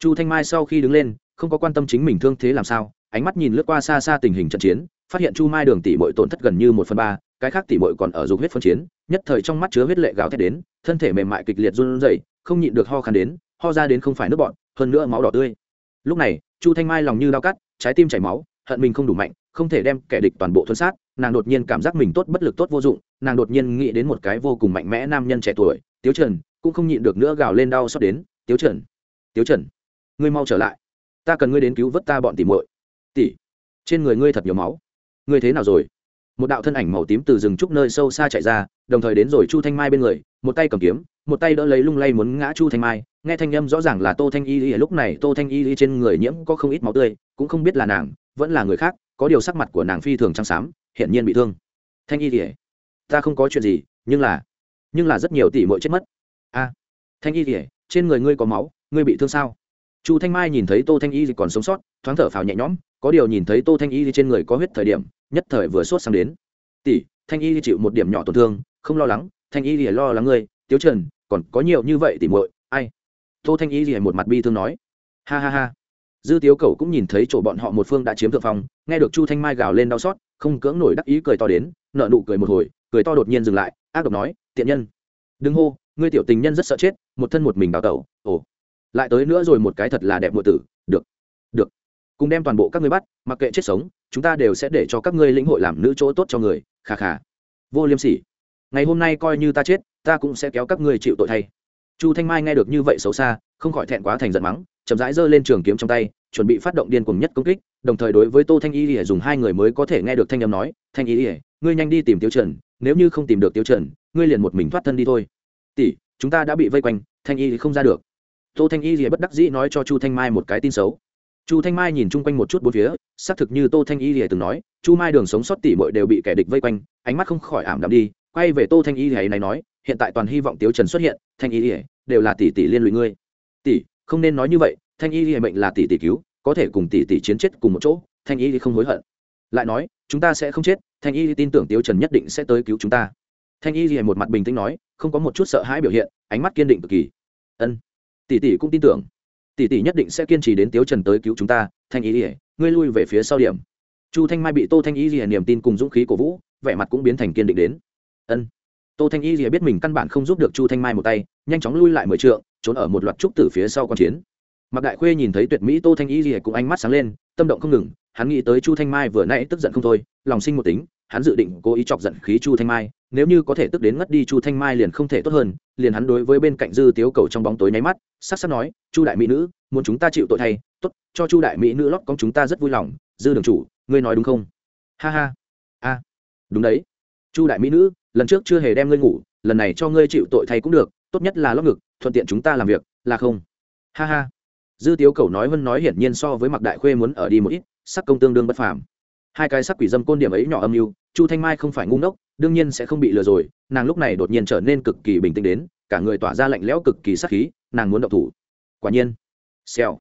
Chu thanh mai sau khi đứng lên, không có quan tâm chính mình thương thế làm sao, ánh mắt nhìn lướt qua xa xa tình hình trận chiến, phát hiện chu mai đường tỷ bội tổn thất gần như một phần ba, cái khác tỷ bội còn ở dục huyết phân chiến, nhất thời trong mắt chứa huyết lệ gào thét đến, thân thể mềm mại kịch liệt run rẩy, không nhịn được ho khăn đến ho ra đến không phải nước bọn hơn nữa máu đỏ tươi. Lúc này, chu thanh mai lòng như đau cắt, trái tim chảy máu, hận mình không đủ mạnh, không thể đem kẻ địch toàn bộ thuân sát, nàng đột nhiên cảm giác mình tốt bất lực tốt vô dụng, nàng đột nhiên nghĩ đến một cái vô cùng mạnh mẽ nam nhân trẻ tuổi, tiếu trần, cũng không nhịn được nữa gào lên đau xót đến, tiếu trần tiếu trần, ngươi mau trở lại, ta cần ngươi đến cứu vớt ta bọn tỉ muội. Tỉ? Trên người ngươi thật nhiều máu. Ngươi thế nào rồi? Một đạo thân ảnh màu tím từ rừng trúc nơi sâu xa chạy ra, đồng thời đến rồi chu thanh mai bên người, một tay cầm kiếm, một tay đỡ lấy lung lay muốn ngã chu thanh mai. Nghe thanh âm rõ ràng là tô thanh y y lúc này tô thanh y y trên người nhiễm có không ít máu tươi, cũng không biết là nàng, vẫn là người khác, có điều sắc mặt của nàng phi thường trắng xám, hiển nhiên bị thương. Thanh y y ta không có chuyện gì, nhưng là nhưng là rất nhiều tỷ muội chết mất. A, thanh y y trên người ngươi có máu, ngươi bị thương sao? Chu thanh mai nhìn thấy tô thanh y còn sống sót, thoáng thở phào nhẹ nhõm, có điều nhìn thấy tô thanh y trên người có huyết thời điểm nhất thời vừa sốt sang đến. Tỷ, thanh y chịu một điểm nhỏ tổn thương, không lo lắng, thanh y lìa lo lắng ngươi, tiếu trần, còn có nhiều như vậy tỷ muội, ai? Tô thanh y lìa một mặt bi thương nói. Ha ha ha. Dư tiếu cầu cũng nhìn thấy chỗ bọn họ một phương đã chiếm thượng phong, nghe được chu thanh mai gào lên đau xót, không cưỡng nổi đắc ý cười to đến nợ nụ cười một hồi, cười to đột nhiên dừng lại, ác độc nói, tiện nhân, đừng hô, ngươi tiểu tình nhân rất sợ chết, một thân một mình đào tẩu, ồ, lại tới nữa rồi một cái thật là đẹp ngụy tử, được được cùng đem toàn bộ các ngươi bắt, mặc kệ chết sống, chúng ta đều sẽ để cho các ngươi lĩnh hội làm nữ chỗ tốt cho người khà khà vô liêm sỉ. Ngày hôm nay coi như ta chết, ta cũng sẽ kéo các ngươi chịu tội thay. Chu thanh mai nghe được như vậy xấu xa, không khỏi thẹn quá thành giận mắng, chậm rãi giơ lên trường kiếm trong tay, chuẩn bị phát động điên cuồng nhất công kích, đồng thời đối với tô thanh y lìa dùng hai người mới có thể nghe được thanh âm nói, thanh y lìa, ngươi nhanh đi tìm tiêu trần, nếu như không tìm được tiêu trần, ngươi liền một mình thoát thân đi thôi. Tỷ, chúng ta đã bị vây quanh, thanh y thì không ra được. Tô thanh y thì bất đắc dĩ nói cho chu thanh mai một cái tin xấu chu thanh mai nhìn chung quanh một chút bốn phía, xác thực như tô thanh y thì từng nói, chu mai đường sống sót tỉ mọi đều bị kẻ địch vây quanh, ánh mắt không khỏi ảm đạm đi, quay về tô thanh y thì này nói, hiện tại toàn hy vọng tiếu trần xuất hiện, thanh y thì đều là tỷ tỷ liên lụy ngươi. Tỷ, không nên nói như vậy, thanh y thì mệnh là tỷ tỷ cứu, có thể cùng tỷ tỷ chiến chết cùng một chỗ, thanh y thì không hối hận. Lại nói, chúng ta sẽ không chết, thanh y tin tưởng tiếu trần nhất định sẽ tới cứu chúng ta. Thanh y thì một mặt bình tĩnh nói, không có một chút sợ hãi biểu hiện, ánh mắt kiên định cực kỳ. Ân, tỷ tỷ cũng tin tưởng tỷ tỷ nhất định sẽ kiên trì đến tiếu trần tới cứu chúng ta, thanh y ỉa ngươi lui về phía sau điểm. Chu thanh mai bị tô thanh y ỉa niềm tin cùng dũng khí cổ vũ, vẻ mặt cũng biến thành kiên định đến. Ân. Tô thanh y ỉa biết mình căn bản không giúp được chu thanh mai một tay, nhanh chóng lui lại mười trượng, trốn ở một loạt trúc từ phía sau q chiến. Mặc đại khuê nhìn thấy tuyệt mỹ tô thanh y ỉa cũng ánh mắt sáng lên, tâm động không ngừng, hắn nghĩ tới chu thanh mai vừa nãy tức giận không thôi, lòng sinh một tính, hắn dự định cố ý chọc giận khí chu thanh mai nếu như có thể tức đến ngất đi chu thanh mai liền không thể tốt hơn, liền hắn đối với bên cạnh dư tiếu cầu trong bóng tối nháy mắt, sắc sắc nói, chu đại mỹ nữ, muốn chúng ta chịu tội thay, tốt, cho chu đại mỹ nữ lót con chúng ta rất vui lòng, dư đường chủ, ngươi nói đúng không? Ha ha, a, đúng đấy. Chu đại mỹ nữ, lần trước chưa hề đem ngươi ngủ, lần này cho ngươi chịu tội thay cũng được, tốt nhất là lót ngực, thuận tiện chúng ta làm việc, là không? Ha ha. Dư tiếu cầu nói vân nói hiển nhiên so với mặc đại khuê muốn ở đi một ít, sắc công tương đương bất phàm. Hai cái sắc quỷ dâm côn điểm ấy nhỏ âm mưu chu thanh mai không phải ngu ngốc, đương nhiên sẽ không bị lừa rồi, nàng lúc này đột nhiên trở nên cực kỳ bình tĩnh đến, cả người tỏa ra lạnh lẽo cực kỳ sắc khí, nàng muốn động thủ. Quả nhiên. Xèo.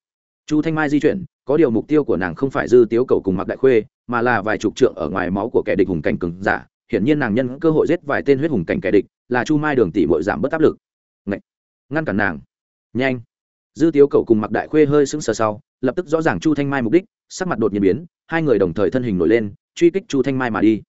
Chu thanh mai di chuyển, có điều mục tiêu của nàng không phải dư tiếu cầu cùng mặc đại khuê, mà là vài chục trượng ở ngoài máu của kẻ địch hùng cảnh cừng giả. Hiển nhiên nàng nhân cơ hội giết vài tên huyết hùng cảnh kẻ địch, là chu mai đường tỷ bội giảm bớt áp lực. Ngậy! ngăn cản nàng. Nhanh. Dư tiếu cầu cùng mặc đại khuê hơi sững sờ sau, lập tức rõ ràng chu thanh mai mục đích, sắc mặt đột nhiên biến, hai người đồng thời thân hình nổi lên, truy kích chu thanh mai mà đi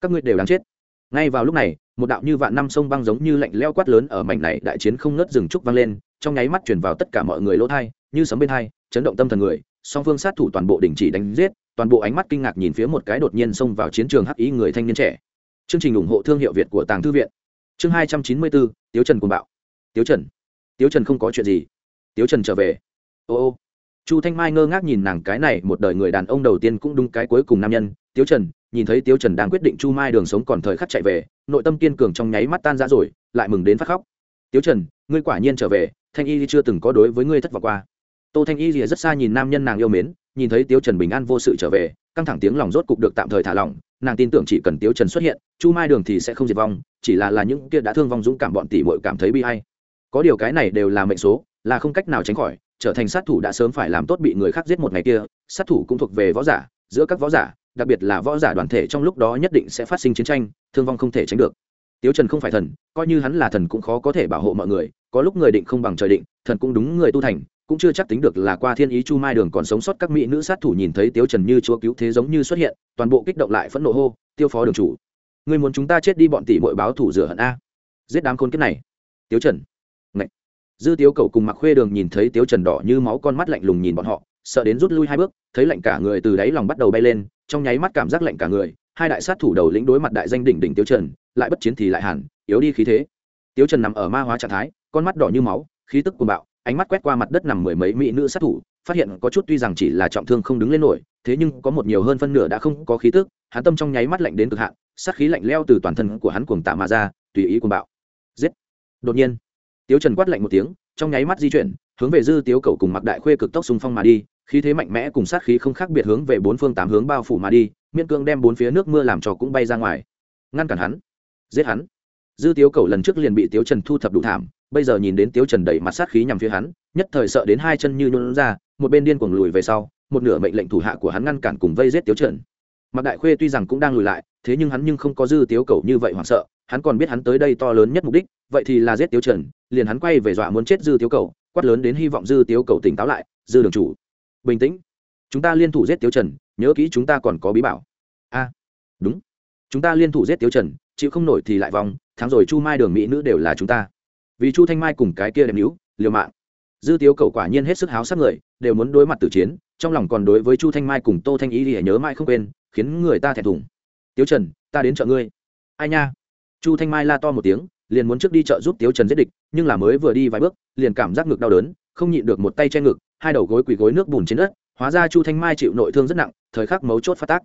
các ngươi đều đáng chết. Ngay vào lúc này, một đạo như vạn năm sông băng giống như lạnh leo quát lớn ở mảnh này đại chiến không ngớt rừng trúc vang lên, trong nháy mắt chuyển vào tất cả mọi người lỗ thai, như sấm bên thai chấn động tâm thần người, song phương sát thủ toàn bộ đình chỉ đánh giết, toàn bộ ánh mắt kinh ngạc nhìn phía một cái đột nhiên xông vào chiến trường hắc ý người thanh niên trẻ. Chương trình ủng hộ thương hiệu việt của tàng thư viện. Chương hai trăm chín mươi bốn, tiếu trần cùng bạo. Tiếu trần. Tiếu trần không có chuyện gì. Tiếu trần trở về. Ô ô chu thanh mai ngơ ngác nhìn nàng cái này, một đời người đàn ông đầu tiên cũng đúng cái cuối cùng nam nhân, tiếu trần, nhìn thấy tiếu trần đang quyết định chu mai đường sống còn thời khắc chạy về, nội tâm kiên cường trong nháy mắt tan ra rồi, lại mừng đến phát khóc. Tiếu trần, ngươi quả nhiên trở về, thanh y chưa từng có đối với ngươi thất vọng qua. Tô thanh y rìa rất xa nhìn nam nhân nàng yêu mến, nhìn thấy tiếu trần bình an vô sự trở về, căng thẳng tiếng lòng rốt cục được tạm thời thả lỏng, nàng tin tưởng chỉ cần tiếu trần xuất hiện, chu mai đường thì sẽ không diệt vong, chỉ là là những kia đã thương vong dũng cảm bọn tỷ muội cảm thấy bi hay có điều cái này đều là mệnh số, là không cách nào tránh khỏi trở thành sát thủ đã sớm phải làm tốt bị người khác giết một ngày kia, sát thủ cũng thuộc về võ giả, giữa các võ giả, đặc biệt là võ giả đoàn thể trong lúc đó nhất định sẽ phát sinh chiến tranh, thương vong không thể tránh được. Tiếu trần không phải thần, coi như hắn là thần cũng khó có thể bảo hộ mọi người, có lúc người định không bằng trời định, thần cũng đúng người tu thành, cũng chưa chắc tính được là qua thiên ý chu mai đường còn sống sót các mỹ nữ sát thủ nhìn thấy tiếu trần như chúa cứu thế giống như xuất hiện, toàn bộ kích động lại phẫn nộ hô, tiêu phó đường chủ người muốn chúng ta chết đi bọn tỷ bội báo thủ rửa hận a. Giết đám khôn kiếp này. Tiếu trần dư tiếu cầu cùng mặc khuê đường nhìn thấy tiếu trần đỏ như máu con mắt lạnh lùng nhìn bọn họ, sợ đến rút lui hai bước, thấy lạnh cả người từ đáy lòng bắt đầu bay lên, trong nháy mắt cảm giác lạnh cả người, hai đại sát thủ đầu lĩnh đối mặt đại danh đỉnh đỉnh tiếu trần, lại bất chiến thì lại hẳn, yếu đi khí thế. Tiếu trần nằm ở ma hóa trạng thái, con mắt đỏ như máu, khí tức cuồng bạo, ánh mắt quét qua mặt đất nằm mười mấy mỹ nữ sát thủ, phát hiện có chút tuy rằng chỉ là trọng thương không đứng lên nổi, thế nhưng có một nhiều hơn phân nửa đã không có khí tức, hắn tâm trong nháy mắt lạnh đến cực hạn, sát khí lạnh leo từ toàn thân của hắn cuồng tạ mà ra, tùy ý cuồng bạo. Giết! Đột nhiên tiếu trần quát lạnh một tiếng, trong nháy mắt di chuyển, hướng về dư tiếu cầu cùng mặc đại khuê cực tốc xung phong mà đi, khí thế mạnh mẽ cùng sát khí không khác biệt hướng về bốn phương tám hướng bao phủ mà đi miên cương đem bốn phía nước mưa làm cho cũng bay ra ngoài. Ngăn cản hắn, giết hắn. Dư tiếu cầu lần trước liền bị tiếu trần thu thập đủ thảm, bây giờ nhìn đến tiếu trần đẩy mặt sát khí nhằm phía hắn, nhất thời sợ đến hai chân như nhún ra, một bên điên cuồng lùi về sau, một nửa mệnh lệnh thủ hạ của hắn ngăn cản cùng vây giết tiếu trần. Mặc đại khuê tuy rằng cũng đang lùi lại, thế nhưng hắn nhưng không có dư tiếu cầu như vậy hoảng sợ, hắn còn biết hắn tới đây to lớn nhất mục đích, vậy thì là giết tiếu trần liền hắn quay về dọa muốn chết dư tiếu cầu, quát lớn đến hy vọng dư tiếu cầu tỉnh táo lại, dư đường chủ, bình tĩnh. Chúng ta liên thủ giết tiếu trần, nhớ kỹ chúng ta còn có bí bảo. A, đúng. Chúng ta liên thủ giết tiếu trần, chịu không nổi thì lại vòng tháng rồi chu mai đường mỹ nữ đều là chúng ta. Vì chu thanh mai cùng cái kia đẹp níu liều mạng. Dư tiếu cầu quả nhiên hết sức háo sắc người, đều muốn đối mặt tử chiến, trong lòng còn đối với chu thanh mai cùng tô thanh ý thì nhớ mãi không quên, khiến người ta thẹn thùng. Tiếu trần, ta đến chợ ngươi. Ai nha. Chu thanh mai la to một tiếng liền muốn trước đi chợ giúp tiếu trần giết địch, nhưng là mới vừa đi vài bước, liền cảm giác ngực đau đớn, không nhịn được một tay che ngực, hai đầu gối quỳ gối nước bùn trên đất, hóa ra chu thanh mai chịu nội thương rất nặng, thời khắc mấu chốt phát tác.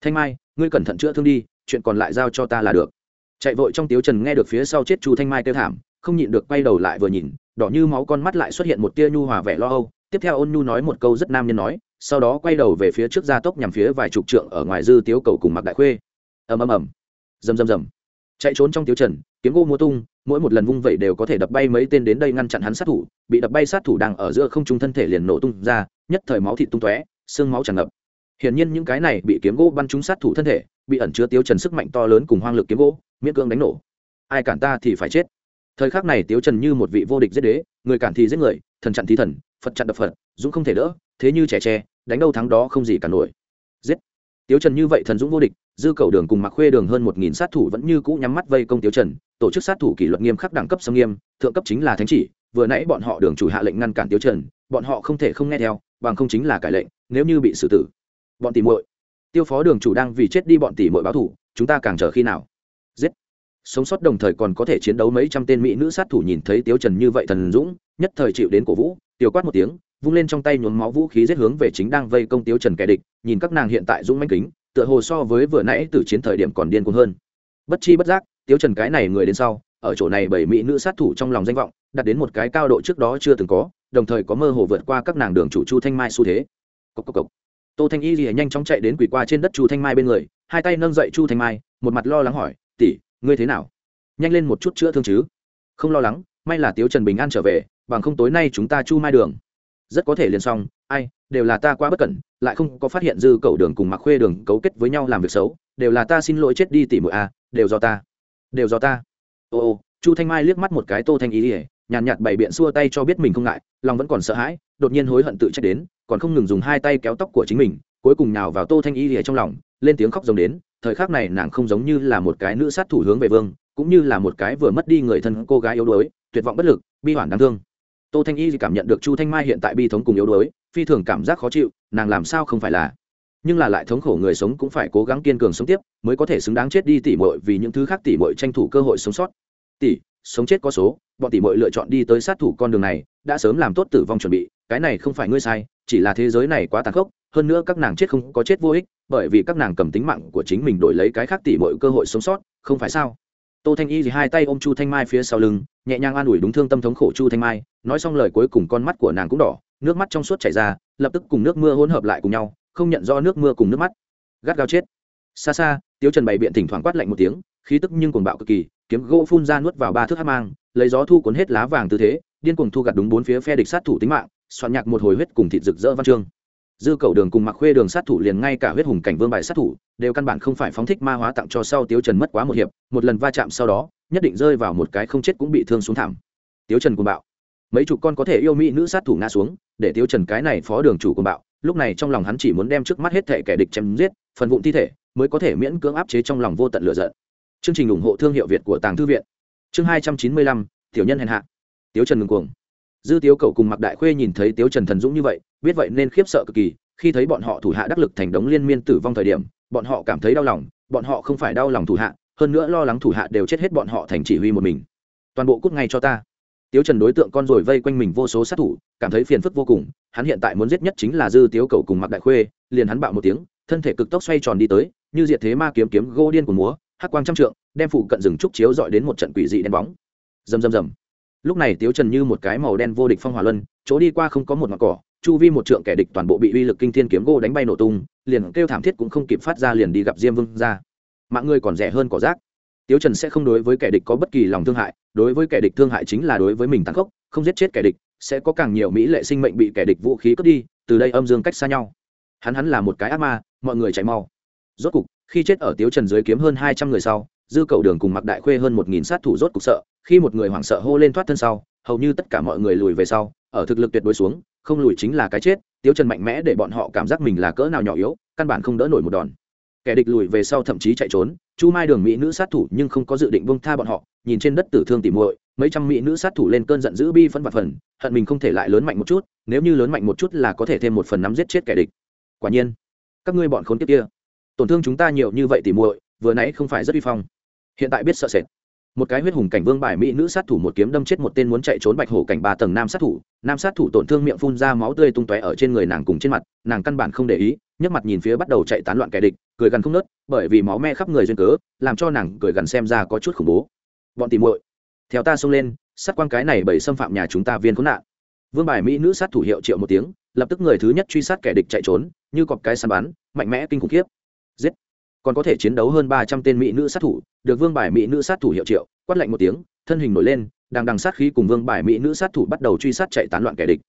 Thanh mai, ngươi cẩn thận chữa thương đi, chuyện còn lại giao cho ta là được. Chạy vội trong tiếu trần nghe được phía sau chết chu thanh mai kêu thảm, không nhịn được quay đầu lại vừa nhìn, đỏ như máu con mắt lại xuất hiện một tia nhu hòa vẻ lo âu. Tiếp theo ôn nhu nói một câu rất nam nhân nói, sau đó quay đầu về phía trước gia tốc nhằm phía vài chục trượng ở ngoài dư tiếu cầu cùng mặc đại khuê. Ầm ầm ầm. Rầm rầm rầm chạy trốn trong tiêu trần, kiếm gỗ mua tung, mỗi một lần vung vẩy đều có thể đập bay mấy tên đến đây ngăn chặn hắn sát thủ, bị đập bay sát thủ đang ở giữa không trung thân thể liền nổ tung ra, nhất thời máu thịt tung tóe, xương máu tràn ngập. Hiển nhiên những cái này bị kiếm gỗ bắn trúng sát thủ thân thể, bị ẩn chứa tiêu trần sức mạnh to lớn cùng hoang lực kiếm gỗ, miễn cưỡng đánh nổ. Ai cản ta thì phải chết. Thời khắc này tiêu trần như một vị vô địch giết đế, người cản thì giết người, thần chặn thì thần, phật chặn đập phật, dũng không thể đỡ, thế như trẻ tre, đánh đâu thắng đó không gì cả nổi tiếu trần như vậy thần dũng vô địch, dư cầu đường cùng mặc khuê đường hơn một nghìn sát thủ vẫn như cũ nhắm mắt vây công tiếu trần, tổ chức sát thủ kỷ luật nghiêm khắc đẳng cấp xâm nghiêm, thượng cấp chính là thánh chỉ, vừa nãy bọn họ đường chủ hạ lệnh ngăn cản tiếu trần, bọn họ không thể không nghe theo, bằng không chính là cải lệnh, nếu như bị xử tử. Bọn tỷ muội. Tiêu phó đường chủ đang vì chết đi bọn tỷ muội báo thủ, chúng ta càng chờ khi nào? Giết. Sống sót đồng thời còn có thể chiến đấu mấy trăm tên mỹ nữ sát thủ nhìn thấy tiếu trần như vậy thần dũng, nhất thời chịu đến cổ vũ, tiêu quát một tiếng vung lên trong tay nhuốm máu vũ khí giết hướng về chính đang vây công tiếu trần kẻ địch, nhìn các nàng hiện tại dũng manh kính, tựa hồ so với vừa nãy từ chiến thời điểm còn điên cuồng hơn. Bất chi bất giác, tiếu trần cái này người đến sau, ở chỗ này bảy mỹ nữ sát thủ trong lòng danh vọng, đạt đến một cái cao độ trước đó chưa từng có, đồng thời có mơ hồ vượt qua các nàng đường chủ chu thanh mai xu thế. Cốc cốc cốc. tô thanh y thì nhanh chóng chạy đến quỳ qua trên đất chu thanh mai bên người, hai tay nâng dậy chu thanh mai, một mặt lo lắng hỏi, tỷ, ngươi thế nào? Nhanh lên một chút chữa thương chứ. Không lo lắng, may là tiếu trần bình an trở về, bằng không tối nay chúng ta chu mai đường rất có thể liền xong, ai, đều là ta quá bất cẩn, lại không có phát hiện dư cầu đường cùng mặc khuê đường cấu kết với nhau làm việc xấu, đều là ta xin lỗi chết đi tỉ mụi a, đều do ta, đều do ta. Ô ô, chu thanh mai liếc mắt một cái tô thanh ý ỉa nhàn nhạt bày biện xua tay cho biết mình không ngại, lòng vẫn còn sợ hãi, đột nhiên hối hận tự trách đến, còn không ngừng dùng hai tay kéo tóc của chính mình, cuối cùng nào vào tô thanh ý ỉa trong lòng, lên tiếng khóc rồng đến, thời khắc này nàng không giống như là một cái nữ sát thủ hướng về vương, cũng như là một cái vừa mất đi người thân cô gái yếu đuối, tuyệt vọng bất lực, bi hoản đáng thương tô thanh y cảm nhận được chu thanh mai hiện tại bi thống cùng yếu đuối, phi thường cảm giác khó chịu, nàng làm sao không phải là? Nhưng là lại thống khổ người sống cũng phải cố gắng kiên cường sống tiếp, mới có thể xứng đáng chết đi tỉ mội vì những thứ khác tỉ mội tranh thủ cơ hội sống sót. Tỉ sống chết có số, bọn tỉ mội lựa chọn đi tới sát thủ con đường này, đã sớm làm tốt tử vong chuẩn bị, cái này không phải ngươi sai, chỉ là thế giới này quá tàn khốc, hơn nữa các nàng chết không có chết vô ích, bởi vì các nàng cầm tính mạng của chính mình đổi lấy cái khác tỉ mội cơ hội sống sót, không phải sao? Tô thanh y thì hai tay ôm chu thanh mai phía sau lưng, nhẹ nhàng an ủi đúng thương tâm thống khổ chu thanh mai, nói xong lời cuối cùng con mắt của nàng cũng đỏ, nước mắt trong suốt chảy ra, lập tức cùng nước mưa hỗn hợp lại cùng nhau, không nhận do nước mưa cùng nước mắt. Gắt gao chết. Xa xa, tiếu trần bày biện thỉnh thoảng quát lạnh một tiếng, khí tức nhưng cuồng bạo cực kỳ, kiếm gỗ phun ra nuốt vào ba thước hát mang, lấy gió thu cuốn hết lá vàng tư thế, điên cuồng thu gặt đúng bốn phía phe địch sát thủ tính mạng, soạn nhạc một hồi huyết cùng thịt rực rỡ văn chương dư cầu đường cùng mặc khuê đường sát thủ liền ngay cả huyết hùng cảnh vương bài sát thủ đều căn bản không phải phóng thích ma hóa tặng cho sau tiếu trần mất quá một hiệp, một lần va chạm sau đó, nhất định rơi vào một cái không chết cũng bị thương xuống thảm. Tiếu trần cùng bạo. Mấy chục con có thể yêu mỹ nữ sát thủ ngã xuống, để tiếu trần cái này phó đường chủ cùng bạo, lúc này trong lòng hắn chỉ muốn đem trước mắt hết thể kẻ địch chém giết, phần vụn thi thể, mới có thể miễn cưỡng áp chế trong lòng vô tận lựa giận. Chương trình ủng hộ thương hiệu việt của tàng thư viện. Chương hai trăm chín mươi lăm, tiểu nhân hèn hạ. Tiếu trần ngừng cuồng dư tiếu cầu cùng mặc đại khuê nhìn thấy tiếu trần thần dũng như vậy, biết vậy nên khiếp sợ cực kỳ, khi thấy bọn họ thủ hạ đắc lực thành đống liên miên tử vong thời điểm, bọn họ cảm thấy đau lòng, bọn họ không phải đau lòng thủ hạ, hơn nữa lo lắng thủ hạ đều chết hết bọn họ thành chỉ huy một mình. Toàn bộ cút ngay cho ta. Tiếu trần đối tượng con rồi vây quanh mình vô số sát thủ, cảm thấy phiền phức vô cùng, hắn hiện tại muốn giết nhất chính là dư tiếu cầu cùng mặc đại khuê, liền hắn bạo một tiếng, thân thể cực tốc xoay tròn đi tới, như diệt thế ma kiếm kiếm gô điên của múa, hắc quang trăm trượng, đem phụ cận rừng trúc chiếu dọi đến một trận quỷ dị đen bóng. Rầm rầm rầm lúc này tiếu trần như một cái màu đen vô địch phong hỏa luân, chỗ đi qua không có một mặt cỏ, chu vi một trượng kẻ địch toàn bộ bị uy lực kinh thiên kiếm gô đánh bay nổ tung, liền kêu thảm thiết cũng không kịp phát ra liền đi gặp diêm vương ra. Mạng người còn rẻ hơn cỏ rác. Tiếu trần sẽ không đối với kẻ địch có bất kỳ lòng thương hại, đối với kẻ địch thương hại chính là đối với mình tăng khốc, không giết chết kẻ địch, sẽ có càng nhiều mỹ lệ sinh mệnh bị kẻ địch vũ khí cướp đi, từ đây âm dương cách xa nhau. Hắn hắn là một cái ác ma, mọi người chạy mau rốt cục, khi chết ở tiếu trần dưới kiếm hơn hai trăm người sau dư cầu đường cùng mặc đại khuê hơn một nghìn sát thủ rốt cục sợ, khi một người hoảng sợ hô lên thoát thân sau, hầu như tất cả mọi người lùi về sau, ở thực lực tuyệt đối xuống, không lùi chính là cái chết Tiêu trần mạnh mẽ để bọn họ cảm giác mình là cỡ nào nhỏ yếu, căn bản không đỡ nổi một đòn. Kẻ địch lùi về sau thậm chí chạy trốn, chu mai đường mỹ nữ sát thủ nhưng không có dự định buông tha bọn họ, nhìn trên đất tử thương tỉ muội, mấy trăm mỹ nữ sát thủ lên cơn giận dữ bi phân vặt phần, hận mình không thể lại lớn mạnh một chút, nếu như lớn mạnh một chút là có thể thêm một phần nắm giết chết kẻ địch. Quả nhiên, các ngươi bọn khốn kiếp kia, tổn thương chúng ta nhiều như vậy tỉ muội, vừa nãy không phải rất uy phong hiện tại biết sợ sệt. Một cái huyết hùng cảnh vương bài mỹ nữ sát thủ một kiếm đâm chết một tên muốn chạy trốn bạch hổ cảnh ba tầng nam sát thủ, nam sát thủ tổn thương miệng phun ra máu tươi tung tóe ở trên người nàng cùng trên mặt, nàng căn bản không để ý, nhấc mặt nhìn phía bắt đầu chạy tán loạn kẻ địch, cười gần không nớt, bởi vì máu me khắp người duyên cớ, làm cho nàng cười gần xem ra có chút khủng bố. Bọn tìm muội, theo ta xông lên, sát quan cái này bởi xâm phạm nhà chúng ta viên khốn nạn. Vương bài mỹ nữ sát thủ hiệu triệu một tiếng, lập tức người thứ nhất truy sát kẻ địch chạy trốn, như cọp cái săn bắn, mạnh mẽ kinh khủng khiếp. Giết còn có thể chiến đấu hơn ba trăm tên mỹ nữ sát thủ, được vương bài mỹ nữ sát thủ hiệu triệu, quát lạnh một tiếng, thân hình nổi lên đang đằng sát khí cùng vương bài mỹ nữ sát thủ bắt đầu truy sát chạy tán loạn kẻ địch.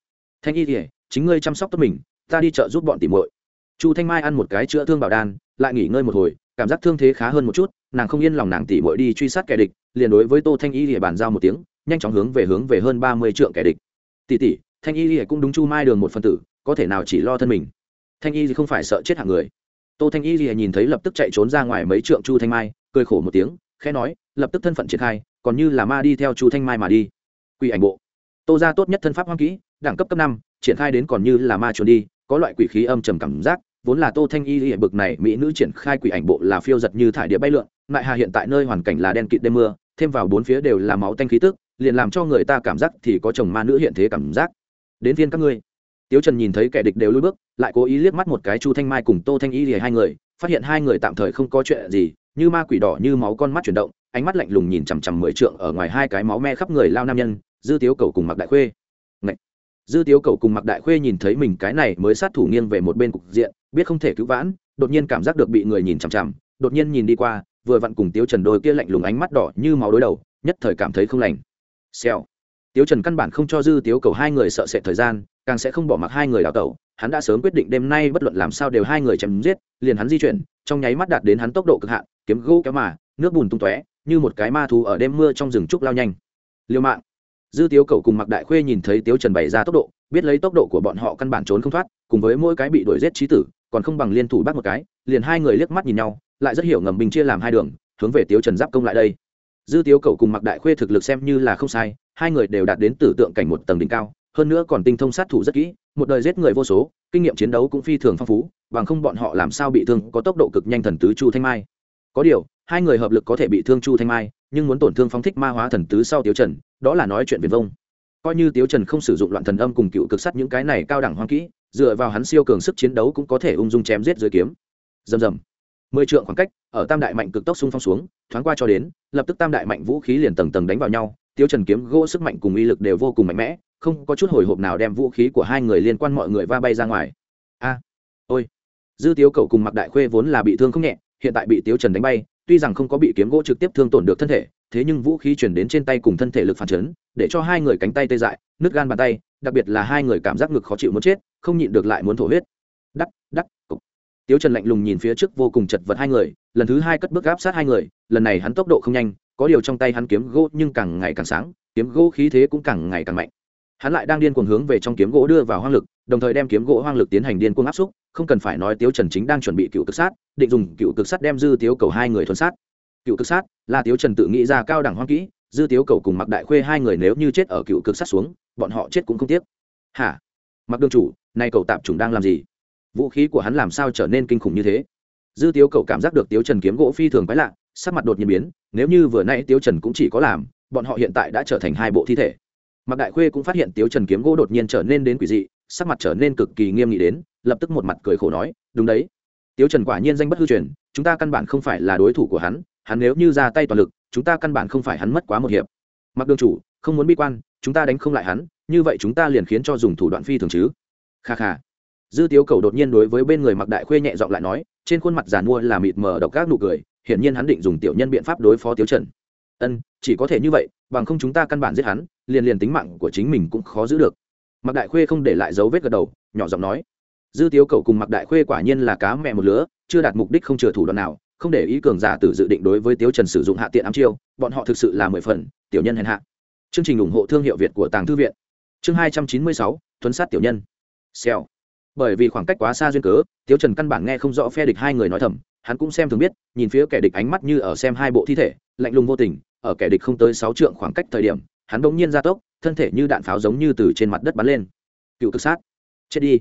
Thanh y thì chính ngươi chăm sóc tốt mình, ta đi chợ giúp bọn tìm muội. Chu thanh mai ăn một cái chữa thương bảo đan, lại nghỉ ngơi một hồi, cảm giác thương thế khá hơn một chút, nàng không yên lòng nàng tỉ muội đi truy sát kẻ địch, liền đối với tô thanh y thì bàn giao một tiếng, nhanh chóng hướng về hướng về hơn ba mươi trượng kẻ địch. Tỷ tỷ, thanh y thì cũng đúng chu mai đường một phần tử, có thể nào chỉ lo thân mình? Thanh y thì không phải sợ chết hạng người tô thanh y thì nhìn thấy lập tức chạy trốn ra ngoài mấy trượng chu thanh mai, cười khổ một tiếng, khẽ nói, lập tức thân phận triển khai, còn như là ma đi theo chu thanh mai mà đi. Quỷ ảnh bộ. Tô ra tốt nhất thân pháp hoang kỹ, đẳng cấp cấp năm, triển khai đến còn như là ma trốn đi, có loại quỷ khí âm trầm cảm giác, vốn là tô thanh y hệ bực này, mỹ nữ triển khai quỷ ảnh bộ là phiêu giật như thải địa bay lượn lại hà hiện tại nơi hoàn cảnh là đen kịt đêm mưa, thêm vào bốn phía đều là máu tanh khí tức, liền làm cho người ta cảm giác thì có chồng ma nữ hiện thế cảm giác. Đến viên các ngươi tiếu trần nhìn thấy kẻ địch đều lui bước, lại cố ý liếc mắt một cái chu thanh mai cùng tô thanh y lìa hai người, phát hiện hai người tạm thời không có chuyện gì, như ma quỷ đỏ như máu con mắt chuyển động, ánh mắt lạnh lùng nhìn chằm chằm mười trượng ở ngoài hai cái máu me khắp người lao nam nhân, dư tiếu cầu cùng mặc đại khuê. Ngậy! dư tiếu cầu cùng mặc đại khuê nhìn thấy mình cái này mới sát thủ nghiêng về một bên cục diện, biết không thể cứu vãn, đột nhiên cảm giác được bị người nhìn chằm chằm, đột nhiên nhìn đi qua, vừa vặn cùng tiếu trần đôi kia lạnh lùng ánh mắt đỏ như máu đối đầu, nhất thời cảm thấy không lành. Xèo! Tiếu trần căn bản không cho dư tiếu cầu hai người sợ sệt thời gian càng sẽ không bỏ mặc hai người đào tẩu, hắn đã sớm quyết định đêm nay bất luận làm sao đều hai người chém giết, liền hắn di chuyển, trong nháy mắt đạt đến hắn tốc độ cực hạn, kiếm gỗ kéo mà, nước bùn tung tóe, như một cái ma thú ở đêm mưa trong rừng trúc lao nhanh. Liêu mạng. Dư tiếu cầu cùng mặc đại khuê nhìn thấy tiếu trần bày ra tốc độ, biết lấy tốc độ của bọn họ căn bản trốn không thoát, cùng với mỗi cái bị đuổi giết trí tử, còn không bằng liên thủ bắt một cái, liền hai người liếc mắt nhìn nhau, lại rất hiểu ngầm bình chia làm hai đường, hướng về tiếu trần giáp công lại đây. Dư tiếu cầu cùng mặc đại khuê thực lực xem như là không sai, hai người đều đạt đến tử tượng cảnh một tầng đỉnh cao hơn nữa còn tinh thông sát thủ rất kỹ, một đời giết người vô số, kinh nghiệm chiến đấu cũng phi thường phong phú, bằng không bọn họ làm sao bị thương, có tốc độ cực nhanh thần tứ chu thanh mai. Có điều, hai người hợp lực có thể bị thương chu thanh mai, nhưng muốn tổn thương phóng thích ma hóa thần tứ sau tiếu trần, đó là nói chuyện viền vông. Coi như tiếu trần không sử dụng loạn thần âm cùng cựu cực sắt những cái này cao đẳng hoang kỹ, dựa vào hắn siêu cường sức chiến đấu cũng có thể ung dung chém giết dưới kiếm. Rầm rầm. Mười trượng khoảng cách, ở tam đại mạnh cực tốc xung phong xuống, thoáng qua cho đến, lập tức tam đại mạnh vũ khí liền tầng tầng đánh vào nhau, tiếu trần kiếm gỗ sức mạnh cùng uy lực đều vô cùng mạnh mẽ không có chút hồi hộp nào đem vũ khí của hai người liên quan mọi người va bay ra ngoài. A, ôi, dư tiếu cầu cùng mặc đại khuê vốn là bị thương không nhẹ, hiện tại bị tiếu trần đánh bay, tuy rằng không có bị kiếm gỗ trực tiếp thương tổn được thân thể, thế nhưng vũ khí chuyển đến trên tay cùng thân thể lực phản chấn, để cho hai người cánh tay tê dại, nứt gan bàn tay, đặc biệt là hai người cảm giác ngực khó chịu muốn chết, không nhịn được lại muốn thổ huyết. Đắc đắc, cục. Tiếu trần lạnh lùng nhìn phía trước vô cùng chật vật hai người, lần thứ hai cất bước gáp sát hai người, lần này hắn tốc độ không nhanh, có điều trong tay hắn kiếm gỗ nhưng càng ngày càng sáng, kiếm gỗ khí thế cũng càng ngày càng mạnh hắn lại đang điên cuồng hướng về trong kiếm gỗ đưa vào hoang lực, đồng thời đem kiếm gỗ hoang lực tiến hành điên cuồng áp xúc, không cần phải nói tiếu trần chính đang chuẩn bị cựu cực sát, định dùng cựu cực sát đem dư tiếu cầu hai người thuần sát. Cựu cực sát là tiếu trần tự nghĩ ra cao đẳng hoang kỹ, dư tiếu cầu cùng mặc đại khuê hai người nếu như chết ở cựu cực sát xuống, bọn họ chết cũng không tiếc. Hả? Mặc đương chủ, nay cầu tạp chủng đang làm gì? Vũ khí của hắn làm sao trở nên kinh khủng như thế? Dư tiếu cầu cảm giác được tiếu trần kiếm gỗ phi thường quái lạ, sắc mặt đột nhiên biến, nếu như vừa nãy tiếu trần cũng chỉ có làm, bọn họ hiện tại đã trở thành hai bộ thi thể mặc đại khuê cũng phát hiện tiếu trần kiếm gỗ đột nhiên trở nên đến quỷ dị, sắc mặt trở nên cực kỳ nghiêm nghị đến, lập tức một mặt cười khổ nói, đúng đấy. Tiếu trần quả nhiên danh bất hư truyền, chúng ta căn bản không phải là đối thủ của hắn hắn nếu như ra tay toàn lực, chúng ta căn bản không phải hắn mất quá một hiệp. Mặc đường chủ, không muốn bi quan, chúng ta đánh không lại hắn, như vậy chúng ta liền khiến cho dùng thủ đoạn phi thường chứ. Kha kha. Dư tiếu cầu đột nhiên đối với bên người mặc đại khuê nhẹ giọng lại nói, trên khuôn mặt giàn mua là mịt mờ độc các nụ cười, hiển nhiên hắn định dùng tiểu nhân biện pháp đối phó tiếu trần. Ân, chỉ có thể như vậy bằng không chúng ta căn bản giết hắn, liền liền tính mạng của chính mình cũng khó giữ được. Mặc đại khuê không để lại dấu vết gật đầu, nhỏ giọng nói, dư tiếu cầu cùng mặc đại khuê quả nhiên là cá mẹ một lứa, chưa đạt mục đích không chừa thủ đoạn nào, không để ý cường giả tử dự định đối với tiếu trần sử dụng hạ tiện ám chiêu, bọn họ thực sự là mười phần, tiểu nhân hèn hạ. Chương trình ủng hộ thương hiệu việt của tàng thư viện. Chương hai trăm chín mươi sáu, thuấn sát tiểu nhân. Xèo. Bởi vì khoảng cách quá xa duyên cớ, tiếu trần căn bản nghe không rõ phe địch hai người nói thầm hắn cũng xem thường biết, nhìn phía kẻ địch ánh mắt như ở xem hai bộ thi thể, lạnh lùng vô tình, ở kẻ địch không tới sáu trượng khoảng cách thời điểm, hắn bỗng nhiên ra tốc, thân thể như đạn pháo giống như từ trên mặt đất bắn lên. Cựu cực sát. Chết đi.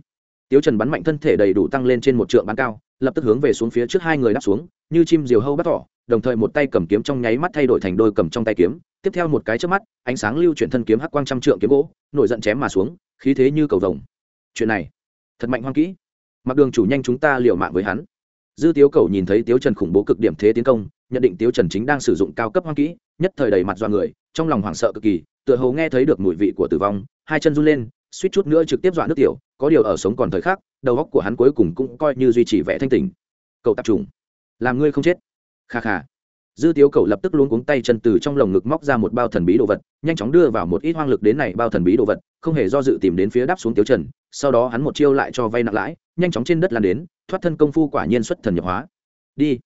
Tiếu trần bắn mạnh thân thể đầy đủ tăng lên trên một trượng bắn cao, lập tức hướng về xuống phía trước hai người đáp xuống, như chim diều hâu bắt thỏ, đồng thời một tay cầm kiếm trong nháy mắt thay đổi thành đôi cầm trong tay kiếm, tiếp theo một cái trước mắt, ánh sáng lưu chuyển thân kiếm hắc quang trăm trượng kiếm gỗ, nổi giận chém mà xuống, khí thế như cầu vồng. Chuyện này, thật mạnh hoang kỹ. Mặc đường chủ nhanh chúng ta liều mạng với hắn dư tiếu cầu nhìn thấy tiếu trần khủng bố cực điểm thế tiến công, nhận định tiếu trần chính đang sử dụng cao cấp hoang kỹ, nhất thời đầy mặt do người, trong lòng hoảng sợ cực kỳ, tựa hồ nghe thấy được mùi vị của tử vong, hai chân run lên, suýt chút nữa trực tiếp dọa nước tiểu, có điều ở sống còn thời khắc, đầu óc của hắn cuối cùng cũng coi như duy trì vẻ thanh tỉnh. Cậu tập trung. Làm ngươi không chết. Kha kha dư tiếu Cầu lập tức luôn cuống tay chân từ trong lồng ngực móc ra một bao thần bí đồ vật, nhanh chóng đưa vào một ít hoang lực đến này bao thần bí đồ vật, không hề do dự tìm đến phía đáp xuống tiếu trần, sau đó hắn một chiêu lại cho vay nặng lãi, nhanh chóng trên đất lan đến, thoát thân công phu quả nhiên xuất thần nhập hóa. Đi.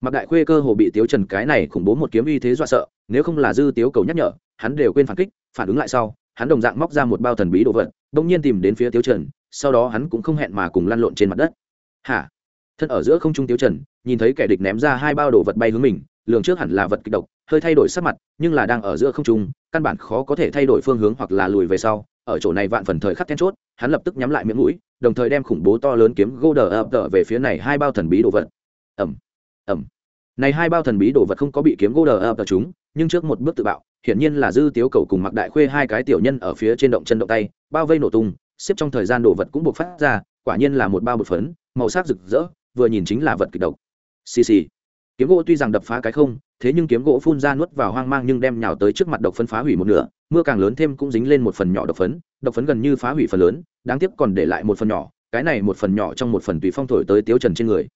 Mặc đại khuê cơ hồ bị tiếu trần cái này khủng bố một kiếm uy thế dọa sợ, nếu không là dư tiếu cầu nhắc nhở, hắn đều quên phản kích, phản ứng lại sau, hắn đồng dạng móc ra một bao thần bí đồ vật đông nhiên tìm đến phía tiếu trần, sau đó hắn cũng không hẹn mà cùng lăn lộn trên mặt đất. Hả? Thân ở giữa không trung tiêu trần, nhìn thấy kẻ địch ném ra hai bao đồ vật bay hướng mình, lường trước hẳn là vật kịch độc, hơi thay đổi sắc mặt, nhưng là đang ở giữa không trung, căn bản khó có thể thay đổi phương hướng hoặc là lùi về sau. Ở chỗ này vạn phần thời khắc then chốt, hắn lập tức nhắm lại miệng mũi, đồng thời đem khủng bố to lớn kiếm gô đờ ập đờ về phía này hai bao thần bí đồ vật. Ẩm ẩm này hai bao thần bí đồ vật không có bị kiếm gô đờ ập đờ chúng nhưng trước một bước tự bạo, hiển nhiên là dư tiếu cầu cùng mặc đại khuê hai cái tiểu nhân ở phía trên động chân động tay, bao vây nổ tung, xếp trong thời gian đồ vật cũng buộc phát ra, quả nhiên là một bao bột phấn, màu sắc rực rỡ vừa nhìn chính là vật kịch độc. Xì xì. Kiếm gỗ tuy rằng đập phá cái không, thế nhưng kiếm gỗ phun ra nuốt vào hoang mang nhưng đem nhào tới trước mặt độc phấn phá hủy một nửa, mưa càng lớn thêm cũng dính lên một phần nhỏ độc phấn độc phấn gần như phá hủy phần lớn, đáng tiếc còn để lại một phần nhỏ, cái này một phần nhỏ trong một phần tùy phong thổi tới tiếu trần trên người.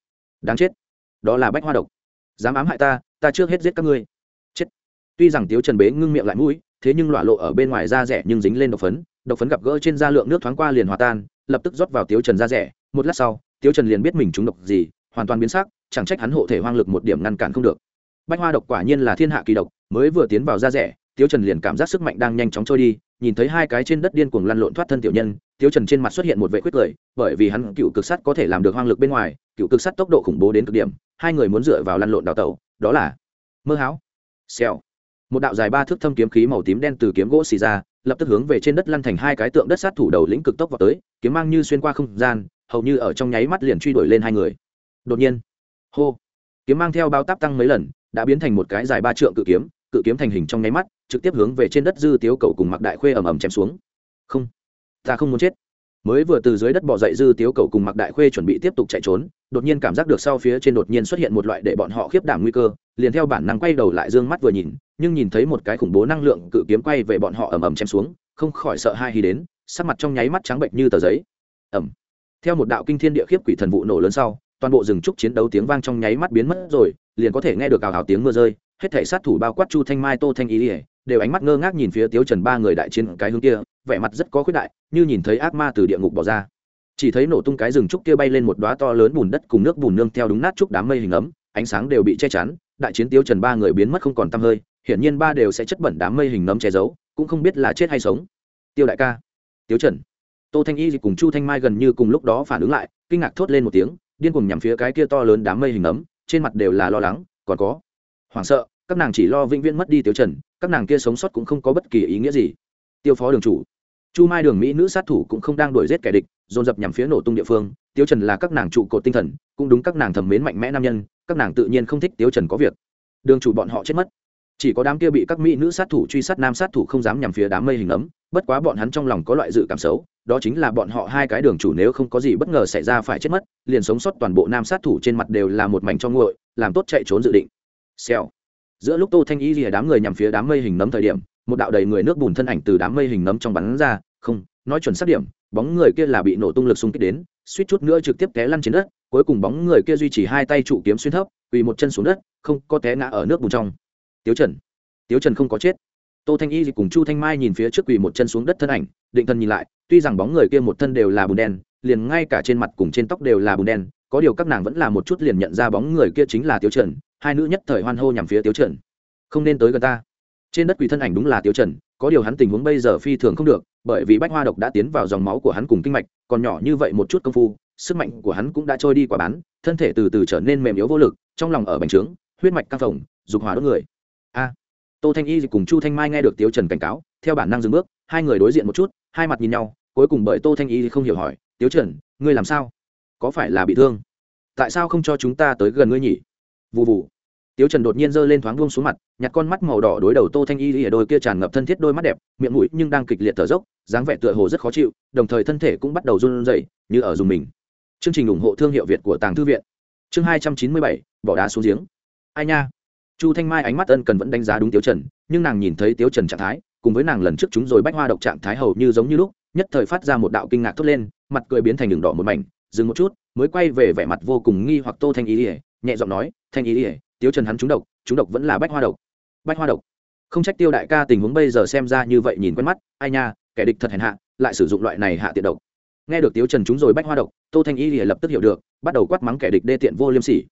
Đáng chết. Đó là bách hoa độc. Dám ám hại ta ta trước hết giết các ngươi. Chết. Tuy rằng tiếu trần bế ngưng miệng lại mũi, thế nhưng lọa lộ ở bên ngoài da rẻ nhưng dính lên độc phấn độc phấn gặp gỡ trên da lượng nước thoáng qua liền hòa tan, lập tức rót vào tiếu trần da rẻ, một lát sau Tiêu trần liền biết mình trúng độc gì, hoàn toàn biến sắc, chẳng trách hắn hộ thể hoang lực một điểm ngăn cản không được. Bách hoa độc quả nhiên là thiên hạ kỳ độc, mới vừa tiến vào da rẻ Tiêu trần liền cảm giác sức mạnh đang nhanh chóng trôi đi, nhìn thấy hai cái trên đất điên cuồng lăn lộn thoát thân tiểu nhân Tiêu trần trên mặt xuất hiện một vẻ quyết cười bởi vì hắn cựu cực sắt có thể làm được hoang lực bên ngoài, cựu cực sắt tốc độ khủng bố đến cực điểm, hai người muốn dựa vào lăn lộn đào tẩu, đó là mơ háo xèo. Một đạo dài ba thước thâm kiếm khí màu tím đen từ kiếm gỗ xì ra, lập tức hướng về trên đất lăn thành hai cái tượng đất sát thủ đầu lĩnh cực tốc vào tới, kiếm mang như xuyên qua không gian hầu như ở trong nháy mắt liền truy đuổi lên hai người. Đột nhiên, hô, kiếm mang theo bao táp tăng mấy lần, đã biến thành một cái dài ba trượng cự kiếm cự kiếm thành hình trong nháy mắt, trực tiếp hướng về trên đất dư tiếu cầu cùng mặc đại khuê ầm ầm chém xuống. Không, ta không muốn chết. Mới vừa từ dưới đất bỏ dậy dư tiếu cầu cùng mặc đại khuê chuẩn bị tiếp tục chạy trốn, đột nhiên cảm giác được sau phía trên đột nhiên xuất hiện một loại để bọn họ khiếp đảm nguy cơ, liền theo bản năng quay đầu lại d ư ơ n g mắt vừa nhìn, nhưng nhìn thấy một cái khủng bố năng lượng cự kiếm quay về bọn họ ầm ầm chém xuống, không khỏi sợ hai hy đến, sắc mặt trong nháy mắt trắng bệnh như tờ giấy. Ẩm theo một đạo kinh thiên địa khiếp quỷ thần vụ nổ lớn sau, toàn bộ rừng trúc chiến đấu tiếng vang trong nháy mắt biến mất rồi, liền có thể nghe được ào ào tiếng mưa rơi, hết thể sát thủ bao quát chu thanh mai, tô thanh ý ỉa đều ánh mắt ngơ ngác nhìn phía tiếu trần ba người đại chiến cái hướng kia, vẻ mặt rất có khuyết đại, như nhìn thấy ác ma từ địa ngục bỏ ra. Chỉ thấy nổ tung cái rừng trúc kia bay lên một đoá to lớn bùn đất cùng nước bùn nương theo đúng nát trúc đám mây hình ấm, ánh sáng đều bị che chắn, đại chiến tiếu trần ba người biến mất không còn tăm hơi, hiển nhiên ba đều sẽ chất bẩn đám mây hình nấm che giấu, cũng không biết là chết hay sống. Tiêu đại ca. Tiếu trần tô thanh y cùng chu thanh mai gần như cùng lúc đó phản ứng lại, kinh ngạc thốt lên một tiếng, điên cùng nhằm phía cái kia to lớn đám mây hình ấm, trên mặt đều là lo lắng, còn có. Hoảng sợ, các nàng chỉ lo vĩnh viễn mất đi tiêu trần, các nàng kia sống sót cũng không có bất kỳ ý nghĩa gì. Tiêu phó đường chủ. Chu mai đường mỹ nữ sát thủ cũng không đang đuổi giết kẻ địch, dồn dập nhằm phía nổ tung địa phương tiêu trần là các nàng trụ cột tinh thần, cũng đúng các nàng thầm mến mạnh mẽ nam nhân, các nàng tự nhiên không thích tiêu trần có việc. Đường chủ bọn họ chết mất chỉ có đám kia bị các mỹ nữ sát thủ truy sát nam sát thủ không dám nhằm phía đám mây hình ấm, bất quá bọn hắn trong lòng có loại dự cảm xấu, đó chính là bọn họ hai cái đường chủ nếu không có gì bất ngờ xảy ra phải chết mất, liền sống sót toàn bộ nam sát thủ trên mặt đều là một mảnh cho nguội, làm tốt chạy trốn dự định. Xèo. Giữa lúc tô thanh y lìa đám người nhằm phía đám mây hình nấm thời điểm, một đạo đầy người nước bùn thân ảnh từ đám mây hình nấm trong bắn ra, không, nói chuẩn xác điểm, bóng người kia là bị nổ tung lực xung kích đến, suýt chút nữa trực tiếp té lăn trên đất, cuối cùng bóng người kia duy trì hai tay trụ kiếm xuyên thấp vì một chân xuống đất, không có té ngã ở nước bùn trong tiếu trần. Tiếu trần không có chết. Tô thanh y cùng chu thanh mai nhìn phía trước quỳ một chân xuống đất thân ảnh, định thân nhìn lại, tuy rằng bóng người kia một thân đều là bùn đen, liền ngay cả trên mặt cùng trên tóc đều là bùn đen, có điều các nàng vẫn là một chút liền nhận ra bóng người kia chính là tiếu trần, hai nữ nhất thời hoan hô nhằm phía tiếu trần. Không nên tới gần ta. Trên đất quỳ thân ảnh đúng là tiếu trần, có điều hắn tình huống bây giờ phi thường không được, bởi vì bách hoa độc đã tiến vào dòng máu của hắn cùng kinh mạch, còn nhỏ như vậy một chút công phu, sức mạnh của hắn cũng đã trôi đi quả bán thân thể từ từ trở nên mềm yếu vô lực, trong lòng ở bành trướng, huyết mạch căng phồng, dục hỏa đốt người a. Tô thanh y cùng chu thanh mai nghe được tiếu trần cảnh cáo, theo bản năng dừng bước, hai người đối diện một chút, hai mặt nhìn nhau, cuối cùng bởi tô thanh y không hiểu hỏi, tiếu trần, ngươi làm sao? Có phải là bị thương? Tại sao không cho chúng ta tới gần ngươi nhỉ? Vụ vụ tiếu trần đột nhiên giơ lên thoáng buông xuống mặt, nhặt con mắt màu đỏ đối đầu tô thanh y ở đôi kia tràn ngập thân thiết đôi mắt đẹp, miệng mũi nhưng đang kịch liệt thở dốc, dáng vẻ tựa hồ rất khó chịu, đồng thời thân thể cũng bắt đầu run rẩy, như ở dùng mình. Chương trình ủng hộ thương hiệu việt của tàng thư viện. Chương hai trăm chín mươi bảy, bỏ đá xuống giếng. Ai nha? Chu thanh mai ánh mắt ân cần vẫn đánh giá đúng Tiêu trần, nhưng nàng nhìn thấy Tiêu trần trạng thái, cùng với nàng lần trước chúng rồi bách hoa độc trạng thái hầu như giống như lúc, nhất thời phát ra một đạo kinh ngạc thốt lên, mặt cười biến thành đường đỏ một mảnh, dừng một chút, mới quay về vẻ mặt vô cùng nghi hoặc tô thanh ý ỉa nhẹ giọng nói, thanh ý ỉa Tiêu trần hắn trúng độc trúng độc vẫn là bách hoa độc. Bách hoa độc? Không trách tiêu đại ca tình huống bây giờ xem ra như vậy nhìn quen mắt, ai nha, kẻ địch thật hèn hạ, lại sử dụng loại này hạ tiện độc. Nghe được Tiêu trần chúng rồi bách hoa độc, tô thanh y lìa lập tức hiểu được, bắt đầu quát mắng kẻ địch đê tiện vô liêm sỉ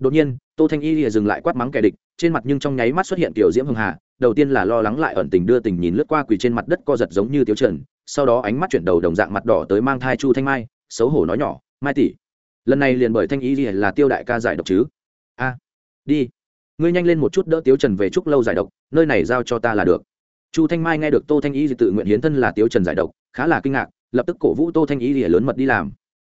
đột nhiên, tô thanh y lìa dừng lại quát mắng kẻ địch, trên mặt nhưng trong nháy mắt xuất hiện tiểu diễm hưng hà, đầu tiên là lo lắng lại ẩn tình đưa tình nhìn lướt qua quỳ trên mặt đất co giật giống như tiếu trần, sau đó ánh mắt chuyển đầu đồng dạng mặt đỏ tới mang thai chu thanh mai, xấu hổ nói nhỏ, mai tỷ, lần này liền bởi thanh y lìa là tiêu đại ca giải độc chứ? A, đi, ngươi nhanh lên một chút đỡ tiếu trần về chúc lâu giải độc, nơi này giao cho ta là được. Chu thanh mai nghe được tô thanh y tự nguyện hiến thân là tiếu trần giải độc, khá là kinh ngạc, lập tức cổ vũ tô thanh y lớn mật đi làm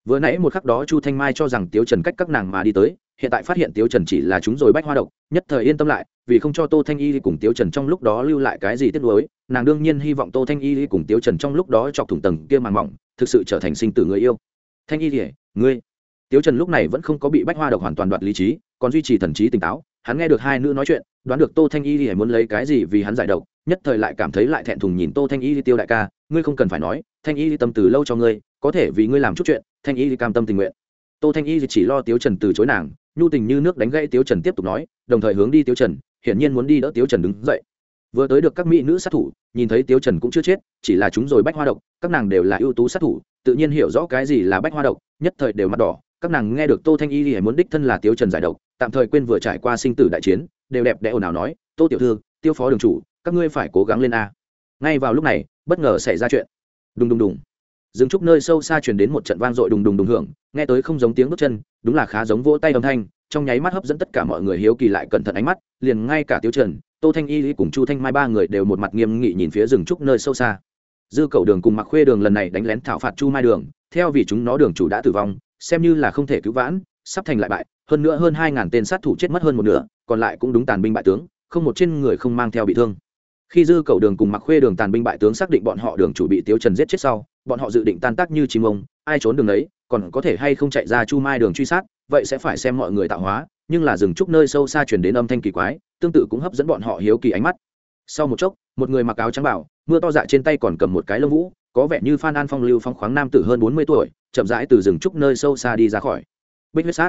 vừa nãy một khắc đó chu thanh mai cho rằng tiếu trần cách các nàng mà đi tới, hiện tại phát hiện tiếu trần chỉ là chúng rồi bách hoa độc, nhất thời yên tâm lại, vì không cho tô thanh y cùng tiếu trần trong lúc đó lưu lại cái gì tiếc nuối, nàng đương nhiên hy vọng tô thanh y cùng tiếu trần trong lúc đó chọc thủng tầng kia màng mỏng, thực sự trở thành sinh tử người yêu. Thanh y thì ngươi. Tiếu trần lúc này vẫn không có bị bách hoa độc hoàn toàn đoạt lý trí, còn duy trì thần trí tỉnh táo, hắn nghe được hai nữ nói chuyện, đoán được tô thanh y thì muốn lấy cái gì vì hắn giải độc, nhất thời lại cảm thấy lại thẹn thùng nhìn tô thanh y tiêu đại ca, ngươi không cần phải nói, thanh y tâm từ lâu cho ngươi có thể vì ngươi làm chút chuyện, thanh y cam tâm tình nguyện. Tô thanh y chỉ lo tiếu trần từ chối nàng, nhu tình như nước đánh gãy tiếu trần tiếp tục nói, đồng thời hướng đi tiếu trần, hiển nhiên muốn đi đỡ tiếu trần đứng dậy. Vừa tới được các mỹ nữ sát thủ, nhìn thấy tiếu trần cũng chưa chết, chỉ là chúng rồi bách hoa độc, các nàng đều là ưu tú sát thủ, tự nhiên hiểu rõ cái gì là bách hoa độc, nhất thời đều mặt đỏ, các nàng nghe được tô thanh y thì muốn đích thân là tiếu trần giải độc, tạm thời quên vừa trải qua sinh tử đại chiến, đều đẹp đẽ ồn ào nói, tô tiểu thư, tiêu phó đường chủ, các ngươi phải cố gắng lên a. Ngay vào lúc này, bất ngờ xảy ra chuyện. Đùng đùng đùng dừng trúc nơi sâu xa truyền đến một trận vang dội đùng đùng đùng hưởng, nghe tới không giống tiếng bước chân, đúng là khá giống vỗ tay âm thanh, trong nháy mắt hấp dẫn tất cả mọi người hiếu kỳ lại cẩn thận ánh mắt, liền ngay cả tiêu trần, tô thanh y cùng chu thanh mai ba người đều một mặt nghiêm nghị nhìn phía rừng trúc nơi sâu xa. Dư cầu đường cùng mặc khuê đường lần này đánh lén thảo phạt chu mai đường, theo vì chúng nó đường chủ đã tử vong, xem như là không thể cứu vãn, sắp thành lại bại, hơn nữa hơn hai ngàn tên sát thủ chết mất hơn một nửa, còn lại cũng đúng tàn binh bại tướng, không một trên người không mang theo bị thương. Khi dư cầu đường cùng mặc khuê đường tàn binh bại tướng xác định bọn họ đường chủ bị tiếu trần giết chết sau bọn họ dự định tan tác như chim ông, ai trốn đường đấy, còn có thể hay không chạy ra chu mai đường truy sát, vậy sẽ phải xem mọi người tạo hóa, nhưng là rừng trúc nơi sâu xa chuyển đến âm thanh kỳ quái, tương tự cũng hấp dẫn bọn họ hiếu kỳ ánh mắt. Sau một chốc, một người mặc áo trắng bảo, mưa to dạ trên tay còn cầm một cái lông vũ, có vẻ như phan an phong lưu phong khoáng nam tử hơn bốn mươi tuổi, chậm rãi từ rừng trúc nơi sâu xa đi ra khỏi. Bích huyết sát.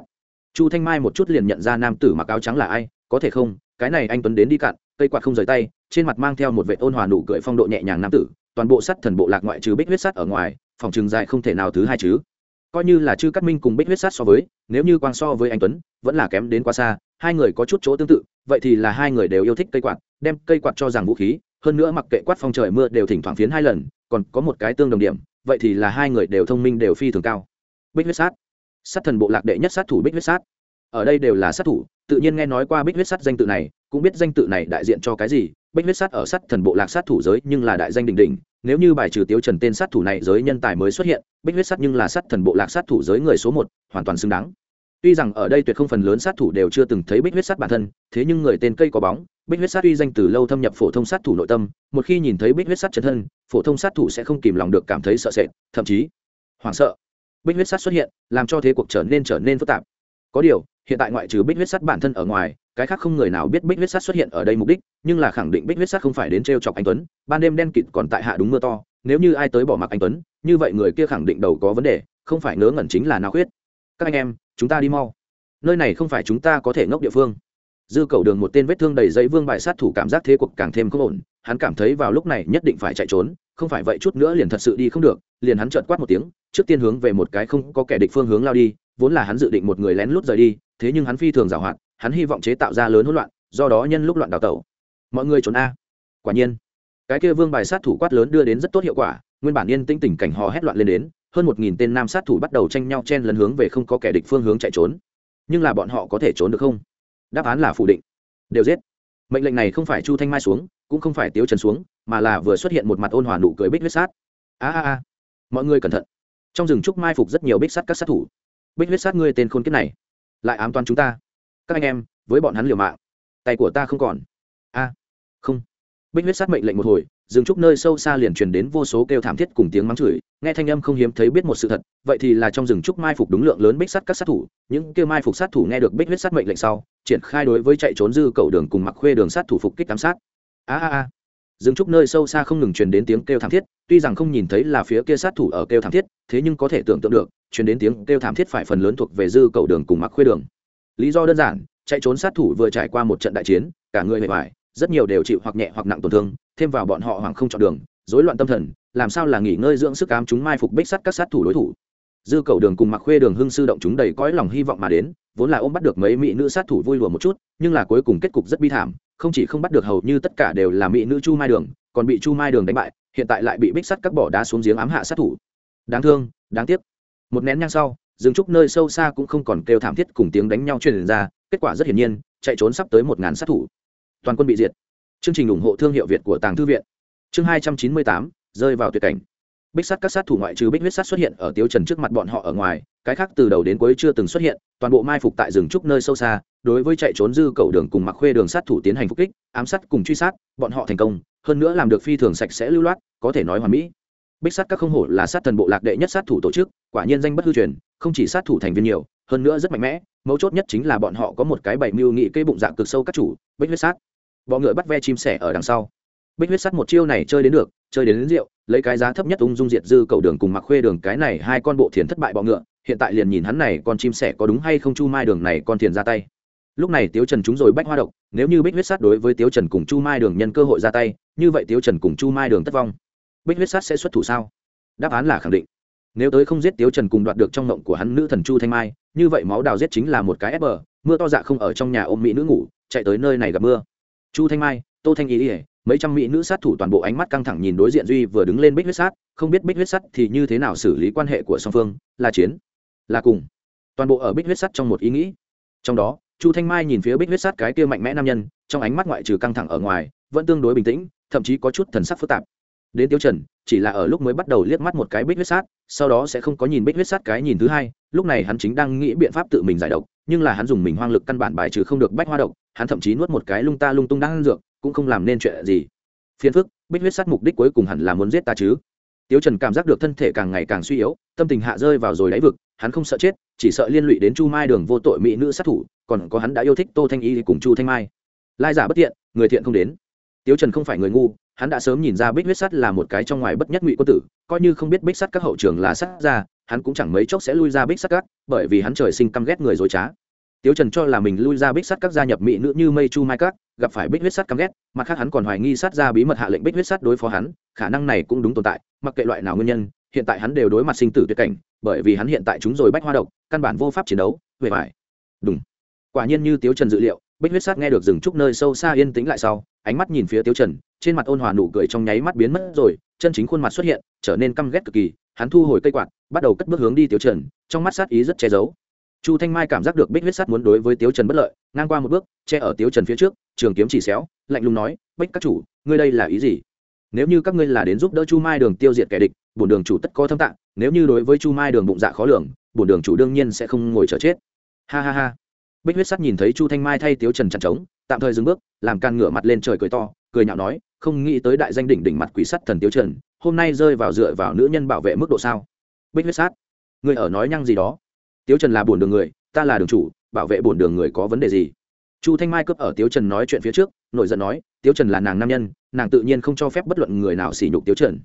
Chu thanh mai một chút liền nhận ra nam tử mặc áo trắng là ai, có thể không, cái này anh tuấn đến đi cạn, cây quạt không rời tay, trên mặt mang theo một vệ ôn hòa nụ cười phong độ nhẹ nhàng nam tử toàn bộ sắt thần bộ lạc ngoại trừ bích huyết sắt ở ngoài, phòng trường dài không thể nào thứ hai chứ. Coi như là chư cắt minh cùng bích huyết sắt so với, nếu như quang so với anh tuấn, vẫn là kém đến quá xa, hai người có chút chỗ tương tự, vậy thì là hai người đều yêu thích cây quạt, đem cây quạt cho rằng vũ khí, hơn nữa mặc kệ quát phong trời mưa đều thỉnh thoảng phiến hai lần, còn có một cái tương đồng điểm, vậy thì là hai người đều thông minh đều phi thường cao. Bích huyết sát. Sát thần bộ lạc đệ nhất sát thủ bích huyết sát. Ở đây đều là sát thủ, tự nhiên nghe nói qua bích huyết sát danh tự này cũng biết danh tự này đại diện cho cái gì bích huyết sát ở sát thần bộ lạc sát thủ giới nhưng là đại danh đình đình nếu như bài trừ tiếu trần tên sát thủ này giới nhân tài mới xuất hiện bích huyết sát nhưng là sát thần bộ lạc sát thủ giới người số một, hoàn toàn xứng đáng. Tuy rằng ở đây tuyệt không phần lớn sát thủ đều chưa từng thấy bích huyết sát bản thân, thế nhưng người tên cây có bóng bích huyết sát uy danh từ lâu thâm nhập phổ thông sát thủ nội tâm, một khi nhìn thấy bích huyết sát chân thân, phổ thông sát thủ sẽ không kìm lòng được cảm thấy sợ sệt, thậm chí hoảng sợ. Bích huyết sát xuất hiện, làm cho thế cuộc trở nên trở nên phức tạp. Có điều, hiện tại ngoại trừ bích huyết sắt bản thân ở ngoài cái khác không người nào biết bích huyết sát xuất hiện ở đây mục đích, nhưng là khẳng định bích huyết sát không phải đến t r e o chọc anh tuấn, ban đêm đen kịt còn tại hạ đúng mưa to, nếu như ai tới bỏ mặc anh tuấn, như vậy người kia khẳng định đầu có vấn đề, không phải ngớ ngẩn chính là nào khuyết. Các anh em, chúng ta đi mau. Nơi này không phải chúng ta có thể ngốc địa phương. Dư cầu đường một tên vết thương đầy giấy vương bài sát thủ cảm giác thế cuộc càng thêm không ổn, hắn cảm thấy vào lúc này nhất định phải chạy trốn, không phải vậy chút nữa liền thật sự đi không được, liền hắn trợn quát một tiếng, trước tiên hướng về một cái không có kẻ địch phương hướng lao đi, vốn là hắn dự định một người lén lút rời đi, thế nhưng hắn phi thường giảo hoạt hắn hy vọng chế tạo ra lớn hỗn loạn, do đó nhân lúc loạn đào tẩu. Mọi người trốn a. Quả nhiên, cái kia vương bài sát thủ quát lớn đưa đến rất tốt hiệu quả, nguyên bản yên tĩnh tình cảnh hò hét loạn lên đến, hơn một nghìn tên nam sát thủ bắt đầu tranh nhau chen lấn hướng về không có kẻ địch phương hướng chạy trốn. Nhưng là bọn họ có thể trốn được không? Đáp án là phủ định. Đều giết. Mệnh lệnh này không phải chu thanh mai xuống, cũng không phải tiếu trần xuống, mà là vừa xuất hiện một mặt ôn hòa nụ cười bích huyết sát. A a a. Mọi người cẩn thận. Trong rừng trúc mai phục rất nhiều bích sát các sát thủ. Bích huyết sát ngươi tên khôn kiếp này. Lại ám toán chúng ta các anh em, với bọn hắn liều mạng. Tay của ta không còn. A, không. Bích huyết sát mệnh lệnh một hồi dừng trúc nơi sâu xa liền truyền đến vô số kêu thảm thiết cùng tiếng mắng chửi, nghe thanh âm không hiếm thấy biết một sự thật, vậy thì là trong rừng trúc mai phục đúng lượng lớn bích sắt các sát thủ, những kêu mai phục sát thủ nghe được bích huyết sát mệnh lệnh sau, triển khai đối với chạy trốn dư cầu đường cùng mặc khuê đường sát thủ phục kích ám sát. A a a. Rừng trúc nơi sâu xa không ngừng truyền đến tiếng kêu thảm thiết, tuy rằng không nhìn thấy là phía kia sát thủ ở kêu thảm thiết, thế nhưng có thể tưởng tượng được, truyền đến tiếng kêu thảm thiết phải phần lớn thuộc về dư cầu đường cùng mặc khuê đường lý do đơn giản, chạy trốn sát thủ vừa trải qua một trận đại chiến, cả người mệt mỏi, rất nhiều đều chịu hoặc nhẹ hoặc nặng tổn thương, thêm vào bọn họ hoàng không chọn đường, rối loạn tâm thần, làm sao là nghỉ ngơi dưỡng sức cám chúng mai phục bích sắt các sát thủ đối thủ. Dư cầu đường cùng mặc khuê đường hưng sư động chúng đầy cõi lòng hy vọng mà đến, vốn là ôm bắt được mấy mỹ nữ sát thủ vui lùa một chút, nhưng là cuối cùng kết cục rất bi thảm, không chỉ không bắt được hầu như tất cả đều là mỹ nữ chu mai đường, còn bị chu mai đường đánh bại, hiện tại lại bị bích sắt các bỏ đá xuống giếng ám hạ sát thủ. Đáng thương, đáng tiếc. Một nén nhang sau rừng trúc nơi sâu xa cũng không còn kêu thảm thiết cùng tiếng đánh nhau truyền ra, kết quả rất hiển nhiên, chạy trốn sắp tới một ngàn sát thủ. Toàn quân bị diệt. Chương trình ủng hộ thương hiệu việt của tàng thư viện. Chương hai trăm chín mươi tám, rơi vào tuyệt cảnh. Bích sát các sát thủ ngoại trừ bích huyết sát xuất hiện ở tiêu trần trước mặt bọn họ ở ngoài, cái khác từ đầu đến cuối chưa từng xuất hiện, toàn bộ mai phục tại rừng trúc nơi sâu xa, đối với chạy trốn dư cầu đường cùng mặc khuê đường sát thủ tiến hành phục kích, ám sát cùng truy sát, bọn họ thành công, hơn nữa làm được phi thường sạch sẽ lưu loát, có thể nói hoàn mỹ. Bích sát các không hổ là sát thần bộ lạc đệ nhất sát thủ tổ chức, quả nhiên danh bất hư truyền không chỉ sát thủ thành viên nhiều hơn nữa rất mạnh mẽ mấu chốt nhất chính là bọn họ có một cái bảy mưu nghị cây bụng dạng cực sâu các chủ bích huyết sát. Bọ ngựa bắt ve chim sẻ ở đằng sau. Bích huyết sát một chiêu này chơi đến được chơi đến, đến rượu lấy cái giá thấp nhất ung dung diệt dư cầu đường cùng mặc khuê đường cái này hai con bộ thiền thất bại bọ ngựa hiện tại liền nhìn hắn này con chim sẻ có đúng hay không chu mai đường này con thiền ra tay. Lúc này tiếu trần chúng rồi bách hoa độc nếu như bích huyết sát đối với tiếu trần cùng chu mai đường nhân cơ hội ra tay như vậy tiếu trần cùng chu mai đường tất vong. Bích huyết sát sẽ xuất thủ sao? Đáp án là khẳng định nếu tới không giết tiếu trần cùng đoạt được trong ngộng của hắn nữ thần chu thanh mai, như vậy máu đào giết chính là một cái ép bờ, mưa to dạ không ở trong nhà ôm mỹ nữ ngủ, chạy tới nơi này gặp mưa. Chu thanh mai, tô thanh ý ỉa mấy trăm mỹ nữ sát thủ toàn bộ ánh mắt căng thẳng nhìn đối diện duy vừa đứng lên bích huyết sát, không biết bích huyết sắt thì như thế nào xử lý quan hệ của song phương, là chiến, là cùng. Toàn bộ ở bích huyết sắt trong một ý nghĩ. Trong đó, chu thanh mai nhìn phía bích huyết sắt cái kia mạnh mẽ nam nhân, trong ánh mắt ngoại trừ căng thẳng ở ngoài, vẫn tương đối bình tĩnh, thậm chí có chút thần sắc phức tạp đến tiêu trần chỉ là ở lúc mới bắt đầu liếc mắt một cái bích huyết sát sau đó sẽ không có nhìn bích huyết sát cái nhìn thứ hai lúc này hắn chính đang nghĩ biện pháp tự mình giải độc nhưng là hắn dùng mình hoang lực căn bản bài trừ không được bách hoa độc hắn thậm chí nuốt một cái lung ta lung tung đang dược cũng không làm nên chuyện gì phiền phức bích huyết sát mục đích cuối cùng hẳn là muốn giết ta chứ Tiêu Trần cảm giác được thân thể càng ngày càng suy yếu, tâm tình hạ rơi vào rồi đáy vực, hắn không sợ chết, chỉ sợ liên lụy đến Chu Mai Đường vô tội mỹ nữ sát thủ, còn có hắn đã yêu thích Tô Thanh Y cùng Chu Thanh Mai. Lai giả bất tiện, người thiện không đến. Tiêu Trần không phải người ngu, hắn đã sớm nhìn ra Bích huyết sắt là một cái trong ngoài bất nhất ngụy quân tử, coi như không biết Bích sắt các hậu trường là sắt ra, hắn cũng chẳng mấy chốc sẽ lui ra Bích sắt các, bởi vì hắn trời sinh căm ghét người dối trá. Tiêu Trần cho là mình lui ra Bích sắt các gia nhập mỹ nữ như Mây Chu Mai các, gặp phải Bích huyết sắt căm ghét, mặt khác hắn còn hoài nghi sát ra bí mật hạ lệnh Bích huyết sắt đối phó hắn, khả năng này cũng đúng tồn tại, mặc kệ loại nào nguyên nhân, hiện tại hắn đều đối mặt sinh tử tuyệt cảnh, bởi vì hắn hiện tại chúng rồi bách hoa độc, căn bản vô pháp chiến đấu, về phải. Đúng. Quả nhiên như Tiêu Trần dự liệu, Bích huyết sắt nghe được rừng trúc nơi sâu xa yên tĩnh lại sau, ánh mắt nhìn phía Tiêu Trần, trên mặt ôn hòa nụ cười trong nháy mắt biến mất rồi, chân chính khuôn mặt xuất hiện, trở nên căm ghét cực kỳ, hắn thu hồi cây quạt, bắt đầu cất bước hướng đi Tiêu Trần, trong mắt sát ý rất che giấu. Chu thanh mai cảm giác được bích huyết sắt muốn đối với tiêu trần bất lợi ngang qua một bước che ở tiêu trần phía trước trường kiếm chỉ xéo lạnh lùng nói bích các chủ ngươi đây là ý gì? Nếu như các ngươi là đến giúp đỡ chu mai đường tiêu diệt kẻ địch bổn đường chủ tất có thâm tạng nếu như đối với chu mai đường bụng dạ khó lường bổn đường chủ đương nhiên sẽ không ngồi chờ chết. Ha ha ha. Bích huyết sắt nhìn thấy chu thanh mai thay tiếu trần chặn trống tạm thời dừng bước, làm can ngửa mặt lên trời cười to, cười nhạo nói, không nghĩ tới đại danh đỉnh đỉnh mặt quỷ sắt thần tiêu trần, hôm nay rơi vào dựa vào nữ nhân bảo vệ mức độ sao? Bích huyết sát. Người ở nói nhăng gì đó? Tiêu trần là buồn đường người, ta là đường chủ, bảo vệ buồn đường người có vấn đề gì? Chu thanh mai cướp ở tiêu trần nói chuyện phía trước, nổi giận nói tiêu trần là nàng nam nhân, nàng tự nhiên không cho phép bất luận người nào sỉ nhục tiêu trần.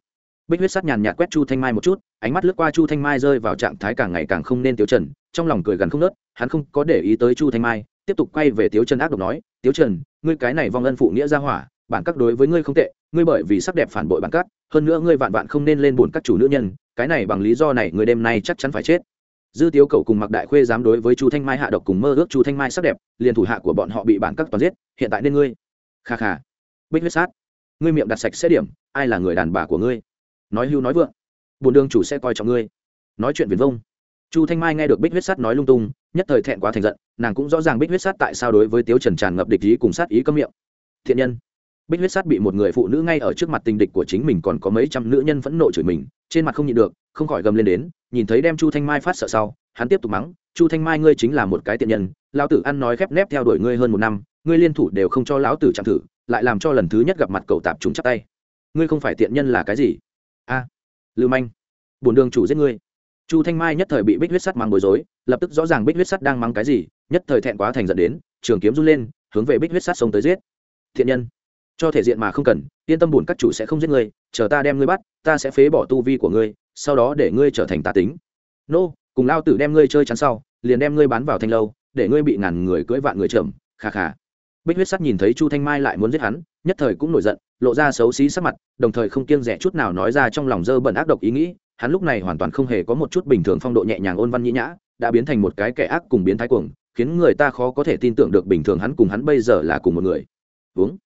Bích huyết sát nhàn nhạt quét chu thanh mai một chút, ánh mắt lướt qua chu thanh mai rơi vào trạng thái càng ngày càng không nên tiêu trần, trong lòng cười gần không nớt, hắn không có để ý tới chu thanh mai tiếp tục quay về tiếu trần ác độc nói, tiếu trần, ngươi cái này vong ân phụ nghĩa ra hỏa, bản các đối với ngươi không tệ, ngươi bởi vì sắc đẹp phản bội bản các, hơn nữa ngươi vạn vạn không nên lên buồn các chủ nữ nhân, cái này bằng lý do này ngươi đêm nay chắc chắn phải chết. Dư tiếu cầu cùng mặc đại khuê dám đối với chu thanh mai hạ độc cùng mơ ước chu thanh mai sắc đẹp, liền thủ hạ của bọn họ bị bản các toàn giết, hiện tại nên ngươi. Kha kha. Bích huyết sát. Ngươi miệng đặt sạch sẽ điểm, ai là người đàn bà của ngươi? Nói hưu nói vượng. Bồn đường chủ sẽ coi trọng ngươi. Nói chuyện viền vông. Chu thanh mai nghe được bích huyết sát nói lung tung nhất thời thẹn quá thành giận, nàng cũng rõ ràng bích huyết sát tại sao đối với tiếu trần tràn ngập địch ý cùng sát ý cấm miệng. Thiện nhân. Bích huyết sát bị một người phụ nữ ngay ở trước mặt tình địch của chính mình còn có mấy trăm nữ nhân phẫn nộ chửi mình, trên mặt không nhịn được, không khỏi gầm lên đến, nhìn thấy đem chu thanh mai phát sợ sau, hắn tiếp tục mắng, chu thanh mai ngươi chính là một cái tiện nhân, lão tử ăn nói khép nép theo đuổi ngươi hơn một năm, ngươi liên thủ đều không cho lão tử chạm thử, lại làm cho lần thứ nhất gặp mặt cậu tạp chúng chắp tay. Ngươi không phải tiện nhân là cái gì? A, lưu manh bổn đường chủ giết ngươi chu thanh mai nhất thời bị bích huyết sắt mang bối rối, lập tức rõ ràng bích huyết sắt đang mang cái gì, nhất thời thẹn quá thành dẫn đến, trường kiếm run lên, hướng về bích huyết sắt xông tới giết. Thiện nhân, cho thể diện mà không cần, yên tâm bổn các chủ sẽ không giết ngươi, chờ ta đem ngươi bắt, ta sẽ phế bỏ tu vi của ngươi, sau đó để ngươi trở thành tà tính. Nô, cùng lao tử đem ngươi chơi chắn sau, liền đem ngươi bán vào thanh lâu, để ngươi bị ngàn người cưỡi vạn người trầm khà khà bích huyết sắt nhìn thấy chu thanh mai lại muốn giết hắn, nhất thời cũng nổi giận, lộ ra xấu xí sắc mặt, đồng thời không kiêng rẻ chút nào nói ra trong lòng dơ bẩn ác độc ý nghĩ hắn lúc này hoàn toàn không hề có một chút bình thường phong độ nhẹ nhàng ôn văn nhĩ nhã, đã biến thành một cái kẻ ác cùng biến thái cuồng, khiến người ta khó có thể tin tưởng được bình thường hắn cùng hắn bây giờ là cùng một người. Uống.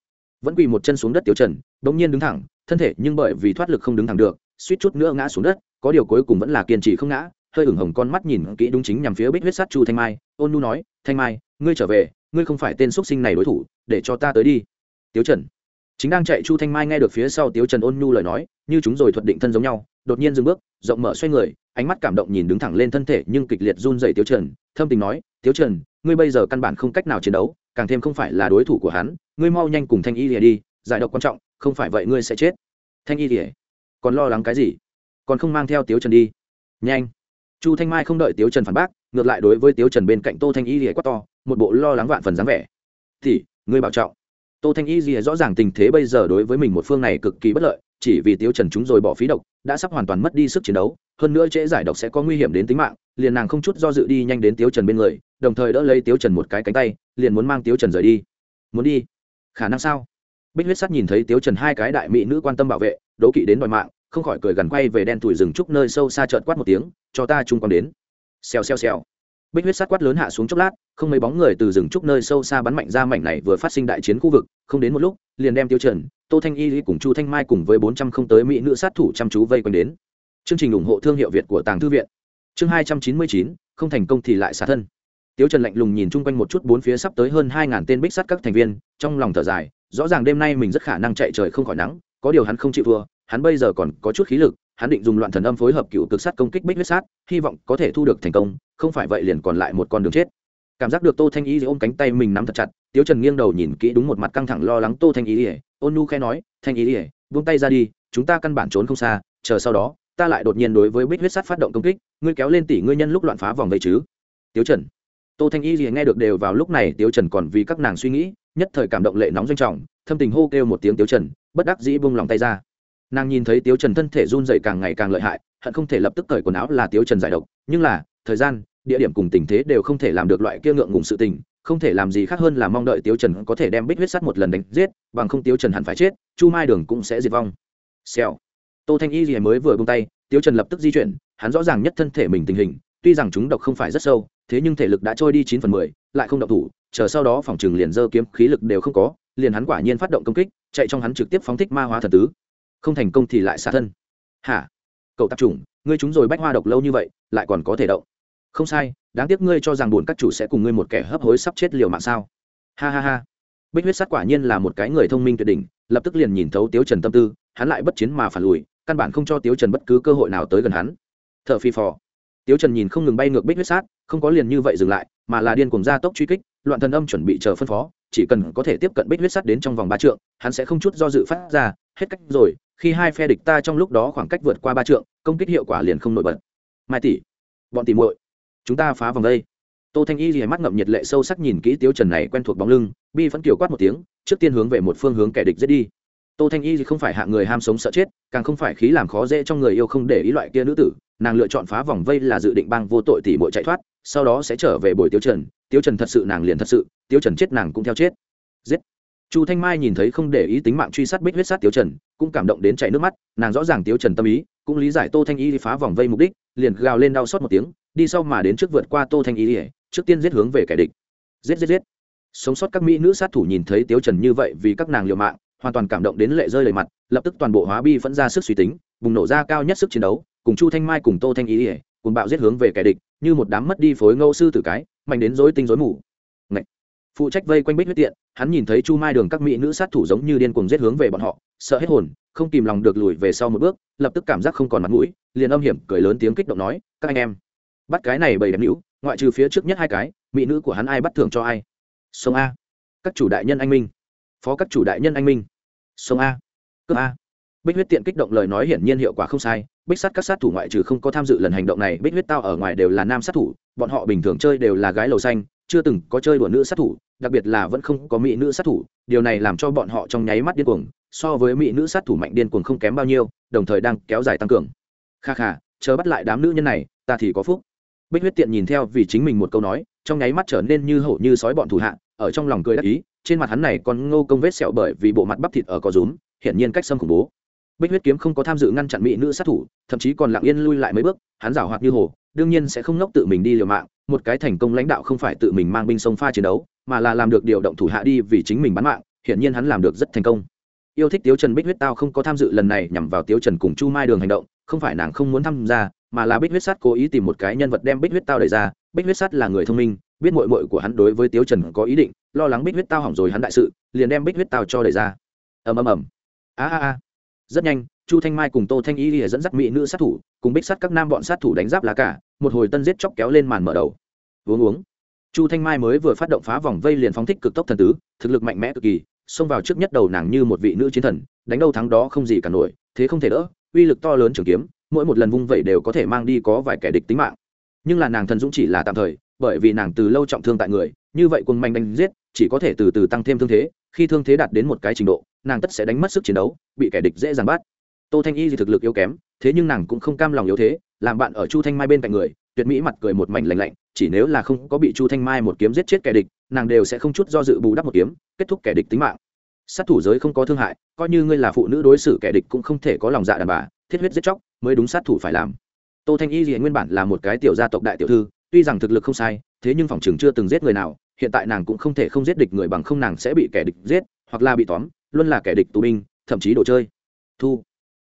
Vẫn quỳ một chân xuống đất tiểu trần, đống nhiên đứng thẳng, thân thể nhưng bởi vì thoát lực không đứng thẳng được, suýt chút nữa ngã xuống đất, có điều cuối cùng vẫn là kiên trì không ngã, hơi ửng hồng con mắt nhìn kỹ đúng chính nhằm phía bích huyết sát chu thanh mai, ôn nu nói, thanh mai, ngươi trở về, ngươi không phải tên xuất sinh này đối thủ, để cho ta tới đi. Tiêu trần. Chính đang chạy chu thanh mai nghe được phía sau tiêu trần ôn nhu lời nói, như chúng rồi thuật định thân giống nhau đột nhiên dừng bước, rộng mở xoay người, ánh mắt cảm động nhìn đứng thẳng lên thân thể nhưng kịch liệt run dày tiếu trần, thâm tình nói, tiếu trần, ngươi bây giờ căn bản không cách nào chiến đấu, càng thêm không phải là đối thủ của hắn, ngươi mau nhanh cùng thanh y lìa đi, giải độc quan trọng, không phải vậy ngươi sẽ chết. Thanh y lìa? Còn lo lắng cái gì? Còn không mang theo tiếu trần đi? Nhanh. Chu thanh mai không đợi tiếu trần phản bác, ngược lại đối với tiếu trần bên cạnh tô thanh y lìa quát to, một bộ lo lắng vạn phần dáng vẻ. Thì, ngươi bảo trọng. Tô thanh y lìa rõ ràng tình thế bây giờ đối với mình một phương này cực kỳ bất lợi chỉ vì tiếu trần chúng rồi bỏ phí độc, đã sắp hoàn toàn mất đi sức chiến đấu, hơn nữa trễ giải độc sẽ có nguy hiểm đến tính mạng, liền nàng không chút do dự đi nhanh đến tiếu trần bên người, đồng thời đỡ lấy tiếu trần một cái cánh tay, liền muốn mang tiếu trần rời đi. Muốn đi? Khả năng sao? Bích huyết sắt nhìn thấy tiếu trần hai cái đại mỹ nữ quan tâm bảo vệ, đố kỵ đến đòi mạng, không khỏi cười gần quay về đen tuổi rừng trúc nơi sâu xa chợt quát một tiếng, cho ta chung quanh đến. Xèo xèo xèo bích huyết sát quát lớn hạ xuống chốc lát không mấy bóng người từ rừng trúc nơi sâu xa bắn mạnh ra mảnh này vừa phát sinh đại chiến khu vực không đến một lúc liền đem tiêu trần tô thanh y cùng chu thanh mai cùng với bốn trăm không tới mỹ nữ sát thủ chăm chú vây quanh đến. Chương trình ủng hộ thương hiệu việt của tàng thư viện. Chương hai trăm chín mươi chín không thành công thì lại xả thân. Tiêu Trần lạnh lùng nhìn chung quanh một chút bốn phía sắp tới hơn hai ngàn tên bích sát các thành viên, trong lòng thở dài, rõ ràng đêm nay mình rất khả năng chạy trời không khỏi nắng, có điều hắn không chịu vừa, hắn bây giờ còn có chút khí lực, hắn định dùng loạn thần âm phối hợp cựu cực sát công kích bích huyết sát, hy vọng có thể thu được thành công, không phải vậy liền còn lại một con đường chết. Cảm giác được Tô Thanh Y ôm cánh tay mình nắm thật chặt, tiếu Trần nghiêng đầu nhìn kỹ đúng một mặt căng thẳng lo lắng Tô Thanh Y, ôn nu khẽ nói, "Thanh Y, buông tay ra đi, chúng ta căn bản trốn không xa, chờ sau đó, ta lại đột nhiên đối với bích huyết sát phát động công kích, ngươi kéo lên tỷ ngươi nhân lúc loạn phá vòng vây chứ?" tiếu Trần tô thanh y ỉa nghe được đều vào lúc này tiếu trần còn vì các nàng suy nghĩ nhất thời cảm động lệ nóng doanh trọng thâm tình hô kêu một tiếng tiếu trần bất đắc dĩ buông lòng tay ra nàng nhìn thấy tiếu trần thân thể run dậy càng ngày càng lợi hại hận không thể lập tức cởi quần áo là tiếu trần giải độc nhưng là thời gian địa điểm cùng tình thế đều không thể làm được loại kia ngượng ngùng sự tình, không thể làm gì khác hơn là mong đợi Tiêu trần có thể đem bích huyết sắt một lần đánh giết, bằng không Tiêu trần hẳn phải chết, chu mai đường cũng sẽ diệt vong. Xèo. Tô thanh y gì mới vừa buông tay Tiêu trần lập tức di chuyển, hắn rõ ràng nhất thân thể mình tình hình, tuy rằng chúng độc không phải rất sâu, thế nhưng thể lực đã trôi đi chín phần mười, lại không động thủ, chờ sau đó phòng trường liền dơ kiếm, khí lực đều không có, liền hắn quả nhiên phát động công kích, chạy trong hắn trực tiếp phóng thích ma hóa thần tứ. Không thành công thì lại xả thân. Hả? Cậu tạp chủng ngươi chúng rồi bách hoa độc lâu như vậy, lại còn có thể động không sai, đáng tiếc ngươi cho rằng buồn các chủ sẽ cùng ngươi một kẻ hấp hối sắp chết liều mạng sao? Ha ha ha. Bích huyết sát quả nhiên là một cái người thông minh tuyệt đỉnh, lập tức liền nhìn thấu tiếu trần tâm tư, hắn lại bất chiến mà phản lùi, căn bản không cho tiếu trần bất cứ cơ hội nào tới gần hắn. T h ở phi phò. Tiếu trần nhìn không ngừng bay ngược bích huyết sát, không có liền như vậy dừng lại, mà là điên cuồng gia tốc truy kích, loạn thần âm chuẩn bị chờ phân phó, chỉ cần có thể tiếp cận bích huyết sắt đến trong vòng ba trượng, hắn sẽ không chút do dự phát ra, hết cách rồi, khi hai phe địch ta trong lúc đó khoảng cách vượt qua ba trượng, công kích hiệu quả liền không nổi bật. Mai tỷ, bọn tỷ muội chúng ta phá vòng đây. Tô thanh y rìa mắt ngậm nhiệt lệ sâu sắc nhìn kỹ tiêu trần này quen thuộc bóng lưng, bi vẫn kiểu quát một tiếng, trước tiên hướng về một phương hướng kẻ địch giết đi. Tô thanh y thì không phải hạ người ham sống sợ chết, càng không phải khí làm khó dễ trong người yêu không để ý loại kia nữ tử, nàng lựa chọn phá vòng vây là dự định băng vô tội tỷ muội chạy thoát, sau đó sẽ trở về buổi tiêu trần tiêu trần thật sự nàng liền thật sự tiêu trần chết nàng cũng theo chết. Giết. Chu thanh mai nhìn thấy không để ý tính mạng truy sát bích huyết sát tiêu trần, cũng cảm động đến chảy nước mắt, nàng rõ ràng tiêu trần tâm ý, cũng lý giải tô thanh y phá vòng vây mục đích, liền gào lên đau xót một tiếng đi sau mà đến trước vượt qua tô thanh y trước tiên giết hướng về kẻ địch. Giết giết giết. Sống sót các mỹ nữ sát thủ nhìn thấy tiếu trần như vậy vì các nàng liều mạng, hoàn toàn cảm động đến lệ rơi lệ mặt, lập tức toàn bộ hóa bi vẫn ra sức suy tính, bùng nổ ra cao nhất sức chiến đấu, cùng chu thanh mai cùng tô thanh y cùng bạo giết hướng về kẻ địch, như một đám mất đi phối ngẫu sư tử cái, mạnh đến rối tinh rối mù. Ngậy. phụ trách vây quanh bích huyết tiện, hắn nhìn thấy chu mai đường các mỹ nữ sát thủ giống như điên cuồng giết hướng về bọn họ, sợ hết hồn, không kìm lòng được lùi về sau một bước, lập tức cảm giác không còn mặt mũi, liền âm hiểm cười lớn tiếng kích động nói, các anh em bắt cái này bầy đẹp nữ ngoại trừ phía trước nhất hai cái, mỹ nữ của hắn ai bắt thưởng cho ai? Sông a. Các chủ đại nhân anh minh. Phó các chủ đại nhân anh minh. Sông a. Cướp a. Bích huyết tiện kích động lời nói hiển nhiên hiệu quả không sai, bích sát các sát thủ ngoại trừ không có tham dự lần hành động này, bích huyết tao ở ngoài đều là nam sát thủ, bọn họ bình thường chơi đều là gái lầu xanh, chưa từng có chơi đùa nữ sát thủ, đặc biệt là vẫn không có mỹ nữ sát thủ, điều này làm cho bọn họ trong nháy mắt điên cuồng, so với mỹ nữ sát thủ mạnh điên cuồng không kém bao nhiêu, đồng thời đang kéo dài tăng cường. Kha kha, chờ bắt lại đám nữ nhân này, ta thì có phúc bích huyết tiện nhìn theo vì chính mình một câu nói, trong nháy mắt trở nên như hổ như sói bọn thủ hạ, ở trong lòng cười đắc ý, trên mặt hắn này còn ngô công vết sẹo bởi vì bộ mặt bắp thịt ở có rúm, hiển nhiên cách xâm khủng bố. Bích huyết kiếm không có tham dự ngăn chặn mỹ nữ sát thủ, thậm chí còn lặng yên lui lại mấy bước, hắn giảo hoạt như hồ đương nhiên sẽ không ngốc tự mình đi liều mạng, một cái thành công lãnh đạo không phải tự mình mang binh sông pha chiến đấu, mà là làm được điều động thủ hạ đi vì chính mình bán mạng, hiển nhiên hắn làm được rất thành công. Yêu thích tiếu trần bích huyết tao không có tham dự lần này nhằm vào tiếu trần cùng chu mai đường hành động, không phải nàng không muốn tham gia mà là bích huyết sắt cố ý tìm một cái nhân vật đem bích huyết tao đẩy ra. Bích huyết sắt là người thông minh, biết mội mội của hắn đối với tiếu trần có ý định, lo lắng bích huyết tao hỏng rồi hắn đại sự, liền đem bích huyết tao cho đẩy ra. Ầm ầm ầm. A a a. Rất nhanh, chu thanh mai cùng tô thanh y lìa dẫn dắt mỹ nữ sát thủ, cùng bích sắt các nam bọn sát thủ đánh giáp lá cả một hồi tân giết chóc kéo lên màn mở đầu. Uống uống. Chu thanh mai mới vừa phát động phá vòng vây liền phóng thích cực tốc thần tứ, thực lực mạnh mẽ cực kỳ, xông vào trước nhất đầu nàng như một vị nữ chiến thần, đánh đâu thắng đó không gì cả nổi, thế không thể đỡ, uy lực to lớn trường kiếm mỗi một lần vung vẩy đều có thể mang đi có vài kẻ địch tính mạng. Nhưng là nàng thần dũng chỉ là tạm thời, bởi vì nàng từ lâu trọng thương tại người, như vậy quân manh đánh giết, chỉ có thể từ từ tăng thêm thương thế, khi thương thế đạt đến một cái trình độ, nàng tất sẽ đánh mất sức chiến đấu, bị kẻ địch dễ dàng bắt. Tô thanh y thì thực lực yếu kém, thế nhưng nàng cũng không cam lòng yếu thế, làm bạn ở chu thanh mai bên cạnh người, tuyệt mỹ mặt cười một mảnh lạnh lạnh, chỉ nếu là không có bị chu thanh mai một kiếm giết chết kẻ địch, nàng đều sẽ không chút do dự bù đắp một kiếm, kết thúc kẻ địch tính mạng sát thủ giới không có thương hại, coi như ngươi là phụ nữ đối xử kẻ địch cũng không thể có lòng dạ đàn bà, thiết huyết giết chóc mới đúng sát thủ phải làm. Tô thanh y gì nguyên bản là một cái tiểu gia tộc đại tiểu thư, tuy rằng thực lực không sai, thế nhưng phòng trường chưa từng giết người nào, hiện tại nàng cũng không thể không giết địch người bằng không nàng sẽ bị kẻ địch giết, hoặc là bị tóm, luôn là kẻ địch tù binh, thậm chí đồ chơi. Thu.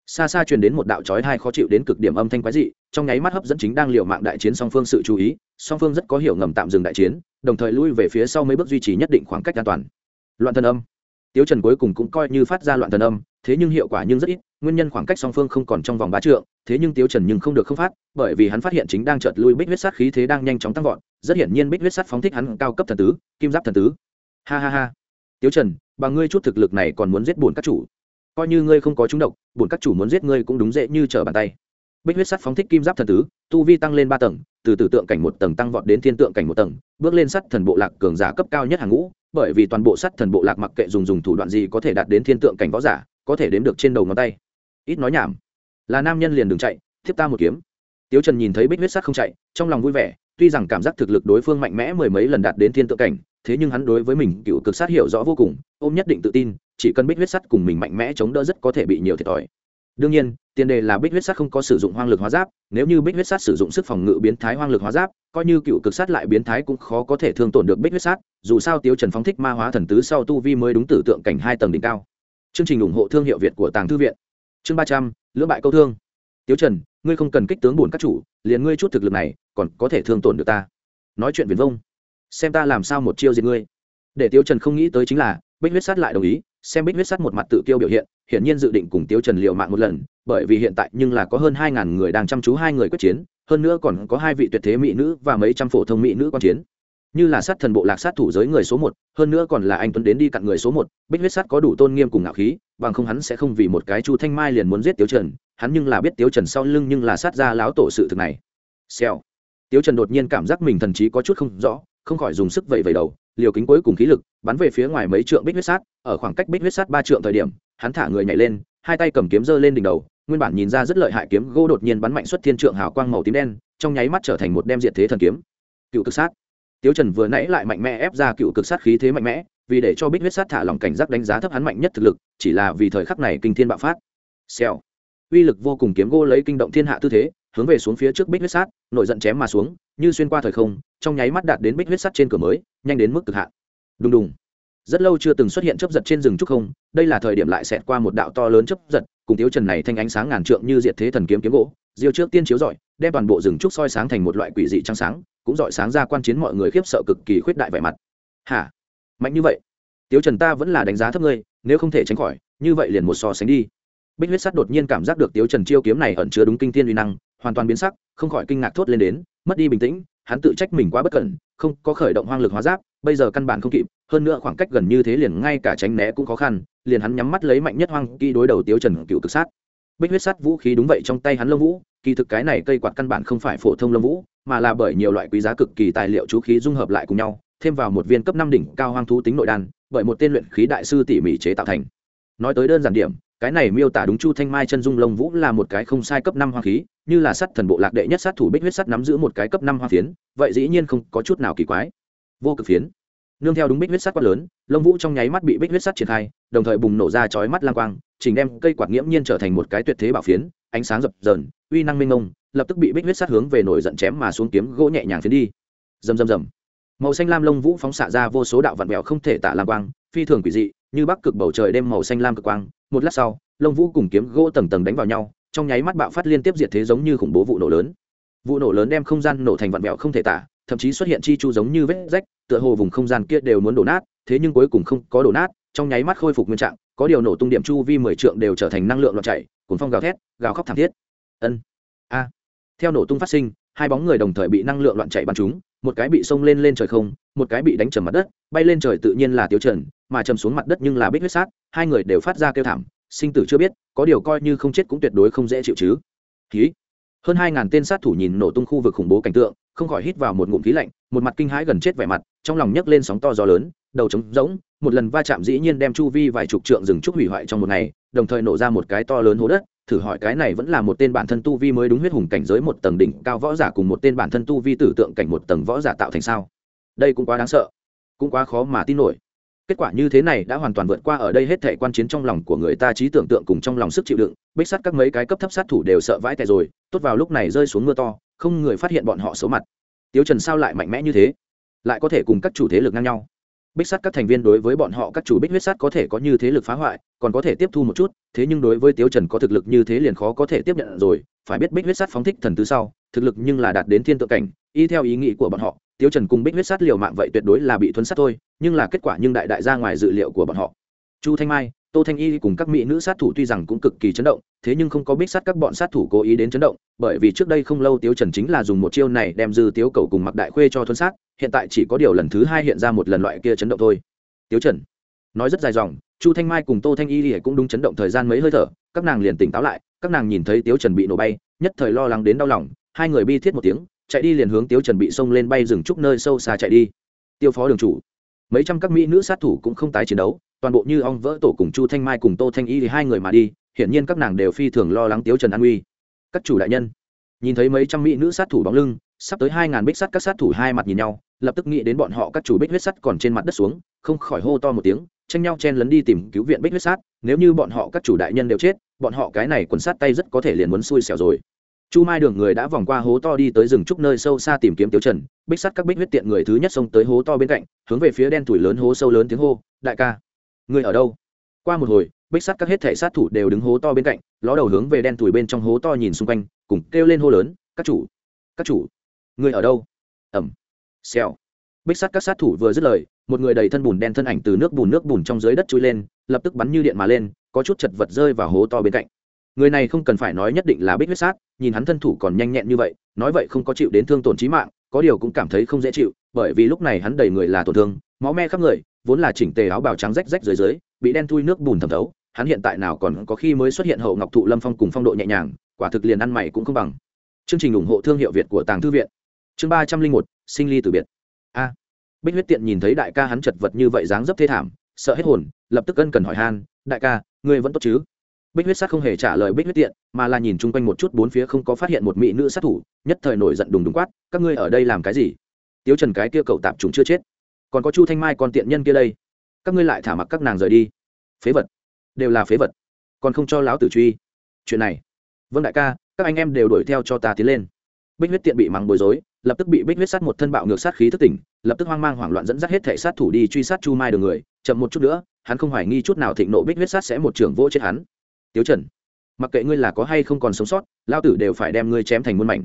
Xa xa truyền đến một đạo chói hai khó chịu đến cực điểm âm thanh quái dị, trong nháy mắt hấp dẫn chính đang liều mạng đại chiến song phương sự chú ý, song phương rất có hiểu ngầm tạm dừng đại chiến, đồng thời lui về phía sau mấy bước duy trì nhất định khoảng cách an toàn. Loạn thần âm tiếu trần cuối cùng cũng coi như phát ra loạn thần âm, thế nhưng hiệu quả nhưng rất ít, nguyên nhân khoảng cách song phương không còn trong vòng ba trượng, thế nhưng tiếu trần nhưng không được không phát, bởi vì hắn phát hiện chính đang chợt lui bích huyết sát khí thế đang nhanh chóng tăng vọt, rất hiển nhiên bích huyết sát phóng thích hắn cao cấp thần tứ, kim giáp thần tứ. Ha ha ha. Tiếu trần, bằng ngươi chút thực lực này còn muốn giết bổn các chủ. Coi như ngươi không có trúng độc, bổn các chủ muốn giết ngươi cũng đúng dễ như trở bàn tay. Bích huyết sắt phóng thích kim giáp thần tứ, tu vi tăng lên ba tầng, từ tử tượng cảnh một tầng tăng vọt đến thiên tượng cảnh một tầng, bước lên sắt thần bộ lạc cường giả cấp cao nhất hàng ngũ bởi vì toàn bộ sắt thần bộ lạc mặc kệ dùng dùng thủ đoạn gì có thể đạt đến thiên tượng cảnh võ giả, có thể đếm được trên đầu ngón tay. Ít nói nhảm. Là nam nhân liền đừng chạy, thiếp ta một kiếm. Tiếu trần nhìn thấy bích huyết sắt không chạy, trong lòng vui vẻ, tuy rằng cảm giác thực lực đối phương mạnh mẽ mười mấy lần đạt đến thiên tượng cảnh, thế nhưng hắn đối với mình cựu cực sát hiểu rõ vô cùng, ôm nhất định tự tin, chỉ cần bích huyết sắt cùng mình mạnh mẽ chống đỡ rất có thể bị nhiều thiệt thòi đương nhiên, tiền đề là bích huyết sắt không có sử dụng hoang lực hóa giáp, nếu như bích huyết sắt sử dụng sức phòng ngự biến thái hoang lực hóa giáp, coi như cựu cực sát lại biến thái cũng khó có thể thương tổn được bích huyết sắt, dù sao tiêu trần phóng thích ma hóa thần tứ sau tu vi mới đúng tử tượng cảnh hai tầng đỉnh cao. Chương trình ủng hộ thương hiệu việt của tàng thư viện. Chương ba trăm, lưỡng bại câu thương. Tiêu trần, ngươi không cần kích tướng buồn các chủ, liền ngươi chút thực lực này, còn có thể thương tổn được ta. Nói chuyện viền vông. Xem ta làm sao một chiêu diệt ngươi. Để tiêu trần không nghĩ tới chính là, bích huyết sát lại đồng ý, xem bích huyết sát một mặt tự kiêu biểu hiện hiển nhiên dự định cùng tiêu trần liều mạng một lần, bởi vì hiện tại nhưng là có hơn hai ngàn người đang chăm chú hai người quyết chiến, hơn nữa còn có hai vị tuyệt thế mỹ nữ và mấy trăm phổ thông mỹ nữ quan chiến. Như là sát thần bộ lạc sát thủ giới người số một, hơn nữa còn là anh tuấn đến đi cặn người số một, bích huyết sát có đủ tôn nghiêm cùng ngạo khí, bằng không hắn sẽ không vì một cái chu thanh mai liền muốn giết tiêu trần, hắn nhưng là biết tiêu trần sau lưng nhưng là sát ra láo tổ sự thực này. Xèo. Tiêu trần đột nhiên cảm giác mình thần trí có chút không rõ, không khỏi dùng sức vẩy vẩy đầu, liều kính cuối cùng khí lực, bắn về phía ngoài mấy trượng bích huyết sát, ở khoảng cách bích huyết sát ba trượng thời điểm hắn thả người nhảy lên, hai tay cầm kiếm giơ lên đỉnh đầu, nguyên bản nhìn ra rất lợi hại kiếm gỗ đột nhiên bắn mạnh xuất thiên trượng hào quang màu tím đen, trong nháy mắt trở thành một đem diện thế thần kiếm. Cựu cực sát. Tiếu trần vừa nãy lại mạnh mẽ ép ra cựu cực sát khí thế mạnh mẽ, vì để cho bích huyết sát thả lòng cảnh giác đánh giá thấp hắn mạnh nhất thực lực, chỉ là vì thời khắc này kinh thiên bạo phát. Xèo. Uy lực vô cùng kiếm gỗ lấy kinh động thiên hạ tư thế, hướng về xuống phía trước bích huyết sát, nội giận chém mà xuống, như xuyên qua thời không, trong nháy mắt đạt đến bích huyết sát trên cửa mới, nhanh đến mức cực hạn. Đùng đùng rất lâu chưa từng xuất hiện chấp giật trên rừng trúc không, đây là thời điểm lại xẹt qua một đạo to lớn chấp giật, cùng tiếu trần này thanh ánh sáng ngàn trượng như diệt thế thần kiếm kiếm gỗ, diêu trước tiên chiếu rọi, đem toàn bộ rừng trúc soi sáng thành một loại quỷ dị trăng sáng, cũng rọi sáng ra quan chiến mọi người khiếp sợ cực kỳ khuyết đại vẻ mặt. Hả? Mạnh như vậy? Tiếu trần ta vẫn là đánh giá thấp ngươi, nếu không thể tránh khỏi, như vậy liền một so sánh đi. Bích huyết sắt đột nhiên cảm giác được tiếu trần chiêu kiếm này ẩn chứa đúng kinh thiên uy năng, hoàn toàn biến sắc, không khỏi kinh ngạc thốt lên đến, mất đi bình tĩnh, hắn tự trách mình quá bất cẩn, không có khởi động hoang lực hóa giáp bây giờ căn bản không kịp, hơn nữa khoảng cách gần như thế liền ngay cả tránh né cũng khó khăn, liền hắn nhắm mắt lấy mạnh nhất hoang kỳ đối đầu tiêu trần cựu cực sát. Bích huyết sắt vũ khí đúng vậy trong tay hắn lông vũ, kỳ thực cái này cây quạt căn bản không phải phổ thông lông vũ, mà là bởi nhiều loại quý giá cực kỳ tài liệu chú khí dung hợp lại cùng nhau, thêm vào một viên cấp năm đỉnh cao hoang thú tính nội đan, bởi một tên luyện khí đại sư tỉ mỉ chế tạo thành. Nói tới đơn giản điểm, cái này miêu tả đúng chu thanh mai chân dung lông vũ là một cái không sai cấp năm hoang khí, như là sắt thần bộ lạc đệ nhất sát thủ bích huyết sắt nắm giữ một cái cấp năm hoa phiến, vậy dĩ nhiên không có chút nào kỳ quái vô cực phiến. Nương theo đúng bích huyết sắt quát lớn, lông vũ trong nháy mắt bị bích huyết sắt triển khai, đồng thời bùng nổ ra chói mắt lang quang, chỉnh đem cây quạt nghiễm nhiên trở thành một cái tuyệt thế bảo phiến, ánh sáng dập dờn, uy năng minh ngông lập tức bị bích huyết sắt hướng về nổi giận chém mà xuống kiếm gỗ nhẹ nhàng phiến đi. Rầm rầm rầm. Màu xanh lam lông vũ phóng xạ ra vô số đạo vạn vẹo không thể tả lang quang, phi thường quỷ dị, như bắc cực bầu trời đêm màu xanh lam cực quang. Một lát sau, lông vũ cùng kiếm gỗ tầng tầng đánh vào nhau, trong nháy mắt bạo phát liên tiếp diệt thế giống như khủng bố vụ nổ lớn. Vụ nổ lớn đem không gian nổ thành vạn vẹo không thể tả thậm chí xuất hiện chi chu giống như vết rách, tựa hồ vùng không gian kia đều muốn đổ nát, thế nhưng cuối cùng không có đổ nát, trong nháy mắt khôi phục nguyên trạng, có điều nổ tung điểm chu vi mười trượng đều trở thành năng lượng loạn chảy cuốn phong gào thét, gào khóc thảm thiết. Ân, a. Theo nổ tung phát sinh, hai bóng người đồng thời bị năng lượng loạn chạy bắn chúng một cái bị xông lên lên trời không, một cái bị đánh trầm mặt đất, bay lên trời tự nhiên là tiêu trần, mà trầm xuống mặt đất nhưng là bích huyết sát, hai người đều phát ra kêu thảm, sinh tử chưa biết, có điều coi như không chết cũng tuyệt đối không dễ chịu chứ. Khí hơn hai ngàn tên sát thủ nhìn nổ tung khu vực khủng bố cảnh tượng, không khỏi hít vào một ngụm khí lạnh, một mặt kinh hãi gần chết vẻ mặt, trong lòng nhấc lên sóng to gió lớn, đầu trống rỗng, một lần va chạm dĩ nhiên đem chu vi vài chục trượng rừng trúc hủy hoại trong một ngày, đồng thời nổ ra một cái to lớn hố đất, thử hỏi cái này vẫn là một tên bản thân tu vi mới đúng huyết hùng cảnh giới một tầng đỉnh cao võ giả cùng một tên bản thân tu vi tử tượng cảnh một tầng võ giả tạo thành sao? Đây cũng quá đáng sợ, cũng quá khó mà tin nổi kết quả như thế này đã hoàn toàn vượt qua ở đây hết thể quan chiến trong lòng của người ta trí tưởng tượng cùng trong lòng sức chịu đựng, bích sắt các mấy cái cấp thấp sát thủ đều sợ vãi tệ rồi, tốt vào lúc này rơi xuống mưa to, không người phát hiện bọn họ xấu mặt. Tiếu trần sao lại mạnh mẽ như thế? Lại có thể cùng các chủ thế lực ngang nhau. Bích sắt các thành viên đối với bọn họ các chủ bích huyết sắt có thể có như thế lực phá hoại, còn có thể tiếp thu một chút, thế nhưng đối với tiếu trần có thực lực như thế liền khó có thể tiếp nhận rồi, phải biết bích huyết sắt phóng thích thần tứ sau, thực lực nhưng là đạt đến thiên tượng cảnh, y theo ý nghĩ của bọn họ tiếu trần cùng bích huyết sát liều mạng vậy tuyệt đối là bị thuấn sát thôi, nhưng là kết quả nhưng đại đại ra ngoài dự liệu của bọn họ. Chu thanh mai, tô thanh y cùng các mỹ nữ sát thủ tuy rằng cũng cực kỳ chấn động, thế nhưng không có bích sát các bọn sát thủ cố ý đến chấn động, bởi vì trước đây không lâu tiếu trần chính là dùng một chiêu này đem dư tiếu cầu cùng mặc đại khuê cho thuấn sát, hiện tại chỉ có điều lần thứ hai hiện ra một lần loại kia chấn động thôi. Tiếu trần, nói rất dài dòng, chu thanh mai cùng tô thanh y cũng đúng chấn động thời gian mấy hơi thở, các nàng liền tỉnh táo lại, các nàng nhìn thấy tiếu trần bị nổ bay, nhất thời lo lắng đến đau lòng, hai người bi thiết một tiếng chạy đi liền hướng tiếu trần bị xông lên bay rừng trúc nơi sâu xa chạy đi. Tiêu phó đường chủ, mấy trăm các mỹ nữ sát thủ cũng không tái chiến đấu, toàn bộ như ong vỡ tổ cùng chu thanh mai cùng tô thanh y thì hai người mà đi, hiển nhiên các nàng đều phi thường lo lắng tiếu trần an uy. Các chủ đại nhân, nhìn thấy mấy trăm mỹ nữ sát thủ bóng lưng, sắp tới hai ngàn bích sắt các sát thủ hai mặt nhìn nhau, lập tức nghĩ đến bọn họ các chủ bích huyết sắt còn trên mặt đất xuống, không khỏi hô to một tiếng, tranh nhau chen lấn đi tìm cứu viện bích huyết sát nếu như bọn họ các chủ đại nhân đều chết, bọn họ cái này quần sát tay rất có thể liền muốn xui xẻo rồi chu mai đường người đã vòng qua hố to đi tới rừng trúc nơi sâu xa tìm kiếm tiêu trần, bích sắt các bích huyết tiện người thứ nhất xông tới hố to bên cạnh, hướng về phía đen tuổi lớn hố sâu lớn tiếng hô, đại ca người ở đâu? Qua một hồi, bích sắt các hết thể sát thủ đều đứng hố to bên cạnh, ló đầu hướng về đen tuổi bên trong hố to nhìn xung quanh, cùng kêu lên hô lớn, các chủ các chủ người ở đâu? Ẩm, xèo. Bích sắt các sát thủ vừa dứt lời, một người đầy thân bùn đen thân ảnh từ nước bùn nước bùn trong dưới đất chui lên, lập tức bắn như điện mà lên, có chút chật vật rơi vào hố to bên cạnh người này không cần phải nói nhất định là bích huyết sát, nhìn hắn thân thủ còn nhanh nhẹn như vậy, nói vậy không có chịu đến thương tổn trí mạng, có điều cũng cảm thấy không dễ chịu, bởi vì lúc này hắn đầy người là tổn thương, máu me khắp người, vốn là chỉnh tề áo bào trắng rách rách dưới dưới, bị đen thui nước bùn thẩm thấu, hắn hiện tại nào còn có khi mới xuất hiện hậu ngọc thụ lâm phong cùng phong độ nhẹ nhàng, quả thực liền ăn mày cũng không bằng. Chương trình ủng hộ thương hiệu việt của tàng thư viện. Chương ba trăm linh một, sinh ly từ biệt. A. Bích huyết tiện nhìn thấy đại ca hắn chật vật như vậy dáng dấp thê thảm, sợ hết hồn, lập tức ân cần hỏi han, đại ca, ngươi vẫn tốt chứ? Bích huyết sát không hề trả lời bích huyết tiện, mà là nhìn chung quanh một chút bốn phía không có phát hiện một mỹ nữ sát thủ, nhất thời nổi giận đùng đùng quát, các ngươi ở đây làm cái gì? Tiếu trần cái kia cậu tạp chúng chưa chết. Còn có chu thanh mai con tiện nhân kia đây. Các ngươi lại thả mặc các nàng rời đi. Phế vật. Đều là phế vật. Còn không cho lão tử truy. Chuyện này. Vâng đại ca, các anh em đều đuổi theo cho ta tiến lên. Bích huyết tiện bị mắng bối rối, lập tức bị bích huyết sát một thân bạo ngược sát khí thức tỉnh, lập tức hoang mang hoảng loạn dẫn dắt hết thể sát thủ đi truy sát chu mai đường người, chậm một chút nữa, hắn không hoài nghi chút nào thịnh nộ bích huyết sát sẽ một trưởng vô chết hắn tiếu trần, mặc kệ ngươi là có hay không còn sống sót, lao tử đều phải đem ngươi chém thành muôn mảnh.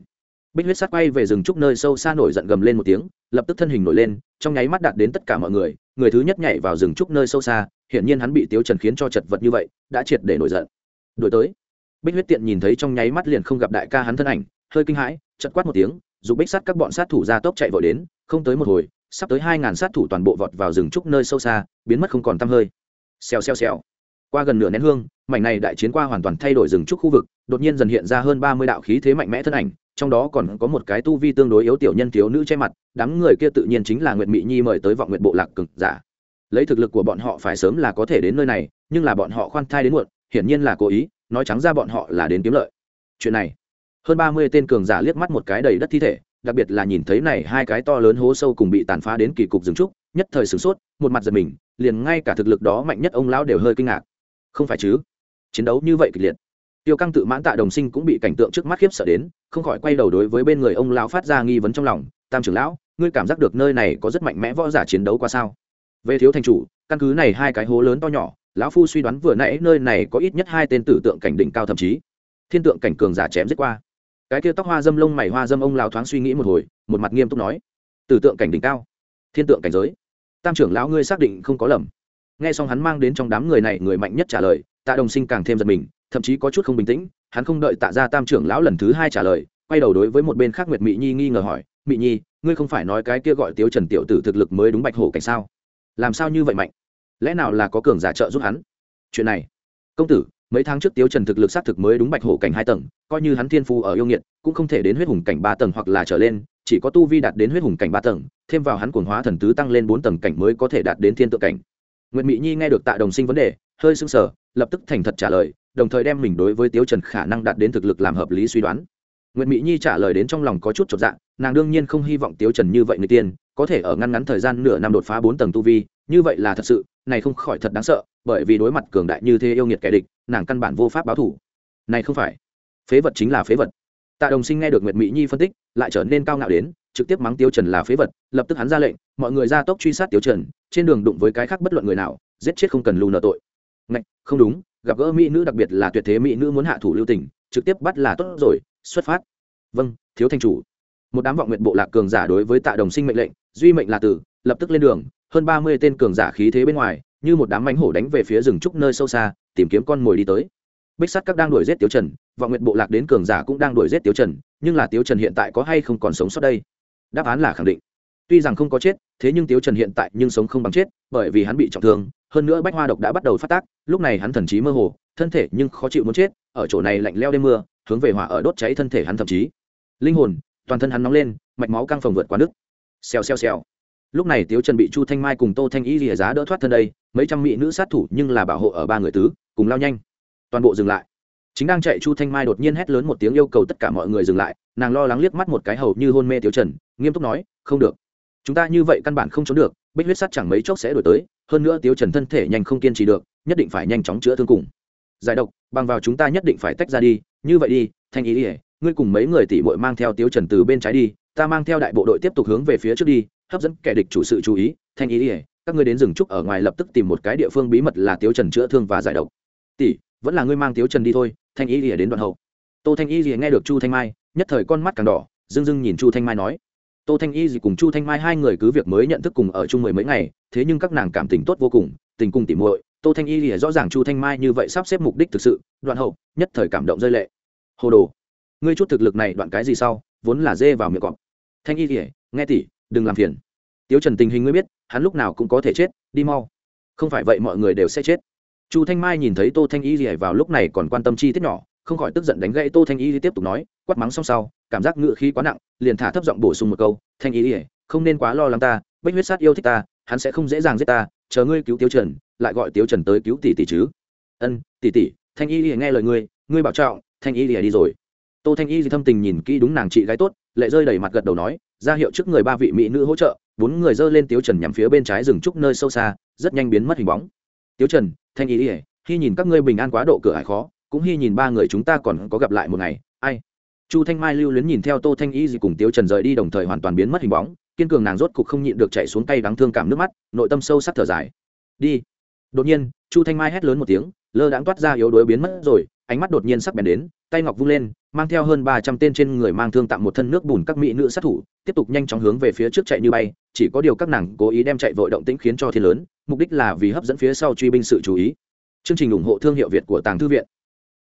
Bích huyết sát quay về rừng trúc nơi sâu xa nổi giận gầm lên một tiếng, lập tức thân hình nổi lên, trong nháy mắt đạt đến tất cả mọi người người thứ nhất nhảy vào rừng trúc nơi sâu xa, hiển nhiên hắn bị tiếu trần khiến cho chật vật như vậy, đã triệt để nổi giận. Đổi tới, bích huyết tiện nhìn thấy trong nháy mắt liền không gặp đại ca hắn thân ảnh, hơi kinh hãi, chật quát một tiếng dù bích sát các bọn sát thủ ra tốc chạy vội đến, không tới một hồi, sắp tới hai ngàn sát thủ toàn bộ vọt vào rừng trúc nơi sâu xa, biến mất không còn tăm hơi. Xèo xèo xèo qua gần nửa nén hương, mảnh này đại chiến qua hoàn toàn thay đổi rừng trúc khu vực, đột nhiên dần hiện ra hơn ba mươi đạo khí thế mạnh mẽ thân ảnh, trong đó còn có một cái tu vi tương đối yếu tiểu nhân thiếu nữ che mặt, đám người kia tự nhiên chính là nguyệt mỹ nhi mời tới vọng nguyện bộ lạc cực giả. Lấy thực lực của bọn họ phải sớm là có thể đến nơi này, nhưng là bọn họ khoan thai đến muộn, hiển nhiên là cố ý, nói trắng ra bọn họ là đến kiếm lợi. Chuyện này, hơn ba mươi tên cường giả liếc mắt một cái đầy đất thi thể, đặc biệt là nhìn thấy này hai cái to lớn hố sâu cùng bị tàn phá đến kỳ cục rừng trúc, nhất thời sửng sốt, một mặt giật mình, liền ngay cả thực lực đó mạnh nhất ông lão đều hơi kinh ngạc không phải chứ? Chiến đấu như vậy kịch liệt. Tiêu căng tự mãn tạ đồng sinh cũng bị cảnh tượng trước mắt khiếp sợ đến, không khỏi quay đầu đối với bên người ông lão phát ra nghi vấn trong lòng. Tam trưởng lão, ngươi cảm giác được nơi này có rất mạnh mẽ võ giả chiến đấu qua sao? Về thiếu thành chủ, căn cứ này hai cái hố lớn to nhỏ, lão phu suy đoán vừa nãy nơi này có ít nhất hai tên tử tượng cảnh đỉnh cao thậm chí. Thiên tượng cảnh cường giả chém giết qua. Cái kia tóc hoa dâm lông mày hoa dâm ông lão thoáng suy nghĩ một hồi, một mặt nghiêm túc nói. Tử tượng cảnh đỉnh cao. Thiên tượng cảnh giới. Tam trưởng lão ngươi xác định không có lầm nghe xong hắn mang đến trong đám người này người mạnh nhất trả lời, tạ đồng sinh càng thêm giật mình, thậm chí có chút không bình tĩnh, hắn không đợi tạ ra tam trưởng lão lần thứ hai trả lời, quay đầu đối với một bên khác nguyệt mỹ nhi nghi ngờ hỏi mỹ nhi, ngươi không phải nói cái kia gọi tiếu trần tiểu tử thực lực mới đúng bạch hổ cảnh sao? Làm sao như vậy mạnh? Lẽ nào là có cường giả trợ giúp hắn? Chuyện này, công tử, mấy tháng trước tiếu trần thực lực xác thực mới đúng bạch hổ cảnh hai tầng, coi như hắn thiên phu ở yêu nghiệt, cũng không thể đến huyết hùng cảnh ba tầng hoặc là trở lên, chỉ có tu vi đạt đến huyết hùng cảnh ba tầng, thêm vào hắn cuồng hóa thần tứ tăng lên bốn tầng cảnh mới có thể đạt đến thiên tượng cảnh nguyệt mỹ nhi nghe được tạ đồng sinh vấn đề, hơi sững sờ, lập tức thành thật trả lời, đồng thời đem mình đối với tiếu trần khả năng đạt đến thực lực làm hợp lý suy đoán. Nguyệt mỹ nhi trả lời đến trong lòng có chút chột dạ nàng đương nhiên không hy vọng tiếu trần như vậy người tiên, có thể ở ngăn ngắn thời gian nửa năm đột phá bốn tầng tu vi, như vậy là thật sự, này không khỏi thật đáng sợ, bởi vì đối mặt cường đại như thế yêu nghiệt kẻ địch, nàng căn bản vô pháp báo thủ này không phải, phế vật chính là phế vật. Tạ đồng sinh nghe được nguyệt mỹ nhi phân tích, lại trở nên cao ngạo đến, trực tiếp mắng tiêu trần là phế vật, lập tức hắn ra lệnh, mọi người ra tốc truy sát tiêu trần trên đường đụng với cái khác bất luận người nào, giết chết không cần lù nợ tội. Ngạch, không đúng, gặp gỡ mỹ nữ đặc biệt là tuyệt thế mỹ nữ muốn hạ thủ lưu tình, trực tiếp bắt là tốt rồi, xuất phát. Vâng thiếu thanh chủ. Một đám vọng nguyện bộ lạc cường giả đối với tạ đồng sinh mệnh lệnh, duy mệnh là tử, lập tức lên đường, hơn ba mươi tên cường giả khí thế bên ngoài, như một đám mánh hổ đánh về phía rừng trúc nơi sâu xa, tìm kiếm con mồi đi tới. Bích sắt các đang đuổi giết tiếu trần, vọng nguyện bộ lạc đến cường giả cũng đang đuổi giết tiếu trần, nhưng là tiếu trần hiện tại có hay không còn sống sót đây? Đáp án là khẳng định tuy rằng không có chết, thế nhưng tiếu trần hiện tại nhưng sống không bằng chết, bởi vì hắn bị trọng thương, hơn nữa bách hoa độc đã bắt đầu phát tác, lúc này hắn thần trí mơ hồ, thân thể nhưng khó chịu muốn chết, ở chỗ này lạnh leo đêm mưa, hướng về hỏa ở đốt cháy thân thể hắn thậm chí. Linh hồn, toàn thân hắn nóng lên, mạch máu căng phồng vượt qua nước. Xèo xèo xèo. Lúc này tiếu trần bị chu thanh mai cùng tô thanh y lìa giá đỡ thoát thân đây, mấy trăm mỹ nữ sát thủ nhưng là bảo hộ ở ba người tứ, cùng lao nhanh. Toàn bộ dừng lại. Chính đang chạy chu thanh mai đột nhiên hét lớn một tiếng yêu cầu tất cả mọi người dừng lại, nàng lo lắng liếc mắt một cái hầu như hôn mê tiếu trần, nghiêm túc nói, không được chúng ta như vậy căn bản không trốn được, bích huyết sắt chẳng mấy chốc sẽ đổi tới, hơn nữa tiêu trần thân thể nhanh không kiên trì được, nhất định phải nhanh chóng chữa thương cùng. Giải độc, bằng vào chúng ta nhất định phải tách ra đi, như vậy đi, thanh ý ỉa ngươi cùng mấy người tỷ muội mang theo tiêu trần từ bên trái đi, ta mang theo đại bộ đội tiếp tục hướng về phía trước đi, hấp dẫn kẻ địch chủ sự chú ý, thanh ý ỉa các ngươi đến rừng trúc ở ngoài lập tức tìm một cái địa phương bí mật là tiêu trần chữa thương và giải độc. Tỷ, vẫn là ngươi mang tiêu trần đi thôi, thanh ý ỉa đến đoạn hậu. Tô thanh ý ỉa nghe được chu thanh mai, nhất thời con mắt càng đỏ, dưng dưng nhìn chu thanh mai nói tô thanh y gì cùng chu thanh mai hai người cứ việc mới nhận thức cùng ở chung mười mấy ngày, thế nhưng các nàng cảm tình tốt vô cùng, tình cùng tỉ muội, tô thanh y thì rõ ràng chu thanh mai như vậy sắp xếp mục đích thực sự, đoạn hậu, nhất thời cảm động rơi lệ. Hồ đồ, ngươi chút thực lực này đoạn cái gì sau, vốn là dê vào miệng cọp. Thanh y thì, nghe tỉ đừng làm phiền. Tiếu trần tình hình ngươi biết, hắn lúc nào cũng có thể chết, đi mau. Không phải vậy mọi người đều sẽ chết. Chu thanh mai nhìn thấy tô thanh y thì vào lúc này còn quan tâm chi tiết nhỏ, không khỏi tức giận đánh gãy tô thanh y thì tiếp tục nói, quát mắng xong sau cảm giác ngựa khí quá nặng, liền thả thấp giọng bổ sung một câu, thanh y ỉa không nên quá lo lắng ta bách huyết sát yêu thích ta, hắn sẽ không dễ dàng giết ta, chờ ngươi cứu tiêu trần, lại gọi tiêu trần tới cứu tỷ tỷ chứ. Ân, tỷ tỷ, thanh y ỉa nghe lời ngươi ngươi bảo trọng, thanh y ỉa đi rồi. Tô thanh y thì thâm tình nhìn kỹ đúng nàng chị gái tốt, lệ rơi đầy mặt gật đầu nói, ra hiệu trước người ba vị mỹ nữ hỗ trợ, bốn người dơ lên tiêu trần nhằm phía bên trái rừng trúc nơi sâu xa, rất nhanh biến mất hình bóng. Tiêu trần, thanh y ỉa khi nhìn các ngươi bình an quá độ cửa hải khó, cũng hy nhìn ba người chúng ta còn có gặp lại một ngày, ai? Chu thanh mai lưu luyến nhìn theo tô thanh y gì cùng tiếu trần rời đi đồng thời hoàn toàn biến mất hình bóng, kiên cường nàng rốt cục không nhịn được chạy xuống tay đáng thương cảm nước mắt, nội tâm sâu sắc thở dài. Đi. Đột nhiên, chu thanh mai hét lớn một tiếng, lơ đãng toát ra yếu đuối biến mất rồi, ánh mắt đột nhiên sắc bén đến, tay ngọc vung lên, mang theo hơn ba trăm tên trên người mang thương tặng một thân nước bùn các mỹ nữ sát thủ, tiếp tục nhanh chóng hướng về phía trước chạy như bay, chỉ có điều các nàng cố ý đem chạy vội động tĩnh khiến cho thiên lớn, mục đích là vì hấp dẫn phía sau truy binh sự chú ý. Chương trình ủng hộ thương hiệu việt của tàng thư viện.